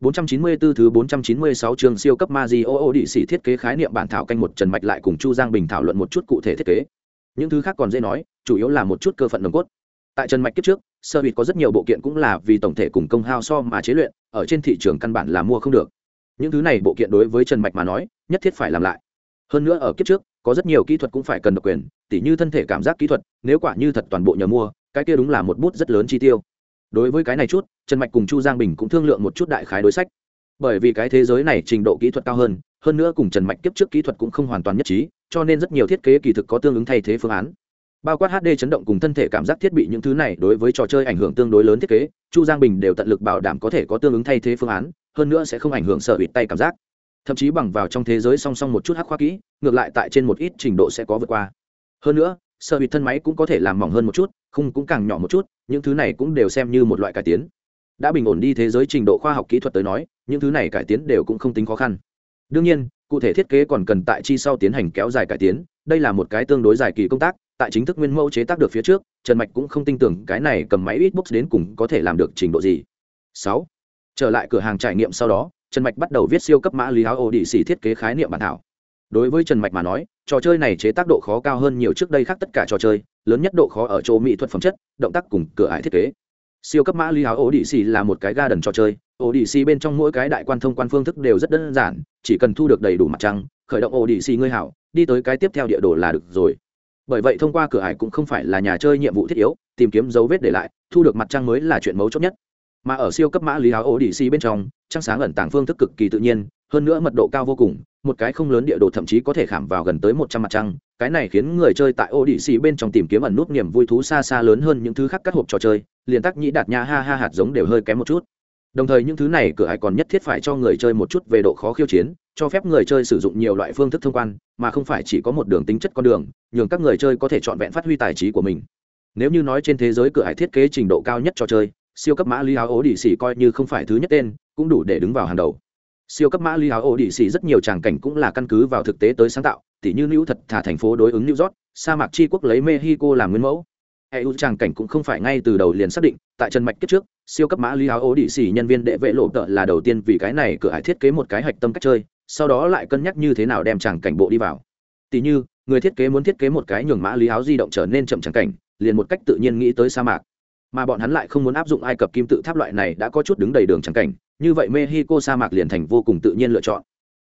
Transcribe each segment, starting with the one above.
494 thứ 496 trường siêu cấp Mario Odyssey thiết kế khái niệm bản thảo canh một Trần Mạch lại cùng Chu Giang Bình thảo luận một chút cụ thể thiết kế. Những thứ khác còn dễ nói, chủ yếu là một chút cơ phận đồng cốt. Tại Trần Mạch kiếp trước, sơ bịt có rất nhiều bộ kiện cũng là vì tổng thể cùng công hao so mà chế luyện, ở trên thị trường căn bản là mua không được. Những thứ này bộ kiện đối với Trần Mạch mà nói, nhất thiết phải làm lại. Hơn nữa ở kiếp trước, có rất nhiều kỹ thuật cũng phải cần độc quyền, tỉ như thân thể cảm giác kỹ thuật, nếu quả như thật toàn bộ nhờ mua, cái kia đúng là một bút rất lớn chi tiêu. Đối với cái này chút, Trần Mạch cùng Chu Giang Bình cũng thương lượng một chút đại khái đối sách. Bởi vì cái thế giới này trình độ kỹ thuật cao hơn hơn nữa cùng trần mạch kiếp trước kỹ thuật cũng không hoàn toàn nhất trí cho nên rất nhiều thiết kế kỳ thực có tương ứng thay thế phương án. Bao quát hd chấn động cùng thân thể cảm giác thiết bị những thứ này đối với trò chơi ảnh hưởng tương đối lớn thiết kế chu giang bình đều tận lực bảo đảm có thể có tương ứng thay thế phương án hơn nữa sẽ không ảnh hưởng sợ bịt tay cảm giác. Thậm chí bằng vào trong thế giới song song một chút hắc khoa kỹ ngược lại tại trên một ít trình độ sẽ có vượt qua. Hơn nữa sợ bị thân máy cũng có thể làm mỏng hơn một chút, khung cũng càng nhỏ một chút, những thứ này cũng đều xem như một loại cải tiến. Đã bình ổn đi thế giới trình độ khoa học kỹ thuật tới nói, những thứ này cải tiến đều cũng không tính khó khăn. Đương nhiên, cụ thể thiết kế còn cần tại chi sau tiến hành kéo dài cải tiến, đây là một cái tương đối dài kỳ công tác, tại chính thức nguyên mẫu chế tác được phía trước, trần mạch cũng không tin tưởng cái này cầm máy ít box đến cùng có thể làm được trình độ gì. Sáu, trở lại cửa hàng trải nghiệm sau đó, trần mạch bắt đầu viết siêu cấp mã lý áo ô đĩ xỉ thiết kế khái niệm bản thảo đối với trần mạch mà nói, trò chơi này chế tác độ khó cao hơn nhiều trước đây khác tất cả trò chơi, lớn nhất độ khó ở chỗ mỹ thuật phẩm chất, động tác cùng cửa ải thiết kế. Siêu cấp mã lý áo ổ đĩ xì là một cái ga đần trò chơi. Ổ đĩ xì bên trong mỗi cái đại quan thông quan phương thức đều rất đơn giản, chỉ cần thu được đầy đủ mặt trăng, khởi động ổ đĩ xì ngươi hảo, đi tới cái tiếp theo địa đồ là được rồi. Bởi vậy thông qua cửa ải cũng không phải là nhà chơi nhiệm vụ thiết yếu, tìm kiếm dấu vết để lại, thu được mặt trăng mới là chuyện mấu chốt nhất. Mà ở siêu cấp mã lý áo ổ đĩ xì bên trong, trăng sáng ẩn tàng phương thức cực kỳ tự nhiên, hơn nữa mật độ cao vô cùng một cái không lớn địa đồ thậm chí có thể khảm vào gần tới một trăm mặt trăng, cái này khiến người chơi tại ô đĩ xì bên trong tìm kiếm ẩn nút niềm vui thú xa xa lớn hơn những thứ khác các hộp trò chơi, liền tắc nhĩ đạt nha ha ha hạt giống đều hơi kém một chút. Đồng thời những thứ này cửa hải còn nhất thiết phải cho người chơi một chút về độ khó khiêu chiến, cho phép người chơi sử dụng nhiều loại phương thức thông quan, mà không phải chỉ có một đường tính chất con đường, nhường các người chơi có thể trọn vẹn phát huy tài trí của mình. Nếu như nói trên thế giới cửa hải thiết kế trình độ cao nhất cho chơi, siêu cấp mã lý áo ố đĩ xì coi như không phải thứ nhất tên, cũng đủ để đứng vào hàng đầu siêu cấp mã ly áo ổ đi xì rất nhiều tràng cảnh cũng là căn cứ vào thực tế tới sáng tạo, tỉ như nữ thật thả thành phố đối ứng new york sa mạc tri quốc lấy mexico làm nguyên mẫu. Hệ ưu tràng cảnh cũng không phải ngay từ đầu liền xác định, tại trần mạch kết trước, siêu cấp mã ly áo ổ đi xì nhân viên đệ vệ lộ tợ là đầu tiên vì cái này cửa hải thiết kế một cái hạch tâm cách chơi, sau đó lại cân nhắc như thế nào đem tràng cảnh bộ đi vào. Tỉ như, người thiết kế muốn thiết kế một cái nhường mã lý áo di động trở nên chậm tràng cảnh, liền một cách tự nhiên nghĩ tới sa mạc. Mà bọn hắn lại không muốn áp dụng ai cập kim tự tháp loại này đã có chút đứng đầy đường tràng cảnh như vậy mexico sa mạc liền thành vô cùng tự nhiên lựa chọn.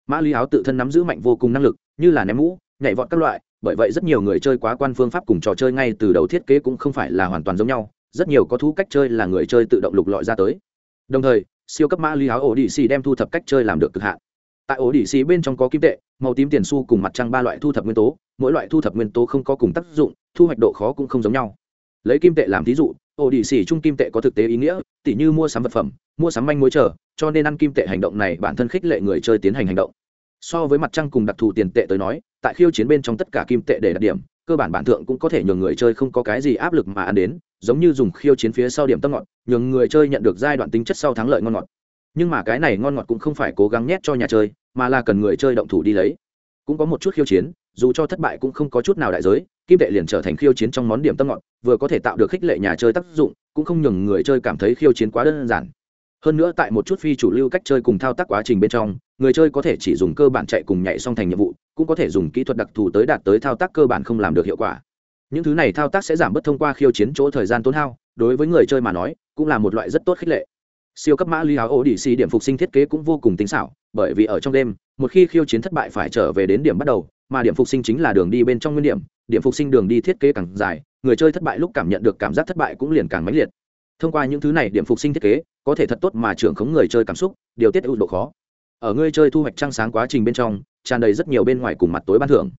Mã lý áo tự thân nắm giữ mạnh vô cùng năng lực, như là ném mũ, nhảy vọt các loại, bởi vậy rất nhiều người chơi quá quan phương pháp cùng trò chơi ngay từ đầu thiết kế cũng không phải là hoàn toàn giống nhau, rất nhiều có thú cách chơi là người chơi tự động lục lọi ra tới. Đồng thời, siêu cấp mã lý áo ổ đĩ xì đem thu thập cách chơi làm được cực hạn. Tại ổ đĩ xì bên trong có kim tệ, màu tím tiền su cùng mặt trăng ba loại thu thập nguyên tố, mỗi loại thu thập nguyên tố không có cùng tác dụng, thu hoạch độ khó cũng không giống nhau. Lấy kim tệ làm thí dụ ổ đĩ xì trung kim tệ có thực tế ý nghĩa, tỉ như mua sắm vật phẩm mua sắm manh mối chờ, cho nên ăn kim tệ hành động này bản thân khích lệ người chơi tiến hành hành động. So với mặt trăng cùng đặc thù tiền tệ tới nói, tại khiêu chiến bên trong tất cả kim tệ để đặt điểm, cơ bản bản thượng cũng có thể nhường người chơi không có cái gì áp lực mà ăn đến, giống như dùng khiêu chiến phía sau điểm tâm ngọt, nhường người chơi nhận được giai đoạn tính chất sau thắng lợi ngon ngọt. Nhưng mà cái này ngon ngọt cũng không phải cố gắng nhét cho nhà chơi, mà là cần người chơi động thủ đi lấy. Cũng có một chút khiêu chiến, dù cho thất bại cũng không có chút nào đại giới, kim tệ liền trở thành khiêu chiến trong món điểm tâm ngọt, vừa có thể tạo được khích lệ nhà chơi tác dụng, cũng không nhường người chơi cảm thấy khiêu chiến quá đơn giản hơn nữa tại một chút phi chủ lưu cách chơi cùng thao tác quá trình bên trong, người chơi có thể chỉ dùng cơ bản chạy cùng nhảy xong thành nhiệm vụ, cũng có thể dùng kỹ thuật đặc thù tới đạt tới thao tác cơ bản không làm được hiệu quả. Những thứ này thao tác sẽ giảm bớt thông qua khiêu chiến chỗ thời gian tốn hao, đối với người chơi mà nói, cũng là một loại rất tốt khích lệ. Siêu cấp mã ly áo ô đi xì điểm phục sinh thiết kế cũng vô cùng tính xảo, bởi vì ở trong đêm, một khi khiêu chiến thất bại phải trở về đến điểm bắt đầu, mà điểm phục sinh chính là đường đi bên trong nguyên điểm điểm phục sinh đường đi thiết kế càng dài, người chơi thất bại lúc cảm nhận được cảm giác thất bại cũng liền càng mãnh liệt. Thông qua những thứ này điểm phục sinh thiết kế có thể thật tốt mà trưởng khống người chơi cảm xúc, điều tiết ưu độ khó. Ở người chơi thu hoạch trăng sáng quá trình bên trong, tràn đầy rất nhiều bên ngoài cùng mặt tối ban thưởng.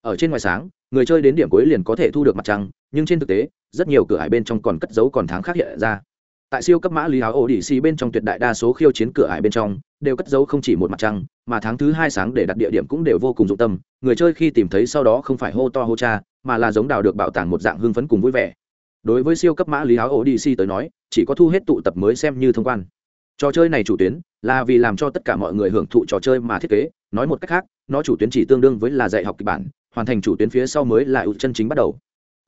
Ở trên ngoài sáng, người chơi đến điểm cuối liền có thể thu được mặt trăng, nhưng trên thực tế, rất nhiều cửa hải bên trong còn cất giấu còn tháng khác hiện ra. Tại siêu cấp mã lý áo ổ đỉ xì bên trong tuyệt đại đa số khiêu chiến cửa hải bên trong, đều cất giấu không chỉ một mặt trăng, mà tháng thứ hai sáng để đặt địa điểm cũng đều vô cùng dụng tâm. Người chơi khi tìm thấy sau đó không phải hô to hô cha, mà là giống đào được bảo tàng một dạng hưng phấn cùng vui vẻ đối với siêu cấp mã lý áo odc tới nói, chỉ có thu hết tụ tập mới xem như thông quan. Trò chơi này chủ tuyến là vì làm cho tất cả mọi người hưởng thụ trò chơi mà thiết kế. Nói một cách khác, nó chủ tuyến chỉ tương đương với là dạy học kịch bản, hoàn thành chủ tuyến phía sau mới là ưu chân chính bắt đầu.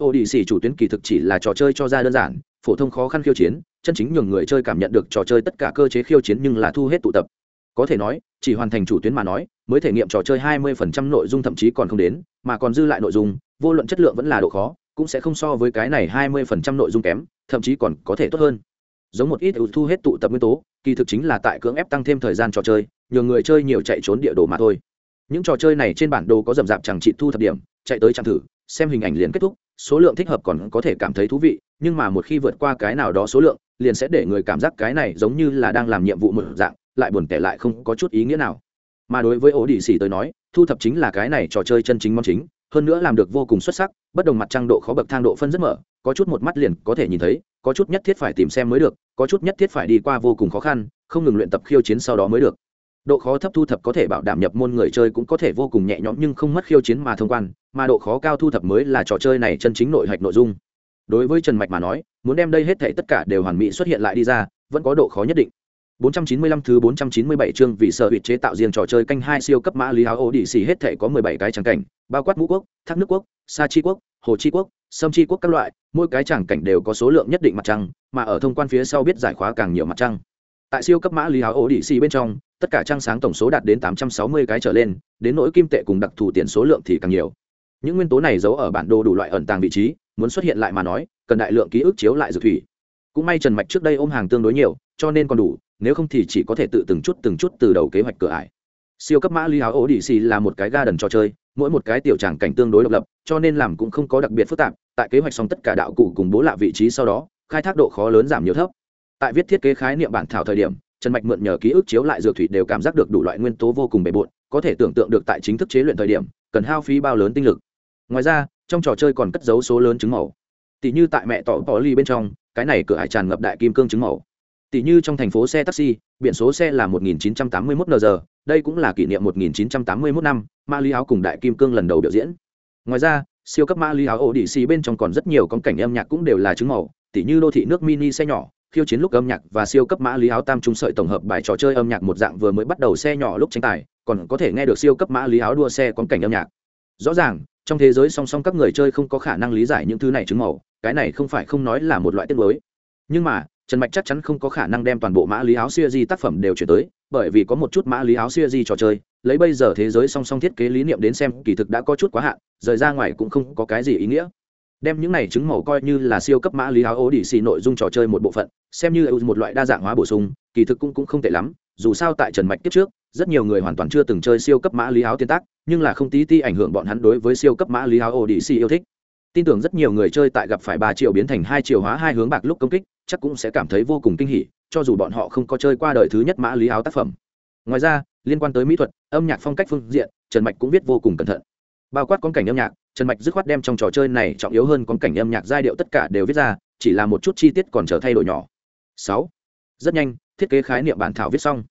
Odc chủ tuyến kỳ thực chỉ là trò chơi cho ra đơn giản, phổ thông khó khăn khiêu chiến, chân chính nhường người chơi cảm nhận được trò chơi tất cả cơ chế khiêu chiến nhưng là thu hết tụ tập. Có thể nói, chỉ hoàn thành chủ tuyến mà nói, mới thể nghiệm trò chơi 20% nội dung thậm chí còn không đến, mà còn dư lại nội dung, vô luận chất lượng vẫn là độ khó cũng sẽ không so với cái này 20% nội dung kém, thậm chí còn có thể tốt hơn. Giống một ít thu hết tụ tập nguyên tố, kỳ thực chính là tại cưỡng ép tăng thêm thời gian trò chơi nhiều người chơi nhiều chạy trốn địa đồ mà thôi. Những trò chơi này trên bản đồ có rầm rạp chẳng trị thu thập điểm, chạy tới chẳng thử, xem hình ảnh liền kết thúc, số lượng thích hợp còn có thể cảm thấy thú vị, nhưng mà một khi vượt qua cái nào đó số lượng, liền sẽ để người cảm giác cái này giống như là đang làm nhiệm vụ một dạng, lại buồn tẻ lại không có chút ý nghĩa nào. Mà đối với ổ đỉ xỉ tới nói, thu thập chính là cái này trò chơi chân chính mong chính hơn nữa làm được vô cùng xuất sắc, bất đồng mặt trăng độ khó bậc thang độ phân rất mở, có chút một mắt liền có thể nhìn thấy, có chút nhất thiết phải tìm xem mới được, có chút nhất thiết phải đi qua vô cùng khó khăn, không ngừng luyện tập khiêu chiến sau đó mới được. Độ khó thấp thu thập có thể bảo đảm nhập môn người chơi cũng có thể vô cùng nhẹ nhõm nhưng không mất khiêu chiến mà thông quan, mà độ khó cao thu thập mới là trò chơi này chân chính nội hạch nội dung. Đối với trần mạch mà nói, muốn đem đây hết thể tất cả đều hoàn mỹ xuất hiện lại đi ra, vẫn có độ khó nhất định. 495 thứ 497 chương vì sở hữu chế tạo riêng trò chơi canh hai siêu cấp mã lý áo ổ đi xì hết thể có 17 cái tràng cảnh, bao quát ngũ quốc, thác nước quốc, sa chi quốc, hồ chi quốc, sâm chi quốc các loại, mỗi cái tràng cảnh đều có số lượng nhất định mặt trăng, mà ở thông quan phía sau biết giải khóa càng nhiều mặt trăng. Tại siêu cấp mã lý áo ổ đi xì bên trong, tất cả trang sáng tổng số đạt đến 860 cái trở lên, đến nỗi kim tệ cùng đặc thù tiền số lượng thì càng nhiều. Những nguyên tố này giấu ở bản đồ đủ loại ẩn tàng vị trí, muốn xuất hiện lại mà nói, cần đại lượng ký ức chiếu lại dược thủy. Cũng may Trần Mạch trước đây ôm hàng tương đối nhiều, cho nên còn đủ, nếu không thì chỉ có thể tự từng chút từng chút từ đầu kế hoạch cửa ải. Siêu cấp mã lý áo ổ đi xì là một cái ga đần trò chơi mỗi một cái tiểu tràng cảnh tương đối độc lập cho nên làm cũng không có đặc biệt phức tạp tại kế hoạch xong tất cả đạo cụ cùng bố lạ vị trí sau đó khai thác độ khó lớn giảm nhiều thấp. Tại viết thiết kế khái niệm bản thảo thời điểm trần mạch mượn nhờ ký ức chiếu lại dược thủy đều cảm giác được đủ loại nguyên tố vô cùng bề bộn có thể tưởng tượng được tại chính thức chế luyện thời điểm cần hao phí bao lớn tinh lực. Ngoài ra trong trò chơi còn cất dấu số lớn trứng màu. Tỷ như tại mẹ tỏ tỏ ly bên trong cái này cửa hải tràn ngập đại kim cương trứng màu tỷ như trong thành phố xe taxi, biển số xe là 1981 nz đây cũng là kỷ niệm 1981 năm ma lý áo cùng đại kim cương lần đầu biểu diễn. Ngoài ra, siêu cấp ma lý áo Odyssey bên trong còn rất nhiều con cảnh âm nhạc cũng đều là chứng màu tỷ như đô thị nước mini xe nhỏ, khiêu chiến lúc âm nhạc và siêu cấp mã lý áo tam trung sợi tổng hợp bài trò chơi âm nhạc một dạng vừa mới bắt đầu xe nhỏ lúc tranh tài, còn có thể nghe được siêu cấp mã lý áo đua xe con cảnh âm nhạc. Rõ ràng, trong thế giới song song các người chơi không có khả năng lý giải những thứ này chứng màu, cái này không phải không nói là một loại tiết mới. Nhưng mà trần mạch chắc chắn không có khả năng đem toàn bộ mã lý áo siêu di tác phẩm đều chuyển tới bởi vì có một chút mã lý áo siêu di trò chơi lấy bây giờ thế giới song song thiết kế lý niệm đến xem kỳ thực đã có chút quá hạn rời ra ngoài cũng không có cái gì ý nghĩa. Đem những này chứng màu coi như là siêu cấp mã lý áo ố đỉ xì nội dung trò chơi một bộ phận xem như một loại đa dạng hóa bổ sung kỳ thực cũng, cũng không tệ lắm dù sao tại trần mạch tiếp trước rất nhiều người hoàn toàn chưa từng chơi siêu cấp mã lý áo tiên tác nhưng là không tí ti ảnh hưởng bọn hắn đối với siêu cấp mã lý áo ố đỉ xì yêu thích. Tin tưởng rất nhiều người chơi tại gặp phải ba triệu biến thành hai triệu hóa hai hướng bạc lúc công kích chắc cũng sẽ cảm thấy vô cùng kinh hỉ, cho dù bọn họ không có chơi qua đời thứ nhất mã lý áo tác phẩm. Ngoài ra, liên quan tới mỹ thuật, âm nhạc phong cách phương diện, trần mạch cũng viết vô cùng cẩn thận. Bao quát con cảnh âm nhạc, trần mạch dứt khoát đem trong trò chơi này trọng yếu hơn con cảnh âm nhạc giai điệu tất cả đều viết ra, chỉ là một chút chi tiết còn trở thay đổi nhỏ. Sáu. Rất nhanh, thiết kế khái niệm bản thảo viết xong.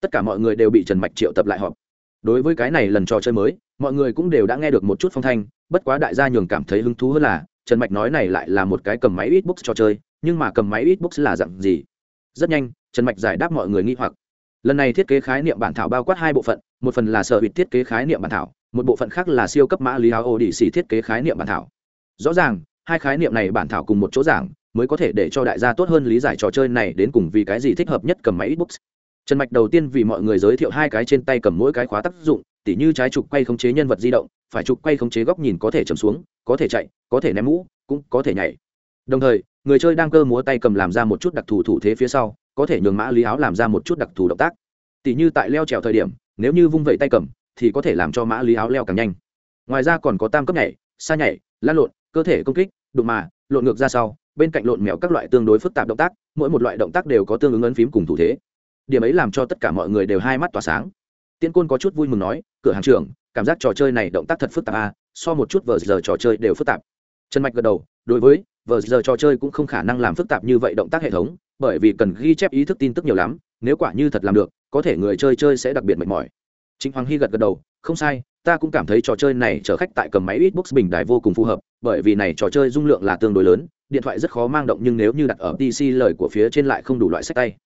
Tất cả mọi người đều bị trần mạch triệu tập lại họp. Đối với cái này lần trò chơi mới, mọi người cũng đều đã nghe được một chút phong thanh, bất quá đại gia nhường cảm thấy hứng thú hơn là, trần mạch nói này lại là một cái cầm máy ít books trò chơi nhưng mà cầm máy Xbox là dạng gì? Rất nhanh, trần mạch giải đáp mọi người nghi hoặc. Lần này thiết kế khái niệm bản thảo bao quát hai bộ phận, một phần là sở hữu thiết kế khái niệm bản thảo, một bộ phận khác là siêu cấp mã lý áo ô đi xỉ thiết kế khái niệm bản thảo. Rõ ràng, hai khái niệm này bản thảo cùng một chỗ giảng, mới có thể để cho đại gia tốt hơn lý giải trò chơi này đến cùng vì cái gì thích hợp nhất cầm máy Xbox. trần mạch đầu tiên vì mọi người giới thiệu hai cái trên tay cầm mỗi cái khóa tác dụng, tỉ như trái trục quay khống chế nhân vật di động, phải trục quay khống chế góc nhìn có thể chầm xuống, có thể chạy, có thể ném mũ, cũng có thể nhảy đồng thời người chơi đang cơ múa tay cầm làm ra một chút đặc thù thủ thế phía sau có thể nhường mã lý áo làm ra một chút đặc thù động tác. Tỉ như tại leo trèo thời điểm nếu như vung vẩy tay cầm thì có thể làm cho mã lý áo leo càng nhanh. Ngoài ra còn có tam cấp nhảy xa nhảy lan lộn cơ thể công kích đụng mà lộn ngược ra sau bên cạnh lộn mèo các loại tương đối phức tạp động tác mỗi một loại động tác đều có tương ứng ấn phím cùng thủ thế. Điểm ấy làm cho tất cả mọi người đều hai mắt tỏa sáng. Tiên côn có chút vui mừng nói cửa hàng trưởng cảm giác trò chơi này động tác thật phức tạp à, so một chút vờ giờ trò chơi đều phức tạp. Trần mạch gật đầu đối với vờ giờ trò chơi cũng không khả năng làm phức tạp như vậy động tác hệ thống bởi vì cần ghi chép ý thức tin tức nhiều lắm nếu quả như thật làm được có thể người chơi chơi sẽ đặc biệt mệt mỏi chính hoàng hy gật gật đầu không sai ta cũng cảm thấy trò chơi này chở khách tại cầm máy Xbox bình đài vô cùng phù hợp, bởi vì này trò chơi dung lượng là tương đối lớn, điện thoại rất khó mang động nhưng nếu như đặt ở PC lời của phía trên lại không đủ loại sách tay.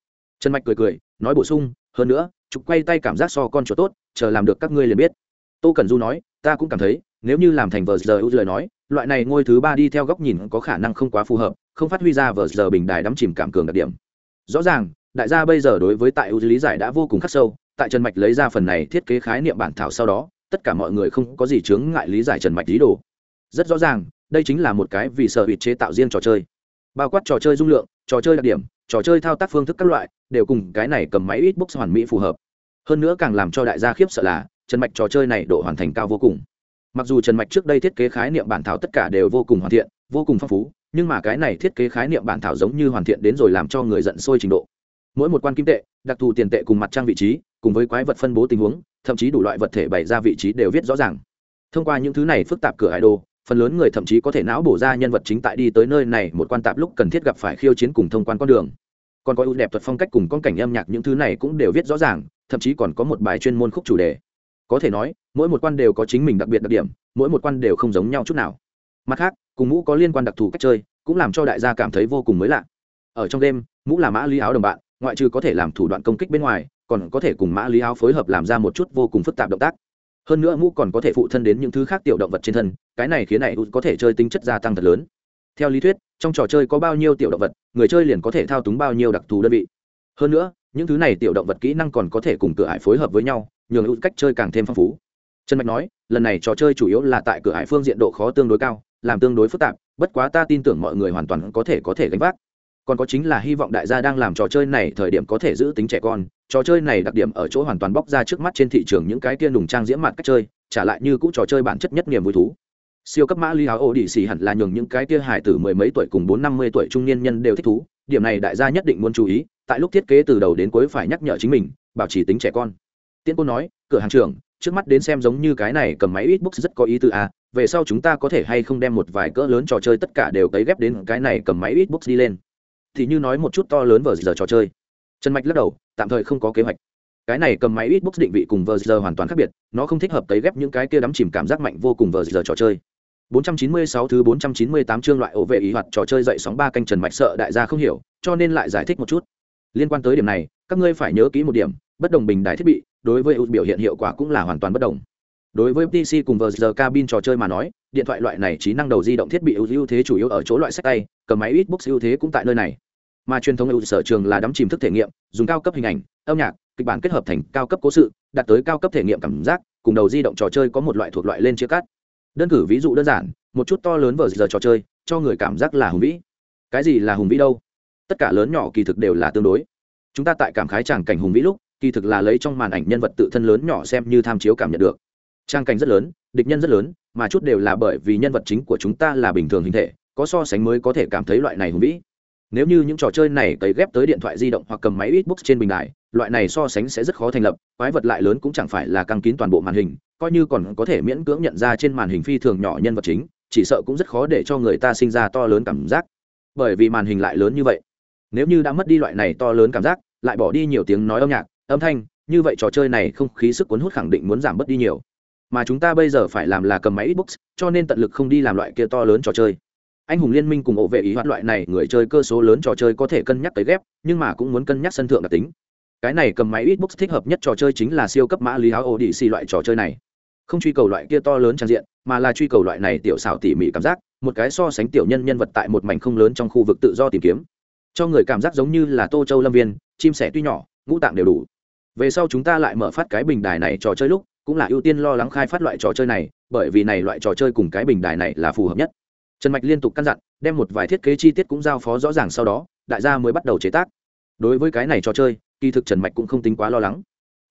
Trần Mạch cười cười, nói bổ sung, hơn nữa, chụp quay tay cảm giác so con chuột tốt, chờ làm được các ngươi liền biết. Tô Cẩn Du nói, ta cũng cảm thấy, nếu như làm thành vờ giờ ưu lời nói, loại này ngôi thứ ba đi theo góc nhìn có khả năng không quá phù hợp, không phát huy ra vờ giờ bình đài đắm chìm cảm cường đặc điểm. Rõ ràng, đại gia bây giờ đối với tại ưu lý giải đã vô cùng khắc sâu, tại trần mạch lấy ra phần này thiết kế khái niệm bản thảo sau đó, tất cả mọi người không có gì chướng ngại lý giải trần mạch lý đồ. Rất rõ ràng, đây chính là một cái vì sở hữu chế tạo riêng trò chơi. Bao quát trò chơi dung lượng, trò chơi đặc điểm, trò chơi thao tác phương thức các loại, đều cùng cái này cầm máy ít box hoàn mỹ phù hợp. Hơn nữa càng làm cho đại gia khiếp sợ là, trần mạch trò chơi này độ hoàn thành cao vô cùng mặc dù trần mạch trước đây thiết kế khái niệm bản thảo tất cả đều vô cùng hoàn thiện, vô cùng phong phú, nhưng mà cái này thiết kế khái niệm bản thảo giống như hoàn thiện đến rồi làm cho người giận sôi trình độ. Mỗi một quan kim tệ, đặc thù tiền tệ cùng mặt trang vị trí, cùng với quái vật phân bố tình huống, thậm chí đủ loại vật thể bày ra vị trí đều viết rõ ràng. Thông qua những thứ này phức tạp cửa hải đồ phần lớn người thậm chí có thể não bổ ra nhân vật chính tại đi tới nơi này một quan tạp lúc cần thiết gặp phải khiêu chiến cùng thông quan con đường. Còn có ưu đẹp thuật phong cách cùng con cảnh âm nhạc những thứ này cũng đều viết rõ ràng, thậm chí còn có một bài chuyên môn khúc chủ đề có thể nói, mỗi một quan đều có chính mình đặc biệt đặc điểm, mỗi một quan đều không giống nhau chút nào. Mặt khác, cùng mũ có liên quan đặc thù cách chơi, cũng làm cho đại gia cảm thấy vô cùng mới lạ. Ở trong đêm mũ là mã lý áo đồng bạn, ngoại trừ có thể làm thủ đoạn công kích bên ngoài, còn có thể cùng mã lý áo phối hợp làm ra một chút vô cùng phức tạp động tác. Hơn nữa mũ còn có thể phụ thân đến những thứ khác tiểu động vật trên thân, cái này khiến này có thể chơi tính chất gia tăng thật lớn. Theo lý thuyết, trong trò chơi có bao nhiêu tiểu động vật, người chơi liền có thể thao túng bao nhiêu đặc thù đơn vị. Hơn nữa, những thứ này tiểu động vật kỹ năng còn có thể cùng cửa ải phối hợp với nhau nhường ưu cách chơi càng thêm phong phú. Trần mạch nói, lần này trò chơi chủ yếu là tại cửa Hải phương diện độ khó tương đối cao, làm tương đối phức tạp, bất quá ta tin tưởng mọi người hoàn toàn có thể có thể gánh vác. Còn có chính là hy vọng đại gia đang làm trò chơi này thời điểm có thể giữ tính trẻ con, trò chơi này đặc điểm ở chỗ hoàn toàn bóc ra trước mắt trên thị trường những cái kia nùng trang diễm mặt cách chơi, trả lại như cũ trò chơi bản chất nhất niềm vui thú. Siêu cấp mã ly áo ô đi xì hẳn là nhường những cái kia hải tử mười mấy tuổi cùng bốn năm mươi tuổi trung niên nhân đều thích thú, điểm này đại gia nhất định muốn chú ý, tại lúc thiết kế từ đầu đến cuối phải nhắc nhở chính mình, bảo trì tính trẻ con tiễn cô nói cửa hàng trưởng trước mắt đến xem giống như cái này cầm máy ít book rất có ý tư à về sau chúng ta có thể hay không đem một vài cỡ lớn trò chơi tất cả đều cấy ghép đến cái này cầm máy ít book đi lên. Thì như nói một chút to lớn vờ giờ trò chơi. Trần mạch lắc đầu tạm thời không có kế hoạch. Cái này cầm máy ít book định vị cùng vờ giờ hoàn toàn khác biệt nó không thích hợp cấy ghép những cái kia đắm chìm cảm giác mạnh vô cùng vờ giờ trò chơi. 496 thứ 498 chương loại ổ vệ ý hoạt trò chơi dậy sóng ba canh Trần Mạch sợ đại gia không hiểu, cho nên lại giải thích một chút. Liên quan tới điểm này, các ngươi phải nhớ kỹ một điểm, bất đồng bình đài thiết bị, đối với ưu biểu hiện hiệu quả cũng là hoàn toàn bất đồng. Đối với PC cùng VR cabin trò chơi mà nói, điện thoại loại này trí năng đầu di động thiết bị ưu thế chủ yếu ở chỗ loại sách tay, cầm máy Xbox ưu thế cũng tại nơi này. Mà truyền thống ưu sở trường là đắm chìm thức thể nghiệm, dùng cao cấp hình ảnh, âm nhạc, kịch bản kết hợp thành cao cấp cố sự, đạt tới cao cấp thể nghiệm cảm giác, cùng đầu di động trò chơi có một loại thuộc loại lên chia cắt đơn cử ví dụ đơn giản một chút to lớn vờ giờ trò chơi cho người cảm giác là hùng vĩ cái gì là hùng vĩ đâu tất cả lớn nhỏ kỳ thực đều là tương đối chúng ta tại cảm khái chẳng cảnh hùng vĩ lúc kỳ thực là lấy trong màn ảnh nhân vật tự thân lớn nhỏ xem như tham chiếu cảm nhận được. Trang cảnh rất lớn, địch nhân rất lớn, mà chút đều là bởi vì nhân vật chính của chúng ta là bình thường hình thể, có so sánh mới có thể cảm thấy loại này hùng vĩ. Nếu như những trò chơi này cấy ghép tới điện thoại di động hoặc cầm máy ít trên bình đài, loại này so sánh sẽ rất khó thành lập, quái vật lại lớn cũng chẳng phải là căng kín toàn bộ màn hình, coi như còn có thể miễn cưỡng nhận ra trên màn hình phi thường nhỏ nhân vật chính, chỉ sợ cũng rất khó để cho người ta sinh ra to lớn cảm giác. Bởi vì màn hình lại lớn như vậy. Nếu như đã mất đi loại này to lớn cảm giác, lại bỏ đi nhiều tiếng nói âm nhạc âm thanh, như vậy trò chơi này không khí sức cuốn hút khẳng định muốn giảm bớt đi nhiều. Mà chúng ta bây giờ phải làm là cầm máy xbox, cho nên tận lực không đi làm loại kia to lớn trò chơi. Anh hùng liên minh cùng ổ vệ ý hoạt loại này, người chơi cơ số lớn trò chơi có thể cân nhắc tới ghép, nhưng mà cũng muốn cân nhắc sân thượng đặc tính. Cái này cầm máy xbox thích hợp nhất trò chơi chính là siêu cấp mã lý áo ổ đi xì loại trò chơi này. Không truy cầu loại kia to lớn trang diện, mà là truy cầu loại này tiểu xảo tỉ mỉ cảm giác, một cái so sánh tiểu nhân nhân vật tại một mảnh không lớn trong khu vực tự do tìm kiếm. Cho người cảm giác giống như là tô châu lâm viên, chim sẻ tuy nhỏ, ngũ tạng đều đủ về sau chúng ta lại mở phát cái bình đài này trò chơi lúc, cũng là ưu tiên lo lắng khai phát loại trò chơi này, bởi vì này loại trò chơi cùng cái bình đài này là phù hợp nhất. Trần mạch liên tục căn dặn, đem một vài thiết kế chi tiết cũng giao phó rõ ràng sau đó, đại gia mới bắt đầu chế tác. Đối với cái này trò chơi, kỳ thực trần mạch cũng không tính quá lo lắng.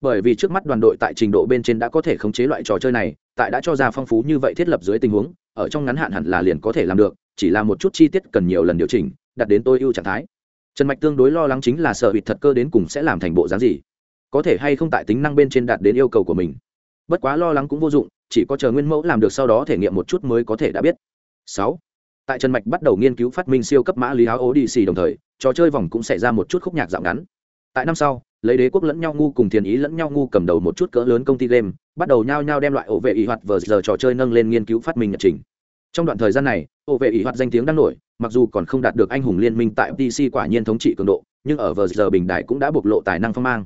Bởi vì trước mắt đoàn đội tại trình độ bên trên đã có thể khống chế loại trò chơi này, tại đã cho ra phong phú như vậy thiết lập dưới tình huống, ở trong ngắn hạn hẳn là liền có thể làm được, chỉ là một chút chi tiết cần nhiều lần điều chỉnh, đặt đến tôi ưu trạng thái. Trần mạch tương đối lo lắng chính là sợ bị thật cơ đến cùng sẽ làm thành bộ dáng gì có thể hay không tại tính năng bên trên đạt đến yêu cầu của mình. Bất quá lo lắng cũng vô dụng, chỉ có chờ nguyên mẫu làm được sau đó thể nghiệm một chút mới có thể đã biết. Sáu, tại trần mạch bắt đầu nghiên cứu phát minh siêu cấp mã lý áo ố đi xì đồng thời, trò chơi vòng cũng xảy ra một chút khúc nhạc dạo ngắn. Tại năm sau, lấy đế quốc lẫn nhau ngu cùng thiền ý lẫn nhau ngu cầm đầu một chút cỡ lớn công ty game, bắt đầu nhau nhau đem loại ổ vệ ý hoạt vờ giờ trò chơi nâng lên nghiên cứu phát minh nhật trình. Trong đoạn thời gian này, ổ vệ ý hoạt danh tiếng đang nổi, mặc dù còn không đạt được anh hùng liên minh tại pc quả nhiên thống trị cường độ, nhưng ở vờ giờ bình đại cũng đã bộc lộ tài năng phong mang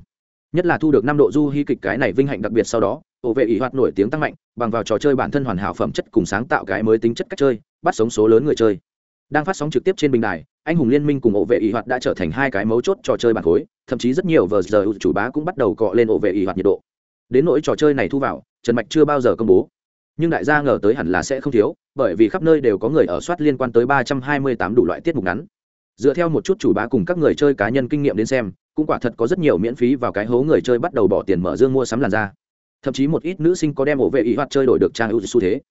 nhất là thu được năm độ du hy kịch cái này vinh hạnh đặc biệt sau đó, ổ vệ ỷ hoạt nổi tiếng tăng mạnh, bằng vào trò chơi bản thân hoàn hảo phẩm chất cùng sáng tạo cái mới tính chất cách chơi, bắt sống số lớn người chơi. Đang phát sóng trực tiếp trên bình đài, anh hùng liên minh cùng ổ vệ ỷ hoạt đã trở thành hai cái mấu chốt trò chơi bản khối, thậm chí rất nhiều vờ giờ chủ bá cũng bắt đầu cọ lên ổ vệ ỷ hoạt nhiệt độ. Đến nỗi trò chơi này thu vào, trần mạch chưa bao giờ công bố. Nhưng đại gia ngờ tới hẳn là sẽ không thiếu, bởi vì khắp nơi đều có người ở soát liên quan tới ba trăm hai mươi tám đủ loại tiết mục ngắn. Dựa theo một chút chủ bá cùng các người chơi cá nhân kinh nghiệm đến xem cũng quả thật có rất nhiều miễn phí vào cái hố người chơi bắt đầu bỏ tiền mở dương mua sắm làn da. Thậm chí một ít nữ sinh có đem ổ vệ ý hoạt chơi đổi được trang ưu xu thế.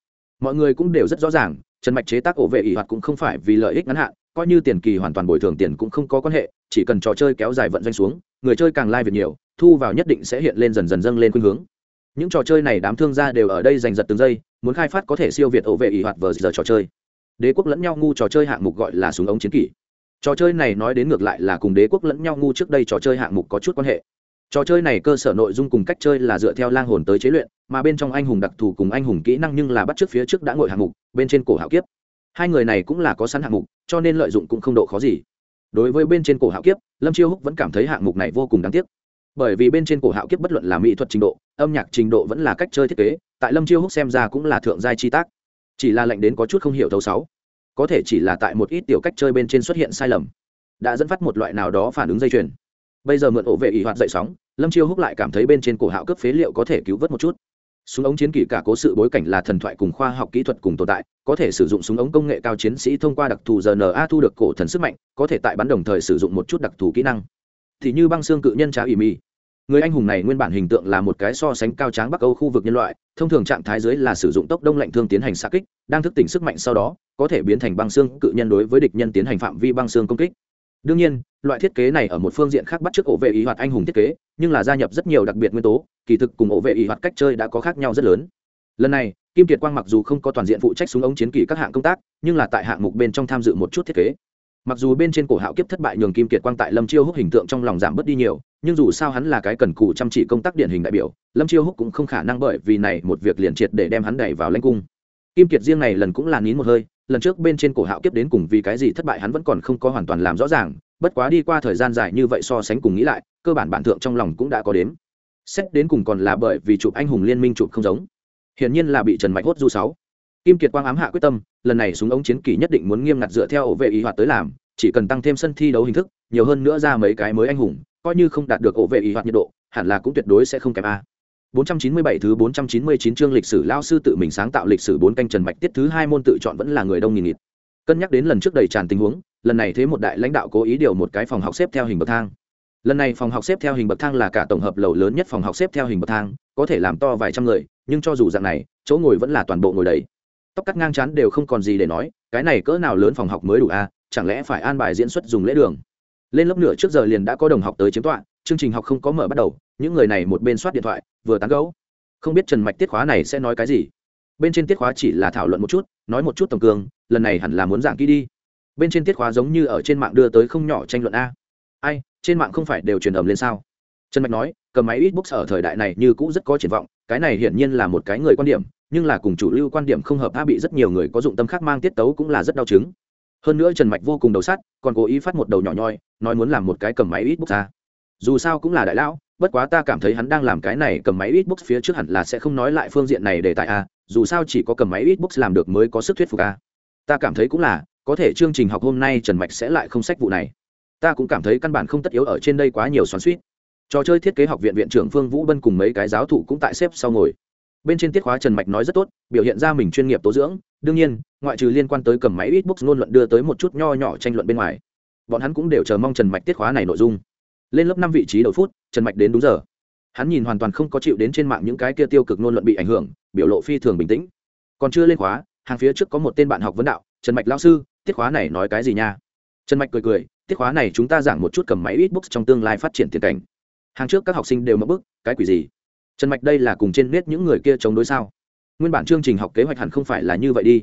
Mọi người cũng đều rất rõ ràng, trần mạch chế tác ổ vệ ý hoạt cũng không phải vì lợi ích ngắn hạn, coi như tiền kỳ hoàn toàn bồi thường tiền cũng không có quan hệ, chỉ cần trò chơi kéo dài vận doanh xuống, người chơi càng lai、like、việc nhiều, thu vào nhất định sẽ hiện lên dần dần dâng lên khuynh hướng. Những trò chơi này đám thương gia đều ở đây giành giật từng giây, muốn khai phát có thể siêu việt ổ vệ y hoạt vờ giờ trò chơi. Đế quốc lẫn nhau ngu trò chơi hạng mục gọi là súng ống chiến kỷ trò chơi này nói đến ngược lại là cùng đế quốc lẫn nhau ngu trước đây trò chơi hạng mục có chút quan hệ. Trò chơi này cơ sở nội dung cùng cách chơi là dựa theo lang hồn tới chế luyện, mà bên trong anh hùng đặc thù cùng anh hùng kỹ năng nhưng là bắt trước phía trước đã ngồi hạng mục, bên trên cổ hạo kiếp. Hai người này cũng là có sẵn hạng mục, cho nên lợi dụng cũng không độ khó gì. Đối với bên trên cổ hạo kiếp, lâm chiêu húc vẫn cảm thấy hạng mục này vô cùng đáng tiếc. Bởi vì bên trên cổ hạo kiếp bất luận là mỹ thuật trình độ, âm nhạc trình độ vẫn là cách chơi thiết kế, tại lâm chiêu húc xem ra cũng là thượng giai chi tác. Chỉ là lệnh đến có chút không hiểu thấu sáu có thể chỉ là tại một ít tiểu cách chơi bên trên xuất hiện sai lầm, đã dẫn phát một loại nào đó phản ứng dây chuyền. Bây giờ mượn ổ vệ ỷ hoạt dậy sóng, lâm chiêu húc lại cảm thấy bên trên cổ hạo cấp phế liệu có thể cứu vớt một chút. Súng ống chiến kỷ cả cố sự bối cảnh là thần thoại cùng khoa học kỹ thuật cùng tồn tại, có thể sử dụng súng ống công nghệ cao chiến sĩ thông qua đặc thù rna thu được cổ thần sức mạnh, có thể tại bắn đồng thời sử dụng một chút đặc thù kỹ năng. Thì như băng xương cự nhân trá ủy mi người anh hùng này nguyên bản hình tượng là một cái so sánh cao tráng bắc âu khu vực nhân loại, thông thường trạng thái dưới là sử dụng tốc đông lạnh thương tiến hành xa kích, đang thức tỉnh sức mạnh sau đó, có thể biến thành băng xương cự nhân đối với địch nhân tiến hành phạm vi băng xương công kích. Đương nhiên, loại thiết kế này ở một phương diện khác bắt t r ư ớ c ổ vệ ý hoạt anh hùng thiết kế, nhưng là gia nhập rất nhiều đặc biệt nguyên tố, kỳ thực cùng ổ vệ ý hoạt cách chơi đã có khác nhau rất lớn. Lần này, kim kiệt quang mặc dù không có toàn diện phụ trách súng ống chiến kỳ các hạng công tác, nhưng là tại hạng mục bên trong tham dự một chút thiết kế mặc dù bên trên cổ hạo kiếp thất bại nhường kim kiệt quang tại lâm chiêu húc hình tượng trong lòng giảm bớt đi nhiều, nhưng dù sao hắn là cái cần cù chăm chỉ công tác điển hình đại biểu, lâm chiêu húc cũng không khả năng bởi vì này một việc liền triệt để đem hắn đẩy vào lanh cung. Kim kiệt riêng này lần cũng là nín một hơi, lần trước bên trên cổ hạo kiếp đến cùng vì cái gì thất bại hắn vẫn còn không có hoàn toàn làm rõ ràng, bất quá đi qua thời gian dài như vậy so sánh cùng nghĩ lại, cơ bản bản thượng trong lòng cũng đã có đếm. Xét đến cùng còn là bởi vì chụp anh hùng liên minh chụp không giống. Hiển nhiên là bị trần mạch hốt du sáu kim kiệt quang ám hạ quyết tâm lần này súng ống chiến kỷ nhất định muốn nghiêm ngặt dựa theo ổ vệ ý hoạt tới làm chỉ cần tăng thêm sân thi đấu hình thức nhiều hơn nữa ra mấy cái mới anh hùng coi như không đạt được ổ vệ ý hoạt nhiệt độ hẳn là cũng tuyệt đối sẽ không kém a 497 thứ 499 chương lịch sử lao sư tự mình sáng tạo lịch sử bốn canh Trần Mạch tiết thứ hai môn tự chọn vẫn là người đông nghìn nghịt. Cân nhắc đến lần trước đầy tràn tình huống, lần này thế một đại lãnh đạo cố ý điều một cái phòng học xếp theo hình bậc thang. Lần này phòng học xếp theo hình bậc thang là cả tổng hợp lầu lớn nhất phòng học xếp theo hình bậc thang, có thể làm to vài trăm người, nhưng cho dù dạng này, chỗ ngồi vẫn là toàn bộ ngồi đầy. Tóc cắt ngang chán đều không còn gì để nói, cái này cỡ nào lớn phòng học mới đủ a, chẳng lẽ phải an bài diễn xuất dùng lễ đường. Lên lớp nửa trước giờ liền đã có đồng học tới chiếm tọa, chương trình học không có mở bắt đầu, những người này một bên soát điện thoại, vừa tán gẫu. Không biết trần mạch tiết khóa này sẽ nói cái gì. Bên trên tiết khóa chỉ là thảo luận một chút nói một chút tổng cường lần này hẳn là muốn dạng kỹ đi. Bên trên tiết khóa giống như ở trên mạng đưa tới không nhỏ tranh luận a. Ai trên mạng không phải đều truyền ẩm lên sao? Trần mạch nói cầm máy ít books ở thời đại này như cũ rất có triển vọng cái này hiển nhiên là một cái người quan điểm nhưng là cùng chủ lưu quan điểm không hợp a bị rất nhiều người có dụng tâm khác mang tiết tấu cũng là rất đau chứng hơn nữa trần mạch vô cùng đầu sắt còn cố ý phát một đầu nhỏ nhoi nói muốn làm một cái cầm máy ít bút ra dù sao cũng là đại lão bất quá ta cảm thấy hắn đang làm cái này cầm máy Xbox phía trước hẳn là sẽ không nói lại phương diện này để tại a, dù sao chỉ có cầm máy Xbox làm được mới có sức thuyết phục a. Ta cảm thấy cũng là, có thể chương trình học hôm nay Trần Mạch sẽ lại không sách vụ này. Ta cũng cảm thấy căn bản không tất yếu ở trên đây quá nhiều xoắn xuýt. Trò chơi thiết kế học viện viện trưởng Phương Vũ Bân cùng mấy cái giáo thụ cũng tại xếp sau ngồi. Bên trên tiết khóa Trần Mạch nói rất tốt, biểu hiện ra mình chuyên nghiệp tố dưỡng, đương nhiên, ngoại trừ liên quan tới cầm máy Xbox ngôn luận đưa tới một chút nho nhỏ tranh luận bên ngoài. Bọn hắn cũng đều chờ mong Trần Mạch tiết khóa này nội dung. Lên lớp năm vị trí đầu phút trần mạch đến đúng giờ. Hắn nhìn hoàn toàn không có chịu đến trên mạng những cái kia tiêu cực ngôn luận bị ảnh hưởng biểu lộ phi thường bình tĩnh. Còn chưa lên khóa hàng phía trước có một tên bạn học vấn đạo trần mạch lao sư tiết khóa này nói cái gì nha? Trần mạch cười cười tiết khóa này chúng ta giảng một chút cầm máy ít books trong tương lai phát triển tiền cảnh. Hàng trước các học sinh đều mất bức cái quỷ gì? Trần mạch đây là cùng trên nét những người kia chống đối sao? Nguyên bản chương trình học kế hoạch hẳn không phải là như vậy đi.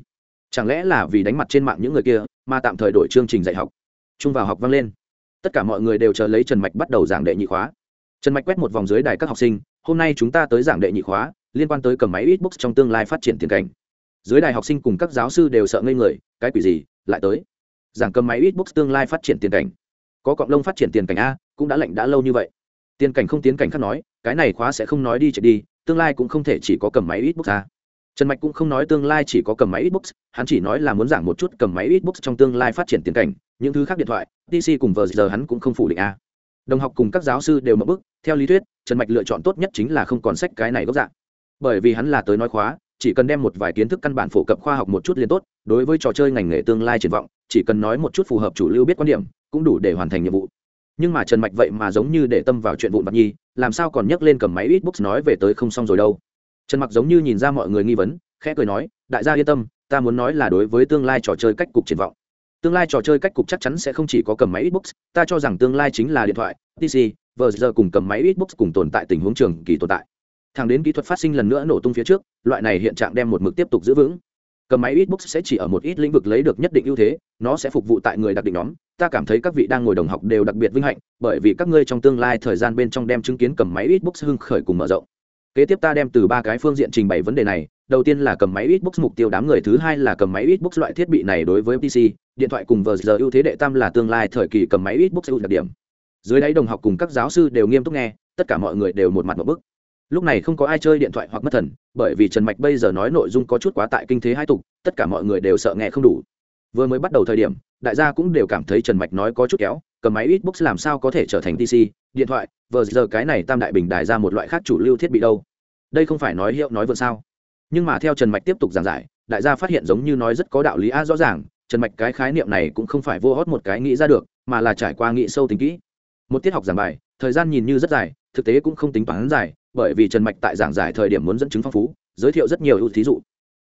Chẳng lẽ là vì đánh mặt trên mạng những người kia, mà tạm thời đổi chương trình dạy học? Trung vào học vang lên. Tất cả mọi người đều chờ lấy trần mạch bắt đầu giảng đệ nhị khóa. Trần mạch quét một vòng dưới đài các học sinh, hôm nay chúng ta tới giảng đệ nhị khóa, liên quan tới cầm máy ít books trong tương lai phát triển tiền cảnh. Dưới đài học sinh cùng các giáo sư đều sợ ngây người, cái quỷ gì, lại tới. Giảng cầm máy ít books tương lai phát triển tiền cảnh. Có cọng lông phát triển tiền cảnh a, cũng đã lệnh đã lâu như vậy. Tiền cảnh không tiến cảnh khác nói cái này khóa sẽ không nói đi chạy đi, tương lai cũng không thể chỉ có cầm máy xbox ra à. trần mạch cũng không nói tương lai chỉ có cầm máy xbox hắn chỉ nói là muốn giảng một chút cầm máy xbox trong tương lai phát triển tiến cảnh, những thứ khác điện thoại pc cùng vờ giờ hắn cũng không phủ định a đồng học cùng các giáo sư đều mập bức, theo lý thuyết, trần mạch lựa chọn tốt nhất chính là không còn sách cái này gốc dạng. Bởi vì hắn là tới nói khóa, chỉ cần đem một vài kiến thức căn bản phổ cập khoa học một chút liên tốt, đối với trò chơi ngành nghề tương lai triển vọng, chỉ cần nói một chút phù hợp chủ lưu biết quan điểm, cũng đủ để hoàn thành nhiệm vụ nhưng mà trần mạch vậy mà giống như để tâm vào chuyện vụn vặt nhi làm sao còn nhắc lên cầm máy ít books nói về tới không xong rồi đâu trần mặc giống như nhìn ra mọi người nghi vấn khẽ cười nói đại gia yên tâm ta muốn nói là đối với tương lai trò chơi cách cục triển vọng tương lai trò chơi cách cục chắc chắn sẽ không chỉ có cầm máy Xbox, ta cho rằng tương lai chính là điện thoại, PC, vờ giờ cùng cầm máy Xbox cùng tồn tại tình huống trường kỳ tồn tại. Thẳng đến kỹ thuật phát sinh lần nữa nổ tung phía trước, loại này hiện trạng đem một mực tiếp tục giữ vững. Cầm máy Xbox sẽ chỉ ở một ít lĩnh vực lấy được nhất định ưu thế, nó sẽ phục vụ tại người đặc định nhóm. Ta cảm thấy các vị đang ngồi đồng học đều đặc biệt vinh hạnh, bởi vì các ngươi trong tương lai thời gian bên trong đem chứng kiến cầm máy Xbox hưng khởi cùng mở rộng. Kế tiếp ta đem từ ba cái phương diện trình bày vấn đề này, đầu tiên là cầm máy Xbox mục tiêu đám người thứ hai là cầm máy Xbox loại thiết bị này đối với PC, điện thoại cùng vờ giờ ưu thế đệ tam là tương lai thời kỳ cầm máy Xbox ưu đặc điểm. Dưới đáy đồng học cùng các giáo sư đều nghiêm túc nghe, tất cả mọi người đều một mặt một bức. Lúc này không có ai chơi điện thoại hoặc mất thần, bởi vì Trần Mạch bây giờ nói nội dung có chút quá tại kinh thế hai tục, tất cả mọi người đều sợ nghe không đủ. Vừa mới bắt đầu thời điểm, đại gia cũng đều cảm thấy Trần Mạch nói có chút kéo, cầm máy Xbox làm sao có thể trở thành PC, điện thoại, vờ giờ cái này tam đại bình đài ra một loại khác chủ lưu thiết bị đâu. Đây không phải nói hiệu nói vượt sao? nhưng mà theo trần mạch tiếp tục giảng giải đại gia phát hiện giống như nói rất có đạo lý a rõ ràng trần mạch cái khái niệm này cũng không phải vô hót một cái nghĩ ra được mà là trải qua nghĩ sâu tính kỹ một tiết học giảng bài thời gian nhìn như rất dài thực tế cũng không tính toán dài bởi vì trần mạch tại giảng giải thời điểm muốn dẫn chứng phong phú, giới thiệu rất nhiều ưu thí dụ.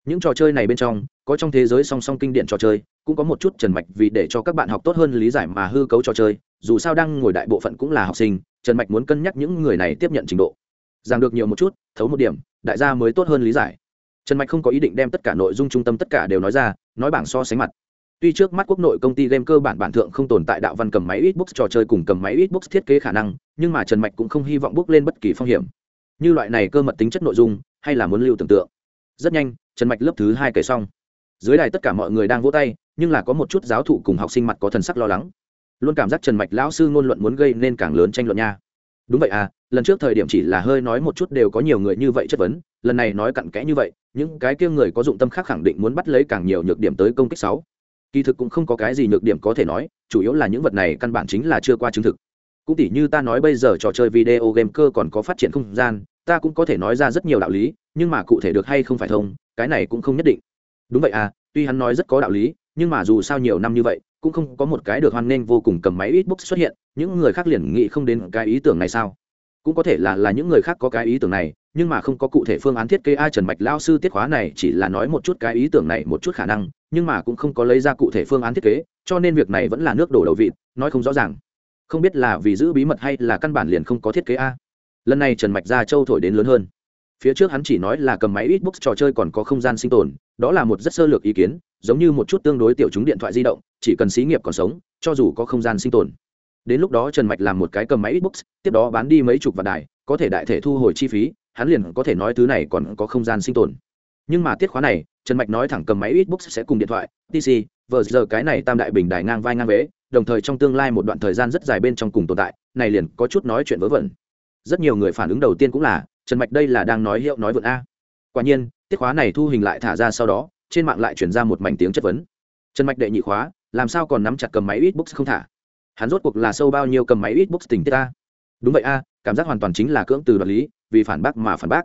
Những trò chơi này bên trong, có trong thế giới song song kinh điển trò chơi, cũng có một chút trần mạch vì để cho các bạn học tốt hơn lý giải mà hư cấu trò chơi, dù sao đang ngồi đại bộ phận cũng là học sinh, trần mạch muốn cân nhắc những người này tiếp nhận trình độ. Giảng được nhiều một chút, thấu một điểm, đại gia mới tốt hơn lý giải. Trần mạch không có ý định đem tất cả nội dung trung tâm tất cả đều nói ra, nói bảng so sánh mặt. Tuy trước mắt quốc nội công ty game cơ bản bản thượng không tồn tại đạo văn cầm máy Xbox trò chơi cùng cầm máy Xbox thiết kế khả năng, nhưng mà trần mạch cũng không hy vọng bước lên bất kỳ phong hiểm như loại này cơ mật tính chất nội dung, hay là muốn lưu tưởng tượng. Rất nhanh, trần mạch lớp thứ hai kể xong. Dưới đài tất cả mọi người đang vỗ tay, nhưng là có một chút giáo thụ cùng học sinh mặt có thần sắc lo lắng. Luôn cảm giác trần mạch lão sư ngôn luận muốn gây nên càng lớn tranh luận nha. Đúng vậy à lần trước thời điểm chỉ là hơi nói một chút đều có nhiều người như vậy chất vấn, lần này nói cặn kẽ như vậy, những cái kia người có dụng tâm khác khẳng định muốn bắt lấy càng nhiều nhược điểm tới công kích sáu. Kỳ thực cũng không có cái gì nhược điểm có thể nói, chủ yếu là những vật này căn bản chính là chưa qua chứng thực. Cũng tỉ như ta nói bây giờ trò chơi video game cơ còn có phát triển không gian ta cũng có thể nói ra rất nhiều đạo lý, nhưng mà cụ thể được hay không phải thông, cái này cũng không nhất định. Đúng vậy à tuy hắn nói rất có đạo lý, nhưng mà dù sao nhiều năm như vậy, cũng không có một cái được hoan nghênh vô cùng cầm máy ít book xuất hiện, những người khác liền nghĩ không đến cái ý tưởng này sao? Cũng có thể là là những người khác có cái ý tưởng này, nhưng mà không có cụ thể phương án thiết kế ai trần mạch lao sư tiết khóa này, chỉ là nói một chút cái ý tưởng này một chút khả năng, nhưng mà cũng không có lấy ra cụ thể phương án thiết kế, cho nên việc này vẫn là nước đổ đầu vịt, nói không rõ ràng. Không biết là vì giữ bí mật hay là căn bản liền không có thiết kế a lần này trần mạch ra châu thổi đến lớn hơn. Phía trước hắn chỉ nói là cầm máy ít book trò chơi còn có không gian sinh tồn, đó là một rất sơ lược ý kiến, giống như một chút tương đối tiểu chúng điện thoại di động, chỉ cần xí nghiệp còn sống, cho dù có không gian sinh tồn. Đến lúc đó trần mạch làm một cái cầm máy ít book tiếp đó bán đi mấy chục vạn đài, có thể đại thể thu hồi chi phí, hắn liền có thể nói thứ này còn có không gian sinh tồn. Nhưng mà tiết khóa này, trần mạch nói thẳng cầm máy ít book sẽ cùng điện thoại tc vờ giờ cái này tam đại bình đài ngang vai ngang vế, đồng thời trong tương lai một đoạn thời gian rất dài bên trong cùng tồn tại, này liền có chút nói chuyện vớ vẩn rất nhiều người phản ứng đầu tiên cũng là, trần mạch đây là đang nói hiệu nói vượt a. Quả nhiên, tiết khóa này thu hình lại thả ra sau đó, trên mạng lại chuyển ra một mảnh tiếng chất vấn. Trần mạch đệ nhị khóa, làm sao còn nắm chặt cầm máy ít book không thả? Hắn rốt cuộc là sâu bao nhiêu cầm máy ít book tình tiết ta đúng vậy a, cảm giác hoàn toàn chính là cưỡng từ đoạt lý, vì phản bác mà phản bác.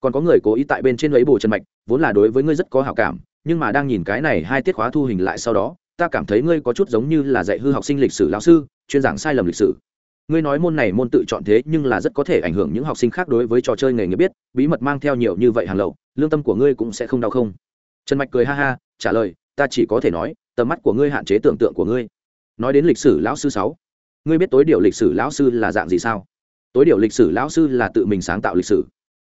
Còn có người cố ý tại bên trên lấy bù trần mạch, vốn là đối với ngươi rất có hảo cảm, nhưng mà đang nhìn cái này hai tiết khóa thu hình lại sau đó, ta cảm thấy ngươi có chút giống như là dạy hư học sinh lịch sử lão sư, chuyên giảng sai lầm lịch sử ngươi nói môn này môn tự chọn thế nhưng là rất có thể ảnh hưởng những học sinh khác đối với trò chơi nghề nghiệp biết bí mật mang theo nhiều như vậy hàng lậu lương tâm của ngươi cũng sẽ không đau không? Trần mạch cười ha ha trả lời ta chỉ có thể nói tầm mắt của ngươi hạn chế tưởng tượng của ngươi. Nói đến lịch sử lão sư sáu ngươi biết tối điều lịch sử lão sư là dạng gì sao? Tối điều lịch sử lão sư là tự mình sáng tạo lịch sử.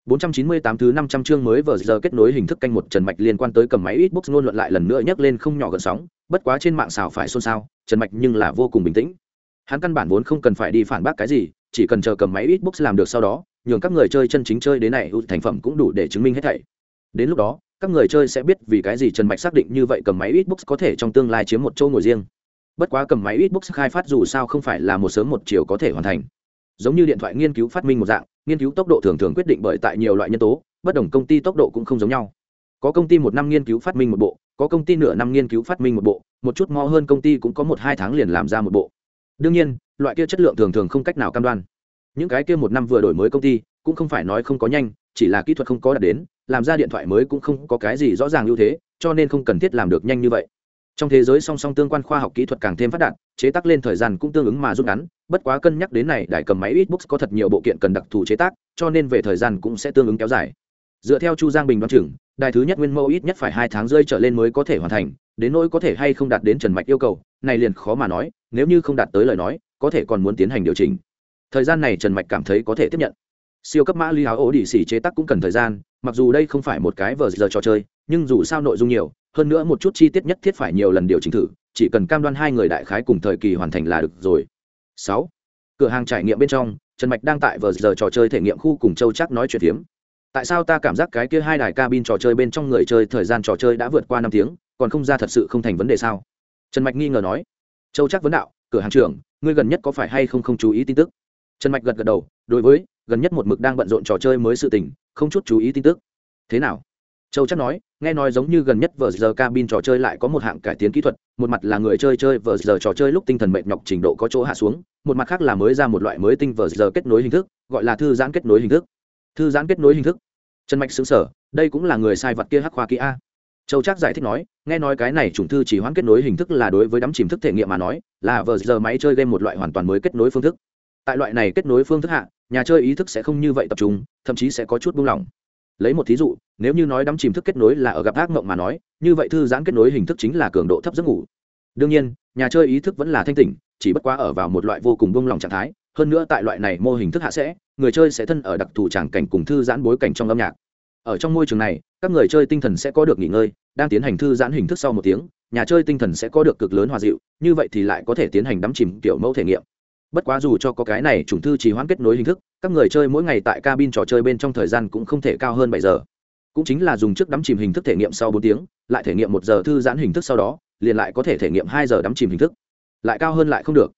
498 thứ 500 chương mới vừa giờ kết nối hình thức canh một Trần Mạch liên quan tới cầm máy Xbox luôn luận lại lần nữa nhắc lên không nhỏ gần sóng, bất quá trên mạng xào phải xôn xao, Trần Mạch nhưng là vô cùng bình tĩnh. Hắn căn bản vốn không cần phải đi phản bác cái gì, chỉ cần chờ cầm máy Xbox làm được sau đó, nhường các người chơi chân chính chơi đến này ưu thành phẩm cũng đủ để chứng minh hết thảy. Đến lúc đó, các người chơi sẽ biết vì cái gì Trần Mạch xác định như vậy cầm máy Xbox có thể trong tương lai chiếm một chỗ ngồi riêng. Bất quá cầm máy Xbox khai phát dù sao không phải là một sớm một chiều có thể hoàn thành giống như điện thoại nghiên cứu phát minh một dạng nghiên cứu tốc độ thường thường quyết định bởi tại nhiều loại nhân tố bất đồng công ty tốc độ cũng không giống nhau có công ty một năm nghiên cứu phát minh một bộ có công ty nửa năm nghiên cứu phát minh một bộ một chút mo hơn công ty cũng có một hai tháng liền làm ra một bộ đương nhiên, loại kia chất lượng thường thường không cách nào cam đoan. Những cái kia một năm vừa đổi mới công ty, cũng không phải nói không có nhanh, chỉ là kỹ thuật không có đạt đến, làm ra điện thoại mới cũng không có cái gì rõ ràng ưu thế, cho nên không cần thiết làm được nhanh như vậy. Trong thế giới song song tương quan khoa học kỹ thuật càng thêm phát đạt, chế tác lên thời gian cũng tương ứng mà rút ngắn, bất quá cân nhắc đến này đại cầm máy Xbox có thật nhiều bộ kiện cần đặc thù chế tác, cho nên về thời gian cũng sẽ tương ứng kéo dài. Dựa theo chu giang bình đoán chừng, đài thứ nhất nguyên mẫu ít nhất phải hai tháng rơi trở lên mới có thể hoàn thành đến nỗi có thể hay không đạt đến trần mạch yêu cầu, này liền khó mà nói, nếu như không đạt tới lời nói, có thể còn muốn tiến hành điều chỉnh. Thời gian này trần mạch cảm thấy có thể tiếp nhận. Siêu cấp mã ly áo ổ đỉ xỉ chế tác cũng cần thời gian, mặc dù đây không phải một cái vờ giờ trò chơi, nhưng dù sao nội dung nhiều, hơn nữa một chút chi tiết nhất thiết phải nhiều lần điều chỉnh thử, chỉ cần cam đoan hai người đại khái cùng thời kỳ hoàn thành là được rồi. Sáu, cửa hàng trải nghiệm bên trong, trần mạch đang tại vờ giờ trò chơi thể nghiệm khu cùng châu chắc nói chuyện phiếm. Tại sao ta cảm giác cái kia hai đài cabin trò chơi bên trong người chơi thời gian trò chơi đã vượt qua năm tiếng? Còn không ra thật sự không thành vấn đề sao? Trần mạch nghi ngờ nói. Châu chắc vấn đạo, cửa hàng trưởng, ngươi gần nhất có phải hay không không chú ý tin tức? Trần mạch gật gật đầu, đối với, gần nhất một mực đang bận rộn trò chơi mới sự tình, không chút chú ý tin tức. Thế nào? Châu chắc nói, nghe nói giống như gần nhất vờ giờ cabin trò chơi lại có một hạng cải tiến kỹ thuật, một mặt là người chơi chơi vờ giờ trò chơi lúc tinh thần mệt nhọc trình độ có chỗ hạ xuống, một mặt khác là mới ra một loại mới tinh vờ giờ kết nối hình thức, gọi là thư giãn kết nối hình thức. Thư giãn kết nối hình thức? Trần mạch xứng sở đây cũng là người sai vật kia hắc khoa kỹ a châu Trác giải thích nói, nghe nói cái này chủng thư chỉ hoãn kết nối hình thức là đối với đắm chìm thức thể nghiệm mà nói, là vờ giờ máy chơi game một loại hoàn toàn mới kết nối phương thức. Tại loại này kết nối phương thức hạ, nhà chơi ý thức sẽ không như vậy tập trung, thậm chí sẽ có chút buông lỏng. Lấy một thí dụ, nếu như nói đắm chìm thức kết nối là ở gặp ác mộng mà nói, như vậy thư giãn kết nối hình thức chính là cường độ thấp giấc ngủ. Đương nhiên, nhà chơi ý thức vẫn là thanh tỉnh, chỉ bất quá ở vào một loại vô cùng buông lỏng trạng thái, hơn nữa tại loại này mô hình thức hạ sẽ, người chơi sẽ thân ở đặc thù tràng cảnh cùng thư giãn bối cảnh trong âm nhạc ở trong môi trường này, các người chơi tinh thần sẽ có được nghỉ ngơi, đang tiến hành thư giãn hình thức sau một tiếng, nhà chơi tinh thần sẽ có được cực lớn hòa dịu, như vậy thì lại có thể tiến hành đắm chìm kiểu mẫu thể nghiệm. Bất quá dù cho có cái này chủng thư chỉ hoãn kết nối hình thức, các người chơi mỗi ngày tại cabin trò chơi bên trong thời gian cũng không thể cao hơn bảy giờ. Cũng chính là dùng trước đắm chìm hình thức thể nghiệm sau bốn tiếng, lại thể nghiệm một giờ thư giãn hình thức sau đó, liền lại có thể thể nghiệm hai giờ đắm chìm hình thức. Lại cao hơn lại không được.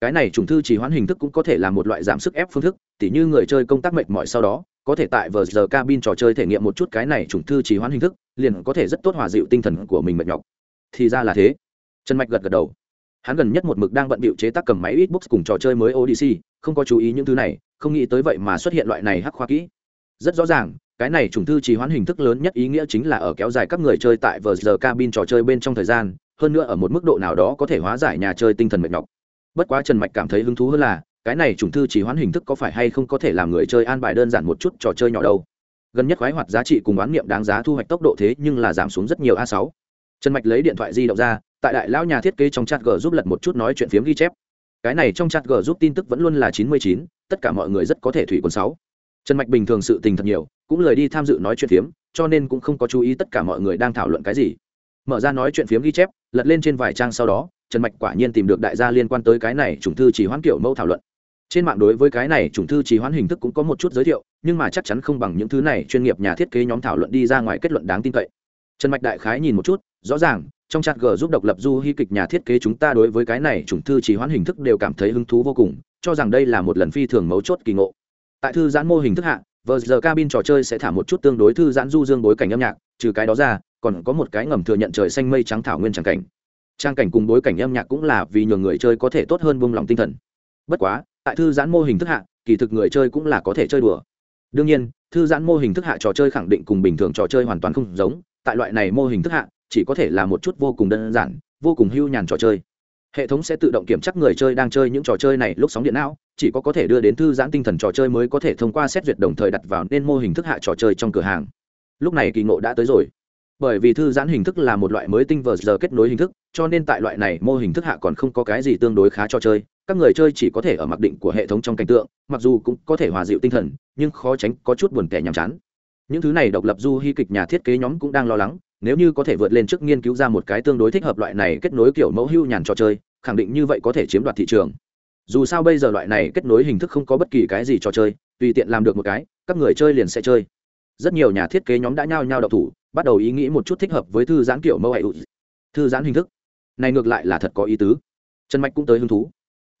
Cái này chủng thư chỉ hoãn hình thức cũng có thể là một loại giảm sức ép phương thức, tỉ như người chơi công tác mệt mỏi sau đó có thể tại vờ giờ cabin trò chơi thể nghiệm một chút cái này trùng thư trì hoãn hình thức liền có thể rất tốt hòa dịu tinh thần của mình mệt nhọc thì ra là thế trần mạch gật gật đầu hắn gần nhất một mực đang bận bịu chế tác cầm máy Xbox cùng trò chơi mới Odyssey, không có chú ý những thứ này, không nghĩ tới vậy mà xuất hiện loại này hắc khoa kỹ. Rất rõ ràng, cái này trùng thư trì hoãn hình thức lớn nhất ý nghĩa chính là ở kéo dài các người chơi tại vờ giờ cabin trò chơi bên trong thời gian, hơn nữa ở một mức độ nào đó có thể hóa giải nhà chơi tinh thần mệt nhọc. Bất quá Trần Mạch cảm thấy hứng thú hơn là, cái này trùng thư trì hoãn hình thức có phải hay không có thể làm người chơi an bài đơn giản một chút trò chơi nhỏ đâu. Gần nhất khoái hoạt giá trị cùng bán niệm đáng giá thu hoạch tốc độ thế nhưng là giảm xuống rất nhiều a 6 Trần Mạch lấy điện thoại di động ra, tại đại lão nhà thiết kế trong chat g giúp lật một chút nói chuyện phiếm ghi chép. Cái này trong chat g giúp tin tức vẫn luôn là chín mươi chín tất cả mọi người rất có thể thủy quân sáu. Trần mạch bình thường sự tình thật nhiều cũng lời đi tham dự nói chuyện phiếm cho nên cũng không có chú ý tất cả mọi người đang thảo luận cái gì. Mở ra nói chuyện phiếm ghi chép lật lên trên vài trang sau đó trần mạch quả nhiên tìm được đại gia liên quan tới cái này chủng thư chỉ hoãn kiểu mẫu thảo luận trên mạng đối với cái này chủng thư trì hoãn hình thức cũng có một chút giới thiệu, nhưng mà chắc chắn không bằng những thứ này chuyên nghiệp nhà thiết kế nhóm thảo luận đi ra ngoài kết luận đáng tin cậy. Trần mạch đại khái nhìn một chút, rõ ràng, trong chat g giúp độc lập du hy kịch nhà thiết kế chúng ta đối với cái này chủng thư trì hoãn hình thức đều cảm thấy hứng thú vô cùng, cho rằng đây là một lần phi thường mấu chốt kỳ ngộ. Tại thư giãn mô hình thức hạ, vờ giờ cabin trò chơi sẽ thả một chút tương đối thư giãn du dương bối cảnh âm nhạc, trừ cái đó ra, còn có một cái ngầm thừa nhận trời xanh mây trắng thảo nguyên tràng cảnh. Trang cảnh cùng bối cảnh âm nhạc cũng là vì nhường người chơi có thể tốt hơn buông lòng tinh thần. Bất quá tại thư giãn mô hình thức hạ, kỳ thực người chơi cũng là có thể chơi đùa. Đương nhiên, thư giãn mô hình thức hạ trò chơi khẳng định cùng bình thường trò chơi hoàn toàn không giống, tại loại này mô hình thức hạ, chỉ có thể là một chút vô cùng đơn giản, vô cùng hưu nhàn trò chơi. Hệ thống sẽ tự động kiểm tra người chơi đang chơi những trò chơi này lúc sóng điện não, chỉ có có thể đưa đến thư giãn tinh thần trò chơi mới có thể thông qua xét duyệt đồng thời đặt vào nên mô hình thức hạ trò chơi trong cửa hàng. Lúc này kỳ ngộ đã tới rồi. Bởi vì thư giãn hình thức là một loại mới tinh vờ giờ kết nối hình thức, cho nên tại loại này mô hình thức hạ còn không có cái gì tương đối khá cho chơi các người chơi chỉ có thể ở mặc định của hệ thống trong cảnh tượng, mặc dù cũng có thể hòa dịu tinh thần, nhưng khó tránh có chút buồn tẻ nhàm chán. Những thứ này độc lập du hy kịch nhà thiết kế nhóm cũng đang lo lắng, nếu như có thể vượt lên trước nghiên cứu ra một cái tương đối thích hợp loại này kết nối kiểu mẫu hưu nhàn trò chơi, khẳng định như vậy có thể chiếm đoạt thị trường. Dù sao bây giờ loại này kết nối hình thức không có bất kỳ cái gì trò chơi, tùy tiện làm được một cái, các người chơi liền sẽ chơi. Rất nhiều nhà thiết kế nhóm đã nhao nhao đậu thủ, bắt đầu ý nghĩ một chút thích hợp với thư giãn kiểu mẫu hệ thư giãn hình thức. Này ngược lại là thật có ý tứ. Trần mạch cũng tới hứng thú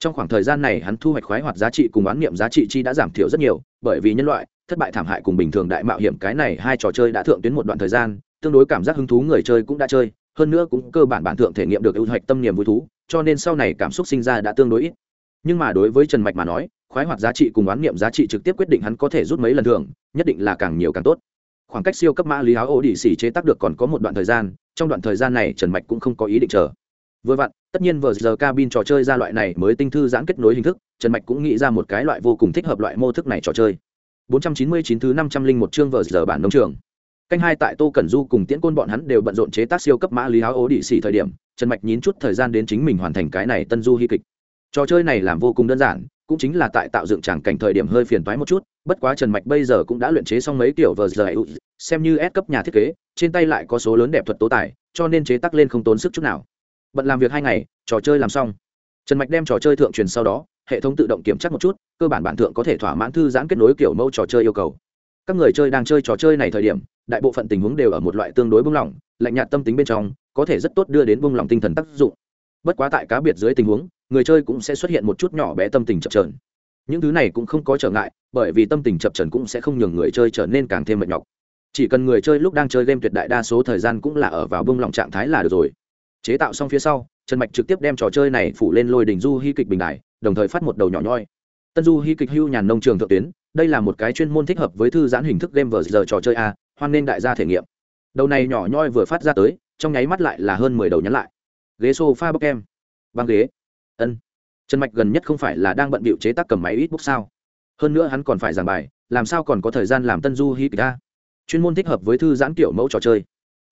trong khoảng thời gian này hắn thu hoạch khoái hoạt giá trị cùng oán niệm giá trị chi đã giảm thiểu rất nhiều, bởi vì nhân loại, thất bại thảm hại cùng bình thường đại mạo hiểm, cái này hai trò chơi đã thượng tuyến một đoạn thời gian, tương đối cảm giác hứng thú người chơi cũng đã chơi, hơn nữa cũng cơ bản bản thượng thể nghiệm được ưu hoạch tâm niềm vui thú, cho nên sau này cảm xúc sinh ra đã tương đối ít. Nhưng mà đối với trần mạch mà nói, khoái hoạt giá trị cùng oán niệm giá trị trực tiếp quyết định hắn có thể rút mấy lần thường nhất định là càng nhiều càng tốt. Khoảng cách siêu cấp mã lý áo ô đi xỉ chế tác được còn có một đoạn thời gian, trong đoạn thời gian này trần mạch cũng không có ý định chờ vừa vặn, tất nhiên vừa giờ cabin trò chơi ra loại này mới tinh thư giãn kết nối hình thức, trần mạch cũng nghĩ ra một cái loại vô cùng thích hợp loại mô thức này trò chơi. 499 thứ 501 chương vờ giờ bản nông trường. Canh hai tại tô cẩn du cùng tiễn côn bọn hắn đều bận rộn chế tác siêu cấp mã lý áo ố địa xỉ thời điểm, trần mạch nhín chút thời gian đến chính mình hoàn thành cái này tân du hy kịch. Trò chơi này làm vô cùng đơn giản, cũng chính là tại tạo dựng tràng cảnh thời điểm hơi phiền toái một chút, bất quá trần mạch bây giờ cũng đã luyện chế xong mấy kiểu vờ giờ xem như S cấp nhà thiết kế, trên tay lại có số lớn đẹp thuật tố tài, cho nên chế tác lên không tốn sức chút nào bận làm việc hai ngày, trò chơi làm xong. Trần mạch đem trò chơi thượng truyền sau đó, hệ thống tự động kiểm tra một chút, cơ bản bản thượng có thể thỏa mãn thư giãn kết nối kiểu mẫu trò chơi yêu cầu. Các người chơi đang chơi trò chơi này thời điểm, đại bộ phận tình huống đều ở một loại tương đối bung lỏng, lạnh nhạt tâm tính bên trong, có thể rất tốt đưa đến bung lỏng tinh thần tác dụng. Bất quá tại cá biệt dưới tình huống, người chơi cũng sẽ xuất hiện một chút nhỏ bé tâm tình chập trờn những thứ này cũng không có trở ngại, bởi vì tâm tình chập trần cũng sẽ không nhường người chơi trở nên càng thêm mệt nhọc. Chỉ cần người chơi lúc đang chơi game tuyệt đại đa số thời gian cũng là ở vào bông lỏng trạng thái là được rồi chế tạo xong phía sau, trần mạch trực tiếp đem trò chơi này phủ lên lôi đình du hy kịch bình đại đồng thời phát một đầu nhỏ nhoi. Tân du hy kịch hưu nhàn nông trường thượng tuyến, đây là một cái chuyên môn thích hợp với thư giãn hình thức game vờ giờ trò chơi a, hoan nên đại gia thể nghiệm. Đầu này nhỏ nhoi vừa phát ra tới, trong nháy mắt lại là hơn mười đầu nhắn lại. Ghế sofa bốc em. Băng ghế. Ân. Trần mạch gần nhất không phải là đang bận bịu chế tác cầm máy ít bút sao? Hơn nữa hắn còn phải giảng bài, làm sao còn có thời gian làm tân du hi kịch a? chuyên môn thích hợp với thư giãn kiểu mẫu trò chơi.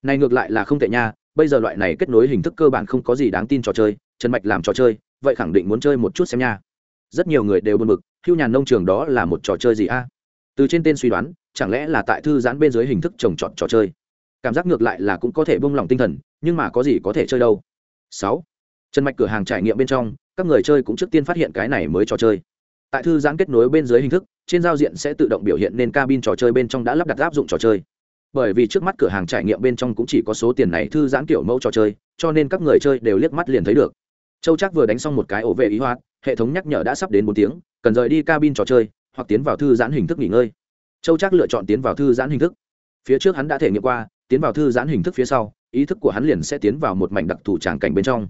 Này ngược lại là không tệ nha bây giờ loại này kết nối hình thức cơ bản không có gì đáng tin trò chơi, trần mạch làm trò chơi, vậy khẳng định muốn chơi một chút xem nha. Rất nhiều người đều buồn bực, hưu nhàn nông trường đó là một trò chơi gì a? Từ trên tên suy đoán, chẳng lẽ là tại thư giãn bên dưới hình thức trồng trọt trò chơi? Cảm giác ngược lại là cũng có thể bông lòng tinh thần, nhưng mà có gì có thể chơi đâu. Sáu. Trần mạch cửa hàng trải nghiệm bên trong, các người chơi cũng trước tiên phát hiện cái này mới trò chơi. Tại thư giãn kết nối bên dưới hình thức, trên giao diện sẽ tự động biểu hiện nên cabin trò chơi bên trong đã lắp đặt áp dụng trò chơi bởi vì trước mắt cửa hàng trải nghiệm bên trong cũng chỉ có số tiền này thư giãn kiểu mẫu trò chơi, cho nên các người chơi đều liếc mắt liền thấy được. Châu chắc vừa đánh xong một cái ổ vệ ý hoạt, hệ thống nhắc nhở đã sắp đến bốn tiếng, cần rời đi cabin trò chơi, hoặc tiến vào thư giãn hình thức nghỉ ngơi. Châu chắc lựa chọn tiến vào thư giãn hình thức. Phía trước hắn đã thể nghiệm qua, tiến vào thư giãn hình thức phía sau, ý thức của hắn liền sẽ tiến vào một mảnh đặc thù tràng cảnh bên trong.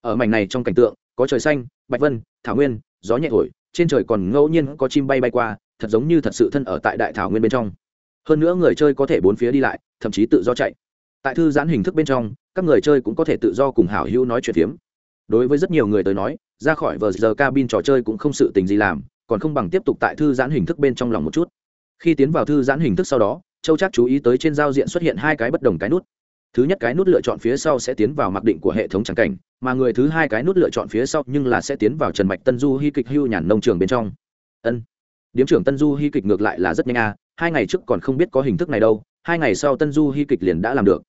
Ở mảnh này trong cảnh tượng, có trời xanh, bạch vân, thảo nguyên, gió nhẹ thổi, trên trời còn ngẫu nhiên có chim bay bay qua, thật giống như thật sự thân ở tại đại thảo nguyên bên trong hơn nữa người chơi có thể bốn phía đi lại, thậm chí tự do chạy. Tại thư giãn hình thức bên trong, các người chơi cũng có thể tự do cùng hảo hữu nói chuyện phiếm. Đối với rất nhiều người tới nói, ra khỏi vờ giờ cabin trò chơi cũng không sự tình gì làm, còn không bằng tiếp tục tại thư giãn hình thức bên trong lòng một chút. Khi tiến vào thư giãn hình thức sau đó, châu chắc chú ý tới trên giao diện xuất hiện hai cái bất đồng cái nút. Thứ nhất cái nút lựa chọn phía sau sẽ tiến vào mặc định của hệ thống trắng cảnh, mà người thứ hai cái nút lựa chọn phía sau nhưng là sẽ tiến vào trần mạch tân du hy kịch hưu nhàn nông trường bên trong. Ân. Điếm trưởng tân du hy kịch ngược lại là rất nhanh a hai ngày trước còn không biết có hình thức này đâu, hai ngày sau tân du hy kịch liền đã làm được.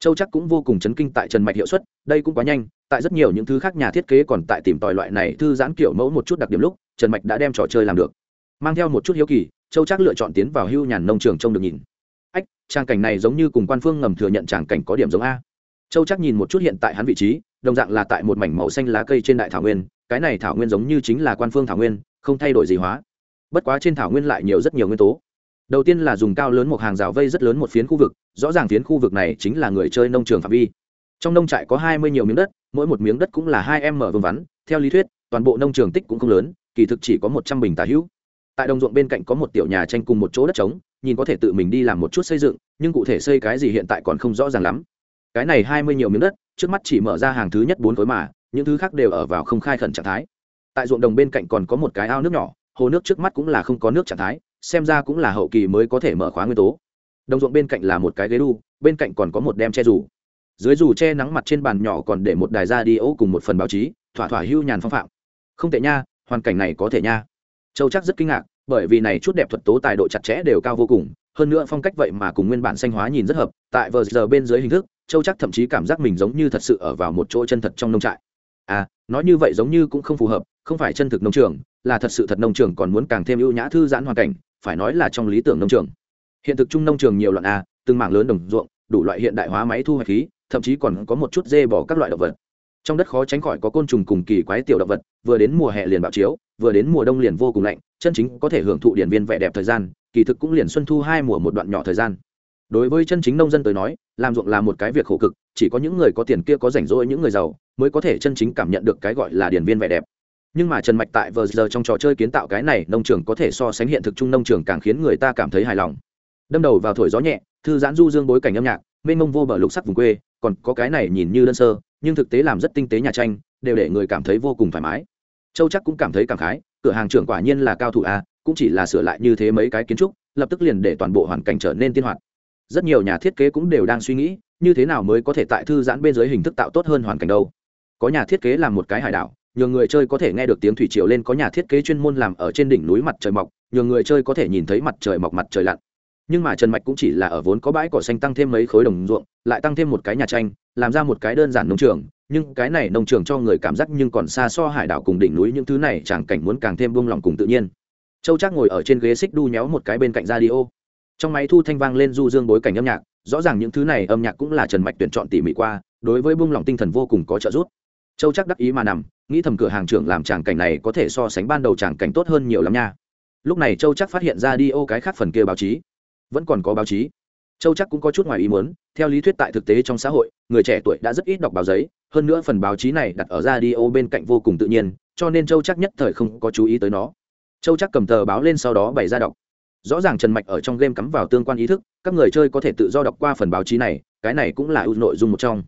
Châu chắc cũng vô cùng chấn kinh tại trần mạch hiệu suất, đây cũng quá nhanh, tại rất nhiều những thứ khác nhà thiết kế còn tại tìm tòi loại này thư giãn kiểu mẫu một chút đặc điểm lúc, trần mạch đã đem trò chơi làm được. Mang theo một chút hiếu kỳ, châu chắc lựa chọn tiến vào hưu nhàn nông trường trông được nhìn. Ách, trang cảnh này giống như cùng quan phương ngầm thừa nhận tràng cảnh có điểm giống a. Châu chắc nhìn một chút hiện tại hắn vị trí, đồng dạng là tại một mảnh màu xanh lá cây trên đại thảo nguyên, cái này thảo nguyên giống như chính là quan phương thảo nguyên, không thay đổi gì hóa. Bất quá trên thảo nguyên lại nhiều rất nhiều nguyên tố đầu tiên là dùng cao lớn một hàng rào vây rất lớn một phiến khu vực, rõ ràng phiến khu vực này chính là người chơi nông trường phạm vi. Trong nông trại có hai mươi nhiều miếng đất, mỗi một miếng đất cũng là hai m vương vắn, theo lý thuyết, toàn bộ nông trường tích cũng không lớn, kỳ thực chỉ có một trăm bình tà hữu. Tại đồng ruộng bên cạnh có một tiểu nhà tranh cùng một chỗ đất trống, nhìn có thể tự mình đi làm một chút xây dựng, nhưng cụ thể xây cái gì hiện tại còn không rõ ràng lắm. Cái này hai mươi nhiều miếng đất, trước mắt chỉ mở ra hàng thứ nhất bốn khối mà, những thứ khác đều ở vào không khai khẩn trạng thái. Tại ruộng đồng bên cạnh còn có một cái ao nước nhỏ, hồ nước trước mắt cũng là không có nước trạng thái xem ra cũng là hậu kỳ mới có thể mở khóa nguyên tố. Đồng ruộng bên cạnh là một cái ghế đu, bên cạnh còn có một đem che dù. dưới dù che nắng mặt trên bàn nhỏ còn để một đài ra đi ấu cùng một phần báo chí, thỏa thỏa hưu nhàn phong phạm. Không tệ nha, hoàn cảnh này có thể nha. Châu chắc rất kinh ngạc, bởi vì này chút đẹp thuật tố tài độ chặt chẽ đều cao vô cùng, hơn nữa phong cách vậy mà cùng nguyên bản xanh hóa nhìn rất hợp, tại vờ giờ bên dưới hình thức, châu chắc thậm chí cảm giác mình giống như thật sự ở vào một chỗ chân thật trong nông trại. À nói như vậy giống như cũng không phù hợp, không phải chân thực nông trường, là thật sự thật nông trường còn muốn càng thêm ưu nhã thư giãn hoàn cảnh phải nói là trong lý tưởng nông trường. Hiện thực chung nông trường nhiều loạn a, từng mảng lớn đồng ruộng, đủ loại hiện đại hóa máy thu hoạch khí, thậm chí còn có một chút dê bỏ các loại động vật. Trong đất khó tránh khỏi có côn trùng cùng kỳ quái tiểu động vật, vừa đến mùa hè liền bạo chiếu, vừa đến mùa đông liền vô cùng lạnh, chân chính có thể hưởng thụ điển viên vẻ đẹp thời gian, kỳ thực cũng liền xuân thu hai mùa một đoạn nhỏ thời gian. Đối với chân chính nông dân tới nói, làm ruộng là một cái việc khổ cực, chỉ có những người có tiền kia có rảnh rỗi, những người giàu, mới có thể chân chính cảm nhận được cái gọi là điển viên vẻ đẹp nhưng mà trần mạch tại vờ giờ trong trò chơi kiến tạo cái này, nông trường có thể so sánh hiện thực chung nông trường càng khiến người ta cảm thấy hài lòng. Đâm đầu vào thổi gió nhẹ, thư giãn du dương bối cảnh âm nhạc, mênh mông vô bờ lục sắc vùng quê, còn có cái này nhìn như đơn sơ, nhưng thực tế làm rất tinh tế nhà tranh, đều để người cảm thấy vô cùng thoải mái. Châu chắc cũng cảm thấy cảm khái, cửa hàng trưởng quả nhiên là cao thủ a, cũng chỉ là sửa lại như thế mấy cái kiến trúc, lập tức liền để toàn bộ hoàn cảnh trở nên tiên hoạt. Rất nhiều nhà thiết kế cũng đều đang suy nghĩ, như thế nào mới có thể tại thư giãn bên dưới hình thức tạo tốt hơn hoàn cảnh đâu. Có nhà thiết kế làm một cái hải đảo nhường người chơi có thể nghe được tiếng thủy triều lên có nhà thiết kế chuyên môn làm ở trên đỉnh núi mặt trời mọc, nhường người chơi có thể nhìn thấy mặt trời mọc mặt trời lặn. Nhưng mà trần mạch cũng chỉ là ở vốn có bãi cỏ xanh tăng thêm mấy khối đồng ruộng, lại tăng thêm một cái nhà tranh, làm ra một cái đơn giản nông trường. Nhưng cái này nông trường cho người cảm giác nhưng còn xa so hải đảo cùng đỉnh núi những thứ này chẳng cảnh muốn càng thêm buông lòng cùng tự nhiên. Châu chắc ngồi ở trên ghế xích đu nhéo một cái bên cạnh radio. Trong máy thu thanh vang lên du dương bối cảnh âm nhạc, rõ ràng những thứ này âm nhạc cũng là trần mạch tuyển chọn tỉ mỉ qua, đối với buông lòng tinh thần vô cùng có trợ giúp châu chắc đắc ý mà nằm, nghĩ thầm cửa hàng trưởng làm tràng cảnh này có thể so sánh ban đầu tràng cảnh tốt hơn nhiều lắm nha. Lúc này châu chắc phát hiện ra đi ô cái khác phần kia báo chí. Vẫn còn có báo chí. Châu chắc cũng có chút ngoài ý muốn, theo lý thuyết tại thực tế trong xã hội, người trẻ tuổi đã rất ít đọc báo giấy, hơn nữa phần báo chí này đặt ở ra đi ô bên cạnh vô cùng tự nhiên, cho nên châu chắc nhất thời không có chú ý tới nó. Châu chắc cầm tờ báo lên sau đó bày ra đọc. Rõ ràng trần mạch ở trong game cắm vào tương quan ý thức, các người chơi có thể tự do đọc qua phần báo chí này, cái này cũng là ưu nội dung một trong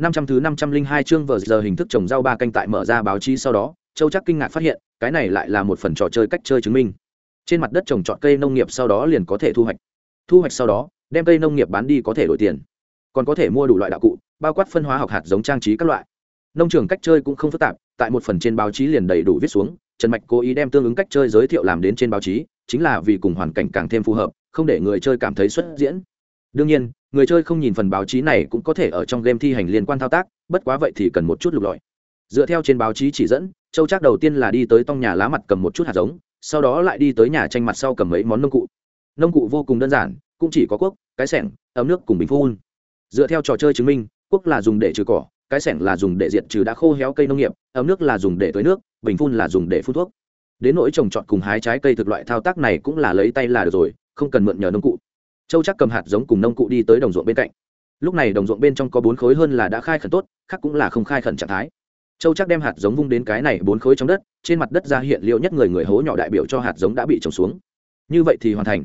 năm trăm thứ năm trăm linh hai chương vở giờ hình thức trồng rau ba canh tại mở ra báo chí sau đó, châu chắc kinh ngạc phát hiện, cái này lại là một phần trò chơi cách chơi chứng minh. Trên mặt đất trồng trọt cây nông nghiệp sau đó liền có thể thu hoạch. Thu hoạch sau đó, đem cây nông nghiệp bán đi có thể đổi tiền. Còn có thể mua đủ loại đạo cụ, bao quát phân hóa học hạt giống trang trí các loại. Nông trường cách chơi cũng không phức tạp, tại một phần trên báo chí liền đầy đủ viết xuống, trần mạch cố ý đem tương ứng cách chơi giới thiệu làm đến trên báo chí, chính là vì cùng hoàn cảnh càng thêm phù hợp, không để người chơi cảm thấy xuất diễn đương nhiên, người chơi không nhìn phần báo chí này cũng có thể ở trong game thi hành liên quan thao tác, bất quá vậy thì cần một chút lục lọi. Dựa theo trên báo chí chỉ dẫn, châu chắc đầu tiên là đi tới tông nhà lá mặt cầm một chút hạt giống, sau đó lại đi tới nhà tranh mặt sau cầm mấy món nông cụ. Nông cụ vô cùng đơn giản, cũng chỉ có cuốc, cái sẻng, ấm nước cùng bình phun. Dựa theo trò chơi chứng minh, cuốc là dùng để trừ cỏ, cái sẻng là dùng để diệt trừ đã khô héo cây nông nghiệp, ấm nước là dùng để tưới nước, bình phun là dùng để phun thuốc. Đến nỗi trồng trọt cùng hái trái cây thực loại thao tác này cũng là lấy tay là được rồi, không cần mượn nhờ nông cụ châu chắc cầm hạt giống cùng nông cụ đi tới đồng ruộng bên cạnh. Lúc này đồng ruộng bên trong có bốn khối hơn là đã khai khẩn tốt, khác cũng là không khai khẩn trạng thái. Châu chắc đem hạt giống vung đến cái này bốn khối trong đất, trên mặt đất ra hiện liệu nhất người người hố nhỏ đại biểu cho hạt giống đã bị trồng xuống. Như vậy thì hoàn thành.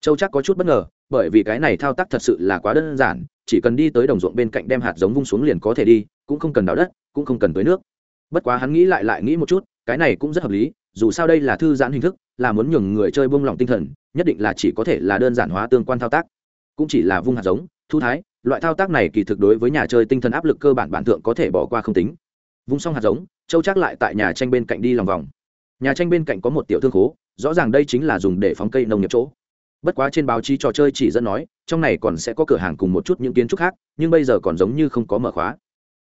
Châu chắc có chút bất ngờ, bởi vì cái này thao tác thật sự là quá đơn giản, chỉ cần đi tới đồng ruộng bên cạnh đem hạt giống vung xuống liền có thể đi, cũng không cần đào đất, cũng không cần tưới nước. Bất quá hắn nghĩ lại lại nghĩ một chút, cái này cũng rất hợp lý dù sao đây là thư giãn hình thức, là muốn nhường người chơi buông lỏng tinh thần, nhất định là chỉ có thể là đơn giản hóa tương quan thao tác. Cũng chỉ là vung hạt giống, thu thái, loại thao tác này kỳ thực đối với nhà chơi tinh thần áp lực cơ bản bản thượng có thể bỏ qua không tính. Vung xong hạt giống, châu chắc lại tại nhà tranh bên cạnh đi lòng vòng. Nhà tranh bên cạnh có một tiểu thương khố, rõ ràng đây chính là dùng để phóng cây nông nghiệp chỗ. Bất quá trên báo chí trò chơi chỉ dẫn nói, trong này còn sẽ có cửa hàng cùng một chút những kiến trúc khác, nhưng bây giờ còn giống như không có mở khóa.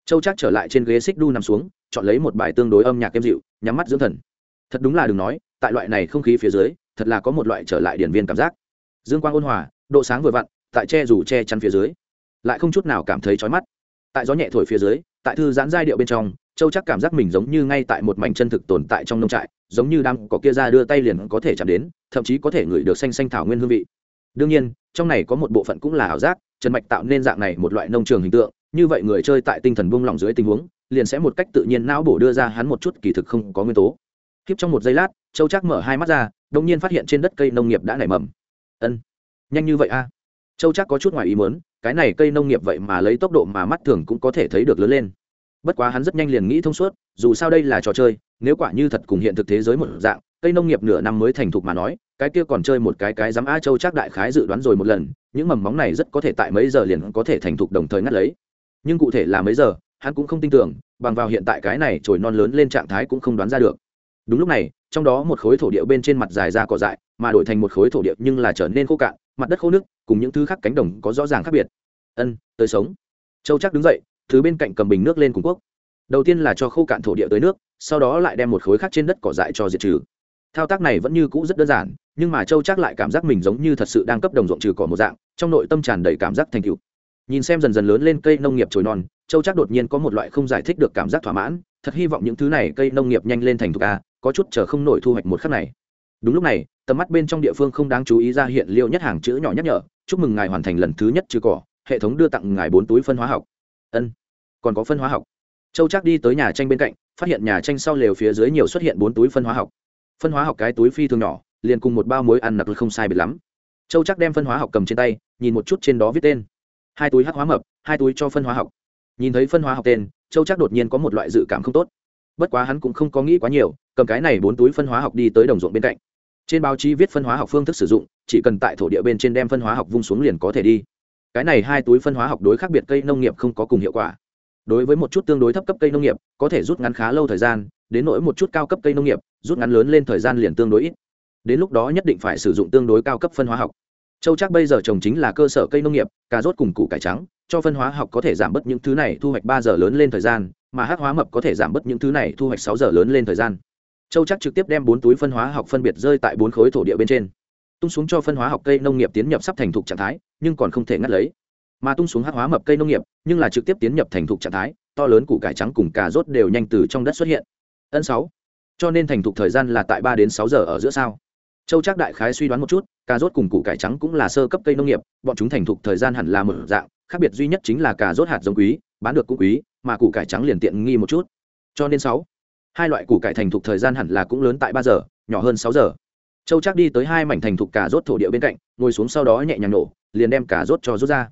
Châu chắc trở lại trên ghế xích đu nằm xuống, chọn lấy một bài tương đối âm nhạc êm dịu, nhắm mắt dưỡng thần thật đúng là đừng nói, tại loại này không khí phía dưới, thật là có một loại trở lại điển viên cảm giác. Dương quang ôn hòa, độ sáng vừa vặn, tại che rủ che chắn phía dưới, lại không chút nào cảm thấy chói mắt. Tại gió nhẹ thổi phía dưới, tại thư giãn giai điệu bên trong, châu chắc cảm giác mình giống như ngay tại một mảnh chân thực tồn tại trong nông trại, giống như đang có kia ra đưa tay liền có thể chạm đến, thậm chí có thể ngửi được xanh xanh thảo nguyên hương vị. Đương nhiên, trong này có một bộ phận cũng là ảo giác, trần mạch tạo nên dạng này một loại nông trường hình tượng, như vậy người chơi tại tinh thần buông lỏng dưới tình huống, liền sẽ một cách tự nhiên não bổ đưa ra hắn một chút kỳ thực không có nguyên tố kiếp trong một giây lát, châu Trác mở hai mắt ra, đột nhiên phát hiện trên đất cây nông nghiệp đã nảy mầm. Ân, nhanh như vậy a? Châu Trác có chút ngoài ý muốn, cái này cây nông nghiệp vậy mà lấy tốc độ mà mắt thường cũng có thể thấy được lớn lên. Bất quá hắn rất nhanh liền nghĩ thông suốt, dù sao đây là trò chơi, nếu quả như thật cùng hiện thực thế giới một dạng, cây nông nghiệp nửa năm mới thành thục mà nói, cái kia còn chơi một cái cái dám a châu Trác đại khái dự đoán rồi một lần, những mầm móng này rất có thể tại mấy giờ liền có thể thành thục đồng thời ngắt lấy. Nhưng cụ thể là mấy giờ, hắn cũng không tin tưởng, bằng vào hiện tại cái này trồi non lớn lên trạng thái cũng không đoán ra được đúng lúc này, trong đó một khối thổ địa bên trên mặt dài ra cỏ dại, mà đổi thành một khối thổ địa nhưng là trở nên khô cạn, mặt đất khô nước, cùng những thứ khác cánh đồng có rõ ràng khác biệt. Ân, tới sống. Châu chắc đứng dậy, thứ bên cạnh cầm bình nước lên cùng quốc. Đầu tiên là cho khô cạn thổ địa tới nước, sau đó lại đem một khối khác trên đất cỏ dại cho diệt trừ. Thao tác này vẫn như cũ rất đơn giản, nhưng mà châu chắc lại cảm giác mình giống như thật sự đang cấp đồng ruộng trừ cỏ một dạng, trong nội tâm tràn đầy cảm giác thành cựu nhìn xem dần dần lớn lên cây nông nghiệp trồi non, châu chắc đột nhiên có một loại không giải thích được cảm giác thỏa mãn, thật hy vọng những thứ này cây nông nghiệp nhanh lên thành thục a có chút chờ không nổi thu hoạch một khắc này. Đúng lúc này, tầm mắt bên trong địa phương không đáng chú ý ra hiện liệu nhất hàng chữ nhỏ nhắc nhở, chúc mừng ngài hoàn thành lần thứ nhất trừ cỏ, hệ thống đưa tặng ngài bốn túi phân hóa học. Ân, còn có phân hóa học. Châu chắc đi tới nhà tranh bên cạnh, phát hiện nhà tranh sau lều phía dưới nhiều xuất hiện bốn túi phân hóa học. Phân hóa học cái túi phi thường nhỏ, liền cùng một bao muối ăn nặc không sai biệt lắm. Châu chắc đem phân hóa học cầm trên tay, nhìn một chút trên đó viết tên. Hai túi hắc hóa mập, hai túi cho phân hóa học. Nhìn thấy phân hóa học tên, châu chắc đột nhiên có một loại dự cảm không tốt. Bất quá hắn cũng không có nghĩ quá nhiều cầm cái này bốn túi phân hóa học đi tới đồng ruộng bên cạnh. Trên báo chí viết phân hóa học phương thức sử dụng, chỉ cần tại thổ địa bên trên đem phân hóa học vung xuống liền có thể đi. Cái này hai túi phân hóa học đối khác biệt cây nông nghiệp không có cùng hiệu quả. Đối với một chút tương đối thấp cấp cây nông nghiệp, có thể rút ngắn khá lâu thời gian, đến nỗi một chút cao cấp cây nông nghiệp, rút ngắn lớn lên thời gian liền tương đối ít. Đến lúc đó nhất định phải sử dụng tương đối cao cấp phân hóa học. Châu chắc bây giờ trồng chính là cơ sở cây nông nghiệp, cà rốt cùng củ cải trắng, cho phân hóa học có thể giảm bớt những thứ này thu hoạch ba giờ lớn lên thời gian, mà hát hóa mập có thể giảm bớt những thứ này thu hoạch sáu giờ lớn lên thời gian châu chắc trực tiếp đem bốn túi phân hóa học phân biệt rơi tại bốn khối thổ địa bên trên. Tung xuống cho phân hóa học cây nông nghiệp tiến nhập sắp thành thục trạng thái, nhưng còn không thể ngắt lấy. Mà tung xuống hát hóa mập cây nông nghiệp, nhưng là trực tiếp tiến nhập thành thục trạng thái, to lớn củ cải trắng cùng cà rốt đều nhanh từ trong đất xuất hiện. Ân sáu. Cho nên thành thục thời gian là tại ba đến sáu giờ ở giữa sao? Châu chắc đại khái suy đoán một chút, cà rốt cùng củ cải trắng cũng là sơ cấp cây nông nghiệp, bọn chúng thành thục thời gian hẳn là một dạng, khác biệt duy nhất chính là cà rốt hạt giống quý, bán được cũng quý, mà củ cải trắng liền tiện nghi một chút. Cho nên sáu hai loại củ cải thành thục thời gian hẳn là cũng lớn tại ba giờ, nhỏ hơn sáu giờ. Châu chắc đi tới hai mảnh thành thục cà rốt thổ địa bên cạnh, ngồi xuống sau đó nhẹ nhàng nổ, liền đem cà rốt cho rút ra.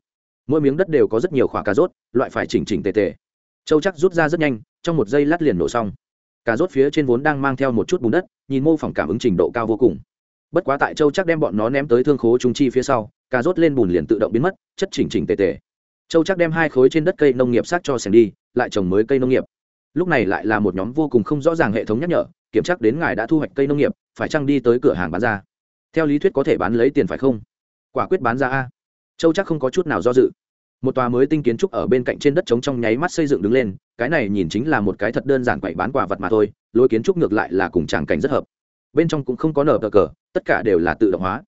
Mỗi miếng đất đều có rất nhiều khoả cà rốt, loại phải chỉnh chỉnh tề tề. Châu chắc rút ra rất nhanh, trong một giây lát liền nổ xong. Cà rốt phía trên vốn đang mang theo một chút bùn đất, nhìn mô phỏng cảm ứng trình độ cao vô cùng. Bất quá tại châu chắc đem bọn nó ném tới thương khố trung chi phía sau, cà rốt lên bùn liền tự động biến mất, chất chỉnh chỉnh tề tề. Châu chắc đem hai khối trên đất cây nông nghiệp sát cho sành đi, lại trồng mới cây nông nghiệp lúc này lại là một nhóm vô cùng không rõ ràng hệ thống nhắc nhở, kiểm tra đến ngài đã thu hoạch cây nông nghiệp, phải chăng đi tới cửa hàng bán ra? Theo lý thuyết có thể bán lấy tiền phải không? Quả quyết bán ra a. Châu chắc không có chút nào do dự. Một tòa mới tinh kiến trúc ở bên cạnh trên đất trống trong nháy mắt xây dựng đứng lên, cái này nhìn chính là một cái thật đơn giản quậy bán quả vật mà thôi, lối kiến trúc ngược lại là cùng tràng cảnh rất hợp. Bên trong cũng không có nở cờ cờ, tất cả đều là tự động hóa.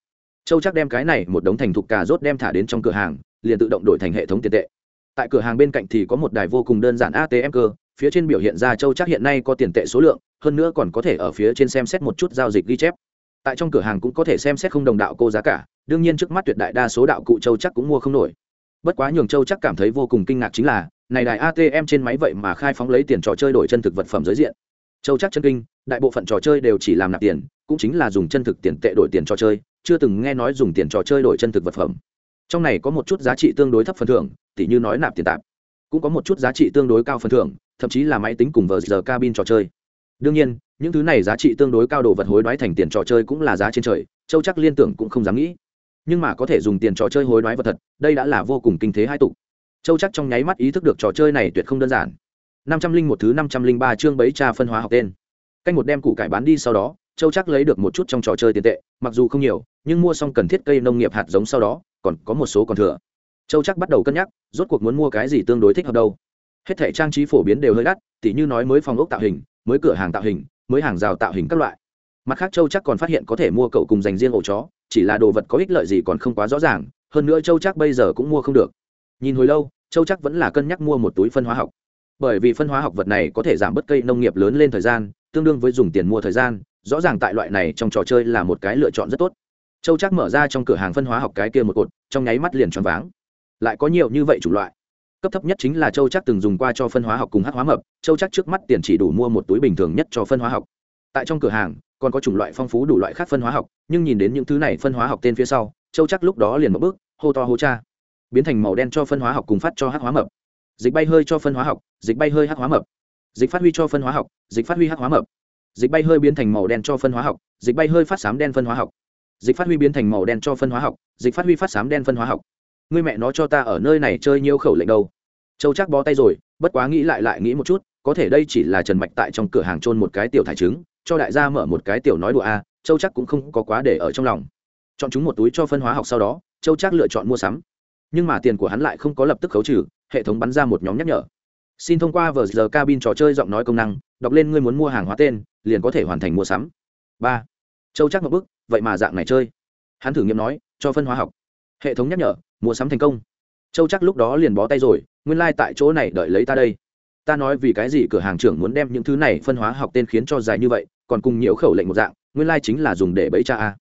Châu chắc đem cái này một đống thành thục cà rốt đem thả đến trong cửa hàng, liền tự động đổi thành hệ thống tiền tệ. Tại cửa hàng bên cạnh thì có một đài vô cùng đơn giản atm cơ phía trên biểu hiện ra châu chắc hiện nay có tiền tệ số lượng, hơn nữa còn có thể ở phía trên xem xét một chút giao dịch ghi chép. Tại trong cửa hàng cũng có thể xem xét không đồng đạo cô giá cả, đương nhiên trước mắt tuyệt đại đa số đạo cụ châu chắc cũng mua không nổi. Bất quá nhường châu chắc cảm thấy vô cùng kinh ngạc chính là, này đài atm trên máy vậy mà khai phóng lấy tiền trò chơi đổi chân thực vật phẩm giới diện. Châu chắc chân kinh, đại bộ phận trò chơi đều chỉ làm nạp tiền, cũng chính là dùng chân thực tiền tệ đổi tiền trò chơi, chưa từng nghe nói dùng tiền trò chơi đổi chân thực vật phẩm. Trong này có một chút giá trị tương đối thấp phần thưởng, tỉ như nói nạp tiền tạp, cũng có một chút giá trị tương đối cao phần thưởng thậm chí là máy tính cùng vờ giờ cabin trò chơi. Đương nhiên, những thứ này giá trị tương đối cao đồ vật hối đoái thành tiền trò chơi cũng là giá trên trời, châu chắc liên tưởng cũng không dám nghĩ. Nhưng mà có thể dùng tiền trò chơi hối đoái vật thật, đây đã là vô cùng kinh thế hai tục. Châu chắc trong nháy mắt ý thức được trò chơi này tuyệt không đơn giản. Năm trăm linh một thứ năm trăm linh ba chương bấy cha phân hóa học tên. Canh một đem củ cải bán đi sau đó, châu chắc lấy được một chút trong trò chơi tiền tệ, mặc dù không nhiều, nhưng mua xong cần thiết cây nông nghiệp hạt giống sau đó, còn có một số còn thừa. Châu chắc bắt đầu cân nhắc, rốt cuộc muốn mua cái gì tương đối thích hợp đâu hết thể trang trí phổ biến đều hơi đắt, tỉ như nói mới phòng ốc tạo hình, mới cửa hàng tạo hình, mới hàng rào tạo hình các loại. Mặt khác châu chắc còn phát hiện có thể mua cậu cùng dành riêng ổ chó, chỉ là đồ vật có ích lợi gì còn không quá rõ ràng, hơn nữa châu chắc bây giờ cũng mua không được. Nhìn hồi lâu, châu chắc vẫn là cân nhắc mua một túi phân hóa học. Bởi vì phân hóa học vật này có thể giảm bớt cây nông nghiệp lớn lên thời gian, tương đương với dùng tiền mua thời gian, rõ ràng tại loại này trong trò chơi là một cái lựa chọn rất tốt. Châu chắc mở ra trong cửa hàng phân hóa học cái kia một cột, trong nháy mắt liền choáng váng. Lại có nhiều như vậy chủng loại cấp thấp nhất chính là châu chắc từng dùng qua cho phân hóa học cùng hát hóa mập châu chắc trước mắt tiền chỉ đủ mua một túi bình thường nhất cho phân hóa học tại trong cửa hàng còn có chủng loại phong phú đủ loại khác phân hóa học nhưng nhìn đến những thứ này phân hóa học tên phía sau châu chắc lúc đó liền một bước hô to hô cha biến thành màu đen cho phân hóa học cùng phát cho hát hóa mập dịch bay hơi cho phân hóa học dịch bay hơi hát hóa mập dịch phát huy cho phân hóa học dịch phát huy hát hóa mập dịch bay hơi biến thành màu đen cho phân hóa học dịch bay hơi phát xám đen phân hóa học dịch phát huy biến thành màu đen cho phân hóa học dịch phát huy phát xám đen phân hóa học Ngươi mẹ nó cho ta ở nơi này chơi nhiều khẩu lệnh đâu. Châu chắc bó tay rồi, bất quá nghĩ lại lại nghĩ một chút, có thể đây chỉ là trần mạch tại trong cửa hàng trôn một cái tiểu thải trứng, cho đại gia mở một cái tiểu nói đùa a, châu chắc cũng không có quá để ở trong lòng. Chọn chúng một túi cho phân hóa học sau đó, châu chắc lựa chọn mua sắm. Nhưng mà tiền của hắn lại không có lập tức khấu trừ, hệ thống bắn ra một nhóm nhắc nhở. Xin thông qua vờ giờ cabin trò chơi giọng nói công năng, đọc lên ngươi muốn mua hàng hóa tên, liền có thể hoàn thành mua sắm. Ba. Châu chắc một bức vậy mà dạng này chơi. Hắn thử nghiệm nói, cho phân hóa học. Hệ thống nhắc nhở mua sắm thành công. Châu chắc lúc đó liền bó tay rồi, nguyên lai、like、tại chỗ này đợi lấy ta đây. Ta nói vì cái gì cửa hàng trưởng muốn đem những thứ này phân hóa học tên khiến cho dài như vậy, còn cùng nhiều khẩu lệnh một dạng, nguyên lai、like、chính là dùng để bẫy cha a.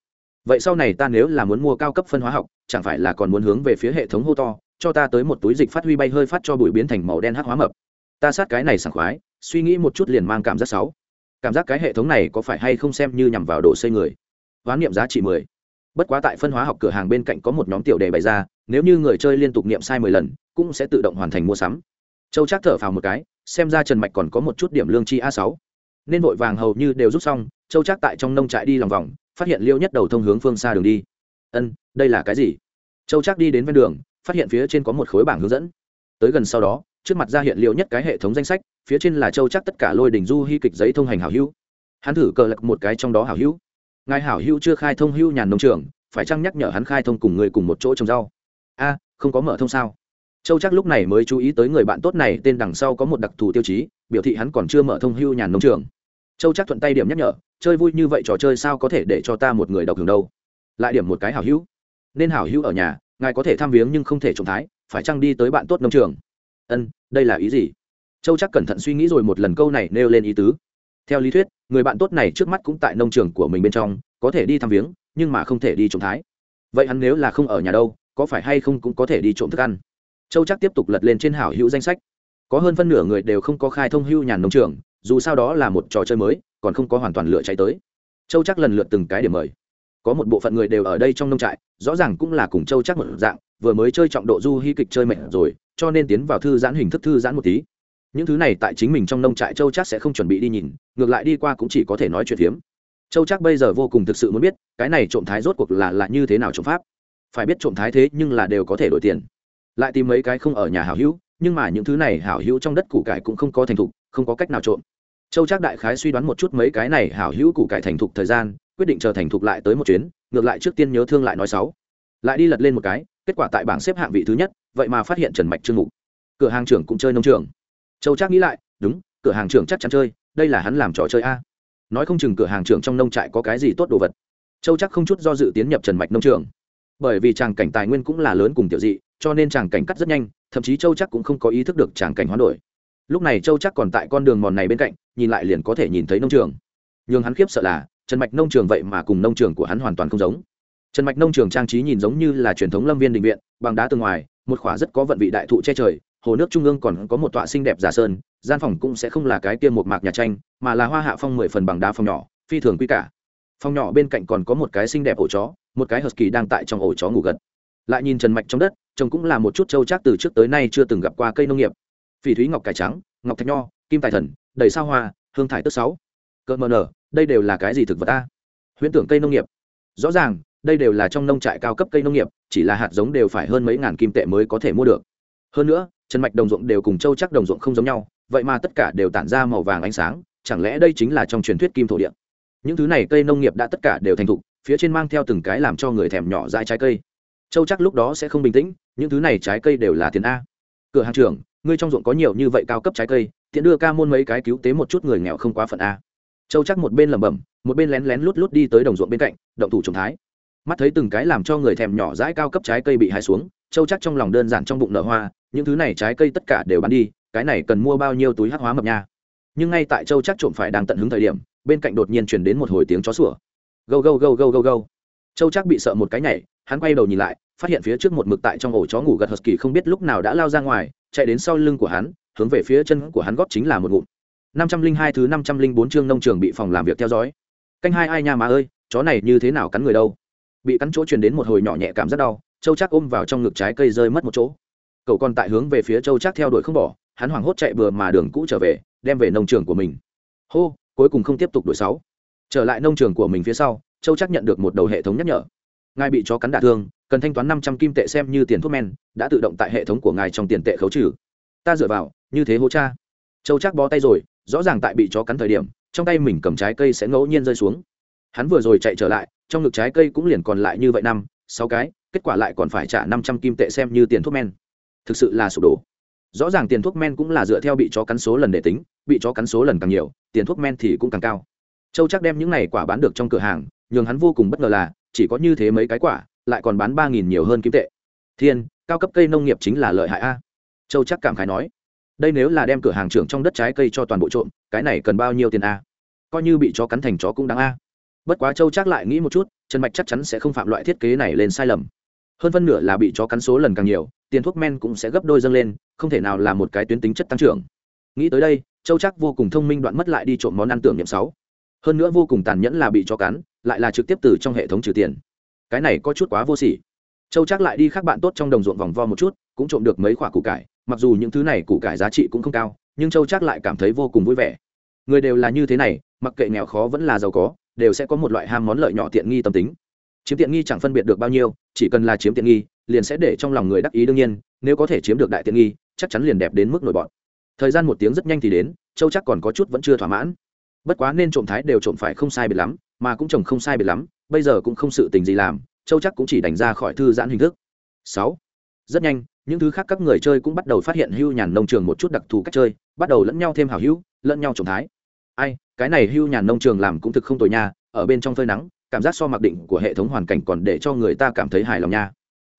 Vậy sau này ta nếu là muốn mua cao cấp phân hóa học, chẳng phải là còn muốn hướng về phía hệ thống hô to, cho ta tới một túi dịch phát huy bay hơi phát cho bụi biến thành màu đen hắc hóa mập. Ta sát cái này sảng khoái, suy nghĩ một chút liền mang cảm giác sáu. Cảm giác cái hệ thống này có phải hay không xem như nhằm vào đồ xây người? Hoán niệm giá trị mười. Bất quá tại phân hóa học cửa hàng bên cạnh có một nhóm tiểu đề bày ra nếu như người chơi liên tục niệm sai mười lần, cũng sẽ tự động hoàn thành mua sắm. Châu chắc thở phào một cái, xem ra trần mạch còn có một chút điểm lương chi a sáu. Nên vội vàng hầu như đều rút xong, châu chắc tại trong nông trại đi lòng vòng, phát hiện liêu nhất đầu thông hướng phương xa đường đi. Ân, đây là cái gì? Châu chắc đi đến ven đường, phát hiện phía trên có một khối bảng hướng dẫn. Tới gần sau đó, trước mặt ra hiện liêu nhất cái hệ thống danh sách, phía trên là châu chắc tất cả lôi đỉnh du hy kịch giấy thông hành hảo hữu. Hắn thử cờ lật một cái trong đó hảo hữu. Ngài hảo hữu chưa khai thông hữu nhàn nông trường, phải chăng nhắc nhở hắn khai thông cùng người cùng một chỗ trồng rau? A, không có mở thông sao? Châu chắc lúc này mới chú ý tới người bạn tốt này, tên đằng sau có một đặc thù tiêu chí, biểu thị hắn còn chưa mở thông hưu nhàn nông trường. Châu chắc thuận tay điểm nhắc nhở, chơi vui như vậy trò chơi sao có thể để cho ta một người đọc thường đâu? Lại điểm một cái hảo hữu. Nên hảo hữu ở nhà, ngài có thể tham viếng nhưng không thể trồng thái, phải chăng đi tới bạn tốt nông trường? Ân, đây là ý gì? Châu chắc cẩn thận suy nghĩ rồi một lần câu này nêu lên ý tứ. Theo lý thuyết, người bạn tốt này trước mắt cũng tại nông trường của mình bên trong, có thể đi thăm viếng, nhưng mà không thể đi trồng thái. Vậy hắn nếu là không ở nhà đâu có phải hay không cũng có thể đi trộm thức ăn. Châu chắc tiếp tục lật lên trên hảo hữu danh sách. Có hơn phân nửa người đều không có khai thông hưu nhàn nông trường, dù sao đó là một trò chơi mới, còn không có hoàn toàn lựa cháy tới. Châu chắc lần lượt từng cái điểm mời. Có một bộ phận người đều ở đây trong nông trại, rõ ràng cũng là cùng châu chắc một dạng, vừa mới chơi trọng độ du hy kịch chơi mệt rồi, cho nên tiến vào thư giãn hình thức thư giãn một tí. Những thứ này tại chính mình trong nông trại châu chắc sẽ không chuẩn bị đi nhìn, ngược lại đi qua cũng chỉ có thể nói chuyện phiếm. Châu chắc bây giờ vô cùng thực sự muốn biết, cái này trộm thái rốt cuộc là là như thế nào trộm pháp phải biết trộm thái thế nhưng là đều có thể đổi tiền. Lại tìm mấy cái không ở nhà hảo hữu, nhưng mà những thứ này hảo hữu trong đất củ cải cũng không có thành thục, không có cách nào trộm. Châu Trác đại khái suy đoán một chút mấy cái này hảo hữu củ cải thành thục thời gian, quyết định chờ thành thục lại tới một chuyến, ngược lại trước tiên nhớ thương lại nói sáu lại đi lật lên một cái, kết quả tại bảng xếp hạng vị thứ nhất, vậy mà phát hiện trần mạch trương mục. Cửa hàng trưởng cũng chơi nông trường. Châu Trác nghĩ lại, đúng, cửa hàng trưởng chắc chắn chơi, đây là hắn làm trò chơi a. Nói không chừng cửa hàng trưởng trong nông trại có cái gì tốt đồ vật. Châu chắc không chút do dự tiến nhập trần mạch nông trường bởi vì tràng cảnh tài nguyên cũng là lớn cùng tiểu dị, cho nên tràng cảnh cắt rất nhanh, thậm chí châu chắc cũng không có ý thức được tràng cảnh hoán đổi. Lúc này châu chắc còn tại con đường mòn này bên cạnh, nhìn lại liền có thể nhìn thấy nông trường. N h ư n g hắn khiếp sợ là, trần mạch nông trường vậy mà cùng nông trường của hắn hoàn toàn không giống. Trần mạch nông trường trang trí nhìn giống như là truyền thống lâm viên định viện, bằng đá từ ngoài, một khỏa rất có vận vị đại thụ che trời, hồ nước trung ương còn có một tọa xinh đẹp giả sơn, gian phòng cũng sẽ không là cái kia một mạc nhà tranh, mà là hoa hạ phong mười phần bằng đá phòng nhỏ, phi thường quy cả. Phòng nhỏ bên cạnh còn có một cái xinh đẹp ổ chó một cái husky kỳ đang tại trong ổ chó ngủ gật. Lại nhìn trần mạch trong đất, trông cũng là một chút châu chắc từ trước tới nay chưa từng gặp qua cây nông nghiệp. Phỉ thúy ngọc cải trắng, ngọc thạch nho, kim tài thần, đầy sao hoa, hương thải tức sáu. Cợt mờ nở, đây đều là cái gì thực vật ta? Huyễn tưởng cây nông nghiệp. Rõ ràng, đây đều là trong nông trại cao cấp cây nông nghiệp, chỉ là hạt giống đều phải hơn mấy ngàn kim tệ mới có thể mua được. Hơn nữa, trần mạch đồng ruộng đều cùng châu chắc đồng ruộng không giống nhau, vậy mà tất cả đều tản ra màu vàng ánh sáng, chẳng lẽ đây chính là trong truyền thuyết kim thổ địa? Những thứ này cây nông nghiệp đã tất cả đều thành thục phía trên mang theo từng cái làm cho người thèm nhỏ dãi trái cây. Châu chắc lúc đó sẽ không bình tĩnh, những thứ này trái cây đều là tiền a. Cửa hàng trưởng, ngươi trong ruộng có nhiều như vậy cao cấp trái cây, tiện đưa ca môn mấy cái cứu tế một chút người nghèo không quá phận a. Châu chắc một bên lẩm bẩm, một bên lén lén lút lút đi tới đồng ruộng bên cạnh, động thủ trồng thái. Mắt thấy từng cái làm cho người thèm nhỏ dãi cao cấp trái cây bị hái xuống, châu chắc trong lòng đơn giản trong bụng nở hoa, những thứ này trái cây tất cả đều bán đi, cái này cần mua bao nhiêu túi hát hóa mập nha. Nhưng ngay tại châu chắc trộm phải đang tận hứng thời điểm, bên cạnh đột nhiên chuyển đến một hồi tiếng chó sủa gâu gâu gâu gâu gâu gâu. Châu chắc bị sợ một cái nhảy, hắn quay đầu nhìn lại, phát hiện phía trước một mực tại trong ổ chó ngủ gật husky không biết lúc nào đã lao ra ngoài, chạy đến sau lưng của hắn, hướng về phía chân của hắn góp chính là một ngụm. năm trăm linh hai thứ năm trăm linh bốn chương nông trường bị phòng làm việc theo dõi. Canh hai ai nha má ơi, chó này như thế nào cắn người đâu? Bị cắn chỗ truyền đến một hồi nhỏ nhẹ cảm rất đau, châu chắc ôm vào trong ngực trái cây rơi mất một chỗ. Cậu còn tại hướng về phía châu chắc theo đuổi không bỏ, hắn hoảng hốt chạy vừa mà đường cũ trở về, đem về nông trường của mình. Hô, cuối cùng không tiếp tục đuổi sáu trở lại nông trường của mình phía sau, châu chắc nhận được một đầu hệ thống nhắc nhở. Ngài bị chó cắn đả thương, cần thanh toán năm trăm kim tệ xem như tiền thuốc men, đã tự động tại hệ thống của ngài trong tiền tệ khấu trừ. Ta dựa vào, như thế hố cha. Châu chắc bó tay rồi, rõ ràng tại bị chó cắn thời điểm, trong tay mình cầm trái cây sẽ ngẫu nhiên rơi xuống. Hắn vừa rồi chạy trở lại, trong ngực trái cây cũng liền còn lại như vậy năm, sáu cái, kết quả lại còn phải trả năm trăm kim tệ xem như tiền thuốc men. Thực sự là sụp đổ. Rõ ràng tiền thuốc men cũng là dựa theo bị chó cắn số lần để tính, bị chó cắn số lần càng nhiều, tiền thuốc men thì cũng càng cao châu chắc đem những này quả bán được trong cửa hàng, nhường hắn vô cùng bất ngờ là, chỉ có như thế mấy cái quả, lại còn bán ba nghìn nhiều hơn kim tệ. Thiên, cao cấp cây nông nghiệp chính là lợi hại a. Châu chắc cảm khái nói, đây nếu là đem cửa hàng trưởng trong đất trái cây cho toàn bộ trộm, cái này cần bao nhiêu tiền a? Coi như bị chó cắn thành chó cũng đáng a. Bất quá châu chắc lại nghĩ một chút, trần mạch chắc chắn sẽ không phạm loại thiết kế này lên sai lầm. Hơn phân nửa là bị chó cắn số lần càng nhiều, tiền thuốc men cũng sẽ gấp đôi dâng lên, không thể nào là một cái tuyến tính chất tăng trưởng. Nghĩ tới đây, châu chắc vô cùng thông minh đoạn mất lại đi trộm món ăn tưởng niệm sáu hơn nữa vô cùng tàn nhẫn là bị cho cắn, lại là trực tiếp từ trong hệ thống trừ tiền. Cái này có chút quá vô sỉ. Châu chắc lại đi khác bạn tốt trong đồng ruộng vòng vo một chút, cũng trộm được mấy khoả củ cải. Mặc dù những thứ này củ cải giá trị cũng không cao, nhưng châu chắc lại cảm thấy vô cùng vui vẻ. Người đều là như thế này, mặc kệ nghèo khó vẫn là giàu có, đều sẽ có một loại ham món lợi nhỏ tiện nghi tâm tính. Chiếm tiện nghi chẳng phân biệt được bao nhiêu, chỉ cần là chiếm tiện nghi, liền sẽ để trong lòng người đắc ý đương nhiên, nếu có thể chiếm được đại tiện nghi, chắc chắn liền đẹp đến mức nổi bọn thời gian một tiếng rất nhanh thì đến, châu chắc còn có chút vẫn chưa thỏa mãn bất quá nên trộm thái đều trộm phải không sai biệt lắm, mà cũng trồng không sai biệt lắm, bây giờ cũng không sự tình gì làm, châu chắc cũng chỉ đánh ra khỏi thư giãn hình thức. Sáu. Rất nhanh, những thứ khác các người chơi cũng bắt đầu phát hiện hưu nhàn nông trường một chút đặc thù cách chơi, bắt đầu lẫn nhau thêm hào hữu, lẫn nhau trộm thái. Ai, cái này hưu nhàn nông trường làm cũng thực không tồi nha, ở bên trong phơi nắng, cảm giác so mặc định của hệ thống hoàn cảnh còn để cho người ta cảm thấy hài lòng nha.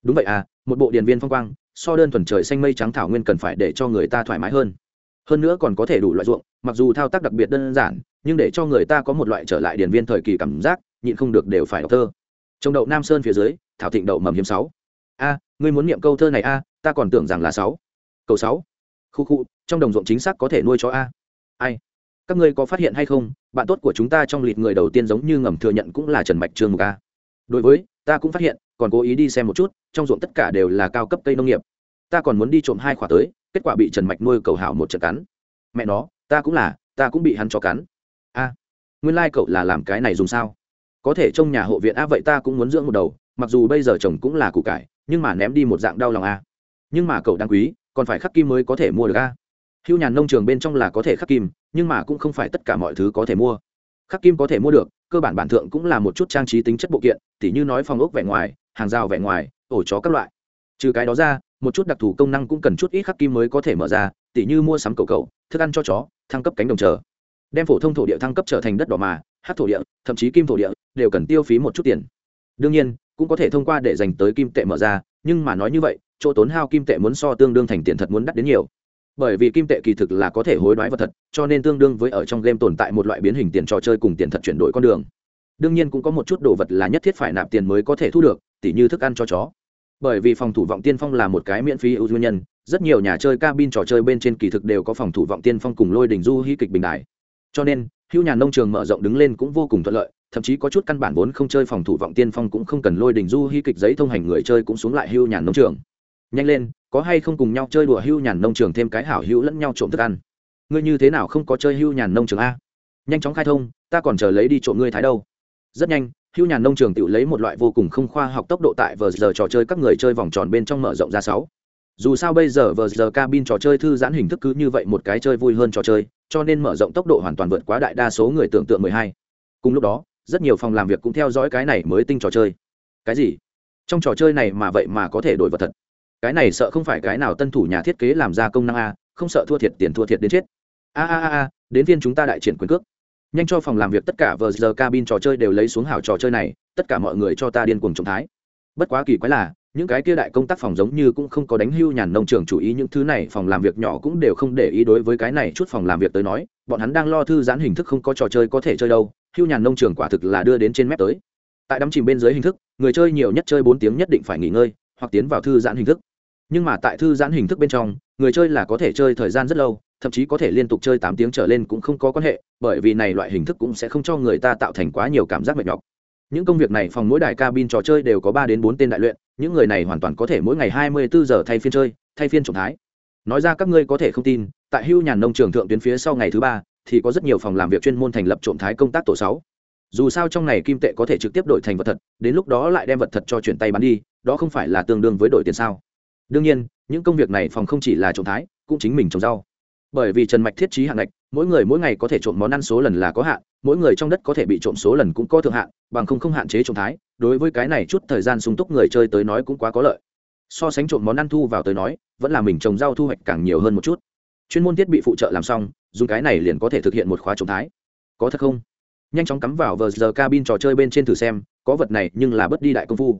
Đúng vậy à một bộ điện viên phong quang, so đơn thuần trời xanh mây trắng thảo nguyên cần phải để cho người ta thoải mái hơn hơn nữa còn có thể đủ loại ruộng, mặc dù thao tác đặc biệt đơn giản, nhưng để cho người ta có một loại trở lại điển viên thời kỳ cảm giác, nhịn không được đều phải đọc thơ. Trồng đậu nam sơn phía dưới, thảo thịnh đậu mầm hiếm sáu. A, ngươi muốn niệm câu thơ này a, ta còn tưởng rằng là sáu. Câu sáu. Khu khu, trong đồng ruộng chính xác có thể nuôi chó a. Ai? Các ngươi có phát hiện hay không, bạn tốt của chúng ta trong lịt người đầu tiên giống như ngầm thừa nhận cũng là trần mạch trương mục a. Đối với, ta cũng phát hiện, còn cố ý đi xem một chút, trong ruộng tất cả đều là cao cấp cây nông nghiệp. Ta còn muốn đi trộm hai khoả tới kết quả bị trần mạch nuôi cầu hảo một trận cắn. Mẹ nó, ta cũng là, ta cũng bị hắn cho cắn. A, nguyên lai、like、cậu là làm cái này dùng sao? Có thể trong nhà hộ viện a vậy ta cũng muốn dưỡng một đầu, mặc dù bây giờ chồng cũng là củ cải, nhưng mà ném đi một dạng đau lòng a. Nhưng mà cậu đáng quý, còn phải khắc kim mới có thể mua được a. Hưu nhàn nông trường bên trong là có thể khắc kim, nhưng mà cũng không phải tất cả mọi thứ có thể mua. Khắc kim có thể mua được, cơ bản bản thượng cũng là một chút trang trí tính chất bộ kiện, tỉ như nói phòng ốc vẻ ngoài, hàng rào vẻ ngoài, ổ chó các loại. Trừ cái đó ra một chút đặc thù công năng cũng cần chút ít khắc kim mới có thể mở ra, tỉ như mua sắm cầu cầu thức ăn cho chó, thăng cấp cánh đồng chờ. Đem phổ thông thổ địa thăng cấp trở thành đất đỏ mà, hát thổ địa, thậm chí kim thổ địa, đều cần tiêu phí một chút tiền. Đương nhiên, cũng có thể thông qua để dành tới kim tệ mở ra, nhưng mà nói như vậy, chỗ tốn hao kim tệ muốn so tương đương thành tiền thật muốn đắt đến nhiều. Bởi vì kim tệ kỳ thực là có thể hối đoái vật thật, cho nên tương đương với ở trong game tồn tại một loại biến hình tiền trò chơi cùng tiền thật chuyển đổi con đường. Đương nhiên cũng có một chút đồ vật là nhất thiết phải nạp tiền mới có thể thu được, tỉ như thức ăn cho chó bởi vì phòng thủ vọng tiên phong là một cái miễn phí ưu nguyên nhân, rất nhiều nhà chơi cabin trò chơi bên trên kỳ thực đều có phòng thủ vọng tiên phong cùng lôi đình du hy kịch bình đại cho nên hữu nhà nông trường mở rộng đứng lên cũng vô cùng thuận lợi, thậm chí có chút căn bản vốn không chơi phòng thủ vọng tiên phong cũng không cần lôi đình du hy kịch giấy thông hành người chơi cũng xuống lại hưu nhàn nông trường. Nhanh lên, có hay không cùng nhau chơi đùa hưu nhàn nông trường thêm cái hảo hữu lẫn nhau trộm thức ăn. Ngươi như thế nào không có chơi hưu nhàn nông trường a? Nhanh chóng khai thông, ta còn chờ lấy đi trộm ngươi thái đâu. Rất nhanh hưu nhàn nông trường tự lấy một loại vô cùng không khoa học tốc độ tại vờ giờ trò chơi các người chơi vòng tròn bên trong mở rộng ra sáu. Dù sao bây giờ vờ giờ cabin trò chơi thư giãn hình thức cứ như vậy một cái chơi vui hơn trò chơi, cho nên mở rộng tốc độ hoàn toàn vượt quá đại đa số người tưởng tượng mười hai. Cùng lúc đó, rất nhiều phòng làm việc cũng theo dõi cái này mới tinh trò chơi. Cái gì? Trong trò chơi này mà vậy mà có thể đổi vật thật. Cái này sợ không phải cái nào tân thủ nhà thiết kế làm ra công năng a, không sợ thua thiệt tiền thua thiệt đến chết. A a a đến viên chúng ta đại triển quyền cước nhanh cho phòng làm việc tất cả vờ giờ cabin trò chơi đều lấy xuống hảo trò chơi này, tất cả mọi người cho ta điên cuồng trọng thái. Bất quá kỳ quái là, những cái kia đại công tác phòng giống như cũng không có đánh hưu nhàn nông trường chủ ý, những thứ này phòng làm việc nhỏ cũng đều không để ý đối với cái này chút phòng làm việc tới nói, bọn hắn đang lo thư giãn hình thức không có trò chơi có thể chơi đâu, hưu nhàn nông trường quả thực là đưa đến trên mép tới. Tại đắm chìm bên dưới hình thức, người chơi nhiều nhất chơi bốn tiếng nhất định phải nghỉ ngơi, hoặc tiến vào thư giãn hình thức. Nhưng mà tại thư giãn hình thức bên trong, người chơi là có thể chơi thời gian rất lâu thậm chí có thể liên tục chơi tám tiếng trở lên cũng không có quan hệ, bởi vì này loại hình thức cũng sẽ không cho người ta tạo thành quá nhiều cảm giác mệt nhọc. Những công việc này phòng mỗi đài cabin trò chơi đều có ba đến bốn tên đại luyện, những người này hoàn toàn có thể mỗi ngày hai mươi bốn giờ thay phiên chơi, thay phiên trọng thái. Nói ra các ngươi có thể không tin, tại hưu nhàn nông trường thượng tuyến phía sau ngày thứ ba, thì có rất nhiều phòng làm việc chuyên môn thành lập trộm thái công tác tổ sáu. Dù sao trong này kim tệ có thể trực tiếp đổi thành vật thật, đến lúc đó lại đem vật thật cho chuyển tay bán đi, đó không phải là tương đương với đổi tiền sao? Đương nhiên, những công việc này phòng không chỉ là trộm thái, cũng chính mình trồng rau bởi vì trần mạch thiết trí hạng ngạch, mỗi người mỗi ngày có thể trộm món ăn số lần là có hạn, mỗi người trong đất có thể bị trộm số lần cũng có thượng hạn, bằng không không hạn chế trộm thái. Đối với cái này chút thời gian sung túc người chơi tới nói cũng quá có lợi. So sánh trộm món ăn thu vào tới nói, vẫn là mình trồng rau thu hoạch càng nhiều hơn một chút. Chuyên môn thiết bị phụ trợ làm xong, dùng cái này liền có thể thực hiện một khóa trộm thái. Có thật không? Nhanh chóng cắm vào vờ giờ cabin trò chơi bên trên thử xem, có vật này nhưng là bất đi đại công phu.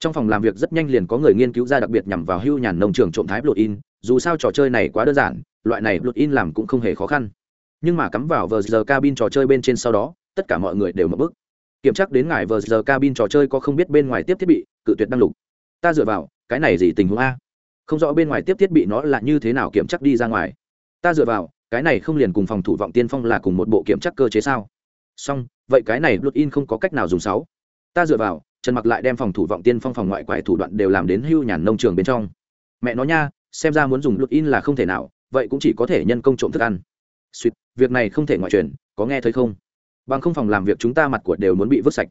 Trong phòng làm việc rất nhanh liền có người nghiên cứu ra đặc biệt nhằm vào hưu nhàn nông trường trộm thái blood in dù sao trò chơi này quá đơn giản loại này blood in làm cũng không hề khó khăn. Nhưng mà cắm vào vờ giờ cabin trò chơi bên trên sau đó, tất cả mọi người đều mở bức kiểm tra đến ngài vờ giờ cabin trò chơi có không biết bên ngoài tiếp thiết bị, cự tuyệt đăng lục. Ta dựa vào, cái này gì tình huống a? Không rõ bên ngoài tiếp thiết bị nó là như thế nào kiểm chắc đi ra ngoài. Ta dựa vào, cái này không liền cùng phòng thủ vọng tiên phong là cùng một bộ kiểm chắc cơ chế sao? Xong, vậy cái này luật in không có cách nào dùng sáu. Ta dựa vào, trần mặc lại đem phòng thủ vọng tiên phong phòng ngoại quải thủ đoạn đều làm đến hưu nhàn nông trường bên trong. Mẹ nó nha, xem ra muốn dùng luật in là không thể nào vậy cũng chỉ có thể nhân công trộm thức ăn. Suýt việc này không thể ngoại truyền, có nghe thấy không? Bằng không phòng làm việc chúng ta mặt của đều muốn bị vứt sạch.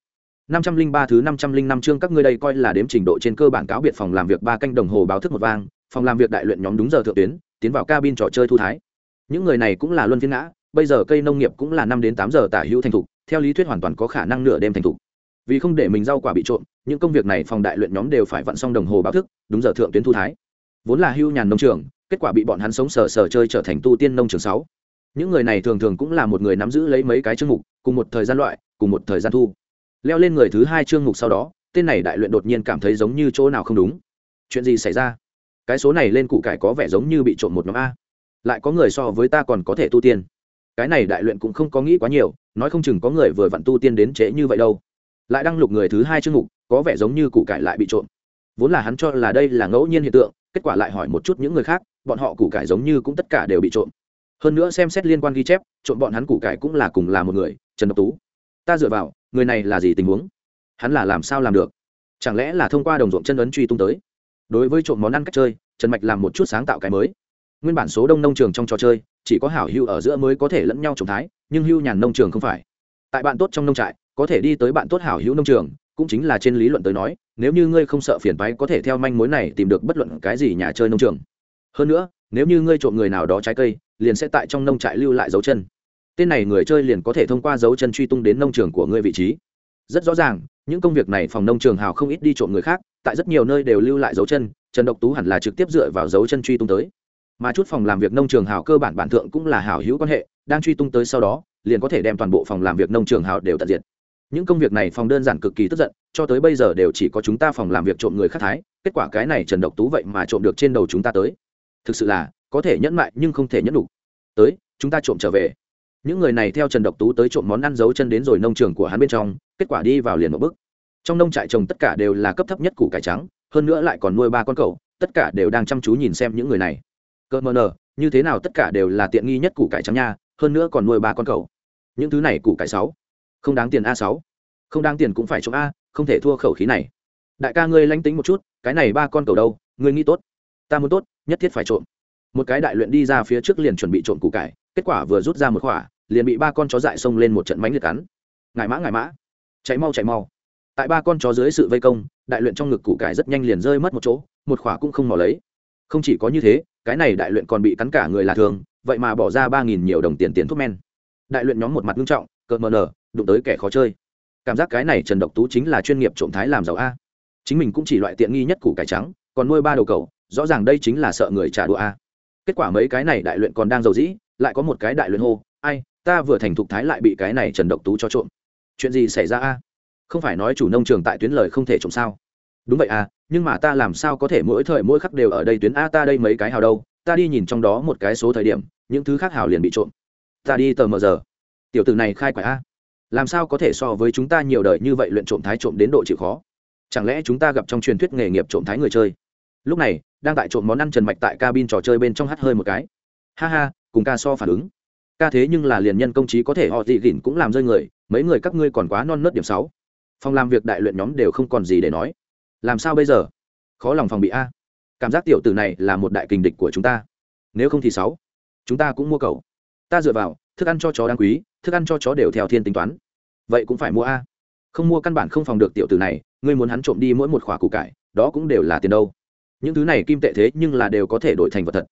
năm trăm linh ba thứ năm trăm linh năm chương các ngươi đây coi là đếm trình độ trên cơ bản cáo biệt phòng làm việc ba canh đồng hồ báo thức một vang, phòng làm việc đại luyện nhóm đúng giờ thượng tuyến, tiến vào cabin trò chơi thu thái. Những người này cũng là luân phiên ngã, bây giờ cây nông nghiệp cũng là năm đến tám giờ tả hữu thành thục, theo lý thuyết hoàn toàn có khả năng nửa đêm thành thục. Vì không để mình rau quả bị trộm, những công việc này phòng đại luyện nhóm đều phải vặn xong đồng hồ báo thức, đúng giờ thượng tuyến thu thái. Vốn là hưu nhàn nông trường kết quả bị bọn hắn sống sờ sờ chơi trở thành tu tiên nông trường sáu. Những người này thường thường cũng là một người nắm giữ lấy mấy cái chương mục, cùng một thời gian loại, cùng một thời gian thu. Leo lên người thứ hai chương mục sau đó, tên này đại luyện đột nhiên cảm thấy giống như chỗ nào không đúng. Chuyện gì xảy ra? Cái số này lên cụ cải có vẻ giống như bị trộm một nhóm a. Lại có người so với ta còn có thể tu tiên. Cái này đại luyện cũng không có nghĩ quá nhiều, nói không chừng có người vừa vặn tu tiên đến trễ như vậy đâu. Lại đăng lục người thứ hai chương mục, có vẻ giống như cụ cải lại bị trộm. Vốn là hắn cho là đây là ngẫu nhiên hiện tượng, kết quả lại hỏi một chút những người khác bọn họ củ cải giống như cũng tất cả đều bị trộm. Hơn nữa xem xét liên quan ghi chép, trộm bọn hắn củ cải cũng là cùng là một người, trần độc tú. Ta dựa vào, người này là gì tình huống? Hắn là làm sao làm được? Chẳng lẽ là thông qua đồng ruộng chân ấn truy tung tới? Đối với trộm món ăn cách chơi, trần mạch làm một chút sáng tạo cái mới. Nguyên bản số đông nông trường trong trò chơi, chỉ có hảo hưu ở giữa mới có thể lẫn nhau trồng thái, nhưng hưu nhàn nông trường không phải. Tại bạn tốt trong nông trại, có thể đi tới bạn tốt hảo hữu nông trường, cũng chính là trên lý luận tới nói, nếu như ngươi không sợ phiền toái có thể theo manh mối này tìm được bất luận cái gì nhà chơi nông trường hơn nữa, nếu như ngươi trộm người nào đó trái cây, liền sẽ tại trong nông trại lưu lại dấu chân. Tên này người chơi liền có thể thông qua dấu chân truy tung đến nông trường của ngươi vị trí. Rất rõ ràng, những công việc này phòng nông trường hào không ít đi trộm người khác, tại rất nhiều nơi đều lưu lại dấu chân, trần độc tú hẳn là trực tiếp dựa vào dấu chân truy tung tới. Mà chút phòng làm việc nông trường hào cơ bản bản thượng cũng là hảo hữu quan hệ, đang truy tung tới sau đó, liền có thể đem toàn bộ phòng làm việc nông trường hào đều tận diệt. Những công việc này phòng đơn giản cực kỳ tức giận, cho tới bây giờ đều chỉ có chúng ta phòng làm việc trộm người khác thái, kết quả cái này trần độc tú vậy mà trộm được trên đầu chúng ta tới thực sự là có thể nhẫn mại nhưng không thể nhẫn đủ. Tới, chúng ta trộm trở về. Những người này theo trần độc tú tới trộm món ăn giấu chân đến rồi nông trường của hắn bên trong, kết quả đi vào liền một bước. Trong nông trại trồng tất cả đều là cấp thấp nhất củ cải trắng, hơn nữa lại còn nuôi ba con cậu tất cả đều đang chăm chú nhìn xem những người này. Cơ mờ nờ, như thế nào tất cả đều là tiện nghi nhất củ cải trắng nha, hơn nữa còn nuôi ba con cậu những thứ này củ cải sáu. Không đáng tiền a sáu. Không đáng tiền cũng phải trộm a, không thể thua khẩu khí này. Đại ca ngươi lánh tính một chút, cái này ba con cầu đâu, ngươi nghĩ tốt. Ta muốn tốt nhất thiết phải trộm. Một cái đại luyện đi ra phía trước liền chuẩn bị trộm củ cải, kết quả vừa rút ra một khỏa, liền bị ba con chó dại xông lên một trận mánh liệt cắn. Ngải mã ngải mã. Chạy mau chạy mau. Tại ba con chó dưới sự vây công, đại luyện trong ngực củ cải rất nhanh liền rơi mất một chỗ, một khỏa cũng không mò lấy. Không chỉ có như thế, cái này đại luyện còn bị cắn cả người là thường, vậy mà bỏ ra ba nghìn nhiều đồng tiền tiền thuốc men. Đại luyện nhóm một mặt nghiêm trọng, cợt mờ nở, đụng tới kẻ khó chơi. Cảm giác cái này trần độc tú chính là chuyên nghiệp trộm thái làm giàu a. Chính mình cũng chỉ loại tiện nghi nhất củ cải trắng, còn nuôi ba đầu cầu rõ ràng đây chính là sợ người trả đũa a. Kết quả mấy cái này đại luyện còn đang giàu dĩ, lại có một cái đại luyện hô, ai, ta vừa thành thục thái lại bị cái này trần độc tú cho trộm. Chuyện gì xảy ra a? Không phải nói chủ nông trường tại tuyến lời không thể trộm sao? Đúng vậy à nhưng mà ta làm sao có thể mỗi thời mỗi khắc đều ở đây tuyến a ta đây mấy cái hào đâu, ta đi nhìn trong đó một cái số thời điểm, những thứ khác hào liền bị trộm. Ta đi tờ mờ giờ. Tiểu tử này khai quả a. Làm sao có thể so với chúng ta nhiều đời như vậy luyện trộm thái trộm đến độ chịu khó? Chẳng lẽ chúng ta gặp trong truyền thuyết nghề nghiệp trộm thái người chơi? Lúc này, đang tại trộm món ăn trần mạch tại cabin trò chơi bên trong hắt hơi một cái. Ha ha, cùng ca so phản ứng. Ca thế nhưng là liền nhân công trí có thể họ dị gỉn cũng làm rơi người, mấy người các ngươi còn quá non nớt điểm sáu. Phòng làm việc đại luyện nhóm đều không còn gì để nói. Làm sao bây giờ? Khó lòng phòng bị a. Cảm giác tiểu tử này là một đại kình địch của chúng ta. Nếu không thì sáu. Chúng ta cũng mua cầu ta dựa vào, thức ăn cho chó đáng quý, thức ăn cho chó đều theo thiên tính toán. Vậy cũng phải mua a. Không mua căn bản không phòng được tiểu tử này, ngươi muốn hắn trộm đi mỗi một khỏa củ cải, đó cũng đều là tiền đâu những thứ này kim tệ thế nhưng là đều có thể đổi thành vật thật.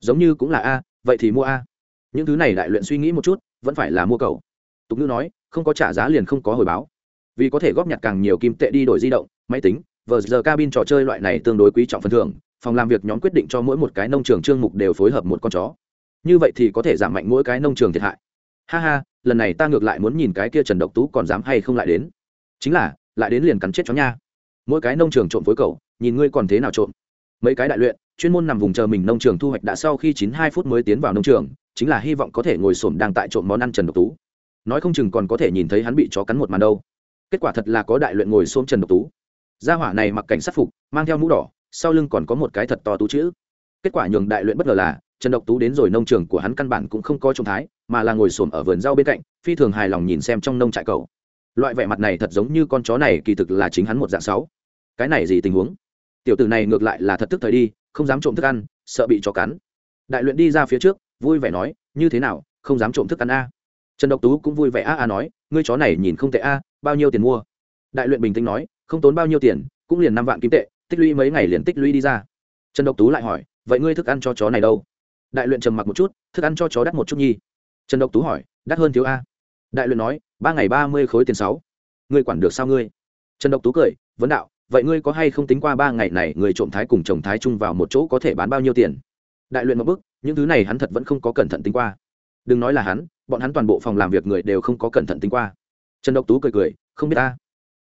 Giống như cũng là a, vậy thì mua a. Những thứ này đại luyện suy nghĩ một chút, vẫn phải là mua cầu. Tục ngữ nói, không có trả giá liền không có hồi báo. Vì có thể góp nhặt càng nhiều kim tệ đi đổi di động, máy tính, vờ giờ cabin trò chơi loại này tương đối quý trọng phần thưởng, phòng làm việc nhóm quyết định cho mỗi một cái nông trường trương mục đều phối hợp một con chó. Như vậy thì có thể giảm mạnh mỗi cái nông trường thiệt hại. Ha ha, lần này ta ngược lại muốn nhìn cái kia trần độc tú còn dám hay không lại đến. Chính là, lại đến liền cắn chết chó nha. Mỗi cái nông trường trộm phối cầu, nhìn ngươi còn thế nào trộm mấy cái đại luyện, chuyên môn nằm vùng chờ mình nông trường thu hoạch đã sau khi chín hai phút mới tiến vào nông trường, chính là hy vọng có thể ngồi xổm đang tại trộm món ăn trần độc tú. Nói không chừng còn có thể nhìn thấy hắn bị chó cắn một màn đâu. Kết quả thật là có đại luyện ngồi xôm trần độc tú. Gia hỏa này mặc cảnh sát phục, mang theo mũ đỏ, sau lưng còn có một cái thật to tú chữ. Kết quả nhường đại luyện bất ngờ là, trần độc tú đến rồi nông trường của hắn căn bản cũng không có trông thái, mà là ngồi xổm ở vườn rau bên cạnh, phi thường hài lòng nhìn xem trong nông trại cầu loại vẻ mặt này thật giống như con chó này, kỳ thực là chính hắn một dạng sáu. Cái này gì tình huống? Tiểu tử này ngược lại là thật tức thời đi, không dám trộm thức ăn, sợ bị chó cắn. Đại luyện đi ra phía trước, vui vẻ nói, như thế nào, không dám trộm thức ăn a? Trần độc tú cũng vui vẻ, a a nói, ngươi chó này nhìn không tệ a, bao nhiêu tiền mua? Đại luyện bình tĩnh nói, không tốn bao nhiêu tiền, cũng liền năm vạn kim tệ, tích lũy mấy ngày liền tích lũy đi ra. Trần độc tú lại hỏi, vậy ngươi thức ăn cho chó này đâu? Đại luyện trầm mặc một chút, thức ăn cho chó đắt một chút nhi trần độc tú hỏi, đắt hơn thiếu a? Đại luyện nói, ba ngày ba mươi khối tiền sáu. Ngươi quản được sao ngươi? Trần độc tú cười, vấn đạo vậy ngươi có hay không tính qua ba ngày này người trộm thái cùng chồng thái chung vào một chỗ có thể bán bao nhiêu tiền? Đại luyện một bức những thứ này hắn thật vẫn không có cẩn thận tính qua. Đừng nói là hắn, bọn hắn toàn bộ phòng làm việc người đều không có cẩn thận tính qua. Trần độc tú cười cười, không biết ta.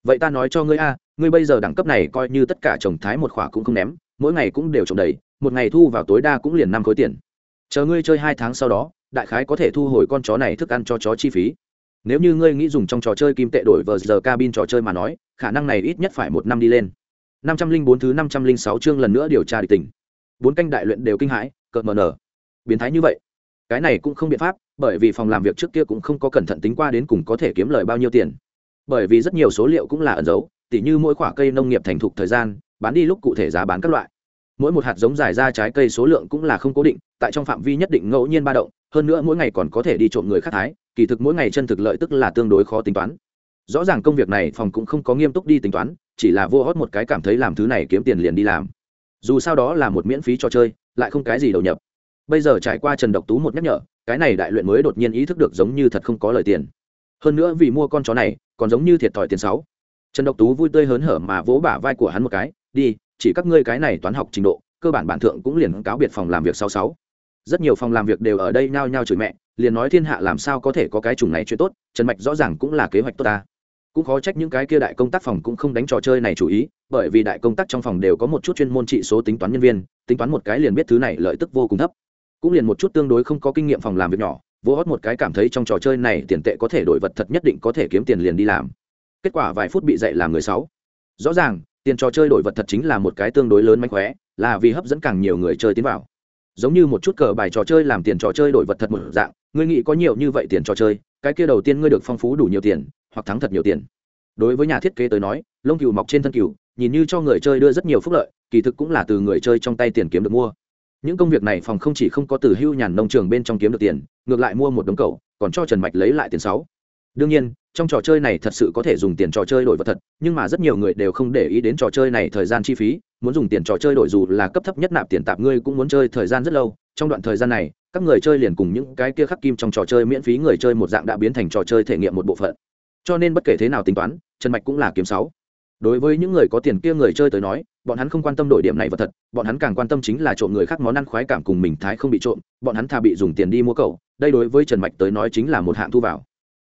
Vậy ta nói cho ngươi a, ngươi bây giờ đẳng cấp này coi như tất cả chồng thái một khỏa cũng không ném, mỗi ngày cũng đều trồng đầy, một ngày thu vào tối đa cũng liền năm khối tiền. Chờ ngươi chơi hai tháng sau đó, đại khái có thể thu hồi con chó này thức ăn cho chó chi phí nếu như ngươi nghĩ dùng trong trò chơi kim tệ đổi vờ giờ cabin trò chơi mà nói, khả năng này ít nhất phải một năm đi lên. Năm trăm linh bốn thứ năm trăm linh sáu chương lần nữa điều tra địch tình. Bốn canh đại luyện đều kinh hãi, cợt mờ nở. Biến thái như vậy. Cái này cũng không biện pháp, bởi vì phòng làm việc trước kia cũng không có cẩn thận tính qua đến cùng có thể kiếm lời bao nhiêu tiền. Bởi vì rất nhiều số liệu cũng là ẩn dấu, tỉ như mỗi khoả cây nông nghiệp thành thục thời gian, bán đi lúc cụ thể giá bán các loại. Mỗi một hạt giống dài ra trái cây số lượng cũng là không cố định, tại trong phạm vi nhất định ngẫu nhiên ba động, hơn nữa mỗi ngày còn có thể đi trộm người khác thái kỳ thực mỗi ngày chân thực lợi tức là tương đối khó tính toán. Rõ ràng công việc này phòng cũng không có nghiêm túc đi tính toán, chỉ là vô hót một cái cảm thấy làm thứ này kiếm tiền liền đi làm. Dù sao đó là một miễn phí trò chơi, lại không cái gì đầu nhập. Bây giờ trải qua trần độc tú một nhắc nhở, cái này đại luyện mới đột nhiên ý thức được giống như thật không có lời tiền. Hơn nữa vì mua con chó này, còn giống như thiệt thòi tiền sáu. Trần độc tú vui tươi hớn hở mà vỗ bả vai của hắn một cái, đi, chỉ các ngươi cái này toán học trình độ, cơ bản bản thượng cũng liền cáo biệt phòng làm việc sáu sáu. Rất nhiều phòng làm việc đều ở đây nhao nhao chửi mẹ liền nói thiên hạ làm sao có thể có cái chủng này chuyện tốt, trần mạch rõ ràng cũng là kế hoạch tốt ta. Cũng khó trách những cái kia đại công tác phòng cũng không đánh trò chơi này chủ ý, bởi vì đại công tác trong phòng đều có một chút chuyên môn trị số tính toán nhân viên, tính toán một cái liền biết thứ này lợi tức vô cùng thấp. Cũng liền một chút tương đối không có kinh nghiệm phòng làm việc nhỏ, vô hót một cái cảm thấy trong trò chơi này tiền tệ có thể đổi vật thật nhất định có thể kiếm tiền liền đi làm. Kết quả vài phút bị dạy làm người sáu. Rõ ràng, tiền trò chơi đổi vật thật chính là một cái tương đối lớn mánh khóe, là vì hấp dẫn càng nhiều người chơi tiến vào giống như một chút cờ bài trò chơi làm tiền trò chơi đổi vật thật một dạng, ngươi nghĩ có nhiều như vậy tiền trò chơi, cái kia đầu tiên ngươi được phong phú đủ nhiều tiền, hoặc thắng thật nhiều tiền. Đối với nhà thiết kế tới nói, lông cừu mọc trên thân cừu, nhìn như cho người chơi đưa rất nhiều phúc lợi, kỳ thực cũng là từ người chơi trong tay tiền kiếm được mua. Những công việc này phòng không chỉ không có từ hưu nhàn nông trường bên trong kiếm được tiền, ngược lại mua một đống cầu, còn cho trần mạch lấy lại tiền sáu. Đương nhiên trong trò chơi này thật sự có thể dùng tiền trò chơi đổi vật thật, nhưng mà rất nhiều người đều không để ý đến trò chơi này thời gian chi phí, muốn dùng tiền trò chơi đổi dù là cấp thấp nhất nạp tiền tạp ngươi cũng muốn chơi thời gian rất lâu. Trong đoạn thời gian này, các người chơi liền cùng những cái kia khắc kim trong trò chơi miễn phí người chơi một dạng đã biến thành trò chơi thể nghiệm một bộ phận. Cho nên bất kể thế nào tính toán, trần mạch cũng là kiếm sáu. Đối với những người có tiền kia người chơi tới nói, bọn hắn không quan tâm đổi điểm này vật thật, bọn hắn càng quan tâm chính là trộm người khác món ăn khoái cảm cùng mình thái không bị trộm, bọn hắn thà bị dùng tiền đi mua cậu. Đây đối với trần mạch tới nói chính là một hạng thu vào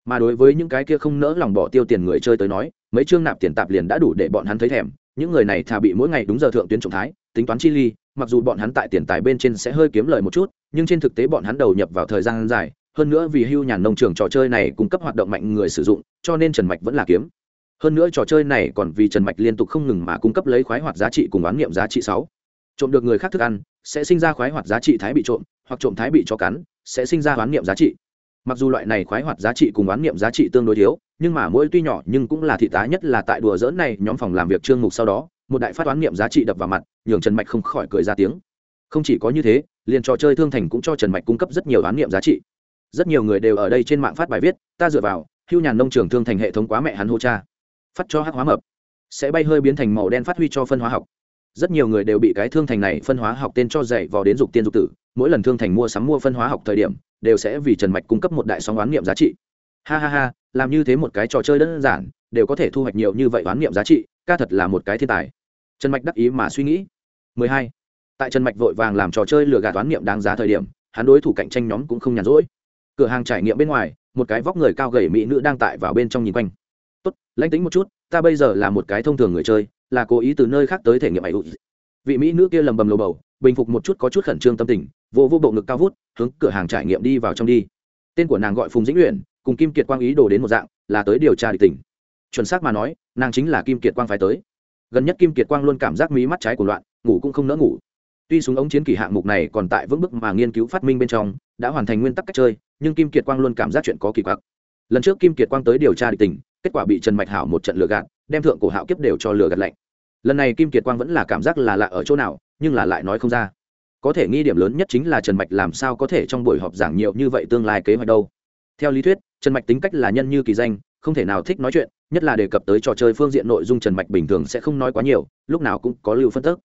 mà đối với những cái kia không nỡ lòng bỏ tiêu tiền người chơi tới nói, mấy chương nạp tiền tạp liền đã đủ để bọn hắn thấy thèm. Những người này thà bị mỗi ngày đúng giờ thượng tuyến trọng thái, tính toán chi ly, mặc dù bọn hắn tại tiền tài bên trên sẽ hơi kiếm lời một chút, nhưng trên thực tế bọn hắn đầu nhập vào thời gian dài, hơn nữa vì hưu nhàn nông trường trò chơi này cung cấp hoạt động mạnh người sử dụng, cho nên trần mạch vẫn là kiếm. Hơn nữa trò chơi này còn vì trần mạch liên tục không ngừng mà cung cấp lấy khoái hoạt giá trị cùng oán niệm giá trị sáu. Trộm được người khác thức ăn, sẽ sinh ra khoái hoạt giá trị thái bị trộm, hoặc trộm thái bị cho cắn, sẽ sinh ra oán niệm giá trị mặc dù loại này khoái hoạt giá trị cùng oán niệm giá trị tương đối thiếu, nhưng mà mỗi tuy nhỏ nhưng cũng là thị tá nhất là tại đùa dỡn này nhóm phòng làm việc trương mục sau đó, một đại phát oán niệm giá trị đập vào mặt, nhường trần mạch không khỏi cười ra tiếng. Không chỉ có như thế, liền trò chơi thương thành cũng cho trần mạch cung cấp rất nhiều oán niệm giá trị. Rất nhiều người đều ở đây trên mạng phát bài viết, ta dựa vào, hưu nhàn nông trường thương thành hệ thống quá mẹ hắn hô cha. Phát cho hắc hóa mập. Sẽ bay hơi biến thành màu đen phát huy cho phân hóa học rất nhiều người đều bị cái thương thành này phân hóa học tên cho dạy vào đến dục tiên dục tử. Mỗi lần thương thành mua sắm mua phân hóa học thời điểm, đều sẽ vì trần mạch cung cấp một đại sóng oán niệm giá trị. Ha ha ha, làm như thế một cái trò chơi đơn giản, đều có thể thu hoạch nhiều như vậy oán niệm giá trị, ca thật là một cái thiên tài. Trần mạch đắc ý mà suy nghĩ. 12. tại trần mạch vội vàng làm trò chơi lừa gạt oán niệm đáng giá thời điểm, hắn đối thủ cạnh tranh nhóm cũng không nhàn rỗi. Cửa hàng trải nghiệm bên ngoài, một cái vóc người cao gầy mỹ nữ đang tại vào bên trong nhìn quanh. Tốt, lãnh tính một chút, ta bây giờ là một cái thông thường người chơi là cố ý từ nơi khác tới thể nghiệm ải vị mỹ nữ kia lầm bầm lầu bầu, bình phục một chút có chút khẩn trương tâm tình, vô vô bộ ngực cao vút, hướng cửa hàng trải nghiệm đi vào trong đi. Tên của nàng gọi phùng dĩnh luyện cùng kim kiệt quang ý đồ đến một dạng, là tới điều tra địch tình. Chuẩn xác mà nói, nàng chính là kim kiệt quang phải tới. Gần nhất kim kiệt quang luôn cảm giác mí mắt trái của loạn, ngủ cũng không nỡ ngủ. Tuy súng ống chiến kỳ hạng mục này còn tại vững bức mà nghiên cứu phát minh bên trong, đã hoàn thành nguyên tắc cách chơi, nhưng kim kiệt quang luôn cảm giác chuyện có kỳ quặc. Lần trước kim kiệt quang tới điều tra địch tình, kết quả bị trần mạch hảo một trận lừa gạt đem thượng cổ hạo kiếp đều cho lửa gạt lạnh. Lần này kim kiệt quang vẫn là cảm giác là lạ ở chỗ nào, nhưng là lại nói không ra. Có thể nghi điểm lớn nhất chính là trần mạch làm sao có thể trong buổi họp giảng nhiều như vậy tương lai kế hoạch đâu. Theo lý thuyết, trần mạch tính cách là nhân như kỳ danh, không thể nào thích nói chuyện, nhất là đề cập tới trò chơi phương diện nội dung trần mạch bình thường sẽ không nói quá nhiều, lúc nào cũng có lưu phân tức.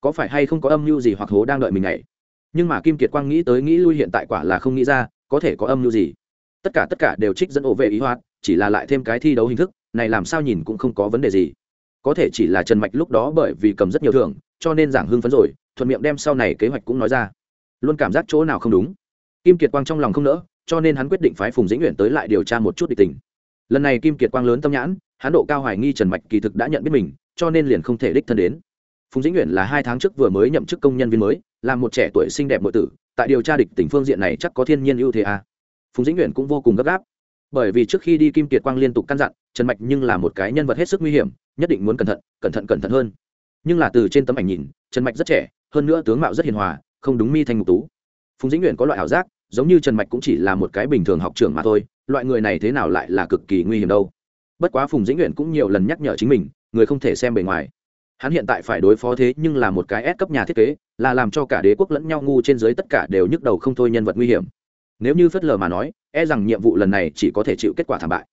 Có phải hay không có âm mưu gì hoặc hố đang đợi mình này nhưng mà kim kiệt quang nghĩ tới nghĩ lui hiện tại quả là không nghĩ ra, có thể có âm mưu gì? Tất cả tất cả đều trích dẫn ổ vệ ý hoạt, chỉ là lại thêm cái thi đấu hình thức, này làm sao nhìn cũng không có vấn đề gì. Có thể chỉ là trần mạch lúc đó bởi vì cầm rất nhiều thưởng, cho nên giảng hưng phấn rồi, thuận miệng đem sau này kế hoạch cũng nói ra. Luôn cảm giác chỗ nào không đúng. Kim kiệt quang trong lòng không nỡ, cho nên hắn quyết định phái phùng dĩnh nguyện tới lại điều tra một chút địch tình. Lần này kim kiệt quang lớn tâm nhãn, hắn độ cao hoài nghi trần mạch kỳ thực đã nhận biết mình, cho nên liền không thể đích thân đến. Phùng dĩnh nguyện là hai tháng trước vừa mới nhậm chức công nhân viên mới, là một trẻ tuổi xinh đẹp nội tử, tại điều tra địch tình phương diện này chắc có thiên nhiên ưu thế à phùng dĩnh nguyện cũng vô cùng gấp gáp. Bởi vì trước khi đi kim kiệt quang liên tục căn dặn, trần mạch nhưng là một cái nhân vật hết sức nguy hiểm, nhất định muốn cẩn thận cẩn thận cẩn thận hơn. Nhưng là từ trên tấm ảnh nhìn, trần mạch rất trẻ, hơn nữa tướng mạo rất hiền hòa, không đúng mi thanh ngục tú. Phùng dĩnh nguyện có loại ảo giác, giống như trần mạch cũng chỉ là một cái bình thường học trưởng mà thôi, loại người này thế nào lại là cực kỳ nguy hiểm đâu. Bất quá phùng dĩnh nguyện cũng nhiều lần nhắc nhở chính mình, người không thể xem bề ngoài. Hắn hiện tại phải đối phó thế nhưng là một cái ép cấp nhà thiết kế, là làm cho cả đế quốc lẫn nhau ngu trên dưới tất cả đều nhức đầu không thôi nhân vật nguy hiểm nếu như phớt lờ mà nói e rằng nhiệm vụ lần này chỉ có thể chịu kết quả thảm bại.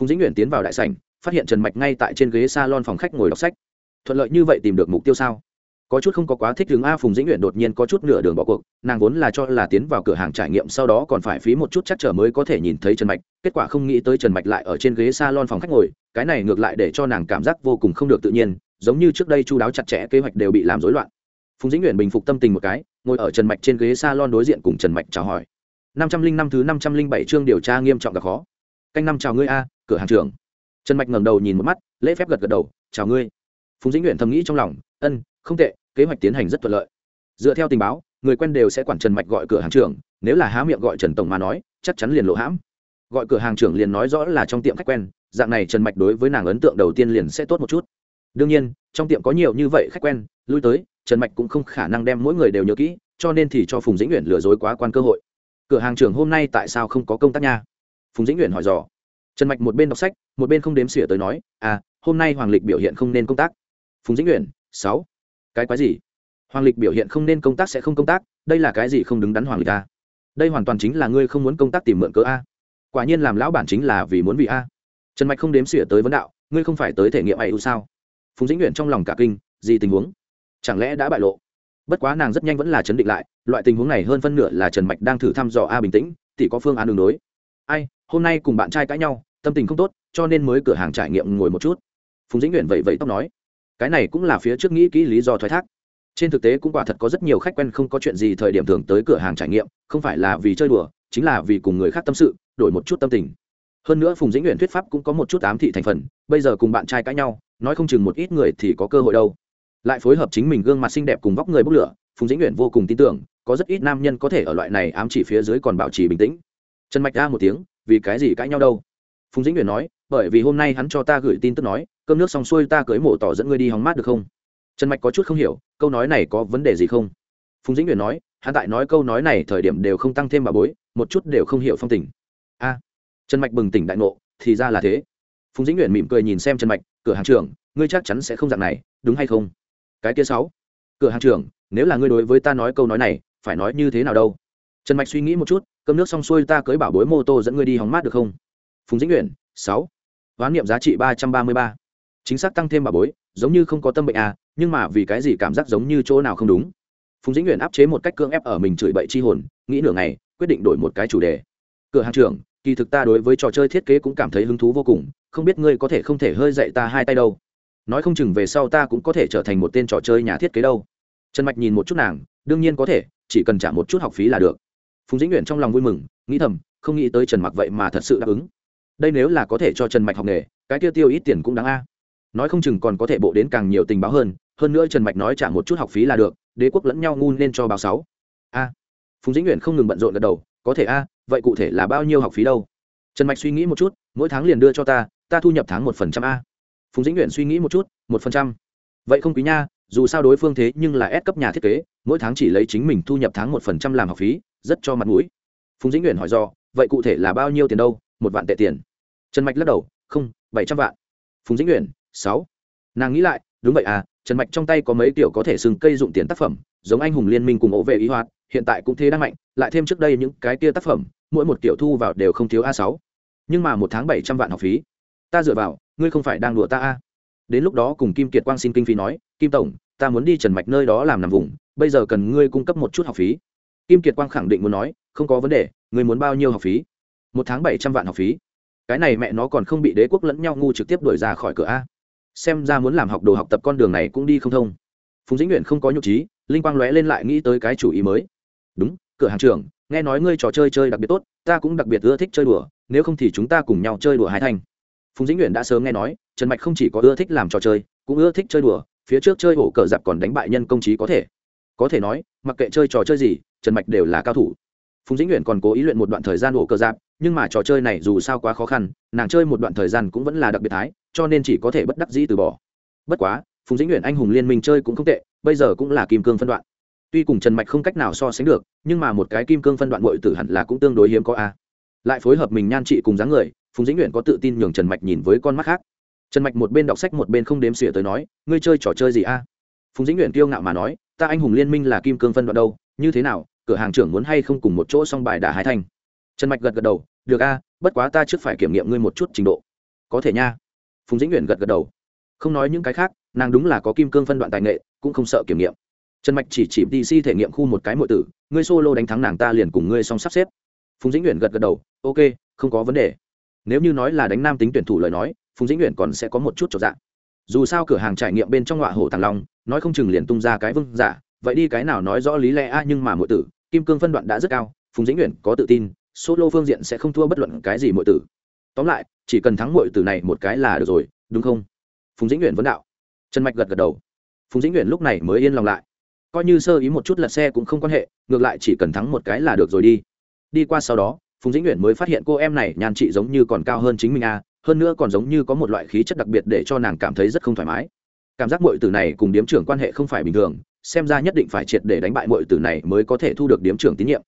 Phùng dĩnh nguyện tiến vào đại sảnh, phát hiện trần mạch ngay tại trên ghế s a lon phòng khách ngồi đọc sách. Thuận lợi như vậy tìm được mục tiêu sao? Có chút không có quá thích hướng a, phùng dĩnh nguyện đột nhiên có chút nửa đường bỏ cuộc, nàng vốn là cho là tiến vào cửa hàng trải nghiệm sau đó còn phải phí một chút chắc trở mới có thể nhìn thấy trần mạch, kết quả không nghĩ tới trần mạch lại ở trên ghế s a lon phòng khách ngồi, cái này ngược lại để cho nàng cảm giác vô cùng không được tự nhiên, giống như trước đây chu đáo chặt chẽ kế hoạch đều bị làm rối loạn. Phùng dĩnh nguyện bình phục tâm tình một cái, ngồi ở trần mạch trên ghế s a lon đối diện cùng trần mạch chào hỏi năm trăm linh năm thứ năm trăm linh bảy chương điều tra nghiêm trọng gặp khó. Canh năm chào ngươi a, cửa hàng trưởng. Trần mạch ngẩng đầu nhìn một mắt, lễ phép gật gật đầu, chào ngươi. Phùng dĩnh nguyện thầm nghĩ trong lòng, ân, không tệ, kế hoạch tiến hành rất thuận lợi. Dựa theo tình báo, người quen đều sẽ quản trần mạch gọi cửa hàng trưởng, nếu là há miệng gọi trần tổng mà nói, chắc chắn liền lộ hãm. Gọi cửa hàng trưởng liền nói rõ là trong tiệm khách quen, dạng này trần mạch đối với nàng ấn tượng đầu tiên liền sẽ tốt một chút. Đương nhiên, trong tiệm có nhiều như vậy khách quen, lui tới, trần mạch cũng không khả năng đem mỗi người đều nhớ kỹ, cho nên thì cho phùng dĩnh nguyện lừa dối quá quan cơ hội cửa hàng trưởng hôm nay tại sao không có công tác nha? Phùng dĩnh nguyện hỏi dò. Trần mạch một bên đọc sách, một bên không đếm xỉa tới nói à hôm nay hoàng lịch biểu hiện không nên công tác. Phùng dĩnh nguyện sáu. Cái quái gì? Hoàng lịch biểu hiện không nên công tác sẽ không công tác, đây là cái gì không đứng đắn hoàng lịch a đây hoàn toàn chính là ngươi không muốn công tác tìm mượn cớ a. Quả nhiên làm lão bản chính là vì muốn vì a. Trần mạch không đếm xỉa tới vấn đạo, ngươi không phải tới thể nghiệm ai ưu sao? Phùng dĩnh nguyện trong lòng cả kinh, gì tình huống? Chẳng lẽ đã bại lộ? Bất quá nàng rất nhanh vẫn là chấn định lại, loại tình huống này hơn phân nửa là trần mạch đang thử thăm dò a bình tĩnh thì có phương án đường đối. Ai, hôm nay cùng bạn trai cãi nhau, tâm tình không tốt, cho nên mới cửa hàng trải nghiệm ngồi một chút. Phùng dĩnh nguyện vậy vậy tóc nói, cái này cũng là phía trước nghĩ kỹ lý do thoái thác. Trên thực tế cũng quả thật có rất nhiều khách quen không có chuyện gì thời điểm thường tới cửa hàng trải nghiệm, không phải là vì chơi đùa, chính là vì cùng người khác tâm sự, đổi một chút tâm tình. Hơn nữa phùng dĩnh nguyện thuyết pháp cũng có một chút ám thị thành phần, bây giờ cùng bạn trai cãi nhau, nói không chừng một ít người thì có cơ hội đâu lại phối hợp chính mình gương mặt xinh đẹp cùng vóc người bốc lửa, phùng dĩnh nguyện vô cùng tin tưởng, có rất ít nam nhân có thể ở loại này ám chỉ phía dưới còn bảo trì bình tĩnh. Trần mạch ra một tiếng, vì cái gì cãi nhau đâu? Phùng dĩnh nguyện nói, bởi vì hôm nay hắn cho ta gửi tin tức nói, cơm nước xong xuôi ta cưới mổ tỏ dẫn ngươi đi hóng mát được không? Trần mạch có chút không hiểu, câu nói này có vấn đề gì không? Phùng dĩnh nguyện nói, hắn tại nói câu nói này thời điểm đều không tăng thêm bà bối, một chút đều không hiểu phong tình. A, trần mạch bừng tỉnh đại ngộ, thì ra là thế. Phùng dĩnh nguyện mỉm cười nhìn xem trần mạch, cửa hàng trưởng, ngươi chắc chắn sẽ không dạng này, đúng hay không? Cái kia sáu. Cửa hàng trưởng, nếu là ngươi đối với ta nói câu nói này, phải nói như thế nào đâu? Trần mạch suy nghĩ một chút, cơm nước xong xuôi ta cưới bảo bối mô tô dẫn ngươi đi hóng mát được không? Phùng dĩnh nguyện sáu. Hoán niệm giá trị ba trăm ba mươi ba. Chính xác tăng thêm bảo bối, giống như không có tâm bệnh à nhưng mà vì cái gì cảm giác giống như chỗ nào không đúng? Phùng dĩnh nguyện áp chế một cách cưỡng ép ở mình chửi bậy chi hồn, nghĩ nửa ngày, quyết định đổi một cái chủ đề. Cửa hàng trưởng, kỳ thực ta đối với trò chơi thiết kế cũng cảm thấy hứng thú vô cùng, không biết ngươi có thể không thể hơi dạy ta hai tay đâu nói không chừng về sau ta cũng có thể trở thành một tên trò chơi nhà thiết kế đâu. Trần mạch nhìn một chút nàng, đương nhiên có thể, chỉ cần trả một chút học phí là được. Phùng dĩnh nguyện trong lòng vui mừng, nghĩ thầm, không nghĩ tới trần mặc vậy mà thật sự đáp ứng. Đây nếu là có thể cho trần mạch học nghề, cái tiêu tiêu ít tiền cũng đáng a. Nói không chừng còn có thể bộ đến càng nhiều tình báo hơn hơn nữa trần mạch nói trả một chút học phí là được, đế quốc lẫn nhau ngu nên cho báo sáu. A. Phùng dĩnh nguyện không ngừng bận rộn gật đầu, có thể a, vậy cụ thể là bao nhiêu học phí đâu? Trần mạch suy nghĩ một chút, mỗi tháng liền đưa cho ta ta thu nhập tháng một phần trăm a phùng dĩnh nguyện suy nghĩ một chút, một phần trăm. Vậy không quý nha, dù sao đối phương thế nhưng là ép cấp nhà thiết kế, mỗi tháng chỉ lấy chính mình thu nhập tháng một phần trăm làm học phí, rất cho mặt mũi. Phùng dĩnh nguyện hỏi do vậy cụ thể là bao nhiêu tiền đâu? Một vạn tệ tiền. Trần mạch lắc đầu, không, bảy trăm vạn. Phùng dĩnh nguyện sáu. Nàng nghĩ lại, đúng vậy à trần mạch trong tay có mấy kiểu có thể xưng cây dụng tiền tác phẩm, giống anh hùng liên minh cùng ổ vệ ý hoạt, hiện tại cũng thế đang mạnh, lại thêm trước đây những cái kia tác phẩm, mỗi một kiểu thu vào đều không thiếu a sáu. Nhưng mà một tháng bảy trăm vạn học phí. Ta dựa vào ngươi không phải đang đùa ta à? đến lúc đó cùng kim kiệt quang xin kinh phí nói, kim tổng, ta muốn đi trần mạch nơi đó làm nằm vùng, bây giờ cần ngươi cung cấp một chút học phí. Kim kiệt quang khẳng định muốn nói, không có vấn đề, ngươi muốn bao nhiêu học phí? Một tháng bảy trăm vạn học phí. Cái này mẹ nó còn không bị đế quốc lẫn nhau ngu trực tiếp đuổi ra khỏi cửa a? Xem ra muốn làm học đồ học tập con đường này cũng đi không thông. Phùng dĩnh nguyện không có nhục trí, linh quang lóe lên lại nghĩ tới cái chủ ý mới. Đúng, cửa hàng trưởng, nghe nói ngươi trò chơi chơi đặc biệt tốt, ta cũng đặc biệt ưa thích chơi đùa, nếu không thì chúng ta cùng nhau chơi đùa hai thành phùng dĩnh nguyện đã sớm nghe nói, trần mạch không chỉ có ưa thích làm trò chơi, cũng ưa thích chơi đùa, phía trước chơi hổ cờ giặc còn đánh bại nhân công trí có thể. Có thể nói, mặc kệ chơi trò chơi gì, trần mạch đều là cao thủ. Phùng dĩnh nguyện còn cố ý luyện một đoạn thời gian hổ cờ giặc, nhưng mà trò chơi này dù sao quá khó khăn, nàng chơi một đoạn thời gian cũng vẫn là đặc biệt thái, cho nên chỉ có thể bất đắc dĩ từ bỏ. Bất quá, phùng dĩnh nguyện anh hùng liên minh chơi cũng không tệ, bây giờ cũng là kim cương phân đoạn. Tuy cùng trần mạch không cách nào so sánh được, nhưng mà một cái kim cương phân đoạn bội tử hẳn là cũng tương đối hiếm có a. Lại phối hợp mình nhan trị cùng dáng người phùng dĩnh nguyện có tự tin nhường trần mạch nhìn với con mắt khác. Trần mạch một bên đọc sách một bên không đếm xỉa tới nói, ngươi chơi trò chơi gì a? Phùng dĩnh nguyện kiêu ngạo mà nói, ta anh hùng liên minh là kim cương phân đoạn đâu, như thế nào, cửa hàng trưởng muốn hay không cùng một chỗ xong bài đả hai thanh trần mạch gật gật đầu, được a, bất quá ta trước phải kiểm nghiệm ngươi một chút trình độ. Có thể nha. Phùng dĩnh nguyện gật gật đầu. Không nói những cái khác, nàng đúng là có kim cương phân đoạn tài nghệ, cũng không sợ kiểm nghiệm. Trần mạch chỉ chỉ dc thể nghiệm khu một cái mọi tử, ngươi solo đánh thắng nàng ta liền cùng ngươi xong sắp xếp. Phùng dĩnh nguyện gật gật đầu, ok, không có vấn đề nếu như nói là đánh nam tính tuyển thủ lời nói, phùng dĩnh nguyện còn sẽ có một chút trọn dạng dù sao cửa hàng trải nghiệm bên trong ngọa hổ thằng long, nói không chừng liền tung ra cái vương giả, vậy đi cái nào nói rõ lý lẽ a, nhưng mà mọi tử, kim cương phân đoạn đã rất cao, phùng dĩnh nguyện có tự tin, solo phương diện sẽ không thua bất luận cái gì mọi tử. Tóm lại, chỉ cần thắng mọi tử này một cái là được rồi, đúng không? Phùng dĩnh nguyện vấn đạo. Trần mạch gật gật đầu. Phùng dĩnh nguyện lúc này mới yên lòng lại. Coi như sơ ý một chút lật xe cũng không quan hệ, ngược lại chỉ cần thắng một cái là được rồi đi. Đi qua sau đó phùng dĩnh nguyện mới phát hiện cô em này nhàn chị giống như còn cao hơn chính mình a hơn nữa còn giống như có một loại khí chất đặc biệt để cho nàng cảm thấy rất không thoải mái. Cảm giác mọi tử này cùng điếm trưởng quan hệ không phải bình thường, xem ra nhất định phải triệt để đánh bại mọi tử này mới có thể thu được điếm trưởng tín nhiệm.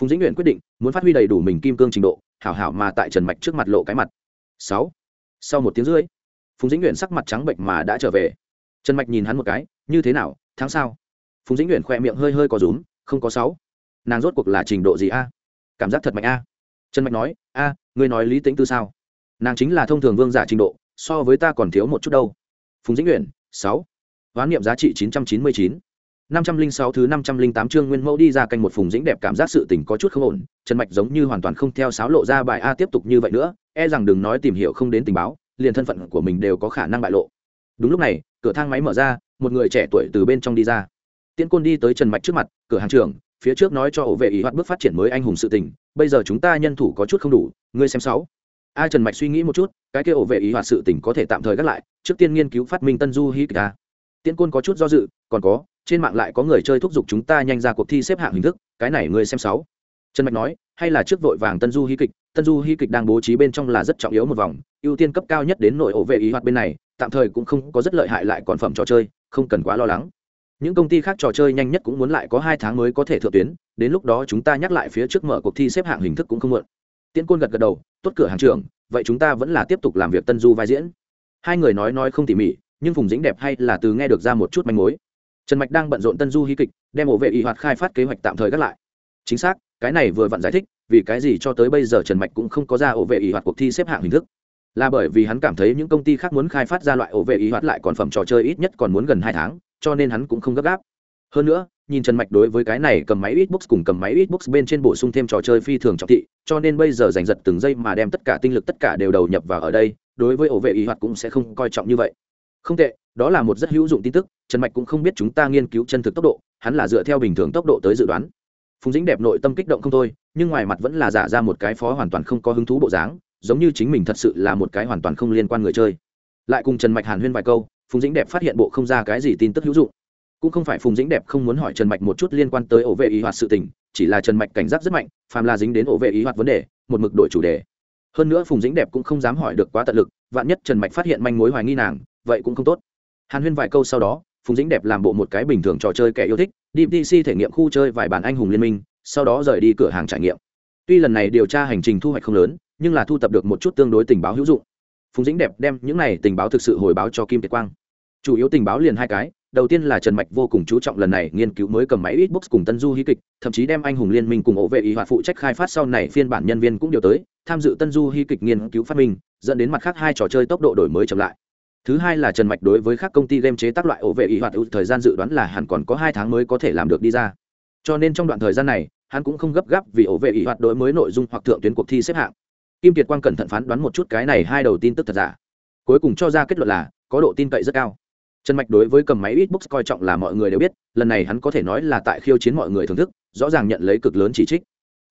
Phùng dĩnh nguyện quyết định, muốn phát huy đầy đủ mình kim cương trình độ, hảo hảo mà tại trần mạch trước mặt lộ cái mặt. Sáu, sau một tiếng rưỡi, phùng dĩnh nguyện sắc mặt trắng bệnh mà đã trở về. Trần mạch nhìn hắn một cái, như thế nào, tháng sau? Phùng dĩnh nguyện khỏe miệng hơi hơi có rúm, không có sáu. Nàng rốt cuộc là trình độ gì a? Cảm giác thật mạnh a trần mạch nói, a, ngươi nói lý tính tư sao? Nàng chính là thông thường vương giả trình độ, so với ta còn thiếu một chút đâu. Phùng dĩnh nguyện sáu. Hoán niệm giá trị chín trăm chín mươi chín. năm trăm linh sáu thứ năm trăm linh tám chương nguyên mẫu đi ra canh một phùng dĩnh đẹp cảm giác sự tình có chút không ổn, trần mạch giống như hoàn toàn không theo sáo lộ ra bài a tiếp tục như vậy nữa e rằng đừng nói tìm hiểu không đến tình báo, liền thân phận của mình đều có khả năng bại lộ. Đúng lúc này, cửa thang máy mở ra, một người trẻ tuổi từ bên trong đi ra. Tiễn côn đi tới trần mạch trước mặt, cửa hàng trưởng phía trước nói cho ổ vệ ý hoạt bước phát triển mới anh hùng sự tình, bây giờ chúng ta nhân thủ có chút không đủ, ngươi xem sáu. A trần mạch suy nghĩ một chút, cái kia ổ vệ ý hoạt sự tình có thể tạm thời gác lại, trước tiên nghiên cứu phát minh tân du hí kịch tiễn côn có chút do dự, còn có, trên mạng lại có người chơi thúc giục chúng ta nhanh ra cuộc thi xếp hạng hình thức, cái này ngươi xem sáu. Trần mạch nói, hay là trước vội vàng tân du hí kịch, tân du hí kịch đang bố trí bên trong là rất trọng yếu một vòng, ưu tiên cấp cao nhất đến nội ổ vệ ý hoạt bên này, tạm thời cũng không có rất lợi hại lại còn phẩm trò chơi, không cần quá lo lắng những công ty khác trò chơi nhanh nhất cũng muốn lại có hai tháng mới có thể thượng tuyến, đến lúc đó chúng ta nhắc lại phía trước mở cuộc thi xếp hạng hình thức cũng không muộn. Tiễn côn gật gật đầu, tốt cửa hàng trưởng, vậy chúng ta vẫn là tiếp tục làm việc tân du vai diễn. Hai người nói nói không tỉ mỉ, nhưng phùng dĩnh đẹp hay là từ nghe được ra một chút manh mối. Trần mạch đang bận rộn tân du hí kịch, đem ổ vệ y hoạt khai phát kế hoạch tạm thời gác lại. Chính xác, cái này vừa vặn giải thích vì cái gì cho tới bây giờ trần mạch cũng không có ra ổ vệ y hoạt cuộc thi xếp hạng hình thức là bởi vì hắn cảm thấy những công ty khác muốn khai phát ra loại ổ vệ y hoạt lại còn phẩm trò chơi ít nhất còn muốn gần hai tháng, cho nên hắn cũng không gấp gáp. Hơn nữa, nhìn trần mạch đối với cái này cầm máy Xbox cùng cầm máy Xbox bên trên bổ sung thêm trò chơi phi thường trọng thị, cho nên bây giờ giành giật từng giây mà đem tất cả tinh lực tất cả đều đầu nhập vào ở đây, đối với ổ vệ y hoạt cũng sẽ không coi trọng như vậy. Không tệ, đó là một rất hữu dụng tin tức, trần mạch cũng không biết chúng ta nghiên cứu chân thực tốc độ, hắn là dựa theo bình thường tốc độ tới dự đoán. Phùng dĩnh đẹp nội tâm kích động không thôi, nhưng ngoài mặt vẫn là giả ra một cái phó hoàn toàn không có hứng thú bộ dáng giống như chính mình thật sự là một cái hoàn toàn không liên quan người chơi. Lại cùng trần mạch hàn huyên vài câu, phùng dĩnh đẹp phát hiện bộ không ra cái gì tin tức hữu dụng. Cũng không phải phùng dĩnh đẹp không muốn hỏi trần mạch một chút liên quan tới ổ vệ ý hoạt sự tình, chỉ là trần mạch cảnh giác rất mạnh, phàm là dính đến ổ vệ ý hoạt vấn đề, một mực đổi chủ đề. Hơn nữa phùng dĩnh đẹp cũng không dám hỏi được quá tận lực, vạn nhất trần mạch phát hiện manh mối hoài nghi nàng, vậy cũng không tốt. Hàn huyên vài câu sau đó, phùng dĩnh đẹp làm bộ một cái bình thường trò chơi kẻ yêu thích, đi dc thể nghiệm khu chơi vài bản anh hùng liên minh, sau đó rời đi cửa hàng trải nghiệm. Tuy lần này điều tra hành trình thu hoạch không lớn nhưng là thu tập được một chút tương đối tình báo hữu dụng. Phùng dĩnh đẹp đem những này tình báo thực sự hồi báo cho kim kiệt quang. Chủ yếu tình báo liền hai cái, đầu tiên là trần mạch vô cùng chú trọng lần này nghiên cứu mới cầm máy xbox cùng tân du hí kịch, thậm chí đem anh hùng liên minh cùng ổ vệ ý hoạt phụ trách khai phát sau này phiên bản nhân viên cũng điều tới, tham dự tân du hí kịch nghiên cứu phát minh, dẫn đến mặt khác hai trò chơi tốc độ đổi mới chậm lại. Thứ hai là trần mạch đối với các công ty game chế tác loại ổ vệ ý hoạt thời gian dự đoán là hẳn còn có hai tháng mới có thể làm được đi ra. Cho nên trong đoạn thời gian này, hắn cũng không gấp gáp vì ổ vệ ý hoạt đổi mới nội dung hoặc thượng tuyến cuộc thi xếp hạng kim kiệt quang cẩn thận phán đoán một chút cái này hai đầu tin tức thật giả. Cuối cùng cho ra kết luận là, có độ tin cậy rất cao. Trần mạch đối với cầm máy xbox coi trọng là mọi người đều biết, lần này hắn có thể nói là tại khiêu chiến mọi người thưởng thức, rõ ràng nhận lấy cực lớn chỉ trích.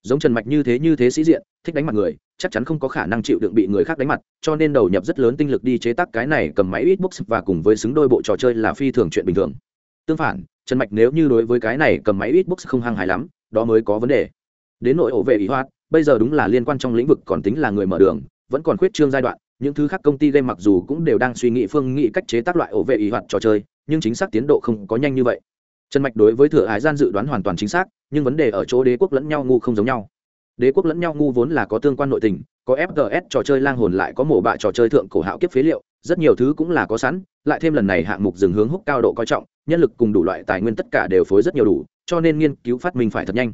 Giống trần mạch như thế như thế sĩ diện, thích đánh mặt người, chắc chắn không có khả năng chịu đựng bị người khác đánh mặt, cho nên đầu nhập rất lớn tinh lực đi chế tác cái này cầm máy xbox và cùng với xứng đôi bộ trò chơi là phi thường chuyện bình thường. Tương phản, trần mạch nếu như đối với cái này cầm máy xbox không hăng hài lắm, đó mới có vấn đề. Đến nội ổ vệ ý hoạt bây giờ đúng là liên quan trong lĩnh vực còn tính là người mở đường, vẫn còn khuyết trương giai đoạn, những thứ khác công ty game mặc dù cũng đều đang suy nghĩ phương nghị cách chế tác loại ổ vệ ý hoạt trò chơi, nhưng chính xác tiến độ không có nhanh như vậy. Trần mạch đối với thừa hải gian dự đoán hoàn toàn chính xác, nhưng vấn đề ở chỗ đế quốc lẫn nhau ngu không giống nhau. Đế quốc lẫn nhau ngu vốn là có tương quan nội tình, có fgs trò chơi lang hồn lại có mổ bạ trò chơi thượng cổ hạo kiếp phế liệu, rất nhiều thứ cũng là có sẵn, lại thêm lần này hạng mục dừng hướng húc cao độ coi trọng, nhân lực cùng đủ loại tài nguyên tất cả đều phối rất nhiều đủ, cho nên nghiên cứu phát minh phải thật nhanh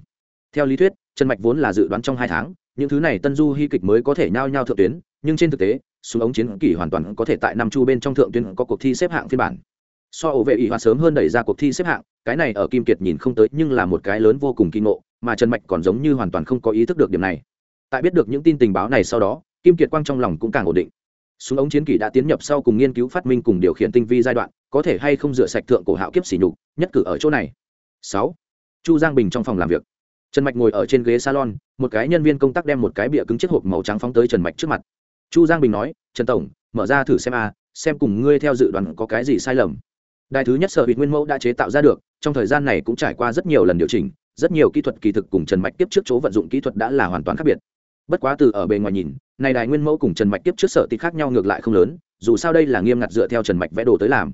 theo lý thuyết, trần mạch vốn là dự đoán trong hai tháng, những thứ này tân du hy kịch mới có thể nhao nhao thượng tuyến, nhưng trên thực tế, súng ống chiến kỷ hoàn toàn có thể tại năm chu bên trong thượng tuyến có cuộc thi xếp hạng phiên bản. So ổ vệ ỷ hoa sớm hơn đẩy ra cuộc thi xếp hạng, cái này ở kim kiệt nhìn không tới nhưng là một cái lớn vô cùng kinh ngộ, mà trần mạch còn giống như hoàn toàn không có ý thức được điểm này. Tại biết được những tin tình báo này sau đó, kim kiệt quang trong lòng cũng càng ổn định. Súng ống chiến kỷ đã tiến nhập sau cùng nghiên cứu phát minh cùng điều khiển tinh vi giai đoạn, có thể hay không rửa sạch thượng cổ hạo kiếp sỉ nhục, nhất cử ở chỗ này. Sáu. Chu giang bình trong phòng làm việc trần mạch ngồi ở trên ghế salon, một cái nhân viên công tác đem một cái bịa cứng chiếc hộp màu trắng phóng tới trần mạch trước mặt. Chu giang bình nói, trần tổng, mở ra thử xem a, xem cùng ngươi theo dự đoán có cái gì sai lầm. Đài thứ nhất sở hữu nguyên mẫu đã chế tạo ra được, trong thời gian này cũng trải qua rất nhiều lần điều chỉnh, rất nhiều kỹ thuật kỳ thực cùng trần mạch tiếp trước chỗ vận dụng kỹ thuật đã là hoàn toàn khác biệt. Bất quá từ ở bề ngoài nhìn, này đài nguyên mẫu cùng trần mạch tiếp trước sở tịch khác nhau ngược lại không lớn, dù sao đây là nghiêm ngặt dựa theo trần mạch vẽ đồ tới làm.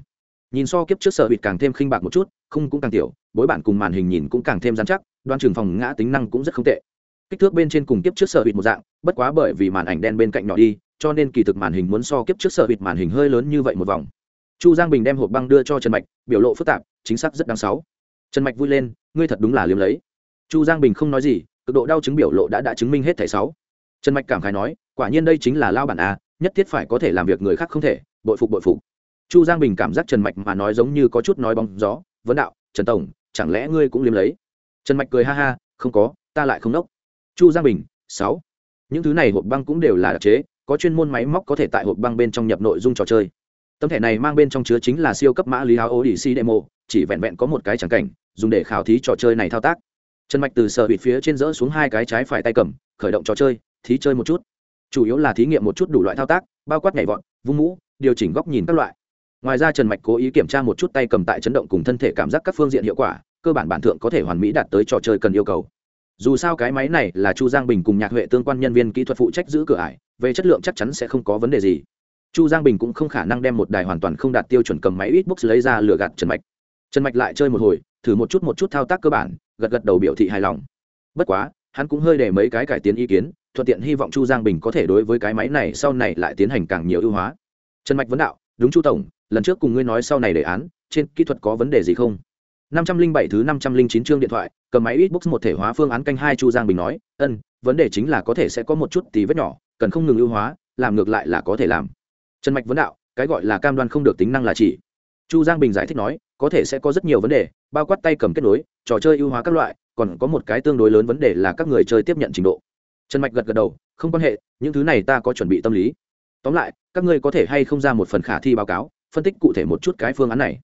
Nhìn so kiếp trước sở hữu càng thêm khinh bạc một chút không cũng càng tiểu, bối bản cùng màn hình nhìn cũng càng thêm dán chắc đoan trường phòng ngã tính năng cũng rất không tệ. Kích thước bên trên cùng kiếp trước sở hụt một dạng, bất quá bởi vì màn ảnh đen bên cạnh nhỏ đi, cho nên kỳ thực màn hình muốn so kiếp trước sở hụt màn hình hơi lớn như vậy một vòng. Chu giang bình đem hộp băng đưa cho trần mạch, biểu lộ phức tạp, chính xác rất đáng sáu. Trần mạch vui lên, ngươi thật đúng là liếm lấy. Chu giang bình không nói gì, cực độ đau chứng biểu lộ đã đã chứng minh hết thẻ sáu. Trần mạch cảm khái nói, quả nhiên đây chính là lao bản a nhất thiết phải có thể làm việc người khác không thể, bội phục bội phục. Chu giang bình cảm giác trần mạch mà nói giống như có chút nói bóng gió, vấn đạo, trần tổng, chẳng lẽ ngươi cũng liếm lấy? Trần mạch cười ha ha, không có, ta lại không nốc chu giang bình, sáu. Những thứ này hộp băng cũng đều là đặc chế, có chuyên môn máy móc có thể tại hộp băng bên trong nhập nội dung trò chơi. Tấm thẻ này mang bên trong chứa chính là siêu cấp mã lý áo odc demo, chỉ vẹn vẹn có một cái trắng cảnh, dùng để khảo thí trò chơi này thao tác. Trần mạch từ sở bịt phía trên dỡ xuống hai cái trái phải tay cầm, khởi động trò chơi, thí chơi một chút. Chủ yếu là thí nghiệm một chút đủ loại thao tác, bao quát nhảy vọt, vung mũ, điều chỉnh góc nhìn các loại. Ngoài ra trần mạch cố ý kiểm tra một chút tay cầm tại chấn động cùng thân thể cảm giác các phương diện hiệu quả cơ bản bản thượng có thể hoàn mỹ đạt tới trò chơi cần yêu cầu. Dù sao cái máy này là chu giang bình cùng nhạc huệ tương quan nhân viên kỹ thuật phụ trách giữ cửa ải, về chất lượng chắc chắn sẽ không có vấn đề gì. Chu giang bình cũng không khả năng đem một đài hoàn toàn không đạt tiêu chuẩn cầm máy ít books lấy ra lừa gạt trần mạch. Trần mạch lại chơi một hồi, thử một chút một chút thao tác cơ bản, gật gật đầu biểu thị hài lòng. Bất quá, hắn cũng hơi để mấy cái cải tiến ý kiến, thuận tiện hy vọng chu giang bình có thể đối với cái máy này sau này lại tiến hành càng nhiều ưu hóa. Trần mạch vấn đạo, đúng chu tổng, lần trước cùng ngươi nói sau này đề án, trên kỹ thuật có vấn đề gì không? Năm trăm linh bảy thứ năm trăm linh chín chương điện thoại, cầm máy Xbox một thể hóa phương án canh hai chu giang bình nói, ân, vấn đề chính là có thể sẽ có một chút tí vết nhỏ, cần không ngừng ưu hóa, làm ngược lại là có thể làm. Trần mạch vấn đạo, cái gọi là cam đoan không được tính năng là chỉ. Chu giang bình giải thích nói, có thể sẽ có rất nhiều vấn đề, bao quát tay cầm kết nối, trò chơi ưu hóa các loại, còn có một cái tương đối lớn vấn đề là các người chơi tiếp nhận trình độ. Trần mạch gật gật đầu, không quan hệ, những thứ này ta có chuẩn bị tâm lý. Tóm lại, các ngươi có thể hay không ra một phần khả thi báo cáo, phân tích cụ thể một chút cái phương án này.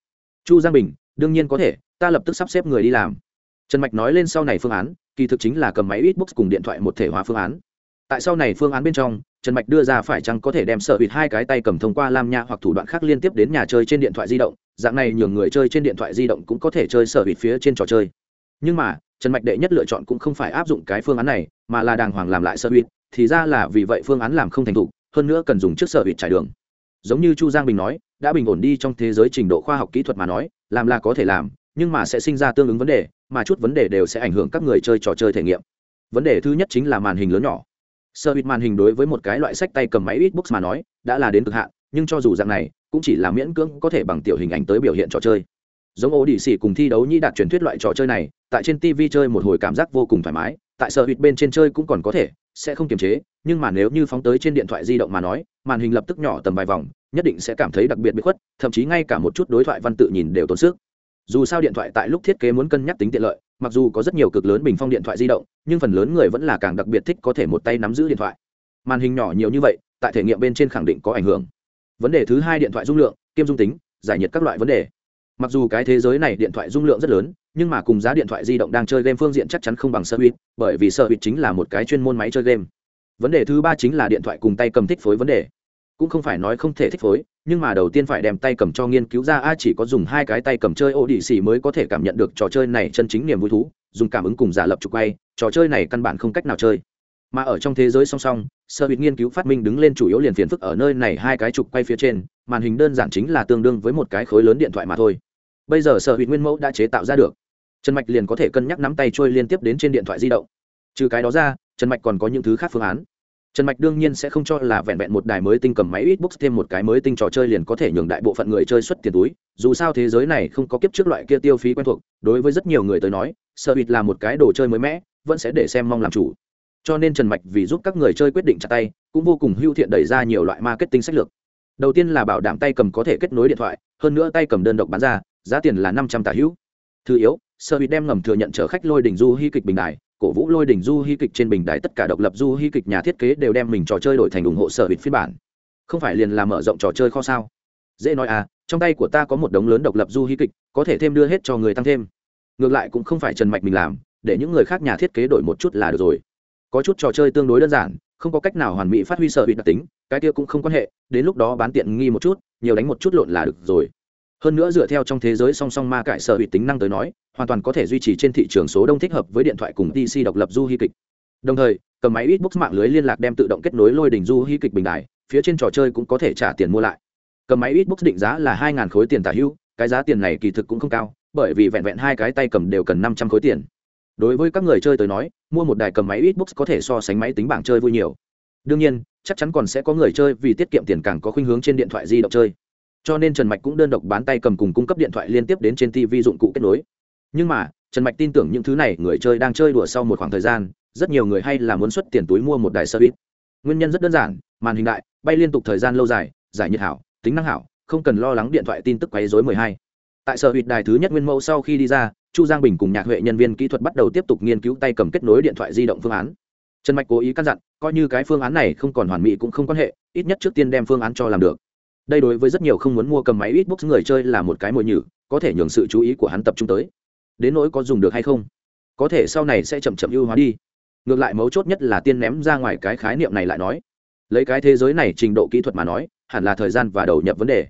Chu giang bình, đương nhiên có thể ta lập tức sắp xếp người đi làm. Trần mạch nói lên sau này phương án, kỳ thực chính là cầm máy ít books cùng điện thoại một thể hóa phương án. Tại sau này phương án bên trong, trần mạch đưa ra phải chăng có thể đem sở hụt hai cái tay cầm thông qua lam nha hoặc thủ đoạn khác liên tiếp đến nhà chơi trên điện thoại di động, dạng này nhường người chơi trên điện thoại di động cũng có thể chơi sở hụt phía trên trò chơi. Nhưng mà, trần mạch đệ nhất lựa chọn cũng không phải áp dụng cái phương án này, mà là đàng hoàng làm lại sở hụt, thì ra là vì vậy phương án làm không thành thục, hơn nữa cần dùng trước sở hụt trải đường. Giống như chu giang bình nói, đã bình ổn đi trong thế giới trình độ khoa học kỹ thuật mà nói, làm là có thể làm nhưng mà sẽ sinh ra tương ứng vấn đề, mà chút vấn đề đều sẽ ảnh hưởng các người chơi trò chơi thể nghiệm. Vấn đề thứ nhất chính là màn hình lớn nhỏ. Sơ hít màn hình đối với một cái loại sách tay cầm máy ít books mà nói, đã là đến cực hạn, nhưng cho dù dạng này, cũng chỉ là miễn cưỡng có thể bằng tiểu hình ảnh tới biểu hiện trò chơi. Giống ô đi xỉ cùng thi đấu nhĩ đạt truyền thuyết loại trò chơi này, tại trên tv chơi một hồi cảm giác vô cùng thoải mái, tại sở hít bên trên chơi cũng còn có thể, sẽ không kiềm chế, nhưng mà nếu như phóng tới trên điện thoại di động mà nói, màn hình lập tức nhỏ tầm vài vòng, nhất định sẽ cảm thấy đặc biệt bị khuất, thậm chí ngay cả một chút đối thoại văn tự nhìn đều tốn sức dù sao điện thoại tại lúc thiết kế muốn cân nhắc tính tiện lợi, mặc dù có rất nhiều cực lớn bình phong điện thoại di động, nhưng phần lớn người vẫn là càng đặc biệt thích có thể một tay nắm giữ điện thoại. Màn hình nhỏ nhiều như vậy, tại thể nghiệm bên trên khẳng định có ảnh hưởng. Vấn đề thứ hai điện thoại dung lượng, kiêm dung tính, giải nhiệt các loại vấn đề. Mặc dù cái thế giới này điện thoại dung lượng rất lớn, nhưng mà cùng giá điện thoại di động đang chơi game phương diện chắc chắn không bằng sơ bít bởi vì sơ bít chính là một cái chuyên môn máy chơi game. Vấn đề thứ ba chính là điện thoại cùng tay cầm thích phối vấn đề cũng không phải nói không thể thích phối, nhưng mà đầu tiên phải đem tay cầm cho nghiên cứu ra, a, chỉ có dùng hai cái tay cầm chơi ô đĩ xì mới có thể cảm nhận được trò chơi này chân chính niềm vui thú, dùng cảm ứng cùng giả lập trục quay, trò chơi này căn bản không cách nào chơi. Mà ở trong thế giới song song sơ bịt nghiên cứu phát minh đứng lên chủ yếu liền phiền phức ở nơi này hai cái trục quay phía trên, màn hình đơn giản chính là tương đương với một cái khối lớn điện thoại mà thôi. Bây giờ sở bịt nguyên mẫu đã chế tạo ra được. Trần mạch liền có thể cân nhắc nắm tay trôi liên tiếp đến trên điện thoại di động. Trừ cái đó ra, trần mạch còn có những thứ khác phương án trần mạch đương nhiên sẽ không cho là vẹn vẹn một đài mới tinh cầm máy Xbox thêm một cái mới tinh trò chơi liền có thể nhường đại bộ phận người chơi xuất tiền túi. Dù sao thế giới này không có kiếp trước loại kia tiêu phí quen thuộc, đối với rất nhiều người tới nói Switch là một cái đồ chơi mới mẻ, vẫn sẽ để xem mong làm chủ. Cho nên trần mạch vì giúp các người chơi quyết định chặt tay, cũng vô cùng hưu thiện đẩy ra nhiều loại marketing sách lược. Đầu tiên là bảo đảm tay cầm có thể kết nối điện thoại, hơn nữa tay cầm đơn độc bán ra, giá tiền là năm trăm tả hữu. Thứ yếu Switch đem ngầm thừa nhận chở khách lôi đỉnh du hí kịch bình đài cổ vũ lôi đỉnh du hy kịch trên bình đài tất cả độc lập du hy kịch nhà thiết kế đều đem mình trò chơi đổi thành ủng hộ sở hữu phiên bản. Không phải liền làm mở rộng trò chơi kho sao? Dễ nói à trong tay của ta có một đống lớn độc lập du hy kịch, có thể thêm đưa hết cho người tăng thêm. Ngược lại cũng không phải trần mạch mình làm, để những người khác nhà thiết kế đổi một chút là được rồi. Có chút trò chơi tương đối đơn giản, không có cách nào hoàn mỹ phát huy sở hữu đặc tính, cái kia cũng không quan hệ, đến lúc đó bán tiện nghi một chút, nhiều đánh một chút lộn là được rồi hơn nữa dựa theo trong thế giới song song ma cải sở hữu tính năng tới nói, hoàn toàn có thể duy trì trên thị trường số đông thích hợp với điện thoại cùng pc độc lập du hy kịch. Đồng thời, cầm máy ít mạng lưới liên lạc đem tự động kết nối lôi đỉnh du hy kịch bình đại phía trên trò chơi cũng có thể trả tiền mua lại. Cầm máy ít định giá là hai khối tiền tả hữu cái giá tiền này kỳ thực cũng không cao, bởi vì vẹn vẹn hai cái tay cầm đều cần năm trăm khối tiền. Đối với các người chơi tới nói, mua một đài cầm máy ít có thể so sánh máy tính bảng chơi vui nhiều. Đương nhiên, chắc chắn còn sẽ có người chơi vì tiết kiệm tiền càng có khuynh hướng trên điện thoại di động chơi cho nên trần mạch cũng đơn độc bán tay cầm cùng cung cấp điện thoại liên tiếp đến trên tv dụng cụ kết nối. Nhưng mà, trần mạch tin tưởng những thứ này người chơi đang chơi đùa sau một khoảng thời gian, rất nhiều người hay là muốn xuất tiền túi mua một đài xe buýt nguyên nhân rất đơn giản, màn hình đại, bay liên tục thời gian lâu dài, giải nhiệt hảo, tính năng hảo, không cần lo lắng điện thoại tin tức quấy dối mười hai. Tại sở hụt đài thứ nhất nguyên mẫu sau khi đi ra, chu giang bình cùng nhạc huệ nhân viên kỹ thuật bắt đầu tiếp tục nghiên cứu tay cầm kết nối điện thoại di động phương án. Trần mạch cố ý căn dặn, coi như cái phương án này không còn hoàn mỹ cũng không quan hệ, ít nhất trước tiên đem phương án cho làm được đây đối với rất nhiều không muốn mua cầm máy Xbox người chơi là một cái mồi nhử, có thể nhường sự chú ý của hắn tập trung tới. Đến nỗi có dùng được hay không? Có thể sau này sẽ chậm chậm ưu hóa đi. Ngược lại mấu chốt nhất là tiên ném ra ngoài cái khái niệm này lại nói. Lấy cái thế giới này trình độ kỹ thuật mà nói, hẳn là thời gian và đầu nhập vấn đề.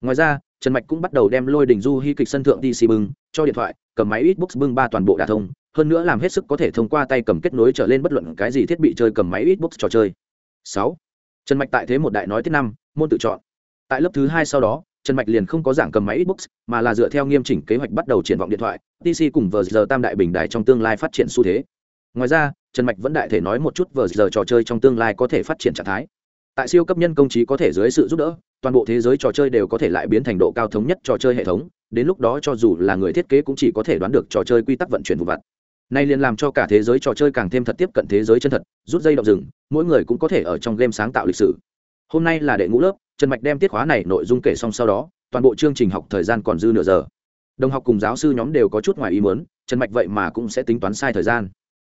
Ngoài ra, trần mạch cũng bắt đầu đem lôi đình du hy kịch sân thượng dc bưng, cho điện thoại, cầm máy Xbox bưng ba toàn bộ đả thông, hơn nữa làm hết sức có thể thông qua tay cầm kết nối trở lên bất luận cái gì thiết bị chơi cầm máy Xbox trò chơi. Sáu. Trần mạch tại thế một đại nói thứ năm, môn tự chọn tại lớp thứ hai sau đó, trần mạch liền không có giảng cầm máy ít books mà là dựa theo nghiêm chỉnh kế hoạch bắt đầu triển vọng điện thoại tc cùng vờ giờ tam đại bình đài trong tương lai phát triển xu thế. Ngoài ra, trần mạch vẫn đại thể nói một chút vờ giờ trò chơi trong tương lai có thể phát triển trạng thái. Tại siêu cấp nhân công trí có thể dưới sự giúp đỡ, toàn bộ thế giới trò chơi đều có thể lại biến thành độ cao thống nhất trò chơi hệ thống, đến lúc đó cho dù là người thiết kế cũng chỉ có thể đoán được trò chơi quy tắc vận chuyển vụ vặt. Nay liền làm cho cả thế giới trò chơi càng thêm thật tiếp cận thế giới chân thật, rút dây động rừng, mỗi người cũng có thể ở trong game sáng tạo lịch sử hôm nay là đệ ngũ lớp, trần mạch đem tiết khóa này nội dung kể xong sau đó, toàn bộ chương trình học thời gian còn dư nửa giờ. Đồng học cùng giáo sư nhóm đều có chút ngoài ý muốn, trần mạch vậy mà cũng sẽ tính toán sai thời gian.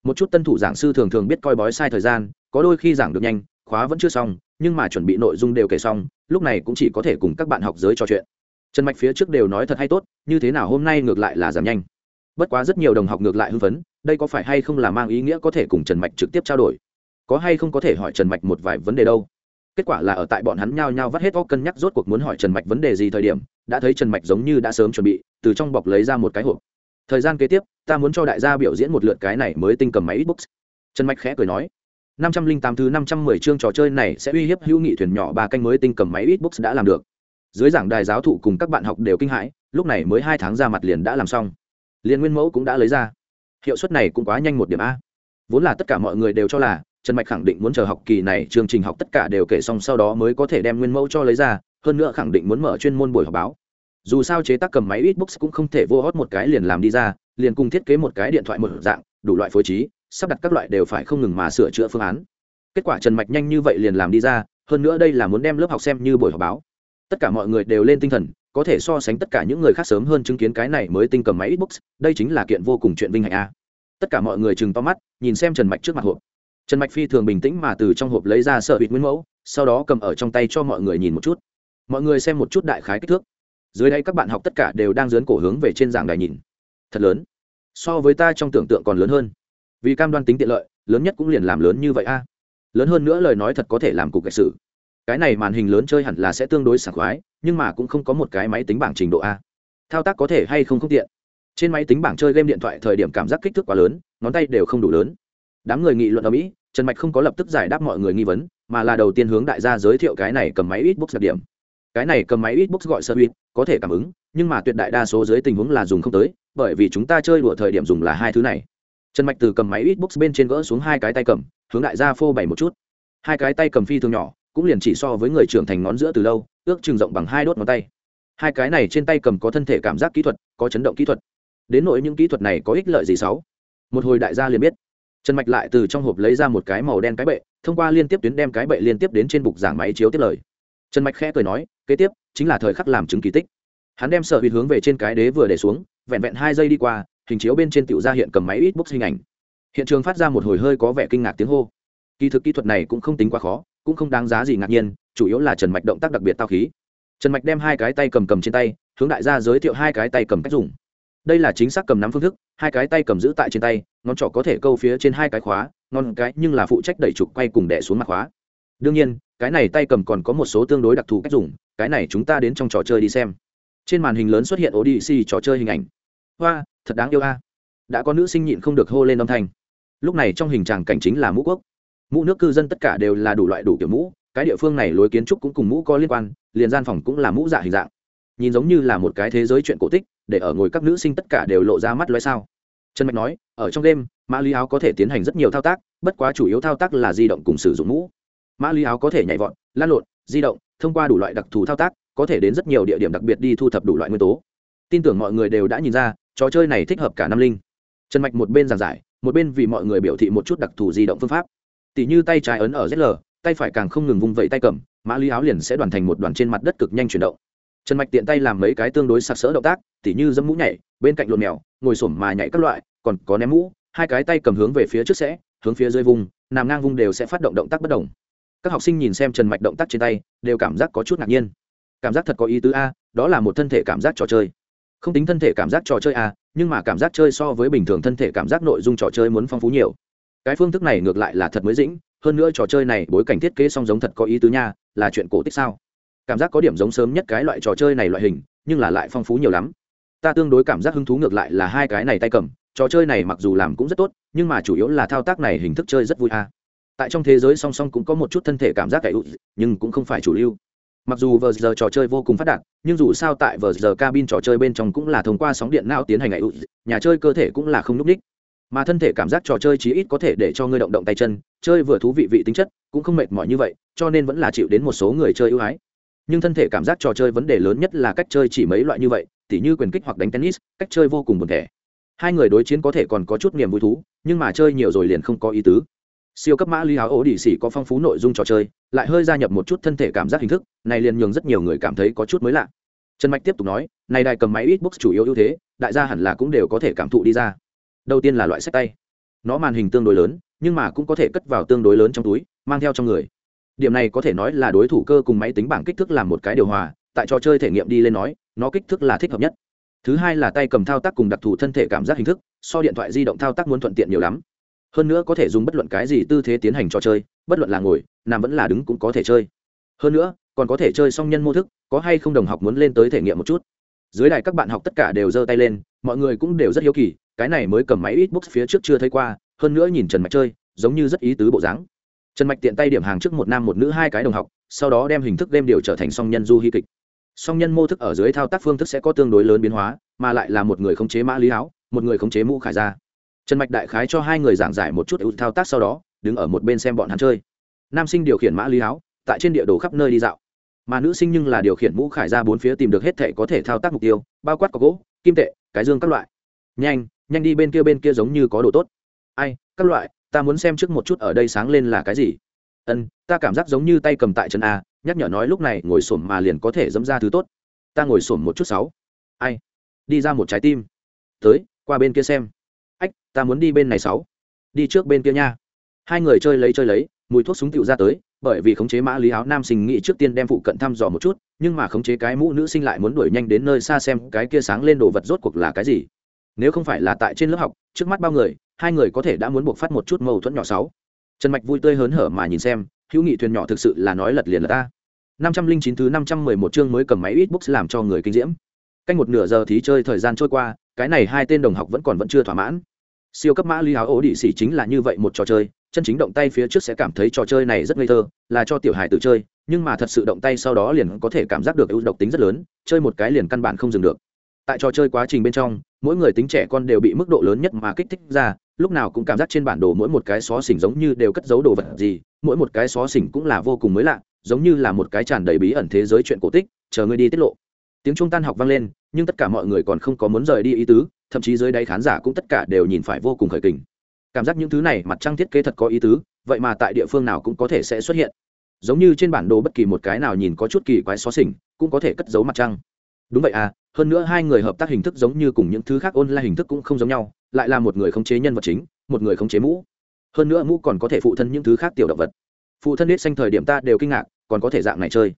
Một chút tân thủ giảng sư thường thường biết coi bói sai thời gian, có đôi khi giảng được nhanh, khóa vẫn chưa xong, nhưng mà chuẩn bị nội dung đều kể xong, lúc này cũng chỉ có thể cùng các bạn học giới trò chuyện. Trần mạch phía trước đều nói thật hay tốt, như thế nào hôm nay ngược lại là giảm nhanh. Bất quá rất nhiều đồng học ngược lại hưng phấn, đây có phải hay không là mang ý nghĩa có thể cùng trần mạch trực tiếp trao đổi? Có hay không có thể hỏi trần mạch một vài vấn đề đâu? Kết quả là ở tại bọn hắn nhao nhao vắt hết óc cân nhắc rốt cuộc muốn hỏi trần mạch vấn đề gì thời điểm, đã thấy trần mạch giống như đã sớm chuẩn bị, từ trong bọc lấy ra một cái hộp. Thời gian kế tiếp, ta muốn cho đại gia biểu diễn một lượt cái này mới tinh cầm máy Xbox. trần mạch khẽ cười nói, năm trăm linh tám thứ năm trăm mười chương trò chơi này sẽ uy hiếp hữu nghị thuyền nhỏ ba canh mới tinh cầm máy Xbox đã làm được. Dưới giảng đài giáo thụ cùng các bạn học đều kinh hãi, lúc này mới hai tháng ra mặt liền đã làm xong. Liên nguyên mẫu cũng đã lấy ra. Hiệu suất này cũng quá nhanh một điểm a. Vốn là tất cả mọi người đều cho là trần mạch khẳng định muốn chờ học kỳ này chương trình học tất cả đều kể xong sau đó mới có thể đem nguyên mẫu cho lấy ra, hơn nữa khẳng định muốn mở chuyên môn buổi họp báo. Dù sao chế tác cầm máy ít books cũng không thể vô hót một cái liền làm đi ra, liền cùng thiết kế một cái điện thoại một dạng, đủ loại phối trí, sắp đặt các loại đều phải không ngừng mà sửa chữa phương án. Kết quả trần mạch nhanh như vậy liền làm đi ra, hơn nữa đây là muốn đem lớp học xem như buổi họp báo. Tất cả mọi người đều lên tinh thần, có thể so sánh tất cả những người khác sớm hơn chứng kiến cái này mới tinh cầm máy ít books, đây chính là kiện vô cùng chuyện vinh hạnh a. Tất cả mọi người chừng to mắt, nhìn xem trần mạch trước mặt hộp trần mạch phi thường bình tĩnh mà từ trong hộp lấy ra sợ hụt nguyên mẫu, sau đó cầm ở trong tay cho mọi người nhìn một chút. Mọi người xem một chút đại khái kích thước. Dưới đây các bạn học tất cả đều đang dướn cổ hướng về trên giảng đài nhìn. Thật lớn. So với ta trong tưởng tượng còn lớn hơn. Vì cam đoan tính tiện lợi, lớn nhất cũng liền làm lớn như vậy a. Lớn hơn nữa lời nói thật có thể làm cục gạch sử. Cái này màn hình lớn chơi hẳn là sẽ tương đối sảng khoái, nhưng mà cũng không có một cái máy tính bảng trình độ a. Thao tác có thể hay không không tiện. Trên máy tính bảng chơi game điện thoại thời điểm cảm giác kích thước quá lớn, ngón tay đều không đủ lớn đám người nghị luận ở mỹ, trần mạch không có lập tức giải đáp mọi người nghi vấn, mà là đầu tiên hướng đại gia giới thiệu cái này cầm máy ít bút đặc điểm. Cái này cầm máy ít bút gọi sơ uy có thể cảm ứng, nhưng mà tuyệt đại đa số dưới tình huống là dùng không tới, bởi vì chúng ta chơi đùa thời điểm dùng là hai thứ này. Trần mạch từ cầm máy ít bút bên trên gỡ xuống hai cái tay cầm, hướng đại gia phô bày một chút. Hai cái tay cầm phi thường nhỏ, cũng liền chỉ so với người trưởng thành ngón giữa từ lâu, ước chừng rộng bằng hai đốt ngón tay. Hai cái này trên tay cầm có thân thể cảm giác kỹ thuật, có chấn động kỹ thuật. Đến nội những kỹ thuật này có ích lợi gì sáu? Một hồi đại gia liền biết trần mạch lại từ trong hộp lấy ra một cái màu đen cái bệ, thông qua liên tiếp tuyến đem cái bệ liên tiếp đến trên bục giảng máy chiếu tiếp lời. Trần mạch khẽ cười nói, kế tiếp, chính là thời khắc làm chứng kỳ tích. Hắn đem sợ hụt hướng về trên cái đế vừa để xuống, vẹn vẹn hai giây đi qua, hình chiếu bên trên tiểu ra hiện cầm máy ít bút hình ảnh. Hiện trường phát ra một hồi hơi có vẻ kinh ngạc tiếng hô. Kỳ thực kỹ thuật này cũng không tính quá khó, cũng không đáng giá gì ngạc nhiên, chủ yếu là trần mạch động tác đặc biệt tao khí. Trần mạch đem hai cái tay cầm cầm trên tay, hướng đại gia giới thiệu hai cái tay cầm cách dùng. Đây là chính xác cầm nắm phương thức, hai cái tay cầm giữ tại trên tay ngón trỏ có thể câu phía trên hai cái khóa, ngón cái nhưng là phụ trách đẩy trục quay cùng đẻ xuống mặt khóa. Đương nhiên, cái này tay cầm còn có một số tương đối đặc thù cách dùng, cái này chúng ta đến trong trò chơi đi xem. Trên màn hình lớn xuất hiện odc trò chơi hình ảnh. Hoa, thật đáng yêu a. Đã có nữ sinh nhịn không được hô lên âm thanh. Lúc này trong hình tràng cảnh chính là mũ quốc. Mũ nước cư dân tất cả đều là đủ loại đủ kiểu mũ, cái địa phương này lối kiến trúc cũng cùng mũ có liên quan, liền gian phòng cũng là mũ dạ hình dạng. Nhìn giống như là một cái thế giới chuyện cổ tích, để ở ngồi các nữ sinh tất cả đều lộ ra mắt loay sao. Trần mạch nói ở trong đêm, mã lý áo có thể tiến hành rất nhiều thao tác, bất quá chủ yếu thao tác là di động cùng sử dụng mũ. Mã lý áo có thể nhảy vọt lan lộn, di động, thông qua đủ loại đặc thù thao tác, có thể đến rất nhiều địa điểm đặc biệt đi thu thập đủ loại nguyên tố. Tin tưởng mọi người đều đã nhìn ra, trò chơi này thích hợp cả năm linh. Trần mạch một bên giảng giải, một bên vì mọi người biểu thị một chút đặc thù di động phương pháp. Tỷ như tay trái ấn ở zl tay phải càng không ngừng vung vẩy tay cầm, mã lý áo liền sẽ đoàn thành một đoàn trên mặt đất cực nhanh chuyển động. Trần mạch tiện tay làm mấy cái tương đối sặc sỡ động tác, tỉ như dẫm mũ nhảy bên cạnh lộn mèo, ngồi xổm mà nhảy các loại, còn có ném mũ, hai cái tay cầm hướng về phía trước sẽ, hướng phía dưới vùng, nằm ngang vùng đều sẽ phát động động tác bất đồng. Các học sinh nhìn xem trần mạch động tác trên tay, đều cảm giác có chút ngạc nhiên. Cảm giác thật có ý tứ a, đó là một thân thể cảm giác trò chơi. Không tính thân thể cảm giác trò chơi a, nhưng mà cảm giác chơi so với bình thường thân thể cảm giác nội dung trò chơi muốn phong phú nhiều. Cái phương thức này ngược lại là thật mới dĩnh, hơn nữa trò chơi này bối cảnh thiết kế song giống thật có ý tứ nha, là chuyện cổ tích sao? Cảm giác có điểm giống sớm nhất cái loại trò chơi này loại hình, nhưng là lại phong phú nhiều lắm ta tương đối cảm giác hứng thú ngược lại là hai cái này tay cầm, trò chơi này mặc dù làm cũng rất tốt, nhưng mà chủ yếu là thao tác này hình thức chơi rất vui a. Tại trong thế giới song song cũng có một chút thân thể cảm giác cậy ụ, nhưng cũng không phải chủ lưu. Mặc dù vờ giờ trò chơi vô cùng phát đạt, nhưng dù sao tại vờ giờ cabin trò chơi bên trong cũng là thông qua sóng điện não tiến hành cậy ụ, nhà chơi cơ thể cũng là không núp đích mà thân thể cảm giác trò chơi chí ít có thể để cho ngươi động động tay chân, chơi vừa thú vị vị tính chất, cũng không mệt mỏi như vậy, cho nên vẫn là chịu đến một số người chơi ưu ái nhưng thân thể cảm giác trò chơi vấn đề lớn nhất là cách chơi chỉ mấy loại như vậy, tỉ như quyền kích hoặc đánh tennis, cách chơi vô cùng buồn thẻ. Hai người đối chiến có thể còn có chút niềm vui thú, nhưng mà chơi nhiều rồi liền không có ý tứ. Siêu cấp mã ly áo ố đỉ xỉ có phong phú nội dung trò chơi, lại hơi gia nhập một chút thân thể cảm giác hình thức, này liền nhường rất nhiều người cảm thấy có chút mới lạ. Trần mạch tiếp tục nói, này đài cầm máy ít box chủ yếu ưu thế, đại gia hẳn là cũng đều có thể cảm thụ đi ra. Đầu tiên là loại sách tay. Nó màn hình tương đối lớn, nhưng mà cũng có thể cất vào tương đối lớn trong túi, mang theo trong người điểm này có thể nói là đối thủ cơ cùng máy tính bảng kích thước làm một cái điều hòa, tại trò chơi thể nghiệm đi lên nói, nó kích thước là thích hợp nhất. Thứ hai là tay cầm thao tác cùng đặc thù thân thể cảm giác hình thức, so điện thoại di động thao tác muốn thuận tiện nhiều lắm. Hơn nữa có thể dùng bất luận cái gì tư thế tiến hành trò chơi, bất luận là ngồi, nằm vẫn là đứng cũng có thể chơi. Hơn nữa, còn có thể chơi song nhân mô thức, có hay không đồng học muốn lên tới thể nghiệm một chút. Dưới đài các bạn học tất cả đều giơ tay lên, mọi người cũng đều rất hiếu kỳ, cái này mới cầm máy ít box phía trước chưa thấy qua, hơn nữa nhìn trần mạch chơi, giống như rất ý tứ bộ dáng trần mạch tiện tay điểm hàng trước một nam một nữ hai cái đồng học, sau đó đem hình thức game điều trở thành song nhân du hy kịch. Song nhân mô thức ở dưới thao tác phương thức sẽ có tương đối lớn biến hóa, mà lại là một người khống chế mã lý áo, một người khống chế mũ khải ra trần mạch đại khái cho hai người giảng giải một chút ưu thao tác sau đó, đứng ở một bên xem bọn hắn chơi. Nam sinh điều khiển mã lý áo, tại trên địa đồ khắp nơi đi dạo. Mà nữ sinh nhưng là điều khiển mũ khải ra bốn phía tìm được hết thể có thể thao tác mục tiêu, bao quát có gỗ, kim tệ, cái dương các loại. Nhanh nhanh đi bên kia bên kia giống như có đồ tốt. Ai, các loại ta muốn xem trước một chút ở đây sáng lên là cái gì. Ân, ta cảm giác giống như tay cầm tại chân a, nhắc nhở nói lúc này ngồi xổm mà liền có thể dẫm ra thứ tốt. Ta ngồi xổm một chút sáu. Ai? Đi ra một trái tim. Tới, qua bên kia xem. Ách, ta muốn đi bên này sáu. Đi trước bên kia nha. Hai người chơi lấy chơi lấy, mùi thuốc súng tựu ra tới, bởi vì khống chế mã lý áo nam sinh nghĩ trước tiên đem phụ cận thăm dò một chút, nhưng mà khống chế cái mũ nữ sinh lại muốn đuổi nhanh đến nơi xa xem cái kia sáng lên đồ vật rốt cuộc là cái gì. Nếu không phải là tại trên lớp học, trước mắt bao người hai người có thể đã muốn buộc phát một chút mâu thuẫn nhỏ sáu. Trần mạch vui tươi hớn hở mà nhìn xem, hữu nghị thuyền nhỏ thực sự là nói lật liền là ta. Năm trăm linh chín thứ năm trăm mười một chương mới cầm máy Xbox làm cho người kinh diễm. Canh một nửa giờ thí chơi thời gian trôi qua, cái này hai tên đồng học vẫn còn vẫn chưa thỏa mãn. Siêu cấp mã lý áo ố đĩ xỉ chính là như vậy một trò chơi, chân chính động tay phía trước sẽ cảm thấy trò chơi này rất ngây thơ, là cho tiểu hài tự chơi, nhưng mà thật sự động tay sau đó liền có thể cảm giác được ưu độc tính rất lớn, chơi một cái liền căn bản không dừng được. Tại trò chơi quá trình bên trong mỗi người tính trẻ con đều bị mức độ lớn nhất mà kích thích ra, lúc nào cũng cảm giác trên bản đồ mỗi một cái xó xỉnh giống như đều cất giấu đồ vật gì, mỗi một cái xó xỉnh cũng là vô cùng mới lạ, giống như là một cái tràn đầy bí ẩn thế giới chuyện cổ tích, chờ người đi tiết lộ. Tiếng trung tan học vang lên, nhưng tất cả mọi người còn không có muốn rời đi ý tứ, thậm chí dưới đáy khán giả cũng tất cả đều nhìn phải vô cùng khởi kình. Cảm giác những thứ này mặt trăng thiết kế thật có ý tứ, vậy mà tại địa phương nào cũng có thể sẽ xuất hiện. Giống như trên bản đồ bất kỳ một cái nào nhìn có chút kỳ quái xó xỉnh, cũng có thể cất giấu mặt trăng đúng vậy à hơn nữa hai người hợp tác hình thức giống như cùng những thứ khác ôn lại hình thức cũng không giống nhau, lại là một người khống chế nhân vật chính, một người khống chế mũ. Hơn nữa mũ còn có thể phụ thân những thứ khác tiểu động vật. Phụ thân hết xanh thời điểm ta đều kinh ngạc, còn có thể dạng này chơi.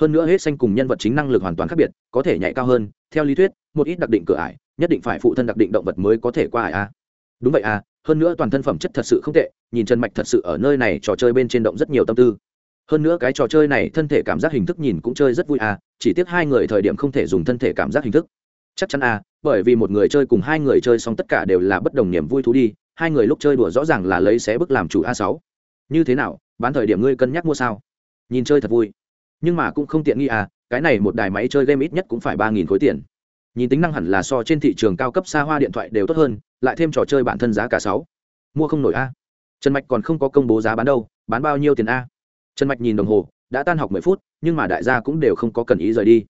Hơn nữa hết xanh cùng nhân vật chính năng lực hoàn toàn khác biệt, có thể nhảy cao hơn, theo lý thuyết, một ít đặc định cửa ải, nhất định phải phụ thân đặc định động vật mới có thể qua ải a đúng vậy à hơn nữa toàn thân phẩm chất thật sự không tệ, nhìn chân mạch thật sự ở nơi này trò chơi bên trên động rất nhiều tâm tư hơn nữa cái trò chơi này thân thể cảm giác hình thức nhìn cũng chơi rất vui à chỉ tiếc hai người thời điểm không thể dùng thân thể cảm giác hình thức. Chắc chắn à bởi vì một người chơi cùng hai người chơi xong tất cả đều là bất đồng niềm vui thú đi, hai người lúc chơi đùa rõ ràng là lấy xé bức làm chủ a sáu. Như thế nào, bán thời điểm ngươi cân nhắc mua sao? Nhìn chơi thật vui. Nhưng mà cũng không tiện nghi à cái này một đài máy chơi game ít nhất cũng phải ba nghìn khối tiền. Nhìn tính năng hẳn là so trên thị trường cao cấp xa hoa điện thoại đều tốt hơn, lại thêm trò chơi bản thân giá cả sáu. Mua không nổi a. Trần mạch còn không có công bố giá bán đâu, bán bao nhiêu tiền a? Trần mạch nhìn đồng hồ, đã tan học mười phút, nhưng mà đại gia cũng đều không có cần ý rời đi.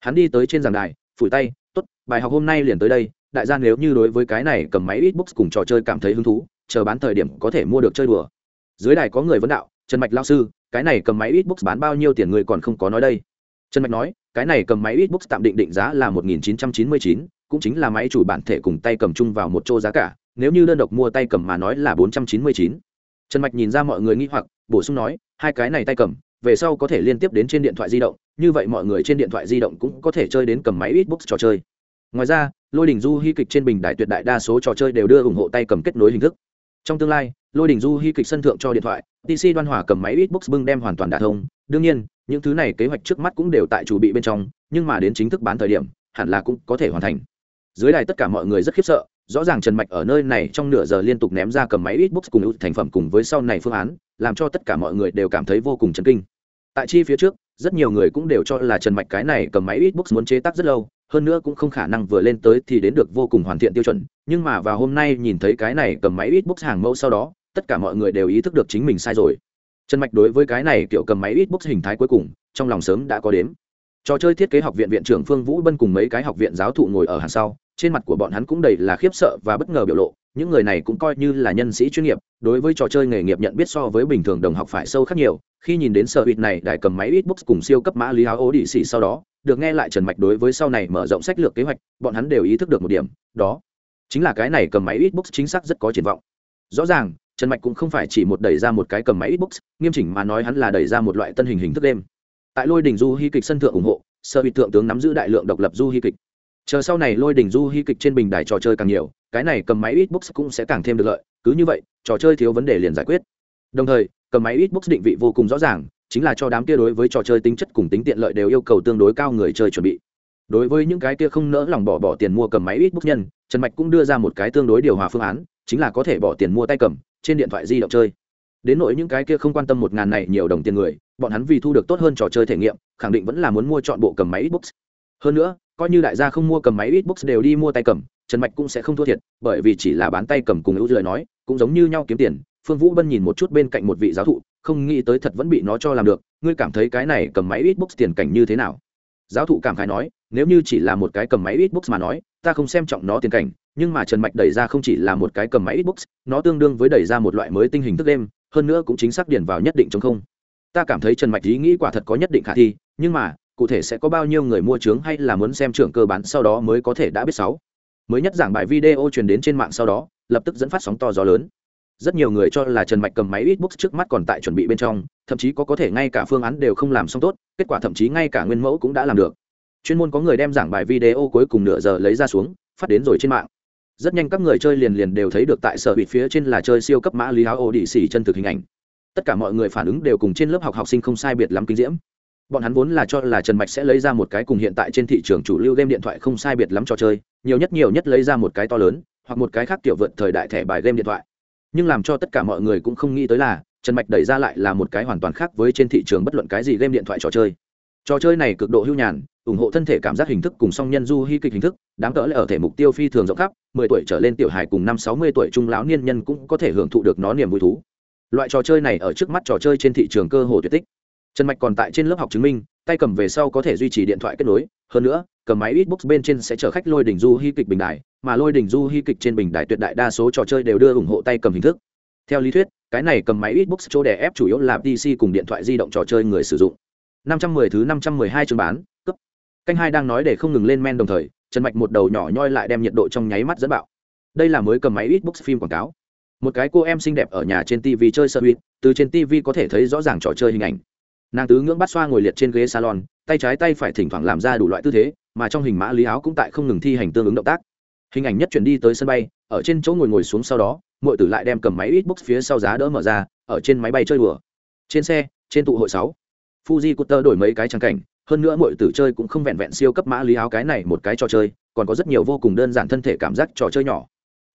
Hắn đi tới trên giảng đài, phủi tay t ố t bài học hôm nay liền tới đây, đại gia nếu như đối với cái này cầm máy ít books cùng trò chơi cảm thấy hứng thú, chờ bán thời điểm có thể mua được chơi đùa. Dưới đài có người vấn đạo, trần mạch lao sư, cái này cầm máy ít books bán bao nhiêu tiền người còn không có nói đây? Trần mạch nói, cái này cầm máy ít books tạm định định giá là một nghìn chín trăm chín mươi chín, cũng chính là máy chủ bản thể cùng tay cầm chung vào một chỗ giá cả, nếu như đơn độc mua tay cầm mà nói là bốn trăm chín mươi chín. Trần mạch nhìn ra mọi người nghi hoặc, bổ sung nói hai cái này tay cầm, về sau có thể liên tiếp đến trên điện thoại di động, như vậy mọi người trên điện thoại di động cũng có thể chơi đến cầm máy ít trò chơi. Ngoài ra, lôi đình du hy kịch trên bình đại tuyệt đại đa số trò chơi đều đưa ủng hộ tay cầm kết nối hình thức. Trong tương lai, lôi đình du hy kịch sân thượng cho điện thoại pc đoan hỏa cầm máy ít bưng đem hoàn toàn đả thông. Đương nhiên, những thứ này kế hoạch trước mắt cũng đều tại chủ bị bên trong, nhưng mà đến chính thức bán thời điểm, hẳn là cũng có thể hoàn thành. Dưới đài tất cả mọi người rất khiếp sợ, rõ ràng trần mạch ở nơi này trong nửa giờ liên tục ném ra cầm máy ít cùng ưu thành phẩm cùng với sau này phương án làm cho tất cả mọi người đều cảm thấy vô cùng chấn kinh. Tại chi phía trước, rất nhiều người cũng đều cho là trần mạch cái này cầm máy ít muốn chế tác rất lâu, hơn nữa cũng không khả năng vừa lên tới thì đến được vô cùng hoàn thiện tiêu chuẩn, nhưng mà vào hôm nay nhìn thấy cái này cầm máy ít hàng mẫu sau đó, tất cả mọi người đều ý thức được chính mình sai rồi. Trần mạch đối với cái này kiểu cầm máy ít hình thái cuối cùng, trong lòng sớm đã có đếm. Trò chơi thiết kế học viện viện trưởng phương vũ bân cùng mấy cái học viện giáo thụ ngồi ở hàng sau, trên mặt của bọn hắn cũng đầy là khiếp sợ và bất ngờ biểu lộ những người này cũng coi như là nhân sĩ chuyên nghiệp, đối với trò chơi nghề nghiệp nhận biết so với bình thường đồng học phải sâu khác nhiều. Khi nhìn đến sở hụt này đại cầm máy ít books cùng siêu cấp mã lý áo ố đĩ xỉ sau đó, được nghe lại trần mạch đối với sau này mở rộng sách lược kế hoạch, bọn hắn đều ý thức được một điểm, đó chính là cái này cầm máy ít books chính xác rất có triển vọng. Rõ ràng, trần mạch cũng không phải chỉ một đẩy ra một cái cầm máy ít books nghiêm chỉnh mà nói hắn là đẩy ra một loại tân hình hình thức đêm. Tại lôi đình du hy kịch sân thượng ủng hộ, sở hụt thượng tướng nắm giữ đại lượng độc lập du hy kịch. Chờ sau này lôi đỉnh du hy kịch trên bình đài trò chơi càng nhiều cái này cầm máy ít cũng sẽ càng thêm được lợi, cứ như vậy, trò chơi thiếu vấn đề liền giải quyết. Đồng thời, cầm máy Xbox định vị vô cùng rõ ràng, chính là cho đám kia đối với trò chơi tính chất cùng tính tiện lợi đều yêu cầu tương đối cao người chơi chuẩn bị. Đối với những cái kia không nỡ lòng bỏ bỏ tiền mua cầm máy Xbox nhân, trần mạch cũng đưa ra một cái tương đối điều hòa phương án, chính là có thể bỏ tiền mua tay cầm, trên điện thoại di động chơi. Đến nỗi những cái kia không quan tâm một ngàn này nhiều đồng tiền người, bọn hắn vì thu được tốt hơn trò chơi thể nghiệm, khẳng định vẫn là muốn mua chọn bộ cầm máy Xbox. Hơn nữa, coi như đại gia không mua cầm máy Xbox đều đi mua tay cầm trần mạch cũng sẽ không thua thiệt, bởi vì chỉ là bán tay cầm cùng ưu lời nói, cũng giống như nhau kiếm tiền. Phương vũ bân nhìn một chút bên cạnh một vị giáo thụ, không nghĩ tới thật vẫn bị nó cho làm được. Ngươi cảm thấy cái này cầm máy Xbox tiền cảnh như thế nào? Giáo thụ cảm khái nói, nếu như chỉ là một cái cầm máy Xbox mà nói, ta không xem trọng nó tiền cảnh, nhưng mà trần mạch đẩy ra không chỉ là một cái cầm máy Xbox, nó tương đương với đẩy ra một loại mới tinh hình thức đêm hơn nữa cũng chính xác điền vào nhất định chống không. Ta cảm thấy trần mạch ý nghĩ quả thật có nhất định khả thi, nhưng mà, cụ thể sẽ có bao nhiêu người mua trướng hay là muốn xem trưởng cơ bản sau đó mới có thể đã biết sáu mới nhất giảng bài video truyền đến trên mạng sau đó, lập tức dẫn phát sóng to gió lớn. Rất nhiều người cho là trần mạch cầm máy Xbox trước mắt còn tại chuẩn bị bên trong, thậm chí có có thể ngay cả phương án đều không làm xong tốt, kết quả thậm chí ngay cả nguyên mẫu cũng đã làm được. Chuyên môn có người đem giảng bài video cuối cùng nửa giờ lấy ra xuống, phát đến rồi trên mạng. Rất nhanh các người chơi liền liền đều thấy được tại sở bị phía trên là chơi siêu cấp mã lý áo ô đĩ xỉ chân thực hình ảnh. Tất cả mọi người phản ứng đều cùng trên lớp học học sinh không sai biệt lắm kinh diễm bọn hắn vốn là cho là trần mạch sẽ lấy ra một cái cùng hiện tại trên thị trường chủ lưu game điện thoại không sai biệt lắm trò chơi, nhiều nhất nhiều nhất lấy ra một cái to lớn, hoặc một cái khác kiểu vượt thời đại thẻ bài game điện thoại. Nhưng làm cho tất cả mọi người cũng không nghĩ tới là, trần mạch đẩy ra lại là một cái hoàn toàn khác với trên thị trường bất luận cái gì game điện thoại trò chơi. Trò chơi này cực độ hưu nhàn, ủng hộ thân thể cảm giác hình thức cùng song nhân du hy kịch hình thức đáng cỡ lại ở thể mục tiêu phi thường rộng khắp, mười tuổi trở lên tiểu hài cùng năm sáu mươi tuổi trung lão niên nhân cũng có thể hưởng thụ được nó niềm vui thú. Loại trò chơi này ở trước mắt trò chơi trên thị trường cơ hồ tuyệt tích trần mạch còn tại trên lớp học chứng minh tay cầm về sau có thể duy trì điện thoại kết nối hơn nữa cầm máy Xbox bên trên sẽ chở khách lôi đỉnh du hy kịch bình đài mà lôi đỉnh du hy kịch trên bình đài tuyệt đại đa số trò chơi đều đưa ủng hộ tay cầm hình thức. Theo lý thuyết cái này cầm máy Xbox chỗ đè ép chủ yếu là pc cùng điện thoại di động trò chơi người sử dụng. 510 thứ 512 chương bán cấp. Canh hai đang nói để không ngừng lên men đồng thời trần mạch một đầu nhỏ nhoi lại đem nhiệt độ trong nháy mắt dẫn bạo. Đây là mới cầm máy Xbox phim quảng cáo. Một cái cô em xinh đẹp ở nhà trên tv chơi sơ huy, từ trên tv có thể thấy rõ ràng trò chơi hình ảnh nàng tứ ngưỡng bắt xoa ngồi liệt trên ghế salon, tay trái tay phải thỉnh thoảng làm ra đủ loại tư thế, mà trong hình mã lý áo cũng tại không ngừng thi hành tương ứng động tác. Hình ảnh nhất chuyển đi tới sân bay, ở trên chỗ ngồi ngồi xuống sau đó mọi tử lại đem cầm máy ít box phía sau giá đỡ mở ra, ở trên máy bay chơi đùa. Trên xe, trên tụ hội sáu fuji cutter đổi mấy cái trang cảnh, hơn nữa mọi tử chơi cũng không vẹn vẹn siêu cấp mã lý áo cái này một cái trò chơi, còn có rất nhiều vô cùng đơn giản thân thể cảm giác trò chơi nhỏ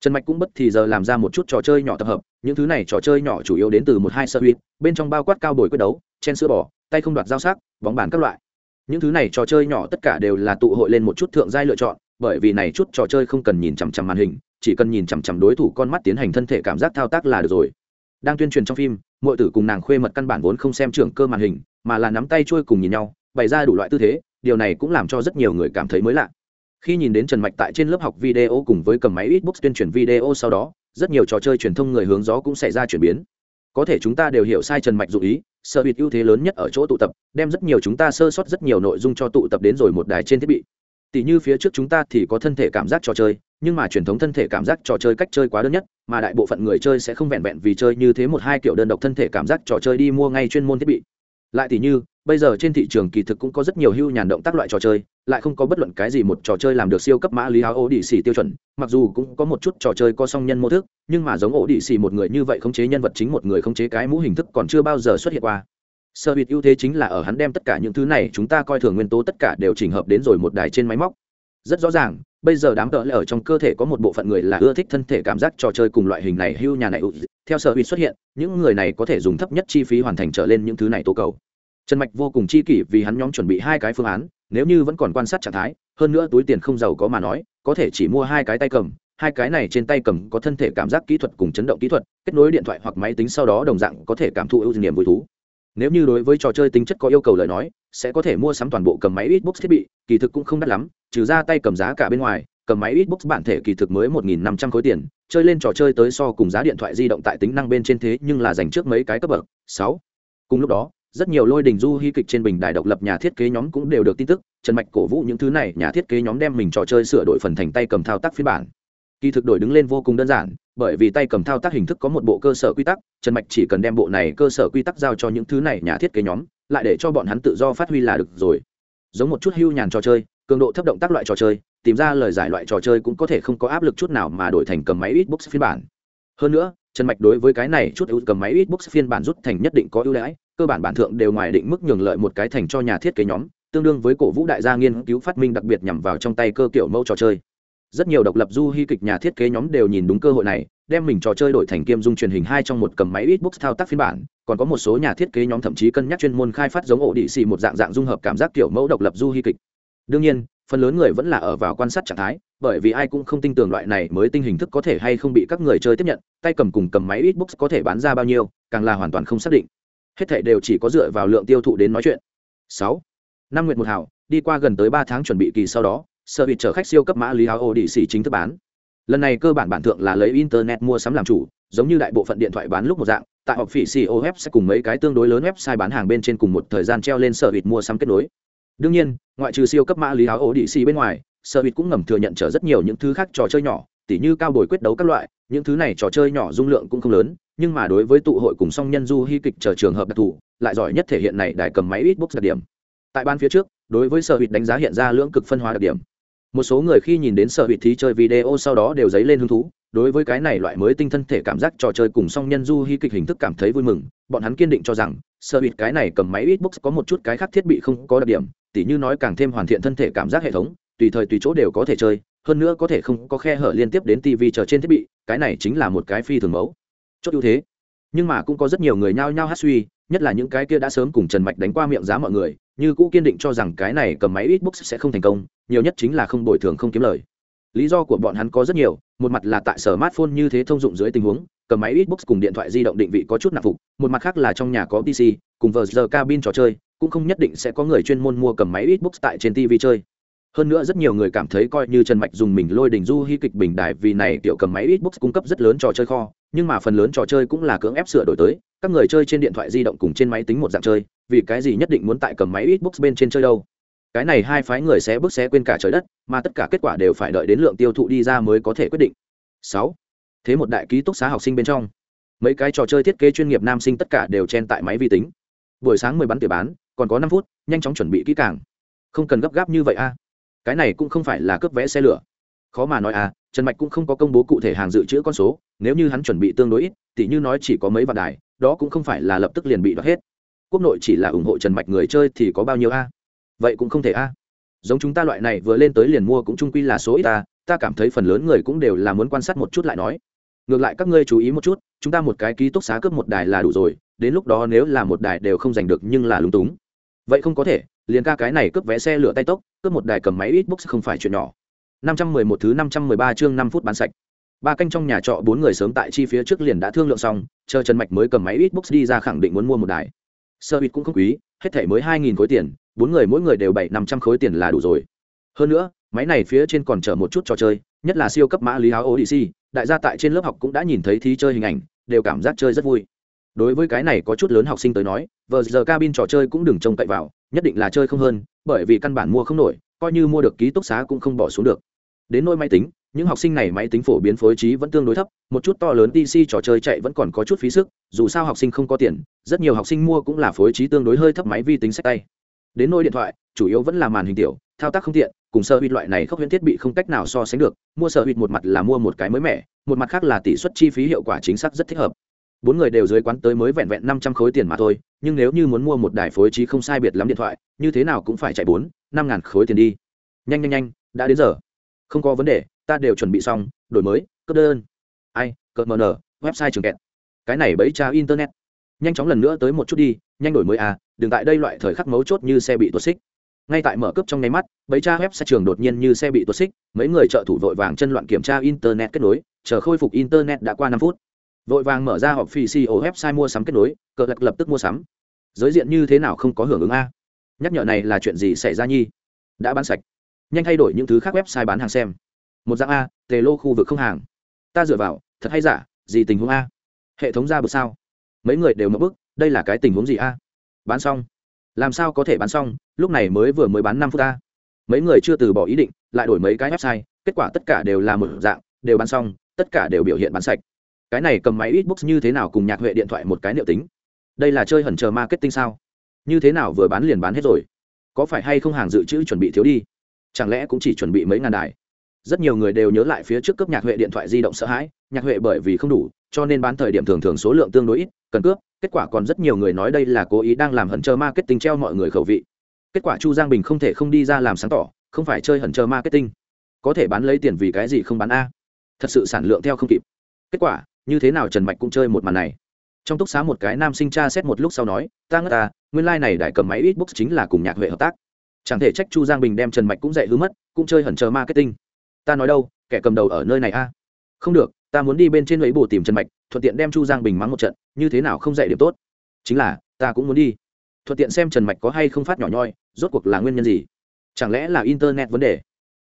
trần mạch cũng bất thì giờ làm ra một chút trò chơi nhỏ tập hợp, những thứ này trò chơi nhỏ chủ yếu đến từ một hai sơ huyết bên trong bao quát cao bồi quyết đấu, chen sữa bò, tay không đoạt giao sắc, bóng bàn các loại. Những thứ này trò chơi nhỏ tất cả đều là tụ hội lên một chút thượng giai lựa chọn, bởi vì này chút trò chơi không cần nhìn chằm chằm màn hình, chỉ cần nhìn chằm chằm đối thủ con mắt tiến hành thân thể cảm giác thao tác là được rồi. Đang tuyên truyền trong phim mọi tử cùng nàng khuê mật căn bản vốn không xem trưởng cơ màn hình, mà là nắm tay trôi cùng nhìn nhau, bày ra đủ loại tư thế, điều này cũng làm cho rất nhiều người cảm thấy mới lạ khi nhìn đến trần mạch tại trên lớp học video cùng với cầm máy Xbox tuyên truyền video sau đó, rất nhiều trò chơi truyền thông người hướng gió cũng xảy ra chuyển biến. Có thể chúng ta đều hiểu sai trần mạch dụ ý sợ bịt ưu thế lớn nhất ở chỗ tụ tập, đem rất nhiều chúng ta sơ sót rất nhiều nội dung cho tụ tập đến rồi một đài trên thiết bị. Tỷ như phía trước chúng ta thì có thân thể cảm giác trò chơi, nhưng mà truyền thống thân thể cảm giác trò chơi cách chơi quá đơn nhất, mà đại bộ phận người chơi sẽ không vẹn vẹn vì chơi như thế một hai kiểu đơn độc thân thể cảm giác trò chơi đi mua ngay chuyên môn thiết bị. Lại tỷ như bây giờ trên thị trường kỳ thực cũng có rất nhiều hưu nhàn động tác loại trò chơi, lại không có bất luận cái gì một trò chơi làm được siêu cấp mã lý áo ổ đĩ xì tiêu chuẩn, mặc dù cũng có một chút trò chơi có song nhân mô thức, nhưng mà giống ổ đĩ xì một người như vậy khống chế nhân vật chính một người khống chế cái mũ hình thức còn chưa bao giờ xuất hiện qua. Sơ bịt ưu thế chính là ở hắn đem tất cả những thứ này chúng ta coi thường nguyên tố tất cả đều chỉnh hợp đến rồi một đài trên máy móc. Rất rõ ràng, bây giờ đám tợ ở trong cơ thể có một bộ phận người là ưa thích thân thể cảm giác trò chơi cùng loại hình này hưu nhà này theo sở bịt xuất hiện, những người này có thể dùng thấp nhất chi phí hoàn thành trở lên những thứ này tố cầu trần mạch vô cùng chi kỷ vì hắn nhóm chuẩn bị hai cái phương án, nếu như vẫn còn quan sát trạng thái, hơn nữa túi tiền không giàu có mà nói, có thể chỉ mua hai cái tay cầm, hai cái này trên tay cầm có thân thể cảm giác kỹ thuật cùng chấn động kỹ thuật, kết nối điện thoại hoặc máy tính sau đó đồng dạng có thể cảm thụ ưu niềm vui thú. Nếu như đối với trò chơi tính chất có yêu cầu lời nói, sẽ có thể mua sắm toàn bộ cầm máy Xbox thiết bị, kỳ thực cũng không đắt lắm, trừ ra tay cầm giá cả bên ngoài, cầm máy Xbox bản thể kỳ thực mới một nghìn năm trăm khối tiền, chơi lên trò chơi tới so cùng giá điện thoại di động tại tính năng bên trên thế nhưng là dành trước mấy cái cấp bậc. Sáu. Cùng lúc đó rất nhiều lôi đình du hy kịch trên bình đài độc lập nhà thiết kế nhóm cũng đều được tin tức, trần mạch cổ vũ những thứ này, nhà thiết kế nhóm đem mình trò chơi sửa đổi phần thành tay cầm thao tác phiên bản. Kỳ thực đổi đứng lên vô cùng đơn giản, bởi vì tay cầm thao tác hình thức có một bộ cơ sở quy tắc, trần mạch chỉ cần đem bộ này cơ sở quy tắc giao cho những thứ này nhà thiết kế nhóm, lại để cho bọn hắn tự do phát huy là được rồi. Giống một chút hưu nhàn trò chơi, cường độ thấp động tác loại trò chơi, tìm ra lời giải loại trò chơi cũng có thể không có áp lực chút nào mà đổi thành cầm máy ít Xbox phiên bản. Hơn nữa, trần mạch đối với cái này chút ưu cầm máy ít xbox phiên bản rút thành nhất định có ưu đãi cơ bản bản thượng đều ngoài định mức nhường lợi một cái thành cho nhà thiết kế nhóm tương đương với cổ vũ đại gia nghiên cứu phát minh đặc biệt nhằm vào trong tay cơ kiểu mẫu trò chơi rất nhiều độc lập du hy kịch nhà thiết kế nhóm đều nhìn đúng cơ hội này đem mình trò chơi đổi thành kiêm dung truyền hình hai trong một cầm máy Xbox thao tác phiên bản, còn có một số nhà thiết kế nhóm thậm chí cân nhắc chuyên môn khai phát giống ổ đĩ xì một dạng dạng dung hợp cảm giác kiểu mẫu độc lập du hy kịch. Đương nhiên, phần lớn người vẫn là ở vào quan sát trạng thái, bởi vì ai cũng không tin tưởng loại này mới tinh hình thức có thể hay không bị các người chơi tiếp nhận, tay cầm cùng cầm máy Xbox có thể bán ra bao nhiêu, càng là hoàn toàn không xác định. Hết thảy đều chỉ có dựa vào lượng tiêu thụ đến nói chuyện. 6. Năm nguyệt một hảo, đi qua gần tới 3 tháng chuẩn bị kỳ sau đó, sở bị chở khách siêu cấp mã lý áo ổ đĩ xỉ chính thức bán lần này cơ bản bản thượng là lấy internet mua sắm làm chủ giống như đại bộ phận điện thoại bán lúc một dạng tại họp phỉ co sẽ cùng mấy cái tương đối lớn website bán hàng bên trên cùng một thời gian treo lên sở hữu mua sắm kết nối đương nhiên ngoại trừ siêu cấp mã lý áo ổ đĩ xỉ bên ngoài sở hữu cũng ngầm thừa nhận trở rất nhiều những thứ khác trò chơi nhỏ tỉ như cao bồi quyết đấu các loại những thứ này trò chơi nhỏ dung lượng cũng không lớn nhưng mà đối với tụ hội cùng song nhân du hy kịch chờ trường hợp đặc thù, lại giỏi nhất thể hiện này đài cầm máy ít bốc đặc điểm. Tại ban phía trước, đối với sở hụt đánh giá hiện ra lưỡng cực phân hóa đặc điểm. Một số người khi nhìn đến sở hụt thí chơi video sau đó đều dấy lên hứng thú, đối với cái này loại mới tinh thân thể cảm giác trò chơi cùng song nhân du hy kịch hình thức cảm thấy vui mừng, bọn hắn kiên định cho rằng, sở hụt cái này cầm máy ít Xbox có một chút cái khác thiết bị không có đặc điểm, tỉ như nói càng thêm hoàn thiện thân thể cảm giác hệ thống, tùy thời tùy chỗ đều có thể chơi, hơn nữa có thể không có khe hở liên tiếp đến tv chờ trên thiết bị, cái này chính là một cái phi thường mẫu chốt ưu thế. Nhưng mà cũng có rất nhiều người nhao nhao hát suy, nhất là những cái kia đã sớm cùng trần mạch đánh qua miệng giá mọi người, như cũ kiên định cho rằng cái này cầm máy Xbox sẽ không thành công, nhiều nhất chính là không bồi thường không kiếm lời. Lý do của bọn hắn có rất nhiều, một mặt là tại sở smartphone như thế thông dụng dưới tình huống, cầm máy Xbox cùng điện thoại di động định vị có chút nạp phục, một mặt khác là trong nhà có pc cùng vờ giờ cabin trò chơi, cũng không nhất định sẽ có người chuyên môn mua cầm máy Xbox tại trên tv chơi hơn nữa rất nhiều người cảm thấy coi như trần mạch dùng mình lôi đình du hy kịch bình đại vì này tiểu cầm máy Xbox cung cấp rất lớn trò chơi kho, nhưng mà phần lớn trò chơi cũng là cưỡng ép sửa đổi tới, các người chơi trên điện thoại di động cùng trên máy tính một dạng chơi, vì cái gì nhất định muốn tại cầm máy Xbox bên trên chơi đâu. Cái này hai phái người sẽ bước xé quên cả trời đất, mà tất cả kết quả đều phải đợi đến lượng tiêu thụ đi ra mới có thể quyết định. Sáu. Thế một đại ký túc xá học sinh bên trong, mấy cái trò chơi thiết kế chuyên nghiệp nam sinh tất cả đều chen tại máy vi tính. Buổi sáng mười bắn tỉa bán, còn có năm phút, nhanh chóng chuẩn bị kỹ càng. Không cần gấp gáp như vậy a cái này cũng không phải là cướp vé xe lửa. Khó mà nói à trần mạch cũng không có công bố cụ thể hàng dự trữ con số, nếu như hắn chuẩn bị tương đối ít, tỉ như nói chỉ có mấy vạn đài, đó cũng không phải là lập tức liền bị đoạt hết. Quốc nội chỉ là ủng hộ trần mạch người chơi thì có bao nhiêu a? Vậy cũng không thể a. Giống chúng ta loại này vừa lên tới liền mua cũng trung quy là số ít ta ta cảm thấy phần lớn người cũng đều là muốn quan sát một chút lại nói. Ngược lại các ngươi chú ý một chút, chúng ta một cái ký túc xá cướp một đài là đủ rồi, đến lúc đó nếu là một đài đều không giành được nhưng là lúng túng. Vậy không có thể liền ca cái này cướp vé xe lửa tay tốc, cướp một đài cầm máy ít box không phải chuyện nhỏ. năm trăm mười một thứ năm trăm mười ba chương năm phút bán sạch. Ba canh trong nhà trọ bốn người sớm tại chi phía trước liền đã thương lượng xong, chờ trần mạch mới cầm máy ít box đi ra khẳng định muốn mua một đài. Sơ ít cũng không quý, hết thể mới hai nghìn khối tiền, bốn người mỗi người đều bảy năm trăm khối tiền là đủ rồi. Hơn nữa, máy này phía trên còn chở một chút trò chơi, nhất là siêu cấp mã lý áo odc đại gia tại trên lớp học cũng đã nhìn thấy thí chơi hình ảnh, đều cảm giác chơi rất vui đối với cái này có chút lớn học sinh tới nói, vờ giờ cabin trò chơi cũng đừng trông cậy vào, nhất định là chơi không hơn, bởi vì căn bản mua không nổi, coi như mua được ký túc xá cũng không bỏ xuống được. Đến nôi máy tính, những học sinh này máy tính phổ biến phối trí vẫn tương đối thấp, một chút to lớn pc trò chơi chạy vẫn còn có chút phí sức, dù sao học sinh không có tiền, rất nhiều học sinh mua cũng là phối trí tương đối hơi thấp máy vi tính sách tay. Đến nôi điện thoại, chủ yếu vẫn là màn hình tiểu, thao tác không tiện, cùng sơ hụt loại này không huyễn thiết bị không cách nào so sánh được, mua sơ hụt một mặt là mua một cái mới mẻ, một mặt khác là tỷ suất chi phí hiệu quả chính xác rất thích hợp bốn người đều dưới quán tới mới vẹn vẹn năm trăm khối tiền mà thôi, nhưng nếu như muốn mua một đài phối trí không sai biệt lắm điện thoại, như thế nào cũng phải chạy bốn, năm ngàn khối tiền đi. Nhanh nhanh nhanh, đã đến giờ. Không có vấn đề, ta đều chuẩn bị xong, đổi mới, cấp đơn. Ai cợt mờ nở, website trường kẹt. Cái này bẫy tra internet. Nhanh chóng lần nữa tới một chút đi, nhanh đổi mới à đừng tại đây loại thời khắc mấu chốt như xe bị tuột xích. Ngay tại mở cướp trong nháy mắt, bẫy tra web trường đột nhiên như xe bị tuột xích, mấy người trợ thủ vội vàng chân loạn kiểm tra internet kết nối, chờ khôi phục internet đã qua năm phút vội vàng mở ra họp phi co website mua sắm kết nối, cờ lạc lập tức mua sắm. Giới diện như thế nào không có hưởng ứng a? Nhắc nhở này là chuyện gì xảy ra nhi? Đã bán sạch. Nhanh thay đổi những thứ khác website bán hàng xem. Một dạng a, tề lô khu vực không hàng. Ta dựa vào, thật hay giả, gì tình huống a? Hệ thống ra bực sao? Mấy người đều mất bức, đây là cái tình huống gì a? Bán xong. Làm sao có thể bán xong, lúc này mới vừa mới bán năm phút a? Mấy người chưa từ bỏ ý định, lại đổi mấy cái website, kết quả tất cả đều là một dạng, đều bán xong, tất cả đều biểu hiện bán sạch cái này cầm máy Xbox như thế nào cùng nhạc huệ điện thoại một cái liệu tính? Đây là chơi hẩn chờ marketing sao? Như thế nào vừa bán liền bán hết rồi? Có phải hay không hàng dự trữ chuẩn bị thiếu đi? Chẳng lẽ cũng chỉ chuẩn bị mấy ngàn đài? Rất nhiều người đều nhớ lại phía trước cấp nhạc huệ điện thoại di động sợ hãi, nhạc huệ bởi vì không đủ, cho nên bán thời điểm thường thường số lượng tương đối ít, cần cướp, kết quả còn rất nhiều người nói đây là cố ý đang làm hẩn chờ marketing treo mọi người khẩu vị. Kết quả chu giang bình không thể không đi ra làm sáng tỏ, không phải chơi hẩn chờ marketing. Có thể bán lấy tiền vì cái gì không bán a? Thật sự sản lượng theo không kịp. Kết quả như thế nào trần mạch cũng chơi một màn này. Trong túc xá một cái nam sinh cha xét một lúc sau nói, ta ngất ta, nguyên lai、like、này đại cầm máy ít books chính là cùng nhạc huệ hợp tác. Chẳng thể trách chu giang bình đem trần mạch cũng dạy hứa mất, cũng chơi hẩn chờ marketing. Ta nói đâu, kẻ cầm đầu ở nơi này a? Không được, ta muốn đi bên trên lấy bồ tìm trần mạch, thuận tiện đem chu giang bình mắng một trận, như thế nào không dạy điểm tốt? Chính là, ta cũng muốn đi. Thuận tiện xem trần mạch có hay không phát nhỏ nhoi, rốt cuộc là nguyên nhân gì? Chẳng lẽ là internet vấn đề?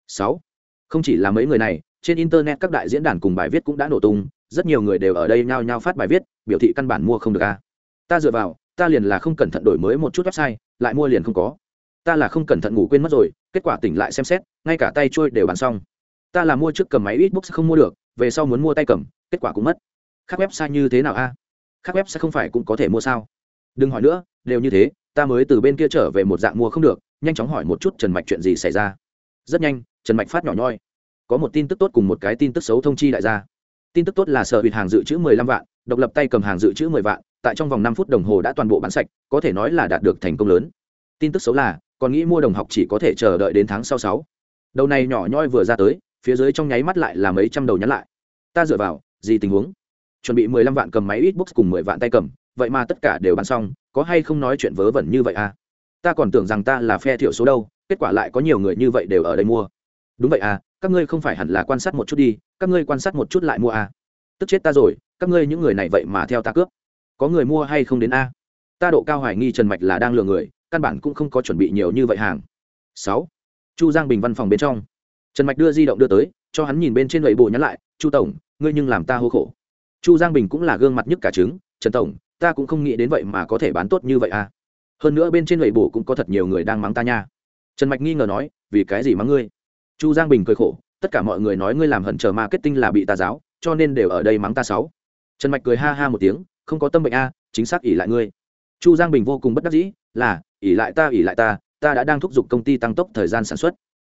Sáu, không chỉ là mấy người này, trên internet các đại diễn đàn cùng bài viết cũng đã nổ tung rất nhiều người đều ở đây nhao nhao phát bài viết, biểu thị căn bản mua không được a ta dựa vào, ta liền là không cẩn thận đổi mới một chút website, lại mua liền không có. Ta là không cẩn thận ngủ quên mất rồi, kết quả tỉnh lại xem xét, ngay cả tay trôi đều bán xong. Ta là mua trước cầm máy ít box không mua được, về sau muốn mua tay cầm, kết quả cũng mất. Khác website như thế nào a? À? khác website không phải cũng có thể mua sao? Đừng hỏi nữa, đều như thế, ta mới từ bên kia trở về một dạng mua không được, nhanh chóng hỏi một chút trần mạch chuyện gì xảy ra. Rất nhanh, trần mạch phát nhỏ nhoi. Có một tin tức tốt cùng một cái tin tức xấu thông chi đại gia tin tức tốt là sở hụt hàng dự trữ 15 vạn, độc lập tay cầm hàng dự trữ 10 vạn, tại trong vòng 5 phút đồng hồ đã toàn bộ bán sạch, có thể nói là đạt được thành công lớn. Tin tức xấu là, còn nghĩ mua đồng học chỉ có thể chờ đợi đến tháng sau sáu. Đầu này nhỏ nhoi vừa ra tới, phía dưới trong nháy mắt lại là mấy trăm đầu nhắn lại. Ta dựa vào, gì tình huống? Chuẩn bị 15 vạn cầm máy ít cùng 10 vạn tay cầm, vậy mà tất cả đều bán xong, có hay không nói chuyện vớ vẩn như vậy à? Ta còn tưởng rằng ta là phe thiểu số đâu, kết quả lại có nhiều người như vậy đều ở đây mua. Đúng vậy à các ngươi không phải hẳn là quan sát một chút đi, các ngươi quan sát một chút lại mua à. Tức chết ta rồi, các ngươi những người này vậy mà theo ta cướp. Có người mua hay không đến a? Ta độ cao hoài nghi trần mạch là đang lừa người, căn bản cũng không có chuẩn bị nhiều như vậy hàng. Sáu. Chu giang bình văn phòng bên trong. Trần mạch đưa di động đưa tới, cho hắn nhìn bên trên lầy bộ nhắn lại, chu tổng, ngươi nhưng làm ta hô khổ. Chu giang bình cũng là gương mặt nhất cả trứng, trần tổng, ta cũng không nghĩ đến vậy mà có thể bán tốt như vậy à. Hơn nữa bên trên lầy bộ cũng có thật nhiều người đang mắng ta nha. Trần mạch nghi ngờ nói, vì cái gì mắng ngươi? Chu giang bình cười khổ, tất cả mọi người nói ngươi làm hận chờ marketing là bị tà giáo, cho nên đều ở đây mắng ta sáu trần mạch cười ha ha một tiếng, không có tâm bệnh a, chính xác ỉ lại ngươi. Chu giang bình vô cùng bất đắc dĩ, là ỉ lại ta ỉ lại ta ta đã đang thúc giục công ty tăng tốc thời gian sản xuất.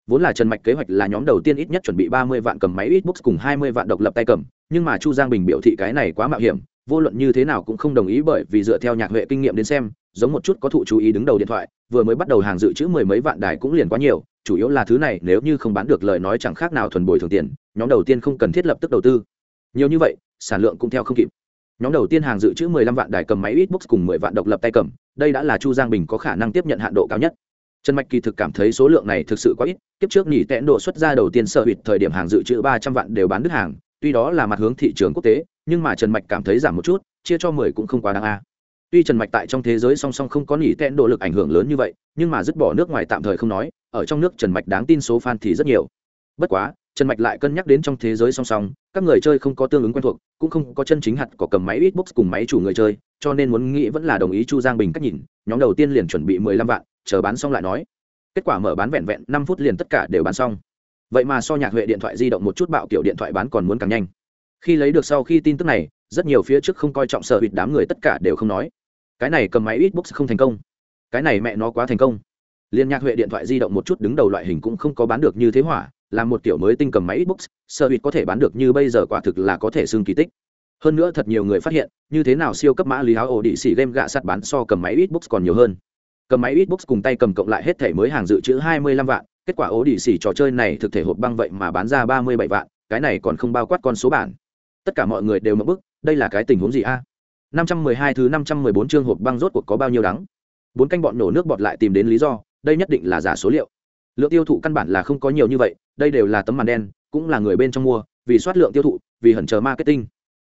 Vốn là trần mạch kế hoạch là nhóm đầu tiên ít nhất chuẩn bị ba mươi vạn cầm máy ít books cùng hai mươi vạn độc lập tay cầm, nhưng mà chu giang bình biểu thị cái này quá mạo hiểm, vô luận như thế nào cũng không đồng ý bởi vì dựa theo nhạc huệ kinh nghiệm đến xem, giống một chút có thụ chú ý đứng đầu điện thoại vừa mới bắt đầu hàng dự trữ mười mấy vạn đài cũng liền quá nhiều, chủ yếu là thứ này nếu như không bán được lời nói chẳng khác nào thuần bồi thường tiền, nhóm đầu tiên không cần thiết lập tức đầu tư. Nhiều như vậy, sản lượng cũng theo không kịp. Nhóm đầu tiên hàng dự trữ 15 vạn đài cầm máy ít box cùng 10 vạn độc lập tay cầm, đây đã là chu giang bình có khả năng tiếp nhận hạn độ cao nhất. Trần mạch kỳ thực cảm thấy số lượng này thực sự quá ít, kiếp trước nghỉ tẽn độ xuất ra đầu tiên sợ hụt thời điểm hàng dự trữ 300 vạn đều bán đứt hàng, tuy đó là mặt hướng thị trường quốc tế, nhưng mà trần mạch cảm thấy giảm một chút, chia cho 10 cũng không quá đáng a tuy trần mạch tại trong thế giới song song không có nỉ tẹn độ lực ảnh hưởng lớn như vậy, nhưng mà dứt bỏ nước ngoài tạm thời không nói, ở trong nước trần mạch đáng tin số fan thì rất nhiều. Bất quá, trần mạch lại cân nhắc đến trong thế giới song song, các người chơi không có tương ứng quen thuộc, cũng không có chân chính hạt có cầm máy ít box cùng máy chủ người chơi, cho nên muốn nghĩ vẫn là đồng ý chu giang bình cách nhìn, nhóm đầu tiên liền chuẩn bị mười lăm vạn, chờ bán xong lại nói. Kết quả mở bán vẹn vẹn năm phút liền tất cả đều bán xong. Vậy mà so nhạc huệ điện thoại di động một chút bạo kiểu điện thoại bán còn muốn càng nhanh. Khi lấy được sau khi tin tức này, rất nhiều phía trước không coi trọng sợ hụt đám người tất cả đều không nói cái này cầm máy ít box không thành công cái này mẹ nó quá thành công liên nhạc huệ điện thoại di động một chút đứng đầu loại hình cũng không có bán được như thế hỏa là một tiểu mới tinh cầm máy Xbox, sơ có thể bán được như bây giờ quả thực là có thể xưng kỳ tích. Hơn nữa thật nhiều người phát hiện, như thế nào siêu cấp mã lý áo ổ đỉ xỉ game gạ sắt bán so cầm máy Xbox còn nhiều hơn. Cầm máy Xbox cùng tay cầm cộng lại hết thể mới hàng dự trữ 25 vạn, kết quả ổ đỉ xỉ trò chơi này thực thể hộp băng vậy mà bán ra 37 vạn, cái này còn không bao quát con số bản. Tất cả mọi người đều mở bức, đây là cái tình huống gì a? À? 512 thứ 514 chương hộp băng rốt cuộc có bao nhiêu đắng? Bốn canh bọn nổ nước bọt lại tìm đến lý do, đây nhất định là giả số liệu. Lượng tiêu thụ căn bản là không có nhiều như vậy đây đều là tấm màn đen cũng là người bên trong mua vì soát lượng tiêu thụ vì hẩn chờ marketing.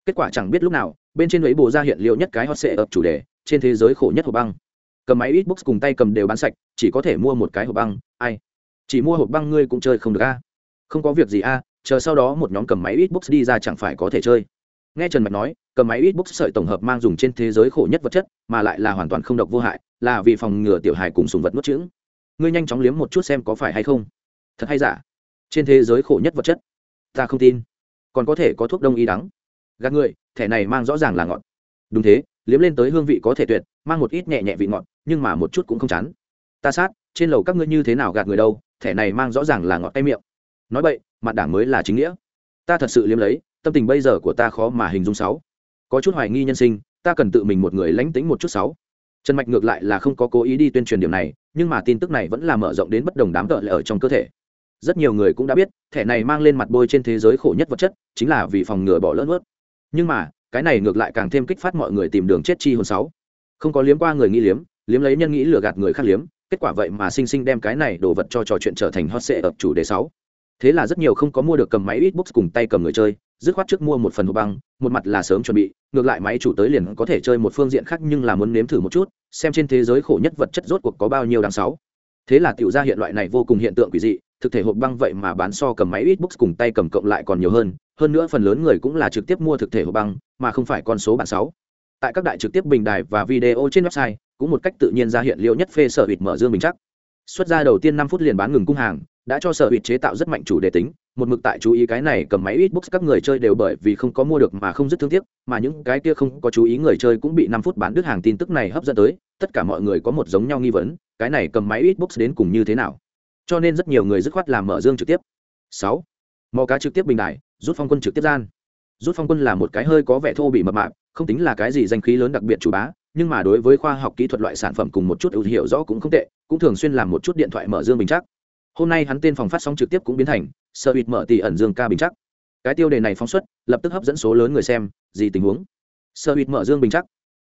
Kết quả chẳng biết lúc nào bên trên ấy bồ ra hiện liệu nhất cái hot search chủ đề trên thế giới khổ nhất hộp băng. Cầm máy Xbox cùng tay cầm đều bán sạch chỉ có thể mua một cái hộp băng ai? Chỉ mua hộp băng ngươi cũng chơi không được a. Không có việc gì a chờ sau đó một nhóm cầm máy Xbox đi ra chẳng phải có thể chơi nghe trần mạch nói, cầm máy ít box sợi tổng hợp mang dùng trên thế giới khổ nhất vật chất, mà lại là hoàn toàn không độc vô hại, là vì phòng ngừa tiểu hài cùng sùng vật nuốt trứng ngươi nhanh chóng liếm một chút xem có phải hay không. Thật hay giả? Trên thế giới khổ nhất vật chất? Ta không tin. Còn có thể có thuốc đông y đắng. Gạt người, thẻ này mang rõ ràng là ngọt. Đúng thế, liếm lên tới hương vị có thể tuyệt, mang một ít nhẹ nhẹ vị ngọt, nhưng mà một chút cũng không chán. Ta sát, trên lầu các ngươi như thế nào gạt người đâu, thẻ này mang rõ ràng là ngọt tay miệng. Nói vậy mặt đảng mới là chính nghĩa. Ta thật sự liếm lấy tâm tình bây giờ của ta khó mà hình dung sáu. Có chút hoài nghi nhân sinh, ta cần tự mình một người lánh tính một chút sáu. Trần mạch ngược lại là không có cố ý đi tuyên truyền điểm này, nhưng mà tin tức này vẫn là mở rộng đến bất đồng đám tợ ở trong cơ thể. Rất nhiều người cũng đã biết, thẻ này mang lên mặt bôi trên thế giới khổ nhất vật chất, chính là vì phòng ngừa bỏ lỡ ướt nhưng mà, cái này ngược lại càng thêm kích phát mọi người tìm đường chết chi hồn sáu. Không có liếm qua người nghĩ liếm liếm lấy nhân nghĩ lừa gạt người khác liếm, kết quả vậy mà sinh sinh đem cái này đồ vật cho trò chuyện trở thành hot sệ ập chủ đề sáu. Thế là rất nhiều không có mua được cầm máy ít books cùng tay cầm người chơi dứt khoát trước mua một phần hộp băng, một mặt là sớm chuẩn bị, ngược lại máy chủ tới liền có thể chơi một phương diện khác nhưng là muốn nếm thử một chút, xem trên thế giới khổ nhất vật chất rốt cuộc có bao nhiêu đáng sáu. Thế là tiểu ra hiện loại này vô cùng hiện tượng quỷ dị, thực thể hộp băng vậy mà bán so cầm máy Xbox books cùng tay cầm cộng lại còn nhiều hơn hơn nữa phần lớn người cũng là trực tiếp mua thực thể hộp băng, mà không phải con số bản sáu. Tại các đại trực tiếp bình đài và video trên website, cũng một cách tự nhiên ra hiện liệu nhất phê sở hụt mở dương bình chắc. Xuất ra đầu tiên năm phút liền bán ngừng cung hàng, đã cho sở hụt chế tạo rất mạnh chủ đề tính một mực tại chú ý cái này cầm máy ít các người chơi đều bởi vì không có mua được mà không rất thương tiếc, mà những cái kia không có chú ý người chơi cũng bị năm phút bán đứt hàng tin tức này hấp dẫn tới, tất cả mọi người có một giống nhau nghi vấn, cái này cầm máy ít đến cùng như thế nào? Cho nên rất nhiều người dứt khoát làm mở dương trực tiếp. Sáu, mò cá trực tiếp bình đại, rút phong quân trực tiếp gian. Rút phong quân là một cái hơi có vẻ thô bị mập mạp, không tính là cái gì danh khí lớn đặc biệt chủ bá, nhưng mà đối với khoa học kỹ thuật loại sản phẩm cùng một chút ưu hiệu rõ cũng không tệ, cũng thường xuyên làm một chút điện thoại mở dương bình chắc. Hôm nay hắn tên phòng phát sóng trực tiếp cũng biến thành sợ bịt mở tỷ ẩn dương ca bình chắc. Cái tiêu đề này phóng xuất, lập tức hấp dẫn số lớn người xem, gì tình huống? Sợ bịt mở dương bình chắc.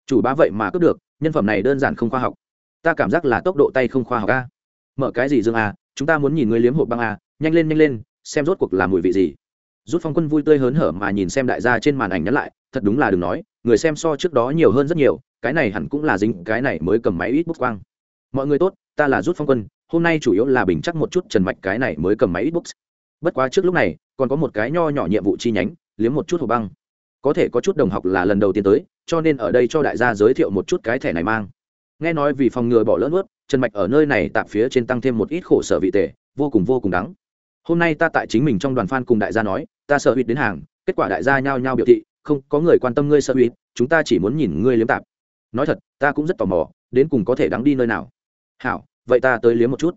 Chủ bá vậy mà cướp được, nhân phẩm này đơn giản không khoa học. Ta cảm giác là tốc độ tay không khoa học a. Mở cái gì dương a, chúng ta muốn nhìn người liếm hộp băng a, nhanh lên nhanh lên, xem rốt cuộc là mùi vị gì. Rút phong quân vui tươi hớn hở mà nhìn xem đại gia trên màn ảnh nhắn lại, thật đúng là đừng nói, người xem so trước đó nhiều hơn rất nhiều, cái này hẳn cũng là dính, cái này mới cầm máy ít bút quang. Mọi người tốt, ta là rút phong quân, hôm nay chủ yếu là bình chắc một chút trần mạch, cái này mới cầm máy ít bút bất quá trước lúc này, còn có một cái nho nhỏ nhiệm vụ chi nhánh, liếm một chút hộp băng. Có thể có chút đồng học là lần đầu tiên tới, cho nên ở đây cho đại gia giới thiệu một chút cái thẻ này mang. Nghe nói vì phòng ngừa bỏ lỡ nuốt, trần mạch ở nơi này tạp phía trên tăng thêm một ít khổ sở vị tệ, vô cùng vô cùng đắng. Hôm nay ta tại chính mình trong đoàn f a n cùng đại gia nói, ta sợ hụt đến hàng, kết quả đại gia nhao nhao biểu thị, không, có người quan tâm ngươi sợ hụt, chúng ta chỉ muốn nhìn ngươi liếm tạp nói thật, ta cũng rất tò mò, đến cùng có thể đắng đi nơi nào. Hảo, vậy ta tới liếm một chút.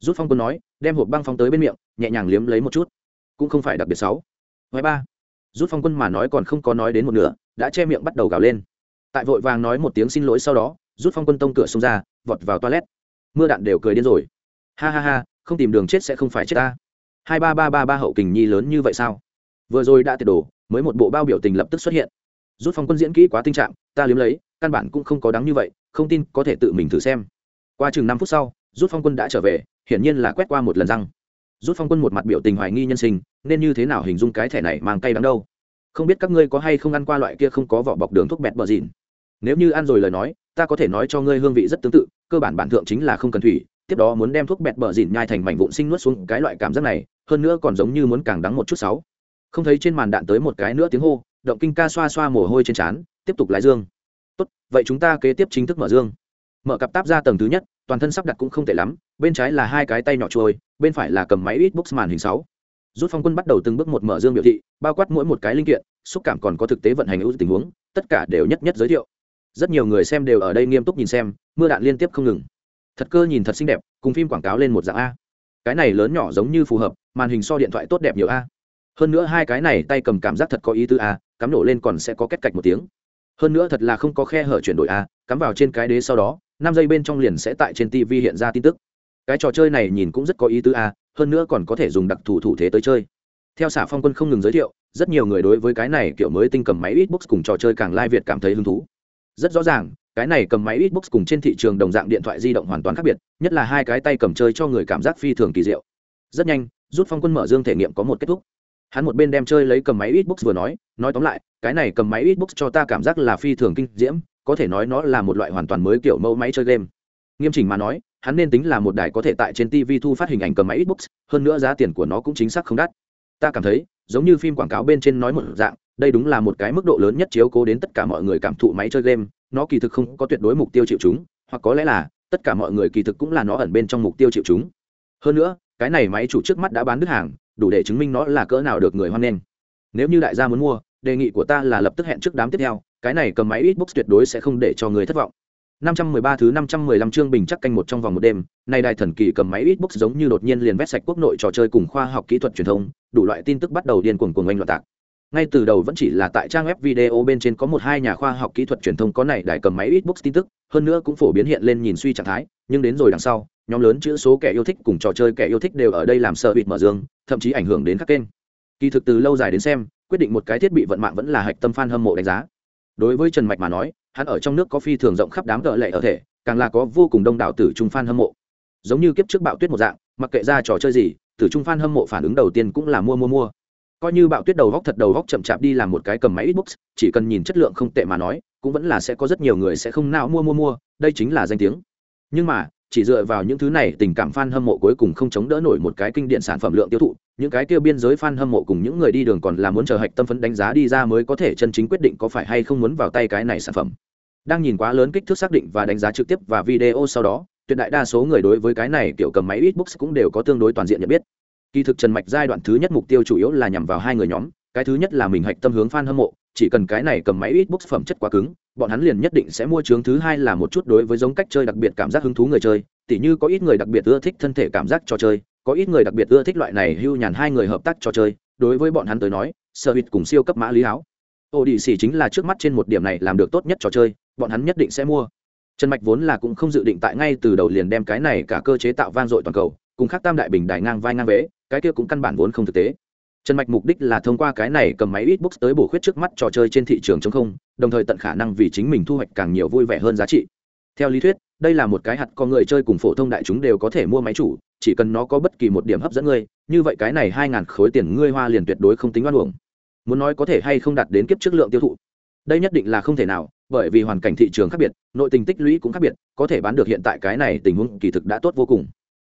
Rút phong quân nói, đem hộp băng phong tới bên miệng nhẹ nhàng liếm lấy một chút. Cũng không phải đặc biệt sáu Ngoài ba, rút phong quân mà nói còn không có nói đến một nửa, đã che miệng bắt đầu gào lên. Tại vội vàng nói một tiếng xin lỗi sau đó, rút phong quân tông cửa xông ra, vọt vào toilet. Mưa đạn đều cười điên rồi. Ha ha ha, không tìm đường chết sẽ không phải chết ta. Hai ba ba ba ba hậu kình nhi lớn như vậy sao? Vừa rồi đã tiệt đổ mới một bộ bao biểu tình lập tức xuất hiện. Rút phong quân diễn kỹ quá tinh trạng, ta liếm lấy, căn bản cũng không có đáng như vậy, không tin có thể tự mình thử xem. Qua chừng năm phút sau, rút phong quân đã trở về, hiển nhiên là quét qua một lần răng rút phong quân một mặt biểu tình hoài nghi nhân sinh, nên như thế nào hình dung cái thẻ này mang cay đắng đâu? Không biết các ngươi có hay không ăn qua loại kia không có vỏ bọc đường thuốc bẹt bờ dìn nếu như ăn rồi lời nói, ta có thể nói cho ngươi hương vị rất tương tự, cơ bản bản thượng chính là không cần thủy, tiếp đó muốn đem thuốc bẹt bờ dìn nhai thành mảnh vụn sinh nuốt xuống cái loại cảm giác này, hơn nữa còn giống như muốn càng đắng một chút sáu. Không thấy trên màn đạn tới một cái nữa tiếng hô, động kinh ca xoa xoa mồ hôi trên trán, tiếp tục lái dương. Tốt, vậy chúng ta kế tiếp chính thức mở dương. Mở cặp táp ra tầng thứ nhất, toàn thân sắp đặt cũng không tệ lắm, bên trái là hai cái tay nhỏ trôi bên phải là cầm máy ít box màn hình sáu. Rút phong quân bắt đầu từng bước một mở dương biểu thị, bao quát mỗi một cái linh kiện, xúc cảm còn có thực tế vận hành ưu tình huống, tất cả đều nhất nhất giới thiệu. Rất nhiều người xem đều ở đây nghiêm túc nhìn xem, mưa đạn liên tiếp không ngừng. Thật cơ nhìn thật xinh đẹp, cùng phim quảng cáo lên một dạng a. Cái này lớn nhỏ giống như phù hợp, màn hình so điện thoại tốt đẹp nhiều a. Hơn nữa hai cái này tay cầm cảm giác thật có ý tứ a, cắm nổ lên còn sẽ có kết cạch một tiếng. Hơn nữa thật là không có khe hở chuyển đổi a, cắm vào trên cái đế sau đó, năm giây bên trong liền sẽ tại trên tv hiện ra tin tức cái trò chơi này nhìn cũng rất có ý tứ a, hơn nữa còn có thể dùng đặc thù thủ thế tới chơi. Theo xả phong quân không ngừng giới thiệu, rất nhiều người đối với cái này kiểu mới tinh cầm máy ít box cùng trò chơi càng lai việt cảm thấy hứng thú. Rất rõ ràng, cái này cầm máy ít box cùng trên thị trường đồng dạng điện thoại di động hoàn toàn khác biệt, nhất là hai cái tay cầm chơi cho người cảm giác phi thường kỳ diệu. Rất nhanh, rút phong quân mở dương thể nghiệm có một kết thúc. Hắn một bên đem chơi lấy cầm máy ít box vừa nói nói tóm lại, cái này cầm máy ít box cho ta cảm giác là phi thường kinh diễm, có thể nói nó là một loại hoàn toàn mới kiểu mẫu máy chơi game. Nghiêm chỉnh mà nói hắn nên tính là một đài có thể tại trên tv thu phát hình ảnh cầm máy Xbox. hơn nữa giá tiền của nó cũng chính xác không đắt. Ta cảm thấy, giống như phim quảng cáo bên trên nói một dạng, đây đúng là một cái mức độ lớn nhất chiếu cố đến tất cả mọi người cảm thụ máy chơi game, nó kỳ thực không có tuyệt đối mục tiêu chịu chúng, hoặc có lẽ là, tất cả mọi người kỳ thực cũng là nó ẩn bên trong mục tiêu chịu chúng. Hơn nữa, cái này máy chủ trước mắt đã bán đứt hàng, đủ để chứng minh nó là cỡ nào được người hoan nghênh. Nếu như đại gia muốn mua, đề nghị của ta là lập tức hẹn trước đám tiếp theo, cái này cầm máy Xbox tuyệt đối sẽ không để cho người thất vọng. 513 thứ 515 chương bình chắc canh một trong vòng một đêm, nay đại thần kỳ cầm máy Xbox giống như đột nhiên liền vét sạch quốc nội trò chơi cùng khoa học kỹ thuật truyền thông, đủ loại tin tức bắt đầu điên cuồng cuồng oanh loạn tạc. ngay từ đầu vẫn chỉ là tại trang web video bên trên có một hai nhà khoa học kỹ thuật truyền thông có này đại cầm máy Xbox tin tức, hơn nữa cũng phổ biến hiện lên nhìn suy trạng thái, nhưng đến rồi đằng sau, nhóm lớn chữ số kẻ yêu thích cùng trò chơi kẻ yêu thích đều ở đây làm sợ bịt mở dương, thậm chí ảnh hưởng đến các kênh. Kỳ thực từ lâu dài đến xem, quyết định một cái thiết bị vận mạng vẫn là hạch tâm fan hâm mộ đánh giá. Đối với Trần Mạch mà nói, hắn ở trong nước có phi thường rộng khắp đám cỡ lệ ở thể, càng là có vô cùng đông đảo tử trung Phan hâm mộ. Giống như kiếp trước bạo tuyết một dạng, mặc kệ ra trò chơi gì, tử trung Phan hâm mộ phản ứng đầu tiên cũng là mua mua mua. Coi như bạo tuyết đầu góc thật đầu góc chậm chạp đi làm một cái cầm máy xbox chỉ cần nhìn chất lượng không tệ mà nói cũng vẫn là sẽ có rất nhiều người sẽ không nào mua mua mua. Đây chính là danh tiếng. Nhưng mà chỉ dựa vào những thứ này, tình cảm fan hâm mộ cuối cùng không chống đỡ nổi một cái kinh điện sản phẩm lượng tiêu thụ, những cái kia biên giới fan hâm mộ cùng những người đi đường còn là muốn chờ hạch tâm phấn đánh giá đi ra mới có thể chân chính quyết định có phải hay không muốn vào tay cái này sản phẩm. Đang nhìn quá lớn kích thước xác định và đánh giá trực tiếp và video sau đó, tuyệt đại đa số người đối với cái này kiểu cầm máy xbox cũng đều có tương đối toàn diện nhận biết. Kỳ thực trần mạch giai đoạn thứ nhất mục tiêu chủ yếu là nhằm vào hai người nhóm cái thứ nhất là mình hạch tâm hướng f a n hâm mộ, chỉ cần cái này cầm máy ít books phẩm chất quá cứng, bọn hắn liền nhất định sẽ mua chướng thứ hai là một chút đối với giống cách chơi đặc biệt cảm giác hứng thú người chơi, tỉ như có ít người đặc biệt ưa thích thân thể cảm giác trò chơi, có ít người đặc biệt ưa thích loại này hưu nhàn hai người hợp tác trò chơi, đối với bọn hắn tới nói, sở hít cùng siêu cấp mã lý áo. Ô đi xỉ chính là trước mắt trên một điểm này làm được tốt nhất trò chơi, bọn hắn nhất định sẽ mua. Trần mạch vốn là cũng không dự định tại ngay từ đầu liền đem cái này cả cơ chế tạo vang dội toàn cầu, cùng khác tam đại bình đài ngang vai ngang vế, cái kia cũng căn bản vốn không thực tế trần mạch mục đích là thông qua cái này cầm máy Xbox tới bổ khuyết trước mắt trò chơi trên thị trường trống không, đồng thời tận khả năng vì chính mình thu hoạch càng nhiều vui vẻ hơn giá trị. Theo lý thuyết, đây là một cái hạt con người chơi cùng phổ thông đại chúng đều có thể mua máy chủ, chỉ cần nó có bất kỳ một điểm hấp dẫn ngươi, như vậy cái này hai ngàn khối tiền ngươi hoa liền tuyệt đối không tính oan uổng. Muốn nói có thể hay không đạt đến kiếp trước lượng tiêu thụ, đây nhất định là không thể nào, bởi vì hoàn cảnh thị trường khác biệt, nội tình tích lũy cũng khác biệt, có thể bán được hiện tại cái này tình huống kỳ thực đã tốt vô cùng.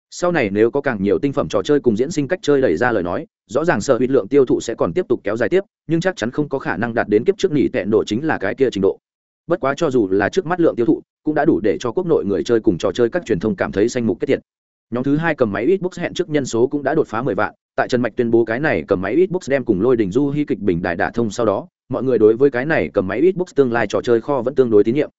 Sau này nếu có càng nhiều tinh phẩm trò chơi cùng diễn sinh cách chơi đẩy ra lời nói rõ ràng sở hữu lượng tiêu thụ sẽ còn tiếp tục kéo dài tiếp, nhưng chắc chắn không có khả năng đạt đến kiếp trước nghỉ tẹn độ chính là cái kia trình độ. Bất quá cho dù là trước mắt lượng tiêu thụ, cũng đã đủ để cho quốc nội người chơi cùng trò chơi các truyền thông cảm thấy danh mục kết thiệt. Nhóm thứ hai cầm máy Xbox hẹn trước nhân số cũng đã đột phá mười vạn, tại trần mạch tuyên bố cái này cầm máy Xbox đem cùng lôi đỉnh du hy kịch bình đại đả thông sau đó, mọi người đối với cái này cầm máy Xbox tương lai trò chơi kho vẫn tương đối tín nhiệm.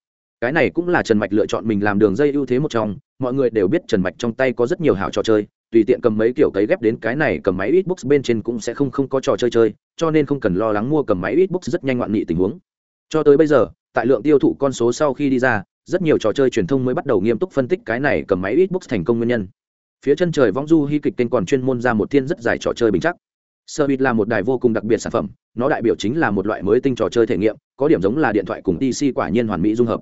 Cái này cũng là trần mạch lựa chọn mình làm đường dây ưu thế một trong, mọi người đều biết trần mạch trong tay có rất nhiều hảo trò chơi tùy tiện cầm mấy kiểu cấy ghép đến cái này cầm máy Xbox bên trên cũng sẽ không không có trò chơi chơi cho nên không cần lo lắng mua cầm máy Xbox rất nhanh ngoạn nghị tình huống. Cho tới bây giờ tại lượng tiêu thụ con số sau khi đi ra rất nhiều trò chơi truyền thông mới bắt đầu nghiêm túc phân tích cái này cầm máy Xbox thành công nguyên nhân. Phía chân trời vong du hy kịch tên còn chuyên môn ra một thiên rất dài trò chơi bình chắc. Service là một đài vô cùng đặc biệt sản phẩm, nó đại biểu chính là một loại mới tinh trò chơi thể nghiệm, có điểm giống là điện thoại cùng PC quả nhiên hoàn mỹ dung hợp.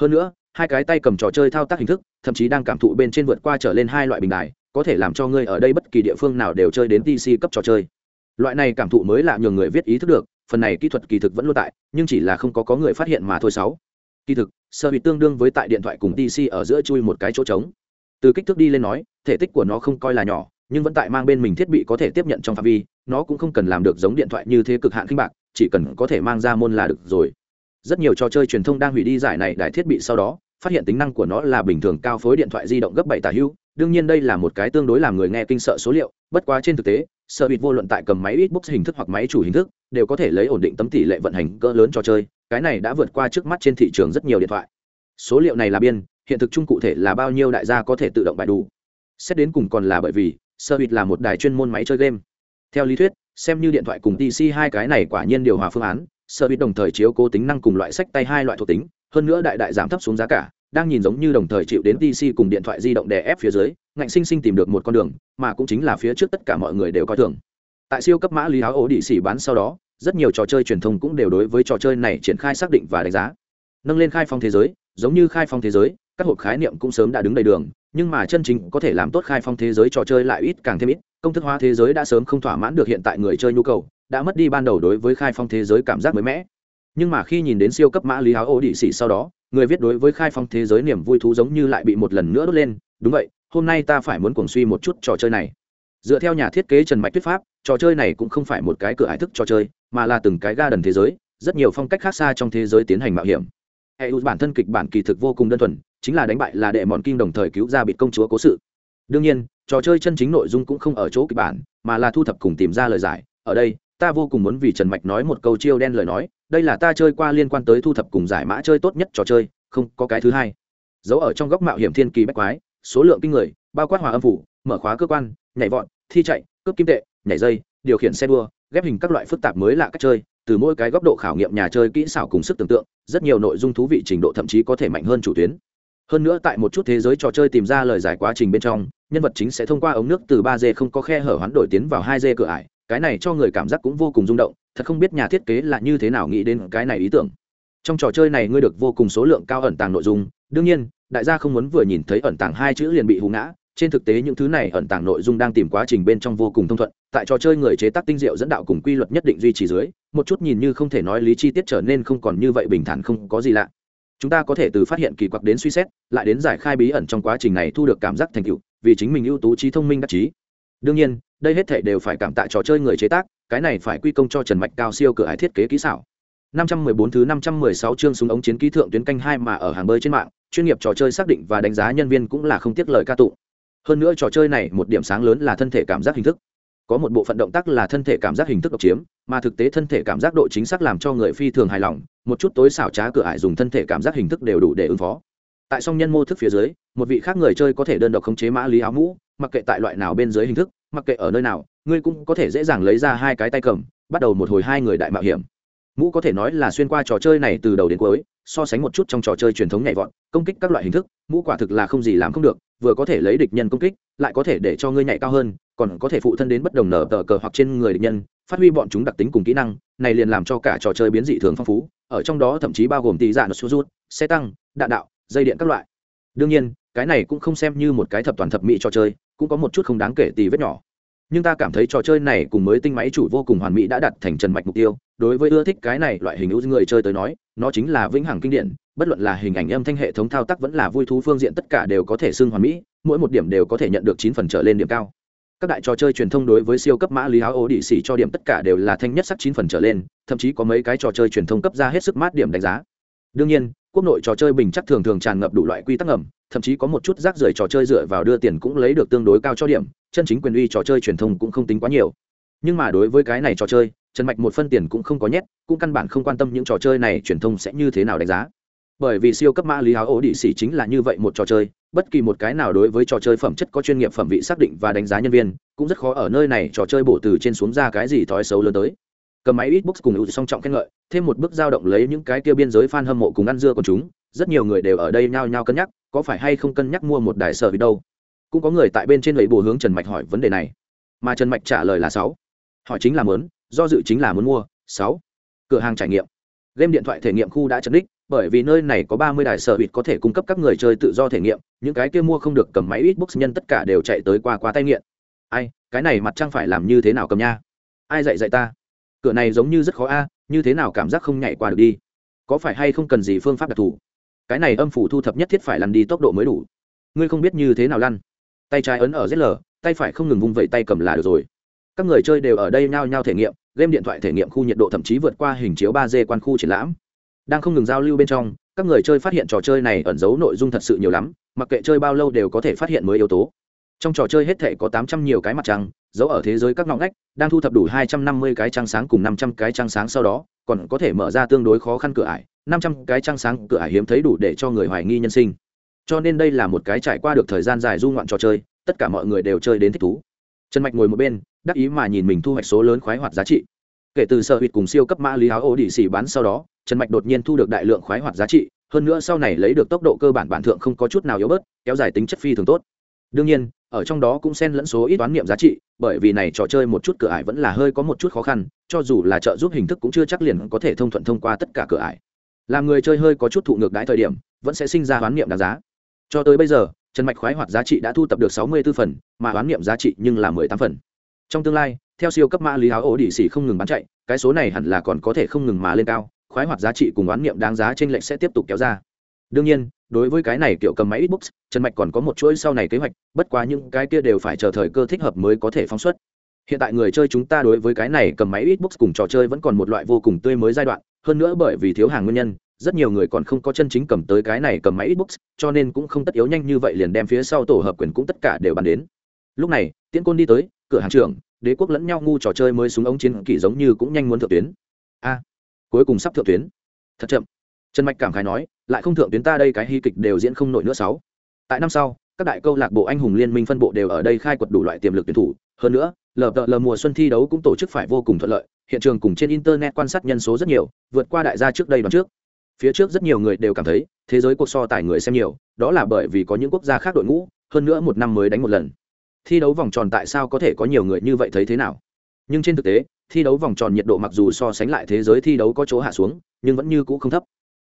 Hơn nữa hai cái tay cầm trò chơi thao tác hình thức thậm chí đang cảm thụ bên trên vượt qua trở lên hai loại bình đài có thể làm cho ngươi ở đây bất kỳ địa phương nào đều chơi đến tc cấp trò chơi. Loại này cảm thụ mới là nhường người viết ý thức được, phần này kỹ thuật kỳ thực vẫn luôn tại, nhưng chỉ là không có có người phát hiện mà thôi sáu. Kỳ thực sơ bị tương đương với tại điện thoại cùng tc ở giữa chui một cái chỗ trống. Từ kích thước đi lên nói, thể tích của nó không coi là nhỏ, nhưng vẫn tại mang bên mình thiết bị có thể tiếp nhận trong phạm vi, nó cũng không cần làm được giống điện thoại như thế cực hạn kinh bạc, chỉ cần có thể mang ra môn là được rồi. Rất nhiều trò chơi truyền thông đang hủy đi giải này đại thiết bị sau đó, phát hiện tính năng của nó là bình thường cao phối điện thoại di động gấp bảy tả hữu đương nhiên đây là một cái tương đối làm người nghe kinh sợ số liệu, bất quá trên thực tế, sợ bịt vô luận tại cầm máy Xbox hình thức hoặc máy chủ hình thức, đều có thể lấy ổn định tấm tỷ lệ vận hành cỡ lớn trò chơi, cái này đã vượt qua trước mắt trên thị trường rất nhiều điện thoại. Số liệu này là biên, hiện thực chung cụ thể là bao nhiêu đại gia có thể tự động bài đủ. Xét đến cùng còn là bởi vì, sợ bịt là một đài chuyên môn máy chơi game. Theo lý thuyết, xem như điện thoại cùng pc hai cái này quả nhiên điều hòa phương án, sợ bị đồng thời chiếu cố tính năng cùng loại sách tay hai loại thuộc tính, hơn nữa đại đại giảm thấp xuống giá cả đang nhìn giống như đồng thời chịu đến DC cùng điện thoại di động đè ép phía dưới, ngạnh sinh sinh tìm được một con đường, mà cũng chính là phía trước tất cả mọi người đều coi thường. Tại siêu cấp mã lý áo ổ đĩ xỉ bán sau đó, rất nhiều trò chơi truyền thông cũng đều đối với trò chơi này triển khai xác định và đánh giá. Nâng lên khai phong thế giới, giống như khai phong thế giới, các hộp khái niệm cũng sớm đã đứng đầy đường, nhưng mà chân chính có thể làm tốt khai phong thế giới trò chơi lại ít càng thêm ít, công thức hóa thế giới đã sớm không thỏa mãn được hiện tại người chơi nhu cầu, đã mất đi ban đầu đối với khai phong thế giới cảm giác mới mẻ. Nhưng mà khi nhìn đến siêu cấp mã lý áo ổ đĩ xỉ sau đó người viết đối với khai phong thế giới niềm vui thú giống như lại bị một lần nữa đốt lên. Đúng vậy, hôm nay ta phải muốn cuồng suy một chút trò chơi này. Dựa theo nhà thiết kế trần mạch thuyết pháp, trò chơi này cũng không phải một cái cửa hải thức trò chơi, mà là từng cái ga đần thế giới, rất nhiều phong cách khác xa trong thế giới tiến hành mạo hiểm. Hệ bản thân kịch bản kỳ thực vô cùng đơn thuần, chính là đánh bại là đệ mòn kim đồng thời cứu ra bịt công chúa cố sự. Đương nhiên, trò chơi chân chính nội dung cũng không ở chỗ kịch bản, mà là thu thập cùng tìm ra lời giải. Ở đây ta vô cùng muốn vì trần mạch nói một câu chiêu đen lời nói, đây là ta chơi qua liên quan tới thu thập cùng giải mã chơi tốt nhất trò chơi, không có cái thứ hai. Giấu ở trong góc mạo hiểm thiên kỳ bách quái, số lượng kinh người, bao quát hòa âm phủ, mở khóa cơ quan, nhảy vọt, thi chạy, cướp kim tệ, nhảy dây, điều khiển xe đua, ghép hình các loại phức tạp mới lạ cách chơi, từ mỗi cái góc độ khảo nghiệm nhà chơi kỹ xảo cùng sức tưởng tượng, rất nhiều nội dung thú vị trình độ thậm chí có thể mạnh hơn chủ tuyến. Hơn nữa tại một chút thế giới trò chơi tìm ra lời giải quá trình bên trong, nhân vật chính sẽ thông qua ống nước từ ba d không có khe hở hoán đổi tiến vào hai d cửa ải cái này cho người cảm giác cũng vô cùng rung động, thật không biết nhà thiết kế là như thế nào nghĩ đến cái này ý tưởng. Trong trò chơi này ngươi được vô cùng số lượng cao ẩn tàng nội dung, đương nhiên, đại gia không muốn vừa nhìn thấy ẩn tàng hai chữ liền bị hú ngã, trên thực tế những thứ này ẩn tàng nội dung đang tìm quá trình bên trong vô cùng thông thuận, tại trò chơi người chế tác tinh diệu dẫn đạo cùng quy luật nhất định duy trì dưới, một chút nhìn như không thể nói lý chi tiết trở nên không còn như vậy bình thản không có gì lạ. Chúng ta có thể từ phát hiện kỳ quặc đến suy xét, lại đến giải khai bí ẩn trong quá trình này thu được cảm giác thành tựu, vì chính mình ưu tú trí thông minh đắc trí đương nhiên đây hết thể đều phải cảm tạ trò chơi người chế tác, cái này phải quy công cho trần mạch cao siêu cửa hải thiết kế kỹ xảo. 514 thứ 516 chương súng ống chiến ký thượng tuyến canh hai mà ở hàng bơi trên mạng, chuyên nghiệp trò chơi xác định và đánh giá nhân viên cũng là không tiếc lời ca tụng. Hơn nữa trò chơi này một điểm sáng lớn là thân thể cảm giác hình thức. Có một bộ phận động tác là thân thể cảm giác hình thức độc chiếm, mà thực tế thân thể cảm giác độ chính xác làm cho người phi thường hài lòng, một chút tối xảo trá cửa ải dùng thân thể cảm giác hình thức đều đủ để ứng phó. Tại song nhân mô thức phía dưới, một vị khác người chơi có thể đơn độc khống chế mã lý áo mũ, mặc kệ tại loại nào bên dưới hình thức mặc kệ ở nơi nào, ngươi cũng có thể dễ dàng lấy ra hai cái tay cầm, bắt đầu một hồi hai người đại mạo hiểm. Mũ có thể nói là xuyên qua trò chơi này từ đầu đến cuối, so sánh một chút trong trò chơi truyền thống nhảy vọt, công kích các loại hình thức, mũ quả thực là không gì làm không được, vừa có thể lấy địch nhân công kích, lại có thể để cho ngươi nhảy cao hơn, còn có thể phụ thân đến bất đồng nở tờ cờ hoặc trên người địch nhân, phát huy bọn chúng đặc tính cùng kỹ năng, này liền làm cho cả trò chơi biến dị thường phong phú, ở trong đó thậm chí bao gồm tỷ dạ sút rút, xe tăng, đạn đạo, dây điện các loại. Đương nhiên, cái này cũng không xem như một cái thập toàn thập mỹ trò chơi cũng có một chút không đáng kể tì vết nhỏ. Nhưng ta cảm thấy trò chơi này cùng mới tinh máy chủ vô cùng hoàn mỹ đã đặt thành trần mạch mục tiêu. Đối với ưa thích cái này loại hình ưu người chơi tới nói, nó chính là vĩnh hằng kinh điển, bất luận là hình ảnh âm thanh hệ thống thao tác vẫn là vui thú phương diện tất cả đều có thể xưng hoàn mỹ, mỗi một điểm đều có thể nhận được chín phần trở lên điểm cao. Các đại trò chơi truyền thông đối với siêu cấp mã lý áo ố đĩ xỉ cho điểm tất cả đều là thanh nhất sắc chín phần trở lên, thậm chí có mấy cái trò chơi truyền thông cấp ra hết sức mát điểm đánh giá. Đương nhiên quốc nội trò chơi bình chắc thường thường tràn ngập đủ loại quy tắc ngầm, thậm chí có một chút rác rưởi trò chơi dựa vào đưa tiền cũng lấy được tương đối cao cho điểm, chân chính quyền uy trò chơi truyền thông cũng không tính quá nhiều. Nhưng mà đối với cái này trò chơi, trần mạch một phân tiền cũng không có nhét, cũng căn bản không quan tâm những trò chơi này truyền thông sẽ như thế nào đánh giá. Bởi vì siêu cấp mã lý áo ổ đĩ xỉ chính là như vậy một trò chơi, bất kỳ một cái nào đối với trò chơi phẩm chất có chuyên nghiệp phẩm vị xác định và đánh giá nhân viên, cũng rất khó ở nơi này trò chơi bổ từ trên xuống ra cái gì thói xấu lớn tới. Cầm máy ít books cùng ưu song trọng khen ngợi thêm một bước giao động lấy những cái tiêu biên giới fan hâm mộ cùng ăn dưa của chúng, rất nhiều người đều ở đây nhao nhao cân nhắc, có phải hay không cân nhắc mua một đài sở vì đâu. Cũng có người tại bên trên lấy bổ hướng trần mạch hỏi vấn đề này. Mà trần mạch trả lời là sáu. Hỏi chính là muốn, do dự chính là muốn mua, sáu. Cửa hàng trải nghiệm. Game điện thoại thể nghiệm khu đã chấn đích bởi vì nơi này có ba mươi đài sở hữu có thể cung cấp các người chơi tự do thể nghiệm, những cái kia mua không được cầm máy ít nhân tất cả đều chạy tới qua qua tay nghiện. Ai, cái này mặt trăng phải làm như thế nào cầm nha? Ai dạy dạy ta? Cửa này giống như rất khó a như thế nào cảm giác không nhảy qua được đi? Có phải hay không cần gì phương pháp đặc thù? Cái này âm phủ thu thập nhất thiết phải lăn đi tốc độ mới đủ. Ngươi không biết như thế nào lăn. Tay trái ấn ở zl tay phải không ngừng vung vẩy tay cầm là được rồi. Các người chơi đều ở đây nhao nhao thể nghiệm, game điện thoại thể nghiệm khu nhiệt độ thậm chí vượt qua hình chiếu ba d quan khu triển lãm. Đang không ngừng giao lưu bên trong, các người chơi phát hiện trò chơi này ẩn giấu nội dung thật sự nhiều lắm, mặc kệ chơi bao lâu đều có thể phát hiện mới yếu tố. Trong trò chơi hết thể có tám trăm nhiều cái mặt trăng giấu ở thế giới các ngõ ngách, đang thu thập đủ hai trăm năm mươi cái trăng sáng cùng năm trăm cái trăng sáng sau đó, còn có thể mở ra tương đối khó khăn cửa ải, năm trăm cái trăng sáng cửa ải hiếm thấy đủ để cho người hoài nghi nhân sinh. Cho nên đây là một cái trải qua được thời gian dài du ngoạn trò chơi, tất cả mọi người đều chơi đến thích thú. Trần mạch ngồi một bên, đắc ý mà nhìn mình thu hoạch số lớn khoái hoạt giá trị. Kể từ sở hụt cùng siêu cấp mã lý áo ô đỉ xỉ bán sau đó, trần mạch đột nhiên thu được đại lượng khoái hoạt giá trị, hơn nữa sau này lấy được tốc độ cơ bản bản thượng không có chút nào yếu bớt, kéo dài tính chất phi thường tốt. Đương nhiên, ở trong đó cũng xen lẫn số ít toán niệm giá trị bởi vì này trò chơi một chút cửa ải vẫn là hơi có một chút khó khăn, cho dù là trợ giúp hình thức cũng chưa chắc liền có thể thông thuận thông qua tất cả cửa ải. Làm người chơi hơi có chút thụ ngược đãi thời điểm, vẫn sẽ sinh ra hoán niệm đáng giá. Cho tới bây giờ, trần mạch khoái hoạt giá trị đã thu tập được sáu mươi 64 phần, mà hoán niệm giá trị nhưng là mười tám phần. Trong tương lai, theo siêu cấp mã lý áo ổ đỉ xỉ không ngừng bán chạy, cái số này hẳn là còn có thể không ngừng mà lên cao, khoái hoạt giá trị cùng oán niệm đáng giá trên lệnh sẽ tiếp tục kéo ra đương nhiên đối với cái này kiểu cầm máy Xbox, Trần Mạch còn có một chuỗi sau này kế hoạch, bất quá những cái kia đều phải chờ thời cơ thích hợp mới có thể phóng xuất. Hiện tại người chơi chúng ta đối với cái này cầm máy Xbox cùng trò chơi vẫn còn một loại vô cùng tươi mới giai đoạn, hơn nữa bởi vì thiếu hàng nguyên nhân, rất nhiều người còn không có chân chính cầm tới cái này cầm máy Xbox, cho nên cũng không tất yếu nhanh như vậy liền đem phía sau tổ hợp quyền cũng tất cả đều bàn đến. Lúc này, Tiễn Côn đi tới, cửa hàng trưởng, đế quốc lẫn nhau ngu trò chơi mới súng ống chiến kỷ giống như cũng nhanh muốn thượng tuyến. A, cuối cùng sắp thượng tuyến. Thật chậm. Trần Mạch cảm khái nói, lại không thượng tuyến ta đây cái hy kịch đều diễn không nổi nữa sáu. Tại năm sau, các đại câu lạc bộ anh hùng liên minh phân bộ đều ở đây khai quật đủ loại tiềm lực tuyển thủ, hơn nữa, lờ đợ lờ mùa xuân thi đấu cũng tổ chức phải vô cùng thuận lợi hiện trường cùng trên internet quan sát nhân số rất nhiều vượt qua đại gia trước đây đoạn trước. Phía trước rất nhiều người đều cảm thấy thế giới cuộc so tài người xem nhiều đó là bởi vì có những quốc gia khác đội ngũ hơn nữa một năm mới đánh một lần. Thi đấu vòng tròn tại sao có thể có nhiều người như vậy thấy thế nào? Nhưng trên thực tế thi đấu vòng tròn nhiệt độ mặc dù so sánh lại thế giới thi đấu có chỗ hạ xuống nhưng vẫn như cũ không thấp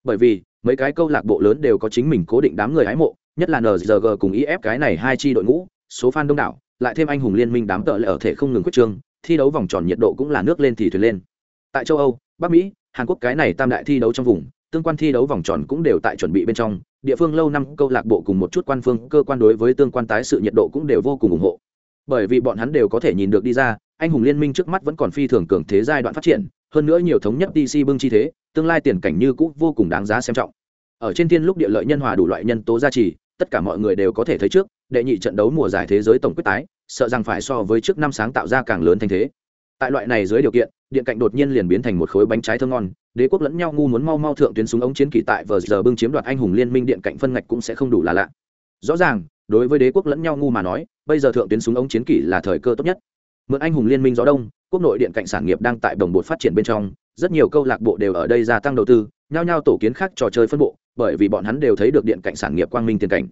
bởi vì, mấy cái câu lạc bộ lớn đều có chính mình cố định đám người hái mộ, nhất là nzg cùng if cái này hai chi đội ngũ, số fan đông đảo, lại thêm anh hùng liên minh đám tợ lại ở thể không ngừng quyết trương, thi đấu vòng tròn nhiệt độ cũng là nước lên thì thuyền lên. Tại châu âu, bắc mỹ, hàn quốc cái này tam đại thi đấu trong vùng, tương quan thi đấu vòng tròn cũng đều tại chuẩn bị bên trong, địa phương lâu năm câu lạc bộ cùng một chút quan phương, cơ quan đối với tương quan tái sự nhiệt độ cũng đều vô cùng ủng hộ. Bởi vì bọn hắn đều có thể nhìn được đi ra, anh hùng liên minh trước mắt vẫn còn phi thường cường thế giai đoạn phát triển hơn nữa nhiều thống nhất dc bưng chi thế, tương lai tiền cảnh như cũ vô cùng đáng giá xem trọng. Ở trên thiên lúc địa lợi nhân hòa đủ loại nhân tố gia trì, tất cả mọi người đều có thể thấy trước, đệ nhị trận đấu mùa giải thế giới tổng quyết tái, sợ rằng phải so với trước năm sáng tạo ra càng lớn thành thế. Tại loại này dưới điều kiện, điện cạnh đột nhiên liền biến thành một khối bánh trái thơm ngon, đế quốc lẫn nhau ngu muốn mau mau thượng tuyến súng ống chiến kỳ tại vờ giờ bưng chiếm đoạt anh hùng liên minh điện cạnh phân ngạch cũng sẽ không đủ là lạ. Rõ ràng, đối với đế quốc lẫn nhau ngu mà nói, bây giờ thượng tuyến súng ống chiến kỳ là thời cơ tốt nhất. Mượn anh hùng liên minh gió đông quốc nội điện cạnh sản nghiệp đang tại đồng bộ phát triển bên trong, rất nhiều câu lạc bộ đều ở đây gia tăng đầu tư, nhao nhao tổ kiến khác trò chơi phân bộ, bởi vì bọn hắn đều thấy được điện cạnh sản nghiệp quang minh tiền cảnh.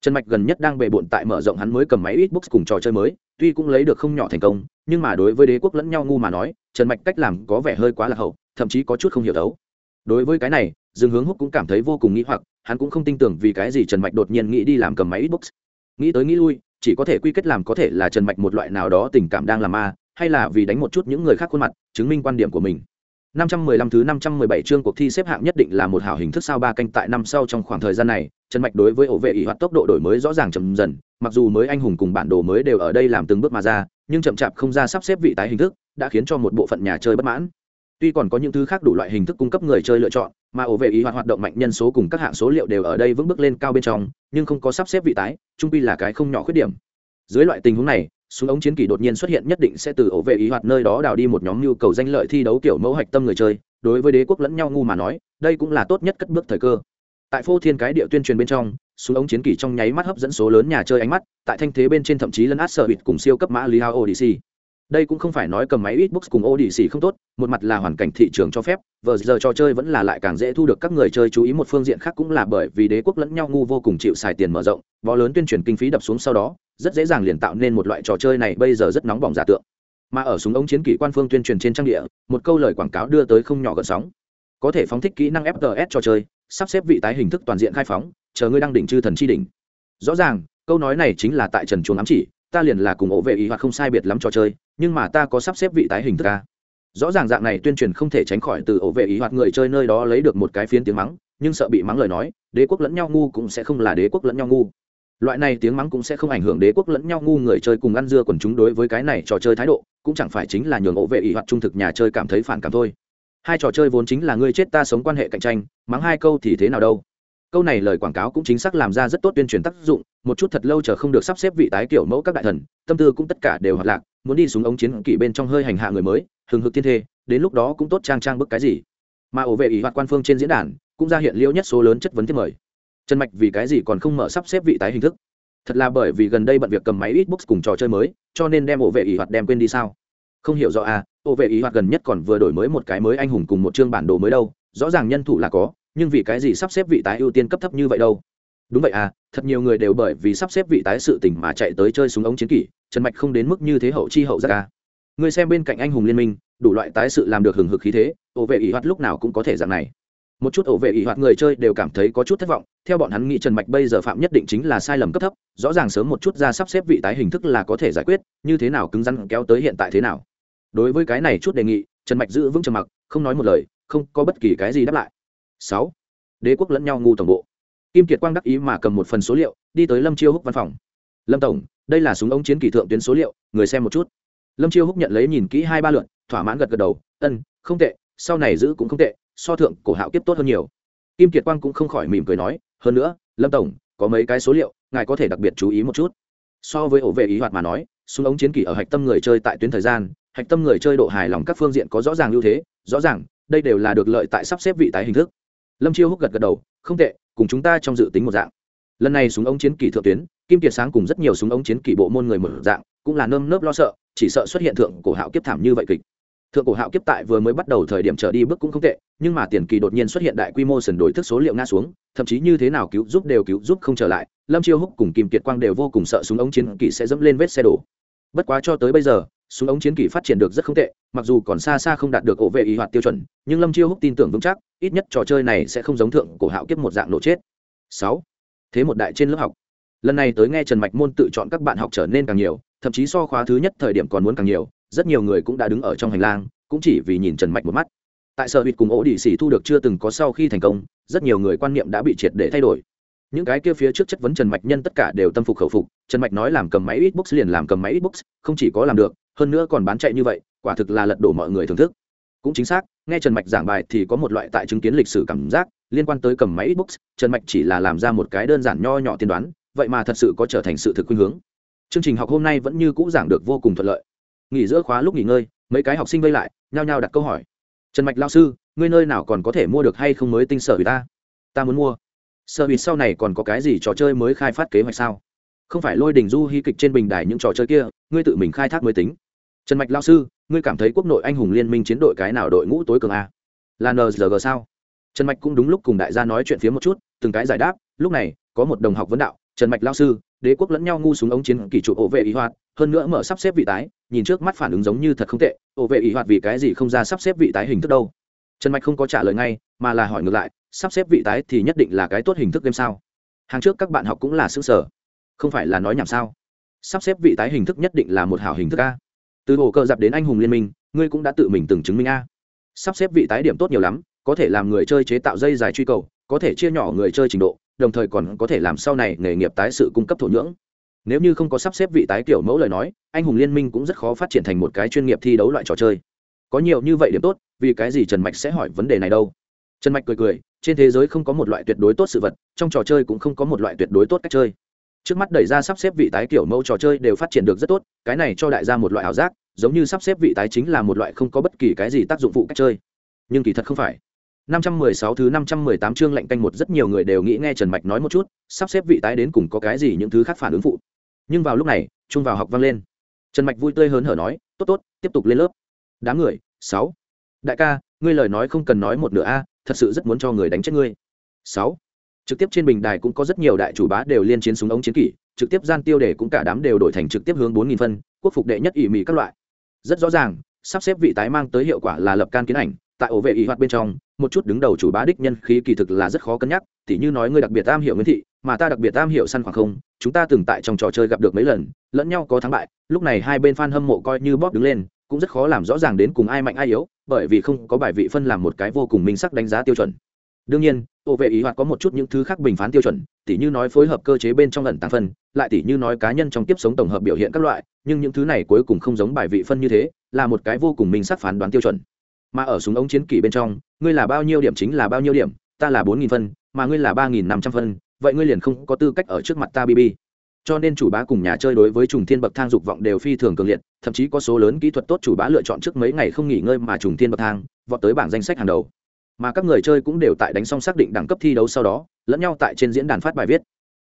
Trần mạch gần nhất đang bề bộn tại mở rộng hắn mới cầm máy Xbox cùng trò chơi mới, tuy cũng lấy được không nhỏ thành công, nhưng mà đối với đế quốc lẫn nhau ngu mà nói, trần mạch cách làm có vẻ hơi quá là hậu, thậm chí có chút không hiểu đấu đối với cái này, dương hướng húc cũng cảm thấy vô cùng nghĩ hoặc, hắn cũng không tin tưởng vì cái gì trần mạch đột nhiên nghĩ đi làm cầm máy Xbox. Nghĩ tới nghĩ lui, chỉ có thể quy kết làm có thể là trần mạch một loại nào đó tình cảm đang làm ma hay là vì đánh một chút những người khác khuôn mặt chứng minh quan điểm của mình 515 thứ 517 chương cuộc thi xếp hạng nhất định là một hảo hình thức sao ba canh tại năm sau trong khoảng thời gian này, Trần Mạch đối với ổ vệ ỷ hoạt tốc độ đổi mới rõ ràng chậm dần, mặc dù mới anh hùng cùng bản đồ mới đều ở đây làm từng bước mà ra, nhưng chậm chạp không ra sắp xếp vị tái hình thức, đã khiến cho một bộ phận nhà chơi bất mãn. Tuy còn có những thứ khác đủ loại hình thức cung cấp người chơi lựa chọn, mà ổ vệ ý hoạt hoạt động mạnh nhân số cùng các hạng số liệu đều ở đây vững bước lên cao bên trong, nhưng không có sắp xếp vị tái, chung quy là cái không nhỏ khuyết điểm. Dưới loại tình huống này, súng ống chiến kỳ đột nhiên xuất hiện nhất định sẽ từ ổ vệ ý hoạt nơi đó đào đi một nhóm nhu cầu danh lợi thi đấu kiểu mẫu hạch tâm người chơi. Đối với đế quốc lẫn nhau ngu mà nói đây cũng là tốt nhất cất bước thời cơ. Tại phô thiên cái địa tuyên truyền bên trong súng ống chiến kỳ trong nháy mắt hấp dẫn số lớn nhà chơi ánh mắt tại thanh thế bên trên thậm chí lấn át sợ bịt cùng siêu cấp mã lý hao odyssey. Đây cũng không phải nói cầm máy Xbox cùng Odyssey không tốt, một mặt là hoàn cảnh thị trường cho phép, vừa giờ trò chơi vẫn là lại càng dễ thu được các người chơi chú ý một phương diện khác cũng là bởi vì đế quốc lẫn nhau ngu vô cùng chịu xài tiền mở rộng, bó lớn tuyên truyền kinh phí đập xuống sau đó, rất dễ dàng liền tạo nên một loại trò chơi này bây giờ rất nóng bỏng giả tượng. Mà ở súng ống chiến kỷ quan phương tuyên truyền trên trang địa, một câu lời quảng cáo đưa tới không nhỏ gần sóng. Có thể phóng thích kỹ năng FTS trò chơi, sắp xếp vị tái hình thức toàn diện khai phóng, chờ ngươi đăng đỉnh chư thần chi đỉnh. Rõ ràng, câu nói này chính là tại Trần Chuồng ám chỉ, ta liền là cùng ổ vệ ý hoặc không sai biệt lắm trò chơi nhưng mà ta có sắp xếp vị tái hình thức ca rõ ràng dạng này tuyên truyền không thể tránh khỏi từ ổ vệ ý hoặc người chơi nơi đó lấy được một cái phiến tiếng mắng nhưng sợ bị mắng lời nói đế quốc lẫn nhau ngu cũng sẽ không là đế quốc lẫn nhau ngu loại này tiếng mắng cũng sẽ không ảnh hưởng đế quốc lẫn nhau ngu người chơi cùng ăn dưa quần chúng đối với cái này trò chơi thái độ, cũng chẳng phải chính là nhường ổ vệ ý hoặc trung thực nhà chơi cảm thấy phản cảm thôi. Hai trò chơi vốn chính là ngươi chết ta sống quan hệ cạnh tranh, mắng hai câu thì thế nào đâu. Câu này lời quảng cáo cũng chính xác làm ra rất tốt tuyên truyền tác dụng, một chút thật lâu chờ không được sắp xếp vị tái kiểu mẫu các đại thần, tâm tư cũng tất cả đều hoạt lạc, muốn đi xuống ống chiến kỷ bên trong hơi hành hạ người mới, hừng hực thiên thê, đến lúc đó cũng tốt trang trang bức cái gì. Mà ổ vệ ủy hoạt quan phương trên diễn đàn, cũng ra hiện liễu nhất số lớn chất vấn thiết mời trần mạch vì cái gì còn không mở sắp xếp vị tái hình thức? Thật là bởi vì gần đây bận việc cầm máy ít cùng trò chơi mới, cho nên đem ổ vệ ý hoạt đem quên đi sao? Không hiểu rõ à ổ vệ ý hoạt gần nhất còn vừa đổi mới một cái mới anh hùng cùng một chương bản đồ mới đâu, rõ ràng nhân thủ là có, nhưng vì cái gì sắp xếp vị tái ưu tiên cấp thấp như vậy đâu? Đúng vậy à thật nhiều người đều bởi vì sắp xếp vị tái sự tình mà chạy tới chơi súng ống chiến kỷ, trần mạch không đến mức như thế hậu chi hậu ra ca à. người xem bên cạnh anh hùng liên minh, đủ loại tái sự làm được hừng hực khí thế, ổ vệ ý hoạt lúc nào cũng có thể dạng này một chút ổ vệ ỷ hoạt người chơi đều cảm thấy có chút thất vọng, theo bọn hắn nghĩ trần mạch bây giờ phạm nhất định chính là sai lầm cấp thấp, rõ ràng sớm một chút ra sắp xếp vị tái hình thức là có thể giải quyết, như thế nào cứng rắn kéo tới hiện tại thế nào. Đối với cái này chút đề nghị, trần mạch giữ vững trầm mặc, không nói một lời, không có bất kỳ cái gì đáp lại. Sáu, đế quốc lẫn nhau ngu tổng bộ. Kim kiệt quang đắc ý mà cầm một phần số liệu, đi tới lâm chiêu húc văn phòng. Lâm tổng, đây là súng ống chiến kỷ thượng tuyến số liệu, người xem một chút. Lâm chiêu húc nhận lấy nhìn kỹ hai ba lượn thỏa mãn gật gật đầu, ân, không tệ, sau này giữ cũng không tệ so thượng cổ hạo kiếp tốt hơn nhiều. Kim kiệt quang cũng không khỏi mỉm cười nói, hơn nữa, lâm tổng, có mấy cái số liệu, ngài có thể đặc biệt chú ý một chút. So với ổ vệ ý hoạt mà nói, súng ống chiến kỷ ở hạch tâm người chơi tại tuyến thời gian, hạch tâm người chơi độ hài lòng các phương diện có rõ ràng ưu thế, rõ ràng, đây đều là được lợi tại sắp xếp vị tái hình thức. Lâm chiêu húc gật gật đầu, không tệ, cùng chúng ta trong dự tính một dạng. Lần này súng ống chiến kỷ thượng tuyến, kim kiệt sáng cùng rất nhiều súng ống chiến kỷ bộ môn người mở dạng, cũng là nơm nớp lo sợ, chỉ sợ xuất hiện thượng cổ hạo kiếp thảm như vậy kịch thượng cổ hạo kiếp tại vừa mới bắt đầu thời điểm trở đi bước cũng không tệ, nhưng mà tiền kỳ đột nhiên xuất hiện đại quy mô sần đổi thức số liệu nga xuống, thậm chí như thế nào cứu giúp đều cứu giúp không trở lại, lâm chiêu húc cùng kim kiệt quang đều vô cùng sợ súng ống chiến kỳ sẽ dẫm lên vết xe đổ. Bất quá cho tới bây giờ, súng ống chiến kỳ phát triển được rất không tệ, mặc dù còn xa xa không đạt được ổ vệ ý hoạt tiêu chuẩn, nhưng lâm chiêu húc tin tưởng vững chắc, ít nhất trò chơi này sẽ không giống thượng cổ hạo kiếp một dạng nổ chết. Sáu. Thế một đại trên lớp học. Lần này tới nghe trần mạch môn tự chọn các bạn học trở nên càng nhiều, thậm chí so khóa thứ nhất thời điểm còn muốn càng nhiều rất nhiều người cũng đã đứng ở trong hành lang, cũng chỉ vì nhìn trần mạch một mắt. Tại sở hụt cùng ổ đỉ xỉ thu được chưa từng có sau khi thành công, rất nhiều người quan niệm đã bị triệt để thay đổi. Những cái kia phía trước chất vấn trần mạch nhân tất cả đều tâm phục khẩu phục, trần mạch nói làm cầm máy ít box liền làm cầm máy ít box, không chỉ có làm được, hơn nữa còn bán chạy như vậy, quả thực là lật đổ mọi người thưởng thức. Cũng chính xác, nghe trần mạch giảng bài thì có một loại tại chứng kiến lịch sử cảm giác, liên quan tới cầm máy ít box, trần mạch chỉ là làm ra một cái đơn giản nho nhỏ tiên đoán, vậy mà thật sự có trở thành sự thực khuynh hướng. Chương trình học hôm nay vẫn như cũ giảng được vô cùng thuận lợi nghỉ giữa khóa lúc nghỉ ngơi, mấy cái học sinh vây lại, nhao nhao đặt câu hỏi. Trần mạch lao sư, ngươi nơi nào còn có thể mua được hay không mới tinh sở hủy ta? Ta muốn mua. Sở hủy sau này còn có cái gì trò chơi mới khai phát kế hoạch sao? Không phải lôi đình du hy kịch trên bình đài những trò chơi kia, ngươi tự mình khai thác mới tính. Trần mạch lao sư, ngươi cảm thấy quốc nội anh hùng liên minh chiến đội cái nào đội ngũ tối cường a? Là nzg sao? Trần mạch cũng đúng lúc cùng đại gia nói chuyện phía một chút, từng cái giải đáp, lúc này, có một đồng học vấn đạo, trần mạch lao sư đế quốc lẫn nhau ngu súng ống chiến kỳ trụ ổ vệ ý hoạt, hơn nữa mở sắp xếp vị tái, nhìn trước mắt phản ứng giống như thật không tệ, ổ vệ ý hoạt vì cái gì không ra sắp xếp vị tái hình thức đâu? Trần mạch không có trả lời ngay, mà là hỏi ngược lại, sắp xếp vị tái thì nhất định là cái tốt hình thức game sao? Hàng trước các bạn học cũng là xứ sở. Không phải là nói nhảm sao? Sắp xếp vị tái hình thức nhất định là một hảo hình thức a. Từ hồ cờ dạp đến anh hùng liên minh, ngươi cũng đã tự mình từng chứng minh a. Sắp xếp vị tái điểm tốt nhiều lắm, có thể làm người chơi chế tạo dây dài truy cầu, có thể chia nhỏ người chơi trình độ đồng thời còn có thể làm sau này nghề nghiệp tái sự cung cấp thổ nhưỡng. Nếu như không có sắp xếp vị tái kiểu mẫu lời nói, anh hùng liên minh cũng rất khó phát triển thành một cái chuyên nghiệp thi đấu loại trò chơi. Có nhiều như vậy điểm tốt, vì cái gì trần mạch sẽ hỏi vấn đề này đâu? Trần mạch cười cười, trên thế giới không có một loại tuyệt đối tốt sự vật, trong trò chơi cũng không có một loại tuyệt đối tốt cách chơi. Trước mắt đẩy ra sắp xếp vị tái kiểu mẫu trò chơi đều phát triển được rất tốt, cái này cho đại gia một loại ảo giác, giống như sắp xếp vị tái chính là một loại không có bất kỳ cái gì tác dụng phụ cách chơi. Nhưng kỳ thật không phải. 516 thứ 518 chương lệnh canh một rất nhiều người đều nghĩ nghe Trần Mạch nói một chút, sắp xếp vị tái đến cùng có cái gì những thứ khác phản ứng phụ. Nhưng vào lúc này, trung vào học vang lên. Trần Mạch vui tươi hớn hở nói, "Tốt tốt, tiếp tục lên lớp." Đám người, 6. Đại ca, ngươi lời nói không cần nói một nửa a, thật sự rất muốn cho người đánh chết ngươi. 6. Trực tiếp trên bình đài cũng có rất nhiều đại chủ bá đều liên chiến súng ống chiến kỷ, trực tiếp gian tiêu đề cũng cả đám đều đổi thành trực tiếp hướng 4000 phân, quốc phục đệ nhất ỷ mị các loại. Rất rõ ràng, sắp xếp vị tái mang tới hiệu quả là lập can kiến ảnh, tại ổ vệ y hoạt bên trong, một chút đứng đầu chủ bá đích nhân khí kỳ thực là rất khó cân nhắc, tỉ như nói ngươi đặc biệt am hiểu nguyễn thị, mà ta đặc biệt am hiểu săn khoảng không, chúng ta từng tại trong trò chơi gặp được mấy lần, lẫn nhau có thắng bại, lúc này hai bên fan hâm mộ coi như bóp đứng lên, cũng rất khó làm rõ ràng đến cùng ai mạnh ai yếu, bởi vì không có bài vị phân làm một cái vô cùng minh sắc đánh giá tiêu chuẩn. Đương nhiên, ổ vệ ý hoạt có một chút những thứ khác bình phán tiêu chuẩn, tỉ như nói phối hợp cơ chế bên trong lần tăng phân, lại tỉ như nói cá nhân trong tiếp sống tổng hợp biểu hiện các loại, nhưng những thứ này cuối cùng không giống bài vị phân như thế, là một cái vô cùng minh sắc phán đoán tiêu chuẩn mà ở súng ống chiến kỷ bên trong, ngươi là bao nhiêu điểm chính là bao nhiêu điểm, ta là bốn nghìn phân, mà ngươi là ba nghìn năm trăm phân, vậy ngươi liền không có tư cách ở trước mặt ta bb cho nên chủ bá cùng nhà chơi đối với trùng thiên bậc thang dục vọng đều phi thường cường liệt, thậm chí có số lớn kỹ thuật tốt chủ bá lựa chọn trước mấy ngày không nghỉ ngơi mà trùng thiên bậc thang vọt tới bảng danh sách hàng đầu. Mà các người chơi cũng đều tại đánh xong xác định đẳng cấp thi đấu sau đó, lẫn nhau tại trên diễn đàn phát bài viết.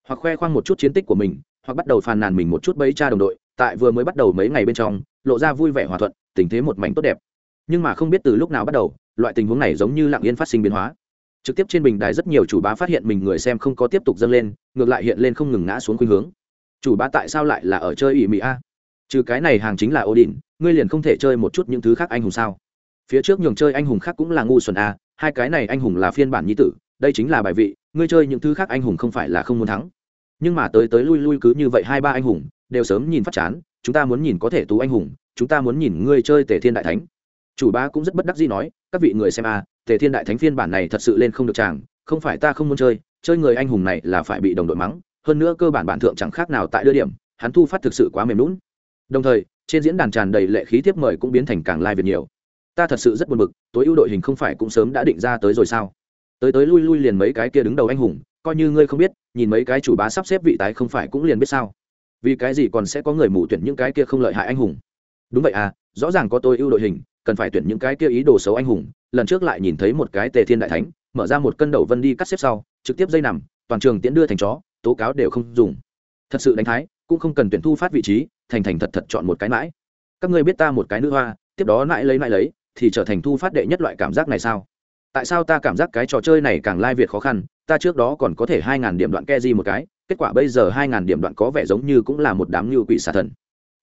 Hoặc khoe khoang một chút chiến tích của mình, hoặc bắt đầu phàn nàn mình một chút bấy cha đồng đội, tại vừa mới bắt đầu mấy ngày bên trong, lộ ra vui vẻ hòa thuận, tình thế một mảnh tốt đẹp nhưng mà không biết từ lúc nào bắt đầu, loại tình huống này giống như lặng yên phát sinh biến hóa. Trực tiếp trên bình đài rất nhiều chủ bá phát hiện mình người xem không có tiếp tục dâng lên, ngược lại hiện lên không ngừng ngã xuống khuynh hướng. Chủ bá tại sao lại là ở chơi ỵ mỹ a? Trừ cái này hàng chính là ô đình ngươi liền không thể chơi một chút những thứ khác anh hùng sao? Phía trước nhường chơi anh hùng khác cũng là ngu xuẩn a, hai cái này anh hùng là phiên bản nhi tử, đây chính là bài vị, ngươi chơi những thứ khác anh hùng không phải là không muốn thắng. Nhưng mà tới tới lui lui cứ như vậy hai ba anh hùng, đều sớm nhìn phát chán, chúng ta muốn nhìn có thể tú anh hùng, chúng ta muốn nhìn ngươi chơi tể thiên đại thánh chủ bá cũng rất bất đắc dĩ nói các vị người xem a à, tề thiên đại thánh phiên bản này thật sự lên không được chàng không phải ta không muốn chơi chơi người anh hùng này là phải bị đồng đội mắng hơn nữa cơ bản bản thượng chẳng khác nào tại đưa điểm hắn thu phát thực sự quá mềm lún đồng thời trên diễn đàn tràn đầy lệ khí tiếp mời cũng biến thành càng lai việt nhiều. Ta thật sự rất buồn bực tối ưu đội hình không phải cũng sớm đã định ra tới rồi sao? Tới tới lui lui liền mấy cái kia đứng đầu anh hùng coi như ngươi không biết nhìn mấy cái chủ bá sắp xếp vị tái không phải cũng liền biết sao? Vì cái gì còn sẽ có người mù tuyển những cái kia không lợi hại anh hùng? Đúng vậy à rõ ràng có tôi ưu đội hình cần phải tuyển những cái kia ý đồ xấu anh hùng, lần trước lại nhìn thấy một cái tề thiên đại thánh, mở ra một cân đầu vân đi cắt xếp sau, trực tiếp dây nằm, toàn trường tiễn đưa thành chó, tố cáo đều không dùng. Thật sự đánh thái, cũng không cần tuyển thu phát vị trí, thành thành thật thật chọn một cái mãi. Các ngươi biết ta một cái nữ hoa, tiếp đó mãi lấy mãi lấy, thì trở thành thu phát đệ nhất loại cảm giác này sao? Tại sao ta cảm giác cái trò chơi này càng lai việt khó khăn, ta trước đó còn có thể hai ngàn điểm đoạn ke di một cái, kết quả bây giờ hai ngàn điểm đoạn có vẻ giống như cũng là một đám như quỷ xà thần.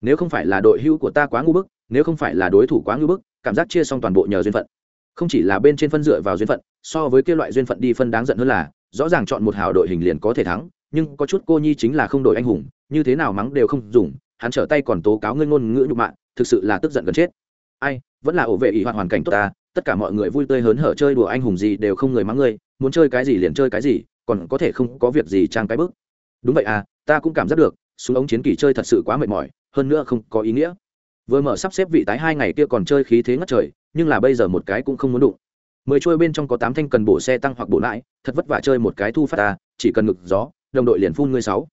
Nếu không phải là đội hưu của ta quá ngu bức, nếu không phải là đối thủ quá ngu bức cảm giác chia xong toàn bộ nhờ duyên phận. Không chỉ là bên trên phân dựa vào duyên phận, so với kia loại duyên phận đi phân đáng giận hơn là, rõ ràng chọn một hào đội hình liền có thể thắng, nhưng có chút cô nhi chính là không đổi anh hùng, như thế nào mắng đều không dùng, hắn trở tay còn tố cáo ngươi ngôn ngữ nhục mạ, thực sự là tức giận gần chết. Ai, vẫn là ổ vệ ý hoạt hoàn cảnh tốt ta, tất cả mọi người vui tươi hớn hở chơi đùa anh hùng gì đều không người mắng ngươi, muốn chơi cái gì liền chơi cái gì, còn có thể không có việc gì trang cái bước đúng vậy à ta cũng cảm giác được, súng ống chiến kỳ chơi thật sự quá mệt mỏi, hơn nữa không có ý nghĩa vừa mở sắp xếp vị tái hai ngày kia còn chơi khí thế ngất trời, nhưng là bây giờ một cái cũng không muốn đụng. Mười trôi bên trong có tám thanh cần bổ xe tăng hoặc bổ lại thật vất vả chơi một cái thu phát ta, chỉ cần ngực gió, đồng đội liền phun ngươi sáu.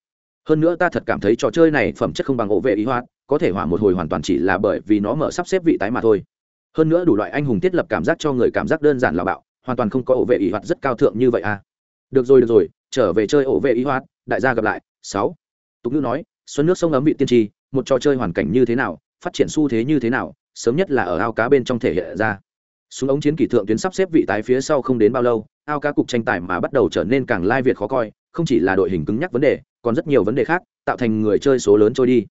Hơn nữa ta thật cảm thấy trò chơi này phẩm chất không bằng ổ vệ ý hoạt, có thể hỏa một hồi hoàn toàn chỉ là bởi vì nó mở sắp xếp vị tái mà thôi. Hơn nữa đủ loại anh hùng thiết lập cảm giác cho người cảm giác đơn giản là bạo, hoàn toàn không có ổ vệ ý hoạt rất cao thượng như vậy à. Được rồi được rồi, trở về chơi ổ vệ ý hoạt, đại gia gặp lại, sáu. Tục ngữ nói, xuân nước sông ấm vị tiên tri, một trò chơi hoàn cảnh như thế nào phát triển xu thế như thế nào, sớm nhất là ở ao cá bên trong thể hiện ra. Súng ống chiến kỷ thượng tuyến sắp xếp vị tái phía sau không đến bao lâu, ao cá cục tranh tài mà bắt đầu trở nên càng lai việt khó coi, không chỉ là đội hình cứng nhắc vấn đề, còn rất nhiều vấn đề khác, tạo thành người chơi số lớn trôi đi.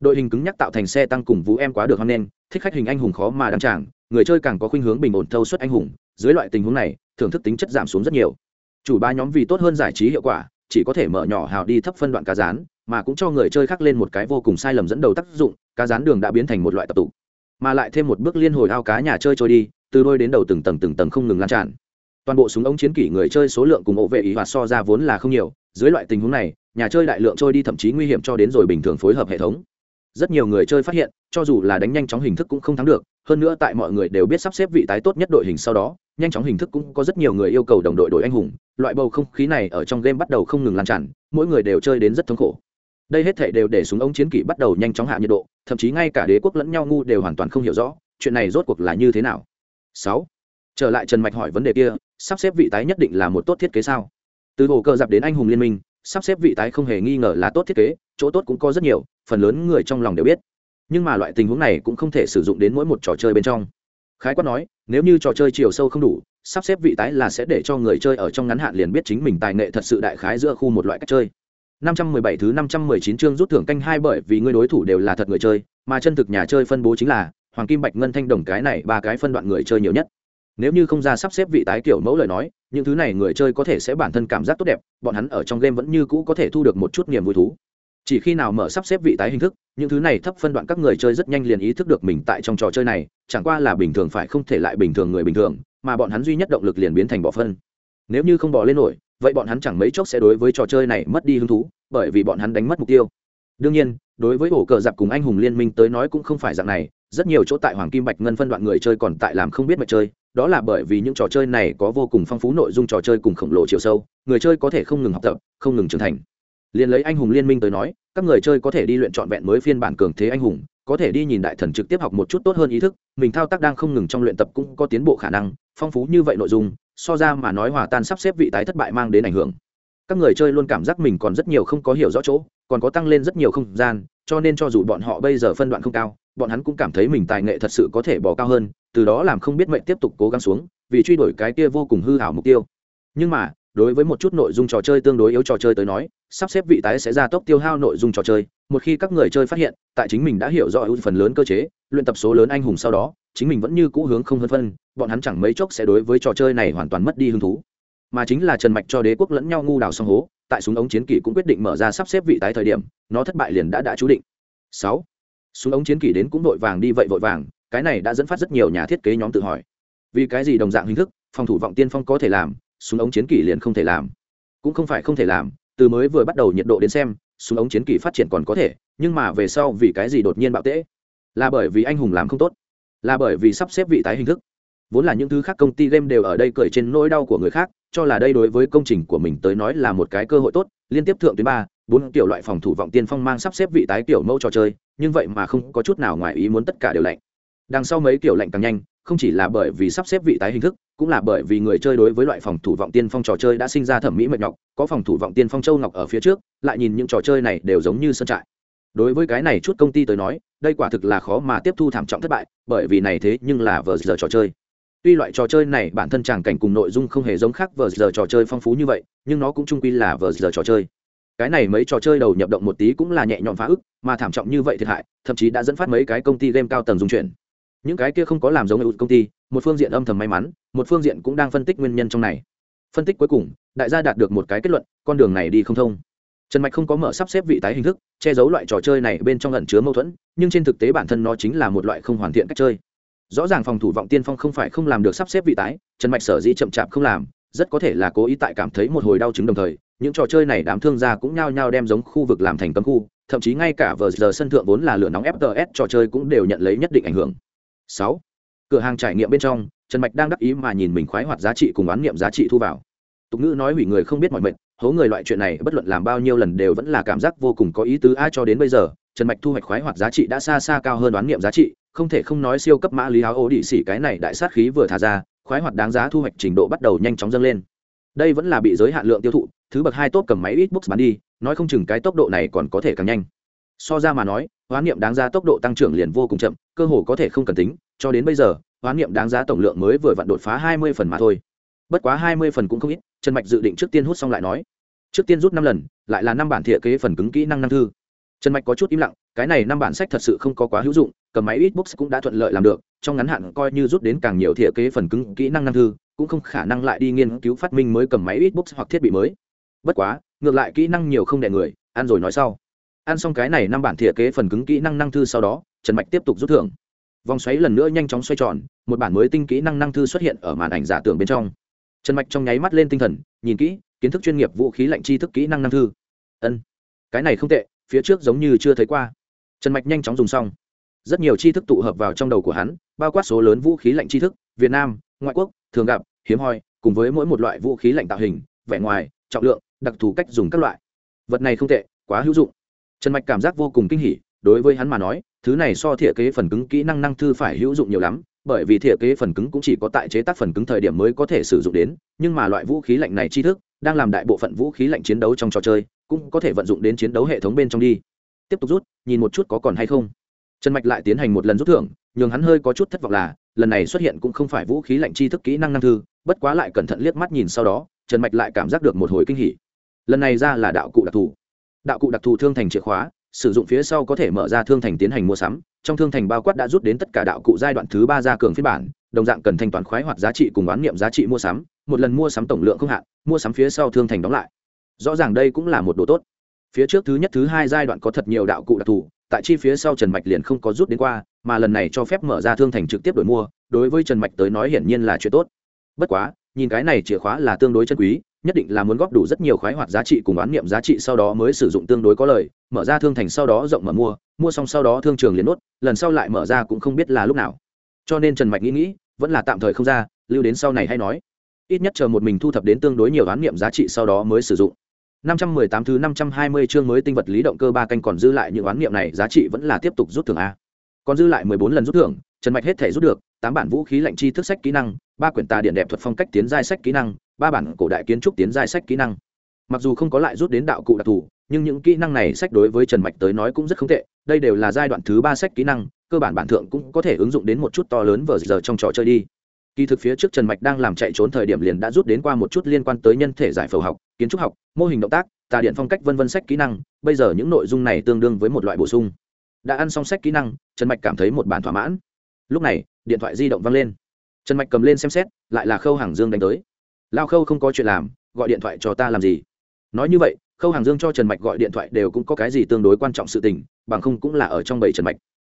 Đội hình cứng nhắc tạo thành xe tăng cùng vũ em quá được hăng nên thích khách hình anh hùng khó mà đăng tràng, người chơi càng có khuynh hướng bình ổn thâu suất anh hùng, dưới loại tình huống này, thưởng thức tính chất giảm xuống rất nhiều. Chủ ba nhóm vì tốt hơn giải trí hiệu quả, chỉ có thể mở nhỏ hào đi thấp phân đoạn cá rán mà cũng cho người chơi khác lên một cái vô cùng sai lầm dẫn đầu tác dụng, cá rán đường đã biến thành một loại tập tụ mà lại thêm một bước liên hồi ao cá nhà chơi trôi đi, từ đôi đến đầu từng tầng từng tầng không ngừng lan tràn. Toàn bộ súng ống chiến kỷ người chơi số lượng cùng ổ vệ ý hoạt so ra vốn là không nhiều, dưới loại tình huống này, nhà chơi đại lượng trôi đi thậm chí nguy hiểm cho đến rồi bình thường phối hợp hệ thống. Rất nhiều người chơi phát hiện, cho dù là đánh nhanh chóng hình thức cũng không thắng được, hơn nữa tại mọi người đều biết sắp xếp vị tái tốt nhất đội hình sau đó, nhanh chóng hình thức cũng có rất nhiều người yêu cầu đồng đội đội anh hùng, loại bầu không khí này ở trong game bắt đầu không ngừng lan tràn, mỗi người đều chơi đến rất thống khổ đây hết thể đều để súng ống chiến kỷ bắt đầu nhanh chóng hạ nhiệt độ, thậm chí ngay cả đế quốc lẫn nhau ngu đều hoàn toàn không hiểu rõ, chuyện này rốt cuộc là như thế nào. Sáu, trở lại trần mạch hỏi vấn đề kia, sắp xếp vị tái nhất định là một tốt thiết kế sao? Từ hồ cơ dạp đến anh hùng liên minh, sắp xếp vị tái không hề nghi ngờ là tốt thiết kế, chỗ tốt cũng có rất nhiều, phần lớn người trong lòng đều biết. Nhưng mà loại tình huống này cũng không thể sử dụng đến mỗi một trò chơi bên trong. Khái quát nói, nếu như trò chơi chiều sâu không đủ, sắp xếp vị tái là sẽ để cho người chơi ở trong ngắn hạn liền biết chính mình tài nghệ thật sự đại khái giữa khu một loại cách chơi. 517 thứ 519 chương rút thưởng canh hai bởi vì người đối thủ đều là thật người chơi, mà chân thực nhà chơi phân bố chính là hoàng kim bạch ngân thanh đồng cái này ba cái phân đoạn người chơi nhiều nhất. Nếu như không ra sắp xếp vị tái kiểu mẫu lời nói, những thứ này người chơi có thể sẽ bản thân cảm giác tốt đẹp, bọn hắn ở trong game vẫn như cũ có thể thu được một chút niềm vui thú. Chỉ khi nào mở sắp xếp vị tái hình thức, những thứ này thấp phân đoạn các người chơi rất nhanh liền ý thức được mình tại trong trò chơi này, chẳng qua là bình thường phải không thể lại bình thường người bình thường, mà bọn hắn duy nhất động lực liền biến thành bỏ phân. Nếu như không bỏ lên nổi, vậy bọn hắn chẳng mấy chốc sẽ đối với trò chơi này mất đi hứng thú, bởi vì bọn hắn đánh mất mục tiêu. Đương nhiên, đối với ổ cờ giặc cùng anh hùng liên minh tới nói cũng không phải dạng này, rất nhiều chỗ tại hoàng kim bạch ngân phân đoạn người chơi còn tại làm không biết mệt chơi, đó là bởi vì những trò chơi này có vô cùng phong phú nội dung trò chơi cùng khổng lồ chiều sâu, người chơi có thể không ngừng học tập, không ngừng trưởng thành. Liền lấy anh hùng liên minh tới nói, các người chơi có thể đi luyện trọn vẹn mới phiên bản cường thế anh hùng, có thể đi nhìn đại thần trực tiếp học một chút tốt hơn ý thức, mình thao tác đang không ngừng trong luyện tập cũng có tiến bộ khả năng, phong phú như vậy nội dung so ra mà nói hòa tan sắp xếp vị tái thất bại mang đến ảnh hưởng. Các người chơi luôn cảm giác mình còn rất nhiều không có hiểu rõ chỗ, còn có tăng lên rất nhiều không gian, cho nên cho dù bọn họ bây giờ phân đoạn không cao, bọn hắn cũng cảm thấy mình tài nghệ thật sự có thể bỏ cao hơn, từ đó làm không biết mệnh tiếp tục cố gắng xuống, vì truy đuổi cái kia vô cùng hư hảo mục tiêu. Nhưng mà đối với một chút nội dung trò chơi tương đối yếu trò chơi tới nói, sắp xếp vị tái sẽ ra tốc tiêu hao nội dung trò chơi. Một khi các người chơi phát hiện, tại chính mình đã hiểu rõ ưu phần lớn cơ chế, luyện tập số lớn anh hùng sau đó, chính mình vẫn như cũ hướng không hơn phân, bọn hắn chẳng mấy chốc sẽ đối với trò chơi này hoàn toàn mất đi hứng thú. Mà chính là trần mạch cho đế quốc lẫn nhau ngu đào song hố, tại súng ống chiến kỷ cũng quyết định mở ra sắp xếp vị tái thời điểm, nó thất bại liền đã đã chú định. Sáu, súng ống chiến kỷ đến cũng vội vàng đi vậy vội vàng, cái này đã dẫn phát rất nhiều nhà thiết kế nhóm tự hỏi. Vì cái gì đồng dạng hình thức, phòng thủ vọng tiên phong có thể làm súng ống chiến kỷ liền không thể làm. Cũng không phải không thể làm, từ mới vừa bắt đầu nhiệt độ đến xem, súng ống chiến kỷ phát triển còn có thể, nhưng mà về sau vì cái gì đột nhiên bạo tễ? Là bởi vì anh hùng làm không tốt. Là bởi vì sắp xếp vị tái hình thức. Vốn là những thứ khác công ty game đều ở đây cười trên nỗi đau của người khác, cho là đây đối với công trình của mình tới nói là một cái cơ hội tốt. Liên tiếp thượng tuyến ba, bốn kiểu loại phòng thủ vọng tiên phong mang sắp xếp vị tái kiểu mẫu trò chơi, nhưng vậy mà không có chút nào ngoài ý muốn tất cả đều lạnh. Đằng sau mấy kiểu lạnh càng nhanh không chỉ là bởi vì sắp xếp vị tái hình thức, cũng là bởi vì người chơi đối với loại phòng thủ vọng tiên phong trò chơi đã sinh ra thẩm mỹ mệt nhọc, có phòng thủ vọng tiên phong châu ngọc ở phía trước, lại nhìn những trò chơi này đều giống như sân trại. Đối với cái này chút công ty tới nói, đây quả thực là khó mà tiếp thu thảm trọng thất bại, bởi vì này thế nhưng là vờ giờ trò chơi. Tuy loại trò chơi này bản thân tràng cảnh cùng nội dung không hề giống khác vờ giờ trò chơi phong phú như vậy, nhưng nó cũng trung quy là vờ giờ trò chơi. Cái này mấy trò chơi đầu nhập động một tí cũng là nhẹ nhõm phá ức, mà thảm trọng như vậy thiệt hại, thậm chí đã dẫn phát mấy cái công ty game cao tầng dung chuyển những cái kia không có làm giống như công ty, một phương diện âm thầm may mắn, một phương diện cũng đang phân tích nguyên nhân trong này. Phân tích cuối cùng, đại gia đạt được một cái kết luận, con đường này đi không thông. Trần mạch không có mở sắp xếp vị tái hình thức, che giấu loại trò chơi này bên trong lẩn chứa mâu thuẫn, nhưng trên thực tế bản thân nó chính là một loại không hoàn thiện cách chơi. Rõ ràng phòng thủ vọng tiên phong không phải không làm được sắp xếp vị tái, trần mạch sở dĩ chậm chạp không làm, rất có thể là cố ý tại cảm thấy một hồi đau chứng đồng thời, những trò chơi này đám thương gia cũng nhao nhao đem giống khu vực làm thành cấm khu, thậm chí ngay cả vờ giờ sân thượng vốn là lửa nóng fts trò chơi cũng đều nhận lấy nhất định ảnh hưởng sáu. Cửa hàng trải nghiệm bên trong, trần mạch đang đắc ý mà nhìn mình khoái hoạt giá trị cùng oán niệm giá trị thu vào. Tục ngữ nói hủy người không biết mọi mệnh, hố người loại chuyện này, bất luận làm bao nhiêu lần đều vẫn là cảm giác vô cùng có ý tứ ai cho đến bây giờ, trần mạch thu hoạch khoái hoạt giá trị đã xa xa cao hơn đoán niệm giá trị, không thể không nói siêu cấp mã lý áo ố đĩ xỉ cái này đại sát khí vừa thả ra, khoái hoạt đáng giá thu hoạch trình độ bắt đầu nhanh chóng dâng lên. Đây vẫn là bị giới hạn lượng tiêu thụ, thứ bậc hai tốt cầm máy ít books bán đi, nói không chừng cái tốc độ này còn có thể càng nhanh. So ra mà nói hoán niệm đáng giá tốc độ tăng trưởng liền vô cùng chậm cơ hồ có thể không cần tính, cho đến bây giờ, hoán niệm đáng giá tổng lượng mới vừa vặn đột phá hai mươi phần mà thôi. Bất quá hai mươi phần cũng không ít, trần mạch dự định trước tiên hút xong lại nói. Trước tiên rút năm lần, lại là năm bản thiện kế phần cứng kỹ năng năng thư. Trần mạch có chút im lặng, cái này năm bản sách thật sự không có quá hữu dụng, cầm máy ít books cũng đã thuận lợi làm được, trong ngắn hạn coi như rút đến càng nhiều thiện kế phần cứng kỹ năng năng thư, cũng không khả năng lại đi nghiên cứu phát minh mới cầm máy ít books hoặc thiết bị mới. Bất quá, ngược lại kỹ năng nhiều không đẻ người, ăn rồi nói sau. Ăn xong cái này năm bản thiện kế phần cứng kỹ năng năng thư sau đó trần mạch tiếp tục rút thưởng. Vòng xoáy lần nữa nhanh chóng xoay tròn, một bản mới tinh kỹ năng năng thư xuất hiện ở màn ảnh giả tưởng bên trong. Trần mạch trong nháy mắt lên tinh thần, nhìn kỹ, kiến thức chuyên nghiệp vũ khí lạnh tri thức kỹ năng năng thư. Ân, cái này không tệ, phía trước giống như chưa thấy qua. Trần mạch nhanh chóng dùng xong. Rất nhiều tri thức tụ hợp vào trong đầu của hắn, bao quát số lớn vũ khí lạnh tri thức, việt nam, ngoại quốc, thường gặp, hiếm hoi, cùng với mỗi một loại vũ khí lạnh tạo hình, vẻ ngoài, trọng lượng, đặc thù cách dùng các loại. Vật này không tệ, quá hữu dụng. Trần mạch cảm giác vô cùng kinh hỉ, đối với hắn mà nói thứ này so thiện kế phần cứng kỹ năng năng thư phải hữu dụng nhiều lắm, bởi vì thiện kế phần cứng cũng chỉ có tại chế tác phần cứng thời điểm mới có thể sử dụng đến, nhưng mà loại vũ khí lạnh này tri thức, đang làm đại bộ phận vũ khí lạnh chiến đấu trong trò chơi, cũng có thể vận dụng đến chiến đấu hệ thống bên trong đi. Tiếp tục rút, nhìn một chút có còn hay không. Trần mạch lại tiến hành một lần rút thưởng, nhường hắn hơi có chút thất vọng là, lần này xuất hiện cũng không phải vũ khí lạnh tri thức kỹ năng năng thư, bất quá lại cẩn thận liếc mắt nhìn sau đó, trần mạch lại cảm giác được một hồi kinh hỉ. Lần này ra là đạo cụ đặc thù. Đạo cụ đặc thù thương thành chìa khóa sử dụng phía sau có thể mở ra thương thành tiến hành mua sắm, trong thương thành bao quát đã rút đến tất cả đạo cụ giai đoạn thứ ba ra cường phiên bản, đồng dạng cần thanh toán khoái hoặc giá trị cùng oán niệm giá trị mua sắm, một lần mua sắm tổng lượng không hạn, mua sắm phía sau thương thành đóng lại. Rõ ràng đây cũng là một đồ tốt. Phía trước thứ nhất, thứ hai giai đoạn có thật nhiều đạo cụ đặc thù, tại chi phía sau trần mạch liền không có rút đến qua, mà lần này cho phép mở ra thương thành trực tiếp đổi mua, đối với trần mạch tới nói hiển nhiên là chuyện tốt. Bất quá, nhìn cái này chìa khóa là tương đối chân quý nhất định là muốn góp đủ rất nhiều khoái hoạt giá trị cùng oán niệm giá trị sau đó mới sử dụng tương đối có lời mở ra thương thành sau đó rộng mở mua mua xong sau đó thương trường liền nốt lần sau lại mở ra cũng không biết là lúc nào. Cho nên trần mạch nghĩ nghĩ vẫn là tạm thời không ra lưu đến sau này hay nói. Ít nhất chờ một mình thu thập đến tương đối nhiều oán niệm giá trị sau đó mới sử dụng. 518 thứ 520 chương mới tinh vật lý động cơ ba canh còn dư lại những oán niệm này giá trị vẫn là tiếp tục rút thưởng a. Còn dư lại 14 lần rút thưởng, Trần Mạch hết thể rút được, 8 bản vũ khí lạnh chi thức sách kỹ năng, ba quyển tà điện đẹp thuật phong cách tiến giai sách kỹ năng, Ba bản cổ đại kiến trúc tiến giai sách kỹ năng. Mặc dù không có lại rút đến đạo cụ đặc thù, nhưng những kỹ năng này sách đối với Trần Mạch tới nói cũng rất không tệ, đây đều là giai đoạn thứ 3 sách kỹ năng, cơ bản bản thượng cũng có thể ứng dụng đến một chút to lớn vở giờ trong trò chơi đi. Kỳ thực phía trước trần mạch đang làm chạy trốn thời điểm liền đã rút đến qua một chút liên quan tới nhân thể giải phẫu học kiến trúc học mô hình động tác tà điện phong cách vân vân sách kỹ năng bây giờ những nội dung này tương đương với một loại bổ sung. Đã ăn xong sách kỹ năng trần mạch cảm thấy một bản thỏa mãn. Lúc này điện thoại di động văng lên. Trần mạch cầm lên xem xét lại là khâu hàng dương đánh tới lao khâu không có chuyện làm, gọi điện thoại cho ta làm gì? Nói như vậy, khâu hàng dương cho trần mạch gọi điện thoại đều cũng có cái gì tương đối quan trọng sự tình, bằng không cũng là ở trong bầy trần mạch.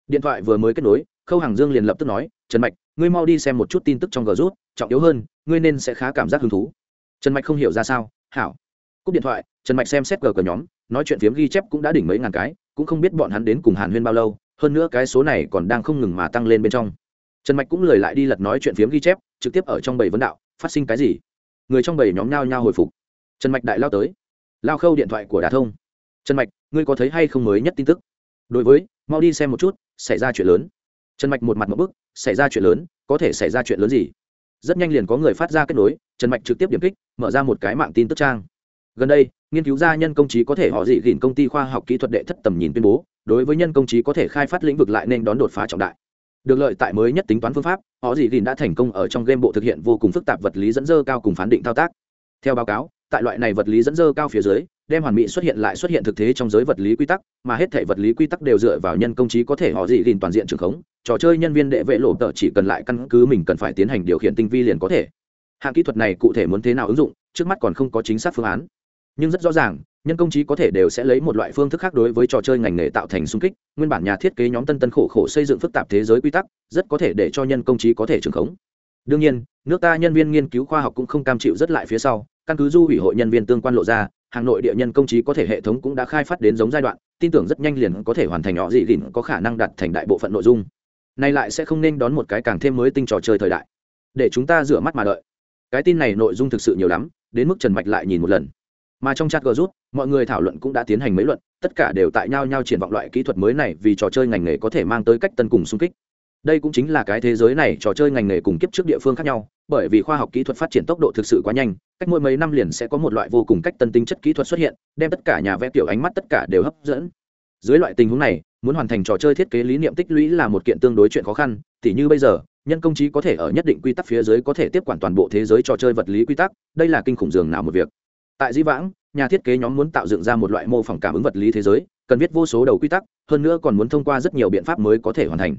Điện thoại vừa mới kết nối, khâu hàng dương liền lập tức nói, trần mạch, ngươi mau đi xem một chút tin tức trong g rút, trọng yếu hơn, ngươi nên sẽ khá cảm giác hứng thú. Trần mạch không hiểu ra sao, hảo. Cúp điện thoại, trần mạch xem xét g cờ nhóm, nói chuyện phiếm ghi chép cũng đã đỉnh mấy ngàn cái, cũng không biết bọn hắn đến cùng hàn huyên bao lâu, hơn nữa cái số này còn đang không ngừng mà tăng lên bên trong. Trần mạch cũng lời lại đi lật nói chuyện phiếm ghi chép, trực tiếp ở trong bảy vấn đạo, phát sinh cái gì? Người trong bảy nhóm nhao nhao hồi phục. Trần mạch đại lao tới. Lao khâu điện thoại của đà thông. Trần mạch, ngươi có thấy hay không mới nhất tin tức? Đối với, mau đi xem một chút, xảy ra chuyện lớn. Trần mạch một mặt một bức, xảy ra chuyện lớn, có thể xảy ra chuyện lớn gì? Rất nhanh liền có người phát ra kết nối, trần mạch trực tiếp điểm kích, mở ra một cái mạng tin tức trang. Gần đây, nghiên cứu gia nhân công trí có thể họ dị gìn công ty khoa học kỹ thuật đệ thất tầm nhìn tuyên bố, đối với nhân công trí có thể khai phát lĩnh vực lại nên đón đột phá trọng đại được lợi tại mới nhất tính toán phương pháp, họ gì gìn đã thành công ở trong game bộ thực hiện vô cùng phức tạp vật lý dẫn dơ cao cùng phán định thao tác. Theo báo cáo, tại loại này vật lý dẫn dơ cao phía dưới, đem hoàn mỹ xuất hiện lại xuất hiện thực thế trong giới vật lý quy tắc, mà hết thể vật lý quy tắc đều dựa vào nhân công trí có thể họ gì gìn toàn diện trường khống, trò chơi nhân viên đệ vệ lộ tợ chỉ cần lại căn cứ mình cần phải tiến hành điều khiển tinh vi liền có thể. Hạng kỹ thuật này cụ thể muốn thế nào ứng dụng, trước mắt còn không có chính xác phương án. Nhưng rất rõ ràng nhân công trí có thể đều sẽ lấy một loại phương thức khác đối với trò chơi ngành nghề tạo thành sung kích, nguyên bản nhà thiết kế nhóm tân tân khổ khổ xây dựng phức tạp thế giới quy tắc, rất có thể để cho nhân công trí có thể trưởng khống. Đương nhiên, nước ta nhân viên nghiên cứu khoa học cũng không cam chịu rất lại phía sau, căn cứ du ủy hội nhân viên tương quan lộ ra hàng nội địa nhân công trí có thể hệ thống cũng đã khai phát đến giống giai đoạn, tin tưởng rất nhanh liền có thể hoàn thành họ dị gỉn có khả năng đặt thành đại bộ phận nội dung. Nay lại sẽ không nên đón một cái càng thêm mới tinh trò chơi thời đại. Để chúng ta rửa mắt mà đợi. Cái tin này nội dung thực sự nhiều lắm, đến mức trần mạch lại nhìn một lần. Mà trong chat g rút mọi người thảo luận cũng đã tiến hành mấy luận, tất cả đều tại nhau nhau triển vọng loại kỹ thuật mới này vì trò chơi ngành nghề có thể mang tới cách tân cùng xung kích. Đây cũng chính là cái thế giới này trò chơi ngành nghề cùng kiếp trước địa phương khác nhau, bởi vì khoa học kỹ thuật phát triển tốc độ thực sự quá nhanh, cách mỗi mấy năm liền sẽ có một loại vô cùng cách tân tinh chất kỹ thuật xuất hiện, đem tất cả nhà vẽ tiểu ánh mắt tất cả đều hấp dẫn. Dưới loại tình huống này, muốn hoàn thành trò chơi thiết kế lý niệm tích lũy là một kiện tương đối chuyện khó khăn, tỉ như bây giờ, nhân công trí có thể ở nhất định quy tắc phía dưới có thể tiếp quản toàn bộ thế giới trò chơi vật lý quy tắc, đây là kinh khủng dường nào một việc. Tại di vãng nhà thiết kế nhóm muốn tạo dựng ra một loại mô phỏng cảm ứng vật lý thế giới, cần viết vô số đầu quy tắc, hơn nữa còn muốn thông qua rất nhiều biện pháp mới có thể hoàn thành.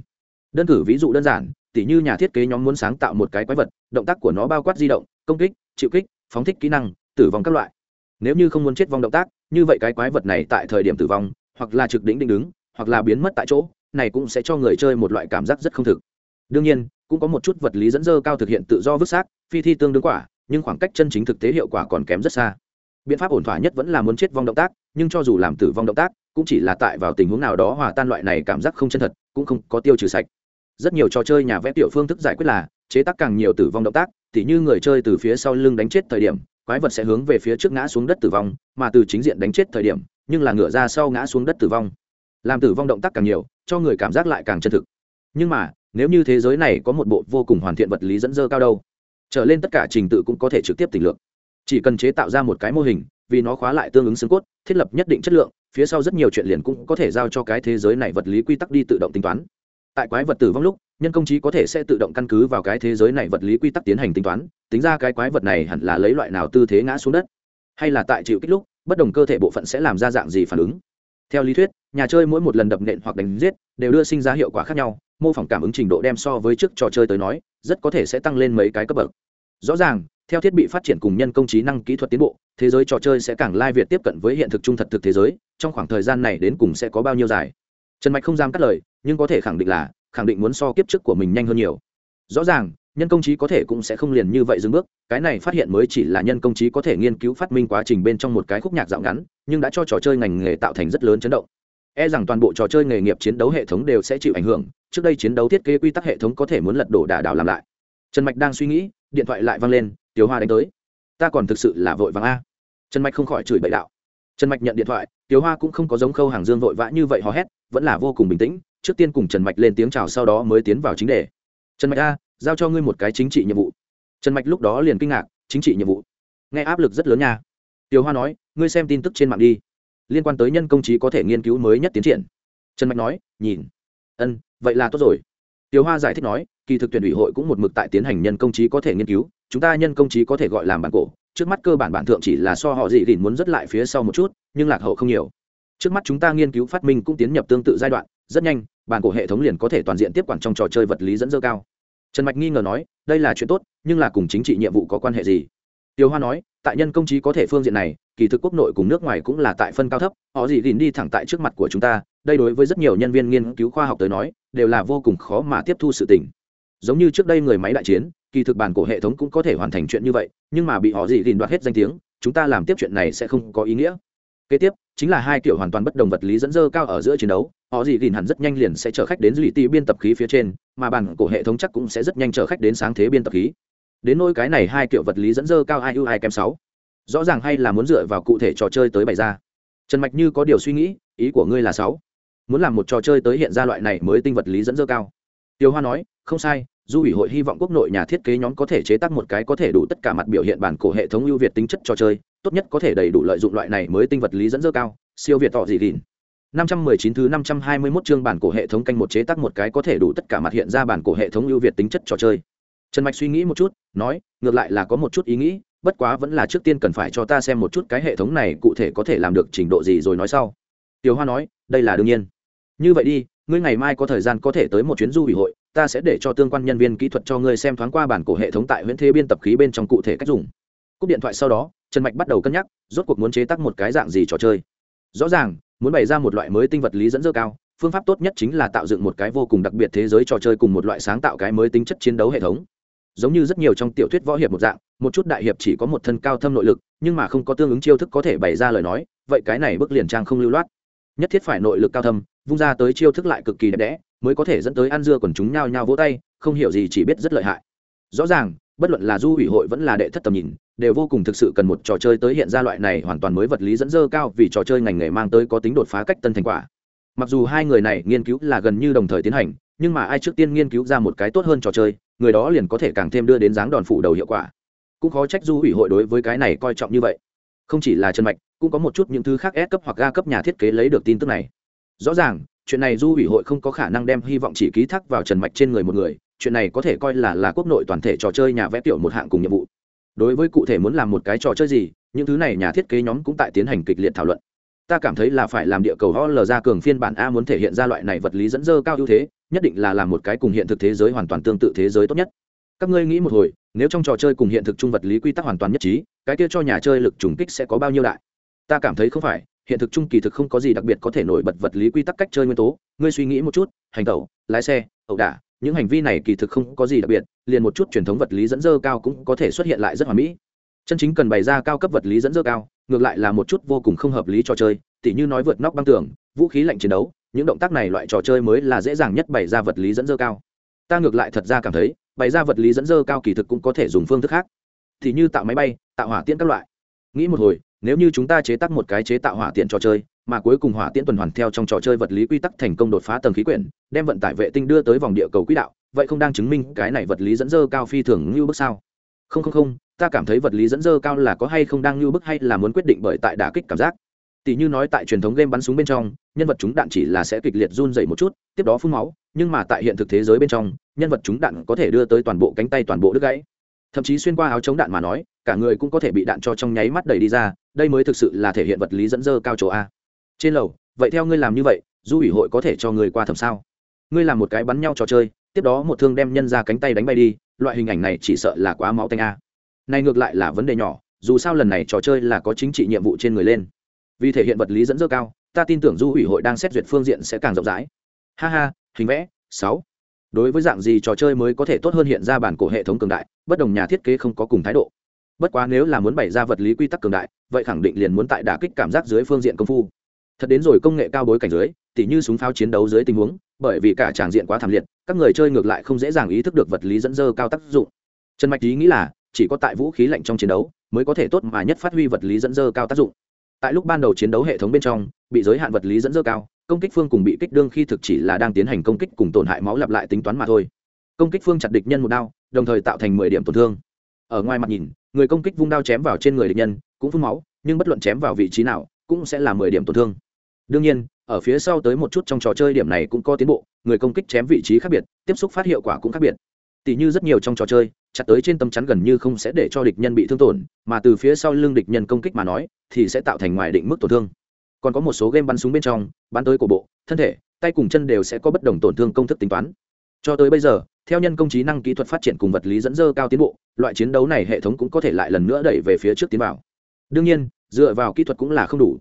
Đơn cử ví dụ đơn giản, tỉ như nhà thiết kế nhóm muốn sáng tạo một cái quái vật, động tác của nó bao quát di động, công kích, chịu kích, phóng thích kỹ năng, tử vong các loại. Nếu như không muốn chết vong động tác, như vậy cái quái vật này tại thời điểm tử vong, hoặc là trực đỉnh định đứng, hoặc là biến mất tại chỗ, này cũng sẽ cho người chơi một loại cảm giác rất không thực. Đương nhiên, cũng có một chút vật lý dẫn dơ cao thực hiện tự do vứt xác, phi thi tương đương quả, nhưng khoảng cách chân chính thực tế hiệu quả còn kém rất xa biện pháp ổn thỏa nhất vẫn là muốn chết vong động tác, nhưng cho dù làm tử vong động tác, cũng chỉ là tại vào tình huống nào đó hòa tan loại này cảm giác không chân thật, cũng không có tiêu trừ sạch. Rất nhiều trò chơi nhà vẽ tiểu phương thức giải quyết là, chế tác càng nhiều tử vong động tác, tỉ như người chơi từ phía sau lưng đánh chết thời điểm, quái vật sẽ hướng về phía trước ngã xuống đất tử vong, mà từ chính diện đánh chết thời điểm, nhưng là ngửa ra sau ngã xuống đất tử vong. Làm tử vong động tác càng nhiều, cho người cảm giác lại càng chân thực. Nhưng mà, nếu như thế giới này có một bộ vô cùng hoàn thiện vật lý dẫn dơ cao đâu, trở lên tất cả trình tự cũng có thể trực tiếp tỉnh lượng chỉ cần chế tạo ra một cái mô hình, vì nó khóa lại tương ứng xương cốt, thiết lập nhất định chất lượng, phía sau rất nhiều chuyện liền cũng có thể giao cho cái thế giới này vật lý quy tắc đi tự động tính toán. Tại quái vật tử vong lúc, nhân công trí có thể sẽ tự động căn cứ vào cái thế giới này vật lý quy tắc tiến hành tính toán, tính ra cái quái vật này hẳn là lấy loại nào tư thế ngã xuống đất. Hay là tại chịu kích lúc, bất đồng cơ thể bộ phận sẽ làm ra dạng gì phản ứng. Theo lý thuyết, nhà chơi mỗi một lần đập nện hoặc đánh giết, đều đưa sinh ra hiệu quả khác nhau, mô phỏng cảm ứng trình độ đem so với trước trò chơi tới nói, rất có thể sẽ tăng lên mấy cái cấp bậc rõ ràng, theo thiết bị phát triển cùng nhân công trí năng kỹ thuật tiến bộ, thế giới trò chơi sẽ càng lai việt tiếp cận với hiện thực trung thật thực thế giới, trong khoảng thời gian này đến cùng sẽ có bao nhiêu dài? Trần mạch không dám cắt lời, nhưng có thể khẳng định là, khẳng định muốn so kiếp trước của mình nhanh hơn nhiều. Rõ ràng, nhân công trí có thể cũng sẽ không liền như vậy dừng bước, cái này phát hiện mới chỉ là nhân công trí có thể nghiên cứu phát minh quá trình bên trong một cái khúc nhạc dạo ngắn, nhưng đã cho trò chơi ngành nghề tạo thành rất lớn chấn động. E rằng toàn bộ trò chơi nghề nghiệp chiến đấu hệ thống đều sẽ chịu ảnh hưởng, trước đây chiến đấu thiết kế quy tắc hệ thống có thể muốn lật đổ đả đảo làm lại trần mạch đang suy nghĩ, điện thoại lại văng lên, tiểu hoa đánh tới. Ta còn thực sự là vội vàng a. Trần mạch không khỏi chửi bậy đạo. Trần mạch nhận điện thoại, tiểu hoa cũng không có giống khâu hàng dương vội vã như vậy hò hét, vẫn là vô cùng bình tĩnh. Trước tiên cùng trần mạch lên tiếng chào, sau đó mới tiến vào chính đề. Trần mạch a, giao cho ngươi một cái chính trị nhiệm vụ. Trần mạch lúc đó liền kinh ngạc, chính trị nhiệm vụ? Nghe áp lực rất lớn nha. Tiểu hoa nói, ngươi xem tin tức trên mạng đi. Liên quan tới nhân công trí có thể nghiên cứu mới nhất tiến triển. Trần mạch nói, nhìn. Ân, vậy là tốt rồi tiểu hoa giải thích nói, kỳ thực tuyển ủy hội cũng một mực tại tiến hành nhân công trí có thể nghiên cứu, chúng ta nhân công trí có thể gọi làm bản cổ. Trước mắt cơ bản bản thượng chỉ là so họ dị đỉnh muốn rất lại phía sau một chút, nhưng lạc hậu không nhiều. Trước mắt chúng ta nghiên cứu phát minh cũng tiến nhập tương tự giai đoạn, rất nhanh, bản cổ hệ thống liền có thể toàn diện tiếp quản trong trò chơi vật lý dẫn dơ cao. Trần mạch nghi ngờ nói, đây là chuyện tốt, nhưng là cùng chính trị nhiệm vụ có quan hệ gì? Tiêu hoa nói, tại nhân công trí có thể phương diện này, kỳ thực quốc nội cùng nước ngoài cũng là tại phân cao thấp, họ gì gìn đi thẳng tại trước mặt của chúng ta, đây đối với rất nhiều nhân viên nghiên cứu khoa học tới nói, đều là vô cùng khó mà tiếp thu sự tình. Giống như trước đây người máy đại chiến, kỳ thực bản cổ hệ thống cũng có thể hoàn thành chuyện như vậy, nhưng mà bị họ gì gìn đoạt hết danh tiếng, chúng ta làm tiếp chuyện này sẽ không có ý nghĩa. Kế tiếp, chính là hai kiểu hoàn toàn bất đồng vật lý dẫn dơ cao ở giữa chiến đấu, họ gì gìn hẳn rất nhanh liền sẽ chở khách đến lụy ti biên tập khí phía trên, mà bản cổ hệ thống chắc cũng sẽ rất nhanh chở khách đến sáng thế biên tập khí đến nỗi cái này hai kiểu vật lý dẫn dơ cao ai ưu ai kém sáu. Rõ ràng hay là muốn dựa vào cụ thể trò chơi tới bày ra. Trần mạch như có điều suy nghĩ, ý của ngươi là sáu. Muốn làm một trò chơi tới hiện ra loại này mới tinh vật lý dẫn dơ cao. Tiêu hoa nói, không sai, du ủy hội hy vọng quốc nội nhà thiết kế nhóm có thể chế tác một cái có thể đủ tất cả mặt biểu hiện bản cổ hệ thống ưu việt tính chất trò chơi, tốt nhất có thể đầy đủ lợi dụng loại này mới tinh vật lý dẫn dơ cao, siêu việt tỏ dị đỉn 519 thứ 521 chương bản cổ hệ thống canh một chế tác một cái có thể đủ tất cả mặt hiện ra bản cổ hệ thống ưu việt tính chất trò chơi. Trần Mạch suy nghĩ một chút, nói, ngược lại là có một chút ý nghĩ, bất quá vẫn là trước tiên cần phải cho ta xem một chút cái hệ thống này cụ thể có thể làm được trình độ gì rồi nói sau. Tiểu Hoa nói, đây là đương nhiên. Như vậy đi, ngươi ngày mai có thời gian có thể tới một chuyến du ủy hội, ta sẽ để cho tương quan nhân viên kỹ thuật cho ngươi xem thoáng qua bản cổ hệ thống tại huyện thế biên tập khí bên trong cụ thể cách dùng. Cúp điện thoại sau đó, Trần Mạch bắt đầu cân nhắc, rốt cuộc muốn chế tác một cái dạng gì trò chơi. Rõ ràng, muốn bày ra một loại mới tinh vật lý dẫn dơ cao phương pháp tốt nhất chính là tạo dựng một cái vô cùng đặc biệt thế giới trò chơi cùng một loại sáng tạo cái mới tính chất chiến đấu hệ thống giống như rất nhiều trong tiểu thuyết võ hiệp một dạng, một chút đại hiệp chỉ có một thân cao thâm nội lực, nhưng mà không có tương ứng chiêu thức có thể bày ra lời nói, vậy cái này bước liền trang không lưu loát. Nhất thiết phải nội lực cao thâm, vung ra tới chiêu thức lại cực kỳ đẹp đẽ, mới có thể dẫn tới ăn dưa còn chúng nhao nhao vỗ tay, không hiểu gì chỉ biết rất lợi hại. Rõ ràng, bất luận là du ủy hội vẫn là đệ thất tầm nhìn, đều vô cùng thực sự cần một trò chơi tới hiện ra loại này hoàn toàn mới vật lý dẫn dơ cao vì trò chơi ngành nghề mang tới có tính đột phá cách tân thành quả. Mặc dù hai người này nghiên cứu là gần như đồng thời tiến hành, nhưng mà ai trước tiên nghiên cứu ra một cái tốt hơn trò chơi người đó liền có thể càng thêm đưa đến dáng đòn phủ đầu hiệu quả. Cũng khó trách du ủy hội đối với cái này coi trọng như vậy. Không chỉ là chân mạch, cũng có một chút những thứ khác S cấp hoặc ga cấp nhà thiết kế lấy được tin tức này. Rõ ràng, chuyện này du ủy hội không có khả năng đem hy vọng chỉ ký thác vào trần mạch trên người một người, chuyện này có thể coi là là quốc nội toàn thể trò chơi nhà vẽ tiểu một hạng cùng nhiệm vụ. Đối với cụ thể muốn làm một cái trò chơi gì, những thứ này nhà thiết kế nhóm cũng tại tiến hành kịch liệt thảo luận. Ta cảm thấy là phải làm địa cầu ho lờ ra cường phiên bản a muốn thể hiện ra loại này vật lý dẫn dơ cao ưu thế nhất định là làm một cái cùng hiện thực thế giới hoàn toàn tương tự thế giới tốt nhất. Các ngươi nghĩ một hồi, nếu trong trò chơi cùng hiện thực chung vật lý quy tắc hoàn toàn nhất trí, cái kia cho nhà chơi lực trùng kích sẽ có bao nhiêu đại? Ta cảm thấy không phải, hiện thực chung kỳ thực không có gì đặc biệt có thể nổi bật vật lý quy tắc cách chơi nguyên tố. Ngươi suy nghĩ một chút, hành tẩu, lái xe, ẩu đả, những hành vi này kỳ thực không có gì đặc biệt, liền một chút truyền thống vật lý dẫn dơ cao cũng có thể xuất hiện lại rất hoàn mỹ. Chân chính cần bày ra cao cấp vật lý dẫn dơ cao, ngược lại là một chút vô cùng không hợp lý trò chơi, tỉ như nói vượt nóc băng tường, vũ khí lạnh chiến đấu những động tác này loại trò chơi mới là dễ dàng nhất bày ra vật lý dẫn dơ cao. Ta ngược lại thật ra cảm thấy, bày ra vật lý dẫn dơ cao kỳ thực cũng có thể dùng phương thức khác. Thì như tạo máy bay, tạo hỏa tiễn các loại. Nghĩ một hồi, nếu như chúng ta chế tác một cái chế tạo hỏa tiễn trò chơi, mà cuối cùng hỏa tiễn tuần hoàn theo trong trò chơi vật lý quy tắc thành công đột phá tầng khí quyển, đem vận tải vệ tinh đưa tới vòng địa cầu quỹ đạo, vậy không đang chứng minh cái này vật lý dẫn dơ cao phi thường như bước sao? Không không không, ta cảm thấy vật lý dẫn dơ cao là có hay không đang như bức hay là muốn quyết định bởi tại đả kích cảm giác tỷ như nói tại truyền thống game bắn súng bên trong, nhân vật chúng đạn chỉ là sẽ kịch liệt run rẩy một chút, tiếp đó phun máu, nhưng mà tại hiện thực thế giới bên trong, nhân vật chúng đạn có thể đưa tới toàn bộ cánh tay toàn bộ đứt gãy. Thậm chí xuyên qua áo chống đạn mà nói, cả người cũng có thể bị đạn cho trong nháy mắt đẩy đi ra, đây mới thực sự là thể hiện vật lý dẫn dơ cao chỗ a. Trên lầu, vậy theo ngươi làm như vậy, du ủy hội có thể cho người qua thầm sao? Ngươi làm một cái bắn nhau trò chơi, tiếp đó một thương đem nhân ra cánh tay đánh bay đi, loại hình ảnh này chỉ sợ là quá máu tanh a. Này ngược lại là vấn đề nhỏ, dù sao lần này trò chơi là có chính trị nhiệm vụ trên người lên vì thể hiện vật lý dẫn dơ cao, ta tin tưởng du ủy hội đang xét duyệt phương diện sẽ càng rộng rãi. Ha ha, hình vẽ, sáu. Đối với dạng gì trò chơi mới có thể tốt hơn hiện ra bản cổ hệ thống cường đại, bất đồng nhà thiết kế không có cùng thái độ. Bất quá nếu là muốn bày ra vật lý quy tắc cường đại, vậy khẳng định liền muốn tại đả kích cảm giác dưới phương diện công phu. Thật đến rồi công nghệ cao bối cảnh dưới, tỉ như súng pháo chiến đấu dưới tình huống, bởi vì cả tràng diện quá thảm liệt, các người chơi ngược lại không dễ dàng ý thức được vật lý dẫn dơ cao tác dụng. Trần mạch ý nghĩ là, chỉ có tại vũ khí lạnh trong chiến đấu, mới có thể tốt mà nhất phát huy vật lý dẫn dơ cao tác dụng tại lúc ban đầu chiến đấu hệ thống bên trong, bị giới hạn vật lý dẫn dơ cao, công kích phương cùng bị kích đương khi thực chỉ là đang tiến hành công kích cùng tổn hại máu lặp lại tính toán mà thôi. Công kích phương chặt địch nhân một đao, đồng thời tạo thành mười điểm tổn thương. Ở ngoài mặt nhìn, người công kích vung đao chém vào trên người địch nhân, cũng phun máu, nhưng bất luận chém vào vị trí nào, cũng sẽ là mười điểm tổn thương. Đương nhiên, ở phía sau tới một chút trong trò chơi điểm này cũng có tiến bộ, người công kích chém vị trí khác biệt, tiếp xúc phát hiệu quả cũng khác biệt. Tỷ như rất nhiều trong trò chơi chặt tới trên tấm chắn gần như không sẽ để cho địch nhân bị thương tổn, mà từ phía sau lưng địch nhân công kích mà nói, thì sẽ tạo thành ngoài định mức tổn thương. Còn có một số game bắn súng bên trong, bắn tới cổ bộ, thân thể, tay cùng chân đều sẽ có bất đồng tổn thương công thức tính toán. Cho tới bây giờ, theo nhân công trí năng kỹ thuật phát triển cùng vật lý dẫn dơ cao tiến bộ, loại chiến đấu này hệ thống cũng có thể lại lần nữa đẩy về phía trước tiến vào. Đương nhiên, dựa vào kỹ thuật cũng là không đủ.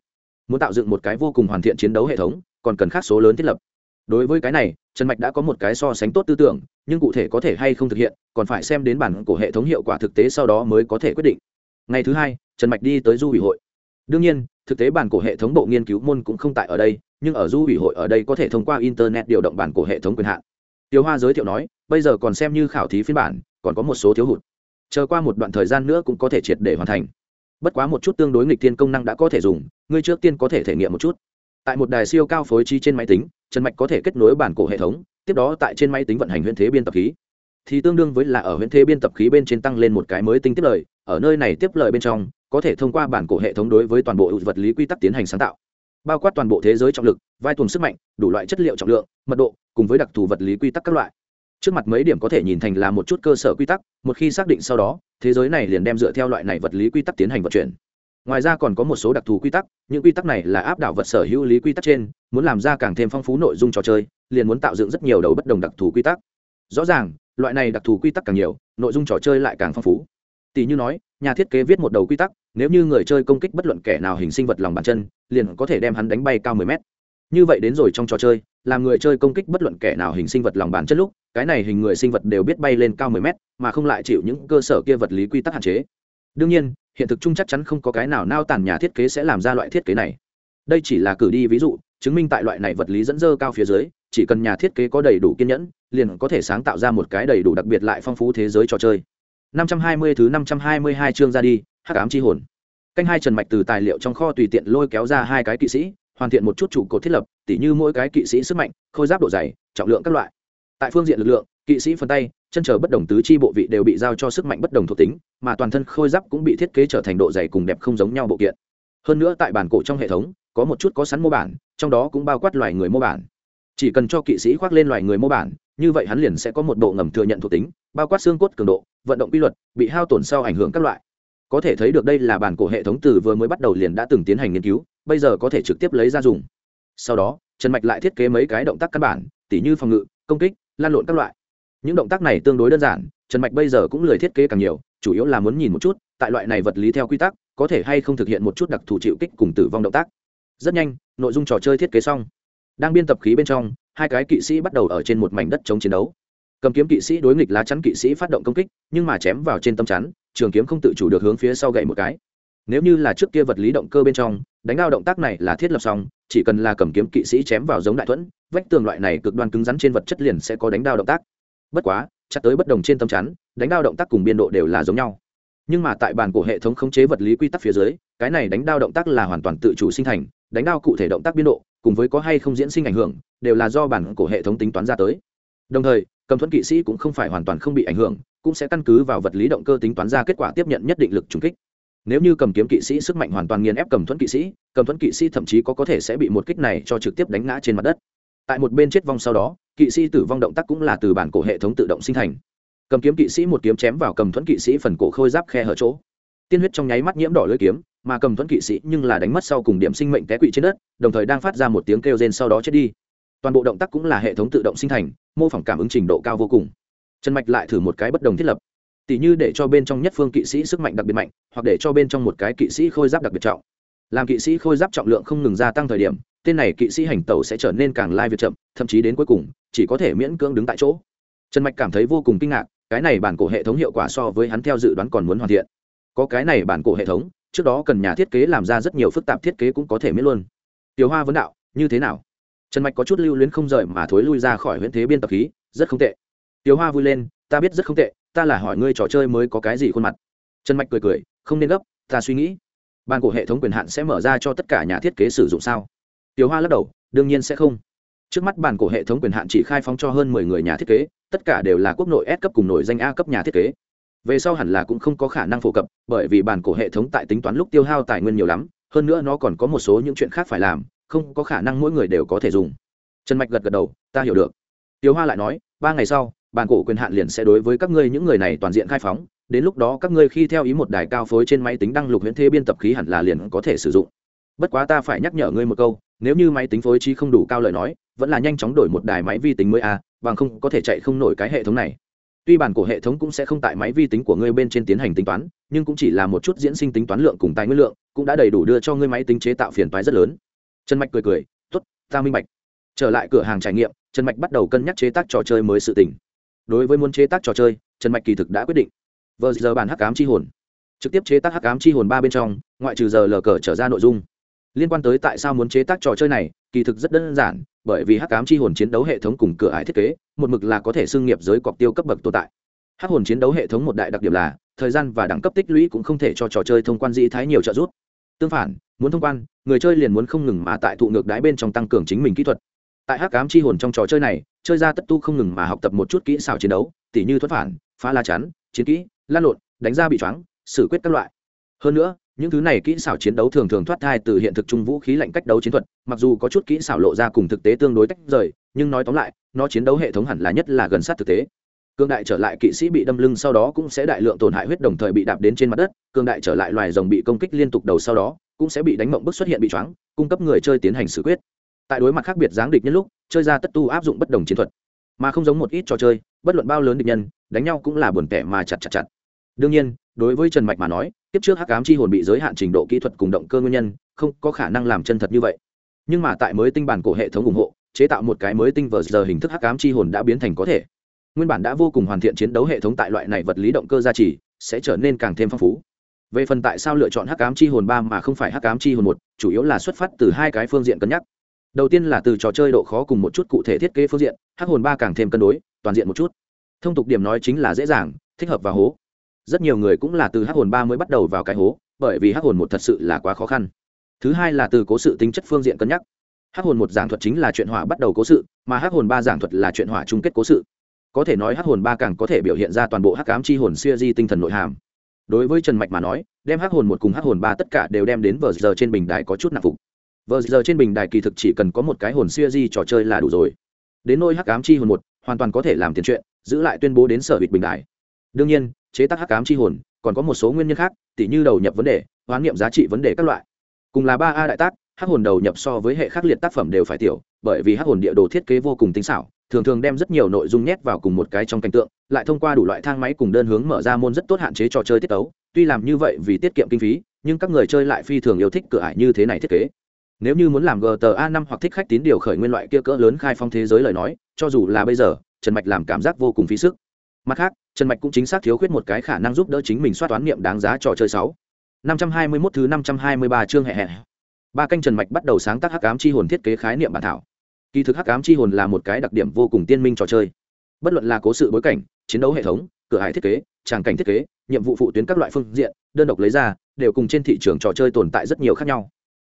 Muốn tạo dựng một cái vô cùng hoàn thiện chiến đấu hệ thống, còn cần khác số lớn thiết lập đối với cái này, trần mạch đã có một cái so sánh tốt tư tưởng, nhưng cụ thể có thể hay không thực hiện, còn phải xem đến bản của hệ thống hiệu quả thực tế sau đó mới có thể quyết định. Ngày thứ hai, trần mạch đi tới du ủy hội. Đương nhiên, thực tế bản cổ hệ thống bộ nghiên cứu môn cũng không tại ở đây, nhưng ở du ủy hội ở đây có thể thông qua internet điều động bản cổ hệ thống quyền hạn. Tiêu hoa giới thiệu nói, bây giờ còn xem như khảo thí phiên bản, còn có một số thiếu hụt. Chờ qua một đoạn thời gian nữa cũng có thể triệt để hoàn thành. Bất quá một chút tương đối nghịch tiên công năng đã có thể dùng, ngươi trước tiên có thể thể nghiệm một chút. Tại một đài siêu cao phối trí trên máy tính trần mạch có thể kết nối bản cổ hệ thống, tiếp đó tại trên máy tính vận hành huyễn thế biên tập khí. Thì tương đương với là ở huyễn thế biên tập khí bên trên tăng lên một cái mới tinh tiếp lời, ở nơi này tiếp lời bên trong, có thể thông qua bản cổ hệ thống đối với toàn bộ vật lý quy tắc tiến hành sáng tạo. Bao quát toàn bộ thế giới trọng lực, vai tuồng sức mạnh, đủ loại chất liệu trọng lượng, mật độ, cùng với đặc thù vật lý quy tắc các loại. Trước mặt mấy điểm có thể nhìn thành là một chút cơ sở quy tắc, một khi xác định sau đó, thế giới này liền đem dựa theo loại này vật lý quy tắc tiến hành vận chuyển ngoài ra còn có một số đặc thù quy tắc, những quy tắc này là áp đảo vật sở hữu lý quy tắc trên, muốn làm ra càng thêm phong phú nội dung trò chơi, liền muốn tạo dựng rất nhiều đầu bất đồng đặc thù quy tắc. Rõ ràng, loại này đặc thù quy tắc càng nhiều, nội dung trò chơi lại càng phong phú. Tỷ như nói, nhà thiết kế viết một đầu quy tắc, nếu như người chơi công kích bất luận kẻ nào hình sinh vật lòng bàn chân, liền có thể đem hắn đánh bay cao 10 mét. Như vậy đến rồi trong trò chơi, làm người chơi công kích bất luận kẻ nào hình sinh vật lòng bàn chân lúc, cái này hình người sinh vật đều biết bay lên cao 10 mét, mà không lại chịu những cơ sở kia vật lý quy tắc hạn chế. Đương nhiên hiện thực chung chắc chắn không có cái nào nao tàn nhà thiết kế sẽ làm ra loại thiết kế này. Đây chỉ là cử đi ví dụ, chứng minh tại loại này vật lý dẫn dơ cao phía dưới, chỉ cần nhà thiết kế có đầy đủ kiên nhẫn, liền có thể sáng tạo ra một cái đầy đủ đặc biệt lại phong phú thế giới trò chơi. 520 thứ 522 chương ra đi, hắc ám chi hồn. Canh hai trần mạch từ tài liệu trong kho tùy tiện lôi kéo ra hai cái kỵ sĩ, hoàn thiện một chút trụ cột thiết lập, tỉ như mỗi cái kỵ sĩ sức mạnh, khôi giáp độ dày, trọng lượng các loại. Tại phương diện lực lượng, kỵ sĩ phần tay chân trở bất đồng tứ chi bộ vị đều bị giao cho sức mạnh bất đồng thuộc tính, mà toàn thân khôi giáp cũng bị thiết kế trở thành độ dày cùng đẹp không giống nhau bộ kiện. Hơn nữa tại bản cổ trong hệ thống, có một chút có sẵn mô bản, trong đó cũng bao quát loài người mô bản. Chỉ cần cho kỵ sĩ khoác lên loài người mô bản, như vậy hắn liền sẽ có một bộ ngầm thừa nhận thuộc tính, bao quát xương cốt cường độ, vận động quy luật, bị hao tổn sau ảnh hưởng các loại. Có thể thấy được đây là bản cổ hệ thống từ vừa mới bắt đầu liền đã từng tiến hành nghiên cứu, bây giờ có thể trực tiếp lấy ra dùng. Sau đó, trần mạch lại thiết kế mấy cái động tác căn bản, tỉ như phòng ngự, công kích, lan lộn các loại những động tác này tương đối đơn giản, trần mạch bây giờ cũng lười thiết kế càng nhiều, chủ yếu là muốn nhìn một chút, tại loại này vật lý theo quy tắc, có thể hay không thực hiện một chút đặc thù chịu kích cùng tử vong động tác. Rất nhanh, nội dung trò chơi thiết kế xong. Đang biên tập khí bên trong, hai cái kỵ sĩ bắt đầu ở trên một mảnh đất chống chiến đấu. Cầm kiếm kỵ sĩ đối nghịch lá chắn kỵ sĩ phát động công kích, nhưng mà chém vào trên tâm chắn, trường kiếm không tự chủ được hướng phía sau gậy một cái. Nếu như là trước kia vật lý động cơ bên trong, đánh đao động tác này là thiết lập xong, chỉ cần là cầm kiếm kỵ sĩ chém vào giống đại thuẫn, vách tường loại này cực đoan cứng rắn trên vật chất liền sẽ có đánh đao động tác bất quá, chặt tới bất đồng trên tâm chắn, đánh đao động tác cùng biên độ đều là giống nhau. Nhưng mà tại bản cổ hệ thống khống chế vật lý quy tắc phía dưới, cái này đánh đao động tác là hoàn toàn tự chủ sinh thành, đánh đao cụ thể động tác biên độ, cùng với có hay không diễn sinh ảnh hưởng, đều là do bản cổ hệ thống tính toán ra tới. Đồng thời, cầm thuẫn kỵ sĩ cũng không phải hoàn toàn không bị ảnh hưởng, cũng sẽ căn cứ vào vật lý động cơ tính toán ra kết quả tiếp nhận nhất định lực trùng kích. Nếu như cầm kiếm kỵ sĩ sức mạnh hoàn toàn nghiền ép cầm thuẫn kỵ sĩ, cầm thuẫn kỵ sĩ thậm chí có có thể sẽ bị một kích này cho trực tiếp đánh ngã trên mặt đất. Tại một bên chết vong sau đó kỵ sĩ tử vong động tác cũng là từ bản cổ hệ thống tự động sinh thành. Cầm kiếm kỵ sĩ một kiếm chém vào cầm thuẫn kỵ sĩ phần cổ khôi giáp khe hở chỗ. Tiên huyết trong nháy mắt nhiễm đỏ lưỡi kiếm, mà cầm thuẫn kỵ sĩ nhưng là đánh mất sau cùng điểm sinh mệnh té quỵ trên đất, đồng thời đang phát ra một tiếng kêu rên sau đó chết đi. Toàn bộ động tác cũng là hệ thống tự động sinh thành, mô phỏng cảm ứng trình độ cao vô cùng. Trần mạch lại thử một cái bất đồng thiết lập. Tỉ như để cho bên trong nhất phương kỵ sĩ sức mạnh đặc biệt mạnh, hoặc để cho bên trong một cái kỵ sĩ khôi giáp đặc biệt trọng. Làm kỵ sĩ khôi giáp trọng lượng không ngừng gia tăng thời điểm tên này kỵ sĩ hành tẩu sẽ trở nên càng lai việc chậm, thậm chí đến cuối cùng, chỉ có thể miễn cưỡng đứng tại chỗ. Trần mạch cảm thấy vô cùng kinh ngạc, cái này bản cổ hệ thống hiệu quả so với hắn theo dự đoán còn muốn hoàn thiện. Có cái này bản cổ hệ thống, trước đó cần nhà thiết kế làm ra rất nhiều phức tạp thiết kế cũng có thể miễn luôn. Tiểu hoa vấn đạo, như thế nào? Trần mạch có chút lưu luyến không rời mà thối lui ra khỏi huyện thế biên tập khí, rất không tệ. Tiểu hoa vui lên, ta biết rất không tệ, ta là hỏi ngươi trò chơi mới có cái gì khuôn mặt. Trần mạch cười cười, không nên gấp, ta suy nghĩ. Ban cổ hệ thống quyền hạn sẽ mở ra cho tất cả nhà thiết kế sử dụng sao? Tiểu hoa lắc đầu, đương nhiên sẽ không. Trước mắt bản cổ hệ thống quyền hạn chỉ khai phóng cho hơn mười người nhà thiết kế, tất cả đều là quốc nội S cấp cùng nội danh A cấp nhà thiết kế. Về sau hẳn là cũng không có khả năng phổ cập, bởi vì bản cổ hệ thống tại tính toán lúc tiêu hao tài nguyên nhiều lắm, hơn nữa nó còn có một số những chuyện khác phải làm, không có khả năng mỗi người đều có thể dùng. Trần mạch gật gật đầu, ta hiểu được. Tiểu hoa lại nói, ba ngày sau, bản cổ quyền hạn liền sẽ đối với các ngươi những người này toàn diện khai phóng, đến lúc đó các ngươi khi theo ý một đài cao phối trên máy tính đăng lục huyễn thế biên tập khí hẳn là liền có thể sử dụng. Bất quá ta phải nhắc nhở ngươi một câu nếu như máy tính phối trí không đủ cao lời nói, vẫn là nhanh chóng đổi một đài máy vi tính mới a, bằng không có thể chạy không nổi cái hệ thống này. Tuy bản cổ hệ thống cũng sẽ không tại máy vi tính của ngươi bên trên tiến hành tính toán, nhưng cũng chỉ là một chút diễn sinh tính toán lượng cùng tài nguyên lượng, cũng đã đầy đủ đưa cho ngươi máy tính chế tạo phiền toái rất lớn. Trần mạch cười cười t ố t ta minh mạch trở lại cửa hàng trải nghiệm, trần mạch bắt đầu cân nhắc chế tác trò chơi mới sự tỉnh đối với muốn chế tác trò chơi, trần mạch kỳ thực đã quyết định. Vờ giờ bản hắc cám chi hồn. Trực tiếp chế tác hắc cám chi hồn ba bên trong, ngoại trừ giờ lờ cờ trở ra nội dung liên quan tới tại sao muốn chế tác trò chơi này, kỳ thực rất đơn giản, bởi vì hắc ám chi hồn chiến đấu hệ thống cùng cửa ải thiết kế, một mực là có thể xưng nghiệp giới cọc tiêu cấp bậc tồn tại. Hắc hồn chiến đấu hệ thống một đại đặc điểm là, thời gian và đẳng cấp tích lũy cũng không thể cho trò chơi thông quan dĩ thái nhiều trợ giúp. Tương phản, muốn thông quan, người chơi liền muốn không ngừng mà tại thụ ngược đái bên trong tăng cường chính mình kỹ thuật. Tại hắc ám chi hồn trong trò chơi này, chơi ra tất tu không ngừng mà học tập một chút kỹ xảo chiến đấu, tỉ như thoát phản, phá la chắn, chiến kỹ, lan lộn, đánh ra bị choáng, xử quyết các loại. Hơn nữa những thứ này kỹ xảo chiến đấu thường thường thoát thai từ hiện thực trung vũ khí lạnh cách đấu chiến thuật, mặc dù có chút kỹ xảo lộ ra cùng thực tế tương đối tách rời, nhưng nói tóm lại, nó chiến đấu hệ thống hẳn là nhất là gần sát thực tế. Cương đại trở lại kỵ sĩ bị đâm lưng sau đó cũng sẽ đại lượng tổn hại huyết đồng thời bị đạp đến trên mặt đất cương đại trở lại loài rồng bị công kích liên tục đầu sau đó, cũng sẽ bị đánh mộng bức xuất hiện bị choáng, cung cấp người chơi tiến hành xử quyết. Tại đối mặt khác biệt giáng địch nhân lúc, chơi ra tất tu áp dụng bất đồng chiến thuật, mà không giống một ít trò chơi, bất luận bao lớn địch nhân, đánh nhau cũng là buồn tẻ mà chặt chặt chặt. Đương nhiên đối với trần mạch mà nói tiếp trước hắc ám chi hồn bị giới hạn trình độ kỹ thuật cùng động cơ nguyên nhân, không có khả năng làm chân thật như vậy. Nhưng mà tại mới tinh bản cổ hệ thống ủng hộ, chế tạo một cái mới tinh vờ giờ hình thức hắc ám chi hồn đã biến thành có thể. Nguyên bản đã vô cùng hoàn thiện chiến đấu hệ thống tại loại này vật lý động cơ gia trì, sẽ trở nên càng thêm phong phú. Về phần tại sao lựa chọn hắc ám chi hồn ba mà không phải hắc ám chi hồn một, chủ yếu là xuất phát từ hai cái phương diện cân nhắc. Đầu tiên là từ trò chơi độ khó cùng một chút cụ thể thiết kế phương diện, hắc hồn ba càng thêm cân đối, toàn diện một chút. Thông tục điểm nói chính là dễ dàng, thích hợp và hố rất nhiều người cũng là từ hắc hồn ba mới bắt đầu vào cái hố, bởi vì hắc hồn một thật sự là quá khó khăn. Thứ hai là từ cố sự tính chất phương diện cân nhắc. Hắc hồn một giảng thuật chính là chuyện hỏa bắt đầu cố sự, mà hắc hồn ba giảng thuật là chuyện hỏa chung kết cố sự. Có thể nói hắc hồn ba càng có thể biểu hiện ra toàn bộ hắc ám chi hồn siêu di tinh thần nội hàm. Đối với trần mạch mà nói, đem hắc hồn một cùng hắc hồn ba tất cả đều đem đến vờ giờ trên bình đài có chút nặng phục. Vờ giờ trên bình đài kỳ thực chỉ cần có một cái hồn siêu di trò chơi là đủ rồi. Đến nôi hắc ám chi hồn một, hoàn toàn có thể làm tiền chuyện, giữ lại tuyên bố đến sở hữu bình đài. Đương nhiên chế tác hắc ám chi hồn, còn có một số nguyên nhân khác, tỉ như đầu nhập vấn đề, hoán niệm giá trị vấn đề các loại. Cùng là ba a đại tác, hắc hồn đầu nhập so với hệ khắc liệt tác phẩm đều phải tiểu, bởi vì hắc hồn địa đồ thiết kế vô cùng tinh xảo, thường thường đem rất nhiều nội dung nhét vào cùng một cái trong cảnh tượng, lại thông qua đủ loại thang máy cùng đơn hướng mở ra môn rất tốt hạn chế trò chơi tiết tấu. Tuy làm như vậy vì tiết kiệm kinh phí, nhưng các người chơi lại phi thường yêu thích cửa ải như thế này thiết kế. Nếu như muốn làm gta năm hoặc thích khách tín điều khởi nguyên loại kia cỡ lớn khai phong thế giới lời nói, cho dù là bây giờ, trần mạch làm cảm giác vô cùng phí sức mặt khác, trần mạch cũng chính xác thiếu khuyết một cái khả năng giúp đỡ chính mình soát toán niệm đáng giá trò chơi sáu. năm trăm hai mươi mốt thứ năm trăm hai mươi ba chương hệ hệ ba canh trần mạch bắt đầu sáng tác hắc ám chi hồn thiết kế khái niệm bản thảo. Kỳ thực hắc ám chi hồn là một cái đặc điểm vô cùng tiên minh trò chơi. Bất luận là cố sự bối cảnh, chiến đấu hệ thống, cửa hải thiết kế, tràng cảnh thiết kế, nhiệm vụ phụ tuyến các loại phương diện, đơn độc lấy ra, đều cùng trên thị trường trò chơi tồn tại rất nhiều khác nhau.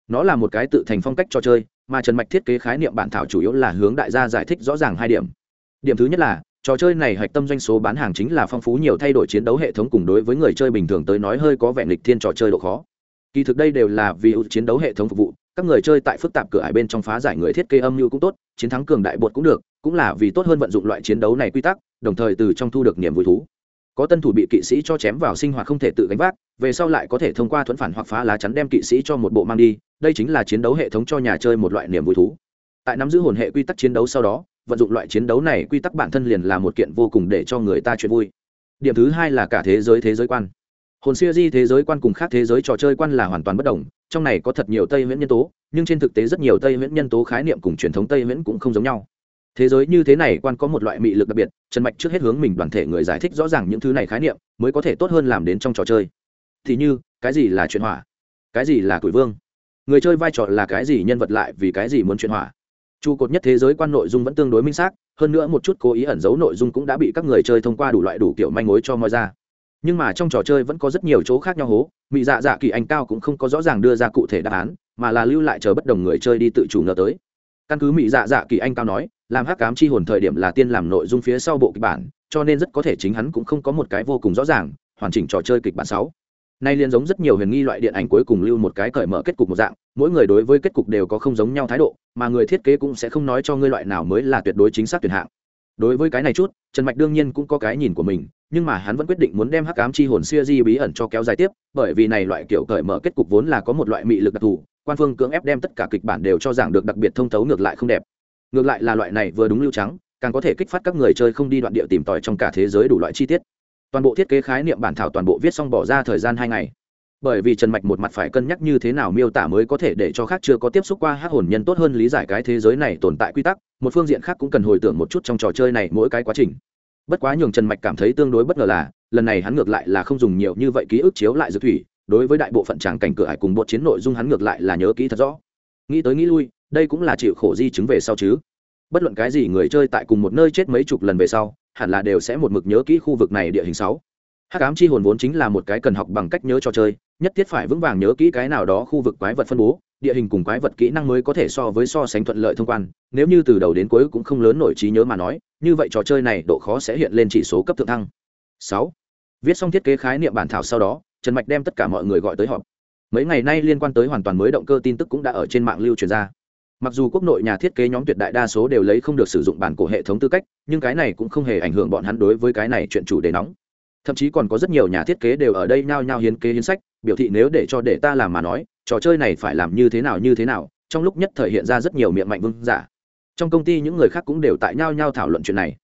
Nó là một cái tự thành phong cách trò chơi, mà trần mạch thiết kế khái niệm bản thảo chủ yếu là hướng đại gia giải thích rõ ràng hai điểm. Điểm thứ nhất là trò chơi này hạch tâm doanh số bán hàng chính là phong phú nhiều thay đổi chiến đấu hệ thống cùng đối với người chơi bình thường tới nói hơi có vẻ nghịch thiên trò chơi độ khó. Kỳ thực đây đều là vì ưu chiến đấu hệ thống phục vụ, các người chơi tại phức tạp cửa ải bên trong phá giải người thiết kế âm mưu cũng tốt, chiến thắng cường đại bột cũng được, cũng là vì tốt hơn vận dụng loại chiến đấu này quy tắc, đồng thời từ trong thu được niềm vui thú. Có tân thủ bị kỵ sĩ cho chém vào sinh hoạt không thể tự gánh vác, về sau lại có thể thông qua thuẫn phản hoặc phá lá chắn đem kỵ sĩ cho một bộ mang đi, đây chính là chiến đấu hệ thống cho nhà chơi một loại niềm vui thú. Tại nắm giữ hồn hệ quy tắc chiến đấu sau đó vận dụng loại chiến đấu này quy tắc bản thân liền là một kiện vô cùng để cho người ta chuyện vui. Điểm thứ hai là cả thế giới thế giới quan. Hồn siêu di thế giới quan cùng khác thế giới trò chơi quan là hoàn toàn bất đồng, trong này có thật nhiều tây viễn nhân tố, nhưng trên thực tế rất nhiều tây viễn nhân tố khái niệm cùng truyền thống tây viễn cũng không giống nhau. Thế giới như thế này quan có một loại mị lực đặc biệt, trần mạch trước hết hướng mình đoàn thể người giải thích rõ ràng những thứ này khái niệm, mới có thể tốt hơn làm đến trong trò chơi. Thì như, cái gì là chuyện hỏa? Cái gì là tuổi vương? Người chơi vai trò là cái gì, nhân vật lại vì cái gì muốn chuyện hỏa? Trụ cột nhất thế giới quan nội dung vẫn tương đối minh xác, hơn nữa một chút cố ý ẩn giấu nội dung cũng đã bị các người chơi thông qua đủ loại đủ kiểu manh mối cho moi ra. Nhưng mà trong trò chơi vẫn có rất nhiều chỗ khác nhau hố, mị dạ dạ kỳ anh cao cũng không có rõ ràng đưa ra cụ thể đáp án, mà là lưu lại chờ bất đồng người chơi đi tự chủ ngờ tới. Căn cứ mị dạ dạ kỳ anh cao nói, làm hắc cám chi hồn thời điểm là tiên làm nội dung phía sau bộ kịch bản, cho nên rất có thể chính hắn cũng không có một cái vô cùng rõ ràng, hoàn chỉnh trò chơi kịch bản sáu nay liền giống rất nhiều huyền nghi loại điện ảnh cuối cùng lưu một cái cởi mở kết cục một dạng, mỗi người đối với kết cục đều có không giống nhau thái độ, mà người thiết kế cũng sẽ không nói cho ngươi loại nào mới là tuyệt đối chính xác tuyệt hạng. Đối với cái này chút, trần mạch đương nhiên cũng có cái nhìn của mình, nhưng mà hắn vẫn quyết định muốn đem hắc ám chi hồn xưa di bí ẩn cho kéo dài tiếp, bởi vì này loại kiểu cởi mở kết cục vốn là có một loại mị lực đặc thù, quan phương cưỡng ép đem tất cả kịch bản đều cho rằng được đặc biệt thông thấu ngược lại không đẹp. Ngược lại là loại này vừa đúng lưu trắng, càng có thể kích phát các người chơi không đi đoạn địa tìm tòi trong cả thế giới đủ loại chi tiết toàn bộ thiết kế khái niệm bản thảo toàn bộ viết xong bỏ ra thời gian hai ngày. Bởi vì trần mạch một mặt phải cân nhắc như thế nào miêu tả mới có thể để cho khác chưa có tiếp xúc qua hát hồn nhân tốt hơn lý giải cái thế giới này tồn tại quy tắc, một phương diện khác cũng cần hồi tưởng một chút trong trò chơi này mỗi cái quá trình. Bất quá nhường trần mạch cảm thấy tương đối bất ngờ là, lần này hắn ngược lại là không dùng nhiều như vậy ký ức chiếu lại dược thủy, đối với đại bộ phận tràng cảnh cửa hải cùng bột chiến nội dung hắn ngược lại là nhớ kỹ thật rõ. Nghĩ tới nghĩ lui, đây cũng là chịu khổ di chứng về sau chứ bất luận cái gì người chơi tại cùng một nơi chết mấy chục lần về sau, hẳn là đều sẽ một mực nhớ kỹ khu vực này địa hình sáu. Hắc ám chi hồn vốn chính là một cái cần học bằng cách nhớ cho chơi, nhất thiết phải vững vàng nhớ kỹ cái nào đó khu vực quái vật phân bố, địa hình cùng quái vật kỹ năng mới có thể so với so sánh thuận lợi thông quan, nếu như từ đầu đến cuối cũng không lớn nổi trí nhớ mà nói, như vậy trò chơi này độ khó sẽ hiện lên chỉ số cấp thượng thăng. Sáu. Viết xong thiết kế khái niệm bản thảo sau đó, trần mạch đem tất cả mọi người gọi tới họp. Mấy ngày nay liên quan tới hoàn toàn mới động cơ tin tức cũng đã ở trên mạng lưu truyền ra mặc dù quốc nội nhà thiết kế nhóm tuyệt đại đa số đều lấy không được sử dụng bản cổ hệ thống tư cách, nhưng cái này cũng không hề ảnh hưởng bọn hắn đối với cái này chuyện chủ đề nóng. Thậm chí còn có rất nhiều nhà thiết kế đều ở đây nhao nhao hiến kế hiến sách, biểu thị nếu để cho để ta làm mà nói, trò chơi này phải làm như thế nào như thế nào, trong lúc nhất thời hiện ra rất nhiều miệng mạnh vương giả. Trong công ty những người khác cũng đều tại nhao nhao thảo luận chuyện này.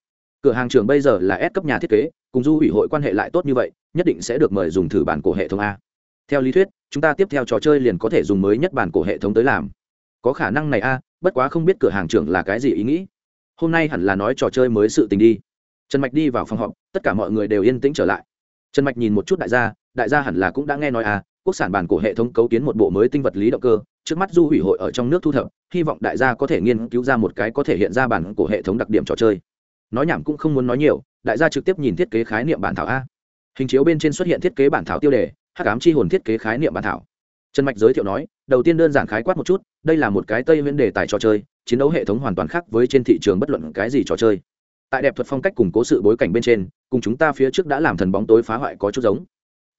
Cửa hàng trường bây giờ là S cấp nhà thiết kế, cùng du ủy hội quan hệ lại tốt như vậy, nhất định sẽ được mời dùng thử bản cổ hệ thống a. Theo lý thuyết, chúng ta tiếp theo trò chơi liền có thể dùng mới nhất bản cổ hệ thống tới làm có khả năng này a à, bất quá không biết cửa hàng trưởng là cái gì ý nghĩ. Hôm nay hẳn là nói trò chơi mới sự tình đi. Trần mạch đi vào phòng họp, tất cả mọi người đều yên tĩnh trở lại. Trần mạch nhìn một chút đại gia đại gia hẳn là cũng đã nghe nói à quốc sản bản của hệ thống cấu kiến một bộ mới tinh vật lý động cơ, trước mắt du hủy hội ở trong nước thu thập, hy vọng đại gia có thể nghiên cứu ra một cái có thể hiện ra bản của hệ thống đặc điểm trò chơi. Nói nhảm cũng không muốn nói nhiều, đại gia trực tiếp nhìn thiết kế khái niệm bản thảo a. Hình chiếu bên trên xuất hiện thiết kế bản thảo tiêu đề, hắc ám chi hồn thiết kế khái niệm bản thảo. Trần mạch giới thiệu nói đầu tiên đơn giản khái quát một chút, đây là một cái tây nguyên đề tài trò chơi, chiến đấu hệ thống hoàn toàn khác với trên thị trường bất luận cái gì trò chơi. Tại đẹp thuật phong cách củng cố sự bối cảnh bên trên, cùng chúng ta phía trước đã làm thần bóng tối phá hoại có chút giống.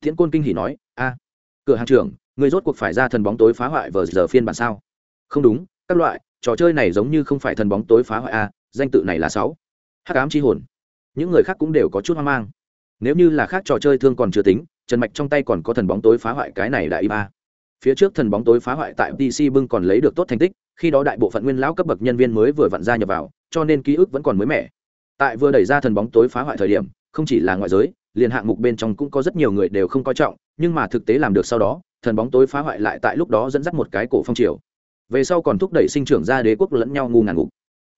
Thiện côn kinh hỉ nói, a, cửa hàng trưởng, người rốt cuộc phải ra thần bóng tối phá hoại vờ giờ phiên bản sao? Không đúng, các loại, trò chơi này giống như không phải thần bóng tối phá hoại a, danh tự này là sáu. Hắc ám chi hồn. Những người khác cũng đều có chút hoang mang. Nếu như là khác trò chơi thương còn chưa tính, trần mạch trong tay còn có thần bóng tối phá hoại cái này đại y ba phía trước thần bóng tối phá hoại tại pc bưng còn lấy được tốt thành tích, khi đó đại bộ phận nguyên lão cấp bậc nhân viên mới vừa vặn ra nhập vào, cho nên ký ức vẫn còn mới mẻ. Tại vừa đẩy ra thần bóng tối phá hoại thời điểm, không chỉ là ngoại giới, liền hạng mục bên trong cũng có rất nhiều người đều không coi trọng, nhưng mà thực tế làm được sau đó, thần bóng tối phá hoại lại tại lúc đó dẫn dắt một cái cổ phong triều. Về sau còn thúc đẩy sinh trưởng ra đế quốc lẫn nhau ngu ngàn ngục.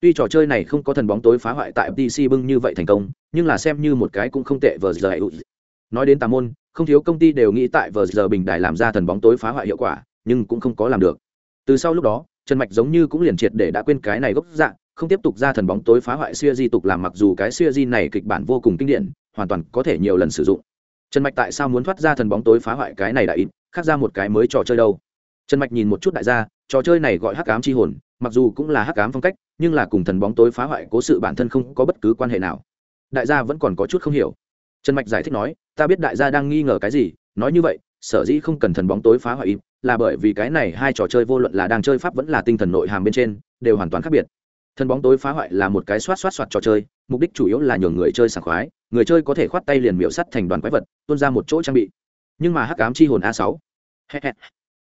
Tuy trò chơi này không có thần bóng tối phá hoại tại pc bưng như vậy thành công, nhưng là xem như một cái cũng không tệ vờ giờ nói đến tà môn không thiếu công ty đều nghĩ tại vờ giờ bình đài làm ra thần bóng tối phá hoại hiệu quả, nhưng cũng không có làm được. Từ sau lúc đó, trần mạch giống như cũng liền triệt để đã quên cái này gốc dạng, không tiếp tục ra thần bóng tối phá hoại xuya di tục làm mặc dù cái xuya di này kịch bản vô cùng kinh điển, hoàn toàn có thể nhiều lần sử dụng. Trần mạch tại sao muốn thoát ra thần bóng tối phá hoại cái này đại ít, khác ra một cái mới trò chơi đâu? Trần mạch nhìn một chút đại gia, trò chơi này gọi hắc ám c h i hồn, mặc dù cũng là hắc ám phong cách, nhưng là cùng thần bóng tối phá hoại cố sự bản thân không có bất cứ quan hệ nào. Đại gia vẫn còn có chút không hiểu. Trần mạch giải thích nói ta biết đại gia đang nghi ngờ cái gì nói như vậy sở dĩ không cần thần bóng tối phá hoại im, là bởi vì cái này hai trò chơi vô luận là đang chơi pháp vẫn là tinh thần nội hàm bên trên đều hoàn toàn khác biệt. Thần bóng tối phá hoại là một cái xoát xoát xoát trò chơi mục đích chủ yếu là nhường người chơi sảng khoái người chơi có thể khoát tay liền miễu sắt thành đoàn quái vật tuôn ra một chỗ trang bị. Nhưng mà hắc ám chi hồn a sáu.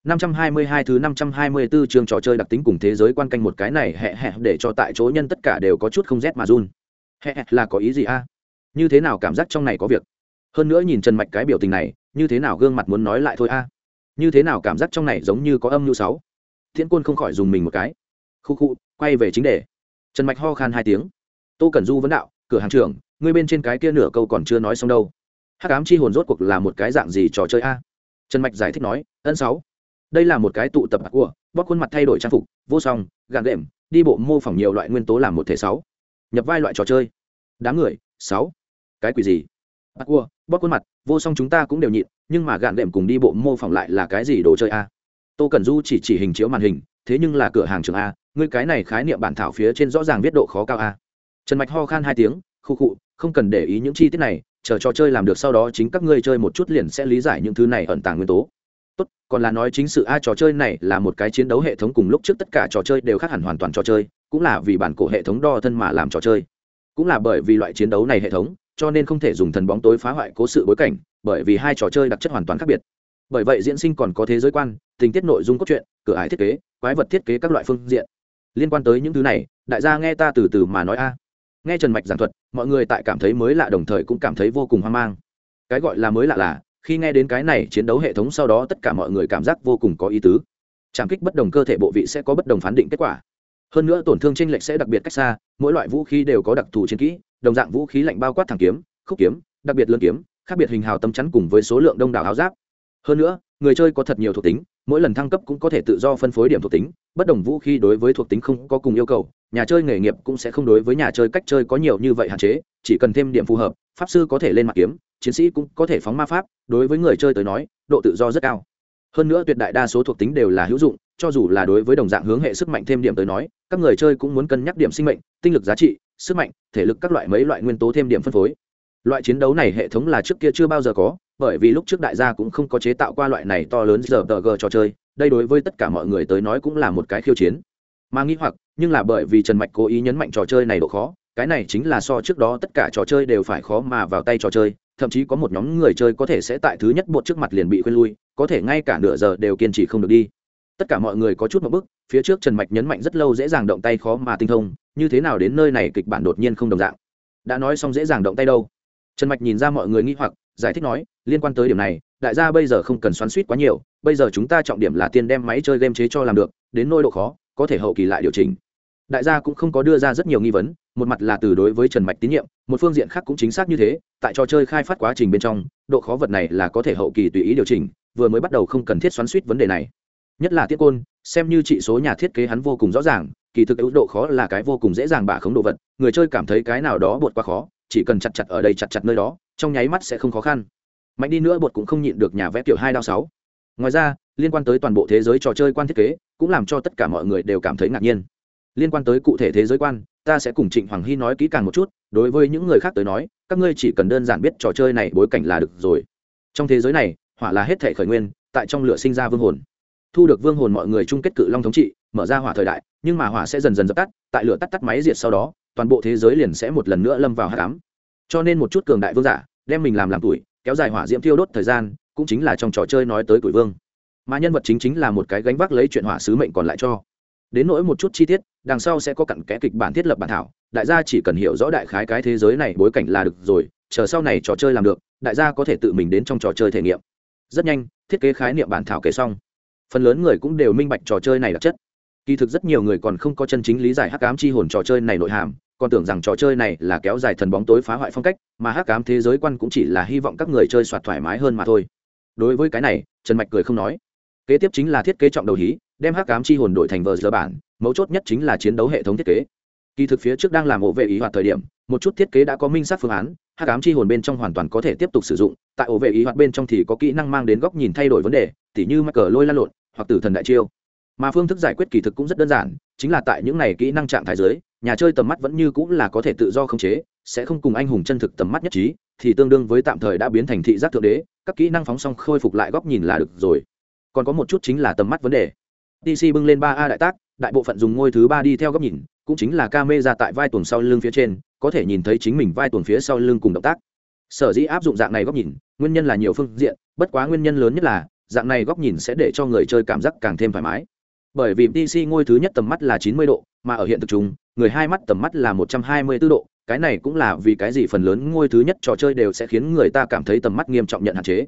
Năm trăm hai mươi hai thứ năm trăm hai mươi 524 trường trò chơi đặc tính cùng thế giới quan canh một cái này hẹ hẹ để cho tại chỗ nhân tất cả đều có chút không rét mà run. Hẹ hẹ là có ý gì a? Như thế nào cảm giác trong này có việc? Hơn nữa nhìn trần mạch cái biểu tình này, như thế nào gương mặt muốn nói lại thôi a? Như thế nào cảm giác trong này giống như có âm mưu sáu? Thiên quân không khỏi dùng mình một cái. Khu khu, quay về chính đề. Trần mạch ho khan hai tiếng. Tô cẩn du vấn đạo, cửa hàng trưởng, ngươi bên trên cái kia nửa câu còn chưa nói xong đâu. Hắc ám chi hồn rốt cuộc là một cái dạng gì trò chơi a? Trần mạch giải thích nói, ân sáu, đây là một cái tụ tập của bóc khuôn mặt thay đổi trang phục, vô song, gạn đệm, đi bộ, mô phỏng nhiều loại nguyên tố làm một thể sáu. Nhập vai loại trò chơi. Đám người, sáu, cái quỷ gì? Bác cua, bóp khuôn mặt, vô song chúng ta cũng đều nhịn, nhưng mà gạn đệm cùng đi bộ mô phỏng lại là cái gì đồ chơi a? Tô cẩn du chỉ chỉ hình chiếu màn hình, thế nhưng là cửa hàng trường a, ngươi cái này khái niệm bản thảo phía trên rõ ràng viết độ khó cao a. Trần mạch ho khan hai tiếng, khu khụ không cần để ý những chi tiết này, chờ trò chơi làm được sau đó chính các ngươi chơi một chút liền sẽ lý giải những thứ này ẩn tàng nguyên tố. Tốt, còn là nói chính sự a, trò chơi này là một cái chiến đấu hệ thống cùng lúc trước tất cả trò chơi đều khác hẳn hoàn toàn trò chơi, cũng là vì bản cổ hệ thống đo thân mà làm trò chơi. Cũng là bởi vì loại chiến đấu này hệ thống cho nên không thể dùng thần bóng tối phá hoại cố sự bối cảnh, bởi vì hai trò chơi đặc chất hoàn toàn khác biệt. Bởi vậy diễn sinh còn có thế giới quan, tình tiết nội dung cốt truyện, cửa ải thiết kế, quái vật thiết kế các loại phương diện. Liên quan tới những thứ này, đại gia nghe ta từ từ mà nói a. Nghe trần mạch giảng thuật, mọi người tại cảm thấy mới lạ đồng thời cũng cảm thấy vô cùng hoang mang. Cái gọi là mới lạ là, khi nghe đến cái này chiến đấu hệ thống sau đó tất cả mọi người cảm giác vô cùng có ý tứ. Trảm kích bất đồng cơ thể bộ vị sẽ có bất đồng phán định kết quả. Hơn nữa tổn thương tranh lệch sẽ đặc biệt cách xa, mỗi loại vũ khí đều có đặc thù chiến kỹ đồng dạng vũ khí lạnh bao quát thẳng kiếm, khúc kiếm, đặc biệt lớn kiếm, khác biệt hình hào tâm chắn cùng với số lượng đông đảo áo giáp. Hơn nữa, người chơi có thật nhiều thuộc tính, mỗi lần thăng cấp cũng có thể tự do phân phối điểm thuộc tính, bất đồng vũ khí đối với thuộc tính không có cùng yêu cầu, nhà chơi nghề nghiệp cũng sẽ không đối với nhà chơi cách chơi có nhiều như vậy hạn chế, chỉ cần thêm điểm phù hợp, pháp sư có thể lên mặt kiếm, chiến sĩ cũng có thể phóng ma pháp, đối với người chơi tới nói, độ tự do rất cao. Hơn nữa tuyệt đại đa số thuộc tính đều là hữu dụng, cho dù là đối với đồng dạng hướng hệ sức mạnh thêm điểm tới nói, các người chơi cũng muốn cân nhắc điểm sinh mệnh, tinh lực giá trị sức mạnh, thể lực các loại mấy loại nguyên tố thêm điểm phân phối. Loại chiến đấu này hệ thống là trước kia chưa bao giờ có, bởi vì lúc trước đại gia cũng không có chế tạo qua loại này to lớn giờ tờ g trò chơi, đây đối với tất cả mọi người tới nói cũng là một cái khiêu chiến. Mà nghĩ hoặc, nhưng là bởi vì trần mạch cố ý nhấn mạnh trò chơi này độ khó, cái này chính là so trước đó tất cả trò chơi đều phải khó mà vào tay trò chơi, thậm chí có một nhóm người chơi có thể sẽ tại thứ nhất bột trước mặt liền bị khuyên lui, có thể ngay cả nửa giờ đều kiên trì không được đi. Tất cả mọi người có chút một bức phía trước trần mạch nhấn mạnh rất lâu dễ dàng động tay khó mà tinh thông như thế nào đến nơi này kịch bản đột nhiên không đồng dạng? Đã nói xong dễ dàng động tay đâu. Trần mạch nhìn ra mọi người nghĩ hoặc, giải thích nói, liên quan tới điểm này, đại gia bây giờ không cần xoắn suýt quá nhiều, bây giờ chúng ta trọng điểm là tiên đem máy chơi game chế cho làm được, đến nôi độ khó, có thể hậu kỳ lại điều chỉnh. Đại gia cũng không có đưa ra rất nhiều nghi vấn, một mặt là từ đối với trần mạch tín nhiệm, một phương diện khác cũng chính xác như thế, tại trò chơi khai phát quá trình bên trong, độ khó vật này là có thể hậu kỳ tùy ý điều chỉnh, vừa mới bắt đầu không cần thiết xoắn suýt vấn đề này. Nhất là tiết côn, xem như trị số nhà thiết kế hắn vô cùng rõ ràng kỳ thực ưu độ khó là cái vô cùng dễ dàng bả khống đồ vật, người chơi cảm thấy cái nào đó bột quá khó, chỉ cần chặt chặt ở đây chặt chặt nơi đó, trong nháy mắt sẽ không khó khăn. Mạnh đi nữa bột cũng không nhịn được nhà vẽ kiểu hai đao sáu. Ngoài ra, liên quan tới toàn bộ thế giới trò chơi quan thiết kế, cũng làm cho tất cả mọi người đều cảm thấy ngạc nhiên. Liên quan tới cụ thể thế giới quan, ta sẽ cùng trịnh hoàng hy nói kỹ càng một chút, đối với những người khác tới nói, các ngươi chỉ cần đơn giản biết trò chơi này bối cảnh là được rồi. Trong thế giới này, hỏa là hết thể khởi nguyên, tại trong lửa sinh ra vương hồn. Thu được vương hồn mọi người chung kết cự long thống trị, mở ra hỏa thời đại nhưng mà hỏa sẽ dần dần dập tắt, tại lửa tắt tắt máy diệt sau đó, toàn bộ thế giới liền sẽ một lần nữa lâm vào hát cám cho nên một chút cường đại vương giả, đem mình làm làm tuổi, kéo dài hỏa diễm thiêu đốt thời gian, cũng chính là trong trò chơi nói tới tuổi vương. Mà nhân vật chính chính là một cái gánh vác lấy chuyện hỏa sứ mệnh còn lại cho. Đến nỗi một chút chi tiết, đằng sau sẽ có cặn kẽ kịch bản thiết lập bản thảo, đại gia chỉ cần hiểu rõ đại khái cái thế giới này bối cảnh là được rồi, chờ sau này trò chơi làm được, đại gia có thể tự mình đến trong trò chơi thể nghiệm. Rất nhanh, thiết kế khái niệm bản thảo kể xong. Phần lớn người cũng đều minh bạch trò chơi này đặc chất kỳ thực rất nhiều người còn không có chân chính lý giải hắc ám chi hồn trò chơi này nội hàm, còn tưởng rằng trò chơi này là kéo dài thần bóng tối phá hoại phong cách, mà hắc ám thế giới quan cũng chỉ là hy vọng các người chơi soạt thoải mái hơn mà thôi. Đối với cái này, trần mạch cười không nói. Kế tiếp chính là thiết kế trọng đầu hí, đem hắc ám chi hồn đổi thành vờ giờ bản, mấu chốt nhất chính là chiến đấu hệ thống thiết kế. Kỳ thực phía trước đang làm ổ vệ ý hoạt thời điểm, một chút thiết kế đã có minh sát phương án, hắc ám chi hồn bên trong hoàn toàn có thể tiếp tục sử dụng, tại ổ vệ ý hoạt bên trong thì có kỹ năng mang đến góc nhìn thay đổi vấn đề, tỉ như mắc cờ lôi lan lộn hoặc tử thần đại chiêu mà phương thức giải quyết kỳ thực cũng rất đơn giản, chính là tại những này kỹ năng trạng thái giới nhà chơi tầm mắt vẫn như cũng là có thể tự do khống chế, sẽ không cùng anh hùng chân thực tầm mắt nhất trí, thì tương đương với tạm thời đã biến thành thị giác thượng đế, các kỹ năng phóng xong khôi phục lại góc nhìn là được rồi. Còn có một chút chính là tầm mắt vấn đề. Dc bưng lên ba a đại tác, đại bộ phận dùng ngôi thứ ba đi theo góc nhìn, cũng chính là ca mê ra tại vai tuồng sau lưng phía trên, có thể nhìn thấy chính mình vai tuồng phía sau lưng cùng động tác. Sở dĩ áp dụng dạng này góc nhìn, nguyên nhân là nhiều phương diện, bất quá nguyên nhân lớn nhất là, dạng này góc nhìn sẽ để cho người chơi cảm giác càng thêm thoải mái bởi vì pc ngôi thứ nhất tầm mắt là 90 độ, mà ở hiện thực chúng, người hai mắt tầm mắt là 124 độ, cái này cũng là vì cái gì phần lớn ngôi thứ nhất trò chơi đều sẽ khiến người ta cảm thấy tầm mắt nghiêm trọng nhận hạn chế.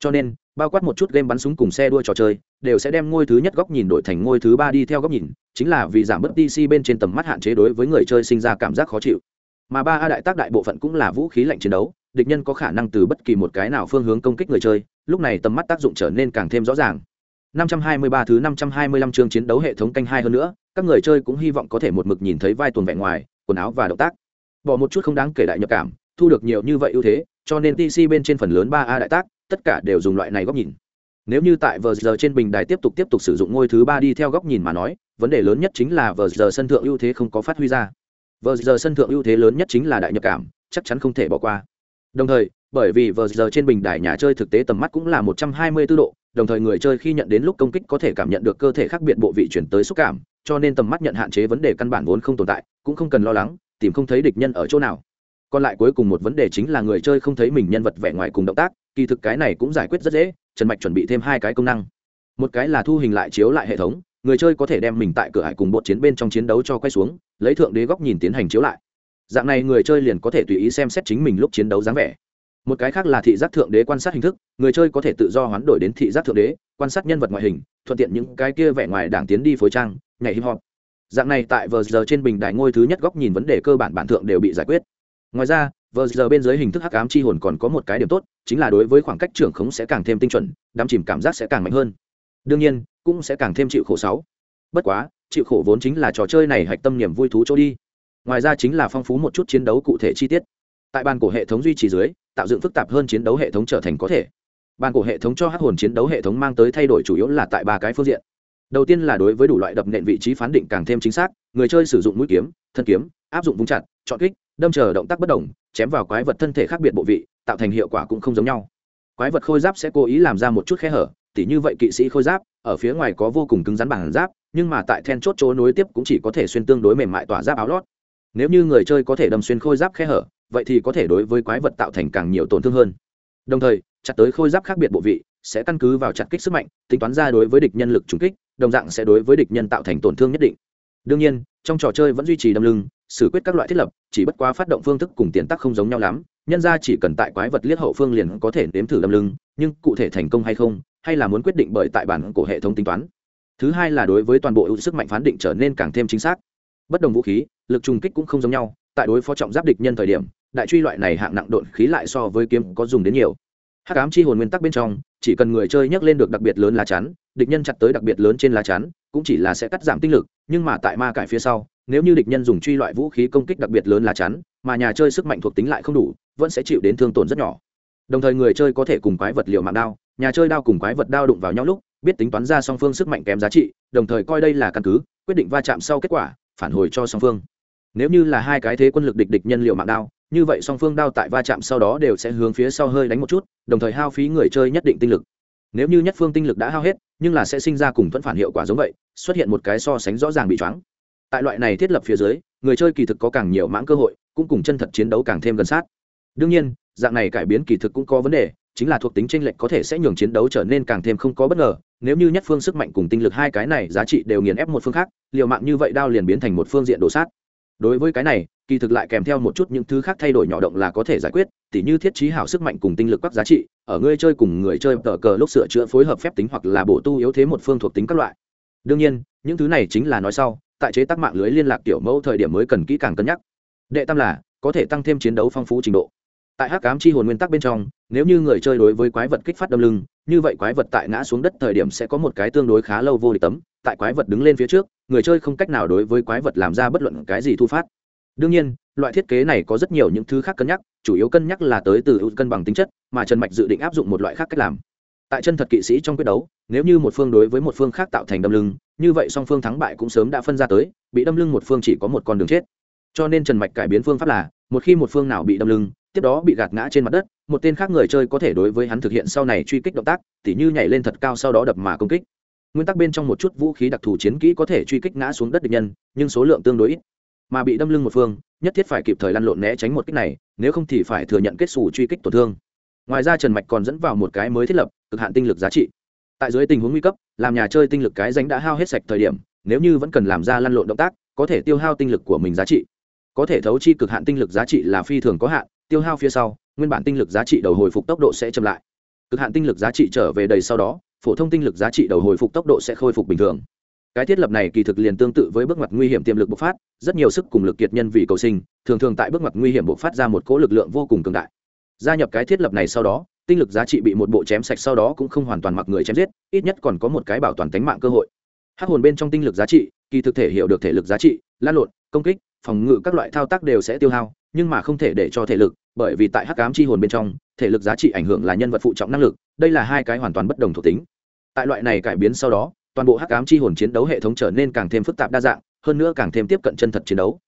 Cho nên, bao quát một chút game bắn súng cùng xe đua trò chơi, đều sẽ đem ngôi thứ nhất góc nhìn đổi thành ngôi thứ ba đi theo góc nhìn, chính là vì giảm bớt pc bên trên tầm mắt hạn chế đối với người chơi sinh ra cảm giác khó chịu. Mà ba a đại tác đại bộ phận cũng là vũ khí lạnh chiến đấu, địch nhân có khả năng từ bất kỳ một cái nào phương hướng công kích người chơi, lúc này tầm mắt tác dụng trở nên càng thêm rõ ràng. 523 thứ 525 chương chiến đấu hệ thống canh hai hơn nữa, các người chơi cũng hy vọng có thể một mực nhìn thấy vai tuần vẹn ngoài, quần áo và động tác. Bỏ một chút không đáng kể đại nhập cảm, thu được nhiều như vậy ưu thế, cho nên TC bên trên phần lớn 3A đại tác, tất cả đều dùng loại này góc nhìn. Nếu như tại vờ giờ trên bình đài tiếp tục tiếp tục sử dụng ngôi thứ 3 đi theo góc nhìn mà nói, vấn đề lớn nhất chính là vờ giờ sân thượng ưu thế không có phát huy ra. Vờ giờ sân thượng ưu thế lớn nhất chính là đại nhập cảm, chắc chắn không thể bỏ qua. Đồng thời, bởi vì vờ giờ trên bình đài nhà chơi thực tế tầm mắt cũng là 124 độ, đồng thời người chơi khi nhận đến lúc công kích có thể cảm nhận được cơ thể khác biệt bộ vị chuyển tới xúc cảm, cho nên tầm mắt nhận hạn chế vấn đề căn bản vốn không tồn tại, cũng không cần lo lắng, tìm không thấy địch nhân ở chỗ nào. Còn lại cuối cùng một vấn đề chính là người chơi không thấy mình nhân vật vẻ ngoài cùng động tác, kỳ thực cái này cũng giải quyết rất dễ, trần mạch chuẩn bị thêm hai cái công năng. Một cái là thu hình lại chiếu lại hệ thống, người chơi có thể đem mình tại cửa hải cùng bột chiến bên trong chiến đấu cho quay xuống, lấy thượng đế góc nhìn tiến hành chiếu lại. Dạng này người chơi liền có thể tùy ý xem xét chính mình lúc chiến đấu dáng vẻ một cái khác là thị giác thượng đế quan sát hình thức, người chơi có thể tự do hoán đổi đến thị giác thượng đế, quan sát nhân vật ngoại hình, thuận tiện những cái kia vẻ ngoài đảng tiến đi phối trang, nhảy hip hop. Dạng này tại vờ giờ trên bình đài ngôi thứ nhất góc nhìn vấn đề cơ bản bản thượng đều bị giải quyết. Ngoài ra, vờ giờ bên dưới hình thức hắc ám chi hồn còn có một cái điểm tốt, chính là đối với khoảng cách trưởng khống sẽ càng thêm tinh chuẩn, đắm chìm cảm giác sẽ càng mạnh hơn. Đương nhiên, cũng sẽ càng thêm chịu khổ sáu. Bất quá, chịu khổ vốn chính là trò chơi này hạch tâm niềm vui thú chỗ đi. Ngoài ra chính là phong phú một chút chiến đấu cụ thể chi tiết. Tại bàn cổ hệ thống duy trì dưới tạo dựng phức tạp hơn chiến đấu hệ thống trở thành có thể. Bàn cổ hệ thống cho hắc hồn chiến đấu hệ thống mang tới thay đổi chủ yếu là tại ba cái phương diện. Đầu tiên là đối với đủ loại đập nện vị trí phán định càng thêm chính xác, người chơi sử dụng mũi kiếm, thân kiếm, áp dụng vung chặt, chọn kích, đâm chờ động tác bất đồng, chém vào quái vật thân thể khác biệt bộ vị, tạo thành hiệu quả cũng không giống nhau. Quái vật khôi giáp sẽ cố ý làm ra một chút khe hở, tỉ như vậy kỵ sĩ khôi giáp, ở phía ngoài có vô cùng cứng rắn bản giáp, nhưng mà tại then chốt chỗ nối tiếp cũng chỉ có thể xuyên tương đối mềm mại tỏa giáp áo lót. Nếu như người chơi có thể đâm xuyên khôi giáp khe hở vậy thì có thể đối với quái vật tạo thành càng nhiều tổn thương hơn. Đồng thời, chặt tới khôi giáp khác biệt bộ vị sẽ căn cứ vào chặt kích sức mạnh, tính toán ra đối với địch nhân lực trúng kích, đồng dạng sẽ đối với địch nhân tạo thành tổn thương nhất định. Đương nhiên, trong trò chơi vẫn duy trì đâm lưng, xử quyết các loại thiết lập, chỉ bất quá phát động phương thức cùng tiền tắc không giống nhau lắm, nhân ra chỉ cần tại quái vật liết hậu phương liền có thể nếm thử đâm lưng, nhưng cụ thể thành công hay không, hay là muốn quyết định bởi tại bản của hệ thống tính toán. Thứ hai là đối với toàn bộ ưu sức mạnh phán định trở nên càng thêm chính xác. Bất đồng vũ khí, lực trùng kích cũng không giống nhau, tại đối phó trọng giáp địch nhân thời điểm đại truy loại này hạng nặng độn khí lại so với kiếm có dùng đến nhiều. Hắc ám chi hồn nguyên tắc bên trong, chỉ cần người chơi nhấc lên được đặc biệt lớn lá chắn, địch nhân chặt tới đặc biệt lớn trên lá chắn, cũng chỉ là sẽ cắt giảm tinh lực, nhưng mà tại ma cải phía sau, nếu như địch nhân dùng truy loại vũ khí công kích đặc biệt lớn lá chắn, mà nhà chơi sức mạnh thuộc tính lại không đủ, vẫn sẽ chịu đến thương tổn rất nhỏ. Đồng thời người chơi có thể cùng quái vật liệu mạng đao, nhà chơi đao cùng quái vật đao đụng vào nhau lúc, biết tính toán ra song phương sức mạnh kém giá trị, đồng thời coi đây là căn cứ, quyết định va chạm sau kết quả, phản hồi cho song phương. Nếu như là hai cái thế quân lực địch địch nhân liệu mạng đao như vậy song phương đao tại va chạm sau đó đều sẽ hướng phía sau hơi đánh một chút, đồng thời hao phí người chơi nhất định tinh lực. Nếu như nhất phương tinh lực đã hao hết, nhưng là sẽ sinh ra cùng thuẫn phản hiệu quả giống vậy, xuất hiện một cái so sánh rõ ràng bị choáng. Tại loại này thiết lập phía dưới, người chơi kỳ thực có càng nhiều mãng cơ hội, cũng cùng chân thật chiến đấu càng thêm gần sát. Đương nhiên, dạng này cải biến kỳ thực cũng có vấn đề, chính là thuộc tính tranh lệch có thể sẽ nhường chiến đấu trở nên càng thêm không có bất ngờ. Nếu như nhất phương sức mạnh cùng tinh lực hai cái này giá trị đều nghiền ép một phương khác, liều mạng như vậy đao liền biến thành một phương diện đổ sát đối với cái này, kỳ thực lại kèm theo một chút những thứ khác thay đổi nhỏ động là có thể giải quyết, tỉ như thiết trí hảo sức mạnh cùng tinh lực các giá trị, ở ngươi chơi cùng người chơi tờ cờ lúc sửa chữa phối hợp phép tính hoặc là bổ tu yếu thế một phương thuộc tính các loại. Đương nhiên, những thứ này chính là nói sau, tại chế tác mạng lưới liên lạc tiểu mẫu thời điểm mới cần kỹ càng cân nhắc. Đệ tam là, có thể tăng thêm chiến đấu phong phú trình độ. Tại hắc cám chi hồn nguyên tắc bên trong, nếu như người chơi đối với quái vật kích phát đâm lưng như vậy quái vật tại ngã xuống đất thời điểm sẽ có một cái tương đối khá lâu vô địch tấm, tại quái vật đứng lên phía trước, người chơi không cách nào đối với quái vật làm ra bất luận cái gì thu phát. Đương nhiên, loại thiết kế này có rất nhiều những thứ khác cân nhắc, chủ yếu cân nhắc là tới từ ưu cân bằng tính chất mà trần mạch dự định áp dụng một loại khác cách làm. Tại chân thật kỵ sĩ trong quyết đấu, nếu như một phương đối với một phương khác tạo thành đâm lưng, như vậy song phương thắng bại cũng sớm đã phân ra tới, bị đâm lưng một phương chỉ có một con đường chết. Cho nên trần mạch cải biến phương pháp là, một khi một phương nào bị đâm lưng tiếp đó bị gạt ngã trên mặt đất, một tên khác người chơi có thể đối với hắn thực hiện sau này truy kích động tác, tỉ như nhảy lên thật cao sau đó đập mà công kích. Nguyên tắc bên trong một chút vũ khí đặc thù chiến kỹ có thể truy kích ngã xuống đất địch nhân, nhưng số lượng tương đối ít. Mà bị đâm lưng một phương, nhất thiết phải kịp thời lăn lộn né tránh một kích này, nếu không thì phải thừa nhận kết xù truy kích tổn thương. Ngoài ra trần mạch còn dẫn vào một cái mới thiết lập, cực hạn tinh lực giá trị. Tại dưới tình huống nguy cấp, làm nhà chơi tinh lực cái danh đã hao hết sạch thời điểm, nếu như vẫn cần làm ra lăn lộn động tác, có thể tiêu hao tinh lực của mình giá trị. Có thể thấu chi cực hạn tinh lực giá trị là phi thường có hạn tiêu hao phía sau, nguyên bản tinh lực giá trị đầu hồi phục tốc độ sẽ chậm lại. Cực hạn tinh lực giá trị trở về đầy sau đó, phổ thông tinh lực giá trị đầu hồi phục tốc độ sẽ khôi phục bình thường. Cái thiết lập này kỳ thực liền tương tự với bước ngoặt nguy hiểm tiềm lực bộc phát, rất nhiều sức cùng lực kiệt nhân vì cầu sinh, thường thường tại bước ngoặt nguy hiểm bộc phát ra một cỗ lực lượng vô cùng cường đại. Gia nhập cái thiết lập này sau đó, tinh lực giá trị bị một bộ chém sạch sau đó cũng không hoàn toàn mặc người chém giết, ít nhất còn có một cái bảo toàn tính mạng cơ hội. Hắc hồn bên trong tinh lực giá trị, kỳ thực thể hiểu được thể lực giá trị, lan lộn, công kích, phòng ngự các loại thao tác đều sẽ tiêu hao, nhưng mà không thể để cho thể lực bởi vì tại hắc ám chi hồn bên trong, thể lực giá trị ảnh hưởng là nhân vật phụ trọng năng lực, đây là hai cái hoàn toàn bất đồng thuộc tính. Tại loại này cải biến sau đó, toàn bộ hắc ám chi hồn chiến đấu hệ thống trở nên càng thêm phức tạp đa dạng, hơn nữa càng thêm tiếp cận chân thật chiến đấu.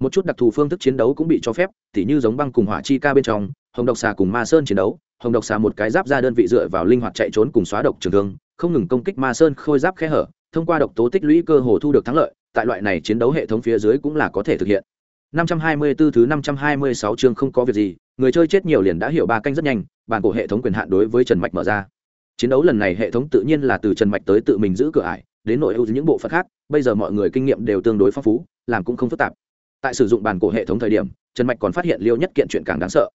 Một chút đặc thù phương thức chiến đấu cũng bị cho phép, tỉ như giống băng cùng hỏa chi ca bên trong, hồng độc xà cùng ma sơn chiến đấu, hồng độc xà một cái giáp ra đơn vị dựa vào linh hoạt chạy trốn cùng xóa độc trường thương, không ngừng công kích ma sơn khôi giáp khe hở, thông qua độc tố tích lũy cơ hồ thu được thắng lợi, tại loại này chiến đấu hệ thống phía dưới cũng là có thể thực hiện. 524 thứ 526 chương không có việc gì, người chơi chết nhiều liền đã hiểu ba canh rất nhanh, bản cổ hệ thống quyền hạn đối với Trần Mạch mở ra. Chiến đấu lần này hệ thống tự nhiên là từ Trần Mạch tới tự mình giữ cửa ải, đến nội ưu những bộ phận khác, bây giờ mọi người kinh nghiệm đều tương đối phong phú, làm cũng không phức tạp. Tại sử dụng bản cổ hệ thống thời điểm, Trần Mạch còn phát hiện liêu nhất kiện chuyện càng đáng sợ.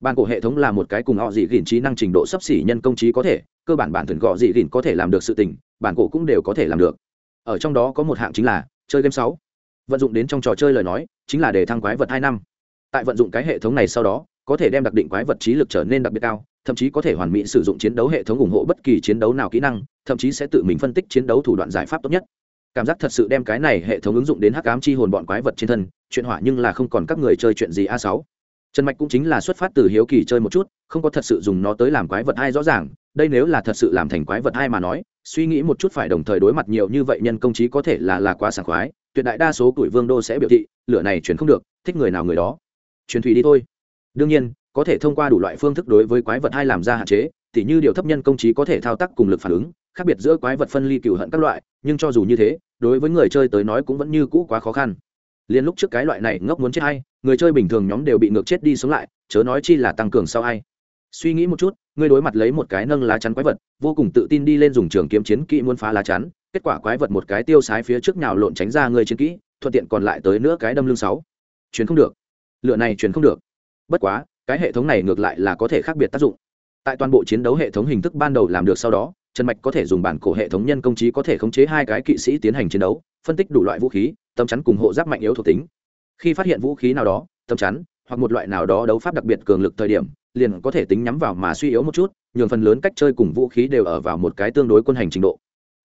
Bản cổ hệ thống là một cái cùng họ dị gìn trí năng trình độ sắp xỉ nhân công trí có thể, cơ bản bản thần gọ dị gìn có thể làm được sự tình, bản cổ cũng đều có thể làm được. Ở trong đó có một hạng chính là chơi game 6 vận dụng đến trong trò chơi lời nói, chính là để thăng quái vật hai năm. Tại vận dụng cái hệ thống này sau đó, có thể đem đặc định quái vật trí lực trở nên đặc biệt cao, thậm chí có thể hoàn mỹ sử dụng chiến đấu hệ thống ủng hộ bất kỳ chiến đấu nào kỹ năng, thậm chí sẽ tự mình phân tích chiến đấu thủ đoạn giải pháp tốt nhất. Cảm giác thật sự đem cái này hệ thống ứng dụng đến hắc ám chi hồn bọn quái vật trên thân, chuyện hỏa nhưng là không còn các người chơi chuyện gì a sáu. Trần mạch cũng chính là xuất phát từ hiếu kỳ chơi một chút, không có thật sự dùng nó tới làm quái vật hai rõ ràng, đây nếu là thật sự làm thành quái vật hai mà nói, suy nghĩ một chút phải đồng thời đối mặt nhiều như vậy nhân công trí có thể là là quá sảng khoái tuyệt đại đa số tuổi vương đô sẽ biểu thị, lửa này chuyển không được, thích người nào người đó. Truyền thủy đi thôi. Đương nhiên, có thể thông qua đủ loại phương thức đối với quái vật hai làm ra hạn chế, tỉ như điều thấp nhân công trí có thể thao tác cùng lực phản ứng, khác biệt giữa quái vật phân ly cựu hận các loại, nhưng cho dù như thế, đối với người chơi tới nói cũng vẫn như cũ quá khó khăn. Liên lúc trước cái loại này ngốc muốn chết hay, người chơi bình thường nhóm đều bị ngược chết đi sống lại, chớ nói chi là tăng cường sau hay. Suy nghĩ một chút ngươi đối mặt lấy một cái nâng lá chắn quái vật, vô cùng tự tin đi lên dùng trường kiếm chiến kỹ muốn phá lá chắn kết quả quái vật một cái tiêu sái phía trước nhào lộn tránh ra người chiến kỹ, thuận tiện còn lại tới nữa cái đâm lưng sáu. Chuyển không được. Lựa này chuyển không được. Bất quá, cái hệ thống này ngược lại là có thể khác biệt tác dụng. Tại toàn bộ chiến đấu hệ thống hình thức ban đầu làm được sau đó, trần mạch có thể dùng bản cổ hệ thống nhân công trí có thể khống chế hai cái kỵ sĩ tiến hành chiến đấu, phân tích đủ loại vũ khí tấm chắn cùng hộ giáp mạnh yếu thuộc tính. Khi phát hiện vũ khí nào đó tấm chắn, hoặc một loại nào đó đấu pháp đặc biệt cường lực thời điểm, liền có thể tính nhắm vào mà suy yếu một chút, nhường phần lớn cách chơi cùng vũ khí đều ở vào một cái tương đối quân hành trình độ.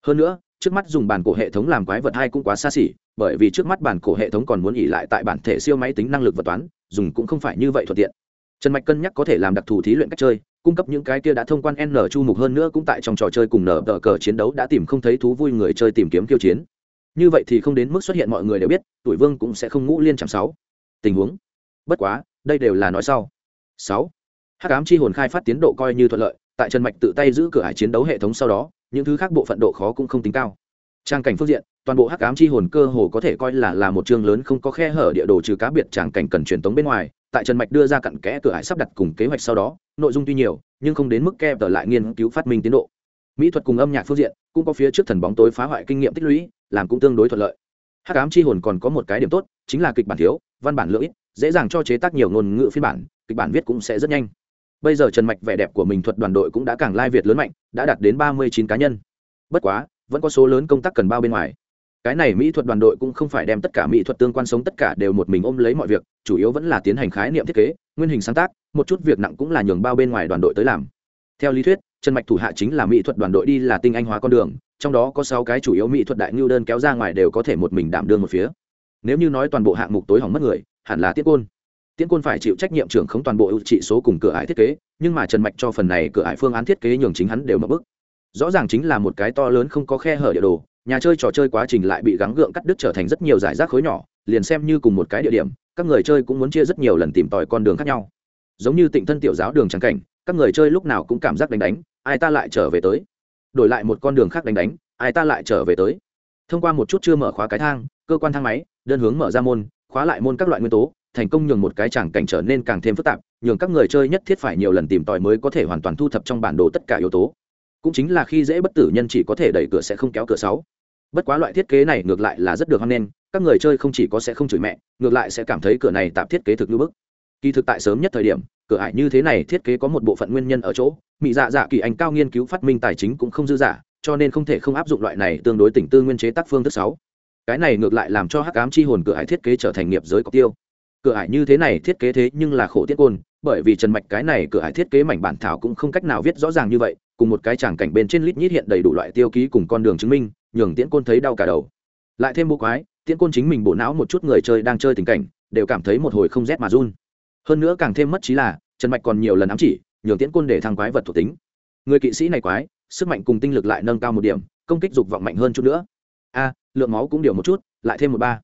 Hơn nữa trước mắt dùng bản cổ hệ thống làm quái vật hai cũng quá xa xỉ, bởi vì trước mắt bản cổ hệ thống còn muốn ỉ lại tại bản thể siêu máy tính năng lực vật toán, dùng cũng không phải như vậy thuận tiện. Trần mạch cân nhắc có thể làm đặc thù thí luyện cách chơi, cung cấp những cái kia đã thông quan n chu mục hơn nữa cũng tại trong trò chơi cùng nở tờ cờ chiến đấu đã tìm không thấy thú vui người chơi tìm kiếm kiêu chiến. Như vậy thì không đến mức xuất hiện mọi người đều biết, tuổi vương cũng sẽ không ngũ liên chạm sáu. Tình huống. Bất quá, đây đều là nói sau. Sáu. Hát cám chi hồn khai phát tiến độ coi như thuận lợi, tại trần mạch tự tay giữ cửa hải chiến đấu hệ thống sau đó những thứ khác bộ phận độ khó cũng không tính cao. Trang cảnh phương diện, toàn bộ hắc ám chi hồn cơ hồ có thể coi là là một chương lớn không có khe hở địa đồ trừ cá biệt tràng cảnh cần truyền tống bên ngoài, tại trần mạch đưa ra cặn kẽ cửa hải sắp đặt cùng kế hoạch sau đó, nội dung tuy nhiều, nhưng không đến mức kèm tờ lại nghiên cứu phát minh tiến độ. Mỹ thuật cùng âm nhạc phương diện, cũng có phía trước thần bóng tối phá hoại kinh nghiệm tích lũy, làm cũng tương đối thuận lợi. Hắc ám chi hồn còn có một cái điểm tốt, chính là kịch bản thiếu, văn bản lưỡi dễ dàng cho chế tác nhiều ngôn ngữ phiên bản, kịch bản viết cũng sẽ rất nhanh bây giờ trần mạch vẻ đẹp của mình thuật đoàn đội cũng đã càng lai việt lớn mạnh, đã đạt đến ba mươi chín cá nhân. Bất quá, vẫn có số lớn công tác cần bao bên ngoài. Cái này mỹ thuật đoàn đội cũng không phải đem tất cả mỹ thuật tương quan sống tất cả đều một mình ôm lấy mọi việc, chủ yếu vẫn là tiến hành khái niệm thiết kế, nguyên hình sáng tác, một chút việc nặng cũng là nhường bao bên ngoài đoàn đội tới làm. Theo lý thuyết, trần mạch thủ hạ chính là mỹ thuật đoàn đội đi là tinh anh hóa con đường, trong đó có sáu cái chủ yếu mỹ thuật đại ngưu đơn kéo ra ngoài đều có thể một mình đảm đương một phía. Nếu như nói toàn bộ hạng mục tối hỏng mất người, hẳn là tiết côn tiễn côn phải chịu trách nhiệm trưởng không toàn bộ ưu trị số cùng cửa ải thiết kế, nhưng mà trần mạch cho phần này cửa ải phương án thiết kế nhường chính hắn đều mập bức. Rõ ràng chính là một cái to lớn không có khe hở địa đồ, nhà chơi trò chơi quá trình lại bị gắng gượng cắt đứt trở thành rất nhiều giải rác khối nhỏ, liền xem như cùng một cái địa điểm, các người chơi cũng muốn chia rất nhiều lần tìm tòi con đường khác nhau. Giống như tịnh thân tiểu giáo đường trắng cảnh, các người chơi lúc nào cũng cảm giác đánh đánh, ai ta lại trở về tới. Đổi lại một con đường khác đánh đánh, ai ta lại trở về tới. Thông qua một chút chưa mở khóa cái thang, cơ quan thang máy, đơn hướng mở ra môn, khóa lại môn các loại nguyên tố thành công nhường một cái tràng cảnh trở nên càng thêm phức tạp, nhường các người chơi nhất thiết phải nhiều lần tìm tòi mới có thể hoàn toàn thu thập trong bản đồ tất cả yếu tố. Cũng chính là khi dễ bất tử nhân chỉ có thể đẩy cửa sẽ không kéo cửa sáu. Bất quá loại thiết kế này ngược lại là rất được hoan nghênh, các người chơi không chỉ có sẽ không chửi mẹ, ngược lại sẽ cảm thấy cửa này tạm thiết kế thực như bức. Kỳ thực tại sớm nhất thời điểm, cửa ải như thế này thiết kế có một bộ phận nguyên nhân ở chỗ mỹ dạ dạ kỳ anh cao nghiên cứu phát minh tài chính cũng không dư giả cho nên không thể không áp dụng loại này tương đối tỉnh tư nguyên chế tác phương thức sáu. Cái này ngược lại làm cho hắc ám chi hồn cửa ải thiết kế trở thành nghiệp giới cọc tiêu cửa ải như thế này thiết kế thế nhưng là khổ tiết côn, bởi vì trần mạch cái này cửa ải thiết kế mảnh bản thảo cũng không cách nào viết rõ ràng như vậy, cùng một cái tràng cảnh bên trên lít nhít hiện đầy đủ loại tiêu ký cùng con đường chứng minh, nhường tiễn côn thấy đau cả đầu. Lại thêm bố quái, tiễn côn chính mình bộ não một chút người chơi đang chơi tình cảnh, đều cảm thấy một hồi không rét mà run. Hơn nữa càng thêm mất trí là, trần mạch còn nhiều lần ám chỉ, nhường tiễn côn để thăng quái vật thuộc tính. Người kỵ sĩ này quái, sức mạnh cùng tinh lực lại nâng cao một điểm, công kích dục vọng mạnh hơn chút nữa. A, lượng máu cũng điều một chút, lại thêm một ba.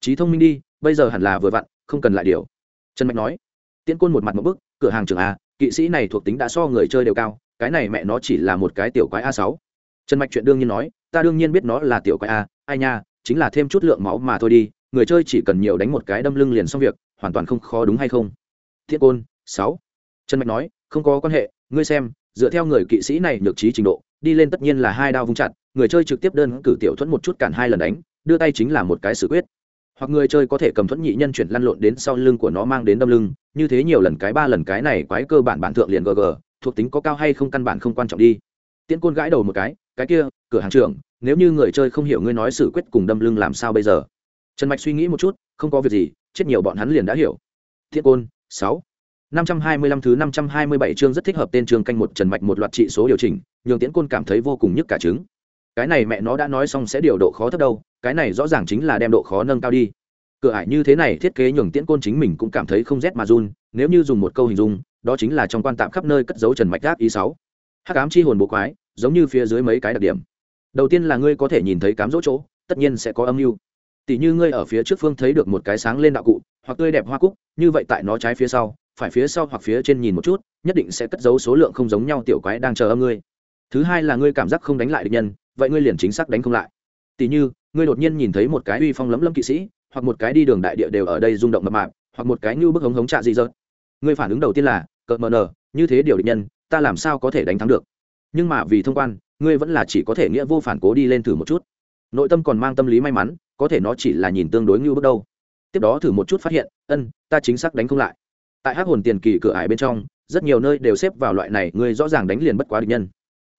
Trí thông minh đi, bây giờ hẳn là vừa vặn không cần lại điều. Trần mạch nói, tiễn côn một mặt một bức, cửa hàng trường a, kỵ sĩ này thuộc tính đã so người chơi đều cao, cái này mẹ nó chỉ là một cái tiểu quái a sáu. Trần mạch chuyện đương nhiên nói, ta đương nhiên biết nó là tiểu quái a, ai nha, chính là thêm chút lượng máu mà thôi đi, người chơi chỉ cần nhiều đánh một cái đâm lưng liền xong việc, hoàn toàn không khó đúng hay không? Thiết côn, sáu. Trần mạch nói, không có quan hệ, ngươi xem, dựa theo người kỵ sĩ này nhược trí trình độ, đi lên tất nhiên là hai đao vung chặt, người chơi trực tiếp đơn cử tiểu thuẫn một chút cản hai lần đánh, đưa tay chính là một cái xử quyết hoặc người chơi có thể cầm thuẫn nhị nhân chuyển lăn lộn đến sau lưng của nó mang đến đâm lưng như thế nhiều lần cái ba lần cái này quái cơ bản bản thượng liền gg thuộc tính có cao hay không căn bản không quan trọng đi. Tiễn côn gãi đầu một cái cái kia cửa hàng trưởng nếu như người chơi không hiểu ngươi nói xử quyết cùng đâm lưng làm sao bây giờ? Trần mạch suy nghĩ một chút không có việc gì chết nhiều bọn hắn liền đã hiểu. Tiễn côn sáu. Năm trăm hai mươi lăm thứ năm trăm hai mươi bảy chương rất thích hợp tên trường canh một Trần Mạch một loạt trị số điều chỉnh, nhường Tiễn Côn cảm thấy vô cùng nhức cả trứng. Cái này mẹ nó đã nói xong sẽ điều độ khó thấp đâu, cái này rõ ràng chính là đem độ khó nâng cao đi. Cửa ải như thế này thiết kế nhường tiễn côn chính mình cũng cảm thấy không rét mà run nếu như dùng một câu hình dung đó chính là trong quan tạm khắp nơi cất dấu trần mạch gáp ý sáu. Hắc ám chi hồn bộ quái giống như phía dưới mấy cái đặc điểm. Đầu tiên là ngươi có thể nhìn thấy cám dỗ chỗ tất nhiên sẽ có âm mưu. Tỷ như ngươi ở phía trước phương thấy được một cái sáng lên đạo cụ hoặc tươi đẹp hoa cúc như vậy tại nó trái phía sau phải phía sau hoặc phía trên nhìn một chút nhất định sẽ cất giấu số lượng không giống nhau tiểu quái đang chờ âm ngươi. Thứ hai là ngươi cảm giác không đánh lại địch nhân vậy ngươi liền chính xác đánh không lại. Tỷ như, ngươi đột nhiên nhìn thấy một cái uy phong lấm lấm kỵ sĩ, hoặc một cái đi đường đại địa đều ở đây rung động mập mạp, hoặc một cái như bức hống hống trạ gì dợt. Ngươi phản ứng đầu tiên là, cợt mờ nờ, như thế điều địch nhân, ta làm sao có thể đánh thắng được? Nhưng mà vì thông quan, ngươi vẫn là chỉ có thể nghĩa vô phản cố đi lên thử một chút. Nội tâm còn mang tâm lý may mắn, có thể nó chỉ là nhìn tương đối như bước đâu tiếp đó thử một chút phát hiện, ân, ta chính xác đánh không lại. Tại hắc hồn tiền kỳ cửa ải bên trong, rất nhiều nơi đều xếp vào loại này, ngươi rõ ràng đánh liền bất quá địch nhân.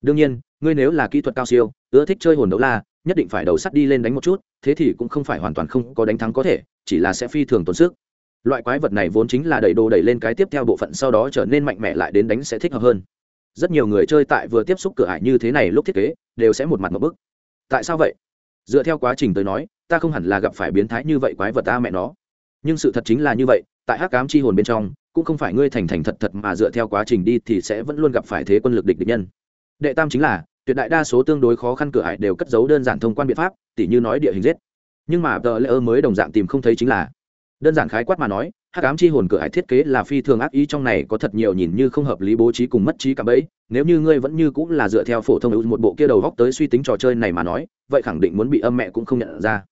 Đương nhiên ngươi nếu là kỹ thuật cao siêu, ưa thích chơi hồn đấu la, nhất định phải đầu sắt đi lên đánh một chút, thế thì cũng không phải hoàn toàn không có đánh thắng có thể, chỉ là sẽ phi thường tốn sức. Loại quái vật này vốn chính là đẩy đồ đẩy lên cái tiếp theo bộ phận sau đó trở nên mạnh mẽ lại đến đánh sẽ thích hợp hơn. Rất nhiều người chơi tại vừa tiếp xúc cửa ải như thế này lúc thiết kế, đều sẽ một mặt một bức. Tại sao vậy? Dựa theo quá trình tới nói, ta không hẳn là gặp phải biến thái như vậy quái vật ta mẹ nó. Nhưng sự thật chính là như vậy, tại hắc cám chi hồn bên trong, cũng không phải ngươi thành thành thật thật mà dựa theo quá trình đi thì sẽ vẫn luôn gặp phải thế quân lực địch địch nhân. Đệ tam chính là tuyệt đại đa số tương đối khó khăn cửa ải đều cất giấu đơn giản thông quan biện pháp, tỉ như nói địa hình giết. Nhưng mà tờ lễ ơ mới đồng dạng tìm không thấy chính là, đơn giản khái quát mà nói, hắc ám chi hồn cửa ải thiết kế là phi thường ác ý trong này có thật nhiều nhìn như không hợp lý bố trí cùng mất trí cả bẫy, nếu như ngươi vẫn như cũng là dựa theo phổ thông một bộ kia đầu góc tới suy tính trò chơi này mà nói, vậy khẳng định muốn bị âm mẹ cũng không nhận ra.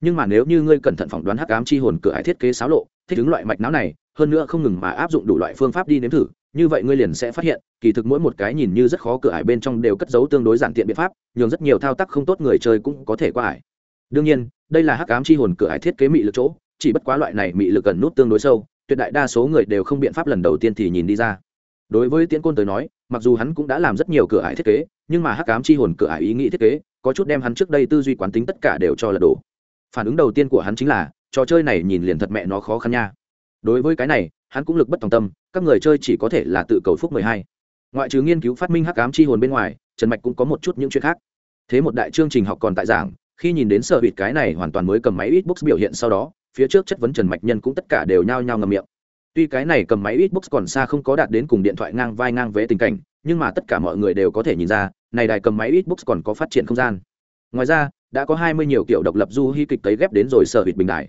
Nhưng mà nếu như ngươi cẩn thận phỏng đoán hắc ám chi hồn cửa hải thiết kế xáo lộ, thích ứng loại mạch não này, hơn nữa không ngừng mà áp dụng đủ loại phương pháp đi nếm thử như vậy ngươi liền sẽ phát hiện, kỳ thực mỗi một cái nhìn như rất khó cửa ải bên trong đều cất giấu tương đối giản tiện biện pháp, nhường rất nhiều thao tác không tốt người chơi cũng có thể qua ải. Đương nhiên, đây là hắc ám chi hồn cửa ải thiết kế mị lực chỗ, chỉ bất quá loại này mị lực cần nút tương đối sâu, tuyệt đại đa số người đều không biện pháp lần đầu tiên thì nhìn đi ra. Đối với tiễn côn tới nói, mặc dù hắn cũng đã làm rất nhiều cửa ải thiết kế, nhưng mà hắc ám chi hồn cửa ải ý nghĩ thiết kế, có chút đem hắn trước đây tư duy quán tính tất cả đều cho lật đổ phản ứng đầu tiên của hắn chính là, trò chơi này nhìn liền thật mẹ nó khó khăn nha. Đối với cái này hắn cũng lực bất tòng tâm, các người chơi chỉ có thể là tự cầu phúc mười hai. Ngoại trừ nghiên cứu phát minh hắc ám chi hồn bên ngoài, trần mạch cũng có một chút những chuyện khác. Thế một đại chương trình học còn tại giảng, khi nhìn đến sợ hụt cái này hoàn toàn mới cầm máy ít books biểu hiện sau đó, phía trước chất vấn trần mạch nhân cũng tất cả đều nhao nhao ngầm miệng. Tuy cái này cầm máy ít books còn xa không có đạt đến cùng điện thoại ngang vai ngang vẽ tình cảnh, nhưng mà tất cả mọi người đều có thể nhìn ra, này đài cầm máy ít books còn có phát triển không gian. Ngoài ra, đã có hai mươi nhiều kiểu độc lập du hy kịch tấy ghép đến rồi sở hụt bình đại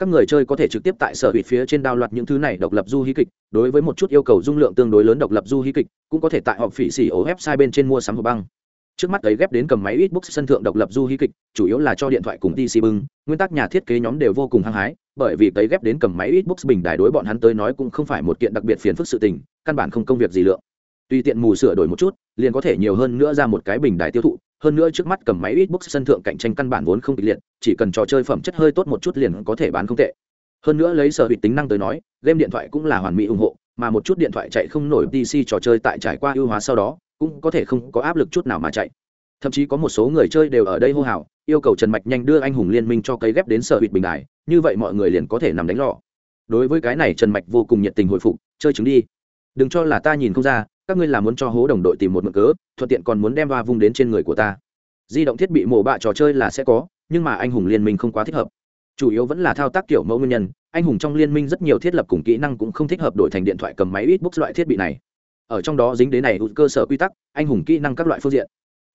các người chơi có thể trực tiếp tại sở hủy phía trên đao loạt những thứ này độc lập du hí kịch, đối với một chút yêu cầu dung lượng tương đối lớn độc lập du hí kịch, cũng có thể tại họp phỉ xỉ ổ website bên trên mua sắm hộp băng. Trước mắt ấy ghép đến cầm máy ít book sân thượng độc lập du hí kịch, chủ yếu là cho điện thoại cùng tc bưng, nguyên tắc nhà thiết kế nhóm đều vô cùng hăng hái, bởi vì ấy ghép đến cầm máy ít book bình đài đối bọn hắn tới nói cũng không phải một kiện đặc biệt phiền phức sự tình, căn bản không công việc gì lượng. Tùy tiện mù sửa đổi một chút, liền có thể nhiều hơn nữa ra một cái bình đài tiêu thụ hơn nữa trước mắt cầm máy ít bút sân thượng cạnh tranh căn bản vốn không kịch liệt, chỉ cần trò chơi phẩm chất hơi tốt một chút liền có thể bán không tệ. Hơn nữa lấy sở hữu tính năng tới nói, game điện thoại cũng là hoàn mỹ ủng hộ, mà một chút điện thoại chạy không nổi pc trò chơi tại trải qua ưu hóa sau đó, cũng có thể không có áp lực chút nào mà chạy. Thậm chí có một số người chơi đều ở đây hô hào, yêu cầu trần mạch nhanh đưa anh hùng liên minh cho cây ghép đến sở hữu bình đài, như vậy mọi người liền có thể nằm đánh lọ. Đối với cái này trần mạch vô cùng nhiệt tình hồi phục, chơi chứng đi. Đừng cho là ta nhìn không ra các ngươi là muốn cho hố đồng đội tìm một mực cớ, thuận tiện còn muốn đem va vung đến trên người của ta. Di động thiết bị mổ bạ trò chơi là sẽ có, nhưng mà anh hùng liên minh không quá thích hợp. Chủ yếu vẫn là thao tác kiểu mẫu nguyên nhân, anh hùng trong liên minh rất nhiều thiết lập cùng kỹ năng cũng không thích hợp đổi thành điện thoại cầm máy ít book loại thiết bị này. Ở trong đó dính đến này cơ sở quy tắc, anh hùng kỹ năng các loại phương diện.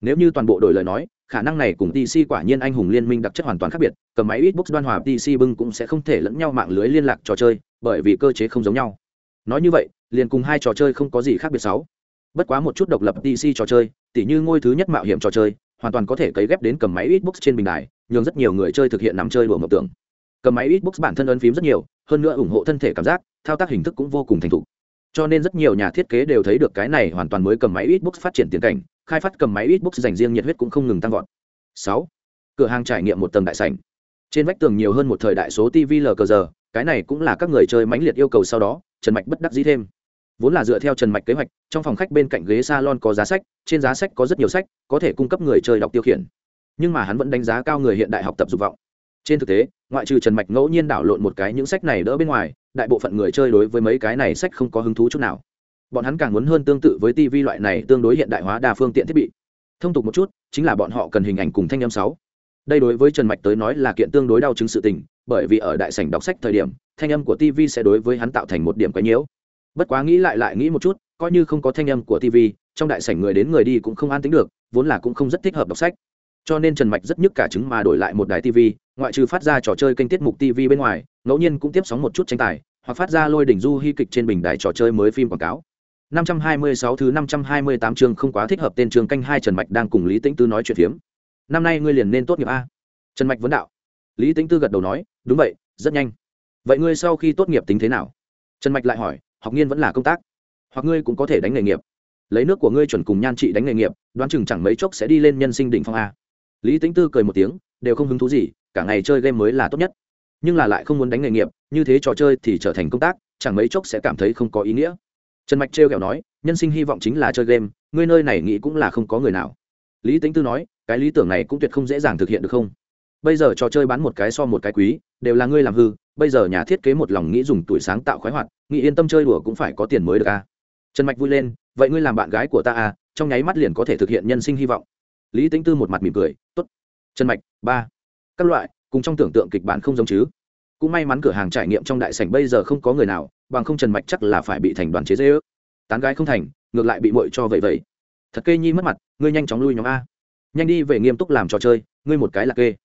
Nếu như toàn bộ đổi lời nói, khả năng này cùng dc quả nhiên anh hùng liên minh đặc chất hoàn toàn khác biệt, cầm máy ít book đoan hòa dc bưng cũng sẽ không thể lẫn nhau mạng lưới liên lạc trò chơi, bởi vì cơ chế không giống nhau. Nói như vậy liền cùng hai trò chơi không có gì khác biệt sáu bất quá một chút độc lập pc trò chơi tỉ như ngôi thứ nhất mạo hiểm trò chơi hoàn toàn có thể cấy ghép đến cầm máy Xbox trên bình đài, Nhưng rất nhiều người chơi thực hiện nằm chơi đùa mộng tưởng. Cầm máy Xbox bản thân ấn phím rất nhiều, hơn nữa ủng hộ thân thể cảm giác, thao tác hình thức cũng vô cùng thành thục. Cho nên rất nhiều nhà thiết kế đều thấy được cái này hoàn toàn mới cầm máy Xbox phát triển tiền cảnh, khai phát cầm máy Xbox dành riêng nhiệt huyết cũng không ngừng tăng vọt. 6. Cửa hàng trải nghiệm một tầng đại sảnh. Trên vách tường nhiều hơn một thời đại số TV LCG, cái này cũng là các người chơi mãnh liệt yêu cầu sau đó, Trần Mạch bất đắc dĩ thêm vốn là dựa theo trần mạch kế hoạch, trong phòng khách bên cạnh ghế salon có giá sách, trên giá sách có rất nhiều sách, có thể cung cấp người chơi đọc tiêu khiển. Nhưng mà hắn vẫn đánh giá cao người hiện đại học tập dục vọng. Trên thực tế, ngoại trừ trần mạch ngẫu nhiên đảo lộn một cái những sách này đỡ bên ngoài, đại bộ phận người chơi đối với mấy cái này sách không có hứng thú chút nào. Bọn hắn càng muốn hơn tương tự với tv loại này tương đối hiện đại hóa đa phương tiện thiết bị. Thông tục một chút, chính là bọn họ cần hình ảnh cùng thanh âm sáu. Đây đối với trần mạch tới nói là kiện tương đối đau chứng sự tình, bởi vì ở đại sảnh đọc sách thời điểm, thanh âm của tv sẽ đối với hắn tạo thành một điểm quấy nhiễu bất quá nghĩ lại lại nghĩ một chút coi như không có thanh âm của tv trong đại sảnh người đến người đi cũng không an tính được vốn là cũng không rất thích hợp đọc sách cho nên trần mạch rất nhức cả chứng mà đổi lại một đài tv ngoại trừ phát ra trò chơi kênh tiết mục tv bên ngoài ngẫu nhiên cũng tiếp sóng một chút tranh tài hoặc phát ra lôi đỉnh du hy kịch trên bình đài trò chơi mới phim quảng cáo 526 thứ 528 chương không quá thích hợp tên trường canh hai Trần Mạch đang cùng Lý Tĩnh Tư nói chuyện phiếm. Năm nay ngươi liền nên tốt nghiệp a. Trần Mạch vấn đạo. Lý Tĩnh Tư gật đầu nói, đúng vậy, rất nhanh. Vậy ngươi sau khi tốt nghiệp tính thế nào? Trần Mạch lại hỏi, học nghiên vẫn là công tác, hoặc ngươi cũng có thể đánh nghề nghiệp. Lấy nước của ngươi chuẩn cùng nhan trị đánh nghề nghiệp, đoán chừng chẳng mấy chốc sẽ đi lên nhân sinh đỉnh phong a. Lý Tĩnh Tư cười một tiếng, đều không hứng thú gì, cả ngày chơi game mới là tốt nhất. Nhưng là lại không muốn đánh nghề nghiệp, như thế trò chơi thì trở thành công tác, chẳng mấy chốc sẽ cảm thấy không có ý nghĩa trần mạch trêu kẹo nói nhân sinh hy vọng chính là chơi game ngươi nơi này nghĩ cũng là không có người nào lý tính tư nói cái lý tưởng này cũng tuyệt không dễ dàng thực hiện được không bây giờ trò chơi bán một cái so một cái quý, đều là ngươi làm hư, bây giờ nhà thiết kế một lòng nghĩ dùng tuổi sáng tạo khoái hoạt, nghĩ yên tâm chơi đùa cũng phải có tiền mới được à. trần mạch vui lên, vậy ngươi làm bạn gái của ta à trong nháy mắt liền có thể thực hiện nhân sinh hy vọng. Lý tính tư một mặt mỉm cười t ố t trần mạch, ba. Các loại, cùng trong tưởng tượng kịch bản không giống chứ? Cũng may mắn cửa hàng trải nghiệm trong đại sảnh bây giờ không có người nào, bằng không trần mạch chắc là phải bị thành đoàn chế dễ ước. Tán gái không thành, ngược lại bị bội cho vậy vậy. Thật kê nhi mất mặt, ngươi nhanh chóng lui nhóm a. Nhanh đi về nghiêm túc làm trò chơi, ngươi một cái là kê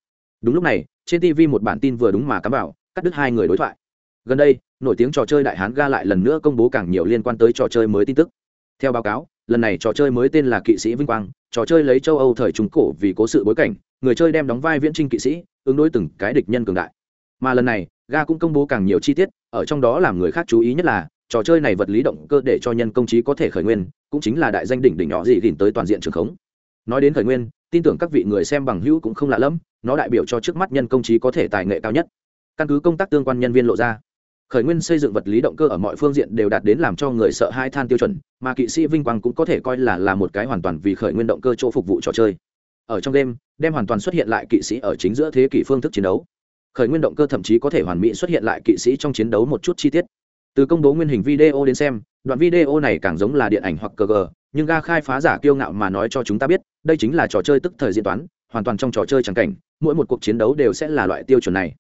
đúng lúc này, trên tv một bản tin vừa đúng mà cắm vào, cắt đứt hai người đối thoại. Gần đây, nổi tiếng trò chơi đại hán ga lại lần nữa công bố càng nhiều liên quan tới trò chơi mới tin tức. Theo báo cáo, lần này trò chơi mới tên là kỵ sĩ vinh quang, trò chơi lấy châu âu thời trung cổ vì cố sự bối cảnh, người chơi đem đóng vai viễn trinh kỵ sĩ, ứng đối từng cái địch nhân cường đại. Mà lần này, ga cũng công bố càng nhiều chi tiết, ở trong đó làm người khác chú ý nhất là, trò chơi này vật lý động cơ để cho nhân công trí có thể khởi nguyên, cũng chính là đại danh đỉnh đỉnh nhỏ gì gìn tới toàn diện trường khống nói đến khởi nguyên tin tưởng các vị người xem bằng hữu cũng không lạ lẫm nó đại biểu cho trước mắt nhân công trí có thể tài nghệ cao nhất. Căn cứ công tác tương quan nhân viên lộ ra khởi nguyên xây dựng vật lý động cơ ở mọi phương diện đều đạt đến làm cho người sợ hai than tiêu chuẩn mà kỵ sĩ vinh quang cũng có thể coi là là một cái hoàn toàn vì khởi nguyên động cơ chỗ phục vụ trò chơi. Ở trong game, đem hoàn toàn xuất hiện lại kỵ sĩ ở chính giữa thế kỷ phương thức chiến đấu. Khởi nguyên động cơ thậm chí có thể hoàn mỹ xuất hiện lại kỵ sĩ trong chiến đấu một chút chi tiết. Từ công bố nguyên hình video đến xem đoạn video này càng giống là điện ảnh hoặc cờ gờ, nhưng ga khai phá giả kiêu ngạo mà nói cho chúng ta biết, đây chính là trò chơi tức thời diễn toán, hoàn toàn trong trò chơi trắng cảnh, mỗi một cuộc chiến đấu đều sẽ là loại tiêu chuẩn này.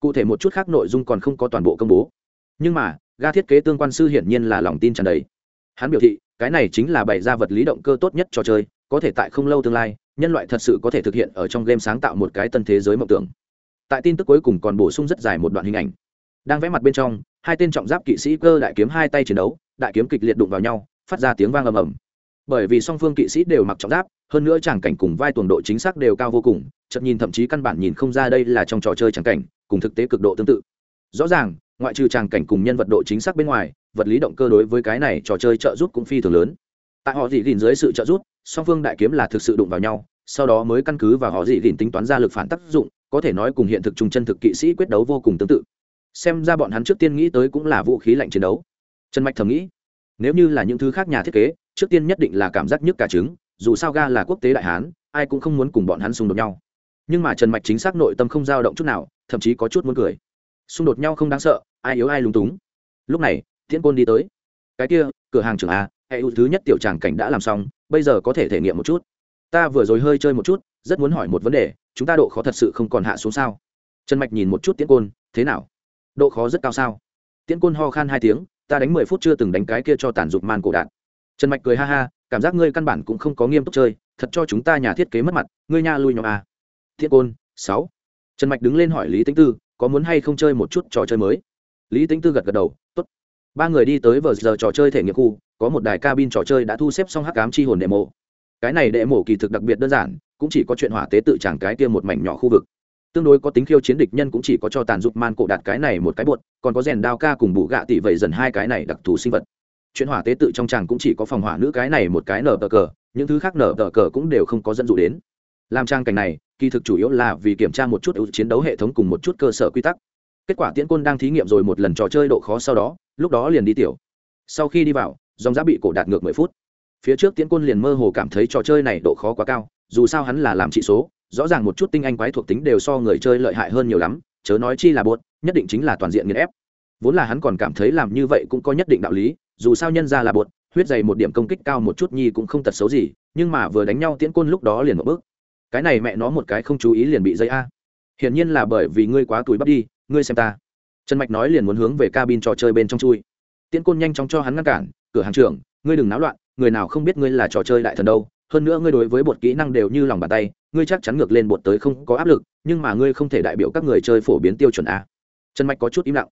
Cụ thể một chút khác nội dung còn không có toàn bộ công bố. Nhưng mà, ga thiết kế tương quan sư hiển nhiên là lòng tin tràn đầy. Hắn biểu thị, cái này chính là bày ra vật lý động cơ tốt nhất trò chơi, có thể tại không lâu tương lai, nhân loại thật sự có thể thực hiện ở trong game sáng tạo một cái tân thế giới mộng tưởng. Tại tin tức cuối cùng còn bổ sung rất dài một đoạn hình ảnh. Đang vẽ mặt bên trong, hai tên trọng giáp kỵ sĩ cơ đại kiếm hai tay chiến đấu đại kiếm kịch liệt đụng vào nhau, phát ra tiếng vang ầm ầm. Bởi vì song phương kỵ sĩ đều mặc trọng giáp, hơn nữa tràng cảnh cùng vai tuần độ chính xác đều cao vô cùng chậm nhìn thậm chí căn bản nhìn không ra đây là trong trò chơi tràng cảnh, cùng thực tế cực độ tương tự. Rõ ràng, ngoại trừ tràng cảnh cùng nhân vật độ chính xác bên ngoài, vật lý động cơ đối với cái này trò chơi trợ giúp cũng phi thường lớn. Tại họ dị gìn dưới sự trợ giúp, song phương đại kiếm là thực sự đụng vào nhau, sau đó mới căn cứ vào họ dị gìn tính toán ra lực phản tác dụng, có thể nói cùng hiện thực trùng chân thực kỵ sĩ quyết đấu vô cùng tương tự. Xem ra bọn hắn trước tiên nghĩ tới cũng là vũ khí lạnh chiến đấu trần mạch thầm nghĩ, nếu như là những thứ khác nhà thiết kế, trước tiên nhất định là cảm giác nhức cả trứng, dù sao ga là quốc tế đại hán, ai cũng không muốn cùng bọn hắn xung đột nhau. Nhưng mà trần mạch chính xác nội tâm không dao động chút nào, thậm chí có chút muốn cười. Xung đột nhau không đáng sợ, ai yếu ai lúng túng. Lúc này, tiễn côn đi tới. Cái kia, cửa hàng trưởng a, hệ thứ nhất tiểu tràng cảnh đã làm xong, bây giờ có thể thể nghiệm một chút. Ta vừa rồi hơi chơi một chút, rất muốn hỏi một vấn đề, chúng ta độ khó thật sự không còn hạ xuống sao? Trần mạch nhìn một chút tiễn côn, thế nào? Độ khó rất cao sao? Tiễn côn ho khan hai tiếng ta đánh mười phút chưa từng đánh cái kia cho tàn dục man cổ đạn. Trần mạch cười ha ha, cảm giác ngươi căn bản cũng không có nghiêm túc chơi, thật cho chúng ta nhà thiết kế mất mặt, ngươi nha lui nhóm a à. thiết côn, sáu. Trần mạch đứng lên hỏi lý tính tư, có muốn hay không chơi một chút trò chơi mới? Lý tính tư gật gật đầu t ố t ba người đi tới vờ giờ trò chơi thể nghiệm khu, có một đài cabin trò chơi đã thu xếp xong hắc cám chi hồn đệ mộ cái này đệ mộ kỳ thực đặc biệt đơn giản, cũng chỉ có chuyện hỏa tế tự chẳng cái kia một mảnh nhỏ khu vực tương đối có tính khiêu chiến địch nhân cũng chỉ có cho tàn dục man cổ đạt cái này một cái buột còn có rèn đao ca cùng bù gạ tỷ vậy dần hai cái này đặc thù sinh vật. Chuyện hỏa tế tự trong chàng cũng chỉ có phòng hỏa nữ cái này một cái nở tờ cờ, những thứ khác nở tờ cờ cũng đều không có dẫn dụ đến. Làm trang cảnh này, kỳ thực chủ yếu là vì kiểm tra một chút ưu chiến đấu hệ thống cùng một chút cơ sở quy tắc. Kết quả tiễn côn đang thí nghiệm rồi một lần trò chơi độ khó sau đó, lúc đó liền đi tiểu. Sau khi đi vào, dòng giá bị cổ đạt ngược mười phút. Phía trước tiễn côn liền mơ hồ cảm thấy trò chơi này độ khó quá cao, dù sao hắn là làm trị số rõ ràng một chút tinh anh quái thuộc tính đều so người chơi lợi hại hơn nhiều lắm, chớ nói chi là bột, nhất định chính là toàn diện nghiền ép. Vốn là hắn còn cảm thấy làm như vậy cũng có nhất định đạo lý, dù sao nhân ra là bột, huyết dày một điểm công kích cao một chút nhi cũng không tật xấu gì, nhưng mà vừa đánh nhau tiễn côn lúc đó liền một bước. Cái này mẹ nó một cái không chú ý liền bị dây a. Hiển nhiên là bởi vì ngươi quá tuổi bắt đi, ngươi xem ta. Trần mạch nói liền muốn hướng về cabin trò chơi bên trong chui. Tiễn côn nhanh chóng cho hắn ngăn cản, cửa hàng trưởng, ngươi đừng náo loạn, người nào không biết ngươi là trò chơi đại thần đâu, hơn nữa ngươi đối với bột kỹ năng đều như lòng bàn tay ngươi chắc chắn ngược lên bột tới không có áp lực, nhưng mà ngươi không thể đại biểu các người chơi phổ biến tiêu chuẩn a. Trần mạch có chút im lặng.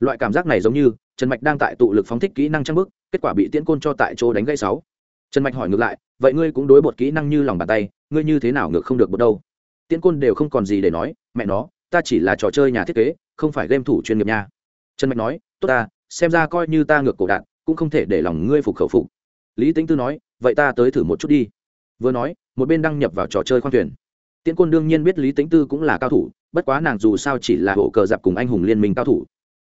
Loại cảm giác này giống như, trần mạch đang tại tụ lực phóng thích kỹ năng trang bức, kết quả bị tiễn côn cho tại chỗ đánh gãy sáu. Trần mạch hỏi ngược lại, vậy ngươi cũng đối bột kỹ năng như lòng bàn tay, ngươi như thế nào ngược không được bột đâu? Tiễn côn đều không còn gì để nói, mẹ nó, ta chỉ là trò chơi nhà thiết kế, không phải game thủ chuyên nghiệp nha. Trần mạch nói, tốt ta, xem ra coi như ta ngược cổ đạn, cũng không thể để lòng ngươi phục khẩu phục. Lý tính tư nói, vậy ta tới thử một chút đi vừa nói một bên đăng nhập vào trò chơi khoang thuyền. Tiễn côn đương nhiên biết lý tính tư cũng là cao thủ bất quá nàng dù sao chỉ là hộ cờ dạp cùng anh hùng liên minh cao thủ.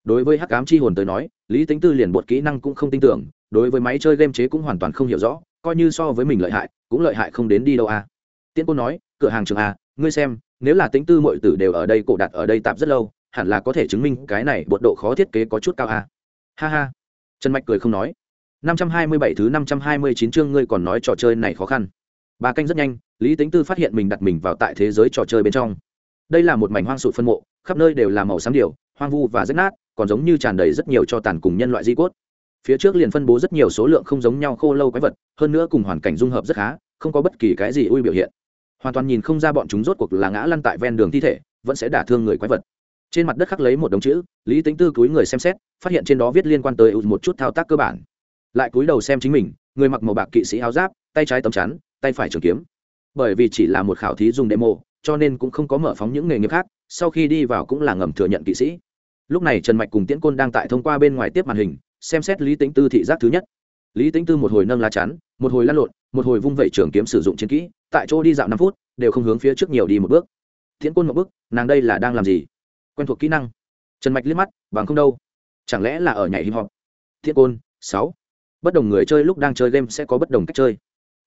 Đối với hắc cám chi hồn tới nói lý tính tư liền bột kỹ năng cũng không tin tưởng đối với máy chơi game chế cũng hoàn toàn không hiểu rõ coi như so với mình lợi hại cũng lợi hại không đến đi đâu à. tiễn côn nói cửa hàng trường à, ngươi xem nếu là tính tư mọi tử đều ở đây cổ đặt ở đây tạp rất lâu hẳn là có thể chứng minh cái này bột độ khó thiết kế có chút cao à. ha ha. Trần mạch cười không nói. 527 thứ 529 chương ngươi còn nói trò chơi này khó khăn ba canh rất nhanh, lý tính tư phát hiện mình đặt mình vào tại thế giới trò chơi bên trong. Đây là một mảnh hoang sụt phân mộ, khắp nơi đều là màu xám điều hoang vu và rách nát, còn giống như tràn đầy rất nhiều cho tàn cùng nhân loại di cốt. Phía trước liền phân bố rất nhiều số lượng không giống nhau khô lâu quái vật, hơn nữa cùng hoàn cảnh dung hợp rất khá, không có bất kỳ cái gì ui biểu hiện. Hoàn toàn nhìn không ra bọn chúng rốt cuộc là ngã lăn tại ven đường thi thể, vẫn sẽ đả thương người quái vật. Trên mặt đất khắc lấy một đồng chữ, lý tính tư cúi người xem xét, phát hiện trên đó viết liên quan tới một chút thao tác cơ bản. Lại cúi đầu xem chính mình, người mặc màu bạc kỵ sĩ áo giáp, tay trái tấm chắn tay phải trường kiếm. Bởi vì chỉ là một khảo thí dùng demo, cho nên cũng không có mở phóng những nghề nghiệp khác, sau khi đi vào cũng là ngầm thừa nhận kỵ sĩ. Lúc này trần mạch cùng tiễn côn đang tại thông qua bên ngoài tiếp màn hình, xem xét lý tính tư thị giác thứ nhất. Lý tính tư một hồi nâng lá chắn, một hồi lăn lộn, một hồi vung vẩy trường kiếm sử dụng chiến kỹ, tại chỗ đi dạo năm phút, đều không hướng phía trước nhiều đi một bước. Tiễn côn một bước, nàng đây là đang làm gì? Quen thuộc kỹ năng. Trần mạch liếc mắt, bằng không đâu. Chẳng lẽ là ở nhảy hip hop? Tiễn côn, sáu. Bất đồng người chơi lúc đang chơi game sẽ có bất đồng cách chơi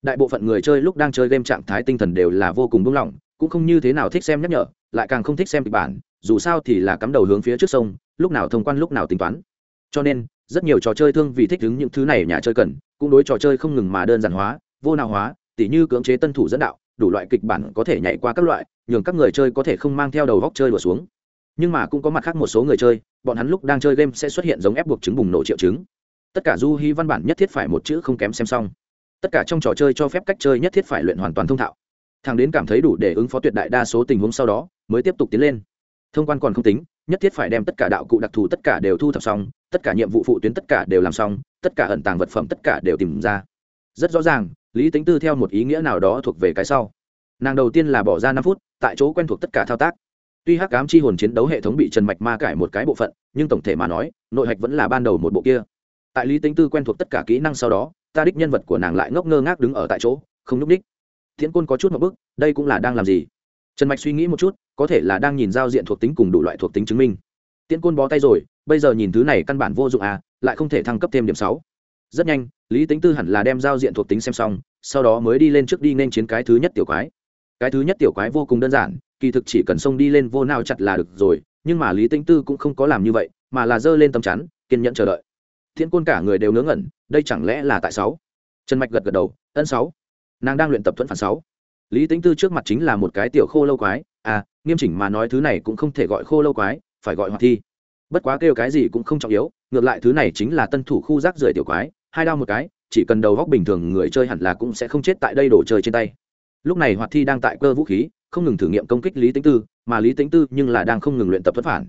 đại bộ phận người chơi lúc đang chơi game trạng thái tinh thần đều là vô cùng buông lỏng, cũng không như thế nào thích xem nhắc nhở, lại càng không thích xem kịch bản, dù sao thì là cắm đầu hướng phía trước sông, lúc nào thông quan lúc nào tính toán. Cho nên, rất nhiều trò chơi thương vì thích ứng những thứ này nhà chơi cần, cũng đối trò chơi không ngừng mà đơn giản hóa, vô nào hóa, tỉ như cưỡng chế tân thủ dẫn đạo, đủ loại kịch bản có thể nhảy qua các loại, nhường các người chơi có thể không mang theo đầu góc chơi đùa xuống. Nhưng mà cũng có mặt khác một số người chơi, bọn hắn lúc đang chơi game sẽ xuất hiện giống ép buộc chứng bùng nổ triệu chứng. Tất cả du hy văn bản nhất thiết phải một chữ không kém xem xong tất cả trong trò chơi cho phép cách chơi nhất thiết phải luyện hoàn toàn thông thạo. Thằng đến cảm thấy đủ để ứng phó tuyệt đại đa số tình huống sau đó, mới tiếp tục tiến lên. Thông quan còn không tính, nhất thiết phải đem tất cả đạo cụ đặc thù tất cả đều thu thập xong, tất cả nhiệm vụ phụ tuyến tất cả đều làm xong, tất cả ẩn tàng vật phẩm tất cả đều tìm ra. Rất rõ ràng, lý tính tư theo một ý nghĩa nào đó thuộc về cái sau. Nàng đầu tiên là bỏ ra năm phút, tại chỗ quen thuộc tất cả thao tác. Tuy hắc ám chi hồn chiến đấu hệ thống bị trần mạch ma cải một cái bộ phận, nhưng tổng thể mà nói, nội hạch vẫn là ban đầu một bộ kia. Tại lý tính tư quen thuộc tất cả kỹ năng sau đó ta đích nhân vật của nàng lại ngốc ngơ ngác đứng ở tại chỗ, không n ú c đích thiện côn có chút một bức, đây cũng là đang làm gì? Trần mạch suy nghĩ một chút, có thể là đang nhìn giao diện thuộc tính cùng đủ loại thuộc tính chứng minh. Tiễn côn bó tay rồi, bây giờ nhìn thứ này căn bản vô dụng à lại không thể thăng cấp thêm điểm sáu. Rất nhanh, lý tính tư hẳn là đem giao diện thuộc tính xem xong, sau đó mới đi lên trước đi nên chiến cái thứ nhất tiểu quái. Cái thứ nhất tiểu quái vô cùng đơn giản, kỳ thực chỉ cần xông đi lên vô nào chặt là được rồi, nhưng mà lý tính tư cũng không có làm như vậy, mà là giơ lên tấm chắn, kiên nhẫn chờ đợi thiên côn cả người đều ngớ ngẩn, đây chẳng lẽ là tại sáu? Trần mạch gật gật đầu, ân sáu. Nàng đang luyện tập thuẫn phản sáu. Lý tĩnh tư trước mặt chính là một cái tiểu khô lâu quái à nghiêm chỉnh mà nói thứ này cũng không thể gọi khô lâu quái, phải gọi hoạt thi. Bất quá kêu cái gì cũng không trọng yếu, ngược lại thứ này chính là tân thủ khu rác rưởi tiểu quái, hai đao một cái, chỉ cần đầu góc bình thường người chơi hẳn là cũng sẽ không chết tại đây đổ chơi trên tay. Lúc này hoạt thi đang tại cơ vũ khí, không ngừng thử nghiệm công kích lý tính tư, mà lý tính tư nhưng là đang không ngừng luyện tập thuẫn phản.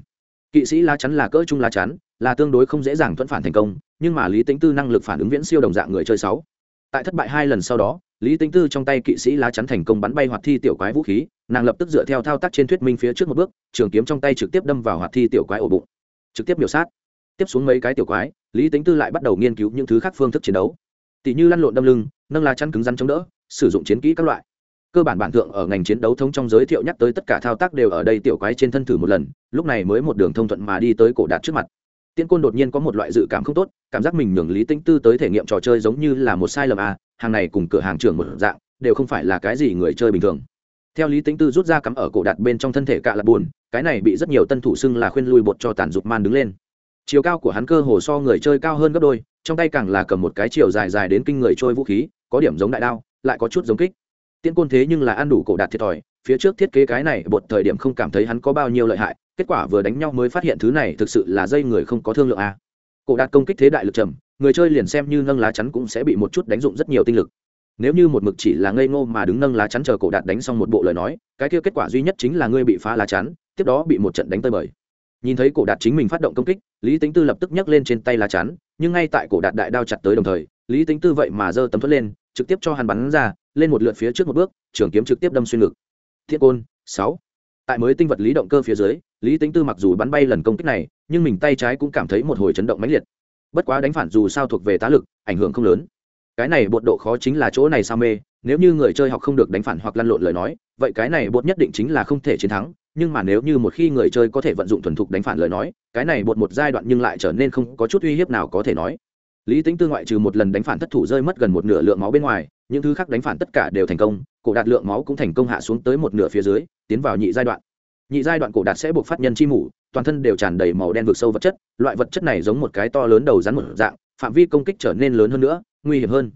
Kỵ sĩ lá chắn là cỡ chung lá chắn là tương đối không dễ dàng thuận phản thành công, nhưng mà lý tính tư năng lực phản ứng viễn siêu đồng dạng người chơi sáu. Tại thất bại hai lần sau đó, lý tính tư trong tay kỵ sĩ lá chắn thành công bắn bay hoạt thi tiểu quái vũ khí, nàng lập tức dựa theo thao tác trên thuyết minh phía trước một bước, trường kiếm trong tay trực tiếp đâm vào hoạt thi tiểu quái ổ bụng. Trực tiếp biểu sát. Tiếp xuống mấy cái tiểu quái, lý tính tư lại bắt đầu nghiên cứu những thứ khác phương thức chiến đấu. Tỷ như lăn lộn đâm lưng, nâng lá chắn cứng rắn chống đỡ, sử dụng chiến kỹ các loại. Cơ bản bản thượng ở ngành chiến đấu thống trong giới thiệu nhắc tới tất cả thao tác đều ở đây tiểu quái trên thân thử một lần, lúc này mới một đường thông thuận mà đi tới cổ đạt trước mặt. Tiễn côn đột nhiên có một loại dự cảm không tốt, cảm giác mình nhường lý tĩnh tư tới thể nghiệm trò chơi giống như là một sai lầm à hàng này cùng cửa hàng trưởng một dạng, đều không phải là cái gì người chơi bình thường. Theo lý tĩnh tư rút ra cắm ở cổ đặt bên trong thân thể cạ là buồn, cái này bị rất nhiều tân thủ xưng là khuyên lui bột cho tàn dục man đứng lên. Chiều cao của hắn cơ hồ so người chơi cao hơn gấp đôi, trong tay càng là cầm một cái chiều dài dài đến kinh người trôi vũ khí, có điểm giống đại đao, lại có chút giống kích. Tiễn côn thế nhưng là ăn đủ cổ đạt thiệt thòi, phía trước thiết kế cái này bột thời điểm không cảm thấy hắn có bao nhiêu lợi hại kết quả vừa đánh nhau mới phát hiện thứ này thực sự là dây người không có thương lượng a. À. cổ đạt công kích thế đại lực trầm, người chơi liền xem như nâng lá chắn cũng sẽ bị một chút đánh dụng rất nhiều tinh lực. Nếu như một mực chỉ là ngây ngô mà đứng nâng lá chắn chờ cổ đạt đánh xong một bộ lời nói, cái kia kết quả duy nhất chính là ngươi bị phá lá chắn, tiếp đó bị một trận đánh tơi bời. Nhìn thấy cổ đạt chính mình phát động công kích, lý tính tư lập tức nhấc lên trên tay lá chắn, nhưng ngay tại cổ đạt đại đao chặt tới đồng thời, lý tính tư vậy mà giơ tấm thuất lên, trực tiếp cho hắn bắn ra, lên một lượt phía trước một bước, trường kiếm trực tiếp đâm xuyên ngực. Thiết côn, sáu tại mới tinh vật lý động cơ phía dưới, lý tính tư mặc dù bắn bay lần công kích này, nhưng mình tay trái cũng cảm thấy một hồi chấn động mãnh liệt. Bất quá đánh phản dù sao thuộc về tá lực, ảnh hưởng không lớn. Cái này bột độ khó chính là chỗ này sao mê, nếu như người chơi học không được đánh phản hoặc lăn lộn lời nói, vậy cái này bột nhất định chính là không thể chiến thắng, nhưng mà nếu như một khi người chơi có thể vận dụng thuần thục đánh phản lời nói, cái này bột một giai đoạn nhưng lại trở nên không có chút uy hiếp nào có thể nói. Lý tính tư ngoại trừ một lần đánh phản thất thủ rơi mất gần một nửa lượng máu bên ngoài những thứ khác đánh phản tất cả đều thành công, cổ đạt lượng máu cũng thành công hạ xuống tới một nửa phía dưới, tiến vào nhị giai đoạn. Nhị giai đoạn cổ đạt sẽ buộc phát nhân chi mủ, toàn thân đều tràn đầy màu đen vực sâu vật chất, loại vật chất này giống một cái to lớn đầu rắn một dạng, phạm vi công kích trở nên lớn hơn nữa, nguy hiểm hơn.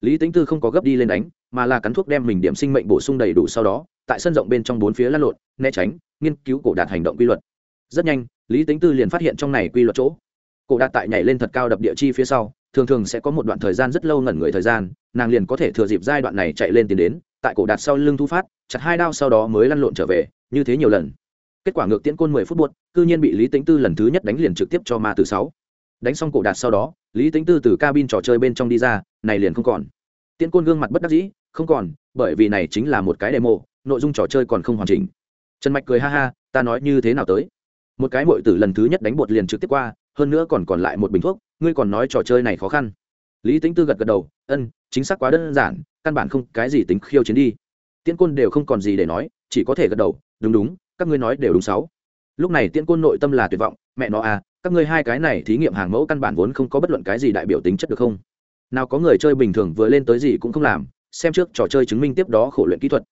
Lý tính tư không có gấp đi lên đánh, mà là cắn thuốc đem mình điểm sinh mệnh bổ sung đầy đủ sau đó, tại sân rộng bên trong bốn phía lăn lộn, né tránh, nghiên cứu cổ đạt hành động quy luật. Rất nhanh, lý tính tư liền phát hiện trong này quy luật chỗ cổ đạt tại nhảy lên thật cao đập địa chi phía sau, thường thường sẽ có một đoạn thời gian rất lâu ngẩn người thời gian, nàng liền có thể thừa dịp giai đoạn này chạy lên tiến đến, tại cổ đạt sau lưng thu phát, chặt hai đao sau đó mới lăn lộn trở về, như thế nhiều lần. Kết quả ngược tiễn côn mười phút buốt, cư nhiên bị lý tính tư lần thứ nhất đánh liền trực tiếp cho ma từ sáu. Đánh xong cổ đạt sau đó, lý tính tư từ cabin trò chơi bên trong đi ra, này liền không còn. Tiễn côn gương mặt bất đắc dĩ, không còn, bởi vì này chính là một cái demo, nội dung trò chơi còn không hoàn chỉnh. Trần mạch cười ha ha, ta nói như thế nào tới? Một cái mội tử lần thứ nhất đánh bột liền trực tiếp qua hơn nữa còn còn lại một bình thuốc, ngươi còn nói trò chơi này khó khăn. Lý tính tư gật gật đầu, ân, chính xác quá đơn giản, căn bản không cái gì tính khiêu chiến đi. Tiễn côn đều không còn gì để nói, chỉ có thể gật đầu, đúng đúng, các ngươi nói đều đúng sáu. Lúc này tiễn côn nội tâm là tuyệt vọng, mẹ nó à các ngươi hai cái này thí nghiệm hàng mẫu căn bản vốn không có bất luận cái gì đại biểu tính chất được không? Nào có người chơi bình thường vừa lên tới gì cũng không làm, xem trước trò chơi chứng minh tiếp đó khổ luyện kỹ thuật.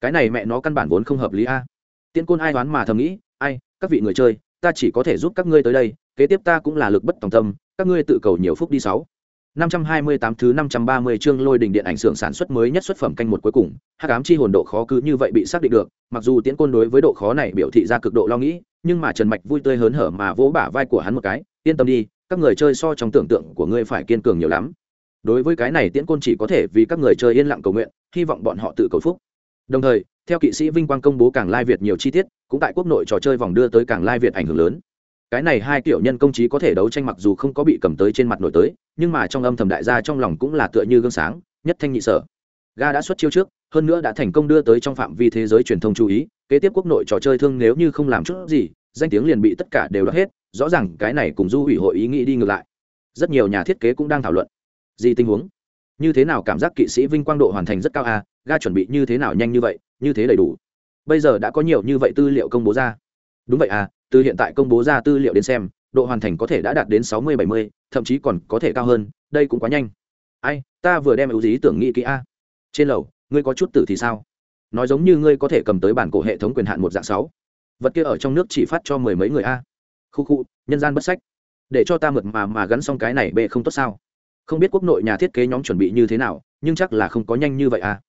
Cái này mẹ nó căn bản vốn không hợp lý a. À. tiễn côn ai đoán mà thầm nghĩ, ai, các vị người chơi ta chỉ có thể giúp các ngươi tới đây kế tiếp ta cũng là lực bất tòng tâm các ngươi tự cầu nhiều phúc đi sáu 528 thứ 530 chương lôi đỉnh điện ảnh xưởng sản xuất mới nhất xuất phẩm canh một cuối cùng, hắc ám chi hồn độ khó cứ như vậy bị xác định được, mặc dù Tiễn Côn đối với độ khó này biểu thị ra cực độ lo nghĩ, nhưng mà Trần Mạch vui tươi hớn hở mà vỗ bả vai của hắn một cái, yên tâm đi, các người chơi so trong tưởng tượng của ngươi phải kiên cường nhiều lắm. Đối với cái này Tiễn Côn chỉ có thể vì các người chơi yên lặng cầu nguyện, hy vọng bọn họ tự cầu phúc. Đồng thời, theo kỵ sĩ Vinh Quang công bố càng lai Việt nhiều chi tiết, cũng tại quốc nội trò chơi vòng đưa tới càng lai Việt ảnh hưởng lớn. Cái này hai kiểu nhân công trí có thể đấu tranh mặc dù không có bị cầm tới trên mặt nổi tới nhưng mà trong âm thầm đại gia trong lòng cũng là tựa như gương sáng nhất thanh nhị sở. Ga đã xuất chiêu trước hơn nữa đã thành công đưa tới trong phạm vi thế giới truyền thông chú ý kế tiếp quốc nội trò chơi thương nếu như không làm chút gì danh tiếng liền bị tất cả đều đ hết rõ ràng cái này cùng du ủy hội ý nghĩ đi ngược lại. Rất nhiều nhà thiết kế cũng đang thảo luận. Gì tình huống? Như thế nào cảm giác kỵ sĩ vinh quang độ hoàn thành rất cao à? Ga chuẩn bị như thế nào nhanh như vậy, như thế đầy đủ. Bây giờ đã có nhiều như vậy tư liệu công bố ra. Đúng vậy à từ hiện tại công bố ra tư liệu đến xem, độ hoàn thành có thể đã đạt đến sáu mươi, bảy mươi, thậm chí còn có thể cao hơn, đây cũng quá nhanh. Ai, ta vừa đem ưu dí tưởng nghĩ kỹ a. Trên lầu, ngươi có chút tử thì sao? Nói giống như ngươi có thể cầm tới bản cổ hệ thống quyền hạn một dạng sáu. Vật kia ở trong nước chỉ phát cho mười mấy người a. Khu khu, nhân gian bất sách. Để cho ta mượt mà mà gắn xong cái này bê không tốt sao? Không biết quốc nội nhà thiết kế nhóm chuẩn bị như thế nào, nhưng chắc là không có nhanh như vậy à?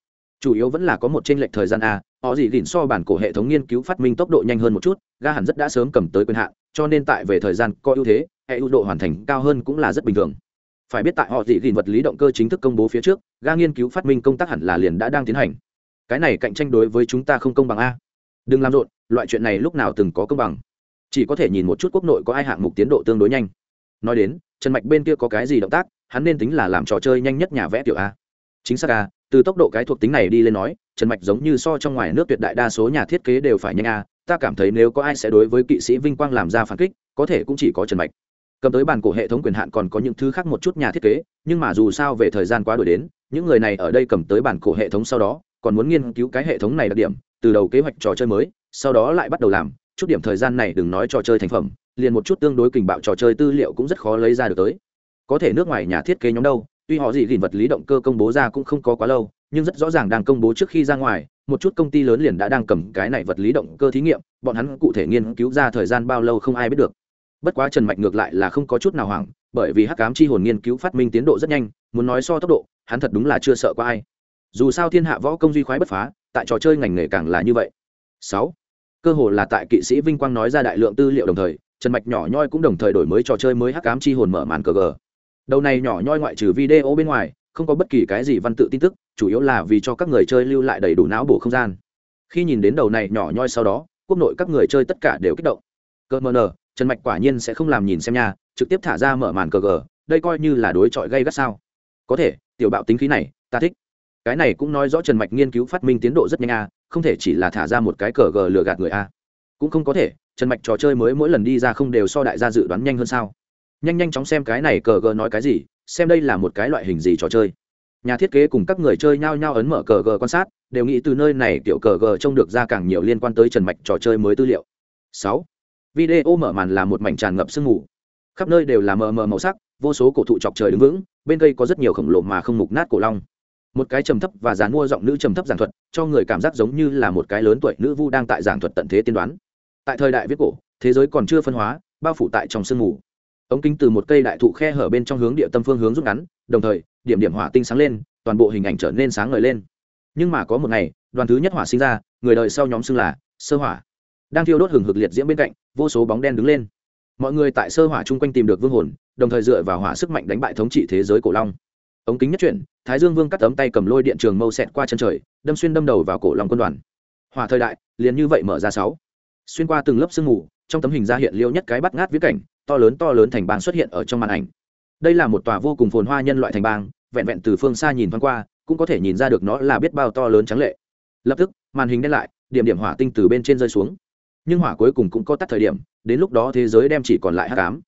Chủ yếu vẫn là có một tranh lệch thời gian a, họ gì gỉn so bản cổ hệ thống nghiên cứu phát minh tốc độ nhanh hơn một chút, ga hẳn rất đã sớm cầm tới quyền hạn, cho nên tại về thời gian có ưu thế, hệ ưu độ hoàn thành cao hơn cũng là rất bình thường. Phải biết tại họ gì gỉn vật lý động cơ chính thức công bố phía trước, ga nghiên cứu phát minh công tác hẳn là liền đã đang tiến hành. Cái này cạnh tranh đối với chúng ta không công bằng a. Đừng làm rộn, loại chuyện này lúc nào từng có công bằng. Chỉ có thể nhìn một chút quốc nội có ai hạng mục tiến độ tương đối nhanh. Nói đến, trần mạch bên kia có cái gì động tác, hắn nên tính là làm trò chơi nhanh nhất nhà vẽ tiểu a. Chính xác a từ tốc độ cái thuộc tính này đi lên nói, trần mạch giống như so trong ngoài nước tuyệt đại đa số nhà thiết kế đều phải nhanh a, ta cảm thấy nếu có ai sẽ đối với kỵ sĩ vinh quang làm ra phản kích, có thể cũng chỉ có trần mạch. Cầm tới bàn cổ hệ thống quyền hạn còn có những thứ khác một chút nhà thiết kế, nhưng mà dù sao về thời gian quá đổi đến, những người này ở đây cầm tới bản cổ hệ thống sau đó, còn muốn nghiên cứu cái hệ thống này đặc điểm, từ đầu kế hoạch trò chơi mới, sau đó lại bắt đầu làm, chút điểm thời gian này đừng nói trò chơi thành phẩm, liền một chút tương đối kình bạo trò chơi tư liệu cũng rất khó lấy ra được tới. Có thể nước ngoài nhà thiết kế nhóm đâu tuy họ gì gìn vật lý động cơ công bố ra cũng không có quá lâu, nhưng rất rõ ràng đang công bố trước khi ra ngoài, một chút công ty lớn liền đã đang cầm cái này vật lý động cơ thí nghiệm, bọn hắn cụ thể nghiên cứu ra thời gian bao lâu không ai biết được. Bất quá trần mạch ngược lại là không có chút nào hoảng, bởi vì hắc cám chi hồn nghiên cứu phát minh tiến độ rất nhanh, muốn nói so tốc độ, hắn thật đúng là chưa sợ có ai. Dù sao thiên hạ võ công duy khoái bất phá, tại trò chơi ngành nghề càng là như vậy. Sáu, cơ hồ là tại kỵ sĩ vinh quang nói ra đại lượng tư liệu đồng thời, trần mạch nhỏ nhoi cũng đồng thời đổi mới trò chơi mới hắc cám chi hồn mở màn cờ gờ đầu này nhỏ nhoi ngoại trừ video bên ngoài, không có bất kỳ cái gì văn tự tin tức, chủ yếu là vì cho các người chơi lưu lại đầy đủ não bổ không gian. Khi nhìn đến đầu này nhỏ nhoi sau đó, quốc nội các người chơi tất cả đều kích động. Cơ mờ nờ, trần mạch quả nhiên sẽ không làm nhìn xem nha, trực tiếp thả ra mở màn cờ gờ, đây coi như là đối chọi gây gắt sao. Có thể, tiểu bạo tính khí này, ta thích. Cái này cũng nói rõ trần mạch nghiên cứu phát minh tiến độ rất nhanh a, không thể chỉ là thả ra một cái cờ gờ lừa gạt người a. Cũng không có thể, trần mạch trò chơi mới mỗi lần đi ra không đều so đại gia dự đoán nhanh hơn sao nhanh nhanh chóng xem cái này cờ gờ nói cái gì, xem đây là một cái loại hình gì trò chơi. Nhà thiết kế cùng các người chơi nhao nhao ấn mở cờ gờ quan sát, đều nghĩ từ nơi này kiểu cờ gờ trông được ra càng nhiều liên quan tới trần mạch trò chơi mới tư liệu. Sáu, video mở màn là một mảnh tràn ngập sương mù. Khắp nơi đều là mờ mờ màu sắc, vô số cổ thụ chọc trời đứng vững, bên cây có rất nhiều khổng lồ mà không mục nát cổ long. Một cái trầm thấp và dán mua giọng nữ trầm thấp giảng thuật, cho người cảm giác giống như là một cái lớn tuổi nữ vu đang tại giảng thuật tận thế tiên đoán. Tại thời đại viết cổ, thế giới còn chưa phân hóa, bao phủ tại trong sương mù ống kính từ một cây đại thụ khe hở bên trong hướng địa tâm phương hướng rút ngắn, đồng thời, điểm điểm hỏa tinh sáng lên, toàn bộ hình ảnh trở nên sáng ngời lên. Nhưng mà có một ngày, đoàn thứ nhất hỏa sinh ra, người đời sau nhóm xưng là sơ hỏa. Đang thiêu đốt hừng hực liệt diễm bên cạnh, vô số bóng đen đứng lên. Mọi người tại sơ hỏa chung quanh tìm được vương hồn, đồng thời dựa vào hỏa sức mạnh đánh bại thống trị thế giới cổ long. Ống kính nhất chuyển, thái dương vương cắt tấm tay cầm lôi điện trường mâu xẹt qua chân trời, đâm xuyên đâm đầu vào cổ long quân đoàn. Hỏa thời đại, liền như vậy mở ra sáu. Xuyên qua từng lớp sương mù trong tấm hình ra hiện liêu nhất cái bắt ngát viễn cảnh, to lớn to lớn thành bang xuất hiện ở trong màn ảnh. Đây là một tòa vô cùng phồn hoa nhân loại thành bang, vẹn vẹn từ phương xa nhìn thoáng qua, cũng có thể nhìn ra được nó là biết bao to lớn trắng lệ. Lập tức, màn hình đen lại, điểm điểm hỏa tinh từ bên trên rơi xuống. Nhưng hỏa cuối cùng cũng có tắt thời điểm, đến lúc đó thế giới đem chỉ còn lại hát cám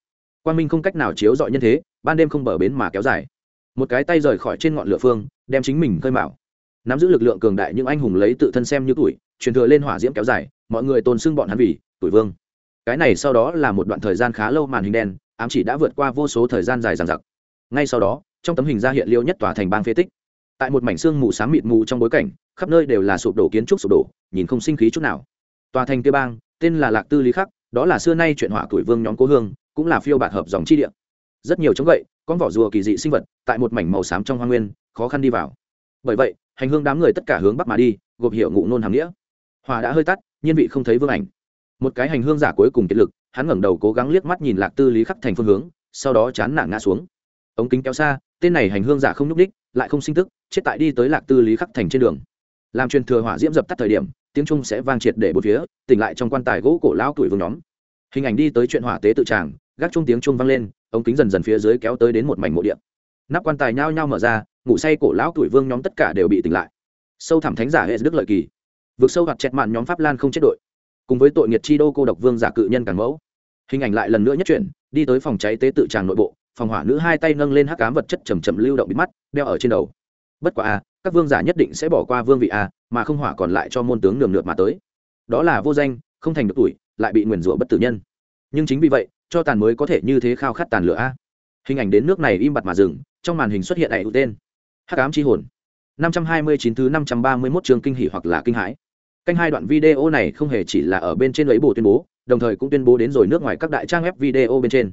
quang minh không cách nào chiếu dọi nhân thế, ban đêm không bờ bến mà kéo dài. Một cái tay rời khỏi trên ngọn lửa phương, đem chính mình khơi mạo nắm giữ lực lượng cường đại những anh hùng lấy tự thân xem như tuổi, truyền thừa lên hỏa diễm kéo dài, mọi người tôn xưng bọn hắn vì tuổi vương cái này sau đó là một đoạn thời gian khá lâu màn hình đen, ám chỉ đã vượt qua vô số thời gian dài dằng dặc. Ngay sau đó, trong tấm hình ra hiện liêu nhất tòa thành bang phế tích. Tại một mảnh xương mù sáng mịt mù trong bối cảnh, khắp nơi đều là sụp đổ kiến trúc sụp đổ, nhìn không sinh khí chút nào. Tòa thành kia bang, tên là lạc tư lý khắc, đó là xưa nay chuyện hỏa tuổi vương nhóm cố hương, cũng là phiêu bạt hợp dòng chi địa. Rất nhiều chống gậy, con vỏ rùa kỳ dị sinh vật, tại một mảnh màu xám trong hoa nguyên, khó khăn đi vào. Bởi vậy, hành hương đám người tất cả hướng bắc mà đi, gộp hiệu ngụ nôn hàm nghĩa. Hòa đã hơi tắt, nhiên vị không thấy vương ảnh một cái hành hương giả cuối cùng kiệt lực, hắn ngẩng đầu cố gắng liếc mắt nhìn lạc tư lý khắc thành phương hướng, sau đó chán nản ngã xuống. Ống kính kéo xa, tên này hành hương giả không nhúc đích lại không sinh tức, chết tại đi tới lạc tư lý khắc thành trên đường. Làm truyền thừa hỏa diễm dập tắt thời điểm, tiếng trung sẽ vang triệt để bốn phía, tỉnh lại trong quan tài gỗ cổ lão tuổi vương nhóm. Hình ảnh đi tới chuyện hỏa tế tự tràng, gác chung tiếng trung vang lên, ống kính dần dần phía dưới kéo tới đến một mảnh mộ điện nắp quan tài nhao nhao mở ra, ngủ say cổ lão tuổi vương nhóm tất cả đều bị tỉnh lại. Sâu thẳm thánh giả hệ đức lợi kỳ. Vượt sâu hoặc chẹt mạn nhóm pháp lan không chết đội cùng với tội nghiệt chi đô cô độc vương giả cự nhân càng mẫu. Hình ảnh lại lần nữa nhất chuyển, đi tới phòng cháy tế tự tràng nội bộ, phòng hỏa nữ hai tay nâng lên hắc cám vật chất chầm chậm lưu động bị mắt, đeo ở trên đầu. Bất quả a à, các vương giả nhất định sẽ bỏ qua vương vị a mà không hỏa còn lại cho môn tướng nườm nượp mà tới. Đó là vô danh, không thành được tuổi, lại bị nguyền rủa bất tử nhân. Nhưng chính vì vậy, cho tàn mới có thể như thế khao khát tàn lửa a hình ảnh đến nước này im bặt mà dừng, trong màn hình xuất hiện ẩy tên. Hắc ám chi hồn. Năm trăm hai mươi chín thứ năm trăm ba mươi 531 trường kinh hỉ hoặc là kinh hãi canh hai đoạn video này không hề chỉ là ở bên trên ấy bổ tuyên bố, đồng thời cũng tuyên bố đến rồi nước ngoài các đại trang web video bên trên.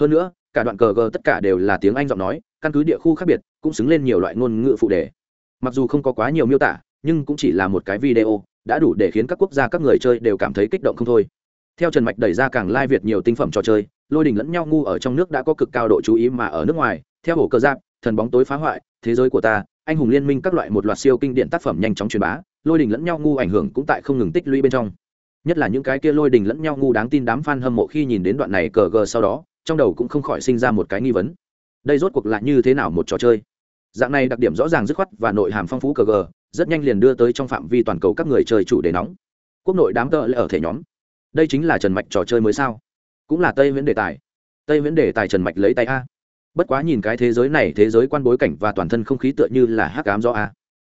Hơn nữa, cả đoạn cờ gờ tất cả đều là tiếng anh giọng nói, căn cứ địa khu khác biệt, cũng xứng lên nhiều loại ngôn ngữ phụ đề. Mặc dù không có quá nhiều miêu tả, nhưng cũng chỉ là một cái video, đã đủ để khiến các quốc gia các người chơi đều cảm thấy kích động không thôi. Theo trần mạch đẩy ra càng lai việt nhiều tinh phẩm trò chơi, lôi đình lẫn nhau ngu ở trong nước đã có cực cao độ chú ý mà ở nước ngoài, theo hổ cơ giáp, thần bóng tối phá hoại, thế giới của ta, anh hùng liên minh các loại một loạt siêu kinh điển tác phẩm nhanh chóng truyền bá lôi đình lẫn nhau ngu ảnh hưởng cũng tại không ngừng tích lũy bên trong. Nhất là những cái kia lôi đình lẫn nhau ngu đáng tin đám f a n hâm mộ khi nhìn đến đoạn này cờ gờ sau đó, trong đầu cũng không khỏi sinh ra một cái nghi vấn. Đây rốt cuộc là như thế nào một trò chơi? Dạng này đặc điểm rõ ràng dứt khoát và nội hàm phong phú cờ gờ, rất nhanh liền đưa tới trong phạm vi toàn cầu các người chơi chủ đề nóng. Quốc nội đám tợ lại ở thể nhóm. Đây chính là trần mạch trò chơi mới sao? Cũng là tây viễn đề tài. Tây viễn đề tài trần mạch lấy tay a. Bất quá nhìn cái thế giới này, thế giới quan bối cảnh và toàn thân không khí tựa như là hắc ám do a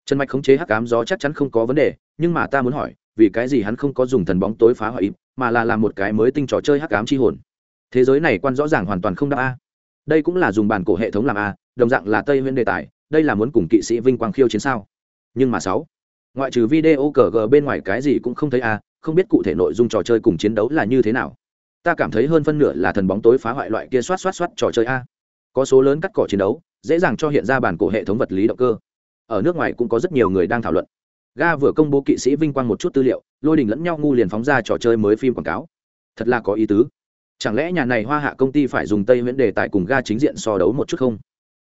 trần mạch khống chế hắc ám gió chắc chắn không có vấn đề, nhưng mà ta muốn hỏi, vì cái gì hắn không có dùng thần bóng tối phá hoại mà là làm một cái mới tinh trò chơi hắc ám chi hồn? Thế giới này quan rõ ràng hoàn toàn không đáp a. Đây cũng là dùng bản cổ hệ thống làm a, đồng dạng là tây nguyên đề tài, đây là muốn cùng kỵ sĩ vinh quang khiêu chiến sao? Nhưng mà sáu, ngoại trừ video cờ gờ bên ngoài cái gì cũng không thấy a, không biết cụ thể nội dung trò chơi cùng chiến đấu là như thế nào. Ta cảm thấy hơn phân nửa là thần bóng tối phá hoại loại kia soát soát soát trò chơi a. Có số lớn cắt cỏ chiến đấu, dễ dàng cho hiện ra bản cổ hệ thống vật lý động cơ ở nước ngoài cũng có rất nhiều người đang thảo luận. Ga vừa công bố kỵ sĩ vinh quang một chút tư liệu, lôi đình lẫn nhau ngu liền phóng ra trò chơi mới phim quảng cáo. Thật là có ý tứ. Chẳng lẽ nhà này hoa hạ công ty phải dùng tây viễn đề tài cùng ga chính diện so đấu một chút không?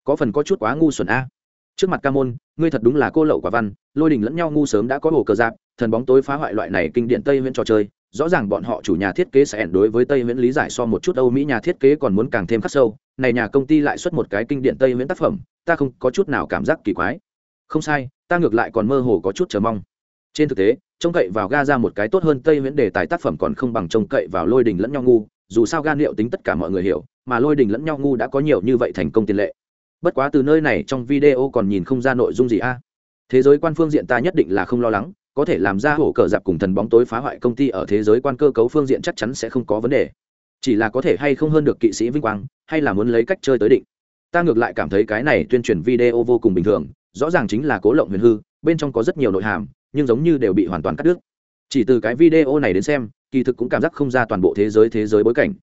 Có phần có chút quá ngu xuẩn a. Trước mặt ca môn, ngươi thật đúng là cô lậu quả văn, lôi đình lẫn nhau ngu sớm đã có hồ cờ giáp, thần bóng tối phá hoại loại này kinh điện tây viễn trò chơi, rõ ràng bọn họ chủ nhà thiết kế sẽ đối với tây miễn lý giải so một chút âu mỹ nhà thiết kế còn muốn càng thêm khắc sâu, này nhà công ty lại xuất một cái kinh điển tây miễn tác phẩm, ta không có chút nào cảm giác kỳ quái không sai, ta ngược lại còn mơ hồ có chút chờ mong. Trên thực tế, trông cậy vào ga ra một cái tốt hơn tây miễn đề tài tác phẩm còn không bằng trông cậy vào lôi đình lẫn nhau ngu, dù sao gan liệu tính tất cả mọi người hiểu, mà lôi đình lẫn nhau ngu đã có nhiều như vậy thành công tiền lệ. Bất quá từ nơi này trong video còn nhìn không ra nội dung gì a. À. Thế giới quan phương diện ta nhất định là không lo lắng, có thể làm ra hổ cờ dạp cùng thần bóng tối phá hoại công ty ở thế giới quan cơ cấu phương diện chắc chắn sẽ không có vấn đề. Chỉ là có thể hay không hơn được kỵ sĩ vinh quang, hay là muốn lấy cách chơi tới định. Ta ngược lại cảm thấy cái này tuyên truyền video vô cùng bình thường rõ ràng chính là cố lộng huyền hư, bên trong có rất nhiều nội hàm, nhưng giống như đều bị hoàn toàn cắt đứt. Chỉ từ cái video này đến xem, kỳ thực cũng cảm giác không ra toàn bộ thế giới thế giới bối cảnh.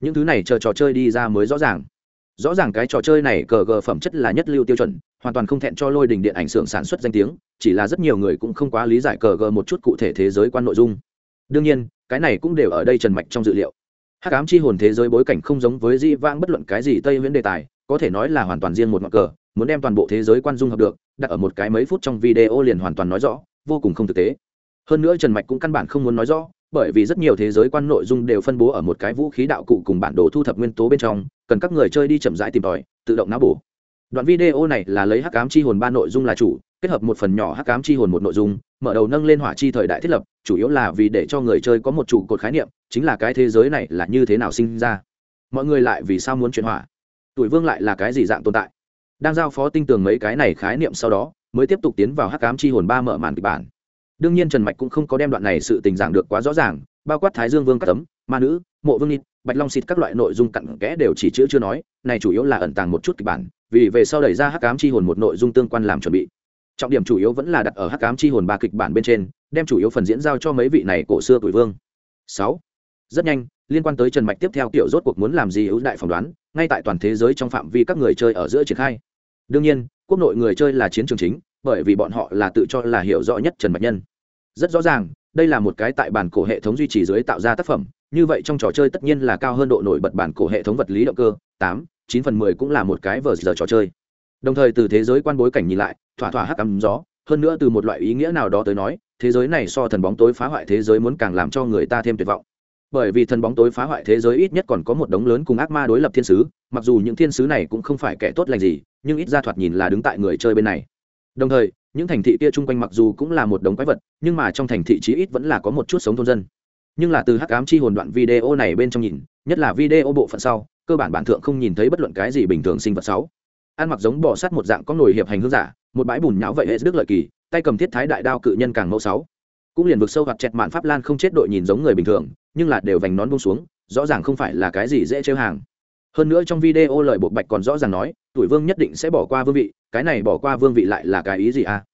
Những thứ này chờ trò chơi đi ra mới rõ ràng. Rõ ràng cái trò chơi này cờ gờ phẩm chất là nhất lưu tiêu chuẩn, hoàn toàn không thẹn cho lôi đình điện ảnh xưởng sản xuất danh tiếng, chỉ là rất nhiều người cũng không quá lý giải cờ gờ một chút cụ thể thế giới quan nội dung. Đương nhiên, cái này cũng đều ở đây trần mạch trong dự liệu. Hắc cám chi hồn thế giới bối cảnh không giống với di vang bất luận cái gì tây viễn đề tài, có thể nói là hoàn toàn riêng một ngọn cờ muốn đem toàn bộ thế giới quan dung hợp được, đặt ở một cái mấy phút trong video liền hoàn toàn nói rõ, vô cùng không thực tế. Hơn nữa trần mạch cũng căn bản không muốn nói rõ, bởi vì rất nhiều thế giới quan nội dung đều phân bố ở một cái vũ khí đạo cụ cùng bản đồ thu thập nguyên tố bên trong, cần các người chơi đi chậm rãi tìm tòi, tự động não bổ. Đoạn video này là lấy hắc ám chi hồn ba nội dung là chủ, kết hợp một phần nhỏ hắc ám chi hồn một nội dung, mở đầu nâng lên hỏa chi thời đại thiết lập, chủ yếu là vì để cho người chơi có một trụ cột khái niệm, chính là cái thế giới này là như thế nào sinh ra. Mọi người lại vì sao muốn chuyển hỏa? Tuổi vương lại là cái gì dạng tồn tại? Đang giao phó tinh tường mấy cái này khái niệm sau đó, mới tiếp tục tiến vào hắc ám chi hồn ba mở màn kịch bản. Đương nhiên trần mạch cũng không có đem đoạn này sự tình giảng được quá rõ ràng, bao quát thái dương vương các tấm, ma nữ, mộ vương nịt, bạch long xịt các loại nội dung cặn kẽ đều chỉ chữ chưa nói, này chủ yếu là ẩn tàng một chút kịch bản, vì về sau đẩy ra hắc ám chi hồn một nội dung tương quan làm chuẩn bị. Trọng điểm chủ yếu vẫn là đặt ở hắc ám chi hồn ba kịch bản bên trên, đem chủ yếu phần diễn giao cho mấy vị này cổ xưa tuổi vương. Sáu. Rất nhanh, liên quan tới trần mạch tiếp theo kiểu rốt cuộc muốn làm gì ưu đại phỏng đoán, ngay tại toàn thế giới trong phạm vi các người chơi ở giữa triển khai đương nhiên, quốc nội người chơi là chiến trường chính, bởi vì bọn họ là tự cho là hiểu rõ nhất trần mạch nhân. Rất rõ ràng, đây là một cái tại bản cổ hệ thống duy trì dưới tạo ra tác phẩm, như vậy trong trò chơi tất nhiên là cao hơn độ nổi bật bản cổ hệ thống vật lý động cơ, tám, chín phần mười cũng là một cái vờ giờ trò chơi. Đồng thời từ thế giới quan bối cảnh nhìn lại, thỏa thỏa hắc ấm gió, hơn nữa từ một loại ý nghĩa nào đó tới nói, thế giới này so thần bóng tối phá hoại thế giới muốn càng làm cho người ta thêm tuyệt vọng bởi vì thần bóng tối phá hoại thế giới ít nhất còn có một đống lớn cùng ác ma đối lập thiên sứ, mặc dù những thiên sứ này cũng không phải kẻ tốt lành gì, nhưng ít ra thoạt nhìn là đứng tại người chơi bên này. Đồng thời, những thành thị kia chung quanh mặc dù cũng là một đống quái vật, nhưng mà trong thành thị chí ít vẫn là có một chút sống thôn dân. Nhưng là từ hắc ám chi hồn đoạn video này bên trong nhìn, nhất là video bộ phận sau, cơ bản bản thượng không nhìn thấy bất luận cái gì bình thường sinh vật sáu ăn mặc giống bò sát một dạng có nồi hiệp hành hương giả, một bãi bùn nhão vậy hệ đức lợi kỳ, tay cầm thiết thái đại đao cự nhân càng mẫu sáu cũng liền vực sâu hoặc chẹt mạn pháp lan không chết đội nhìn giống người bình thường, nhưng là đều vành nón buông xuống, rõ ràng không phải là cái gì dễ chơi hàng. Hơn nữa trong video lời bộ bạch còn rõ ràng nói, tuổi vương nhất định sẽ bỏ qua vương vị, cái này bỏ qua vương vị lại là cái ý gì à?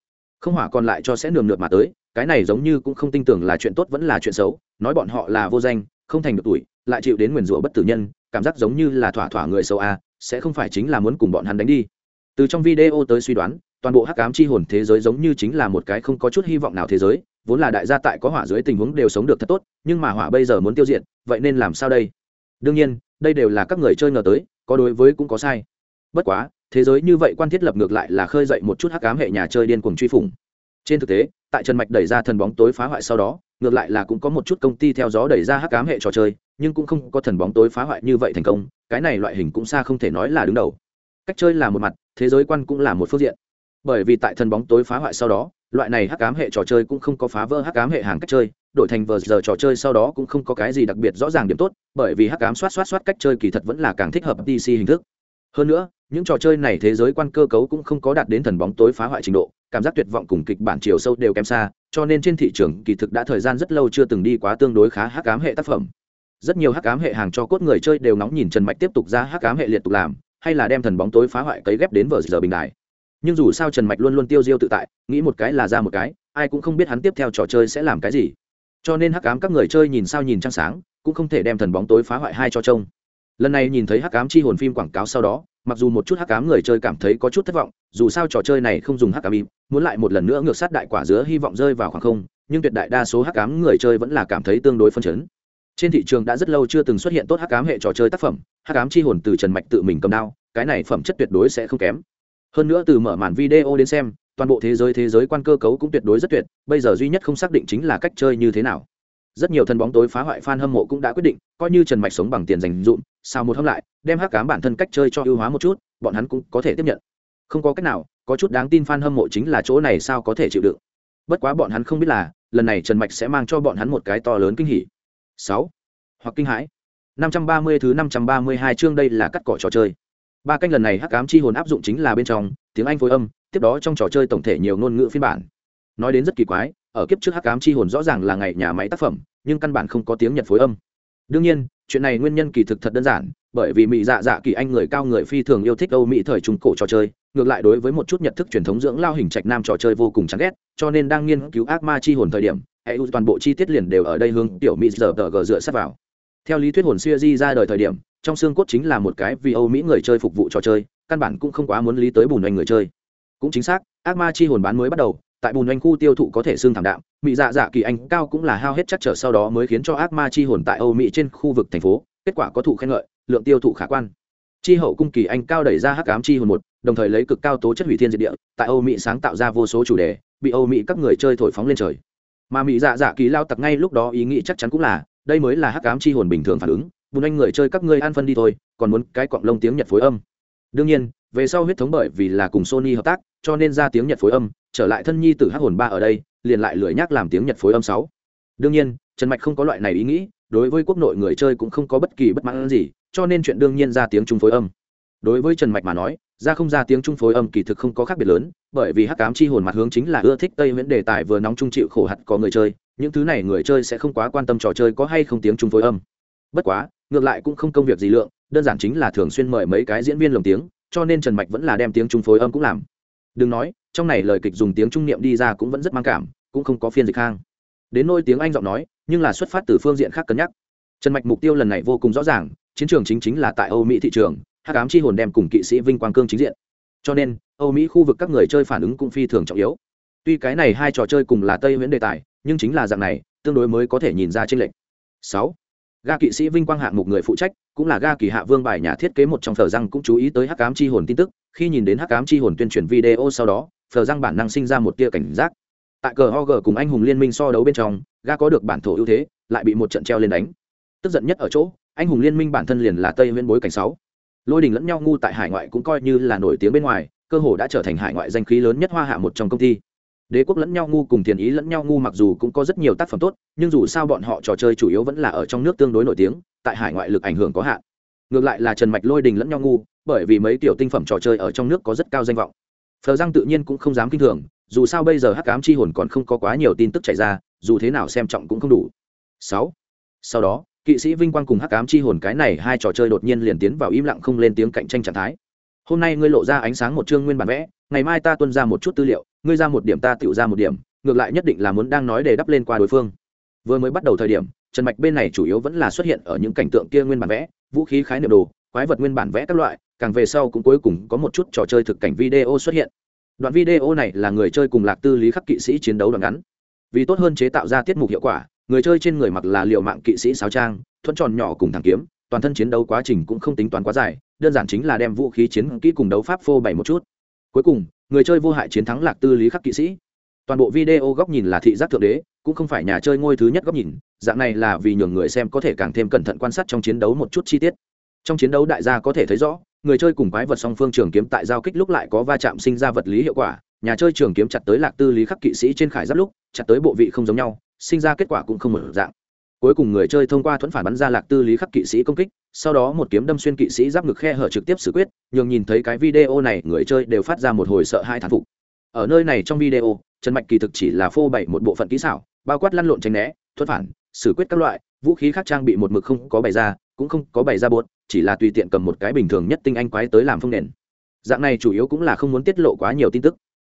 Không hỏa còn lại cho sẽ nườm nượp mà tới, cái này giống như cũng không tin tưởng là chuyện tốt vẫn là chuyện xấu, nói bọn họ là vô danh, không thành được tuổi, lại chịu đến nguyền rủa bất tử nhân, cảm giác giống như là thỏa thỏa người xấu à sẽ không phải chính là muốn cùng bọn hắn đánh đi. Từ trong video tới suy đoán, toàn bộ hắc ám chi hồn thế giới giống như chính là một cái không có chút hy vọng nào thế giới vốn là đại gia tại có hỏa dưới tình huống đều sống được thật tốt, nhưng mà hỏa bây giờ muốn tiêu diệt, vậy nên làm sao đây? Đương nhiên, đây đều là các người chơi ngờ tới, có đối với cũng có sai. Bất quá, thế giới như vậy quan thiết lập ngược lại là khơi dậy một chút hắc ám hệ nhà chơi điên cuồng truy phủng. Trên thực tế, tại trần mạch đẩy ra thần bóng tối phá hoại sau đó, ngược lại là cũng có một chút công ty theo gió đẩy ra hắc ám hệ trò chơi, nhưng cũng không có thần bóng tối phá hoại như vậy thành công, cái này loại hình cũng xa không thể nói là đứng đầu. Cách chơi là một mặt, thế giới quan cũng là một phương diện. Bởi vì tại thần bóng tối phá hoại sau đó loại này hắc ám hệ trò chơi cũng không có phá vỡ hắc ám hệ hàng cách chơi, đổi thành vờ giờ trò chơi sau đó cũng không có cái gì đặc biệt rõ ràng điểm tốt, bởi vì hắc ám soát soát soát cách chơi kỳ thật vẫn là càng thích hợp pc hình thức. Hơn nữa, những trò chơi này thế giới quan cơ cấu cũng không có đạt đến thần bóng tối phá hoại trình độ, cảm giác tuyệt vọng cùng kịch bản chiều sâu đều kém xa, cho nên trên thị trường kỳ thực đã thời gian rất lâu chưa từng đi quá tương đối khá hắc ám hệ tác phẩm. Rất nhiều hắc ám hệ hàng cho cốt người chơi đều nóng nhìn trần mạch tiếp tục ra hắc ám hệ liệt tục làm, hay là đem thần bóng tối phá hoại cấy ghép đến vờ giờ bình đại nhưng dù sao trần mạch luôn luôn tiêu diêu tự tại, nghĩ một cái là ra một cái, ai cũng không biết hắn tiếp theo trò chơi sẽ làm cái gì. Cho nên hắc ám các người chơi nhìn sao nhìn trăng sáng, cũng không thể đem thần bóng tối phá hoại hai cho trông. Lần này nhìn thấy hắc ám chi hồn phim quảng cáo sau đó, mặc dù một chút hắc ám người chơi cảm thấy có chút thất vọng, dù sao trò chơi này không dùng hắc ám im muốn lại một lần nữa ngược sát đại quả dứa hy vọng rơi vào khoảng không, nhưng tuyệt đại đa số hắc ám người chơi vẫn là cảm thấy tương đối phân chấn. Trên thị trường đã rất lâu chưa từng xuất hiện tốt hắc ám hệ trò chơi tác phẩm, hắc ám chi hồn từ trần mạch tự mình cầm đao, cái này phẩm chất tuyệt đối sẽ không kém hơn nữa từ mở màn video đến xem, toàn bộ thế giới thế giới quan cơ cấu cũng tuyệt đối rất tuyệt, bây giờ duy nhất không xác định chính là cách chơi như thế nào. Rất nhiều thân bóng tối phá hoại fan hâm mộ cũng đã quyết định, coi như trần mạch sống bằng tiền dành dụm sao một hôm lại, đem hắc cám bản thân cách chơi cho ưu hóa một chút, bọn hắn cũng có thể tiếp nhận. Không có cách nào, có chút đáng tin fan hâm mộ chính là chỗ này sao có thể chịu đựng. Bất quá bọn hắn không biết là, lần này trần mạch sẽ mang cho bọn hắn một cái to lớn kinh hỉ. Sáu. Hoặc kinh hãi. Năm trăm ba mươi thứ năm trăm ba mươi hai chương đây là cắt cỏ trò chơi ba canh lần này hắc ám chi hồn áp dụng chính là bên trong, tiếng anh phối âm, tiếp đó trong trò chơi tổng thể nhiều ngôn ngữ phiên bản. Nói đến rất kỳ quái, ở kiếp trước hắc ám chi hồn rõ ràng là ngày nhà máy tác phẩm, nhưng căn bản không có tiếng nhật phối âm. Đương nhiên, chuyện này nguyên nhân kỳ thực thật đơn giản, bởi vì mỹ dạ dạ kỳ anh người cao người phi thường yêu thích âu mỹ thời trung cổ trò chơi, ngược lại đối với một chút nhận thức truyền thống dưỡng lao hình trạch nam trò chơi vô cùng chán ghét, cho nên đang nghiên cứu ác ma chi hồn thời điểm hệ toàn bộ chi tiết liền đều ở đây hướng tiểu mỹ giờ tờ gờ dựa sát vào. Theo lý thuyết hồn xưa di ra đời thời điểm trong xương cốt chính là một cái vì âu mỹ người chơi phục vụ trò chơi, căn bản cũng không quá muốn lý tới bùn oanh người chơi. Cũng chính xác, ác ma chi hồn bán mới bắt đầu, tại bùn oanh khu tiêu thụ có thể xương thảm đạm mỹ dạ dạ kỳ anh cao cũng là hao hết chắc trở sau đó mới khiến cho ác ma chi hồn tại âu mỹ trên khu vực thành phố, kết quả có thụ khen ngợi, lượng tiêu thụ khả quan. Chi hậu cung kỳ anh cao đẩy ra hắc ám chi hồn một, đồng thời lấy cực cao tố chất hủy thiên diệt địa, tại âu mỹ sáng tạo ra vô số chủ đề, bị âu mỹ các người chơi thổi phóng lên trời. Mà mỹ dạ dạ kỳ lao tặc ngay lúc đó ý nghĩ chắc chắn cũng là, đây mới là hắc ám chi hồn bình thường phản ứng bùn anh người chơi các ngươi an phân đi thôi, còn muốn cái cọng lông tiếng nhật phối âm. Đương nhiên, về sau huyết thống bởi vì là cùng sony hợp tác, cho nên ra tiếng nhật phối âm, trở lại thân nhi t hắc hồn ba ở đây, liền lại lười nhác làm tiếng nhật phối âm sáu. Đương nhiên, trần mạch không có loại này ý nghĩ, đối với quốc nội người chơi cũng không có bất kỳ bất mãn gì, cho nên chuyện đương nhiên ra tiếng trung phối âm. Đối với trần mạch mà nói, ra không ra tiếng trung phối âm kỳ thực không có khác biệt lớn, bởi vì hắc cám chi hồn mặt hướng chính là ưa thích tây miễn đề tài vừa nóng trung chịu khổ hạt có người chơi, những thứ này người chơi sẽ không quá quan tâm trò chơi có hay không tiếng trung phối âm. Bất quá ngược lại cũng không công việc gì lượng, đơn giản chính là thường xuyên mời mấy cái diễn viên lồng tiếng, cho nên trần mạch vẫn là đem tiếng trung phối âm cũng làm. Đừng nói, trong này lời kịch dùng tiếng trung niệm đi ra cũng vẫn rất mang cảm, cũng không có phiên dịch hang. Đến nôi tiếng anh giọng nói, nhưng là xuất phát từ phương diện khác cân nhắc. Trần mạch mục tiêu lần này vô cùng rõ ràng, chiến trường chính chính là tại âu mỹ thị trường, hắc ám chi hồn đem cùng kỵ sĩ vinh quang cương chính diện. Cho nên, âu mỹ khu vực các người chơi phản ứng cũng phi thường trọng yếu. Tuy cái này hai trò chơi cùng là tây nguyễn đề tài, nhưng chính là dạng này, tương đối mới có thể nhìn ra trên lệnh sáu ga kỵ sĩ vinh quang hạng mục người phụ trách, cũng là ga kỳ hạ vương bài nhà thiết kế một trong Phở răng cũng chú ý tới hắc ám chi hồn tin tức, khi nhìn đến hắc ám chi hồn tuyên truyền video sau đó Phở răng bản năng sinh ra một tia cảnh giác. Tại cờ ho g cùng anh hùng liên minh so đấu bên trong, ga có được bản thổ ưu thế, lại bị một trận treo lên đánh. Tức giận nhất ở chỗ, anh hùng liên minh bản thân liền là tây nguyên bối cảnh sáu. Lôi đình lẫn nhau ngu tại hải ngoại cũng coi như là nổi tiếng bên ngoài, cơ hồ đã trở thành hải ngoại danh khí lớn nhất hoa hạ một trong công ty đế quốc lẫn nhau ngu cùng thiền ý lẫn nhau ngu mặc dù cũng có rất nhiều tác phẩm tốt, nhưng dù sao bọn họ trò chơi chủ yếu vẫn là ở trong nước tương đối nổi tiếng, tại hải ngoại lực ảnh hưởng có hạn. Ngược lại là trần mạch lôi đình lẫn nhau ngu, bởi vì mấy tiểu tinh phẩm trò chơi ở trong nước có rất cao danh vọng. Phờ răng tự nhiên cũng không dám kinh thường, dù sao bây giờ hắc cám chi hồn còn không có quá nhiều tin tức chạy ra, dù thế nào xem trọng cũng không đủ. Sáu. Sau đó, kỵ sĩ vinh quang cùng hắc cám chi hồn cái này hai trò chơi đột nhiên liền tiến vào im lặng không lên tiếng cạnh tranh trạng thái. Hôm nay ngươi lộ ra ánh sáng một chương nguyên bản vẽ, ngày mai ta tuân ra một chút tư liệu ngươi ra một điểm ta tựu ra một điểm, ngược lại nhất định là muốn đang nói để đắp lên qua đối phương. Vừa mới bắt đầu thời điểm, trần mạch bên này chủ yếu vẫn là xuất hiện ở những cảnh tượng kia nguyên bản vẽ, vũ khí khái niệm đồ, quái vật nguyên bản vẽ các loại, càng về sau cũng cuối cùng có một chút trò chơi thực cảnh video xuất hiện. Đoạn video này là người chơi cùng lạc tư lý khắc kỵ sĩ chiến đấu đoạn ngắn. Vì tốt hơn chế tạo ra tiết mục hiệu quả, người chơi trên người mặc là liệu mạng kỵ sĩ sáo trang, thuẫn tròn nhỏ cùng thẳng kiếm, toàn thân chiến đấu quá trình cũng không tính toán quá dài, đơn giản chính là đem vũ khí chiến kỹ cùng đấu pháp phô bày một chút. Cuối cùng người chơi vô hại chiến thắng lạc tư lý khắc kỵ sĩ. Toàn bộ video góc nhìn là thị giác thượng đế, cũng không phải nhà chơi ngôi thứ nhất góc nhìn, dạng này là vì nhường người xem có thể càng thêm cẩn thận quan sát trong chiến đấu một chút chi tiết. Trong chiến đấu đại gia có thể thấy rõ, người chơi cùng quái vật song phương trường kiếm tại giao kích lúc lại có va chạm sinh ra vật lý hiệu quả, nhà chơi trường kiếm chặt tới lạc tư lý khắc kỵ sĩ trên khải giáp lúc, chặt tới bộ vị không giống nhau, sinh ra kết quả cũng không mở dạng cuối cùng người chơi thông qua thuẫn phản bắn ra lạc tư lý khắc kỵ sĩ công kích, sau đó một kiếm đâm xuyên kỵ sĩ giáp ngực khe hở trực tiếp xử quyết, nhường nhìn thấy cái video này, người chơi đều phát ra một hồi sợ hai thán phục. Ở nơi này trong video, trần mạch kỳ thực chỉ là phô bày một bộ phận kỹ xảo, bao quát lăn lộn tránh né, thuẫn phản, xử quyết các loại, vũ khí khác trang bị một mực không có bày ra, cũng không có bày ra buốt, chỉ là tùy tiện cầm một cái bình thường nhất tinh anh quái tới làm phương nền. Dạng này chủ yếu cũng là không muốn tiết lộ quá nhiều tin tức,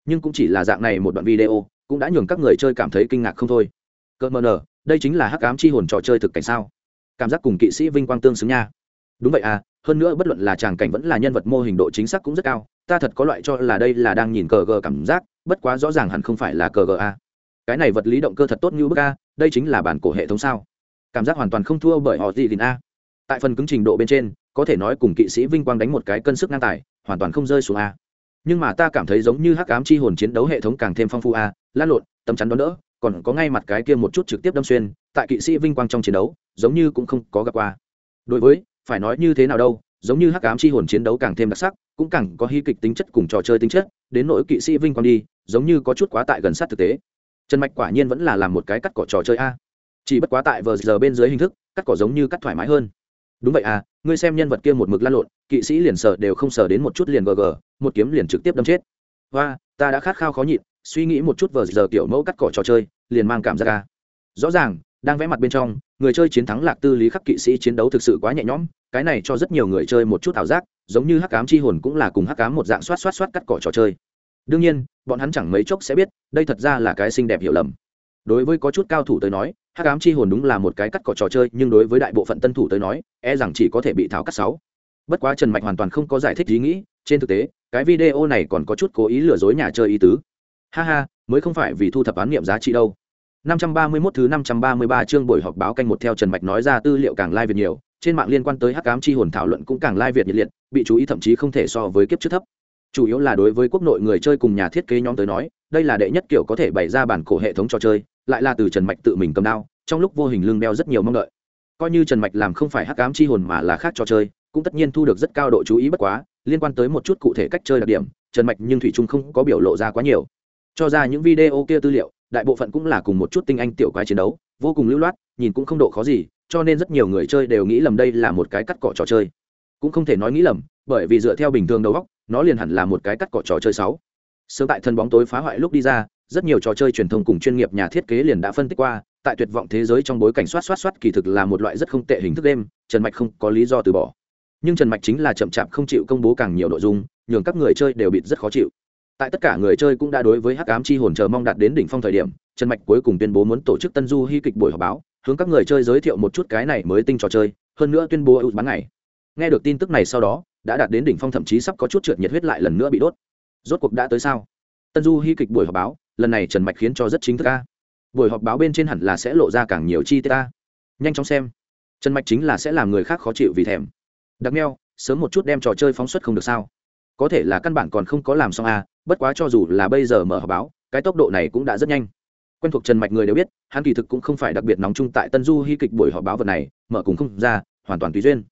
nhưng cũng chỉ là dạng này một đoạn video, cũng đã nhường các người chơi cảm thấy kinh ngạc không thôi. Cơ mờ nờ đây chính là hắc ám chi hồn trò chơi thực cảnh sao? Cảm giác cùng kỵ sĩ vinh quang tương xứng nha. Đúng vậy à hơn nữa bất luận là tràng cảnh vẫn là nhân vật mô hình độ chính xác cũng rất cao, ta thật có loại cho là đây là đang nhìn cờ gờ cảm giác, bất quá rõ ràng hẳn không phải là cờ gờ a. Cái này vật lý động cơ thật tốt như bức a, đây chính là bản cổ hệ thống sao? Cảm giác hoàn toàn không thua bởi họ gì đình a. Tại phần cứng trình độ bên trên, có thể nói cùng kỵ sĩ vinh quang đánh một cái cân sức ngang tài, hoàn toàn không rơi xuống a. Nhưng mà ta cảm thấy giống như hắc ám chi hồn chiến đấu hệ thống càng thêm phong phú a, lan lộn, tấm chắn đón đỡ còn có ngay mặt cái kia một chút trực tiếp đâm xuyên, tại kỵ sĩ vinh quang trong chiến đấu, giống như cũng không có gặp qua. Đối với, phải nói như thế nào đâu, giống như hắc ám chi hồn chiến đấu càng thêm đặc sắc, cũng càng có hy kịch tính chất cùng trò chơi tính chất, đến nỗi kỵ sĩ vinh quang đi, giống như có chút quá tại gần sát thực tế. Trần mạch quả nhiên vẫn là làm một cái cắt cỏ trò chơi a. Chỉ bất quá tại vờ giờ bên dưới hình thức, cắt cỏ giống như cắt thoải mái hơn. Đúng vậy à ngươi xem nhân vật kia một mực lăn lộn, kỵ sĩ liền sờ đều không sờ đến một chút liền gờ gờ, một kiếm liền trực tiếp đâm chết. Và ta đã khát khao khó nhịn suy nghĩ một chút vờ giờ kiểu mẫu cắt cỏ trò chơi, liền mang cảm giác ca rõ ràng, đang vẽ mặt bên trong, người chơi chiến thắng lạc tư lý khắc kỵ sĩ chiến đấu thực sự quá nhẹ nhõm, cái này cho rất nhiều người chơi một chút ảo giác, giống như hắc cám chi hồn cũng là cùng hắc cám một dạng xoát xoát xoát cắt cỏ trò chơi. Đương nhiên, bọn hắn chẳng mấy chốc sẽ biết, đây thật ra là cái xinh đẹp hiểu lầm. Đối với có chút cao thủ tới nói, hắc ám chi hồn đúng là một cái cắt cỏ trò chơi, nhưng đối với đại bộ phận tân thủ tới nói e rằng chỉ có thể bị tháo cắt sáu. Bất quá trần mạch hoàn toàn không có giải thích ý nghĩ, trên thực tế, cái video này còn có chút cố ý lừa dối nhà chơi ý tứ ha ha mới không phải vì thu thập án nghiệm giá trị đâu 531 thứ 533 chương buổi họp báo canh một theo Trần Mạch nói ra tư liệu càng lai việt nhiều, trên mạng liên quan tới hắc ám chi hồn thảo luận cũng càng lai việt nhiệt liệt, bị chú ý thậm chí không thể so với kiếp trước thấp. Chủ yếu là đối với quốc nội người chơi cùng nhà thiết kế nhóm tới nói, đây là đệ nhất kiểu có thể bày ra bản cổ hệ thống trò chơi, lại là từ Trần Mạch tự mình cầm đao, trong lúc vô hình lưng đeo rất nhiều mong đợi. Coi như Trần Mạch làm không phải hắc ám chi hồn mà là khác trò chơi, cũng tất nhiên thu được rất cao độ chú ý bất quá, liên quan tới một chút cụ thể cách chơi đặc điểm, Trần Mạch nhưng thủy chung không có biểu lộ ra quá nhiều. Cho ra những video kia tư liệu, đại bộ phận cũng là cùng một chút tinh anh tiểu quái chiến đấu vô cùng lưu loát nhìn cũng không độ khó gì cho nên rất nhiều người chơi đều nghĩ lầm đây là một cái cắt cỏ trò chơi. Cũng không thể nói nghĩ lầm bởi vì dựa theo bình thường đầu góc nó liền hẳn là một cái cắt cỏ trò chơi sáu. Sớm tại thân bóng tối phá hoại lúc đi ra rất nhiều trò chơi truyền thông cùng chuyên nghiệp nhà thiết kế liền đã phân tích qua tại tuyệt vọng thế giới trong bối cảnh soát soát soát kỳ thực là một loại rất không tệ hình thức đêm trần mạch không có lý do từ bỏ. Nhưng trần mạch chính là chậm chạp không chịu công bố càng nhiều nội dung nhường các người chơi đều bị rất khó chịu tại tất cả người chơi cũng đã đối với hắc ám chi hồn chờ mong đạt đến đỉnh phong thời điểm, trần mạch cuối cùng tuyên bố muốn tổ chức tân du hy kịch buổi họp báo, hướng các người chơi giới thiệu một chút cái này mới tinh trò chơi, hơn nữa tuyên bố ưu bán ngày. Nghe được tin tức này sau đó, đã đạt đến đỉnh phong thậm chí sắp có chút trượt nhiệt huyết lại lần nữa bị đốt. Rốt cuộc đã tới sao? Tân du hy kịch buổi họp báo, lần này trần mạch khiến cho rất chính thức ca buổi họp báo bên trên hẳn là sẽ lộ ra càng nhiều chi tiết ca nhanh chóng xem. Trần mạch chính là sẽ làm người khác khó chịu vì thèm. Đặc neo sớm một chút đem trò chơi phóng xuất không được sao? Có thể là căn bản còn không có làm xong a bất quá cho dù là bây giờ mở họp báo, cái tốc độ này cũng đã rất nhanh. Quen thuộc trần mạch người đều biết, hắn kỳ thực cũng không phải đặc biệt nóng chung tại tân du hy kịch buổi họp báo vật này, mở cùng không ra, hoàn toàn tùy duyên.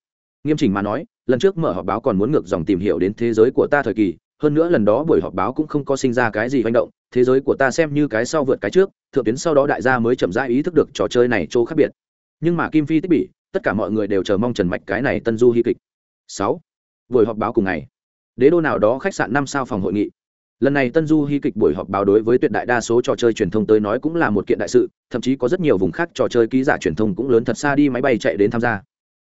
Nghiêm chỉnh mà nói, lần trước mở họp báo còn muốn ngược dòng tìm hiểu đến thế giới của ta thời kỳ, hơn nữa lần đó buổi họp báo cũng không có sinh ra cái gì manh động, thế giới của ta xem như cái sau vượt cái trước, thượng tuyến sau đó đại gia mới chậm rãi ý thức được trò chơi này chỗ khác biệt. Nhưng mà kim phi tích bị tất cả mọi người đều chờ mong trần mạch cái này tân du hy kịch. Sáu, buổi họp báo cùng ngày đế đô nào đó khách sạn năm sao phòng hội nghị. Lần này tân du hy kịch buổi họp báo đối với tuyệt đại đa số trò chơi truyền thông tới nói cũng là một kiện đại sự, thậm chí có rất nhiều vùng khác trò chơi ký giả truyền thông cũng lớn thật xa đi máy bay chạy đến tham gia.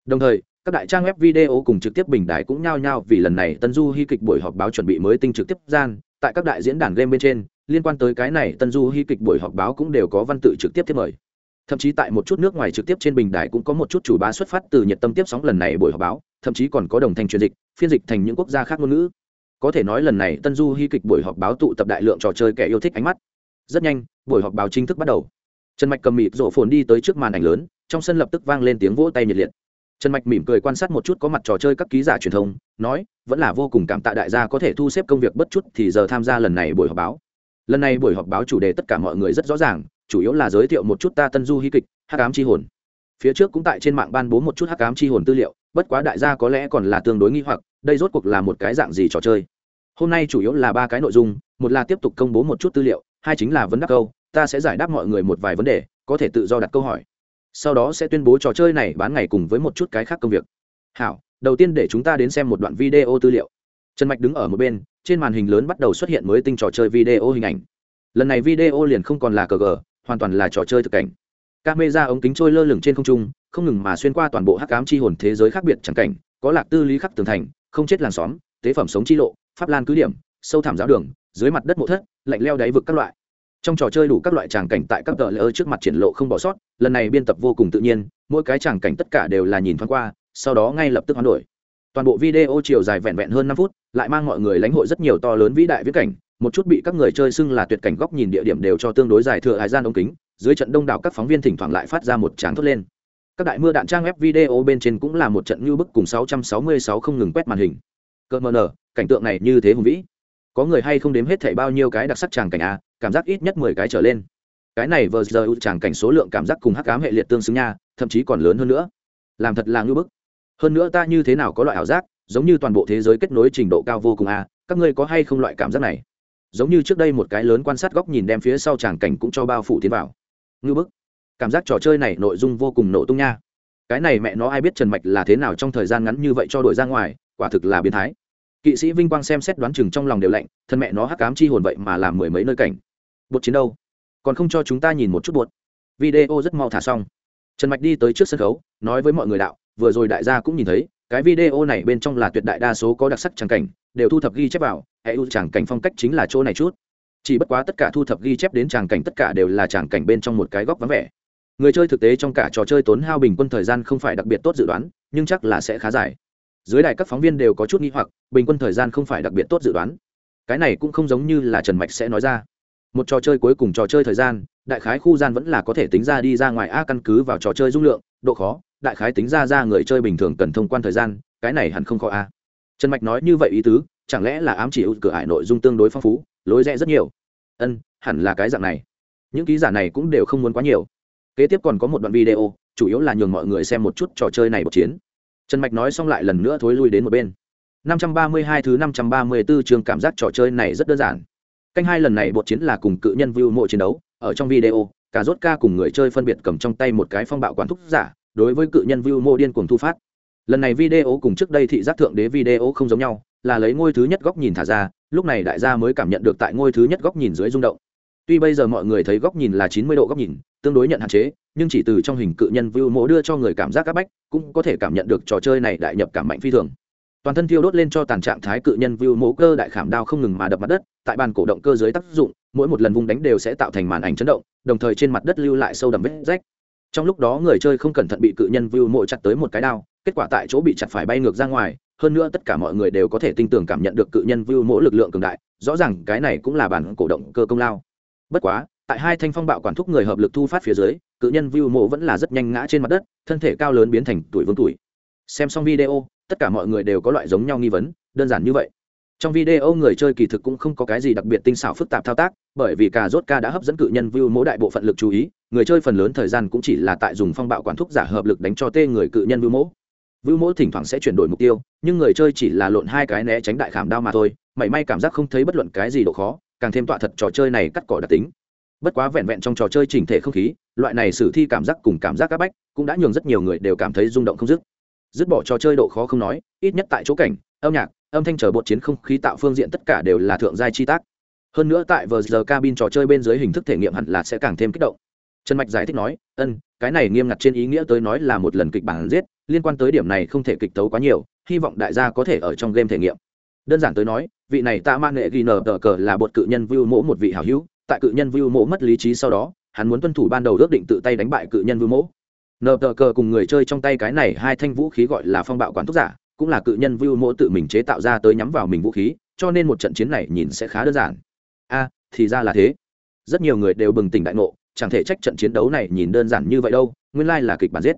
Đồng thời, các đại trang web video cùng trực tiếp bình đại cũng nhao nhao vì lần này tân du hy kịch buổi họp báo chuẩn bị mới tinh trực tiếp gian, tại các đại diễn đàn game bên trên, liên quan tới cái này tân du hy kịch buổi họp báo cũng đều có văn tự trực tiếp tiếp mời. Thậm chí tại một chút nước ngoài trực tiếp trên bình đài cũng có một chút chủ bá xuất phát từ nhiệt tâm tiếp sóng lần này buổi họp báo thậm chí còn có đồng thanh truyền dịch, phiên dịch thành những quốc gia khác ngôn ngữ. Có thể nói lần này tân du hy kịch buổi họp báo tụ tập đại lượng trò chơi kẻ yêu thích ánh mắt. Rất nhanh, buổi họp báo chính thức bắt đầu. Trần mạch cầm mịt rổ phồn đi tới trước màn ảnh lớn, trong sân lập tức vang lên tiếng vỗ tay nhiệt liệt. Trần mạch mỉm cười quan sát một chút có mặt trò chơi các ký giả truyền thông, nói, vẫn là vô cùng cảm tạ đại gia có thể thu xếp công việc bất chút thì giờ tham gia lần này buổi họp báo. Lần này buổi họp báo chủ đề tất cả mọi người rất rõ ràng, chủ yếu là giới thiệu một chút ta tân du hy kịch hát cám chi hồn. Phía trước cũng tại trên mạng ban bố một chút hắc ám chi hồn tư liệu bất quá đại gia có lẽ còn là tương đối nghi hoặc, đây rốt cuộc là một cái dạng gì trò chơi? Hôm nay chủ yếu là ba cái nội dung, một là tiếp tục công bố một chút tư liệu, hai chính là vấn đáp câu, ta sẽ giải đáp mọi người một vài vấn đề, có thể tự do đặt câu hỏi. Sau đó sẽ tuyên bố trò chơi này bán ngày cùng với một chút cái khác công việc. Hảo, đầu tiên để chúng ta đến xem một đoạn video tư liệu. Trần mạch đứng ở một bên, trên màn hình lớn bắt đầu xuất hiện mới tinh trò chơi video hình ảnh. Lần này video liền không còn là cờ gờ, hoàn toàn là trò chơi thực cảnh các mê ra ống kính trôi lơ lửng trên không trung, không ngừng mà xuyên qua toàn bộ hắc ám chi hồn thế giới khác biệt chẳng cảnh, có lạc tư lý khắc tường thành, không chết làng xóm, tế phẩm sống chi lộ, pháp lan cứ điểm, sâu thảm giáo đường, dưới mặt đất mộ thất, lạnh leo đáy vực các loại. Trong trò chơi đủ các loại tràng cảnh tại các tờ lỡ trước mặt triển lộ không bỏ sót, lần này biên tập vô cùng tự nhiên, mỗi cái tràng cảnh tất cả đều là nhìn thoáng qua, sau đó ngay lập tức hoán đổi. Toàn bộ video chiều dài vẹn vẹn hơn năm phút, lại mang mọi người lãnh hội rất nhiều to lớn vĩ đại viễn cảnh, một chút bị các người chơi xưng là tuyệt cảnh góc nhìn địa điểm đều cho tương đối dài thừa hải gian ống kính dưới trận đông đảo các phóng viên thỉnh thoảng lại phát ra một tràng thốt lên. Các đại mưa đạn trang web video bên trên cũng là một trận như bức cùng 666 không ngừng quét màn hình. Cơ mờ nở cảnh tượng này như thế hùng vĩ. Có người hay không đếm hết thảy bao nhiêu cái đặc sắc tràng cảnh a cảm giác ít nhất mười cái trở lên. Cái này vừa giờ tràng cảnh số lượng cảm giác cùng hắc ám hệ liệt tương xứng nha, thậm chí còn lớn hơn nữa. Làm thật là ngưu bức. Hơn nữa ta như thế nào có loại ảo giác, giống như toàn bộ thế giới kết nối trình độ cao vô cùng a các ngươi có hay không loại cảm giác này? Giống như trước đây một cái lớn quan sát góc nhìn đem phía sau tràng cảnh cũng cho bao phủ tiến vào ngư bức. Cảm giác trò chơi này nội dung vô cùng nổ tung nha. Cái này mẹ nó ai biết trần mạch là thế nào trong thời gian ngắn như vậy cho đổi ra ngoài, quả thực là biến thái. Kỵ sĩ vinh quang xem xét đoán chừng trong lòng đều lạnh, thân mẹ nó hắc cám chi hồn vậy mà làm mười mấy nơi cảnh. Bột chiến đâu? Còn không cho chúng ta nhìn một chút bột video rất mau thả xong. Trần mạch đi tới trước sân khấu, nói với mọi người đạo, vừa rồi đại gia cũng nhìn thấy, cái video này bên trong là tuyệt đại đa số có đặc sắc tràng cảnh, đều thu thập ghi chép vào hệ ưu tràng cảnh phong cách chính là chỗ này chút chỉ bất quá tất cả thu thập ghi chép đến tràng cảnh tất cả đều là tràng cảnh bên trong một cái góc vắng vẻ. Người chơi thực tế trong cả trò chơi tốn hao bình quân thời gian không phải đặc biệt tốt dự đoán, nhưng chắc là sẽ khá dài. Dưới đài các phóng viên đều có chút nghi hoặc, bình quân thời gian không phải đặc biệt tốt dự đoán. Cái này cũng không giống như là trần mạch sẽ nói ra. Một trò chơi cuối cùng trò chơi thời gian, đại khái khu gian vẫn là có thể tính ra đi ra ngoài a căn cứ vào trò chơi dung lượng, độ khó, đại khái tính ra ra người chơi bình thường cần thông quan thời gian, cái này hẳn không khó a. Trần mạch nói như vậy ý tứ, chẳng lẽ là ám chỉ ưu cửa ải nội dung tương đối phong phú? Lối rẽ rất nhiều. Ân, hẳn là cái dạng này. Những ký giả này cũng đều không muốn quá nhiều. Kế tiếp còn có một đoạn video, chủ yếu là nhường mọi người xem một chút trò chơi này một chiến. Trần mạch nói xong lại lần nữa thối lui đến một bên. 532 thứ 534 trường cảm giác trò chơi này rất đơn giản. Canh hai lần này bột chiến là cùng cự nhân view mộ chiến đấu. Ở trong video, cả rốt ca cùng người chơi phân biệt cầm trong tay một cái phong bạo quán thúc giả, đối với cự nhân view mộ điên cuồng thu phát. Lần này video cùng trước đây thị giác thượng đế video không giống nhau, là lấy ngôi thứ nhất góc nhìn thả ra lúc này đại gia mới cảm nhận được tại ngôi thứ nhất góc nhìn dưới rung động. Tuy bây giờ mọi người thấy góc nhìn là 90 độ góc nhìn, tương đối nhận hạn chế, nhưng chỉ từ trong hình cự nhân view mộ đưa cho người cảm giác áp bách, cũng có thể cảm nhận được trò chơi này đại nhập cảm mạnh phi thường. Toàn thân thiêu đốt lên cho tàn trạng thái cự nhân view mộ cơ đại khảm đao không ngừng mà đập mặt đất, tại bàn cổ động cơ dưới tác dụng, mỗi một lần vung đánh đều sẽ tạo thành màn ảnh chấn động, đồng thời trên mặt đất lưu lại sâu đậm vết rách. Trong lúc đó người chơi không cẩn thận bị cự nhân view mộ chặt tới một cái đao, kết quả tại chỗ bị chặt phải bay ngược ra ngoài hơn nữa tất cả mọi người đều có thể tin tưởng cảm nhận được cự nhân view mộ lực lượng cường đại, rõ ràng cái này cũng là bản cổ động cơ công lao. Bất quá, tại hai thanh phong bạo quản thúc người hợp lực thu phát phía dưới, cự nhân view mộ vẫn là rất nhanh ngã trên mặt đất, thân thể cao lớn biến thành tuổi vương tuổi. Xem xong video, tất cả mọi người đều có loại giống nhau nghi vấn, đơn giản như vậy. Trong video người chơi kỳ thực cũng không có cái gì đặc biệt tinh xảo phức tạp thao tác, bởi vì cả rốt ca đã hấp dẫn cự nhân view mỗi đại bộ phận lực chú ý, người chơi phần lớn thời gian cũng chỉ là tại dùng phong bạo quản thúc giả hợp lực đánh cho tê người cự nhân view mỗ. Vũ mỗ thỉnh thoảng sẽ chuyển đổi mục tiêu, nhưng người chơi chỉ là lộn hai cái né tránh đại khảm đao mà thôi, mảy may cảm giác không thấy bất luận cái gì độ khó, càng thêm tọa thật trò chơi này cắt cỏ đặc tính. Bất quá vẹn vẹn trong trò chơi chỉnh thể không khí, loại này sử thi cảm giác cùng cảm giác áp bách cũng đã nhường rất nhiều người đều cảm thấy rung động không dứt. Dứt bỏ trò chơi độ khó không nói, ít nhất tại chỗ cảnh, âm nhạc, âm thanh chờ bột chiến không khí tạo phương diện tất cả đều là thượng giai chi tác. Hơn nữa tại vờ giờ cabin trò chơi bên dưới hình thức thể nghiệm hẳn là sẽ càng thêm kích động. Trần mạch giải thích nói, ân cái này nghiêm ngặt trên ý nghĩa tới nói là một lần kịch bản giết, liên quan tới điểm này không thể kịch tấu quá nhiều, hy vọng đại gia có thể ở trong game thể nghiệm. Đơn giản tới nói, vị này ta mang nghệ ghi nở tờ cờ là bột cự nhân vu mỗ một vị hảo hữu, tại cự nhân vu mỗ mất lý trí sau đó, hắn muốn tuân thủ ban đầu ước định tự tay đánh bại cự nhân vu mỗ. Nờ tờ cờ cùng người chơi trong tay cái này hai thanh vũ khí gọi là phong bạo quán thúc giả, cũng là cự nhân vu mỗ tự mình chế tạo ra tới nhắm vào mình vũ khí, cho nên một trận chiến này nhìn sẽ khá đơn giản. A, thì ra là thế. Rất nhiều người đều bừng tỉnh đại ngộ chẳng thể trách trận chiến đấu này nhìn đơn giản như vậy đâu, nguyên lai là kịch bản giết.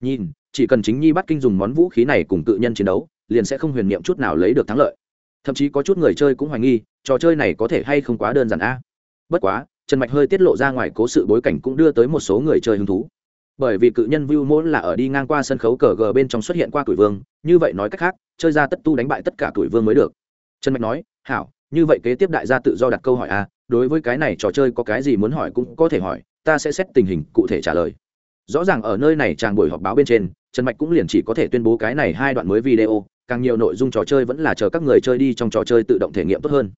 Nhìn, chỉ cần chính nhi bắt kinh dùng món vũ khí này cùng cự nhân chiến đấu, liền sẽ không huyền niệm chút nào lấy được thắng lợi. Thậm chí có chút người chơi cũng hoài nghi, trò chơi này có thể hay không quá đơn giản a? Bất quá, trần mạch hơi tiết lộ ra ngoài cố sự bối cảnh cũng đưa tới một số người chơi hứng thú. Bởi vì cự nhân view môn là ở đi ngang qua sân khấu cờ g bên trong xuất hiện qua tuổi vương, như vậy nói cách khác, chơi ra tất tu đánh bại tất cả tuổi vương mới được. Trần mạch nói, hảo như vậy kế tiếp đại gia tự do đặt câu hỏi a, đối với cái này trò chơi có cái gì muốn hỏi cũng có thể hỏi, ta sẽ xét tình hình, cụ thể trả lời. Rõ ràng ở nơi này trang buổi họp báo bên trên, trần mạch cũng liền chỉ có thể tuyên bố cái này hai đoạn mới video, càng nhiều nội dung trò chơi vẫn là chờ các người chơi đi trong trò chơi tự động thể nghiệm tốt hơn.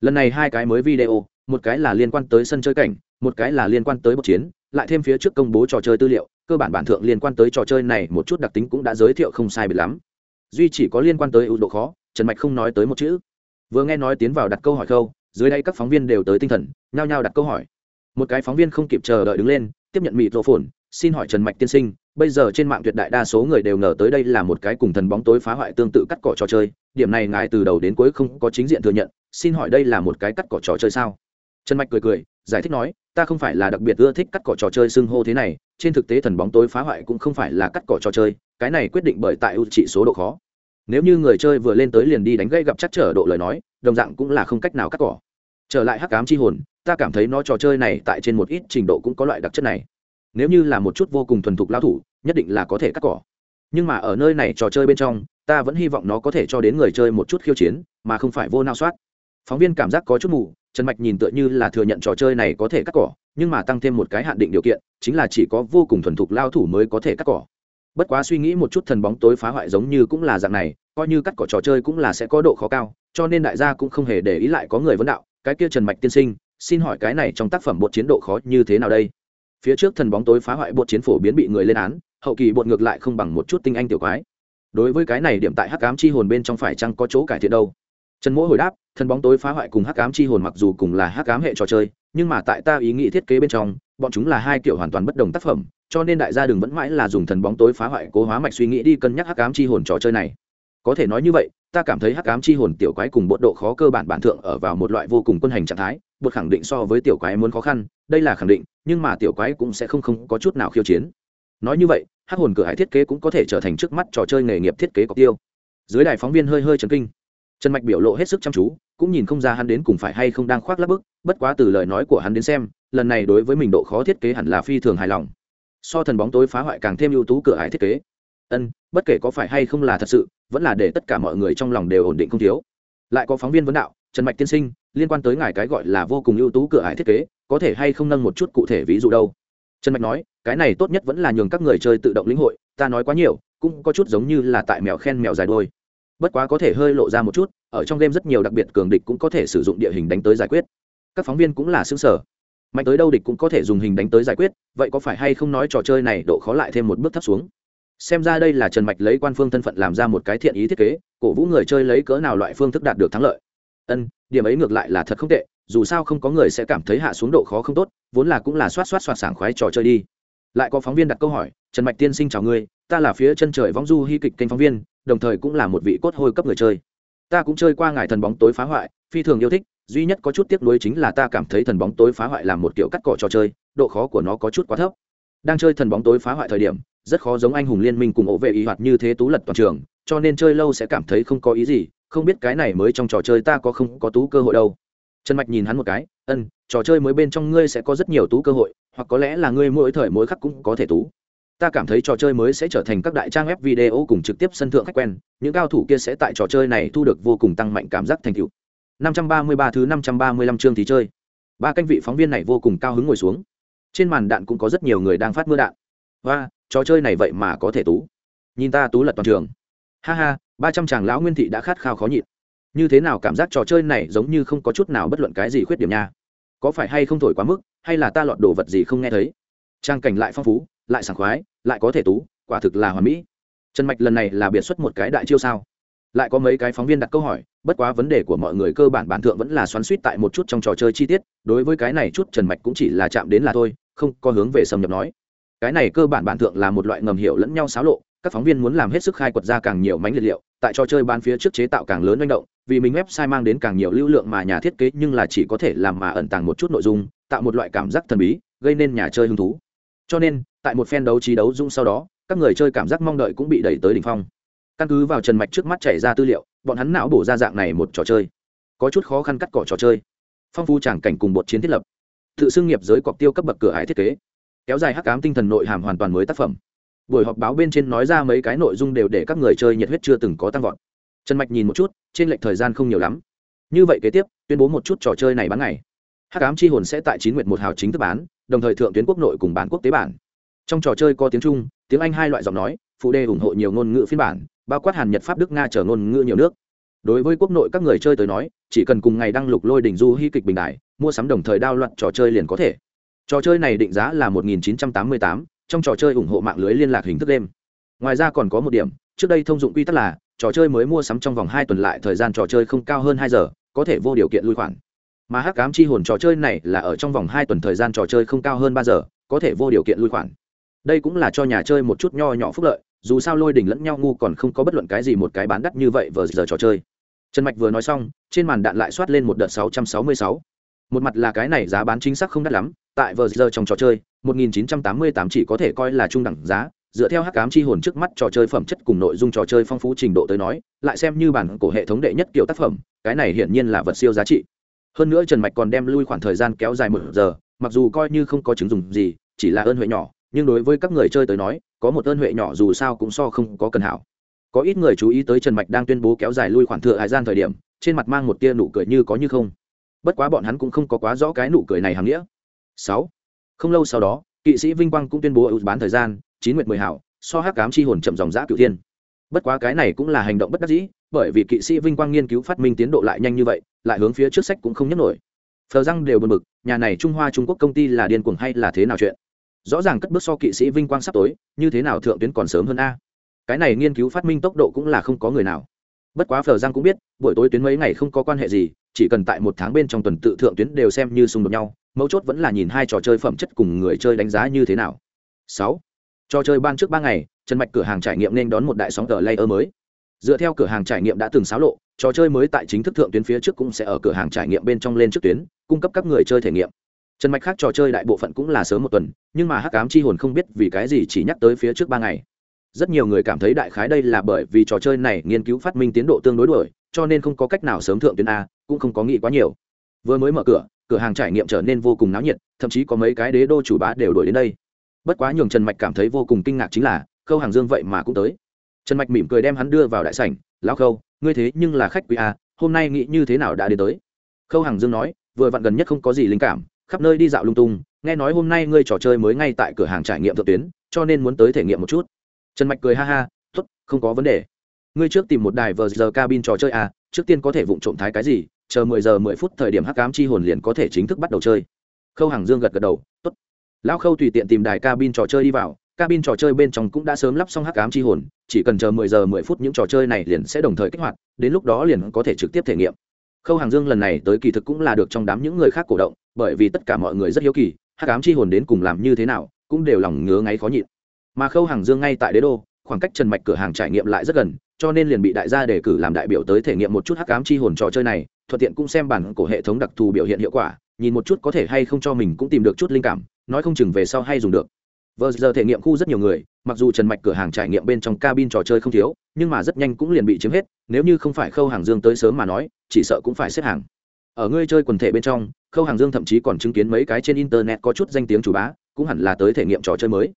Lần này hai cái mới video, một cái là liên quan tới sân chơi cảnh, một cái là liên quan tới bốc chiến, lại thêm phía trước công bố trò chơi tư liệu, cơ bản bản thượng liên quan tới trò chơi này một chút đặc tính cũng đã giới thiệu không sai biệt lắm. Duy chỉ có liên quan tới ưu độ khó, trần mạch không nói tới một chữ vừa nghe nói tiến vào đặt câu hỏi khâu, dưới đây các phóng viên đều tới tinh thần, nhao nhao đặt câu hỏi. Một cái phóng viên không kịp chờ đợi đứng lên, tiếp nhận mịt rộ phồn xin hỏi trần mạch tiên sinh, bây giờ trên mạng tuyệt đại đa số người đều ngờ tới đây là một cái cùng thần bóng tối phá hoại tương tự cắt cỏ trò chơi, điểm này ngài từ đầu đến cuối không có chính diện thừa nhận, xin hỏi đây là một cái cắt cỏ trò chơi sao? Trần mạch cười cười, giải thích nói, ta không phải là đặc biệt ưa thích cắt cỏ trò chơi xưng hô thế này, trên thực tế thần bóng tối phá hoại cũng không phải là cắt cỏ trò chơi, cái này quyết định bởi tại ưu trị số độ khó nếu như người chơi vừa lên tới liền đi đánh gây gặp chắc trở độ lời nói, đồng dạng cũng là không cách nào cắt cỏ. Trở lại hắc ám chi hồn, ta cảm thấy nó trò chơi này tại trên một ít trình độ cũng có loại đặc chất này. Nếu như là một chút vô cùng thuần thục lao thủ, nhất định là có thể cắt cỏ. Nhưng mà ở nơi này trò chơi bên trong, ta vẫn hy vọng nó có thể cho đến người chơi một chút khiêu chiến, mà không phải vô nao soát. Phóng viên cảm giác có chút mù, trần mạch nhìn tựa như là thừa nhận trò chơi này có thể cắt cỏ, nhưng mà tăng thêm một cái hạn định điều kiện, chính là chỉ có vô cùng thuần thục lao thủ mới có thể cắt cỏ bất quá suy nghĩ một chút thần bóng tối phá hoại giống như cũng là dạng này, coi như cắt cỏ trò chơi cũng là sẽ có độ khó cao, cho nên đại gia cũng không hề để ý lại có người vấn đạo, cái kia trần mạch tiên sinh, xin hỏi cái này trong tác phẩm bột chiến độ khó như thế nào đây? Phía trước thần bóng tối phá hoại bột chiến phổ biến bị người lên án, hậu kỳ bột ngược lại không bằng một chút tinh anh tiểu quái. Đối với cái này điểm tại hắc ám chi hồn bên trong phải chăng có chỗ cải thiện đâu? Trần mỗi hồi đáp, thần bóng tối phá hoại cùng hắc ám chi hồn mặc dù cùng là hắc ám hệ trò chơi, nhưng mà tại ta ý nghĩ thiết kế bên trong, bọn chúng là hai kiểu hoàn toàn bất đồng tác phẩm cho nên đại gia đừng vẫn mãi là dùng thần bóng tối phá hoại cố hóa mạch suy nghĩ đi cân nhắc hắc ám chi hồn trò chơi này. Có thể nói như vậy, ta cảm thấy hắc ám chi hồn tiểu quái cùng bộ độ khó cơ bản bản thượng ở vào một loại vô cùng quân hành trạng thái bột khẳng định so với tiểu quái muốn khó khăn, đây là khẳng định, nhưng mà tiểu quái cũng sẽ không không có chút nào khiêu chiến. Nói như vậy, hắc hồn cửa hải thiết kế cũng có thể trở thành trước mắt trò chơi nghề nghiệp thiết kế cọc tiêu. Dưới đài phóng viên hơi hơi chấn kinh. Trần mạch biểu lộ hết sức chăm chú, cũng nhìn không ra hắn đến cùng phải hay không đang khoác lắp bức, bất quá từ lời nói của hắn đến xem, lần này đối với mình độ khó thiết kế hẳn là phi thường hài lòng so thần bóng tối phá hoại càng thêm ưu tú cửa hải thiết kế. Ân, bất kể có phải hay không là thật sự, vẫn là để tất cả mọi người trong lòng đều ổn định không thiếu. Lại có phóng viên vấn đạo, trần mạch tiên sinh, liên quan tới ngài cái gọi là vô cùng ưu tú cửa hải thiết kế, có thể hay không nâng một chút cụ thể ví dụ đâu? Trần mạch nói, cái này tốt nhất vẫn là nhường các người chơi tự động lĩnh hội, ta nói quá nhiều, cũng có chút giống như là tại mèo khen mèo dài đôi. Bất quá có thể hơi lộ ra một chút, ở trong game rất nhiều đặc biệt cường địch cũng có thể sử dụng địa hình đánh tới giải quyết. Các phóng viên cũng là xứng sở mạnh tới đâu địch cũng có thể dùng hình đánh tới giải quyết, vậy có phải hay không nói trò chơi này độ khó lại thêm một bước thấp xuống? Xem ra đây là trần mạch lấy quan phương thân phận làm ra một cái thiện ý thiết kế, cổ vũ người chơi lấy cỡ nào loại phương thức đạt được thắng lợi. Ân, điểm ấy ngược lại là thật không tệ, dù sao không có người sẽ cảm thấy hạ xuống độ khó không tốt, vốn là cũng là xoát xoát xoát sảng khoái trò chơi đi. Lại có phóng viên đặt câu hỏi, trần mạch tiên sinh chào ngươi, ta là phía chân trời võng du hy kịch kênh phóng viên, đồng thời cũng là một vị cốt hôi cấp người chơi ta cũng chơi qua ngài thần bóng tối phá hoại, phi thường yêu thích, duy nhất có chút tiếc nuối chính là ta cảm thấy thần bóng tối phá hoại là một kiểu cắt cỏ trò chơi, độ khó của nó có chút quá thấp. Đang chơi thần bóng tối phá hoại thời điểm, rất khó giống anh hùng liên minh cùng ổ vệ ý hoạt như thế tú lật toàn trường, cho nên chơi lâu sẽ cảm thấy không có ý gì, không biết cái này mới trong trò chơi ta có không có tú cơ hội đâu. Trần mạch nhìn hắn một cái, ân, trò chơi mới bên trong ngươi sẽ có rất nhiều tú cơ hội, hoặc có lẽ là ngươi mỗi thời mỗi khắc cũng có thể tú ta cảm thấy trò chơi mới sẽ trở thành các đại trang web video cùng trực tiếp sân thượng khách quen, những cao thủ kia sẽ tại trò chơi này thu được vô cùng tăng mạnh cảm giác thành tựu. 533 thứ 535 chương thì chơi. Ba canh vị phóng viên này vô cùng cao hứng ngồi xuống. Trên màn đạn cũng có rất nhiều người đang phát mưa đạn. Và trò chơi này vậy mà có thể tú. Nhìn ta tú lật toàn trường. Ha ha, ba trăm chàng lão nguyên thị đã khát khao khó nhịn. Như thế nào cảm giác trò chơi này giống như không có chút nào bất luận cái gì khuyết điểm nha. Có phải hay không thổi quá mức, hay là ta lọt đồ vật gì không nghe thấy? Trang cảnh lại phong phú lại sảng khoái, lại có thể tú, quả thực là hoàn mỹ. Trần mạch lần này là biệt xuất một cái đại chiêu sao? Lại có mấy cái phóng viên đặt câu hỏi, bất quá vấn đề của mọi người cơ bản bản thượng vẫn là xoắn suýt tại một chút trong trò chơi chi tiết, đối với cái này chút trần mạch cũng chỉ là chạm đến là thôi, không có hướng về xâm nhập nói. Cái này cơ bản bản thượng là một loại ngầm hiểu lẫn nhau xáo lộ, các phóng viên muốn làm hết sức khai quật ra càng nhiều mánh liệt liệu, tại trò chơi ban phía trước chế tạo càng lớn manh động, vì mình website mang đến càng nhiều lưu lượng mà nhà thiết kế nhưng là chỉ có thể làm mà ẩn tàng một chút nội dung, tạo một loại cảm giác thần bí, gây nên nhà chơi hứng thú. Cho nên tại một phen đấu trí đấu dung sau đó, các người chơi cảm giác mong đợi cũng bị đẩy tới đỉnh phong. Căn cứ vào trần mạch trước mắt chảy ra tư liệu, bọn hắn não bổ ra dạng này một trò chơi. Có chút khó khăn cắt cỏ trò chơi. Phong phu tràng cảnh cùng một chiến thiết lập. Tự xưng nghiệp giới cọc tiêu cấp bậc cửa hải thiết kế. Kéo dài hắc cám tinh thần nội hàm hoàn toàn mới tác phẩm. Buổi họp báo bên trên nói ra mấy cái nội dung đều để các người chơi nhiệt huyết chưa từng có tăng vọt. Trần mạch nhìn một chút, trên lệch thời gian không nhiều lắm. Như vậy kế tiếp, tuyên bố một chút trò chơi này bán ngày. Hắc cám chi hồn sẽ tại chín nguyện một hào chính thức bán, đồng thời thượng tuyến quốc nội cùng bán quốc tế bản trong trò chơi có tiếng trung tiếng anh hai loại giọng nói phụ đề ủng hộ nhiều ngôn ngữ phiên bản bao quát hàn nhật pháp đức nga chở ngôn ngữ nhiều nước. Đối với quốc nội các người chơi tới nói chỉ cần cùng ngày đăng lục lôi đỉnh du hy kịch bình đại mua sắm đồng thời đao loạn trò chơi liền có thể. Trò chơi này định giá là 1988, trong trò chơi ủng hộ mạng lưới liên lạc hình thức đêm. Ngoài ra còn có một điểm trước đây thông dụng quy tắc là trò chơi mới mua sắm trong vòng hai tuần lại thời gian trò chơi không cao hơn hai giờ có thể vô điều kiện lui khoản. Mà hắc cám chi hồn trò chơi này là ở trong vòng hai tuần thời gian trò chơi không cao hơn ba giờ có thể vô điều kiện lui khoản đây cũng là cho nhà chơi một chút nho nhỏ phúc lợi, dù sao lôi đỉnh lẫn nhau ngu còn không có bất luận cái gì một cái bán đắt như vậy vừa giờ trò chơi. Trần mạch vừa nói xong, trên màn đạn lại soát lên một đợt 666. một mặt là cái này giá bán chính xác không đắt lắm, tại vừa giờ trong trò chơi 1988 chỉ có thể coi là trung đẳng giá. Dựa theo hắc cám chi hồn trước mắt trò chơi phẩm chất cùng nội dung trò chơi phong phú trình độ tới nói, lại xem như bản cổ hệ thống đệ nhất kiểu tác phẩm, cái này hiển nhiên là vật siêu giá trị. Hơn nữa trần mạch còn đem lui khoảng thời gian kéo dài một giờ, mặc dù coi như không có chứng dùng gì, chỉ là ơn huệ nhỏ nhưng đối với các người chơi tới nói, có một ơn huệ nhỏ dù sao cũng so không có cần hảo. Có ít người chú ý tới trần mạch đang tuyên bố kéo dài lui khoản thừa hải gian thời điểm, trên mặt mang một tia nụ cười như có như không. Bất quá bọn hắn cũng không có quá rõ cái nụ cười này hàm nghĩa. Sáu. Không lâu sau đó, kỵ sĩ vinh quang cũng tuyên bố ưu bán thời gian, chín nguyệt mười hảo, so hắc cám chi hồn chậm dòng giã cựu thiên. Bất quá cái này cũng là hành động bất đắc dĩ, bởi vì kỵ sĩ vinh quang nghiên cứu phát minh tiến độ lại nhanh như vậy, lại hướng phía trước sách cũng không nhấc nổi. Phờ răng đều bật mực nhà này trung hoa trung quốc công ty là điên cuồng hay là thế nào chuyện? Rõ ràng cất bước so kỵ sĩ vinh quang sắp tối, như thế nào thượng tuyến còn sớm hơn a? Cái này nghiên cứu phát minh tốc độ cũng là không có người nào. Bất quá phờ giang cũng biết, buổi tối tuyến mấy ngày không có quan hệ gì, chỉ cần tại một tháng bên trong tuần tự thượng tuyến đều xem như xung đột nhau, mấu chốt vẫn là nhìn hai trò chơi phẩm chất cùng người chơi đánh giá như thế nào. Sáu. Trò chơi ban trước ba ngày, trần mạch cửa hàng trải nghiệm nên đón một đại sóng tờ layer mới. Dựa theo cửa hàng trải nghiệm đã từng xáo lộ, trò chơi mới tại chính thức thượng tuyến phía trước cũng sẽ ở cửa hàng trải nghiệm bên trong lên trước tuyến, cung cấp các người chơi thể nghiệm trần mạch khác trò chơi đại bộ phận cũng là sớm một tuần, nhưng mà hắc ám chi hồn không biết vì cái gì chỉ nhắc tới phía trước ba ngày. Rất nhiều người cảm thấy đại khái đây là bởi vì trò chơi này nghiên cứu phát minh tiến độ tương đối đuổi, cho nên không có cách nào sớm thượng tuyến a, cũng không có nghĩ quá nhiều. Vừa mới mở cửa cửa hàng trải nghiệm trở nên vô cùng náo nhiệt, thậm chí có mấy cái đế đô chủ bá đều đổi đến đây. Bất quá nhường trần mạch cảm thấy vô cùng kinh ngạc chính là, khâu hàng dương vậy mà cũng tới. Trần mạch mỉm cười đem hắn đưa vào đại sảnh, lão khâu, ngươi thế nhưng là khách quý a, hôm nay nghĩ như thế nào đã đến tới? Khâu hàng dương nói, vừa vặn gần nhất không có gì linh cảm khắp nơi đi dạo lung tung, nghe nói hôm nay ngươi trò chơi mới ngay tại cửa hàng trải nghiệm thượng tuyến, cho nên muốn tới thể nghiệm một chút. Trần mạch cười ha ha t ố t không có vấn đề. Ngươi trước tìm một đài vờ giờ cabin trò chơi à trước tiên có thể vụng trộm thái cái gì, chờ mười giờ mười phút thời điểm hắc cám chi hồn liền có thể chính thức bắt đầu chơi. Khâu hàng dương gật gật đầu t ố t lão khâu tùy tiện tìm đài cabin trò chơi đi vào, cabin trò chơi bên trong cũng đã sớm lắp xong hắc cám chi hồn, chỉ cần chờ mười giờ mười phút những trò chơi này liền sẽ đồng thời kích hoạt, đến lúc đó liền có thể trực tiếp thể nghiệm. Khâu hàng dương lần này tới kỳ thực cũng là được trong đám những người khác cổ động bởi vì tất cả mọi người rất hiếu kỳ, hắc ám chi hồn đến cùng làm như thế nào, cũng đều lòng ngứa ngáy khó nhịn. Mà khâu hàng dương ngay tại đế đô, khoảng cách trần mạch cửa hàng trải nghiệm lại rất gần, cho nên liền bị đại gia đề cử làm đại biểu tới thể nghiệm một chút hắc ám chi hồn trò chơi này, thuận tiện cũng xem bản của hệ thống đặc thù biểu hiện hiệu quả, nhìn một chút có thể hay không cho mình cũng tìm được chút linh cảm, nói không chừng về sau hay dùng được. Vờ giờ thể nghiệm khu rất nhiều người, mặc dù trần mạch cửa hàng trải nghiệm bên trong cabin trò chơi không thiếu, nhưng mà rất nhanh cũng liền bị chiếm hết, nếu như không phải khâu hàng dương tới sớm mà nói, chỉ sợ cũng phải xếp hàng ở ngươi chơi quần thể bên trong, khâu hàng dương thậm chí còn chứng kiến mấy cái trên internet có chút danh tiếng chủ bá, cũng hẳn là tới thể nghiệm trò chơi mới.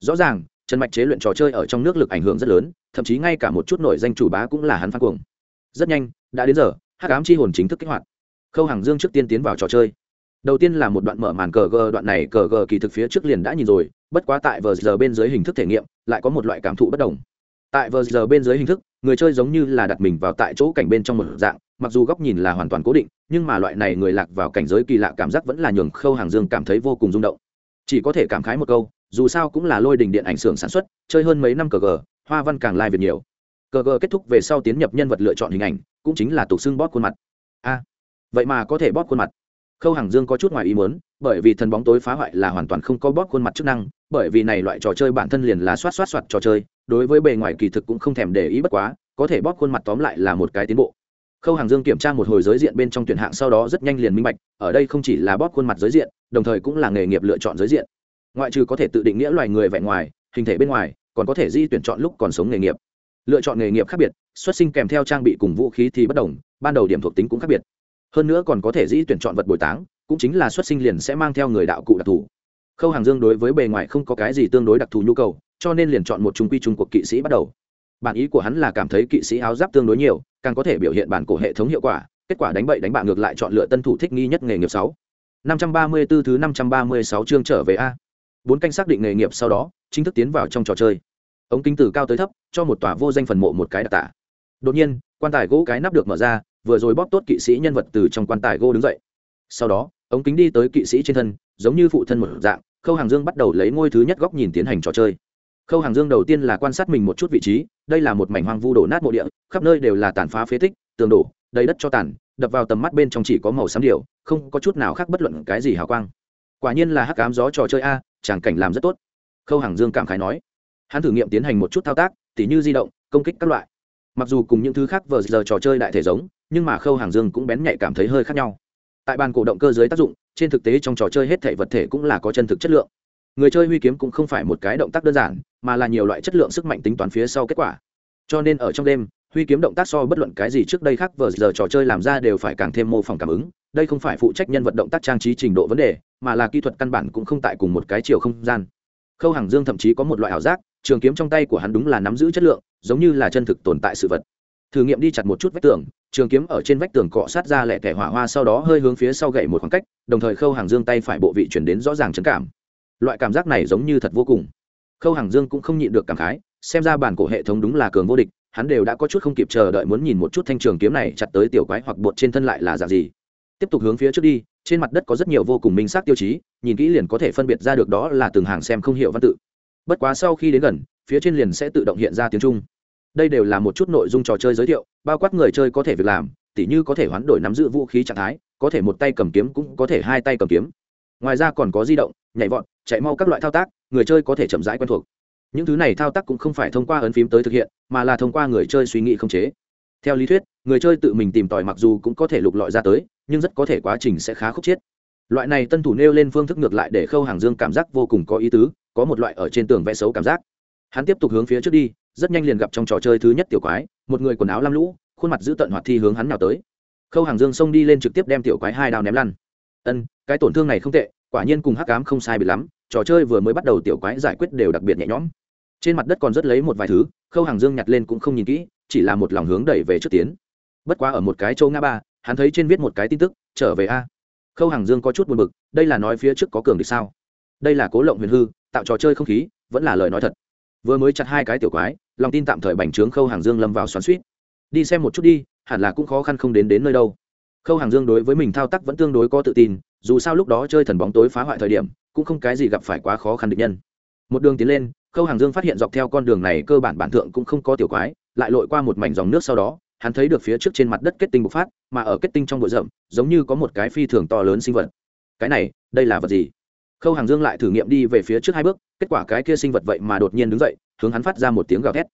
Rõ ràng, trần mạch chế luyện trò chơi ở trong nước lực ảnh hưởng rất lớn, thậm chí ngay cả một chút nổi danh chủ bá cũng là hắn phát cuồng. Rất nhanh, đã đến giờ hát cám chi hồn chính thức kích hoạt. Khâu hàng dương trước tiên tiến vào trò chơi. Đầu tiên là một đoạn mở màn cờ gờ, đoạn này cờ gờ kỳ thực phía trước liền đã nhìn rồi, bất quá tại vờ giờ bên dưới hình thức thể nghiệm, lại có một loại cảm thụ bất đồng. Tại vờ giờ bên dưới hình thức, người chơi giống như là đặt mình vào tại chỗ cảnh bên trong một dạng mặc dù góc nhìn là hoàn toàn cố định, nhưng mà loại này người lạc vào cảnh giới kỳ lạ cảm giác vẫn là nhường khâu hàng dương cảm thấy vô cùng rung động. Chỉ có thể cảm khái một câu, dù sao cũng là lôi đình điện ảnh xưởng sản xuất, chơi hơn mấy năm cờ gờ, hoa văn càng lai、like、việc nhiều. Cờ gờ kết thúc về sau tiến nhập nhân vật lựa chọn hình ảnh, cũng chính là tục xưng bóp khuôn mặt. A, vậy mà có thể bóp khuôn mặt. Khâu hàng dương có chút ngoài ý muốn, bởi vì thần bóng tối phá hoại là hoàn toàn không có bóp khuôn mặt chức năng, bởi vì này loại trò chơi bản thân liền là xoát xoát xoát trò chơi, đối với bề ngoài kỳ thực cũng không thèm để ý bất quá, có thể bóp khuôn mặt tóm lại là một cái tiến bộ khâu hàng dương kiểm tra một hồi giới diện bên trong tuyển hạng sau đó rất nhanh liền minh bạch, ở đây không chỉ là bóp khuôn mặt giới diện, đồng thời cũng là nghề nghiệp lựa chọn giới diện. Ngoại trừ có thể tự định nghĩa loài người vẹn ngoài, hình thể bên ngoài, còn có thể di tuyển chọn lúc còn sống nghề nghiệp. Lựa chọn nghề nghiệp khác biệt, xuất sinh kèm theo trang bị cùng vũ khí thì bất đồng, ban đầu điểm thuộc tính cũng khác biệt. Hơn nữa còn có thể di tuyển chọn vật bồi táng, cũng chính là xuất sinh liền sẽ mang theo người đạo cụ đặc thù. Khâu hàng dương đối với bề ngoài không có cái gì tương đối đặc thù nhu cầu, cho nên liền chọn một trung quy trung cuộc kỵ sĩ bắt đầu bản ý của hắn là cảm thấy kỵ sĩ áo giáp tương đối nhiều, càng có thể biểu hiện bản cổ hệ thống hiệu quả, kết quả đánh bậy đánh bạ ngược lại chọn lựa tân thủ thích nghi nhất nghề nghiệp sáu. năm trăm ba mươi 534 thứ năm trăm ba mươi sáu chương trở về a. Bốn canh xác định nghề nghiệp sau đó, chính thức tiến vào trong trò chơi. Ống kính từ cao tới thấp, cho một tòa vô danh phần mộ một cái đặc tả. Đột nhiên, quan tài gỗ cái nắp được mở ra, vừa rồi bóp tốt kỵ sĩ nhân vật từ trong quan tài gỗ đứng dậy. Sau đó, ống kính đi tới kỵ sĩ trên thân, giống như phụ thân một dạng, khâu hàng dương bắt đầu lấy ngôi thứ nhất góc nhìn tiến hành trò chơi khâu hàng dương đầu tiên là quan sát mình một chút vị trí, đây là một mảnh hoang vu đổ nát mộ địa, khắp nơi đều là tàn phá phế tích, tường đổ, đầy đất cho tàn, đập vào tầm mắt bên trong chỉ có màu xám điều không có chút nào khác bất luận cái gì hào quang. Quả nhiên là hắc cám gió trò chơi a tràng cảnh làm rất tốt. Khâu hàng dương cảm khái nói. Hắn thử nghiệm tiến hành một chút thao tác, tỉ như di động, công kích các loại. Mặc dù cùng những thứ khác vờ giờ trò chơi đại thể giống, nhưng mà khâu hàng dương cũng bén nhạy cảm thấy hơi khác nhau. Tại bàn cổ động cơ dưới tác dụng, trên thực tế trong trò chơi hết thể vật thể cũng là có chân thực chất lượng người chơi huy kiếm cũng không phải một cái động tác đơn giản, mà là nhiều loại chất lượng sức mạnh tính toán phía sau kết quả. Cho nên ở trong đêm, huy kiếm động tác so bất luận cái gì trước đây khác vờ giờ trò chơi làm ra đều phải càng thêm mô phỏng cảm ứng. Đây không phải phụ trách nhân vật động tác trang trí trình độ vấn đề, mà là kỹ thuật căn bản cũng không tại cùng một cái chiều không gian. Khâu hàng dương thậm chí có một loại ảo giác, trường kiếm trong tay của hắn đúng là nắm giữ chất lượng, giống như là chân thực tồn tại sự vật. Thử nghiệm đi chặt một chút vách tường, trường kiếm ở trên vách tường cọ sát ra lẹ tẻ hỏa hoa sau đó hơi hướng phía sau gậy một khoảng cách, đồng thời khâu hàng dương tay phải bộ vị chuyển đến rõ ràng chấn cảm loại cảm giác này giống như thật vô cùng. Khâu hàng dương cũng không nhịn được cảm khái, xem ra bản cổ hệ thống đúng là cường vô địch, hắn đều đã có chút không kịp chờ đợi muốn nhìn một chút thanh trường kiếm này chặt tới tiểu quái hoặc bột trên thân lại là dạng gì. Tiếp tục hướng phía trước đi, trên mặt đất có rất nhiều vô cùng minh xác tiêu chí, nhìn kỹ liền có thể phân biệt ra được đó là từng hàng xem không hiểu văn tự. Bất quá sau khi đến gần, phía trên liền sẽ tự động hiện ra tiếng trung. Đây đều là một chút nội dung trò chơi giới thiệu, bao quát người chơi có thể việc làm, tỉ như có thể hoán đổi nắm giữ vũ khí trạng thái, có thể một tay cầm kiếm cũng có thể hai tay cầm kiếm. Ngoài ra còn có di động, nhảy vọt chạy mau các loại thao tác, người chơi có thể chậm rãi quen thuộc. Những thứ này thao tác cũng không phải thông qua ấn phím tới thực hiện, mà là thông qua người chơi suy nghĩ không chế. Theo lý thuyết, người chơi tự mình tìm tòi mặc dù cũng có thể lục lọi ra tới, nhưng rất có thể quá trình sẽ khá khúc chiết. Loại này tân thủ nêu lên phương thức ngược lại để khâu hàng dương cảm giác vô cùng có ý tứ, có một loại ở trên tường vẽ xấu cảm giác. Hắn tiếp tục hướng phía trước đi, rất nhanh liền gặp trong trò chơi thứ nhất tiểu quái, một người quần áo lam lũ, khuôn mặt giữ tận hoạt thi hướng hắn nào tới. Khâu hàng dương xông đi lên trực tiếp đem tiểu quái hai đào ném lăn. Ân, cái tổn thương này không tệ quả nhiên cùng hắc cám không sai bị lắm, trò chơi vừa mới bắt đầu tiểu quái giải quyết đều đặc biệt nhẹ nhõm. Trên mặt đất còn rất lấy một vài thứ, khâu hàng dương nhặt lên cũng không nhìn kỹ, chỉ là một lòng hướng đẩy về trước tiến. Bất quá ở một cái châu ngã ba, hắn thấy trên viết một cái tin tức, trở về a. Khâu hàng dương có chút buồn bực, đây là nói phía trước có cường địch sao? Đây là cố lộng huyền hư, tạo trò chơi không khí, vẫn là lời nói thật. Vừa mới chặt hai cái tiểu quái, lòng tin tạm thời bành trướng khâu hàng dương lâm vào xoắn suýt đi xem một chút đi, hẳn là cũng khó khăn không đến đến nơi đâu. Khâu hàng dương đối với mình thao tác vẫn tương đối có tự tin dù sao lúc đó chơi thần bóng tối phá hoại thời điểm, cũng không cái gì gặp phải quá khó khăn địch nhân. Một đường tiến lên, khâu hàng dương phát hiện dọc theo con đường này cơ bản bản thượng cũng không có tiểu quái, lại lội qua một mảnh dòng nước sau đó, hắn thấy được phía trước trên mặt đất kết tinh bộc phát, mà ở kết tinh trong bụi rậm, giống như có một cái phi thường to lớn sinh vật. Cái này, đây là vật gì? Khâu hàng dương lại thử nghiệm đi về phía trước hai bước, kết quả cái kia sinh vật vậy mà đột nhiên đứng dậy, hướng hắn phát ra một tiếng gào thét.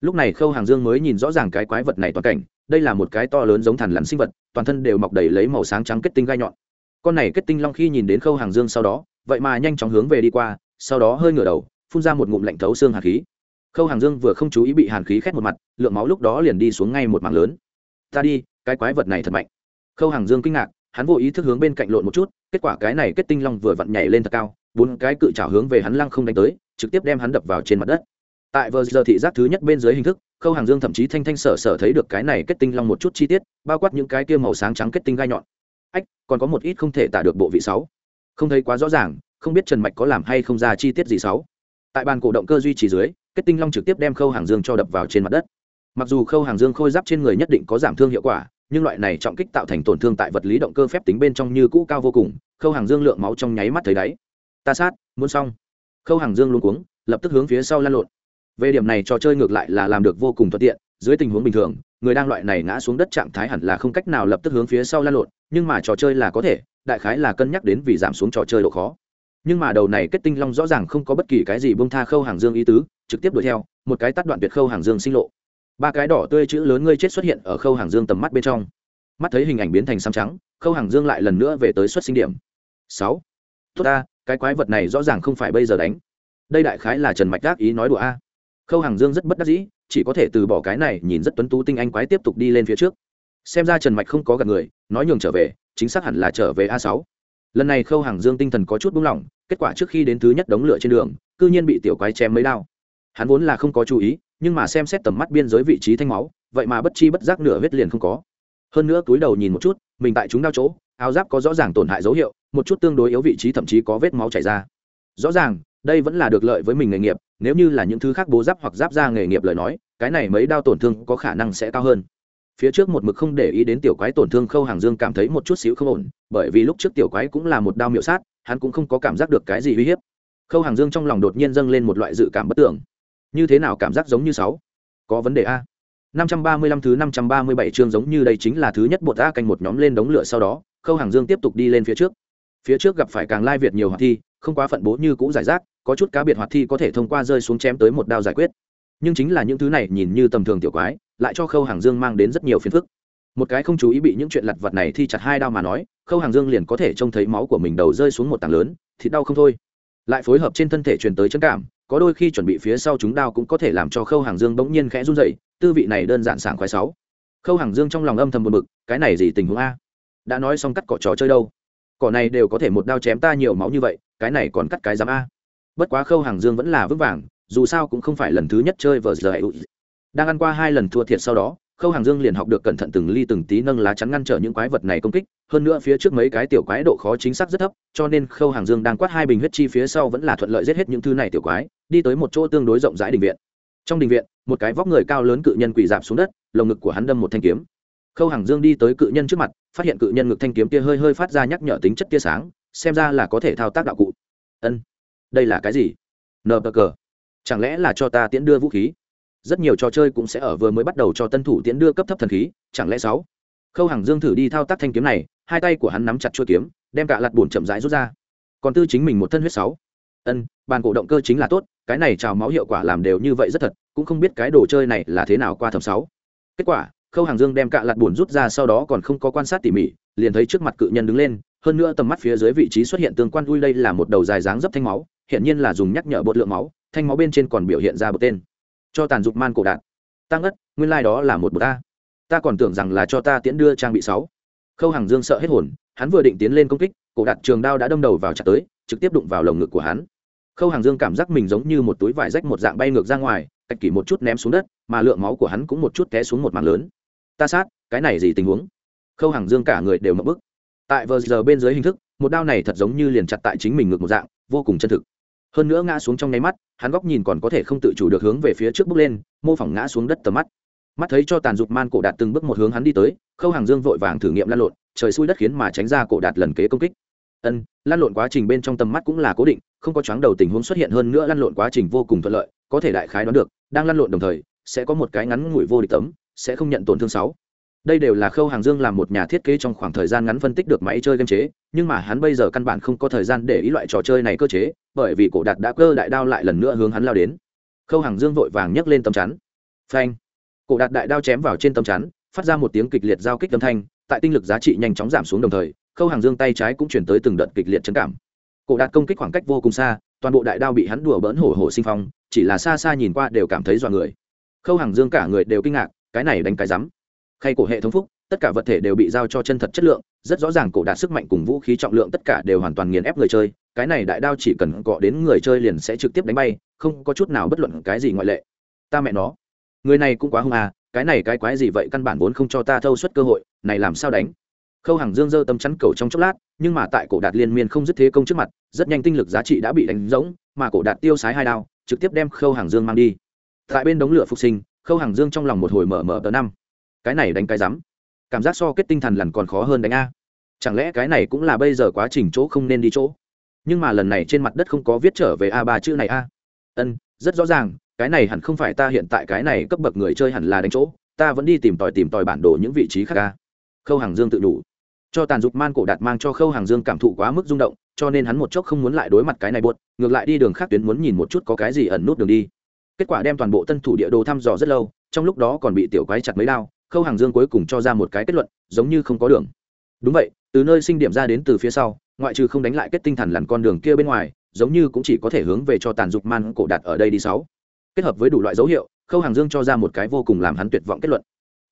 Lúc này khâu hàng dương mới nhìn rõ ràng cái quái vật này toàn cảnh, đây là một cái to lớn giống thằn lằn sinh vật, toàn thân đều mọc đầy lấy màu sáng trắng kết tinh gai nhọn con này kết tinh long khi nhìn đến khâu hàng dương sau đó, vậy mà nhanh chóng hướng về đi qua, sau đó hơi ngửa đầu, phun ra một ngụm lạnh thấu xương hàn khí. Khâu hàng dương vừa không chú ý bị hàn khí khét một mặt, lượng máu lúc đó liền đi xuống ngay một mạng lớn. Ta đi, cái quái vật này thật mạnh. Khâu hàng dương kinh ngạc, hắn vô ý thức hướng bên cạnh lộn một chút, kết quả cái này kết tinh long vừa vặn nhảy lên thật cao, bốn cái cự trào hướng về hắn lăng không đánh tới, trực tiếp đem hắn đập vào trên mặt đất. Tại vừa giờ thị giác thứ nhất bên dưới hình thức, khâu hàng dương thậm chí thanh thanh sở sở thấy được cái này kết tinh long một chút chi tiết, bao quát những cái kia màu sáng trắng kết tinh gai nhọn ách, còn có một ít không thể tả được bộ vị sáu. Không thấy quá rõ ràng, không biết trần mạch có làm hay không ra chi tiết gì sáu. Tại bàn cổ động cơ duy trì dưới, kết tinh long trực tiếp đem khâu hàng dương cho đập vào trên mặt đất. Mặc dù khâu hàng dương khôi giáp trên người nhất định có giảm thương hiệu quả, nhưng loại này trọng kích tạo thành tổn thương tại vật lý động cơ phép tính bên trong như cũ cao vô cùng, khâu hàng dương lượng máu trong nháy mắt thấy đáy. Ta sát, muốn xong. Khâu hàng dương luôn cuống, lập tức hướng phía sau lan lộn. Về điểm này trò chơi ngược lại là làm được vô cùng thuận tiện dưới tình huống bình thường, người đang loại này ngã xuống đất trạng thái hẳn là không cách nào lập tức hướng phía sau lan lộn, nhưng mà trò chơi là có thể, đại khái là cân nhắc đến vì giảm xuống trò chơi độ khó. Nhưng mà đầu này kết tinh long rõ ràng không có bất kỳ cái gì bông tha khâu hàng dương ý tứ, trực tiếp đuổi theo, một cái tắt đoạn tuyệt khâu hàng dương sinh lộ. Ba cái đỏ tươi chữ lớn ngươi chết xuất hiện ở khâu hàng dương tầm mắt bên trong. Mắt thấy hình ảnh biến thành xăm trắng, khâu hàng dương lại lần nữa về tới xuất sinh điểm. Sáu. Tốt ta, cái quái vật này rõ ràng không phải bây giờ đánh. Đây đại khái là trần mạch gác ý nói đùa a khâu hàng dương rất bất đắc dĩ, chỉ có thể từ bỏ cái này, nhìn rất tuấn tú tinh anh quái tiếp tục đi lên phía trước. Xem ra trần mạch không có gặp người, nói nhường trở về, chính xác hẳn là trở về a sáu. Lần này khâu hàng dương tinh thần có chút buông lỏng, kết quả trước khi đến thứ nhất đống lửa trên đường, cư nhiên bị tiểu quái chém mấy đao. Hắn vốn là không có chú ý, nhưng mà xem xét tầm mắt biên giới vị trí thanh máu, vậy mà bất chi bất giác nửa vết liền không có. Hơn nữa túi đầu nhìn một chút, mình tại chúng đau chỗ, áo giáp có rõ ràng tổn hại dấu hiệu, một chút tương đối yếu vị trí thậm chí có vết máu chảy ra. Rõ ràng, đây vẫn là được lợi với mình nghề nghiệp nếu như là những thứ khác bố giáp hoặc giáp ra nghề nghiệp lời nói, cái này mấy đau tổn thương có khả năng sẽ cao hơn. Phía trước một mực không để ý đến tiểu quái tổn thương khâu hàng dương cảm thấy một chút xíu không ổn, bởi vì lúc trước tiểu quái cũng là một đao miệu sát, hắn cũng không có cảm giác được cái gì uy hiếp. Khâu hàng dương trong lòng đột nhiên dâng lên một loại dự cảm bất tưởng. Như thế nào cảm giác giống như sáu? Có vấn đề a. 535 thứ 537 chương giống như đây chính là thứ nhất bột a canh một nhóm lên đống lửa sau đó, khâu hàng dương tiếp tục đi lên phía trước phía trước gặp phải càng lai việt nhiều hoạt thi, không quá phận bố như cũ giải rác, có chút cá biệt hoạt thi có thể thông qua rơi xuống chém tới một đao giải quyết. Nhưng chính là những thứ này nhìn như tầm thường tiểu quái, lại cho khâu hàng dương mang đến rất nhiều phiền phức. Một cái không chú ý bị những chuyện lặt vặt này thi chặt hai đao mà nói, khâu hàng dương liền có thể trông thấy máu của mình đầu rơi xuống một tảng lớn thì đau không thôi. Lại phối hợp trên thân thể truyền tới chân cảm, có đôi khi chuẩn bị phía sau chúng đao cũng có thể làm cho khâu hàng dương bỗng nhiên khẽ run dậy tư vị này đơn giản sảng khoái sáu. Khâu hàng dương trong lòng âm thầm buồn bực, cái này gì tình huống a? Đã nói xong cắt cỏ trò chơi đâu? Cỏ này đều có thể một đao chém ta nhiều máu như vậy, cái này còn cắt cái giám a. Bất quá khâu hàng dương vẫn là vững vàng, dù sao cũng không phải lần thứ nhất chơi vờ giờ đang ăn qua hai lần thua thiệt sau đó, khâu hàng dương liền học được cẩn thận từng ly từng tí nâng lá chắn ngăn trở những quái vật này công kích, hơn nữa phía trước mấy cái tiểu quái độ khó chính xác rất thấp, cho nên khâu hàng dương đang quát hai bình huyết chi phía sau vẫn là thuận lợi giết hết những thứ này tiểu quái, đi tới một chỗ tương đối rộng rãi đình viện. Trong đình viện, một cái vóc người cao lớn cự nhân quỳ dạp xuống đất, lồng ngực của hắn đâm một thanh kiếm khâu hàng dương đi tới cự nhân trước mặt, phát hiện cự nhân ngực thanh kiếm kia hơi hơi phát ra nhắc nhở tính chất tia sáng, xem ra là có thể thao tác đạo cụ. Ân, đây là cái gì? Nờ bờ cờ. Chẳng lẽ là cho ta tiễn đưa vũ khí? Rất nhiều trò chơi cũng sẽ ở vừa mới bắt đầu cho tân thủ tiễn đưa cấp thấp thần khí, chẳng lẽ sáu? Khâu hàng dương thử đi thao tác thanh kiếm này, hai tay của hắn nắm chặt chuôi kiếm, đem cả lặt bùn chậm rãi rút ra. Còn tư chính mình một thân huyết sáu. Ân, bàn cổ động cơ chính là tốt, cái này trào máu hiệu quả làm đều như vậy rất thật, cũng không biết cái đồ chơi này là thế nào qua thầm sáu. Kết quả khâu hàng dương đem cạ lặt bùn rút ra sau đó còn không có quan sát tỉ mỉ, liền thấy trước mặt cự nhân đứng lên, hơn nữa tầm mắt phía dưới vị trí xuất hiện tương quan, ui, đây là một đầu dài dáng dấp thanh máu hiện nhiên là dùng nhắc nhở bột lượng máu, thanh máu bên trên còn biểu hiện ra bột tên. Cho tàn dục man cổ đạn. Tăng ất, nguyên lai、like、đó là một bột ta. Ta còn tưởng rằng là cho ta tiễn đưa trang bị sáu. Khâu hàng dương sợ hết hồn, hắn vừa định tiến lên công kích, cổ đạn trường đao đã đâm đầu vào chặt tới, trực tiếp đụng vào lồng ngực của hắn. Khâu hàng dương cảm giác mình giống như một túi vải rách một dạng bay ngược ra ngoài, cách kỷ một chút ném xuống đất, mà lượng máu của hắn cũng một chút té xuống một mảng lớn ta sát, cái này gì tình huống? Khâu hàng dương cả người đều mập bức. Tại vờ giờ bên dưới hình thức, một đao này thật giống như liền chặt tại chính mình ngược một dạng, vô cùng chân thực. Hơn nữa ngã xuống trong nháy mắt, hắn góc nhìn còn có thể không tự chủ được hướng về phía trước bước lên, mô phỏng ngã xuống đất tầm mắt. Mắt thấy cho tàn dục man cổ đạt từng bước một hướng hắn đi tới, khâu hàng dương vội vàng thử nghiệm lăn lộn, trời xui đất khiến mà tránh ra cổ đạt lần kế công kích. Ân, lăn lộn quá trình bên trong tầm mắt cũng là cố định, không có chóng đầu tình huống xuất hiện hơn nữa lăn lộn quá trình vô cùng thuận lợi, có thể đại khái đoán được, đang lăn lộn đồng thời, sẽ có một cái ngắn ngủi vô địch tấm sẽ không nhận tổn thương sáu. Đây đều là khâu hàng dương làm một nhà thiết kế trong khoảng thời gian ngắn phân tích được máy chơi game chế, nhưng mà hắn bây giờ căn bản không có thời gian để ý loại trò chơi này cơ chế, bởi vì cổ đạt đã cơ đại đao lại lần nữa hướng hắn lao đến. Khâu hàng dương vội vàng nhấc lên tầm chắn. Phanh. Cổ đạt đại đao chém vào trên tầm chắn, phát ra một tiếng kịch liệt giao kích âm thanh, tại tinh lực giá trị nhanh chóng giảm xuống đồng thời, khâu hàng dương tay trái cũng chuyển tới từng đợt kịch liệt chấn cảm. Cổ đạt công kích khoảng cách vô cùng xa, toàn bộ đại đao bị hắn đùa bỡn hổ hổ sinh phong, chỉ là xa xa nhìn qua đều cảm thấy dọa người. Khâu hàng dương cả người đều kinh ngạc cái này đánh cái rắm. Khay cổ hệ thống phúc, tất cả vật thể đều bị giao cho chân thật chất lượng, rất rõ ràng cổ đạt sức mạnh cùng vũ khí trọng lượng tất cả đều hoàn toàn nghiền ép người chơi, cái này đại đao chỉ cần cọ đến người chơi liền sẽ trực tiếp đánh bay, không có chút nào bất luận cái gì ngoại lệ. Ta mẹ nó, người này cũng quá hung à cái này cái quái gì vậy, căn bản vốn không cho ta thâu suất cơ hội, này làm sao đánh? Khâu hàng dương dơ tâm chắn cầu trong chốc lát, nhưng mà tại cổ đạt liên miên không dứt thế công trước mặt, rất nhanh tinh lực giá trị đã bị đánh rỗng, mà cổ đạt tiêu sái hai đao, trực tiếp đem khâu hàng dương mang đi. Tại bên đống lửa phục sinh khâu hàng dương trong lòng một hồi mở mở tờ năm. Cái này đánh cái rắm. Cảm giác so kết tinh thần lần còn khó hơn đánh a. Chẳng lẽ cái này cũng là bây giờ quá trình chỗ không nên đi chỗ? Nhưng mà lần này trên mặt đất không có viết trở về a ba chữ này a. Ân, rất rõ ràng, cái này hẳn không phải ta hiện tại cái này cấp bậc người chơi hẳn là đánh chỗ, ta vẫn đi tìm tòi tìm tòi bản đồ những vị trí khác a. Khâu hàng dương tự đủ. Cho tàn dục man cổ đạt mang cho khâu hàng dương cảm thụ quá mức rung động, cho nên hắn một chốc không muốn lại đối mặt cái này buốt ngược lại đi đường khác tuyến muốn nhìn một chút có cái gì ẩn nút đường đi kết quả đem toàn bộ tân thủ địa đồ thăm dò rất lâu, trong lúc đó còn bị tiểu quái chặt mấy đao, khâu hàng dương cuối cùng cho ra một cái kết luận, giống như không có đường. Đúng vậy, từ nơi sinh điểm ra đến từ phía sau, ngoại trừ không đánh lại kết tinh thần lằn con đường kia bên ngoài, giống như cũng chỉ có thể hướng về cho tàn dục man cổ đạt ở đây đi sáu. Kết hợp với đủ loại dấu hiệu, khâu hàng dương cho ra một cái vô cùng làm hắn tuyệt vọng kết luận.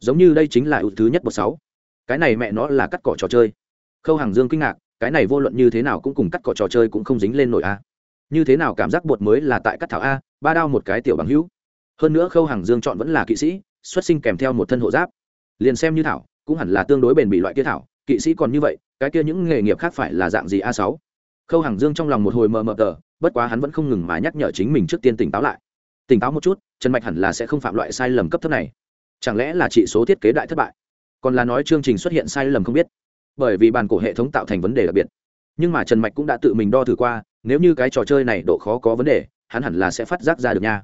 Giống như đây chính là ưu thứ nhất bậc sáu. Cái này mẹ nó là cắt cỏ trò chơi. Khâu hàng dương kinh ngạc, cái này vô luận như thế nào cũng cùng cắt cỏ trò chơi cũng không dính lên nổi a. Như thế nào cảm giác bột mới là tại cắt thảo a ba đao một cái tiểu bằng hữu. Hơn nữa khâu hàng dương chọn vẫn là kỵ sĩ, xuất sinh kèm theo một thân hộ giáp. Liền xem như thảo, cũng hẳn là tương đối bền bị loại kia thảo, kỵ sĩ còn như vậy, cái kia những nghề nghiệp khác phải là dạng gì a sáu? Khâu hàng dương trong lòng một hồi mờ mờ tờ, bất quá hắn vẫn không ngừng mà nhắc nhở chính mình trước tiên tỉnh táo lại. Tỉnh táo một chút, trần mạch hẳn là sẽ không phạm loại sai lầm cấp thấp này. Chẳng lẽ là trị số thiết kế đại thất bại? Còn là nói chương trình xuất hiện sai lầm không biết? Bởi vì bàn cổ hệ thống tạo thành vấn đề đặc biệt. Nhưng mà trần mạch cũng đã tự mình đo thử qua, nếu như cái trò chơi này độ khó có vấn đề hắn hẳn là sẽ phát giác ra được nha.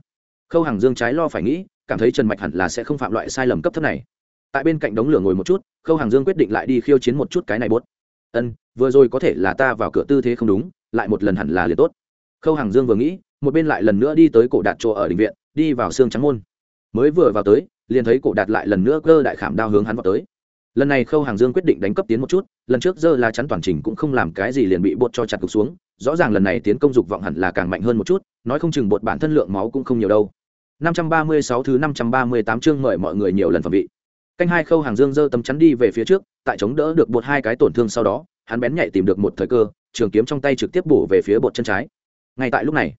Khâu hàng dương trái lo phải nghĩ, cảm thấy trần mạch hẳn là sẽ không phạm loại sai lầm cấp thấp này. Tại bên cạnh đống lửa ngồi một chút, khâu hàng dương quyết định lại đi khiêu chiến một chút cái này bốt. Ân, vừa rồi có thể là ta vào cửa tư thế không đúng, lại một lần hẳn là liền tốt. Khâu hàng dương vừa nghĩ, một bên lại lần nữa đi tới cổ đạt chỗ ở định viện, đi vào xương trắng môn. Mới vừa vào tới, liền thấy cổ đạt lại lần nữa cơ đại khảm đao hướng hắn vào tới. Lần này khâu hàng dương quyết định đánh cấp tiến một chút, lần trước dơ la chắn toàn trình cũng không làm cái gì liền bị bột cho chặt cục xuống, rõ ràng lần này tiến công dục vọng hẳn là càng mạnh hơn một chút nói không chừng bột bản thân lượng máu cũng không nhiều đâu. 536 thứ 538 chương mời mọi người nhiều lần phẩm vị. Canh hai khâu hàng dương dơ tấm chắn đi về phía trước, tại chống đỡ được bột hai cái tổn thương sau đó, hắn bén nhạy tìm được một thời cơ, trường kiếm trong tay trực tiếp bổ về phía bột chân trái. Ngay tại lúc này,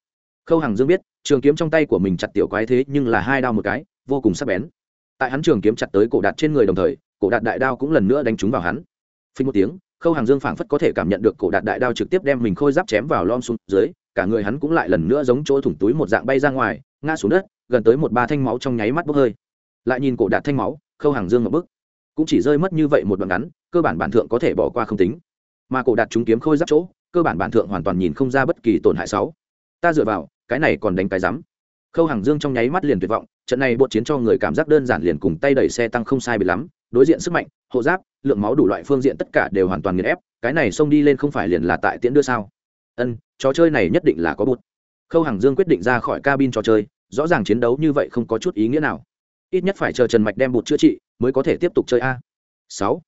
khâu hàng dương biết, trường kiếm trong tay của mình chặt tiểu quái thế nhưng là hai đao một cái, vô cùng sắc bén. Tại hắn trường kiếm chặt tới cổ đạt trên người đồng thời, cổ đạt đại đao cũng lần nữa đánh trúng vào hắn. Phình một tiếng khâu hàng dương phảng phất có thể cảm nhận được cổ đạt đại đao trực tiếp đem mình khôi giáp chém vào lom xuống dưới, cả người hắn cũng lại lần nữa giống chỗ thủng túi một dạng bay ra ngoài, ngã xuống đất, gần tới một ba thanh máu trong nháy mắt bốc hơi. Lại nhìn cổ đạt thanh máu, khâu hàng dương ngập bức cũng chỉ rơi mất như vậy một đoạn ngắn, cơ bản bản thượng có thể bỏ qua không tính. Mà cổ đạt chúng kiếm khôi giáp chỗ, cơ bản bản thượng hoàn toàn nhìn không ra bất kỳ tổn hại sáu ta dựa vào, cái này còn đánh cái rắm. Khâu hàng dương trong nháy mắt liền tuyệt vọng, trận này bột chiến cho người cảm giác đơn giản liền cùng tay đẩy xe tăng không sai bị lắm, đối diện sức mạnh, hộ giáp lượng máu đủ loại phương diện tất cả đều hoàn toàn nghiền ép, cái này xông đi lên không phải liền là tại tiễn đưa sao? Ân, trò chơi này nhất định là có bột khâu hàng dương quyết định ra khỏi cabin trò chơi, rõ ràng chiến đấu như vậy không có chút ý nghĩa nào. Ít nhất phải chờ trần mạch đem bụt chữa trị, mới có thể tiếp tục chơi a. Sáu,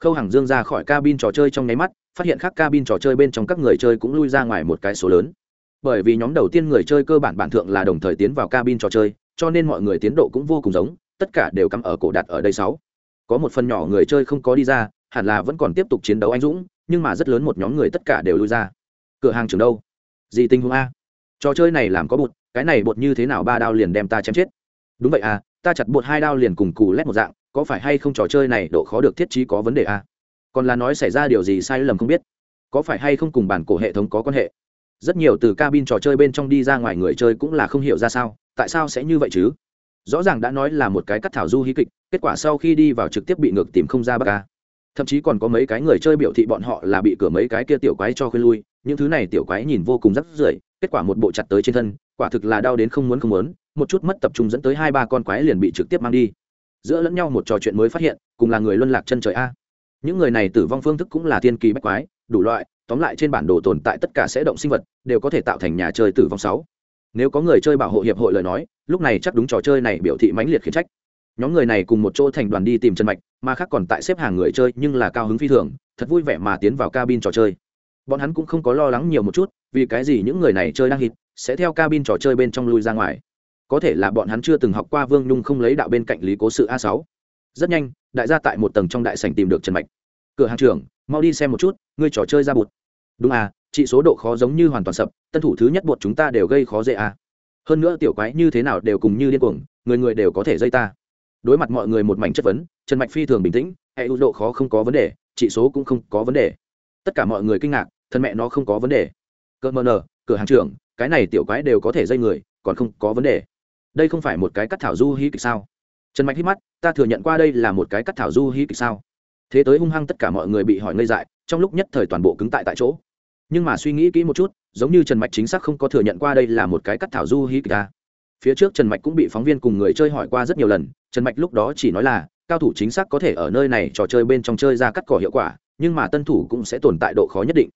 khâu hàng dương ra khỏi cabin trò chơi trong nháy mắt, phát hiện khác cabin trò chơi bên trong các người chơi cũng lui ra ngoài một cái số lớn. Bởi vì nhóm đầu tiên người chơi cơ bản bản thượng là đồng thời tiến vào cabin trò chơi, cho nên mọi người tiến độ cũng vô cùng giống, tất cả đều cắm ở cổ đặt ở đây sáu có một phần nhỏ người chơi không có đi ra, hẳn là vẫn còn tiếp tục chiến đấu anh dũng, nhưng mà rất lớn một nhóm người tất cả đều lui ra. Cửa hàng trường đâu? Gì tình huống a? Trò chơi này làm có bột, cái này bột như thế nào ba đao liền đem ta chém chết? Đúng vậy à ta chặt bột hai đao liền cùng cù lét một dạng, có phải hay không trò chơi này độ khó được thiết trí có vấn đề à? còn là nói xảy ra điều gì sai lầm không biết? Có phải hay không cùng bản cổ hệ thống có quan hệ? Rất nhiều từ cabin trò chơi bên trong đi ra ngoài người chơi cũng là không hiểu ra sao, tại sao sẽ như vậy chứ? Rõ ràng đã nói là một cái cắt thảo du hí kịch, kết quả sau khi đi vào trực tiếp bị ngược tìm không ra bắc ca. Thậm chí còn có mấy cái người chơi biểu thị bọn họ là bị cửa mấy cái kia tiểu quái cho khuyên lui, những thứ này tiểu quái nhìn vô cùng rắc rưởi, kết quả một bộ chặt tới trên thân, quả thực là đau đến không muốn không muốn, một chút mất tập trung dẫn tới hai ba con quái liền bị trực tiếp mang đi. Giữa lẫn nhau một trò chuyện mới phát hiện, cùng là người luân lạc chân trời a. Những người này tử vong phương thức cũng là thiên kỳ bách quái, đủ loại, tóm lại trên bản đồ tồn tại tất cả sẽ động sinh vật, đều có thể tạo thành nhà chơi tử vong sáu. Nếu có người chơi bảo hộ hiệp hội lời nói lúc này chắc đúng trò chơi này biểu thị mãnh liệt khiển trách. Nhóm người này cùng một chỗ thành đoàn đi tìm Trần mạch, mà khác còn tại xếp hàng người chơi nhưng là cao hứng phi thường, thật vui vẻ mà tiến vào cabin trò chơi. Bọn hắn cũng không có lo lắng nhiều một chút, vì cái gì những người này chơi đang hít, sẽ theo cabin trò chơi bên trong lui ra ngoài. Có thể là bọn hắn chưa từng học qua vương nhung không lấy đạo bên cạnh lý cố sự a sáu. Rất nhanh, đại gia tại một tầng trong đại sảnh tìm được trần mạch. Cửa hàng trưởng, mau đi xem một chút, ngươi trò chơi ra bụt. Đúng à trị số độ khó giống như hoàn toàn sập, tân thủ thứ nhất bột chúng ta đều gây khó dễ à hơn nữa tiểu quái như thế nào đều cùng như điên cuồng, người người đều có thể dây ta. Đối mặt mọi người một mảnh chất vấn, trần mạch phi thường bình tĩnh hệ ưu độ khó không có vấn đề trị số cũng không có vấn đề. Tất cả mọi người kinh ngạc thân mẹ nó không có vấn đề. Cơ mờ nờ, cửa hàng trưởng, cái này tiểu quái đều có thể dây người, còn không có vấn đề. Đây không phải một cái cắt thảo du hí kịch sao? Trần mạch hít mắt, ta thừa nhận qua đây là một cái cắt thảo du hí kịch sao? Thế tới hung hăng tất cả mọi người bị hỏi ngây dại, trong lúc nhất thời toàn bộ cứng tại tại chỗ nhưng mà suy nghĩ kỹ một chút, giống như trần mạch chính xác không có thừa nhận qua đây là một cái cắt thảo du hí kịch ta. Phía trước trần mạch cũng bị phóng viên cùng người chơi hỏi qua rất nhiều lần, trần mạch lúc đó chỉ nói là, cao thủ chính xác có thể ở nơi này trò chơi bên trong chơi ra cắt cỏ hiệu quả, nhưng mà tân thủ cũng sẽ tồn tại độ khó nhất định.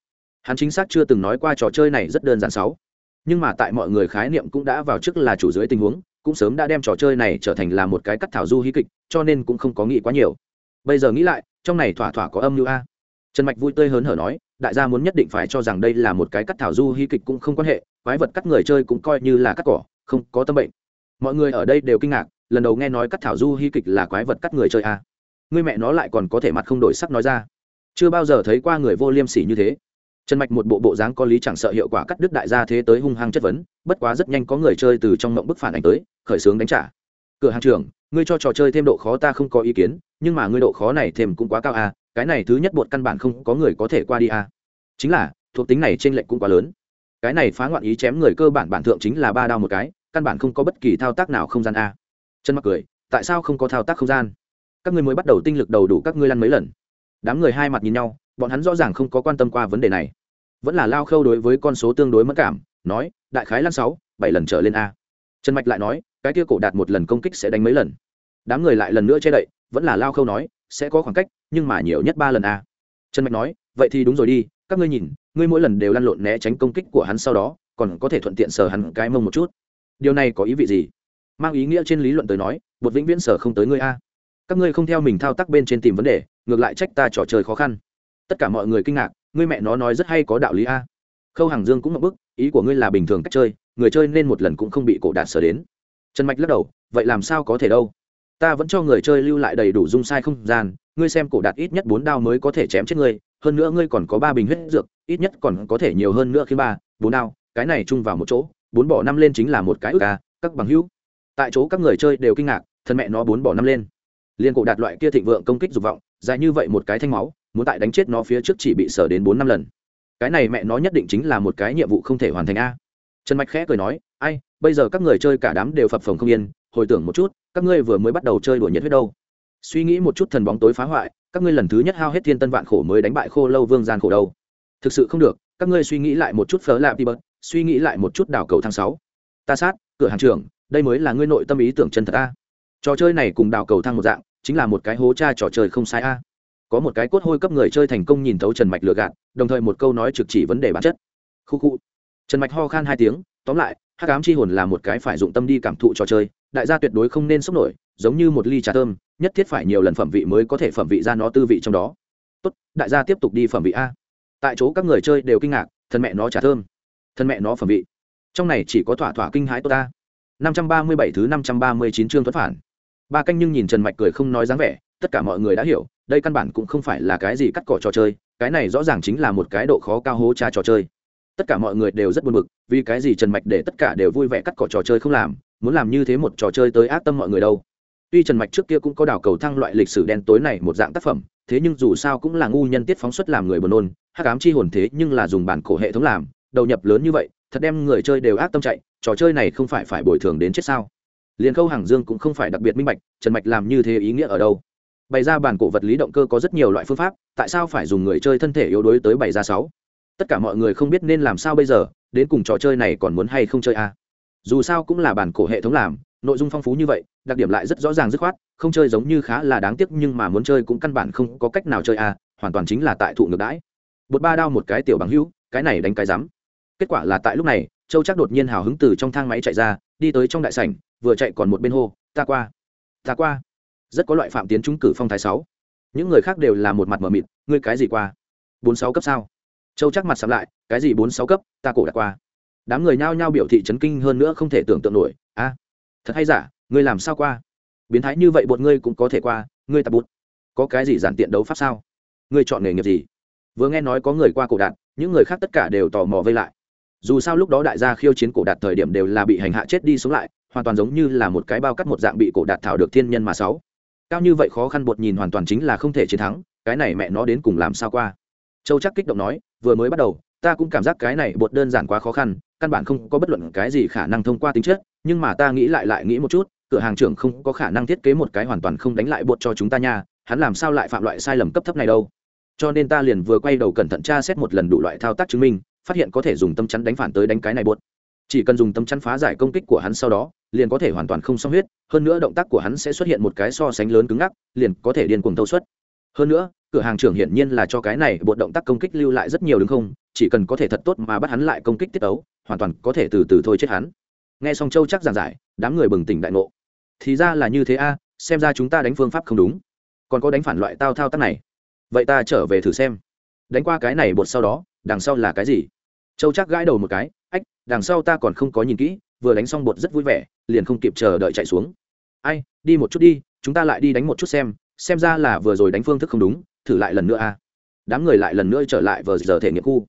Hắn chính xác chưa từng nói qua trò chơi này rất đơn giản sáu. Nhưng mà tại mọi người khái niệm cũng đã vào trước là chủ dưới tình huống, cũng sớm đã đem trò chơi này trở thành là một cái cắt thảo du hí kịch, cho nên cũng không có nghĩ quá nhiều. Bây giờ nghĩ lại, trong này thỏa thỏa có âm mưu a. Trần mạch vui tươi hớn hở nói đại gia muốn nhất định phải cho rằng đây là một cái cắt thảo du hy kịch cũng không quan hệ, quái vật cắt người chơi cũng coi như là cắt cỏ, không có tâm bệnh. Mọi người ở đây đều kinh ngạc, lần đầu nghe nói cắt thảo du hy kịch là quái vật cắt người chơi à? người mẹ nó lại còn có thể mặt không đổi sắc nói ra. Chưa bao giờ thấy qua người vô liêm sỉ như thế. Trần mạch một bộ bộ dáng có lý chẳng sợ hiệu quả cắt đứt đại gia thế tới hung hăng chất vấn, bất quá rất nhanh có người chơi từ trong mộng bức phản ảnh tới, khởi xướng đánh trả. Cửa hàng trưởng, ngươi cho trò chơi thêm độ khó ta không có ý kiến, nhưng mà ngươi độ khó này thêm cũng quá cao à cái này thứ nhất bột căn bản không có người có thể qua đi à. Chính là, thuộc tính này trên lệnh cũng quá lớn. Cái này phá ngoạn ý chém người cơ bản bản thượng chính là ba đao một cái, căn bản không có bất kỳ thao tác nào không gian à. a chân mặc cười, tại sao không có thao tác không gian? Các ngươi mới bắt đầu tinh lực đầu đủ các ngươi lăn mấy lần. Đám người hai mặt nhìn nhau, bọn hắn rõ ràng không có quan tâm qua vấn đề này. Vẫn là lao khâu đối với con số tương đối mất cảm, nói, đại khái lăn sáu, bảy lần trở lên a trần mạch lại nói, cái kia cổ đạt một lần công kích sẽ đánh mấy lần. Đám người lại lần nữa che đậy, vẫn là lao khâu nói sẽ có khoảng cách, nhưng mà nhiều nhất ba lần a trần mạch nói, vậy thì đúng rồi đi, các ngươi nhìn, ngươi mỗi lần đều lăn lộn né tránh công kích của hắn sau đó, còn có thể thuận tiện sờ hắn cái mông một chút. Điều này có ý vị gì? Mang ý nghĩa trên lý luận tới nói, bột vĩnh viễn sở không tới ngươi a. Các ngươi không theo mình thao tác bên trên tìm vấn đề, ngược lại trách ta trò chơi khó khăn. Tất cả mọi người kinh ngạc, ngươi mẹ nó nói rất hay có đạo lý a. Khâu hàng dương cũng mập bức, ý của ngươi là bình thường cách chơi, người chơi nên một lần cũng không bị cổ đạt sở đến. Trần mạch lắc đầu, vậy làm sao có thể đâu? Ta vẫn cho người chơi lưu lại đầy đủ dung sai không gian, ngươi xem cổ đạt ít nhất bốn đao mới có thể chém chết ngươi, hơn nữa ngươi còn có ba bình huyết dược, ít nhất còn có thể nhiều hơn nữa khi ba, bốn đao, cái này chung vào một chỗ, bốn bỏ năm lên chính là một cái ước ca các bằng hữu. Tại chỗ các người chơi đều kinh ngạc, thân mẹ nó bốn bỏ năm lên. Liên cổ đạt loại kia thịnh vượng công kích dục vọng, dài như vậy một cái thanh máu, muốn tại đánh chết nó phía trước chỉ bị sở đến bốn năm lần. Cái này mẹ nó nhất định chính là một cái nhiệm vụ không thể hoàn thành a. Trần mạch khẽ cười nói, ai, bây giờ các người chơi cả đám đều phập phồng không yên hồi tưởng một chút, các ngươi vừa mới bắt đầu chơi đùa nhiệt huyết đâu. Suy nghĩ một chút thần bóng tối phá hoại, các ngươi lần thứ nhất hao hết thiên tân vạn khổ mới đánh bại khô lâu vương gian khổ đâu. Thực sự không được, các ngươi suy nghĩ lại một chút phớ lạp đi bớt, suy nghĩ lại một chút đảo cầu tháng sáu. Ta sát, cửa hàng trưởng, đây mới là ngươi nội tâm ý tưởng chân thật a. Trò chơi này cùng đảo cầu thang một dạng, chính là một cái hố cha trò chơi không sai a. Có một cái cốt hôi cấp người chơi thành công nhìn thấu trần mạch lừa gạt, đồng thời một câu nói trực chỉ vấn đề bản chất. Khu khu. Trần mạch ho khan hai tiếng, tóm lại, hắc cám chi hồn là một cái phải dụng tâm đi cảm thụ trò chơi đại gia tuyệt đối không nên sốc nổi, giống như một ly trà thơm, nhất thiết phải nhiều lần phẩm vị mới có thể phẩm vị ra nó tư vị trong đó. Tốt, đại gia tiếp tục đi phẩm vị a. Tại chỗ các người chơi đều kinh ngạc thân mẹ nó trà thơm. Thân mẹ nó phẩm vị. Trong này chỉ có thỏa thỏa kinh hãi tốt ta năm trăm ba mươi bảy thứ năm trăm ba mươi chín chương tuấn phản. Ba canh nhưng nhìn trần mạch cười không nói dáng vẻ, tất cả mọi người đã hiểu, đây căn bản cũng không phải là cái gì cắt cỏ trò chơi, cái này rõ ràng chính là một cái độ khó cao hố tra trò chơi. Tất cả mọi người đều rất buồn bực, vì cái gì trần mạch để tất cả đều vui vẻ cắt cỏ trò chơi không làm muốn làm như thế một trò chơi tới ác tâm mọi người đâu. Tuy trần mạch trước kia cũng có đảo cầu thăng loại lịch sử đen tối này một dạng tác phẩm, thế nhưng dù sao cũng là ngu nhân tiết phóng xuất làm người buồn nôn, hắc ám chi hồn thế nhưng là dùng bản cổ hệ thống làm, đầu nhập lớn như vậy, thật đem người chơi đều ác tâm chạy, trò chơi này không phải phải bồi thường đến chết sao? Liền khâu hàng dương cũng không phải đặc biệt minh bạch, trần mạch làm như thế ý nghĩa ở đâu? Bày ra bản cổ vật lý động cơ có rất nhiều loại phương pháp, tại sao phải dùng người chơi thân thể yếu đuối tới bày ra sáu? Tất cả mọi người không biết nên làm sao bây giờ, đến cùng trò chơi này còn muốn hay không chơi a à? Dù sao cũng là bản cổ hệ thống làm nội dung phong phú như vậy đặc điểm lại rất rõ ràng dứt khoát không chơi giống như khá là đáng tiếc nhưng mà muốn chơi cũng căn bản không có cách nào chơi à, hoàn toàn chính là tại thụ ngược đãi. Bột ba đao một cái tiểu bằng hữu cái này đánh cái rắm. Kết quả là tại lúc này châu chắc đột nhiên hào hứng từ trong thang máy chạy ra đi tới trong đại sảnh vừa chạy còn một bên hô ta qua ta qua. Rất có loại phạm tiến trúng cử phong thái sáu. Những người khác đều là một mặt mờ mịt ngươi cái gì qua? Bốn sáu cấp sao? Châu chắc mặt sắm lại cái gì bốn sáu cấp? Ta cổ đã qua đám người nhao nhao biểu thị chấn kinh hơn nữa không thể tưởng tượng nổi. A, thật hay giả, ngươi làm sao qua? Biến thái như vậy bột ngươi cũng có thể qua, ngươi tập bút có cái gì giản tiện đấu pháp sao? Ngươi chọn nghề nghiệp gì? Vừa nghe nói có người qua cổ đạt những người khác tất cả đều tò mò vây lại. Dù sao lúc đó đại gia khiêu chiến cổ đạt thời điểm đều là bị hành hạ chết đi sống lại, hoàn toàn giống như là một cái bao cắt một dạng bị cổ đạt thảo được thiên nhân mà sáu. Cao như vậy khó khăn bột nhìn hoàn toàn chính là không thể chiến thắng, cái này mẹ nó đến cùng làm sao qua? Châu chắc kích động nói, vừa mới bắt đầu ta cũng cảm giác cái này bột đơn giản quá khó khăn, căn bản không có bất luận cái gì khả năng thông qua tính chất, nhưng mà ta nghĩ lại lại nghĩ một chút, cửa hàng trưởng không có khả năng thiết kế một cái hoàn toàn không đánh lại bột cho chúng ta nha, hắn làm sao lại phạm loại sai lầm cấp thấp này đâu. Cho nên ta liền vừa quay đầu cẩn thận tra xét một lần đủ loại thao tác chứng minh, phát hiện có thể dùng tâm chắn đánh phản tới đánh cái này bột. Chỉ cần dùng tâm chắn phá giải công kích của hắn sau đó, liền có thể hoàn toàn không xong huyết, hơn nữa động tác của hắn sẽ xuất hiện một cái so sánh lớn cứng ngắc, liền có thể điên cuồng thâu suất. Hơn nữa, cửa hàng trưởng hiển nhiên là cho cái này bột động tác công kích lưu lại rất nhiều đứng không chỉ cần có thể thật tốt mà bắt hắn lại công kích tiết ấu, hoàn toàn có thể từ từ thôi chết hắn. Nghe xong châu chắc giảng giải, đám người bừng tỉnh đại ngộ. Thì ra là như thế a, xem ra chúng ta đánh phương pháp không đúng. Còn có đánh phản loại tao thao tác này. Vậy ta trở về thử xem. Đánh qua cái này bột sau đó, đằng sau là cái gì? Châu chắc gãi đầu một cái, ách, đằng sau ta còn không có nhìn kỹ, vừa đánh xong bột rất vui vẻ, liền không kịp chờ đợi chạy xuống. Ai, đi một chút đi, chúng ta lại đi đánh một chút xem xem ra là vừa rồi đánh phương thức không đúng, thử lại lần nữa a. Đám người lại lần nữa trở lại vờ giờ thể nghiệm khu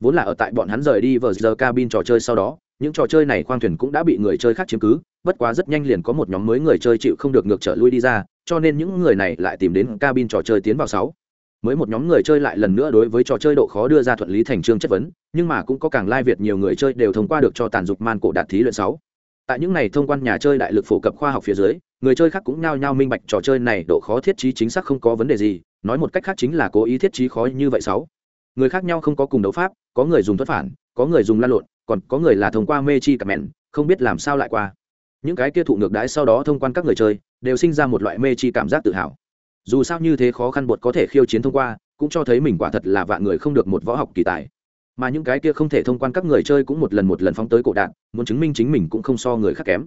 vốn là ở tại bọn hắn rời đi vờ giờ cabin trò chơi sau đó, những trò chơi này khoang thuyền cũng đã bị người chơi khác chiếm cứ, bất quá rất nhanh liền có một nhóm mới người chơi chịu không được ngược trở lui đi ra, cho nên những người này lại tìm đến cabin trò chơi tiến vào sáu. Mới một nhóm người chơi lại lần nữa đối với trò chơi độ khó đưa ra thuận lý thành trương chất vấn, nhưng mà cũng có càng lai việt nhiều người chơi đều thông qua được cho tàn dục man cổ đạt thí luyện sáu. Tại những này thông quan nhà chơi đại lực phổ cập khoa học phía dưới, người chơi khác cũng nhao nhao minh bạch trò chơi này độ khó thiết trí chính xác không có vấn đề gì, nói một cách khác chính là cố ý thiết trí khó như vậy sáu người khác nhau không có cùng đấu pháp, có người dùng thất phản, có người dùng lan lộn, còn có người là thông qua mê chi cặp mẹn, không biết làm sao lại qua. Những cái kia thụ ngược đãi sau đó thông quan các người chơi, đều sinh ra một loại mê chi cảm giác tự hào. Dù sao như thế khó khăn bột có thể khiêu chiến thông qua, cũng cho thấy mình quả thật là vạn người không được một võ học kỳ tài. Mà những cái kia không thể thông quan các người chơi cũng một lần một lần phóng tới cổ đạn, muốn chứng minh chính mình cũng không so người khác kém.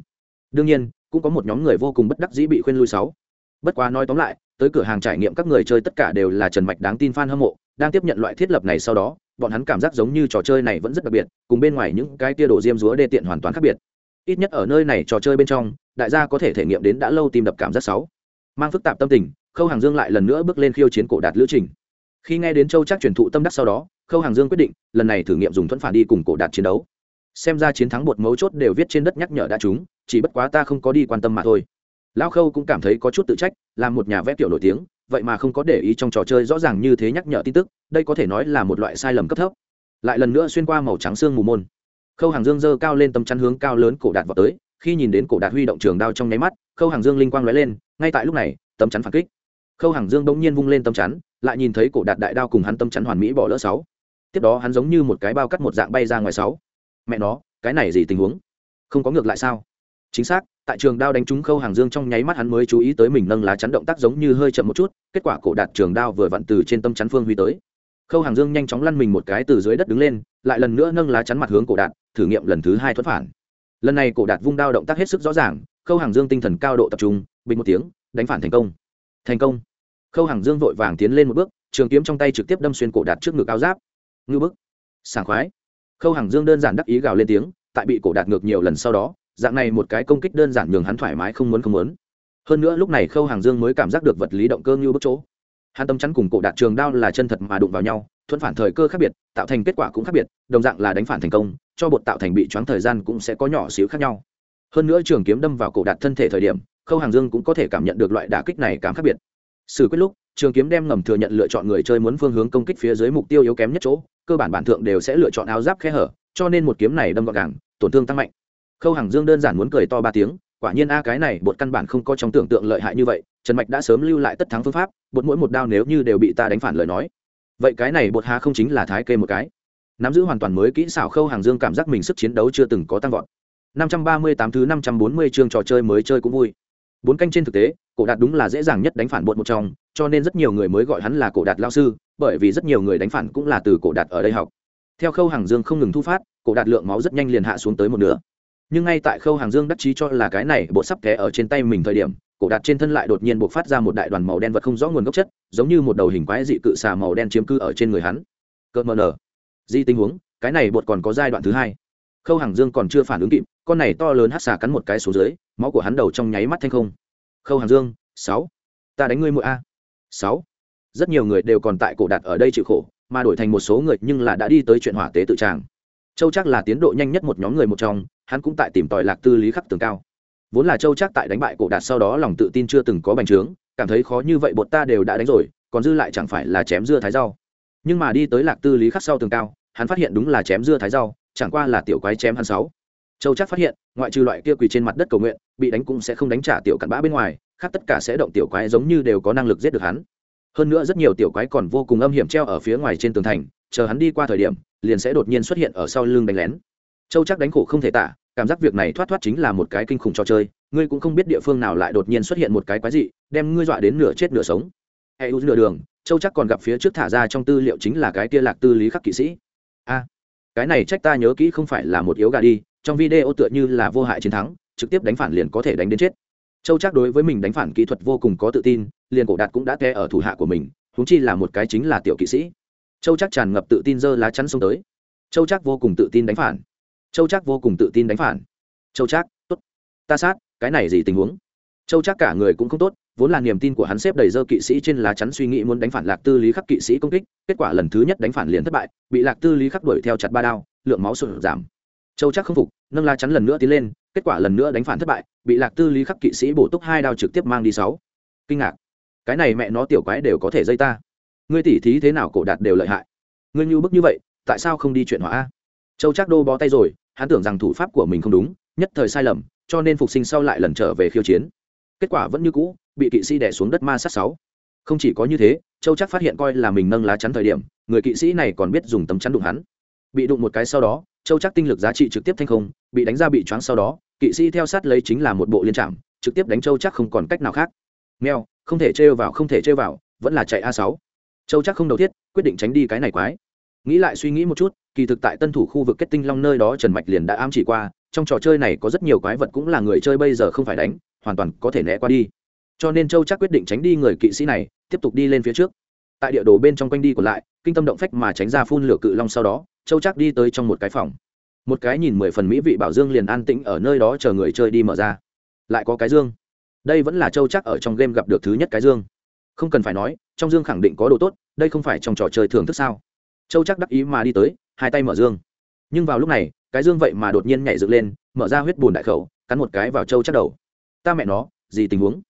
Đương nhiên, cũng có một nhóm người vô cùng bất đắc dĩ bị khuyên lui sáu. Bất quá nói tóm lại tới cửa hàng trải nghiệm các người chơi tất cả đều là trần mạch đáng tin f a n hâm mộ, đang tiếp nhận loại thiết lập này sau đó, bọn hắn cảm giác giống như trò chơi này vẫn rất đặc biệt, cùng bên ngoài những cái tia đồ diêm dúa đê tiện hoàn toàn khác biệt. Ít nhất ở nơi này trò chơi bên trong, đại gia có thể thể nghiệm đến đã lâu tìm đập cảm giác sáu. Mang phức tạp tâm tình, khâu hàng dương lại lần nữa bước lên khiêu chiến cổ đạt lữ trình. Khi nghe đến châu chắc truyền thụ tâm đắc sau đó, khâu hàng dương quyết định, lần này thử nghiệm dùng thuẫn phản đi cùng cổ đạt chiến đấu. Xem ra chiến thắng bột mấu chốt đều viết trên đất nhắc nhở đã chúng chỉ bất quá ta không có đi quan tâm mà thôi lão khâu cũng cảm thấy có chút tự trách, là một nhà vẽ tiểu nổi tiếng, vậy mà không có để ý trong trò chơi rõ ràng như thế nhắc nhở tin tức, đây có thể nói là một loại sai lầm cấp thấp. Lại lần nữa xuyên qua màu trắng xương mù môn. Khâu hàng dương dơ cao lên tấm chắn hướng cao lớn cổ đạt vào tới, khi nhìn đến cổ đạt huy động trường đao trong nháy mắt, khâu hàng dương linh quang lóe lên, ngay tại lúc này, tấm chắn phản kích. Khâu hàng dương bỗng nhiên vung lên tấm chắn, lại nhìn thấy cổ đạt đại đao cùng hắn tấm chắn hoàn mỹ bỏ lỡ sáu. Tiếp đó hắn giống như một cái bao cắt một dạng bay ra ngoài sáu. Mẹ nó, cái này gì tình huống? Không có ngược lại sao? Chính xác, tại trường đao đánh trúng khâu hàng dương trong nháy mắt hắn mới chú ý tới mình nâng lá chắn động tác giống như hơi chậm một chút, kết quả cổ đạt trường đao vừa vặn từ trên tâm chắn phương huy tới. Khâu hàng dương nhanh chóng lăn mình một cái từ dưới đất đứng lên, lại lần nữa nâng lá chắn mặt hướng cổ đạt, thử nghiệm lần thứ hai thuất phản. Lần này cổ đạt vung đao động tác hết sức rõ ràng, khâu hàng dương tinh thần cao độ tập trung, bình một tiếng, đánh phản thành công. Thành công. Khâu hàng dương vội vàng tiến lên một bước, trường kiếm trong tay trực tiếp đâm xuyên cổ đạt trước ngực áo giáp. Ngư bức. Sảng khoái. Khâu hàng dương đơn giản đắc ý gào lên tiếng, tại bị cổ đạt ngược nhiều lần sau đó dạng này một cái công kích đơn giản nhường hắn thoải mái không muốn không muốn. Hơn nữa lúc này khâu hàng dương mới cảm giác được vật lý động cơ như bức chỗ. Hắn tâm chắn cùng cổ đạt trường đao là chân thật mà đụng vào nhau, thuận phản thời cơ khác biệt, tạo thành kết quả cũng khác biệt, đồng dạng là đánh phản thành công, cho bột tạo thành bị choáng thời gian cũng sẽ có nhỏ xíu khác nhau. Hơn nữa trường kiếm đâm vào cổ đạt thân thể thời điểm, khâu hàng dương cũng có thể cảm nhận được loại đả kích này cảm khác biệt. Xử quyết lúc, trường kiếm đem ngầm thừa nhận lựa chọn người chơi muốn phương hướng công kích phía dưới mục tiêu yếu kém nhất chỗ, cơ bản bản thượng đều sẽ lựa chọn áo giáp khe hở, cho nên một kiếm này đâm gọn gàng, tổn thương tăng mạnh khâu hàng dương đơn giản muốn cười to ba tiếng, quả nhiên a, cái này, bột căn bản không có trong tưởng tượng lợi hại như vậy, trần mạch đã sớm lưu lại tất thắng phương pháp, bột mỗi một đao nếu như đều bị ta đánh phản lời nói. Vậy cái này bột hà không chính là thái kê một cái. Nắm giữ hoàn toàn mới kỹ xảo khâu hàng dương cảm giác mình sức chiến đấu chưa từng có tăng vọt. 538 thứ 540 chương trò chơi mới chơi cũng vui. Bốn canh trên thực tế, cổ đạt đúng là dễ dàng nhất đánh phản bột một trong, cho nên rất nhiều người mới gọi hắn là cổ đạt lao sư, bởi vì rất nhiều người đánh phản cũng là từ cổ đạt ở đây học. Theo khâu hàng dương không ngừng thu phát, cổ đạt lượng máu rất nhanh liền hạ xuống tới một nửa nhưng ngay tại khâu hàng dương đắc chí cho là cái này bộ sắp té ở trên tay mình thời điểm, cổ đạt trên thân lại đột nhiên buộc phát ra một đại đoàn màu đen vật không rõ nguồn gốc chất, giống như một đầu hình quái dị cự xà màu đen chiếm cư ở trên người hắn. Cợt mờ nở. Di tình huống, cái này bột còn có giai đoạn thứ hai. Khâu hàng dương còn chưa phản ứng kịp, con này to lớn hát xà cắn một cái xuống dưới, máu của hắn đầu trong nháy mắt thanh không. Khâu hàng dương, sáu. Ta đánh ngươi mỗi a. Sáu. Rất nhiều người đều còn tại cổ đạt ở đây chịu khổ, mà đổi thành một số người nhưng là đã đi tới chuyện hỏa tế tự tràng. Châu chắc là tiến độ nhanh nhất một nhóm người một trong hắn cũng tại tìm tòi lạc tư lý khắc tường cao. Vốn là châu chắc tại đánh bại cổ đạt sau đó lòng tự tin chưa từng có bành trướng, cảm thấy khó như vậy bột ta đều đã đánh rồi, còn dư lại chẳng phải là chém dưa thái rau. Nhưng mà đi tới lạc tư lý khắc sau tường cao, hắn phát hiện đúng là chém dưa thái rau, chẳng qua là tiểu quái chém hắn sáu. Châu chắc phát hiện, ngoại trừ loại kia quỳ trên mặt đất cầu nguyện, bị đánh cũng sẽ không đánh trả tiểu cặn bã bên ngoài, khác tất cả sẽ động tiểu quái giống như đều có năng lực giết được hắn. Hơn nữa rất nhiều tiểu quái còn vô cùng âm hiểm treo ở phía ngoài trên tường thành, chờ hắn đi qua thời điểm, liền sẽ đột nhiên xuất hiện ở sau lưng đánh lén châu chắc đánh khổ không thể tả, cảm giác việc này thoát thoát chính là một cái kinh khủng trò chơi, ngươi cũng không biết địa phương nào lại đột nhiên xuất hiện một cái quái dị, đem ngươi dọa đến nửa chết nửa sống. Hay u nửa đường, châu chắc còn gặp phía trước thả ra trong tư liệu chính là cái kia lạc tư lý khắc kỵ sĩ. A, cái này trách ta nhớ kỹ không phải là một yếu gà đi, trong video tựa như là vô hại chiến thắng, trực tiếp đánh phản liền có thể đánh đến chết. Châu chắc đối với mình đánh phản kỹ thuật vô cùng có tự tin, liền cổ đạt cũng đã té ở thủ hạ của mình húng chi là một cái chính là tiểu kỵ sĩ. Châu chắc tràn ngập tự tin dơ lá chắn xông tới. Châu chắc vô cùng tự tin đánh phản châu chắc vô cùng tự tin đánh phản. Châu chắc tốt. Ta sát, cái này gì tình huống? Châu chắc cả người cũng không tốt, vốn là niềm tin của hắn xếp đầy dơ kỵ sĩ trên lá chắn suy nghĩ muốn đánh phản lạc tư lý khắc kỵ sĩ công kích, kết quả lần thứ nhất đánh phản liền thất bại, bị lạc tư lý khắc đuổi theo chặt ba đao, lượng máu sụt giảm. Châu chắc không phục, nâng lá chắn lần nữa tiến lên, kết quả lần nữa đánh phản thất bại, bị lạc tư lý khắc kỵ sĩ bổ túc hai đao trực tiếp mang đi sáu. Kinh ngạc. Cái này mẹ nó tiểu quái đều có thể dây ta. Ngươi tỉ thí thế nào cổ đạt đều lợi hại. Ngươi như bức như vậy, tại sao không đi chuyện hỏa châu chắc đô bó tay rồi hắn tưởng rằng thủ pháp của mình không đúng, nhất thời sai lầm, cho nên phục sinh sau lại lần trở về khiêu chiến. Kết quả vẫn như cũ, bị kỵ sĩ đẻ xuống đất ma sát sáu. Không chỉ có như thế, châu chắc phát hiện coi là mình nâng lá chắn thời điểm, người kỵ sĩ này còn biết dùng tấm chắn đụng hắn. Bị đụng một cái sau đó, châu chắc tinh lực giá trị trực tiếp thanh không, bị đánh ra bị choáng sau đó, kỵ sĩ theo sát lấy chính là một bộ liên trạm, trực tiếp đánh châu chắc không còn cách nào khác. Mèo, không thể trêu vào, không thể trêu vào, vẫn là chạy a sáu. Châu chắc không đầu thiết, quyết định tránh đi cái này quái. Nghĩ lại suy nghĩ một chút kỳ thực tại tân thủ khu vực kết tinh long nơi đó trần mạch liền đã ám chỉ qua, trong trò chơi này có rất nhiều quái vật cũng là người chơi bây giờ không phải đánh, hoàn toàn có thể né qua đi. Cho nên châu chắc quyết định tránh đi người kỵ sĩ này, tiếp tục đi lên phía trước. Tại địa đồ bên trong quanh đi còn lại, kinh tâm động phách mà tránh ra phun lửa cự long sau đó, châu chắc đi tới trong một cái phòng. Một cái nhìn mười phần mỹ vị bảo dương liền an tĩnh ở nơi đó chờ người chơi đi mở ra. Lại có cái dương. Đây vẫn là châu chắc ở trong game gặp được thứ nhất cái dương. Không cần phải nói, trong dương khẳng định có đồ tốt, đây không phải trong trò chơi thưởng thức sao? Châu chắc đắc ý mà đi tới hai tay mở dương. Nhưng vào lúc này, cái dương vậy mà đột nhiên nhảy dựng lên, mở ra huyết bùn đại khẩu, cắn một cái vào châu chắc đầu. Ta mẹ nó, gì tình huống?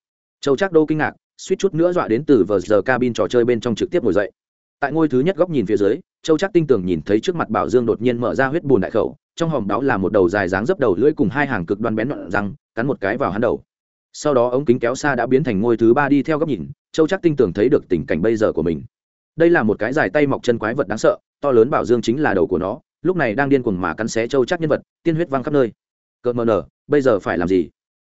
Châu chắc đô kinh ngạc, suýt chút nữa dọa đến từ vờ giờ cabin trò chơi bên trong trực tiếp ngồi dậy. Tại ngôi thứ nhất góc nhìn phía dưới, châu chắc tinh tường nhìn thấy trước mặt bảo dương đột nhiên mở ra huyết bùn đại khẩu, trong hòm đó là một đầu dài dáng dấp đầu lưỡi cùng hai hàng cực đoan bén đoạn răng, cắn một cái vào hắn đầu. Sau đó ống kính kéo xa đã biến thành ngôi thứ ba đi theo góc nhìn, châu chắc tinh tường thấy được tình cảnh bây giờ của mình. Đây là một cái dài tay mọc chân quái vật đáng sợ to lớn bảo dương chính là đầu của nó, lúc này đang điên cuồng mà cắn xé châu chắc nhân vật, tiên huyết văng khắp nơi. Cợt mờ nở, bây giờ phải làm gì?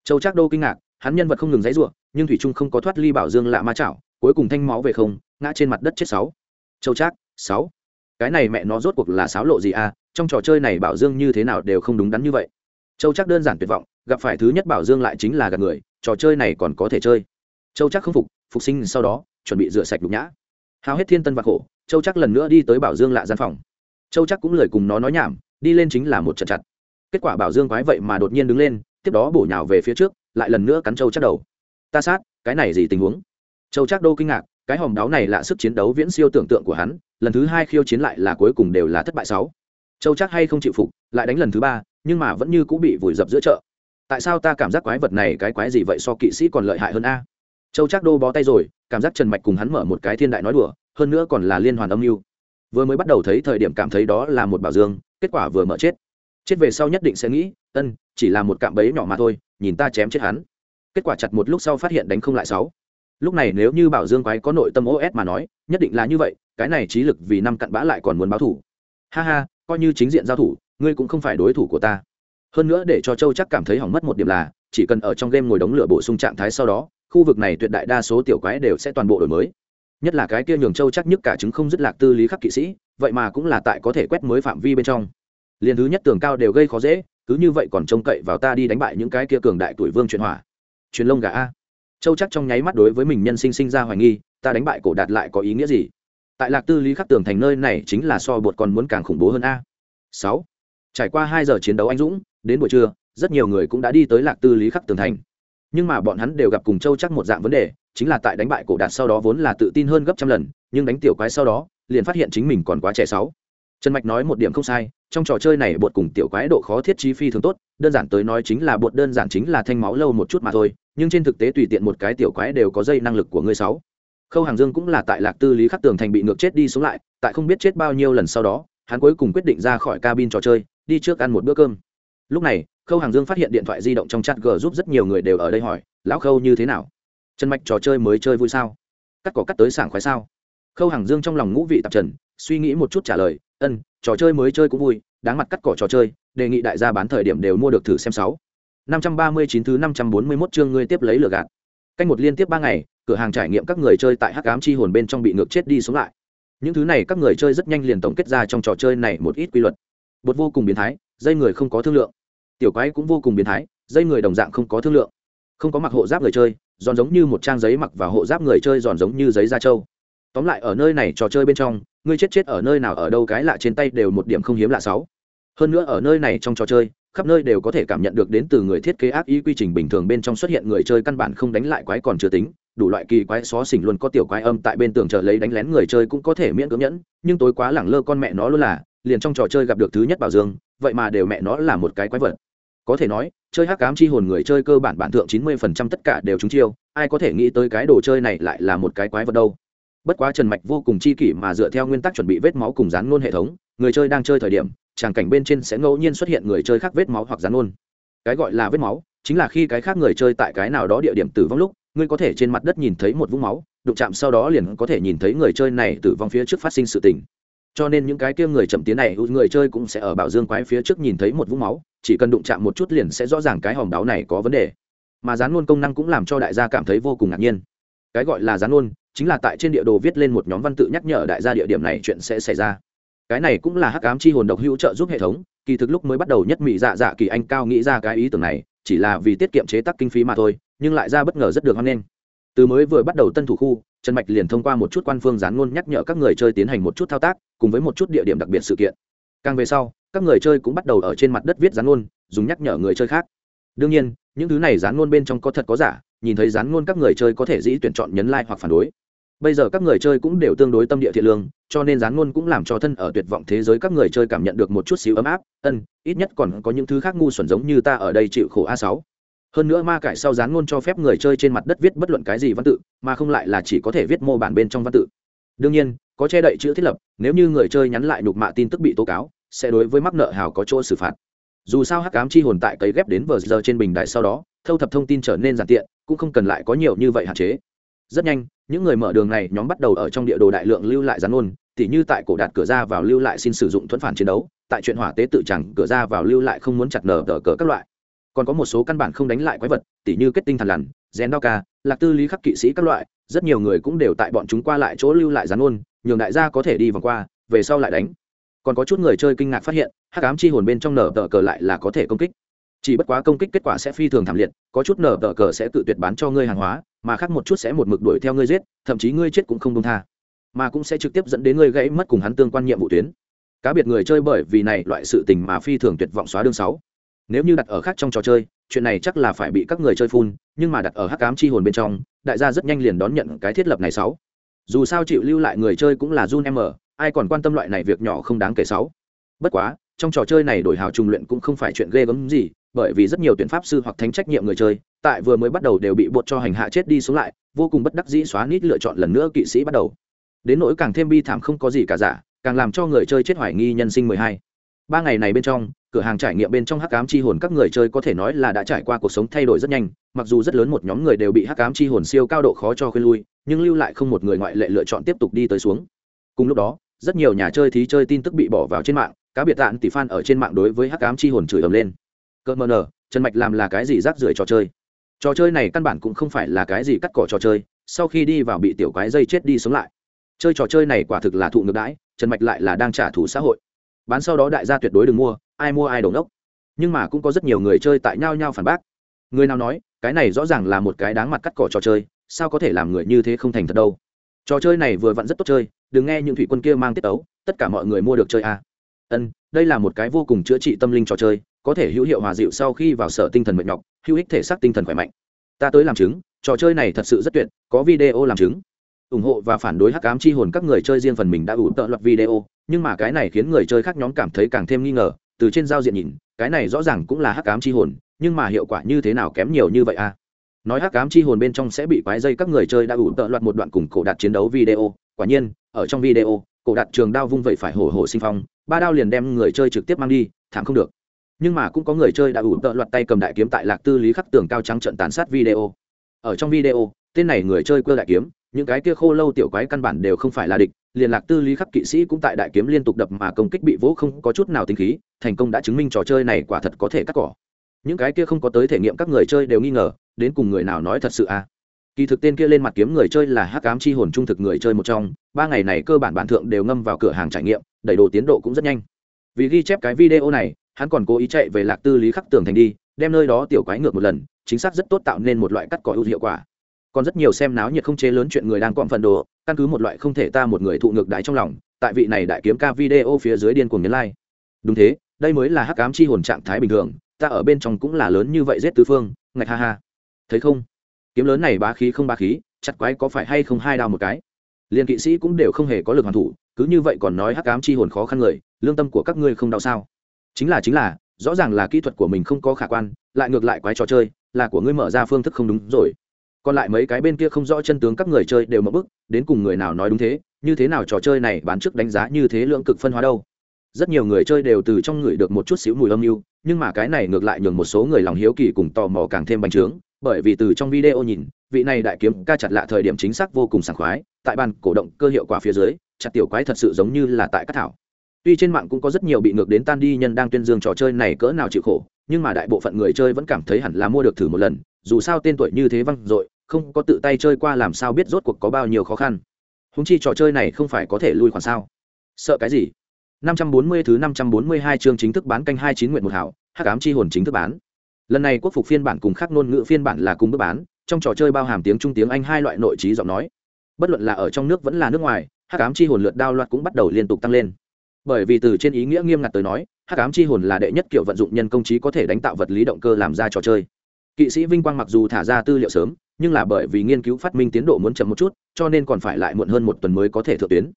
Châu chắc đô kinh ngạc, hắn nhân vật không ngừng dãy ruộng nhưng thủy trung không có thoát ly bảo dương lạ ma chảo, cuối cùng thanh máu về không, ngã trên mặt đất chết sáu. Châu chắc, sáu. Cái này mẹ nó rốt cuộc là sáo lộ gì à? Trong trò chơi này bảo dương như thế nào đều không đúng đắn như vậy. Châu chắc đơn giản tuyệt vọng, gặp phải thứ nhất bảo dương lại chính là gạt người, trò chơi này còn có thể chơi. Châu chắc không phục phục sinh sau đó, chuẩn bị rửa sạch nhục nhã hao hết thiên tân và khổ, châu chắc lần nữa đi tới bảo dương lạ gian phòng. Châu chắc cũng lời cùng nó nói nhảm, đi lên chính là một trận chặt. Kết quả bảo dương quái vậy mà đột nhiên đứng lên, tiếp đó bổ nhào về phía trước, lại lần nữa cắn châu chắc đầu. Ta sát, cái này gì tình huống? Châu chắc đô kinh ngạc, cái hòm đáo này là sức chiến đấu viễn siêu tưởng tượng của hắn, lần thứ hai khiêu chiến lại là cuối cùng đều là thất bại sáu. Châu chắc hay không chịu phục, lại đánh lần thứ ba, nhưng mà vẫn như cũng bị vùi dập giữa chợ. Tại sao ta cảm giác quái vật này cái quái gì vậy so kỵ sĩ còn lợi hại hơn a? Châu chắc đô bó tay rồi cảm giác trần mạch cùng hắn mở một cái thiên đại nói đùa, hơn nữa còn là liên hoàn âm mưu. Vừa mới bắt đầu thấy thời điểm cảm thấy đó là một bảo dương, kết quả vừa mở chết. Chết về sau nhất định sẽ nghĩ, ân, chỉ là một cạm bẫy nhỏ mà thôi, nhìn ta chém chết hắn. Kết quả chặt một lúc sau phát hiện đánh không lại sáu. Lúc này nếu như bảo dương quái có nội tâm os mà nói, nhất định là như vậy, cái này trí lực vì năm cặn bã lại còn muốn báo thủ. Ha ha, coi như chính diện giao thủ, ngươi cũng không phải đối thủ của ta. Hơn nữa để cho châu chắc cảm thấy hỏng mất một điểm là, chỉ cần ở trong game ngồi đống lửa bổ sung trạng thái sau đó khu vực này tuyệt đại đa số tiểu quái đều sẽ toàn bộ đổi mới. Nhất là cái kia nhường châu chắc nhất cả chứng không dứt lạc tư lý khắc kỵ sĩ, vậy mà cũng là tại có thể quét mới phạm vi bên trong. Liền thứ nhất tường cao đều gây khó dễ, cứ như vậy còn trông cậy vào ta đi đánh bại những cái kia cường đại tuổi vương truyền hỏa. Truyền lông gà a. Châu chắc trong nháy mắt đối với mình nhân sinh sinh ra hoài nghi, ta đánh bại cổ đạt lại có ý nghĩa gì? Tại lạc tư lý khắc tường thành nơi này chính là so bột còn muốn càng khủng bố hơn a. Sáu. Trải qua hai giờ chiến đấu anh dũng, đến buổi trưa, rất nhiều người cũng đã đi tới lạc tư lý khắc tường thành nhưng mà bọn hắn đều gặp cùng châu chắc một dạng vấn đề, chính là tại đánh bại cổ đạt sau đó vốn là tự tin hơn gấp trăm lần, nhưng đánh tiểu quái sau đó, liền phát hiện chính mình còn quá trẻ sáu. Trần mạch nói một điểm không sai, trong trò chơi này bột cùng tiểu quái độ khó thiết chi phi thường tốt, đơn giản tới nói chính là bột đơn giản chính là thanh máu lâu một chút mà thôi, nhưng trên thực tế tùy tiện một cái tiểu quái đều có dây năng lực của ngươi sáu. Khâu hàng dương cũng là tại lạc tư lý khắc tường thành bị ngược chết đi xuống lại, tại không biết chết bao nhiêu lần sau đó, hắn cuối cùng quyết định ra khỏi cabin trò chơi, đi trước ăn một bữa cơm. Lúc này khâu hàng dương phát hiện điện thoại di động trong chat g giúp rất nhiều người đều ở đây hỏi, lão khâu như thế nào? Trần mạch trò chơi mới chơi vui sao? Cắt cỏ cắt tới sảng khoái sao? Khâu hàng dương trong lòng ngũ vị tạp trần, suy nghĩ một chút trả lời, ân, trò chơi mới chơi cũng vui, đáng mặt cắt cỏ trò chơi, đề nghị đại gia bán thời điểm đều mua được thử xem sáu. Năm trăm ba mươi chín thứ năm trăm bốn mươi 541 chương ngươi tiếp lấy lửa gạt. Canh một liên tiếp ba ngày, cửa hàng trải nghiệm các người chơi tại hắc ám chi hồn bên trong bị ngược chết đi xuống lại. Những thứ này các người chơi rất nhanh liền tổng kết ra trong trò chơi này một ít quy luật. Bột vô cùng biến thái, dây người không có thương lượng tiểu quái cũng vô cùng biến thái, dây người đồng dạng không có thương lượng. Không có mặc hộ giáp người chơi, giòn giống như một trang giấy mặc và hộ giáp người chơi giòn giống như giấy da trâu. Tóm lại ở nơi này trò chơi bên trong ngươi chết chết ở nơi nào ở đâu cái lạ trên tay đều một điểm không hiếm lạ sáu. Hơn nữa ở nơi này trong trò chơi, khắp nơi đều có thể cảm nhận được đến từ người thiết kế ác ý quy trình bình thường bên trong xuất hiện người chơi căn bản không đánh lại quái còn chưa tính, đủ loại kỳ quái xó xỉnh luôn có tiểu quái âm tại bên tường chờ lấy đánh lén người chơi cũng có thể miễn cưỡng nhẫn, nhưng tối quá lẳng lơ con mẹ nó luôn là liền trong trò chơi gặp được thứ nhất bảo dương, vậy mà đều mẹ nó là một cái quái vật. Có thể nói, chơi hắc cám chi hồn người chơi cơ bản bản thượng chín mươi phần trăm tất cả đều trúng chiêu, ai có thể nghĩ tới cái đồ chơi này lại là một cái quái vật đâu. Bất quá trần mạch vô cùng chi kỷ mà dựa theo nguyên tắc chuẩn bị vết máu cùng dán ngôn hệ thống, người chơi đang chơi thời điểm, tràng cảnh bên trên sẽ ngẫu nhiên xuất hiện người chơi khác vết máu hoặc dán ngôn cái gọi là vết máu, chính là khi cái khác người chơi tại cái nào đó địa điểm tử vong lúc, ngươi có thể trên mặt đất nhìn thấy một vũng máu, đụng chạm sau đó liền có thể nhìn thấy người chơi này tử vong phía trước phát sinh sự tình cho nên những cái kia người chậm tiến này người chơi cũng sẽ ở bảo dương quái phía trước nhìn thấy một vũng máu, chỉ cần đụng chạm một chút liền sẽ rõ ràng cái hòm đáo này có vấn đề. Mà dán luôn công năng cũng làm cho đại gia cảm thấy vô cùng ngạc nhiên. Cái gọi là dán luôn, chính là tại trên địa đồ viết lên một nhóm văn tự nhắc nhở đại gia địa điểm này chuyện sẽ xảy ra. Cái này cũng là hắc ám chi hồn độc hữu trợ giúp hệ thống, kỳ thực lúc mới bắt đầu nhất mỹ dạ dạ kỳ anh cao nghĩ ra cái ý tưởng này, chỉ là vì tiết kiệm chế tác kinh phí mà thôi, nhưng lại ra bất ngờ rất được hoan nghênh từ mới vừa bắt đầu tân thủ khu, trần mạch liền thông qua một chút quan phương gián ngôn nhắc nhở các người chơi tiến hành một chút thao tác, cùng với một chút địa điểm đặc biệt sự kiện. Càng về sau, các người chơi cũng bắt đầu ở trên mặt đất viết gián ngôn, dùng nhắc nhở người chơi khác. Đương nhiên, những thứ này gián ngôn bên trong có thật có giả, nhìn thấy gián ngôn các người chơi có thể dĩ tuyển chọn nhấn like hoặc phản đối. Bây giờ các người chơi cũng đều tương đối tâm địa thiện lương, cho nên gián ngôn cũng làm cho thân ở tuyệt vọng thế giới các người chơi cảm nhận được một chút xíu ấm áp, ân, ít nhất còn có những thứ khác ngu xuẩn giống như ta ở đây chịu khổ a sáu hơn nữa ma cải sau rán ngôn cho phép người chơi trên mặt đất viết bất luận cái gì văn tự, mà không lại là chỉ có thể viết mô bản bên trong văn tự. Đương nhiên, có che đậy chữ thiết lập, nếu như người chơi nhắn lại nhục mạ tin tức bị tố cáo, sẽ đối với mắc nợ hào có chỗ xử phạt. Dù sao hắc ám chi hồn tại cấy ghép đến vờ giờ trên bình đại sau đó, thâu thập thông tin trở nên giản tiện, cũng không cần lại có nhiều như vậy hạn chế. Rất nhanh, những người mở đường này nhóm bắt đầu ở trong địa đồ đại lượng lưu lại gián ôn tỉ như tại cổ đạt cửa ra vào lưu lại xin sử dụng thuẫn phản chiến đấu, tại chuyện hỏa tế tự chẳng cửa ra vào lưu lại không muốn chặt nở tờ cờ các loại còn có một số căn bản không đánh lại quái vật, tỉ như kết tinh thần lằn, rèn đao ca, lạc tư lý khắc kỵ sĩ các loại, rất nhiều người cũng đều tại bọn chúng qua lại chỗ lưu lại gián ôn, nhường đại gia có thể đi vòng qua, về sau lại đánh. Còn có chút người chơi kinh ngạc phát hiện, hắc ám chi hồn bên trong nở tờ cờ lại là có thể công kích. Chỉ bất quá công kích kết quả sẽ phi thường thảm liệt, có chút nở tờ cờ sẽ tự tuyệt bán cho ngươi hàng hóa, mà khác một chút sẽ một mực đuổi theo ngươi giết, thậm chí ngươi chết cũng không đông tha. Mà cũng sẽ trực tiếp dẫn đến ngươi gãy mất cùng hắn tương quan nhiệm vụ tuyến. Cá biệt người chơi bởi vì này loại sự tình mà phi thường tuyệt vọng xóa đương sáu nếu như đặt ở khác trong trò chơi, chuyện này chắc là phải bị các người chơi phun, nhưng mà đặt ở hắc ám chi hồn bên trong, đại gia rất nhanh liền đón nhận cái thiết lập này sáu. Dù sao chịu lưu lại người chơi cũng là run m, ai còn quan tâm loại này việc nhỏ không đáng kể sáu. Bất quá, trong trò chơi này đổi hào trùng luyện cũng không phải chuyện ghê gớm gì, bởi vì rất nhiều tuyển pháp sư hoặc thánh trách nhiệm người chơi, tại vừa mới bắt đầu đều bị buộc cho hành hạ chết đi xuống lại, vô cùng bất đắc dĩ xóa nít lựa chọn lần nữa kỵ sĩ bắt đầu. Đến nỗi càng thêm bi thảm không có gì cả giả, càng làm cho người chơi chết hoài nghi nhân sinh mười hai ba ngày này bên trong, cửa hàng trải nghiệm bên trong hắc ám chi hồn các người chơi có thể nói là đã trải qua cuộc sống thay đổi rất nhanh, mặc dù rất lớn một nhóm người đều bị hắc ám chi hồn siêu cao độ khó cho khuyên lui, nhưng lưu lại không một người ngoại lệ lựa chọn tiếp tục đi tới xuống. Cùng lúc đó, rất nhiều nhà chơi thí chơi tin tức bị bỏ vào trên mạng, cá biệt tạn tỷ fan ở trên mạng đối với hắc ám chi hồn chửi ầm lên. Cơ mờ nờ, trần mạch làm là cái gì rác rưởi trò chơi? Trò chơi này căn bản cũng không phải là cái gì cắt cỏ trò chơi, sau khi đi vào bị tiểu quái dây chết đi sống lại. Chơi trò chơi này quả thực là thụ ngược đãi, trần mạch lại là đang trả thù xã hội bán sau đó đại gia tuyệt đối đừng mua ai mua ai đổ nốc. nhưng mà cũng có rất nhiều người chơi tại nhau nhau phản bác người nào nói cái này rõ ràng là một cái đáng mặt cắt cỏ trò chơi sao có thể làm người như thế không thành thật đâu trò chơi này vừa vặn rất tốt chơi đừng nghe những thủy quân kia mang tiết tấu, tất cả mọi người mua được chơi à. ân đây là một cái vô cùng chữa trị tâm linh trò chơi có thể hữu hiệu hòa dịu sau khi vào sở tinh thần mệt nhọc hữu ích thể xác tinh thần khỏe mạnh ta tới làm chứng trò chơi này thật sự rất tuyệt có video làm chứng ủng hộ và phản đối hắc ám chi hồn các người chơi riêng phần mình đã ủ tợ loạt video, nhưng mà cái này khiến người chơi khác nhóm cảm thấy càng thêm nghi ngờ, từ trên giao diện nhìn, cái này rõ ràng cũng là hắc ám chi hồn, nhưng mà hiệu quả như thế nào kém nhiều như vậy à? Nói hắc ám chi hồn bên trong sẽ bị quái dây các người chơi đã ủ tợ loạt một đoạn cùng cổ đạt chiến đấu video, quả nhiên, ở trong video, cổ đạt trường đao vung vậy phải hổ hổ sinh phong, ba đao liền đem người chơi trực tiếp mang đi, thảm không được. Nhưng mà cũng có người chơi đã ủ tợ loạt tay cầm đại kiếm tại lạc tư lý khắc tường cao trắng trận tàn sát video. Ở trong video, tên này người chơi cơ đại kiếm những cái kia khô lâu tiểu quái căn bản đều không phải là địch, liền lạc tư lý khắc kỵ sĩ cũng tại đại kiếm liên tục đập mà công kích bị vỗ không có chút nào tính khí, thành công đã chứng minh trò chơi này quả thật có thể cắt cỏ. Những cái kia không có tới thể nghiệm các người chơi đều nghi ngờ, đến cùng người nào nói thật sự à? Kỳ thực tên kia lên mặt kiếm người chơi là hắc ám chi hồn trung thực người chơi một trong, ba ngày này cơ bản bản thượng đều ngâm vào cửa hàng trải nghiệm, đẩy đồ tiến độ cũng rất nhanh. Vì ghi chép cái video này, hắn còn cố ý chạy về lạc tư lý khắc tường thành đi, đem nơi đó tiểu quái ngược một lần, chính xác rất tốt tạo nên một loại cắt cỏ ưu hiệu quả còn rất nhiều xem náo nhiệt không chế lớn chuyện người đang quặn phần đồ, căn cứ một loại không thể ta một người thụ ngược đái trong lòng, tại vị này đại kiếm ca video phía dưới điên cuồng nhấn like. Đúng thế, đây mới là hắc ám chi hồn trạng thái bình thường, ta ở bên trong cũng là lớn như vậy giết tứ phương, ngạch ha ha. Thấy không? Kiếm lớn này bá khí không bá khí, chặt quái có phải hay không hai đao một cái? Liền kỵ sĩ cũng đều không hề có lực hoàn thủ, cứ như vậy còn nói hắc ám chi hồn khó khăn người, lương tâm của các ngươi không đau sao? Chính là chính là, rõ ràng là kỹ thuật của mình không có khả quan, lại ngược lại quái trò chơi, là của ngươi mở ra phương thức không đúng rồi còn lại mấy cái bên kia không rõ chân tướng các người chơi đều mất bức, đến cùng người nào nói đúng thế, như thế nào trò chơi này bán trước đánh giá như thế lượng cực phân hóa đâu. Rất nhiều người chơi đều từ trong người được một chút xíu mùi âm mưu, nhưng mà cái này ngược lại nhường một số người lòng hiếu kỳ cùng tò mò càng thêm bành trướng, bởi vì từ trong video nhìn, vị này đại kiếm ca chặt lạ thời điểm chính xác vô cùng sảng khoái, tại bàn cổ động cơ hiệu quả phía dưới, chặt tiểu quái thật sự giống như là tại các thảo. Tuy trên mạng cũng có rất nhiều bị ngược đến tan đi nhân đang tuyên dương trò chơi này cỡ nào chịu khổ, nhưng mà đại bộ phận người chơi vẫn cảm thấy hẳn là mua được thử một lần, dù sao tên tuổi như thế văng dội không có tự tay chơi qua làm sao biết rốt cuộc có bao nhiêu khó khăn. Húng chi trò chơi này không phải có thể lui khoản sao? Sợ cái gì? 540 thứ 542 chương chính thức bán canh 29 nguyện một hảo, hắc ám chi hồn chính thức bán. Lần này quốc phục phiên bản cùng khác ngôn ngữ phiên bản là cùng bước bán, trong trò chơi bao hàm tiếng trung tiếng anh hai loại nội trí giọng nói. Bất luận là ở trong nước vẫn là nước ngoài, hắc ám chi hồn lượt đao loạt cũng bắt đầu liên tục tăng lên. Bởi vì từ trên ý nghĩa nghiêm ngặt tới nói, hắc ám chi hồn là đệ nhất kiểu vận dụng nhân công trí có thể đánh tạo vật lý động cơ làm ra trò chơi. Kỵ sĩ vinh quang mặc dù thả ra tư liệu sớm nhưng là bởi vì nghiên cứu phát minh tiến độ muốn chậm một chút, cho nên còn phải lại muộn hơn một tuần mới có thể thượng tuyến.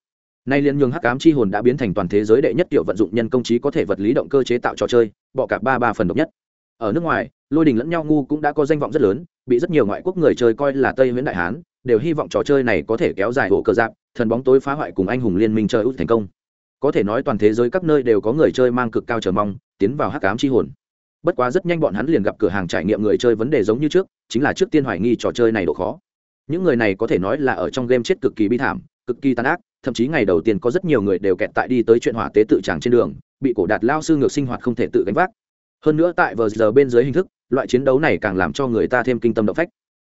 Nay liên nhường hắc ám chi hồn đã biến thành toàn thế giới đệ nhất tiểu vận dụng nhân công trí có thể vật lý động cơ chế tạo trò chơi, bọ cả ba ba phần độc nhất. Ở nước ngoài, lôi đình lẫn nhau ngu cũng đã có danh vọng rất lớn, bị rất nhiều ngoại quốc người chơi coi là tây nguyễn đại hán, đều hy vọng trò chơi này có thể kéo dài bộ cơ giáp, thần bóng tối phá hoại cùng anh hùng liên minh chơi út thành công. Có thể nói toàn thế giới các nơi đều có người chơi mang cực cao chờ mong, tiến vào hắc ám chi hồn bất quá rất nhanh bọn hắn liền gặp cửa hàng trải nghiệm người chơi vấn đề giống như trước, chính là trước tiên hoài nghi trò chơi này độ khó. Những người này có thể nói là ở trong game chết cực kỳ bi thảm, cực kỳ tàn ác, thậm chí ngày đầu tiên có rất nhiều người đều kẹt tại đi tới chuyện hỏa tế tự tràng trên đường, bị cổ đạt lao sư ngược sinh hoạt không thể tự gánh vác. Hơn nữa tại vờ giờ bên dưới hình thức, loại chiến đấu này càng làm cho người ta thêm kinh tâm động phách.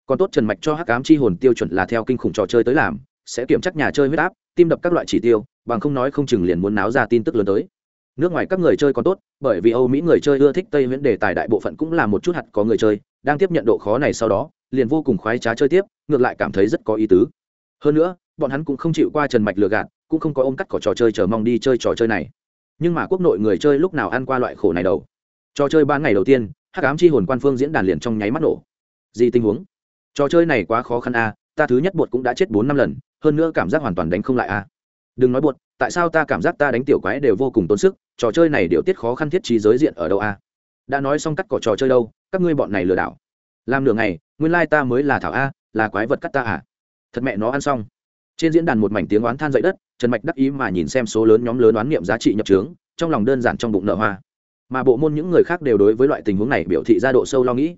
Còn tốt trần mạch cho hắc ám chi hồn tiêu chuẩn là theo kinh khủng trò chơi tới làm, sẽ kiểm chắc nhà chơi huyết áp, tim đập các loại chỉ tiêu, bằng không nói không chừng liền muốn náo ra tin tức lớn tới nước ngoài các người chơi còn tốt, bởi vì âu mỹ người chơi ưa thích tây miễn đề tài đại bộ phận cũng là một chút hạt có người chơi, đang tiếp nhận độ khó này sau đó, liền vô cùng khoái trá chơi tiếp, ngược lại cảm thấy rất có ý tứ. Hơn nữa, bọn hắn cũng không chịu qua trần mạch lừa gạt, cũng không có ôm cắt cỏ trò chơi chờ mong đi chơi trò chơi này. Nhưng mà quốc nội người chơi lúc nào ăn qua loại khổ này đâu. Trò chơi ba ngày đầu tiên, hắc ám chi hồn quan phương diễn đàn liền trong nháy mắt nổ. Gì tình huống? Trò chơi này quá khó khăn a, ta thứ nhất bột cũng đã chết bốn năm lần, hơn nữa cảm giác hoàn toàn đánh không lại a đừng nói buột tại sao ta cảm giác ta đánh tiểu quái đều vô cùng tốn sức, trò chơi này điều tiết khó khăn thiết trí giới diện ở đâu a đã nói xong cắt cỏ trò chơi đâu, các ngươi bọn này lừa đảo. Làm nửa ngày, nguyên lai、like、ta mới là thảo a, là quái vật cắt ta à? Thật mẹ nó ăn xong. Trên diễn đàn một mảnh tiếng oán than dậy đất, trần mạch đắc ý mà nhìn xem số lớn nhóm lớn oán niệm giá trị nhập trướng, trong lòng đơn giản trong bụng nợ hoa. Mà bộ môn những người khác đều đối với loại tình huống này biểu thị ra độ sâu lo nghĩ.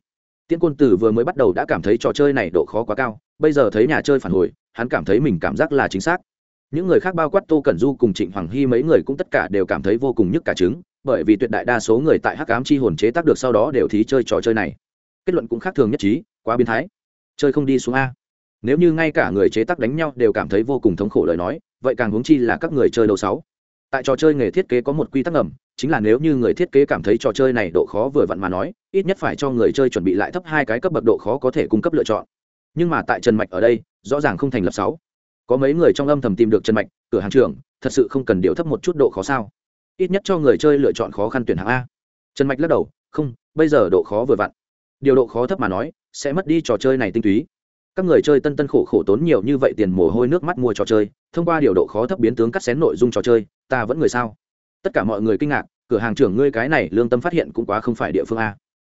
Tiễn côn tử vừa mới bắt đầu đã cảm thấy trò chơi này độ khó quá cao, bây giờ thấy nhà chơi phản hồi, hắn cảm thấy mình cảm giác là chính xác những người khác bao quát tô cẩn du cùng trịnh hoàng hy mấy người cũng tất cả đều cảm thấy vô cùng nhức cả trứng, bởi vì tuyệt đại đa số người tại hắc ám chi hồn chế tác được sau đó đều thí chơi trò chơi này. Kết luận cũng khác thường nhất trí, quá biến thái. Chơi không đi xuống a. Nếu như ngay cả người chế tác đánh nhau đều cảm thấy vô cùng thống khổ lời nói, vậy càng huống chi là các người chơi đầu sáu. Tại trò chơi nghề thiết kế có một quy tắc ngầm, chính là nếu như người thiết kế cảm thấy trò chơi này độ khó vừa vặn mà nói, ít nhất phải cho người chơi chuẩn bị lại thấp hai cái cấp bậc độ khó có thể cung cấp lựa chọn. Nhưng mà tại trần mạch ở đây, rõ ràng không thành lập sáu có mấy người trong âm thầm tìm được trần mạch, cửa hàng trưởng, thật sự không cần điều thấp một chút độ khó sao. Ít nhất cho người chơi lựa chọn khó khăn tuyển hạng a. Trần mạch lắc đầu, không, bây giờ độ khó vừa vặn. Điều độ khó thấp mà nói, sẽ mất đi trò chơi này tinh túy. Các người chơi tân tân khổ khổ tốn nhiều như vậy tiền mồ hôi nước mắt mua trò chơi, thông qua điều độ khó thấp biến tướng cắt xén nội dung trò chơi, ta vẫn người sao? Tất cả mọi người kinh ngạc, cửa hàng trưởng ngươi cái này lương tâm phát hiện cũng quá không phải địa phương a.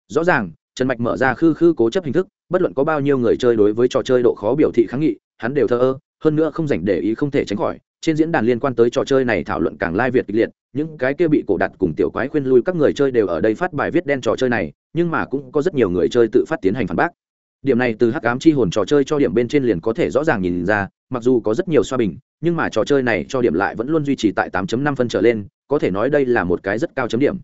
Rõ ràng trần mạch mở ra khư khư cố chấp hình thức, bất luận có bao nhiêu người chơi đối với trò chơi độ khó biểu thị kháng nghị, hắn đều thờ ơ hơn nữa không dành để ý không thể tránh khỏi, trên diễn đàn liên quan tới trò chơi này thảo luận càng lai việt kịch liệt, những cái kia bị cổ đặt cùng tiểu quái khuyên lui các người chơi đều ở đây phát bài viết đen trò chơi này, nhưng mà cũng có rất nhiều người chơi tự phát tiến hành phản bác. Điểm này từ hắc ám chi hồn trò chơi cho điểm bên trên liền có thể rõ ràng nhìn ra, mặc dù có rất nhiều xoa bình, nhưng mà trò chơi này cho điểm lại vẫn luôn duy trì tại 8.5 phân trở lên, có thể nói đây là một cái rất cao chấm điểm.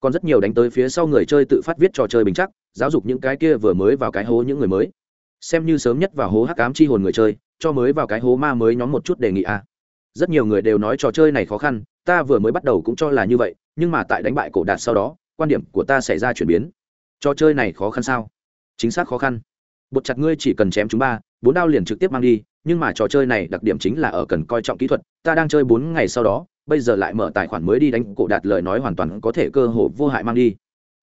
Còn rất nhiều đánh tới phía sau người chơi tự phát viết trò chơi bình chắc, giáo dục những cái kia vừa mới vào cái hố những người mới. Xem như sớm nhất vào hố hắc ám chi hồn người chơi cho mới vào cái hố ma mới nhóm một chút đề nghị a rất nhiều người đều nói trò chơi này khó khăn, ta vừa mới bắt đầu cũng cho là như vậy, nhưng mà tại đánh bại cổ đạt sau đó, quan điểm của ta xảy ra chuyển biến. Trò chơi này khó khăn sao? Chính xác khó khăn. Bột chặt ngươi chỉ cần chém chúng ba, bốn đao liền trực tiếp mang đi, nhưng mà trò chơi này đặc điểm chính là ở cần coi trọng kỹ thuật, ta đang chơi bốn ngày sau đó, bây giờ lại mở tài khoản mới đi đánh, cổ đạt lời nói hoàn toàn có thể cơ hội vô hại mang đi.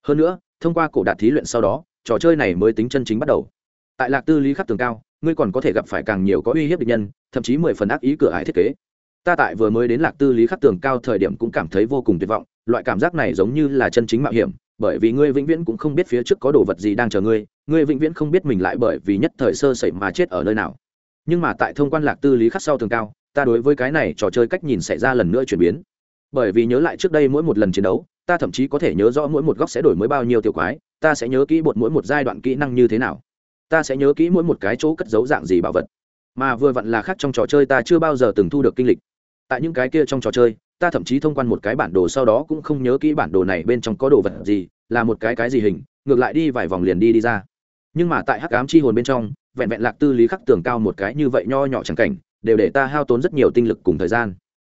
Hơn nữa, thông qua cổ đạt thí luyện sau đó, trò chơi này mới tính chân chính bắt đầu. Tại lạc tư lý khắc tường cao ngươi còn có thể gặp phải càng nhiều có uy hiếp địch nhân, thậm chí mười phần ác ý cửa ải thiết kế. Ta tại vừa mới đến lạc tư lý khắc tường cao thời điểm cũng cảm thấy vô cùng tuyệt vọng, loại cảm giác này giống như là chân chính mạo hiểm, bởi vì ngươi vĩnh viễn cũng không biết phía trước có đồ vật gì đang chờ ngươi ngươi vĩnh viễn không biết mình lại bởi vì nhất thời sơ sẩy mà chết ở nơi nào. Nhưng mà tại thông quan lạc tư lý khắc sau tường cao, ta đối với cái này trò chơi cách nhìn xảy ra lần nữa chuyển biến. Bởi vì nhớ lại trước đây mỗi một lần chiến đấu, ta thậm chí có thể nhớ rõ mỗi một góc sẽ đổi mới bao nhiêu tiểu quái, ta sẽ nhớ kỹ bột mỗi một giai đoạn kỹ năng như thế nào ta sẽ nhớ kỹ mỗi một cái chỗ cất giấu dạng gì bảo vật. Mà vừa vặn là khác trong trò chơi ta chưa bao giờ từng thu được kinh lịch. Tại những cái kia trong trò chơi, ta thậm chí thông quan một cái bản đồ sau đó cũng không nhớ kỹ bản đồ này bên trong có đồ vật gì, là một cái cái gì hình, ngược lại đi vài vòng liền đi đi ra. Nhưng mà tại hắc ám chi hồn bên trong, vẹn vẹn lạc tư lý khắc tường cao một cái như vậy nho nhỏ chẳng cảnh, đều để ta hao tốn rất nhiều tinh lực cùng thời gian.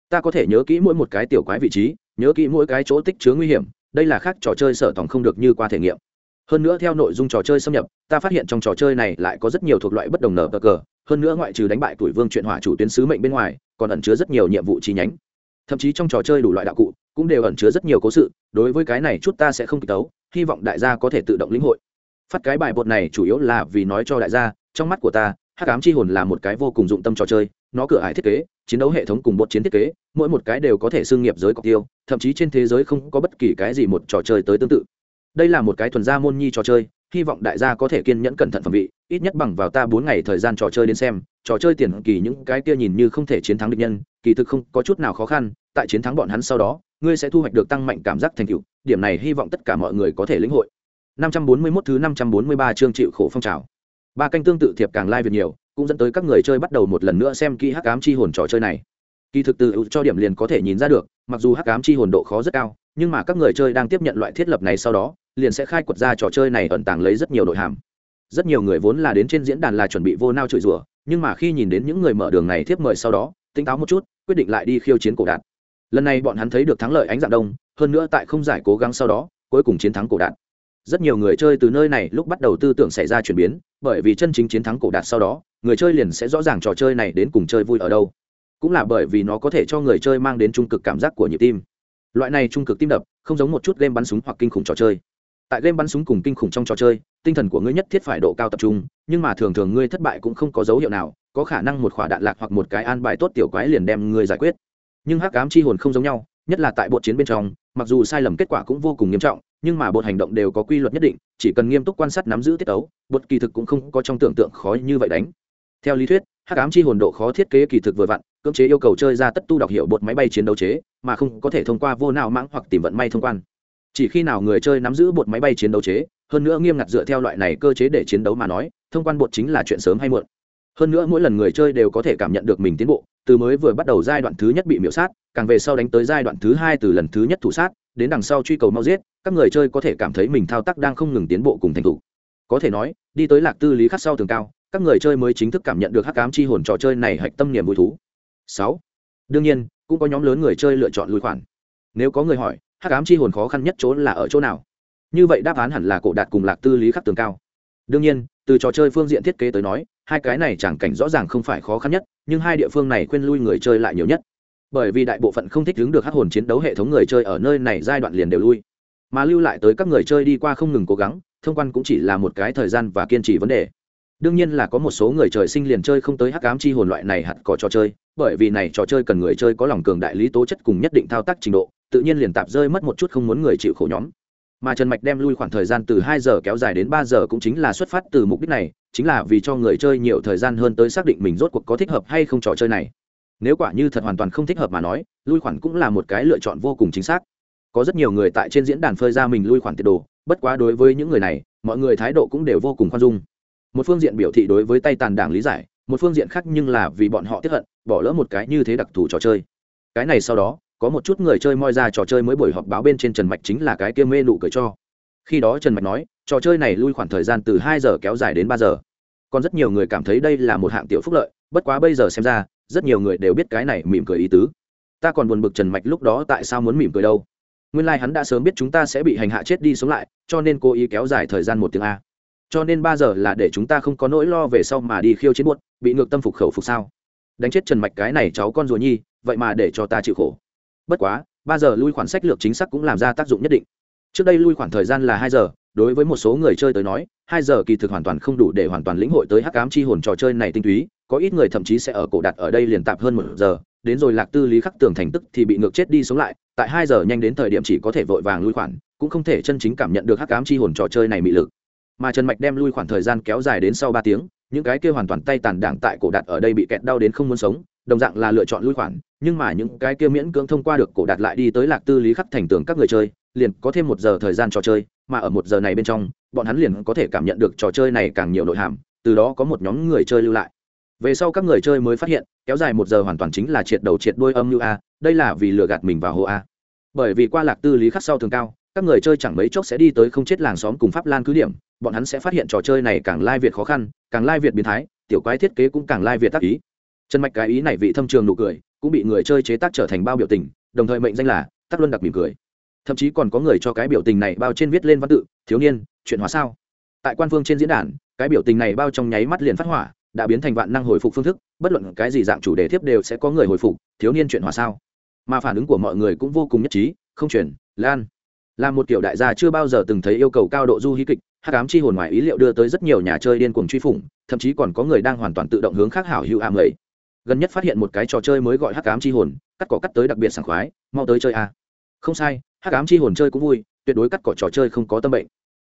Ta có thể nhớ kỹ mỗi một cái tiểu quái vị trí, nhớ kỹ mỗi cái chỗ tích chứa nguy hiểm, đây là khác trò chơi sở tòng không được như qua thể nghiệm hơn nữa theo nội dung trò chơi xâm nhập, ta phát hiện trong trò chơi này lại có rất nhiều thuộc loại bất đồng nở cờ. Hơn nữa ngoại trừ đánh bại tuổi vương chuyện hỏa chủ tuyến sứ mệnh bên ngoài, còn ẩn chứa rất nhiều nhiệm vụ chi nhánh. Thậm chí trong trò chơi đủ loại đạo cụ, cũng đều ẩn chứa rất nhiều cố sự, đối với cái này chút ta sẽ không kịp tấu, hy vọng đại gia có thể tự động lĩnh hội. Phát cái bài bột này chủ yếu là vì nói cho đại gia, trong mắt của ta, hắc ám chi hồn là một cái vô cùng dụng tâm trò chơi, nó cửa ải thiết kế, chiến đấu hệ thống cùng bột chiến thiết kế, mỗi một cái đều có thể xưng nghiệp giới cọc tiêu, thậm chí trên thế giới không có bất kỳ cái gì một trò chơi tới tương tự đây là một cái thuần gia môn nhi trò chơi, hy vọng đại gia có thể kiên nhẫn cẩn thận phẩm vị, ít nhất bằng vào ta bốn ngày thời gian trò chơi đến xem, trò chơi tiền kỳ những cái kia nhìn như không thể chiến thắng địch nhân, kỳ thực không có chút nào khó khăn, tại chiến thắng bọn hắn sau đó, ngươi sẽ thu hoạch được tăng mạnh cảm giác thành tựu, điểm này hy vọng tất cả mọi người có thể lĩnh hội. 541 thứ 543 chương chịu khổ phong trào. Ba canh tương tự thiệp càng lai like nhiều, cũng dẫn tới các người chơi bắt đầu một lần nữa xem kỹ hắc ám chi hồn trò chơi này. Kỳ thực từ cho điểm liền có thể nhìn ra được, mặc dù hắc ám chi hồn độ khó rất cao nhưng mà các người chơi đang tiếp nhận loại thiết lập này sau đó, liền sẽ khai quật ra trò chơi này ẩn tàng lấy rất nhiều nội hàm. Rất nhiều người vốn là đến trên diễn đàn là chuẩn bị vô nao chửi rủa, nhưng mà khi nhìn đến những người mở đường này tiếp mời sau đó, tỉnh táo một chút, quyết định lại đi khiêu chiến cổ đạt lần này bọn hắn thấy được thắng lợi ánh dạng đông, hơn nữa tại không giải cố gắng sau đó, cuối cùng chiến thắng cổ đạt rất nhiều người chơi từ nơi này lúc bắt đầu tư tưởng xảy ra chuyển biến, bởi vì chân chính chiến thắng cổ đạt sau đó, người chơi liền sẽ rõ ràng trò chơi này đến cùng chơi vui ở đâu. Cũng là bởi vì nó có thể cho người chơi mang đến trung cực cảm giác của nhịp tim loại này trung cực tim đập, không giống một chút game bắn súng hoặc kinh khủng trò chơi. Tại game bắn súng cùng kinh khủng trong trò chơi, tinh thần của ngươi nhất thiết phải độ cao tập trung, nhưng mà thường thường ngươi thất bại cũng không có dấu hiệu nào, có khả năng một khỏa đạn lạc hoặc một cái an bài tốt tiểu quái liền đem ngươi giải quyết. Nhưng hắc ám chi hồn không giống nhau, nhất là tại bộ chiến bên trong, mặc dù sai lầm kết quả cũng vô cùng nghiêm trọng, nhưng mà bộ hành động đều có quy luật nhất định, chỉ cần nghiêm túc quan sát nắm giữ tiết tấu, bột kỳ thực cũng không có trong tưởng tượng khó như vậy đánh. Theo lý thuyết hát cám chi hồn độ khó thiết kế kỳ thực vừa vặn, cưỡng chế yêu cầu chơi ra tất tu đọc hiệu bột máy bay chiến đấu chế, mà không có thể thông qua vô nào mãng hoặc tìm vận may thông quan. Chỉ khi nào người chơi nắm giữ bột máy bay chiến đấu chế, hơn nữa nghiêm ngặt dựa theo loại này cơ chế để chiến đấu mà nói, thông quan bột chính là chuyện sớm hay muộn. Hơn nữa mỗi lần người chơi đều có thể cảm nhận được mình tiến bộ, từ mới vừa bắt đầu giai đoạn thứ nhất bị miễu sát, càng về sau đánh tới giai đoạn thứ hai từ lần thứ nhất thủ sát, đến đằng sau truy cầu mau giết, các người chơi có thể cảm thấy mình thao tác đang không ngừng tiến bộ cùng thành thủ có thể nói, đi tới lạc tư lý khắc sau tường cao các người chơi mới chính thức cảm nhận được hắc ám chi hồn trò chơi này hạch tâm niềm vui thú. Sáu. Đương nhiên, cũng có nhóm lớn người chơi lựa chọn lùi khoản. Nếu có người hỏi, hắc ám chi hồn khó khăn nhất chỗ là ở chỗ nào? Như vậy đáp án hẳn là cổ đạt cùng lạc tư lý khắc tường cao. Đương nhiên, từ trò chơi phương diện thiết kế tới nói, hai cái này chẳng cảnh rõ ràng không phải khó khăn nhất, nhưng hai địa phương này khuyên lui người chơi lại nhiều nhất. Bởi vì đại bộ phận không thích đứng được hắc hồn chiến đấu hệ thống người chơi ở nơi này giai đoạn liền đều lui. Mà lưu lại tới các người chơi đi qua không ngừng cố gắng, thông quan cũng chỉ là một cái thời gian và kiên trì vấn đề đương nhiên là có một số người trời sinh liền chơi không tới hắc ám chi hồn loại này hạt có trò chơi, bởi vì này trò chơi cần người chơi có lòng cường đại lý tố chất cùng nhất định thao tác trình độ, tự nhiên liền tạp rơi mất một chút không muốn người chịu khổ nhóm. Mà trần mạch đem lui khoảng thời gian từ hai giờ kéo dài đến ba giờ cũng chính là xuất phát từ mục đích này, chính là vì cho người chơi nhiều thời gian hơn tới xác định mình rốt cuộc có thích hợp hay không trò chơi này. Nếu quả như thật hoàn toàn không thích hợp mà nói, lui khoản cũng là một cái lựa chọn vô cùng chính xác. Có rất nhiều người tại trên diễn đàn phơi ra mình lui khoản tiệt đồ, bất quá đối với những người này, mọi người thái độ cũng đều vô cùng khoan dung một phương diện biểu thị đối với tay tàn đảng lý giải, một phương diện khác nhưng là vì bọn họ tiếp hận, bỏ lỡ một cái như thế đặc thù trò chơi. Cái này sau đó, có một chút người chơi moi ra trò chơi mới buổi họp báo bên trên trần mạch chính là cái kia mê nụ cười cho. Khi đó trần mạch nói, trò chơi này lui khoảng thời gian từ hai giờ kéo dài đến ba giờ. Còn rất nhiều người cảm thấy đây là một hạng tiểu phúc lợi, bất quá bây giờ xem ra, rất nhiều người đều biết cái này mỉm cười ý tứ. Ta còn buồn bực trần mạch lúc đó tại sao muốn mỉm cười đâu. Nguyên lai、like、hắn đã sớm biết chúng ta sẽ bị hành hạ chết đi sống lại, cho nên cố ý kéo dài thời gian một tiếng a cho nên ba giờ là để chúng ta không có nỗi lo về sau mà đi khiêu chiến buốt, bị ngược tâm phục khẩu phục sao? Đánh chết trần mạch cái này cháu con rùa nhi, vậy mà để cho ta chịu khổ. Bất quá, ba giờ lui khoản sách lược chính xác cũng làm ra tác dụng nhất định. Trước đây lui khoản thời gian là hai giờ, đối với một số người chơi tới nói, hai giờ kỳ thực hoàn toàn không đủ để hoàn toàn lĩnh hội tới hắc ám chi hồn trò chơi này tinh túy, có ít người thậm chí sẽ ở cổ đặt ở đây liền tạp hơn một giờ, đến rồi lạc tư lý khắc tường thành tức thì bị ngược chết đi sống lại, tại hai giờ nhanh đến thời điểm chỉ có thể vội vàng lui khoản, cũng không thể chân chính cảm nhận được hắc ám chi hồn trò chơi này mị lực mà trần mạch đem lui khoảng thời gian kéo dài đến sau ba tiếng, những cái kia hoàn toàn tay tàn đảng tại cổ đạt ở đây bị kẹt đau đến không muốn sống, đồng dạng là lựa chọn lui khoản nhưng mà những cái kia miễn cưỡng thông qua được cổ đạt lại đi tới lạc tư lý khắc thành tường các người chơi, liền có thêm một giờ thời gian trò chơi, mà ở một giờ này bên trong, bọn hắn liền có thể cảm nhận được trò chơi này càng nhiều nội hàm, từ đó có một nhóm người chơi lưu lại. Về sau các người chơi mới phát hiện, kéo dài một giờ hoàn toàn chính là triệt đầu triệt đuôi âm như a, đây là vì lừa gạt mình vào hồ a. Bởi vì qua lạc tư lý khắc sau thường cao, các người chơi chẳng mấy chốc sẽ đi tới không chết làng xóm cùng pháp lan cứ điểm bọn hắn sẽ phát hiện trò chơi này càng lai việt khó khăn, càng lai việt biến thái, tiểu quái thiết kế cũng càng lai việt tác ý. Chân mạch cái ý này vị thâm trường nụ cười, cũng bị người chơi chế tác trở thành bao biểu tình, đồng thời mệnh danh là tắc luân đặc mỉm cười. Thậm chí còn có người cho cái biểu tình này bao trên viết lên văn tự, thiếu niên, chuyện hóa sao? Tại quan phương trên diễn đàn, cái biểu tình này bao trong nháy mắt liền phát hỏa, đã biến thành vạn năng hồi phục phương thức, bất luận cái gì dạng chủ đề tiếp đều sẽ có người hồi phục, thiếu niên, chuyện hóa sao? Mà phản ứng của mọi người cũng vô cùng nhất trí, không chuyển, lan. Là một kiểu đại gia chưa bao giờ từng thấy yêu cầu cao độ du hí kịch hắc ám chi hồn ngoài ý liệu đưa tới rất nhiều nhà chơi điên cuồng truy phủng, thậm chí còn có người đang hoàn toàn tự động hướng khác hảo hữu ảm ấy gần nhất phát hiện một cái trò chơi mới gọi hắc ám chi hồn, cắt cỏ cắt tới đặc biệt sảng khoái, mau tới chơi a không sai, hắc ám chi hồn chơi cũng vui, tuyệt đối cắt cỏ trò chơi không có tâm bệnh.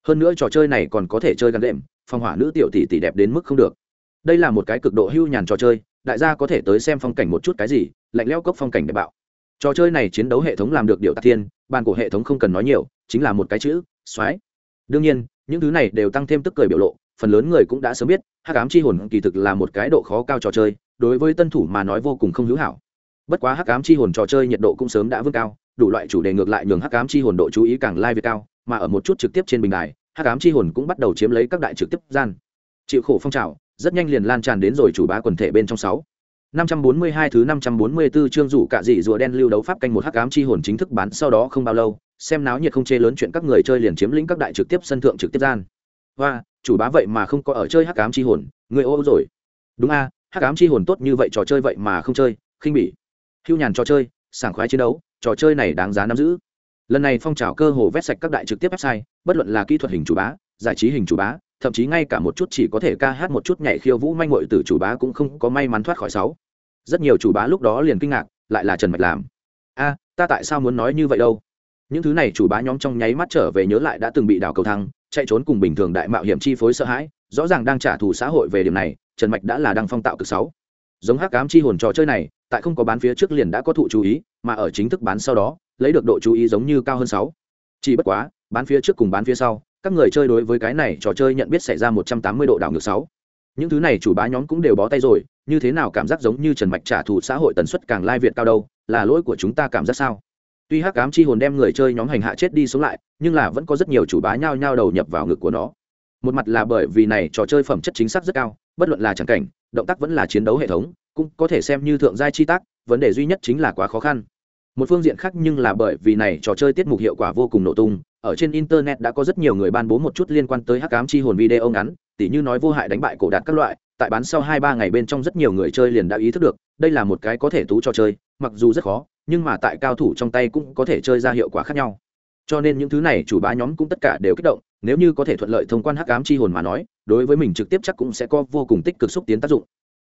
Hơn nữa trò chơi này còn có thể chơi gắn đệm phong hỏa nữ tiểu tỷ tỷ đẹp đến mức không được. Đây là một cái cực độ hưu nhàn trò chơi, đại gia có thể tới xem phong cảnh một chút cái gì, lạnh leo cốc phong cảnh để bạo. Trò chơi này chiến đấu hệ thống làm được điều tạc thiên, bàn của hệ thống không cần nói nhiều, chính là một cái chữ, soái. Đương nhiên những thứ này đều tăng thêm tức cười biểu lộ, phần lớn người cũng đã sớm biết hát cám chi hồn kỳ thực là một cái độ khó cao trò chơi, đối với tân thủ mà nói vô cùng không hữu hảo. Bất quá hắc ám chi hồn trò chơi nhiệt độ cũng sớm đã vươn cao, đủ loại chủ đề ngược lại nhường hắc ám chi hồn độ chú ý càng lai việt cao, mà ở một chút trực tiếp trên bình đài, hắc ám chi hồn cũng bắt đầu chiếm lấy các đại trực tiếp gian. Chịu khổ phong trào, rất nhanh liền lan tràn đến rồi chủ bá quần thể bên trong sáu. 542 thứ 544 chương rủ cả dị rùa đen lưu đấu pháp canh một hắc ám chi hồn chính thức bán sau đó không bao lâu, xem náo nhiệt không chê lớn chuyện các người chơi liền chiếm lĩnh các đại trực tiếp sân thượng trực tiếp gian. Và, chủ bá vậy mà không có ở chơi hắc ám chi hồn, người ô rồi. Đúng a, hắc ám chi hồn tốt như vậy trò chơi vậy mà không chơi, khinh bỉ. Hưu nhàn trò chơi, sảng khoái chiến đấu, trò chơi này đáng giá nắm giữ. Lần này phong trào cơ hồ vét sạch các đại trực tiếp website, bất luận là kỹ thuật hình chủ bá, giải trí hình chủ bá, thậm chí ngay cả một chút chỉ có thể ca hát một chút nhảy khiêu vũ manh muội từ chủ bá cũng không có may mắn thoát khỏi sáu. Rất nhiều chủ bá lúc đó liền kinh ngạc, lại là trần mạch làm. A, ta tại sao muốn nói như vậy đâu? Những thứ này chủ bá nhóm trong nháy mắt trở về nhớ lại đã từng bị đào cầu thăng chạy trốn cùng bình thường đại mạo hiểm chi phối sợ hãi, rõ ràng đang trả thù xã hội về điểm này, trần mạch đã là đang phong tạo cực sáu. Giống hắc cám chi hồn trò chơi này, tại không có bán phía trước liền đã có thụ chú ý, mà ở chính thức bán sau đó, lấy được độ chú ý giống như cao hơn sáu. Chỉ bất quá, bán phía trước cùng bán phía sau các người chơi đối với cái này trò chơi nhận biết xảy ra một trăm tám mươi độ đảo ngược sáu. Những thứ này chủ bá nhóm cũng đều bó tay rồi, như thế nào cảm giác giống như trần mạch trả thù xã hội tần suất càng lai việt cao đâu, là lỗi của chúng ta cảm giác sao? Tuy hắc ám chi hồn đem người chơi nhóm hành hạ chết đi sống lại, nhưng là vẫn có rất nhiều chủ bá nhao nhao đầu nhập vào ngực của nó. Một mặt là bởi vì này trò chơi phẩm chất chính xác rất cao, bất luận là tràng cảnh, động tác vẫn là chiến đấu hệ thống, cũng có thể xem như thượng giai chi tác, vấn đề duy nhất chính là quá khó khăn. Một phương diện khác nhưng là bởi vì này trò chơi tiết mục hiệu quả vô cùng nổ tung ở trên internet đã có rất nhiều người ban bố một chút liên quan tới hắc ám chi hồn video ngắn, tỉ như nói vô hại đánh bại cổ đạt các loại, tại bán sau hai ba ngày bên trong rất nhiều người chơi liền đã ý thức được, đây là một cái có thể tú cho chơi, mặc dù rất khó, nhưng mà tại cao thủ trong tay cũng có thể chơi ra hiệu quả khác nhau. Cho nên những thứ này chủ bá nhóm cũng tất cả đều kích động, nếu như có thể thuận lợi thông quan hắc ám chi hồn mà nói, đối với mình trực tiếp chắc cũng sẽ có vô cùng tích cực xúc tiến tác dụng.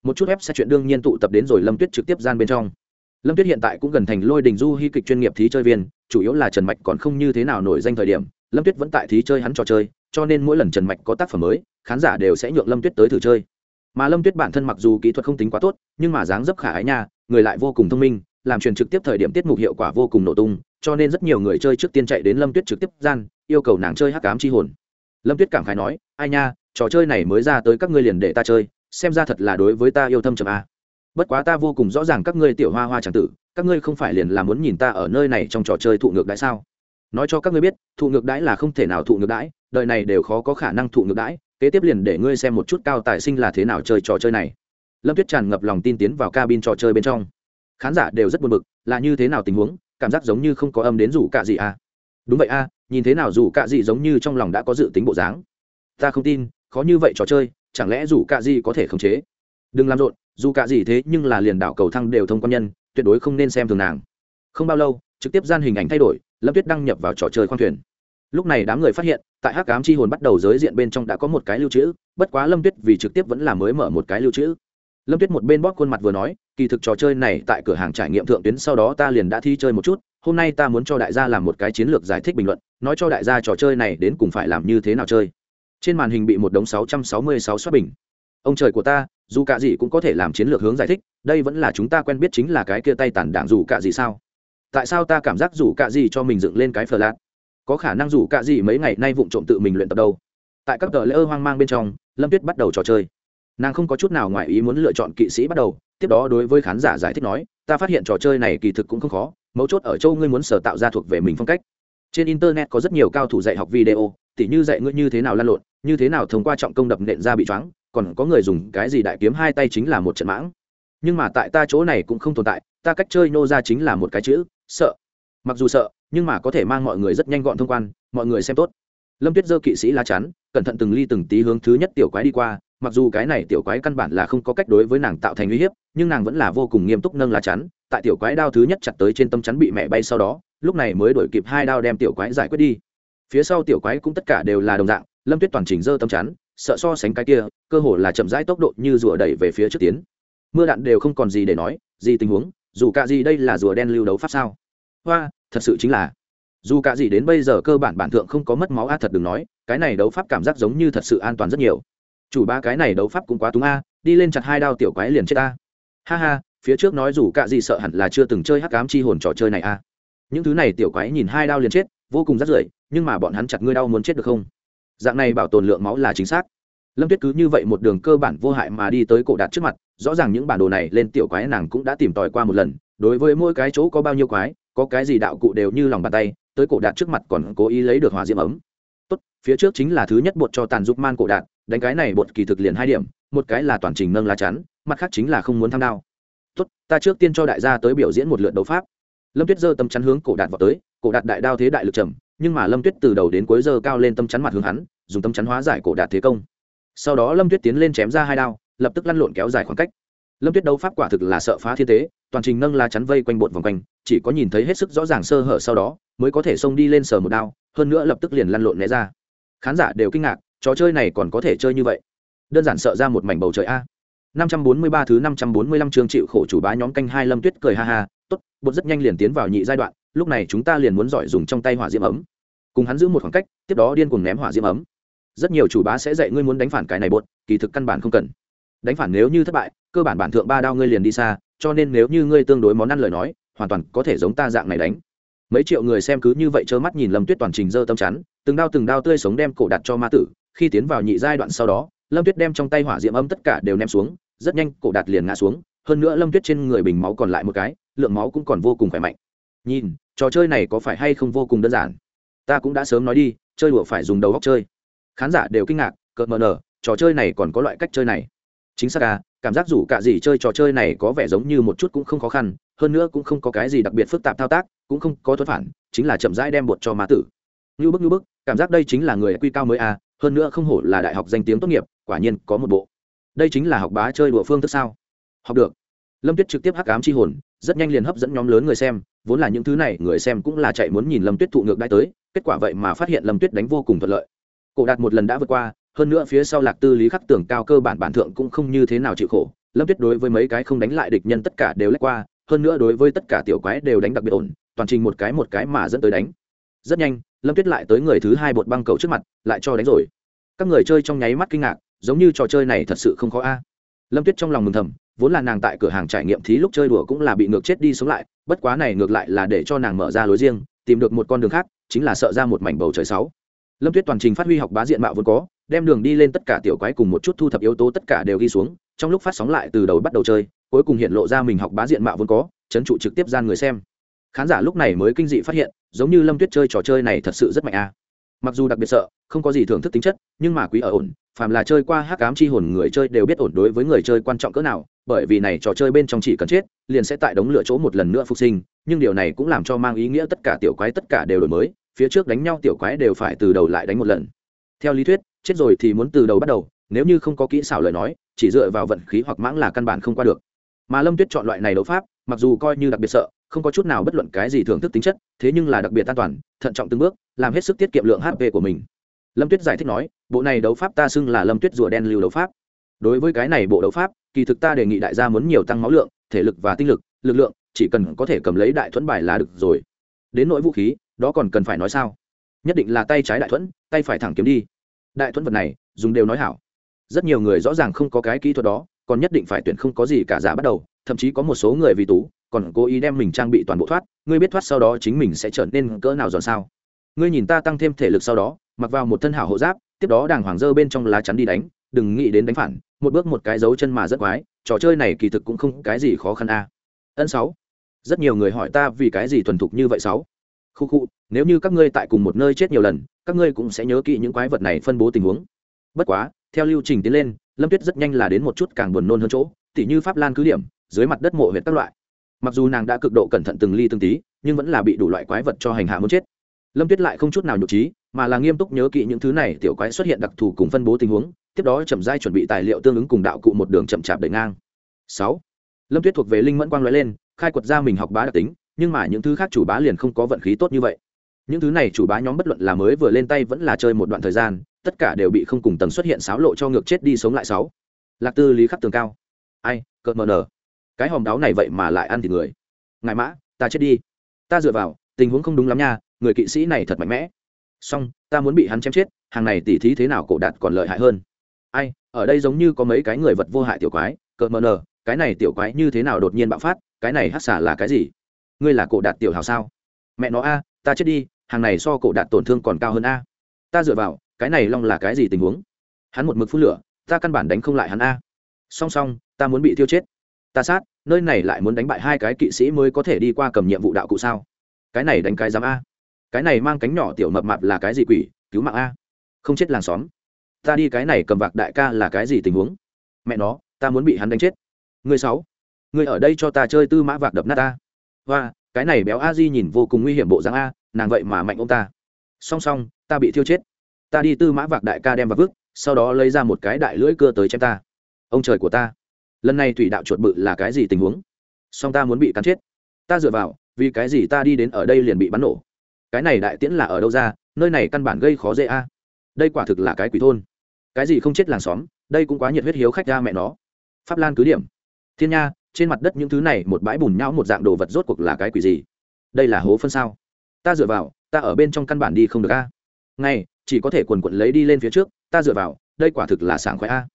Một chút ép sẽ chuyện đương nhiên tụ tập đến rồi lâm tuyết trực tiếp gian bên trong lâm tuyết hiện tại cũng gần thành lôi đình du hy kịch chuyên nghiệp thí chơi viên, chủ yếu là trần mạch còn không như thế nào nổi danh thời điểm, lâm tuyết vẫn tại thí chơi hắn trò chơi, cho nên mỗi lần trần mạch có tác phẩm mới, khán giả đều sẽ nhượng lâm tuyết tới thử chơi. Mà lâm tuyết bản thân mặc dù kỹ thuật không tính quá tốt, nhưng mà dáng dấp khả ái nha, người lại vô cùng thông minh, làm truyền trực tiếp thời điểm tiết mục hiệu quả vô cùng nổ tung, cho nên rất nhiều người chơi trước tiên chạy đến lâm tuyết trực tiếp gian, yêu cầu nàng chơi hắc cám chi hồn. Lâm tuyết cảm khái nói, ai nha, trò chơi này mới ra tới các ngươi liền để ta chơi, xem ra thật là đối với ta yêu thâm trầm a bất quá ta vô cùng rõ ràng các ngươi tiểu hoa hoa chẳng tử các ngươi không phải liền là muốn nhìn ta ở nơi này trong trò chơi thụ ngược đãi sao? Nói cho các ngươi biết thụ ngược đãi là không thể nào thụ ngược đãi đời này đều khó có khả năng thụ ngược đãi kế tiếp liền để ngươi xem một chút cao tài sinh là thế nào chơi trò chơi này. Lâm tuyết tràn ngập lòng tin tiến vào cabin trò chơi bên trong. Khán giả đều rất buồn bực là như thế nào tình huống cảm giác giống như không có âm đến rủ cạ gì à? Đúng vậy a à, nhìn thế nào rủ cạ gì giống như trong lòng đã có dự tính bộ dáng. Ta không tin khó như vậy trò chơi chẳng lẽ rủ cạ gì có thể khống chế? Đừng làm rộn dù cả gì thế nhưng là liền đảo cầu thăng đều thông quan nhân, tuyệt đối không nên xem thường nàng. Không bao lâu, trực tiếp gian hình ảnh thay đổi, lâm tuyết đăng nhập vào trò chơi khoang thuyền. Lúc này đám người phát hiện, tại hắc cám chi hồn bắt đầu giới diện bên trong đã có một cái lưu trữ, bất quá lâm tuyết vì trực tiếp vẫn là mới mở một cái lưu trữ. Lâm tuyết một bên bóp khuôn mặt vừa nói, kỳ thực trò chơi này tại cửa hàng trải nghiệm thượng tuyến sau đó ta liền đã thi chơi một chút, hôm nay ta muốn cho đại gia làm một cái chiến lược giải thích bình luận, nói cho đại gia trò chơi này đến cùng phải làm như thế nào chơi. Trên màn hình bị một đống 666 xuất bình. Ông trời của ta dù cả gì cũng có thể làm chiến lược hướng giải thích, đây vẫn là chúng ta quen biết chính là cái kia tay tàn đảng dù cả gì sao? Tại sao ta cảm giác dù cả gì cho mình dựng lên cái phờ lạt có khả năng dù cả gì mấy ngày nay vụng trộm tự mình luyện tập đâu? Tại các tờ lễ ơ hoang mang bên trong, lâm tuyết bắt đầu trò chơi. Nàng không có chút nào ngoài ý muốn lựa chọn kỵ sĩ bắt đầu, tiếp đó đối với khán giả giải thích nói, ta phát hiện trò chơi này kỳ thực cũng không khó, mấu chốt ở châu ngươi muốn sở tạo ra thuộc về mình phong cách. Trên internet có rất nhiều cao thủ dạy học video, tỉ như dạy ngươi như thế nào lan lộn, như thế nào thông qua trọng công đập nện ra bị choáng còn có người dùng cái gì đại kiếm hai tay chính là một trận mãng. Nhưng mà tại ta chỗ này cũng không tồn tại, ta cách chơi nô ra chính là một cái chữ, sợ. Mặc dù sợ, nhưng mà có thể mang mọi người rất nhanh gọn thông quan, mọi người xem tốt. Lâm tuyết dơ kỵ sĩ lá chắn, cẩn thận từng ly từng tí hướng thứ nhất tiểu quái đi qua, mặc dù cái này tiểu quái căn bản là không có cách đối với nàng tạo thành uy hiếp, nhưng nàng vẫn là vô cùng nghiêm túc nâng lá chắn, tại tiểu quái đao thứ nhất chặt tới trên tâm chắn bị mẹ bay sau đó, lúc này mới đổi kịp hai đao đem tiểu quái giải quyết đi. Phía sau tiểu quái cũng tất cả đều là đồng dạng, lâm tuyết toàn chỉnh dơ tâm chắn sợ so sánh cái kia, cơ hồ là chậm rãi tốc độ như rùa đẩy về phía trước tiến. Mưa đạn đều không còn gì để nói, gì tình huống, dù cả gì đây là rùa đen lưu đấu pháp sao? Hoa, thật sự chính là. Dù cả gì đến bây giờ cơ bản bản thượng không có mất máu a thật đừng nói, cái này đấu pháp cảm giác giống như thật sự an toàn rất nhiều. Chủ ba cái này đấu pháp cũng quá túng a đi lên chặt hai đao tiểu quái liền chết a ha ha, phía trước nói dù cả gì sợ hẳn là chưa từng chơi hắc ám chi hồn trò chơi này a những thứ này tiểu quái nhìn hai đao liền chết, vô cùng rắt rưởi, nhưng mà bọn hắn chặt ngươi đau muốn chết được không? Dạng này bảo tồn lượng máu là chính xác. Lâm tuyết cứ như vậy một đường cơ bản vô hại mà đi tới cổ đạt trước mặt, rõ ràng những bản đồ này lên tiểu quái nàng cũng đã tìm tòi qua một lần, đối với mỗi cái chỗ có bao nhiêu quái, có cái gì đạo cụ đều như lòng bàn tay, tới cổ đạt trước mặt còn cố ý lấy được hỏa diễm ấm. Tốt, phía trước chính là thứ nhất bột cho tàn giúp man cổ đạt, đánh cái này bột kỳ thực liền hai điểm, một cái là toàn trình nâng lá chắn, mặt khác chính là không muốn tham đao. Tốt, ta trước tiên cho đại gia tới biểu diễn một lượt đấu pháp. Lâm tuyết giơ tâm chắn hướng cổ đạt vào tới, cổ đạt đại đao thế đại lực trầm nhưng mà lâm tuyết từ đầu đến cuối giờ cao lên tâm chắn mặt hướng hắn dùng tâm chắn hóa giải cổ đạt thế công. Sau đó lâm tuyết tiến lên chém ra hai đao lập tức lăn lộn kéo dài khoảng cách. Lâm tuyết đấu pháp quả thực là sợ phá thiên tế toàn trình nâng lá chắn vây quanh bột vòng quanh chỉ có nhìn thấy hết sức rõ ràng sơ hở sau đó mới có thể xông đi lên sờ một đao hơn nữa lập tức liền lăn lộn né ra. Khán giả đều kinh ngạc trò chơi này còn có thể chơi như vậy? Đơn giản sợ ra một mảnh bầu trời a. 543 thứ 545 chương chịu khổ chủ bá nhóm canh hai Lâm Tuyết cười ha ha, tốt, bột rất nhanh liền tiến vào nhị giai đoạn, lúc này chúng ta liền muốn giỏi dùng trong tay hỏa diễm ấm. Cùng hắn giữ một khoảng cách, tiếp đó điên cuồng ném hỏa diễm ấm. Rất nhiều chủ bá sẽ dạy ngươi muốn đánh phản cái này bột, kỳ thực căn bản không cần. Đánh phản nếu như thất bại, cơ bản bản thượng ba đao ngươi liền đi xa, cho nên nếu như ngươi tương đối món ăn lời nói, hoàn toàn có thể giống ta dạng này đánh. Mấy triệu người xem cứ như vậy trơ mắt nhìn Lâm Tuyết toàn trình dơ tâm chắn, từng đao từng đao tươi sống đem cổ đặt cho ma tử, khi tiến vào nhị giai đoạn sau đó, Lâm Tuyết đem trong tay hỏa diễm ấm tất cả đều ném xuống, rất nhanh cổ đạt liền ngã xuống hơn nữa lâm tuyết trên người bình máu còn lại một cái lượng máu cũng còn vô cùng khỏe mạnh nhìn trò chơi này có phải hay không vô cùng đơn giản? Ta cũng đã sớm nói đi, chơi đùa phải dùng đầu góc chơi. Khán giả đều kinh ngạc, cợt mờ nở, trò chơi này còn có loại cách chơi này. Chính xác à cảm giác dù cả gì chơi trò chơi này có vẻ giống như một chút cũng không khó khăn, hơn nữa cũng không có cái gì đặc biệt phức tạp thao tác, cũng không có thuất phản, chính là chậm rãi đem bột cho má tử. Như bức như bức, cảm giác đây chính là người quy cao mới à hơn nữa không hổ là đại học danh tiếng tốt nghiệp, quả nhiên có một bộ. Đây chính là học bá chơi đùa phương thức sao? Học được lâm tuyết trực tiếp hắc ám c h i hồn, rất nhanh liền hấp dẫn nhóm lớn người xem, vốn là những thứ này người xem cũng là chạy muốn nhìn lâm tuyết thụ ngược đ tới, kết quả vậy mà phát hiện lâm tuyết đánh vô cùng thuận lợi. Cổ đạt một lần đã vượt qua, hơn nữa phía sau lạc tư lý khắc tưởng cao cơ bản bản thượng cũng không như thế nào chịu khổ, lâm tuyết đối với mấy cái không đánh lại địch nhân tất cả đều lách qua, hơn nữa đối với tất cả tiểu quái đều đánh đặc biệt ổn, toàn trình một cái một cái mà dẫn tới đánh. Rất nhanh, lâm tuyết lại tới người thứ hai bột băng cầu trước mặt, lại cho đánh rồi. Các người chơi trong nháy mắt kinh ngạc, giống như trò chơi này thật sự không khó a lâm tuyết trong lòng mừng thầm, vốn là nàng tại cửa hàng trải nghiệm thí lúc chơi đùa cũng là bị ngược chết đi sống lại, bất quá này ngược lại là để cho nàng mở ra lối riêng, tìm được một con đường khác, chính là sợ ra một mảnh bầu trời sáu. Lâm tuyết toàn trình phát huy học bá diện mạo vốn có, đem đường đi lên tất cả tiểu quái cùng một chút thu thập yếu tố tất cả đều ghi xuống, trong lúc phát sóng lại từ đầu bắt đầu chơi, cuối cùng hiện lộ ra mình học bá diện mạo vốn có, chấn trụ trực tiếp gian người xem. Khán giả lúc này mới kinh dị phát hiện, giống như lâm tuyết chơi trò chơi này thật sự rất mạnh a mặc dù đặc biệt sợ, không có gì thưởng thức tính chất, nhưng mà quý ở ổn, phàm là chơi qua hắc ám chi hồn người chơi đều biết ổn đối với người chơi quan trọng cỡ nào, bởi vì này trò chơi bên trong chỉ cần chết, liền sẽ tại đống lửa chỗ một lần nữa phục sinh, nhưng điều này cũng làm cho mang ý nghĩa tất cả tiểu quái tất cả đều đổi mới, phía trước đánh nhau tiểu quái đều phải từ đầu lại đánh một lần. Theo lý thuyết, chết rồi thì muốn từ đầu bắt đầu, nếu như không có kỹ xảo lời nói, chỉ dựa vào vận khí hoặc mãng là căn bản không qua được. Mà lâm tuyết chọn loại này đấu pháp, mặc dù coi như đặc biệt sợ không có chút nào bất luận cái gì thưởng thức tính chất, thế nhưng là đặc biệt an toàn, thận trọng từng bước, làm hết sức tiết kiệm lượng hp của mình. Lâm tuyết giải thích nói, bộ này đấu pháp ta xưng là lâm tuyết rùa đen lưu đấu pháp. Đối với cái này bộ đấu pháp, kỳ thực ta đề nghị đại gia muốn nhiều tăng máu lượng, thể lực và tinh lực lực lượng, chỉ cần có thể cầm lấy đại thuẫn bài là được rồi. Đến nỗi vũ khí, đó còn cần phải nói sao? Nhất định là tay trái đại thuẫn, tay phải thẳng kiếm đi. Đại thuẫn vật này, dùng đều nói hảo. Rất nhiều người rõ ràng không có cái kỹ thuật đó, còn nhất định phải tuyển không có gì cả giả bắt đầu, thậm chí có một số người vì tú còn cố ý đem mình trang bị toàn bộ thoát, ngươi biết thoát sau đó chính mình sẽ trở nên cỡ nào giòn sao? Ngươi nhìn ta tăng thêm thể lực sau đó, mặc vào một thân hảo hộ giáp, tiếp đó đàng hoàng dơ bên trong lá chắn đi đánh, đừng nghĩ đến đánh phản, một bước một cái dấu chân mà rất quái, trò chơi này kỳ thực cũng không cái gì khó khăn a. À. ân sáu. Rất nhiều người hỏi ta vì cái gì thuần thục như vậy sáu? Khu khu, nếu như các ngươi tại cùng một nơi chết nhiều lần, các ngươi cũng sẽ nhớ kỹ những quái vật này phân bố tình huống. Bất quá, theo lưu trình tiến lên, lâm tuyết rất nhanh là đến một chút càng buồn nôn hơn chỗ, tỉ như pháp lan cứ điểm, dưới mặt đất mộ huyệt các loại mặc dù nàng đã cực độ cẩn thận từng ly từng tí, nhưng vẫn là bị đủ loại quái vật cho hành hạ muốn chết. Lâm tuyết lại không chút nào nhục trí, mà là nghiêm túc nhớ kỹ những thứ này tiểu quái xuất hiện đặc thù cùng phân bố tình huống, tiếp đó chậm dai chuẩn bị tài liệu tương ứng cùng đạo cụ một đường chậm chạp đẩy ngang. Sáu. Lâm tuyết thuộc về linh mẫn quang l lên, khai quật ra mình học bá đặc tính, nhưng mà những thứ khác chủ bá liền không có vận khí tốt như vậy. Những thứ này chủ bá nhóm bất luận là mới vừa lên tay vẫn là chơi một đoạn thời gian, tất cả đều bị không cùng tầng xuất hiện xáo lộ cho ngược chết đi sống lại sáu. Lạc tư lý khắc tường cao. Ai, cợt mờ nở cái hòm đáo này vậy mà lại ăn thịt người. Ngại mã, ta chết đi. Ta dựa vào, tình huống không đúng lắm nha, người kỵ sĩ này thật mạnh mẽ. Song ta muốn bị hắn chém chết, hàng này tỉ thí thế nào cổ đạt còn lợi hại hơn. Ai, ở đây giống như có mấy cái người vật vô hại tiểu quái, cợt mờ nờ, cái này tiểu quái như thế nào đột nhiên bạo phát, cái này hắc xả là cái gì? Ngươi là cổ đạt tiểu hào sao? Mẹ nó a, ta chết đi, hàng này so cổ đạt tổn thương còn cao hơn a. Ta dựa vào, cái này long là cái gì tình huống? Hắn một mực phun lửa, ta căn bản đánh không lại hắn a. Song song, ta muốn bị tiêu chết ta sát, nơi này lại muốn đánh bại hai cái kỵ sĩ mới có thể đi qua cầm nhiệm vụ đạo cụ sao? Cái này đánh cái giám a. Cái này mang cánh nhỏ tiểu mập mạp là cái gì quỷ? Cứu mạng a. Không chết làng xóm. Ta đi cái này cầm vạc đại ca là cái gì tình huống? Mẹ nó, ta muốn bị hắn đánh chết. Người sáu, người ở đây cho ta chơi tư mã vạc đập nát ta và cái này béo a di nhìn vô cùng nguy hiểm bộ dáng a, nàng vậy mà mạnh ông ta. Song song, ta bị thiêu chết. Ta đi tư mã vạc đại ca đem vào vứt, sau đó lấy ra một cái đại lưỡi cưa tới chém ta. Ông trời của ta lần này thủy đạo chuột bự là cái gì tình huống? Song ta muốn bị cắn chết. Ta dựa vào, vì cái gì ta đi đến ở đây liền bị bắn nổ? Cái này đại tiễn là ở đâu ra? Nơi này căn bản gây khó dễ a. Đây quả thực là cái quỷ thôn. Cái gì không chết làng xóm, đây cũng quá nhiệt huyết hiếu khách ra mẹ nó. Pháp lan cứ điểm. Thiên nha, trên mặt đất những thứ này một bãi bùn nhão một dạng đồ vật rốt cuộc là cái quỷ gì? Đây là hố phân sao? Ta dựa vào, ta ở bên trong căn bản đi không được a. Ngay, chỉ có thể quần quận lấy đi lên phía trước, ta dựa vào, đây quả thực là sảng khoái a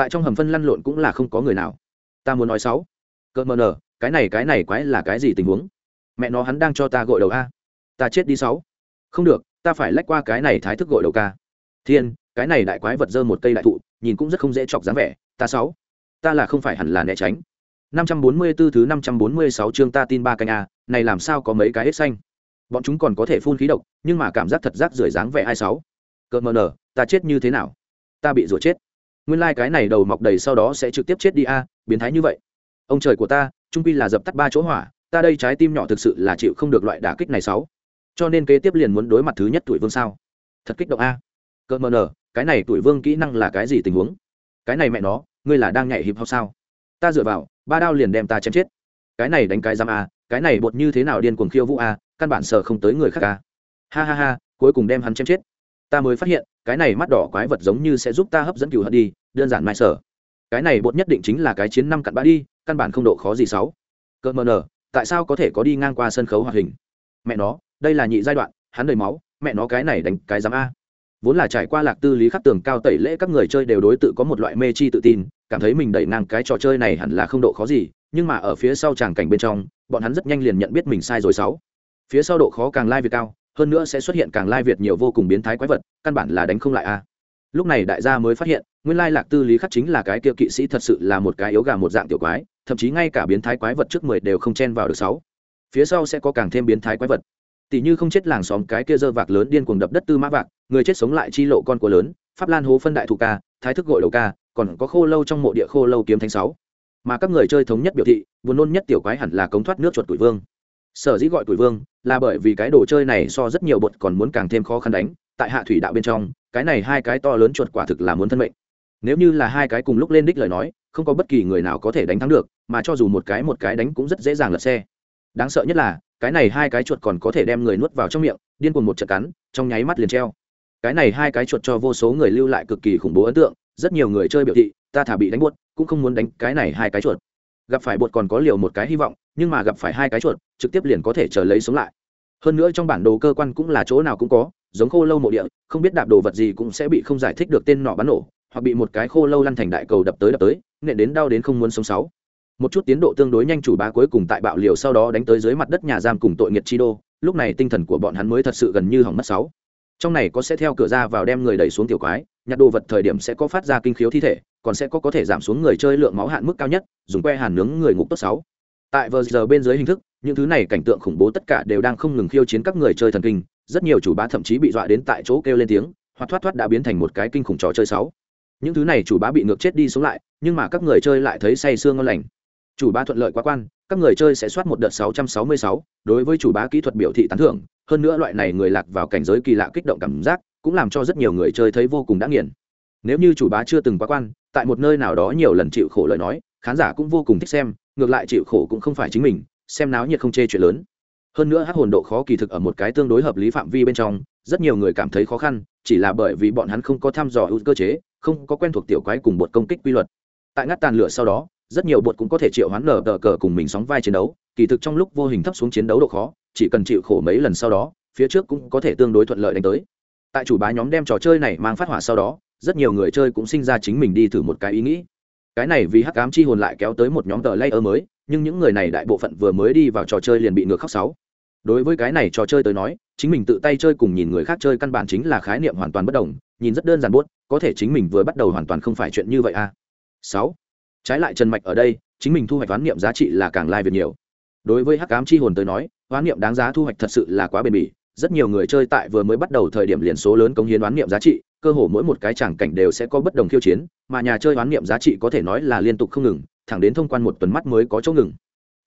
tại trong hầm phân lăn lộn cũng là không có người nào. Ta muốn nói sáu. Cợt mờ nở cái này cái này quái là cái gì tình huống? Mẹ nó hắn đang cho ta gội đầu a. Ta chết đi sáu. Không được, ta phải lách qua cái này thái thức gội đầu ca. Thiên, cái này đại quái vật dơ một cây đại thụ, nhìn cũng rất không dễ chọc dáng vẻ. Ta sáu. Ta là không phải hẳn là né tránh. 544 thứ 546 chương ta tin ba canh a, này làm sao có mấy cái hết xanh? Bọn chúng còn có thể phun khí độc, nhưng mà cảm giác thật rác rưởi dáng vẻ hai sáu? Cợt mờ nở ta chết như thế nào? Ta bị rủa chết nguyên lai、like、cái này đầu mọc đầy sau đó sẽ trực tiếp chết đi a, biến thái như vậy. Ông trời của ta, trung pi là dập tắt ba chỗ hỏa, ta đây trái tim nhỏ thực sự là chịu không được loại đả kích này sáu. Cho nên kế tiếp liền muốn đối mặt thứ nhất tuổi vương sao? Thật kích động a. Cơ mờ nở, cái này tuổi vương kỹ năng là cái gì tình huống? Cái này mẹ nó, ngươi là đang nhảy hiệp học sao? Ta dựa vào, ba đao liền đem ta chém chết. Cái này đánh cái giam a, cái này bột như thế nào điên cuồng khiêu vũ a, căn bản sợ không tới người khác a. Ha ha ha, cuối cùng đem hắn chém chết ta mới phát hiện, cái này mắt đỏ quái vật giống như sẽ giúp ta hấp dẫn cựu hận đi, đơn giản mai sở cái này bột nhất định chính là cái chiến năm cặn bã đi, căn bản không độ khó gì sáu. Cỡ mờ nở tại sao có thể có đi ngang qua sân khấu hoạt hình? Mẹ nó, đây là nhị giai đoạn, hắn đầy máu, mẹ nó cái này đánh cái giám a. Vốn là trải qua lạc tư lý khắc tường cao tẩy lễ các người chơi đều đối tự có một loại mê chi tự tin, cảm thấy mình đẩy ngang cái trò chơi này hẳn là không độ khó gì, nhưng mà ở phía sau tràng cảnh bên trong, bọn hắn rất nhanh liền nhận biết mình sai rồi sáu. Phía sau độ khó càng lai việc cao hơn nữa sẽ xuất hiện càng lai việt nhiều vô cùng biến thái quái vật, căn bản là đánh không lại a. Lúc này đại gia mới phát hiện, nguyên lai lạc tư lý khắc chính là cái kia kỵ sĩ thật sự là một cái yếu gà một dạng tiểu quái, thậm chí ngay cả biến thái quái vật trước mười đều không chen vào được sáu. Phía sau sẽ có càng thêm biến thái quái vật. Tỷ như không chết làng xóm cái kia dơ vạc lớn điên cuồng đập đất tư mã vạc, người chết sống lại chi lộ con của lớn, pháp lan hố phân đại thủ ca, thái thức gội đầu ca, còn có khô lâu trong mộ địa khô lâu kiếm thánh sáu. Mà các người chơi thống nhất biểu thị, buồn nôn nhất tiểu quái hẳn là cống thoát nước chuột tuổi vương sở dĩ gọi tuổi vương là bởi vì cái đồ chơi này so rất nhiều bột còn muốn càng thêm khó khăn đánh, tại hạ thủy đạo bên trong, cái này hai cái to lớn chuột quả thực là muốn thân mệnh. Nếu như là hai cái cùng lúc lên đích lời nói, không có bất kỳ người nào có thể đánh thắng được, mà cho dù một cái một cái đánh cũng rất dễ dàng lật xe. Đáng sợ nhất là, cái này hai cái chuột còn có thể đem người nuốt vào trong miệng, điên cuồng một trận cắn, trong nháy mắt liền treo. Cái này hai cái chuột cho vô số người lưu lại cực kỳ khủng bố ấn tượng, rất nhiều người chơi biểu thị, ta thả bị đánh buốt, cũng không muốn đánh cái này hai cái chuột. Gặp phải bột còn có liều một cái hy vọng nhưng mà gặp phải hai cái chuột, trực tiếp liền có thể chờ lấy sống lại. Hơn nữa trong bản đồ cơ quan cũng là chỗ nào cũng có, giống khô lâu mộ địa, không biết đạp đồ vật gì cũng sẽ bị không giải thích được tên nọ bắn nổ, hoặc bị một cái khô lâu lăn thành đại cầu đập tới đập tới, nện đến đau đến không muốn sống sáu. Một chút tiến độ tương đối nhanh chủ bá cuối cùng tại bạo liều sau đó đánh tới dưới mặt đất nhà giam cùng tội nghiệt chi đô, lúc này tinh thần của bọn hắn mới thật sự gần như hỏng mất sáu. Trong này có sẽ theo cửa ra vào đem người đẩy xuống tiểu quái, nhặt đồ vật thời điểm sẽ có phát ra kinh khiếu thi thể, còn sẽ có có thể giảm xuống người chơi lượng máu hạn mức cao nhất, dùng que hàn nướng người ngục tốt sáu tại vờ giờ bên dưới hình thức những thứ này cảnh tượng khủng bố tất cả đều đang không ngừng khiêu chiến các người chơi thần kinh rất nhiều chủ bá thậm chí bị dọa đến tại chỗ kêu lên tiếng hoặc thoát thoát đã biến thành một cái kinh khủng trò chơi sáu. Những thứ này chủ bá bị ngược chết đi xuống lại nhưng mà các người chơi lại thấy say sương ngon lành. Chủ bá thuận lợi quá quan các người chơi sẽ soát một đợt 666, đối với chủ bá kỹ thuật biểu thị tán thưởng hơn nữa loại này người lạc vào cảnh giới kỳ lạ kích động cảm giác cũng làm cho rất nhiều người chơi thấy vô cùng đã nghiền nếu như chủ bá chưa từng quá quan tại một nơi nào đó nhiều lần chịu khổ lời nói khán giả cũng vô cùng thích xem, ngược lại chịu khổ cũng không phải chính mình, xem náo nhiệt không chê chuyện lớn. Hơn nữa hắc hồn độ khó kỳ thực ở một cái tương đối hợp lý phạm vi bên trong, rất nhiều người cảm thấy khó khăn, chỉ là bởi vì bọn hắn không có thăm dò ưu cơ chế, không có quen thuộc tiểu quái cùng bột công kích quy luật. Tại ngắt tàn lửa sau đó, rất nhiều bột cũng có thể triệu hoán nở tờ cờ cùng mình sóng vai chiến đấu, kỳ thực trong lúc vô hình thấp xuống chiến đấu độ khó, chỉ cần chịu khổ mấy lần sau đó, phía trước cũng có thể tương đối thuận lợi đánh tới. Tại chủ bá nhóm đem trò chơi này mang phát hỏa sau đó, rất nhiều người chơi cũng sinh ra chính mình đi thử một cái ý nghĩ cái này vì hắc ám chi hồn lại kéo tới một nhóm tờ layer mới, nhưng những người này đại bộ phận vừa mới đi vào trò chơi liền bị ngược khóc sáu đối với cái này trò chơi tới nói, chính mình tự tay chơi cùng nhìn người khác chơi căn bản chính là khái niệm hoàn toàn bất đồng, nhìn rất đơn giản buốt, có thể chính mình vừa bắt đầu hoàn toàn không phải chuyện như vậy a à. sáu. Trái lại trần mạch ở đây, chính mình thu hoạch toán niệm giá trị là càng lai việc nhiều. Đối với hắc ám chi hồn tới nói toán niệm đáng giá thu hoạch thật sự là quá bền bỉ, rất nhiều người chơi tại vừa mới bắt đầu thời điểm liền số lớn công hiến đoán niệm giá trị cơ hồ mỗi một cái chẳng cảnh đều sẽ có bất đồng khiêu chiến, mà nhà chơi đoán niệm giá trị có thể nói là liên tục không ngừng, thẳng đến thông quan một tuần mắt mới có chỗ ngừng.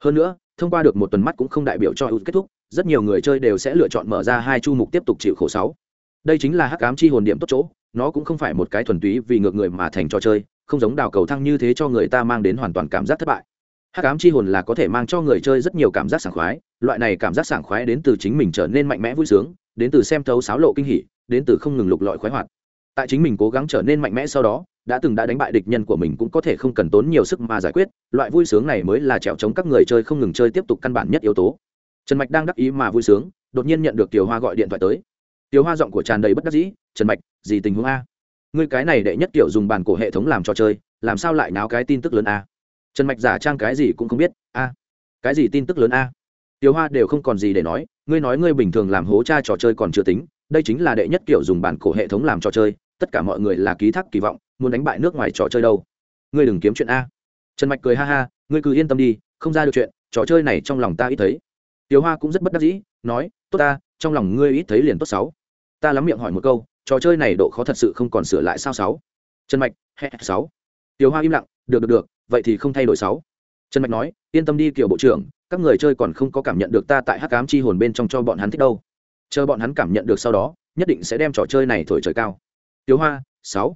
Hơn nữa, thông qua được một tuần mắt cũng không đại biểu cho ưu kết thúc, rất nhiều người chơi đều sẽ lựa chọn mở ra hai chu mục tiếp tục chịu khổ sáu. Đây chính là hắc ám chi hồn điểm tốt chỗ, nó cũng không phải một cái thuần túy vì ngược người mà thành trò chơi, không giống đào cầu thăng như thế cho người ta mang đến hoàn toàn cảm giác thất bại. Hắc ám chi hồn là có thể mang cho người chơi rất nhiều cảm giác sảng khoái, loại này cảm giác sảng khoái đến từ chính mình trở nên mạnh mẽ vui sướng, đến từ xem thấu sáo lộ kinh hỉ, đến từ không ngừng lục lọi khoái hoạt tại chính mình cố gắng trở nên mạnh mẽ sau đó, đã từng đã đánh bại địch nhân của mình cũng có thể không cần tốn nhiều sức mà giải quyết, loại vui sướng này mới là trèo chống các người chơi không ngừng chơi tiếp tục căn bản nhất yếu tố. Trần mạch đang đắc ý mà vui sướng, đột nhiên nhận được tiểu hoa gọi điện thoại tới. Tiểu hoa giọng của tràn đầy bất đắc dĩ, trần mạch, gì tình huống a? Ngươi cái này đệ nhất kiểu dùng bàn cổ hệ thống làm trò chơi, làm sao lại náo cái tin tức lớn a? Trần mạch giả trang cái gì cũng không biết, a? Cái gì tin tức lớn a? Tiểu hoa đều không còn gì để nói, ngươi nói ngươi bình thường làm hố cha trò chơi còn chưa tính, đây chính là đệ nhất kiểu dùng bản cổ hệ thống làm trò chơi tất cả mọi người là ký thác kỳ vọng, muốn đánh bại nước ngoài trò chơi đâu? Ngươi đừng kiếm chuyện a. Trần mạch cười ha ha, ngươi cứ yên tâm đi, không ra được chuyện, trò chơi này trong lòng ta ít thấy. Tiểu hoa cũng rất bất đắc dĩ, nói, tốt ta, trong lòng ngươi ít thấy liền tốt sáu. Ta lắm miệng hỏi một câu, trò chơi này độ khó thật sự không còn sửa lại sao sáu? Trần mạch, hẹ sáu. Tiểu hoa im lặng, được được được, vậy thì không thay đổi sáu. Trần mạch nói, yên tâm đi kiểu bộ trưởng, các người chơi còn không có cảm nhận được ta tại hắc cám chi hồn bên trong cho bọn hắn thích đâu. Chờ bọn hắn cảm nhận được sau đó, nhất định sẽ đem trò chơi này thổi trời cao tiểu hoa, sáu.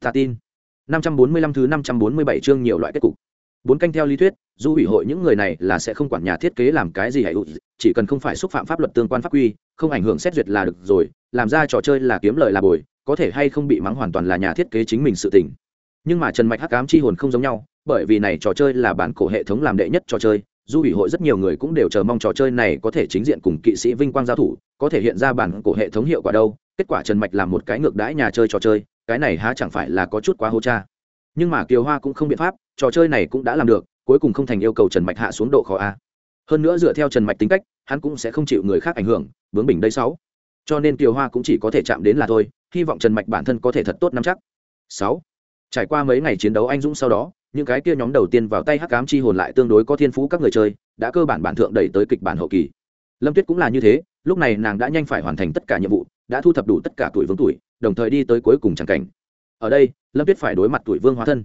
Ta tin. năm trăm bốn mươi lăm thứ năm trăm bốn mươi bảy chương nhiều loại kết cục. Bốn canh theo lý thuyết du ủy hội những người này là sẽ không quản nhà thiết kế làm cái gì hay chỉ cần không phải xúc phạm pháp luật tương quan pháp quy, không ảnh hưởng xét duyệt là được rồi, làm ra trò chơi là kiếm lợi là bồi, có thể hay không bị mắng hoàn toàn là nhà thiết kế chính mình sự tình. Nhưng mà trần mạch hắc ám chi hồn không giống nhau, bởi vì này trò chơi là bản cổ hệ thống làm đệ nhất trò chơi du ủy hội rất nhiều người cũng đều chờ mong trò chơi này có thể chính diện cùng kỵ sĩ vinh quang giao thủ, có thể hiện ra bản cổ hệ thống hiệu quả đâu kết quả trần mạch làm một cái ngược đãi nhà chơi trò chơi, cái này há chẳng phải là có chút quá hô cha. Nhưng mà kiều hoa cũng không biện pháp, trò chơi này cũng đã làm được, cuối cùng không thành yêu cầu trần mạch hạ xuống độ khó a. Hơn nữa dựa theo trần mạch tính cách, hắn cũng sẽ không chịu người khác ảnh hưởng, bướng bình đây sáu. Cho nên kiều hoa cũng chỉ có thể chạm đến là thôi, hy vọng trần mạch bản thân có thể thật tốt nắm chắc. Sáu. Trải qua mấy ngày chiến đấu anh dũng sau đó, những cái kia nhóm đầu tiên vào tay hắc cám chi hồn lại tương đối có thiên phú các người chơi, đã cơ bản bản thượng đẩy tới kịch bản hậu kỳ. Lâm tuyết cũng là như thế, lúc này nàng đã nhanh phải hoàn thành tất cả nhiệm vụ đã thu thập đủ tất cả tuổi vương tuổi, đồng thời đi tới cuối cùng tràng cảnh. Ở đây, lâm tuyết phải đối mặt tuổi vương hóa thân.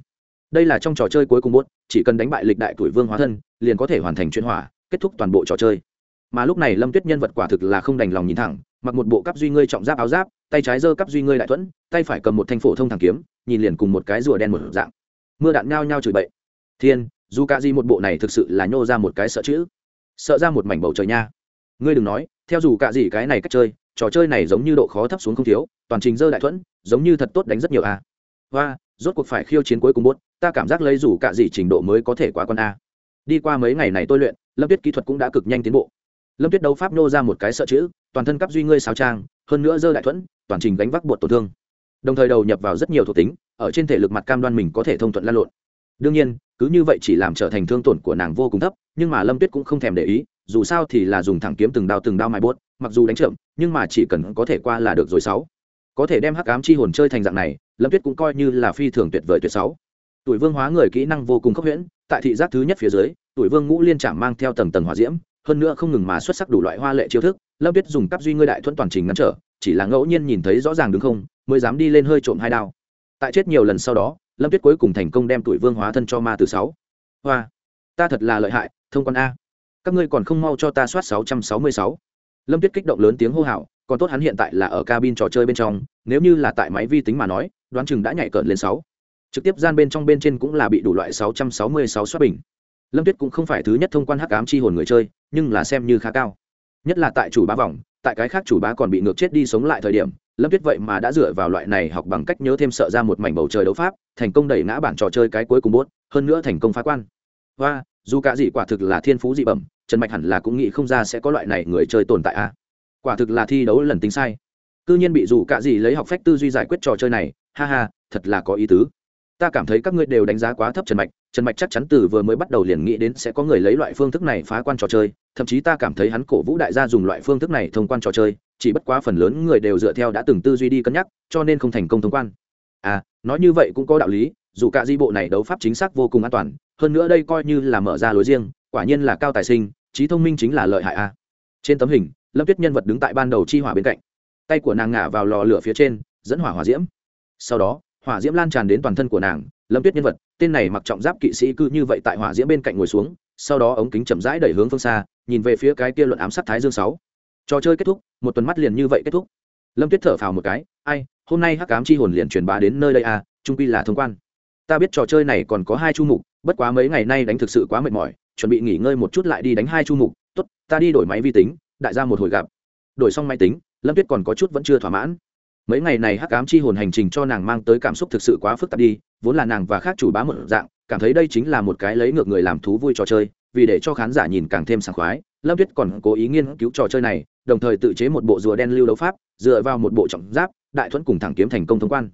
Đây là trong trò chơi cuối cùng bốt chỉ cần đánh bại lịch đại tuổi vương hóa thân, liền có thể hoàn thành chuyên hỏa, kết thúc toàn bộ trò chơi. Mà lúc này lâm tuyết nhân vật quả thực là không đành lòng nhìn thẳng, mặc một bộ cắp duy ngươi trọng giáp áo giáp, tay trái giơ cắp duy ngươi đại thuẫn, tay phải cầm một thanh phổ thông thẳng kiếm, nhìn liền cùng một cái rùa đen một dạng. Mưa đạn nhao nhao chửi bậy. Thiên dù cả gì một bộ này thực sự là nhô ra một cái sợ chữ, sợ ra một mảnh bầu trời nha. Ngươi đừng nói, theo dù cả gì cái này cách chơi trò chơi này giống như độ khó thấp xuống không thiếu, toàn trình dơ đại thuẫn, giống như thật tốt đánh rất nhiều a. Và rốt cuộc phải khiêu chiến cuối cùng bốt ta cảm giác lấy dù cả gì trình độ mới có thể quá con a. Đi qua mấy ngày này tôi luyện, lâm tuyết kỹ thuật cũng đã cực nhanh tiến bộ. Lâm tuyết đấu pháp nô ra một cái sợ chữ, toàn thân cắp duy ngươi sao trang, hơn nữa dơ đại thuẫn, toàn trình gánh vác bột tổn thương. Đồng thời đầu nhập vào rất nhiều thuộc tính, ở trên thể lực mặt cam đoan mình có thể thông thuận lan lộn. Đương nhiên, cứ như vậy chỉ làm trở thành thương tổn của nàng vô cùng thấp, nhưng mà lâm tuyết cũng không thèm để ý, dù sao thì là dùng thẳng kiếm từng đao từng đao mai bốt mặc dù đánh trộm, nhưng mà chỉ cần có thể qua là được rồi sáu. Có thể đem hắc ám chi hồn chơi thành dạng này lâm tuyết cũng coi như là phi thường tuyệt vời tuyệt sáu. Tuổi vương hóa người kỹ năng vô cùng khốc huyễn tại thị giác thứ nhất phía dưới tuổi vương ngũ liên trạm mang theo tầng tầng hỏa diễm hơn nữa không ngừng mà xuất sắc đủ loại hoa lệ chiêu thức lâm tuyết dùng cắp duy ngươi đại thuẫn toàn trình ngăn trở chỉ là ngẫu nhiên nhìn thấy rõ ràng đứng không mới dám đi lên hơi trộm hai đao. Tại chết nhiều lần sau đó lâm tuyết cuối cùng thành công đem tuổi vương hóa thân cho ma từ sáu. Hoa ta thật là lợi hại thông quan a. Các ngươi còn không mau cho ta soát sáu trăm sáu mươi sáu lâm tuyết kích động lớn tiếng hô hào, còn tốt hắn hiện tại là ở cabin trò chơi bên trong, nếu như là tại máy vi tính mà nói, đoán chừng đã nhảy cợt lên sáu. Trực tiếp gian bên trong bên trên cũng là bị đủ loại sáu trăm sáu mươi sáu soát bình. Lâm tuyết cũng không phải thứ nhất thông quan hắc ám chi hồn người chơi, nhưng là xem như khá cao. Nhất là tại chủ bá vòng, tại cái khác chủ bá còn bị ngược chết đi sống lại thời điểm, lâm tuyết vậy mà đã dựa vào loại này học bằng cách nhớ thêm sợ ra một mảnh bầu trời đấu pháp, thành công đẩy ngã bản trò chơi cái cuối cùng bốt, hơn nữa thành công phá quan. Và dù cả gì quả thực là thiên phú dị bẩm trần mạch hẳn là cũng nghĩ không ra sẽ có loại này người chơi tồn tại a à? quả thực là thi đấu lần tính sai. C nhiên bị dù cả gì lấy học phách tư duy giải quyết trò chơi này, ha ha, thật là có ý tứ. Ta cảm thấy các ngươi đều đánh giá quá thấp trần mạch trần mạch chắc chắn từ vừa mới bắt đầu liền nghĩ đến sẽ có người lấy loại phương thức này phá quan trò chơi, thậm chí ta cảm thấy hắn cổ vũ đại gia dùng loại phương thức này thông quan trò chơi, chỉ bất quá phần lớn người đều dựa theo đã từng tư duy đi cân nhắc, cho nên không thành công thông quan. À nói như vậy cũng có đạo lý, dù cả di bộ này đấu pháp chính xác vô cùng an toàn, hơn nữa đây coi như là mở ra lối riêng, quả nhiên là cao tài sinh trí thông minh chính là lợi hại a. Trên tấm hình, lâm tuyết nhân vật đứng tại ban đầu chi hỏa bên cạnh. Tay của nàng ngả vào lò lửa phía trên, dẫn hỏa hỏa diễm. Sau đó, hỏa diễm lan tràn đến toàn thân của nàng, lâm tuyết nhân vật, tên này mặc trọng giáp kỵ sĩ cư như vậy tại hỏa diễm bên cạnh ngồi xuống, sau đó ống kính chậm rãi đẩy hướng phương xa, nhìn về phía cái kia luận ám sát thái dương sáu. Trò chơi kết thúc, một tuần mắt liền như vậy kết thúc. Lâm tuyết thở phào một cái, ai, hôm nay hắc cám chi hồn liền truyền bá đến nơi đây à trung quy là thông quan ta biết trò chơi này còn có hai chu mục, bất quá mấy ngày nay đánh thực sự quá mệt mỏi, chuẩn bị nghỉ ngơi một chút lại đi đánh hai chu mục. Tốt, ta đi đổi máy vi tính, đại ra một hồi gặp. Đổi xong máy tính, lâm tuyết còn có chút vẫn chưa thỏa mãn. Mấy ngày này hắc ám chi hồn hành trình cho nàng mang tới cảm xúc thực sự quá phức tạp đi, vốn là nàng và khác chủ bá một dạng, cảm thấy đây chính là một cái lấy ngược người làm thú vui trò chơi, vì để cho khán giả nhìn càng thêm sảng khoái, lâm tuyết còn cố ý nghiên cứu trò chơi này, đồng thời tự chế một bộ rùa đen lưu đấu pháp, dựa vào một bộ trọng giáp, đại thuẫn cùng thẳng kiếm thành công thông quan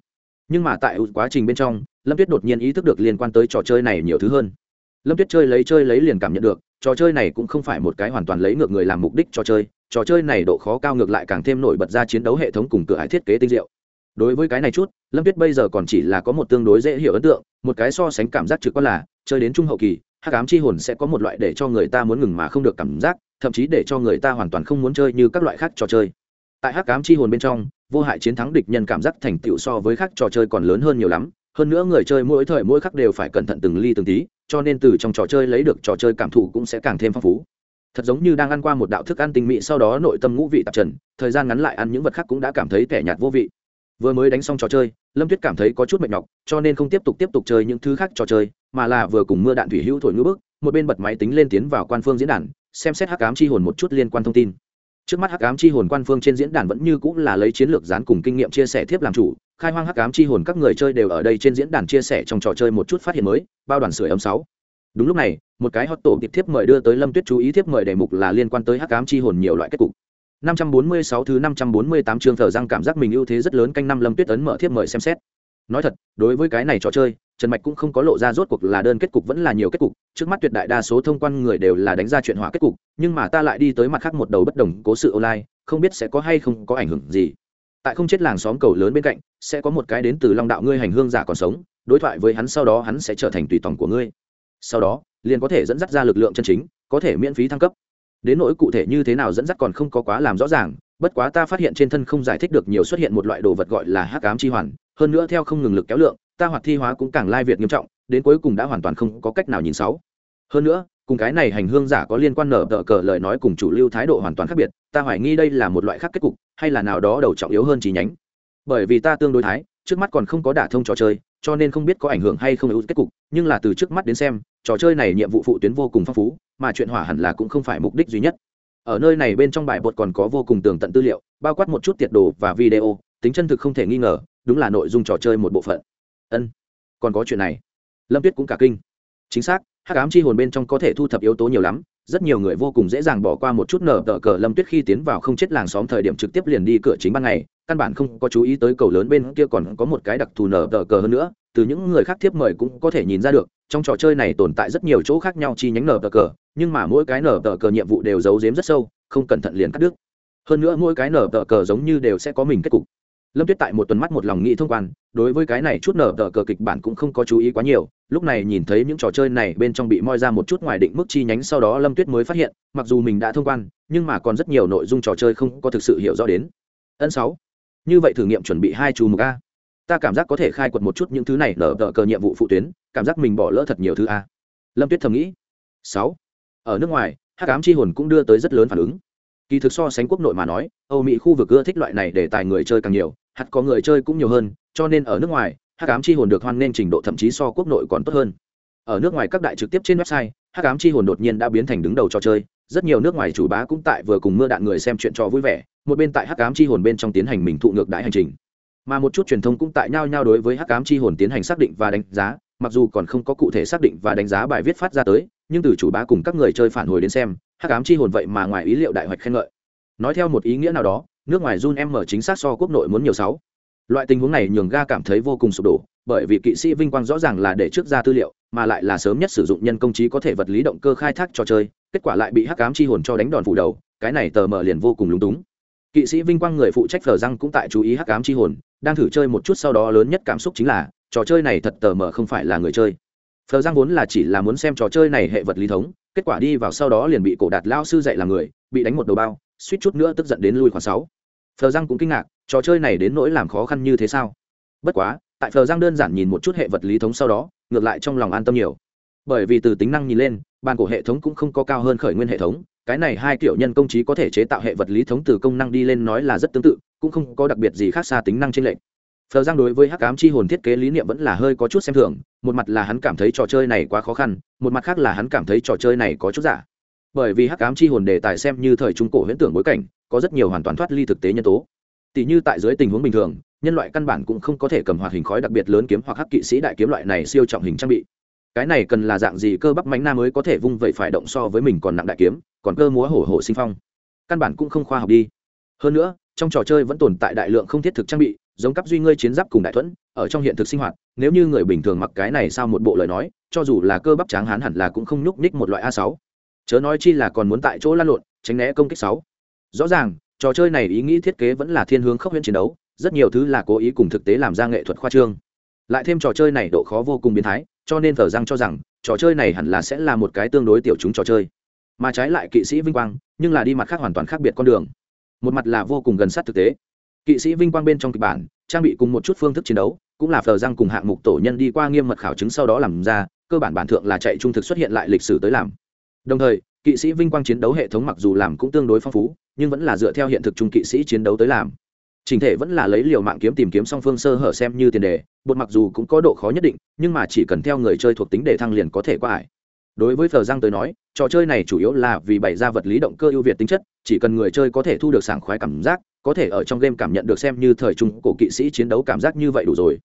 nhưng mà tại quá trình bên trong, lâm tuyết đột nhiên ý thức được liên quan tới trò chơi này nhiều thứ hơn. Lâm tuyết chơi lấy chơi lấy liền cảm nhận được, trò chơi này cũng không phải một cái hoàn toàn lấy ngược người làm mục đích trò chơi trò chơi này độ khó cao ngược lại càng thêm nổi bật ra chiến đấu hệ thống cùng cửa hải thiết kế tinh diệu. Đối với cái này chút, lâm tuyết bây giờ còn chỉ là có một tương đối dễ hiểu ấn tượng, một cái so sánh cảm giác trực quan là, chơi đến trung hậu kỳ hát cám chi hồn sẽ có một loại để cho người ta muốn ngừng mà không được cảm giác, thậm chí để cho người ta hoàn toàn không muốn chơi như các loại khác trò chơi tại hắc cám chi hồn bên trong, vô hại chiến thắng địch nhân cảm giác thành tựu so với khác trò chơi còn lớn hơn nhiều lắm. Hơn nữa người chơi mỗi thời mỗi khắc đều phải cẩn thận từng ly từng tí, cho nên từ trong trò chơi lấy được trò chơi cảm thụ cũng sẽ càng thêm phong phú. Thật giống như đang ăn qua một đạo thức ăn tinh mỹ sau đó nội tâm ngũ vị tạp trần, thời gian ngắn lại ăn những vật khác cũng đã cảm thấy tẻ nhạt vô vị. Vừa mới đánh xong trò chơi, lâm tuyết cảm thấy có chút mệt nhọc, cho nên không tiếp tục tiếp tục chơi những thứ khác trò chơi, mà là vừa cùng mưa đạn thủy hữu thổi ngữ bức, một bên bật máy tính lên tiến vào quan phương diễn đàn, xem xét hắc ám chi hồn một chút liên quan thông tin trước mắt hắc ám chi hồn quan phương trên diễn đàn vẫn như cũng là lấy chiến lược dán cùng kinh nghiệm chia sẻ thiếp làm chủ. Khai hoang hắc ám chi hồn các người chơi đều ở đây trên diễn đàn chia sẻ trong trò chơi một chút phát hiện mới, bao đoàn sửa ấm sáu. Đúng lúc này, một cái hot tổ tiệp thiếp mời đưa tới lâm tuyết chú ý thiếp mời đề mục là liên quan tới hắc ám chi hồn nhiều loại kết cục. 546 thứ 548 chương thở răng cảm giác mình ưu thế rất lớn canh năm lâm tuyết ấn mở thiếp mời xem xét. Nói thật, đối với cái này trò chơi trần mạch cũng không có lộ ra rốt cuộc là đơn kết cục vẫn là nhiều kết cục, trước mắt tuyệt đại đa số thông quan người đều là đánh ra chuyện hỏa kết cục, nhưng mà ta lại đi tới mặt khác một đầu bất đồng cố sự online, không biết sẽ có hay không có ảnh hưởng gì. Tại không chết làng xóm cầu lớn bên cạnh, sẽ có một cái đến từ long đạo ngươi hành hương giả còn sống, đối thoại với hắn sau đó hắn sẽ trở thành tùy tòng của ngươi. Sau đó, liền có thể dẫn dắt ra lực lượng chân chính, có thể miễn phí thăng cấp. Đến nỗi cụ thể như thế nào dẫn dắt còn không có quá làm rõ ràng, bất quá ta phát hiện trên thân không giải thích được nhiều xuất hiện một loại đồ vật gọi là hắc ám chi hoàn, hơn nữa theo không ngừng lực kéo lượng ta hoạt thi hóa cũng càng lai việt nghiêm trọng, đến cuối cùng đã hoàn toàn không có cách nào nhìn sáu. Hơn nữa, cùng cái này hành hương giả có liên quan nở tờ cờ lời nói cùng chủ lưu thái độ hoàn toàn khác biệt, ta hoài nghi đây là một loại khác kết cục, hay là nào đó đầu trọng yếu hơn chi nhánh. Bởi vì ta tương đối thái, trước mắt còn không có đả thông trò chơi, cho nên không biết có ảnh hưởng hay không ưu kết cục, nhưng là từ trước mắt đến xem, trò chơi này nhiệm vụ phụ tuyến vô cùng phong phú, mà chuyện hỏa hẳn là cũng không phải mục đích duy nhất. Ở nơi này bên trong bài bột còn có vô cùng tường tận tư liệu, bao quát một chút tiệt đồ và video, tính chân thực không thể nghi ngờ, đúng là nội dung trò chơi một bộ phận ân, còn có chuyện này. Lâm tuyết cũng cả kinh. Chính xác, hắc ám chi hồn bên trong có thể thu thập yếu tố nhiều lắm, rất nhiều người vô cùng dễ dàng bỏ qua một chút nở tờ cờ. Lâm tuyết khi tiến vào không chết làng xóm thời điểm trực tiếp liền đi cửa chính ban ngày, căn bản không có chú ý tới cầu lớn bên kia còn có một cái đặc thù nở tờ cờ hơn nữa, từ những người khác tiếp mời cũng có thể nhìn ra được, trong trò chơi này tồn tại rất nhiều chỗ khác nhau chi nhánh nở tờ cờ, nhưng mà mỗi cái nở tờ cờ nhiệm vụ đều giấu giếm rất sâu, không cẩn thận liền cắt đứt. Hơn nữa mỗi cái nở tờ cờ giống như đều sẽ có mình kết cục lâm tuyết tại một tuần mắt một lòng nghĩ thông quan, đối với cái này chút nở tờ cờ kịch bản cũng không có chú ý quá nhiều, lúc này nhìn thấy những trò chơi này bên trong bị moi ra một chút ngoài định mức chi nhánh sau đó lâm tuyết mới phát hiện, mặc dù mình đã thông quan, nhưng mà còn rất nhiều nội dung trò chơi không có thực sự hiểu rõ đến. Ân sáu. Như vậy thử nghiệm chuẩn bị hai chú mục a. Ta cảm giác có thể khai quật một chút những thứ này nở tờ cờ nhiệm vụ phụ tuyến, cảm giác mình bỏ lỡ thật nhiều thứ a. Lâm tuyết thầm nghĩ. Sáu. Ở nước ngoài, hắc ám chi hồn cũng đưa tới rất lớn phản ứng. Kỳ thực so sánh quốc nội mà nói, âu mỹ khu vực ưa thích loại này để tài người chơi càng nhiều hạt có người chơi cũng nhiều hơn, cho nên ở nước ngoài, hắc ám chi hồn được hoan nên trình độ thậm chí so quốc nội còn tốt hơn. Ở nước ngoài các đại trực tiếp trên website, hắc ám chi hồn đột nhiên đã biến thành đứng đầu trò chơi, rất nhiều nước ngoài chủ bá cũng tại vừa cùng mưa đạn người xem chuyện trò vui vẻ, một bên tại hắc ám chi hồn bên trong tiến hành mình thụ ngược đại hành trình. Mà một chút truyền thông cũng tại nhau nhau đối với hắc ám chi hồn tiến hành xác định và đánh giá, mặc dù còn không có cụ thể xác định và đánh giá bài viết phát ra tới, nhưng từ chủ bá cùng các người chơi phản hồi đến xem, hắc ám chi hồn vậy mà ngoài ý liệu đại hoạch khen ngợi. Nói theo một ý nghĩa nào đó nước ngoài run em mở chính xác so quốc nội muốn nhiều sáu. Loại tình huống này nhường ga cảm thấy vô cùng sụp đổ, bởi vì kỵ sĩ vinh quang rõ ràng là để trước ra tư liệu, mà lại là sớm nhất sử dụng nhân công trí có thể vật lý động cơ khai thác trò chơi, kết quả lại bị hắc ám chi hồn cho đánh đòn phủ đầu, cái này tờ mờ liền vô cùng lúng túng. Kỵ sĩ vinh quang người phụ trách phở răng cũng tại chú ý hắc ám chi hồn, đang thử chơi một chút sau đó lớn nhất cảm xúc chính là, trò chơi này thật tờ mờ không phải là người chơi. Phở răng vốn là chỉ là muốn xem trò chơi này hệ vật lý thống, kết quả đi vào sau đó liền bị cổ đạt lao sư dạy làm người, bị đánh một đầu bao suýt chút nữa tức giận đến lui khoảng sáu. Phờ răng cũng kinh ngạc, trò chơi này đến nỗi làm khó khăn như thế sao? Bất quá, tại phờ răng đơn giản nhìn một chút hệ vật lý thống sau đó, ngược lại trong lòng an tâm nhiều. Bởi vì từ tính năng nhìn lên, bàn cổ hệ thống cũng không có cao hơn khởi nguyên hệ thống, cái này hai kiểu nhân công trí có thể chế tạo hệ vật lý thống từ công năng đi lên nói là rất tương tự, cũng không có đặc biệt gì khác xa tính năng trên lệnh phờ giang đối với hắc ám chi hồn thiết kế lý niệm vẫn là hơi có chút xem thường, một mặt là hắn cảm thấy trò chơi này quá khó khăn, một mặt khác là hắn cảm thấy trò chơi này có chút giả bởi vì hắc ám chi hồn đề tài xem như thời trung cổ huyễn tưởng bối cảnh, có rất nhiều hoàn toàn thoát ly thực tế nhân tố. Tỷ như tại dưới tình huống bình thường, nhân loại căn bản cũng không có thể cầm hoạt hình khói đặc biệt lớn kiếm hoặc hắc kỵ sĩ đại kiếm loại này siêu trọng hình trang bị. Cái này cần là dạng gì cơ bắp mánh nam mới có thể vung vậy phải động so với mình còn nặng đại kiếm, còn cơ múa hổ hổ sinh phong. Căn bản cũng không khoa học đi. Hơn nữa, trong trò chơi vẫn tồn tại đại lượng không thiết thực trang bị, giống cấp duy ngươi chiến giáp cùng đại thuẫn, ở trong hiện thực sinh hoạt, nếu như người bình thường mặc cái này sao một bộ lời nói, cho dù là cơ bắp tráng hán hẳn là cũng không nhúc nhích một loại a sáu chớ nói chi là còn muốn tại chỗ lăn lộn, tránh né công kích sáu. Rõ ràng, trò chơi này ý nghĩ thiết kế vẫn là thiên hướng khốc huyễn chiến đấu, rất nhiều thứ là cố ý cùng thực tế làm ra nghệ thuật khoa trương. Lại thêm trò chơi này độ khó vô cùng biến thái, cho nên thờ răng cho rằng, trò chơi này hẳn là sẽ là một cái tương đối tiểu chúng trò chơi. Mà trái lại kỵ sĩ vinh quang, nhưng là đi mặt khác hoàn toàn khác biệt con đường. Một mặt là vô cùng gần sát thực tế. Kỵ sĩ vinh quang bên trong kịch bản, trang bị cùng một chút phương thức chiến đấu, cũng là phờ răng cùng hạng mục tổ nhân đi qua nghiêm mật khảo chứng sau đó làm ra, cơ bản bản thượng là chạy trung thực xuất hiện lại lịch sử tới làm đồng thời, kỵ sĩ vinh quang chiến đấu hệ thống mặc dù làm cũng tương đối phong phú, nhưng vẫn là dựa theo hiện thực chung kỵ sĩ chiến đấu tới làm. Trình thể vẫn là lấy liều mạng kiếm tìm kiếm song phương sơ hở xem như tiền đề, bột mặc dù cũng có độ khó nhất định, nhưng mà chỉ cần theo người chơi thuộc tính để thăng liền có thể qua ải. Đối với phờ giang tới nói, trò chơi này chủ yếu là vì bày ra vật lý động cơ ưu việt tính chất, chỉ cần người chơi có thể thu được sảng khoái cảm giác, có thể ở trong game cảm nhận được xem như thời trung cổ kỵ sĩ chiến đấu cảm giác như vậy đủ rồi.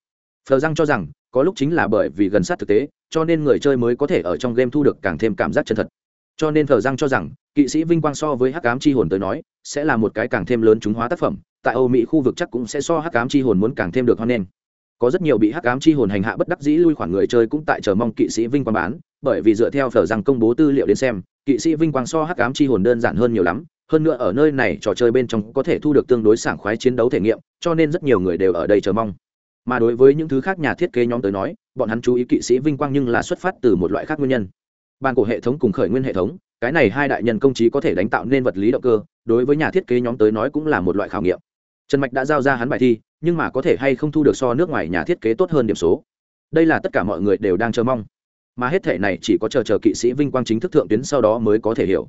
Phờ giang cho rằng, có lúc chính là bởi vì gần sát thực tế, cho nên người chơi mới có thể ở trong game thu được càng thêm cảm giác chân thật cho nên thờ răng cho rằng, kỵ sĩ vinh quang so với hắc cám chi hồn tới nói, sẽ là một cái càng thêm lớn chúng hóa tác phẩm, tại âu mỹ khu vực chắc cũng sẽ so hắc cám chi hồn muốn càng thêm được hoan nghênh. Có rất nhiều bị hắc cám chi hồn hành hạ bất đắc dĩ lui khoản người chơi cũng tại chờ mong kỵ sĩ vinh quang bán, bởi vì dựa theo thờ răng công bố tư liệu đến xem, kỵ sĩ vinh quang so hắc cám chi hồn đơn giản hơn nhiều lắm, hơn nữa ở nơi này trò chơi bên trong có thể thu được tương đối sảng khoái chiến đấu thể nghiệm, cho nên rất nhiều người đều ở đây chờ mong. Mà đối với những thứ khác nhà thiết kế nhóm tới nói, bọn hắn chú ý kỵ sĩ vinh quang nhưng là xuất phát từ một loại khác nguyên nhân ban cổ hệ thống cùng khởi nguyên hệ thống, cái này hai đại nhân công trí có thể đánh tạo nên vật lý động cơ, đối với nhà thiết kế nhóm tới nói cũng là một loại khảo nghiệm. Trần mạch đã giao ra hắn bài thi, nhưng mà có thể hay không thu được so nước ngoài nhà thiết kế tốt hơn điểm số. Đây là tất cả mọi người đều đang chờ mong. Mà hết thể này chỉ có chờ chờ kỵ sĩ vinh quang chính thức thượng tuyến sau đó mới có thể hiểu.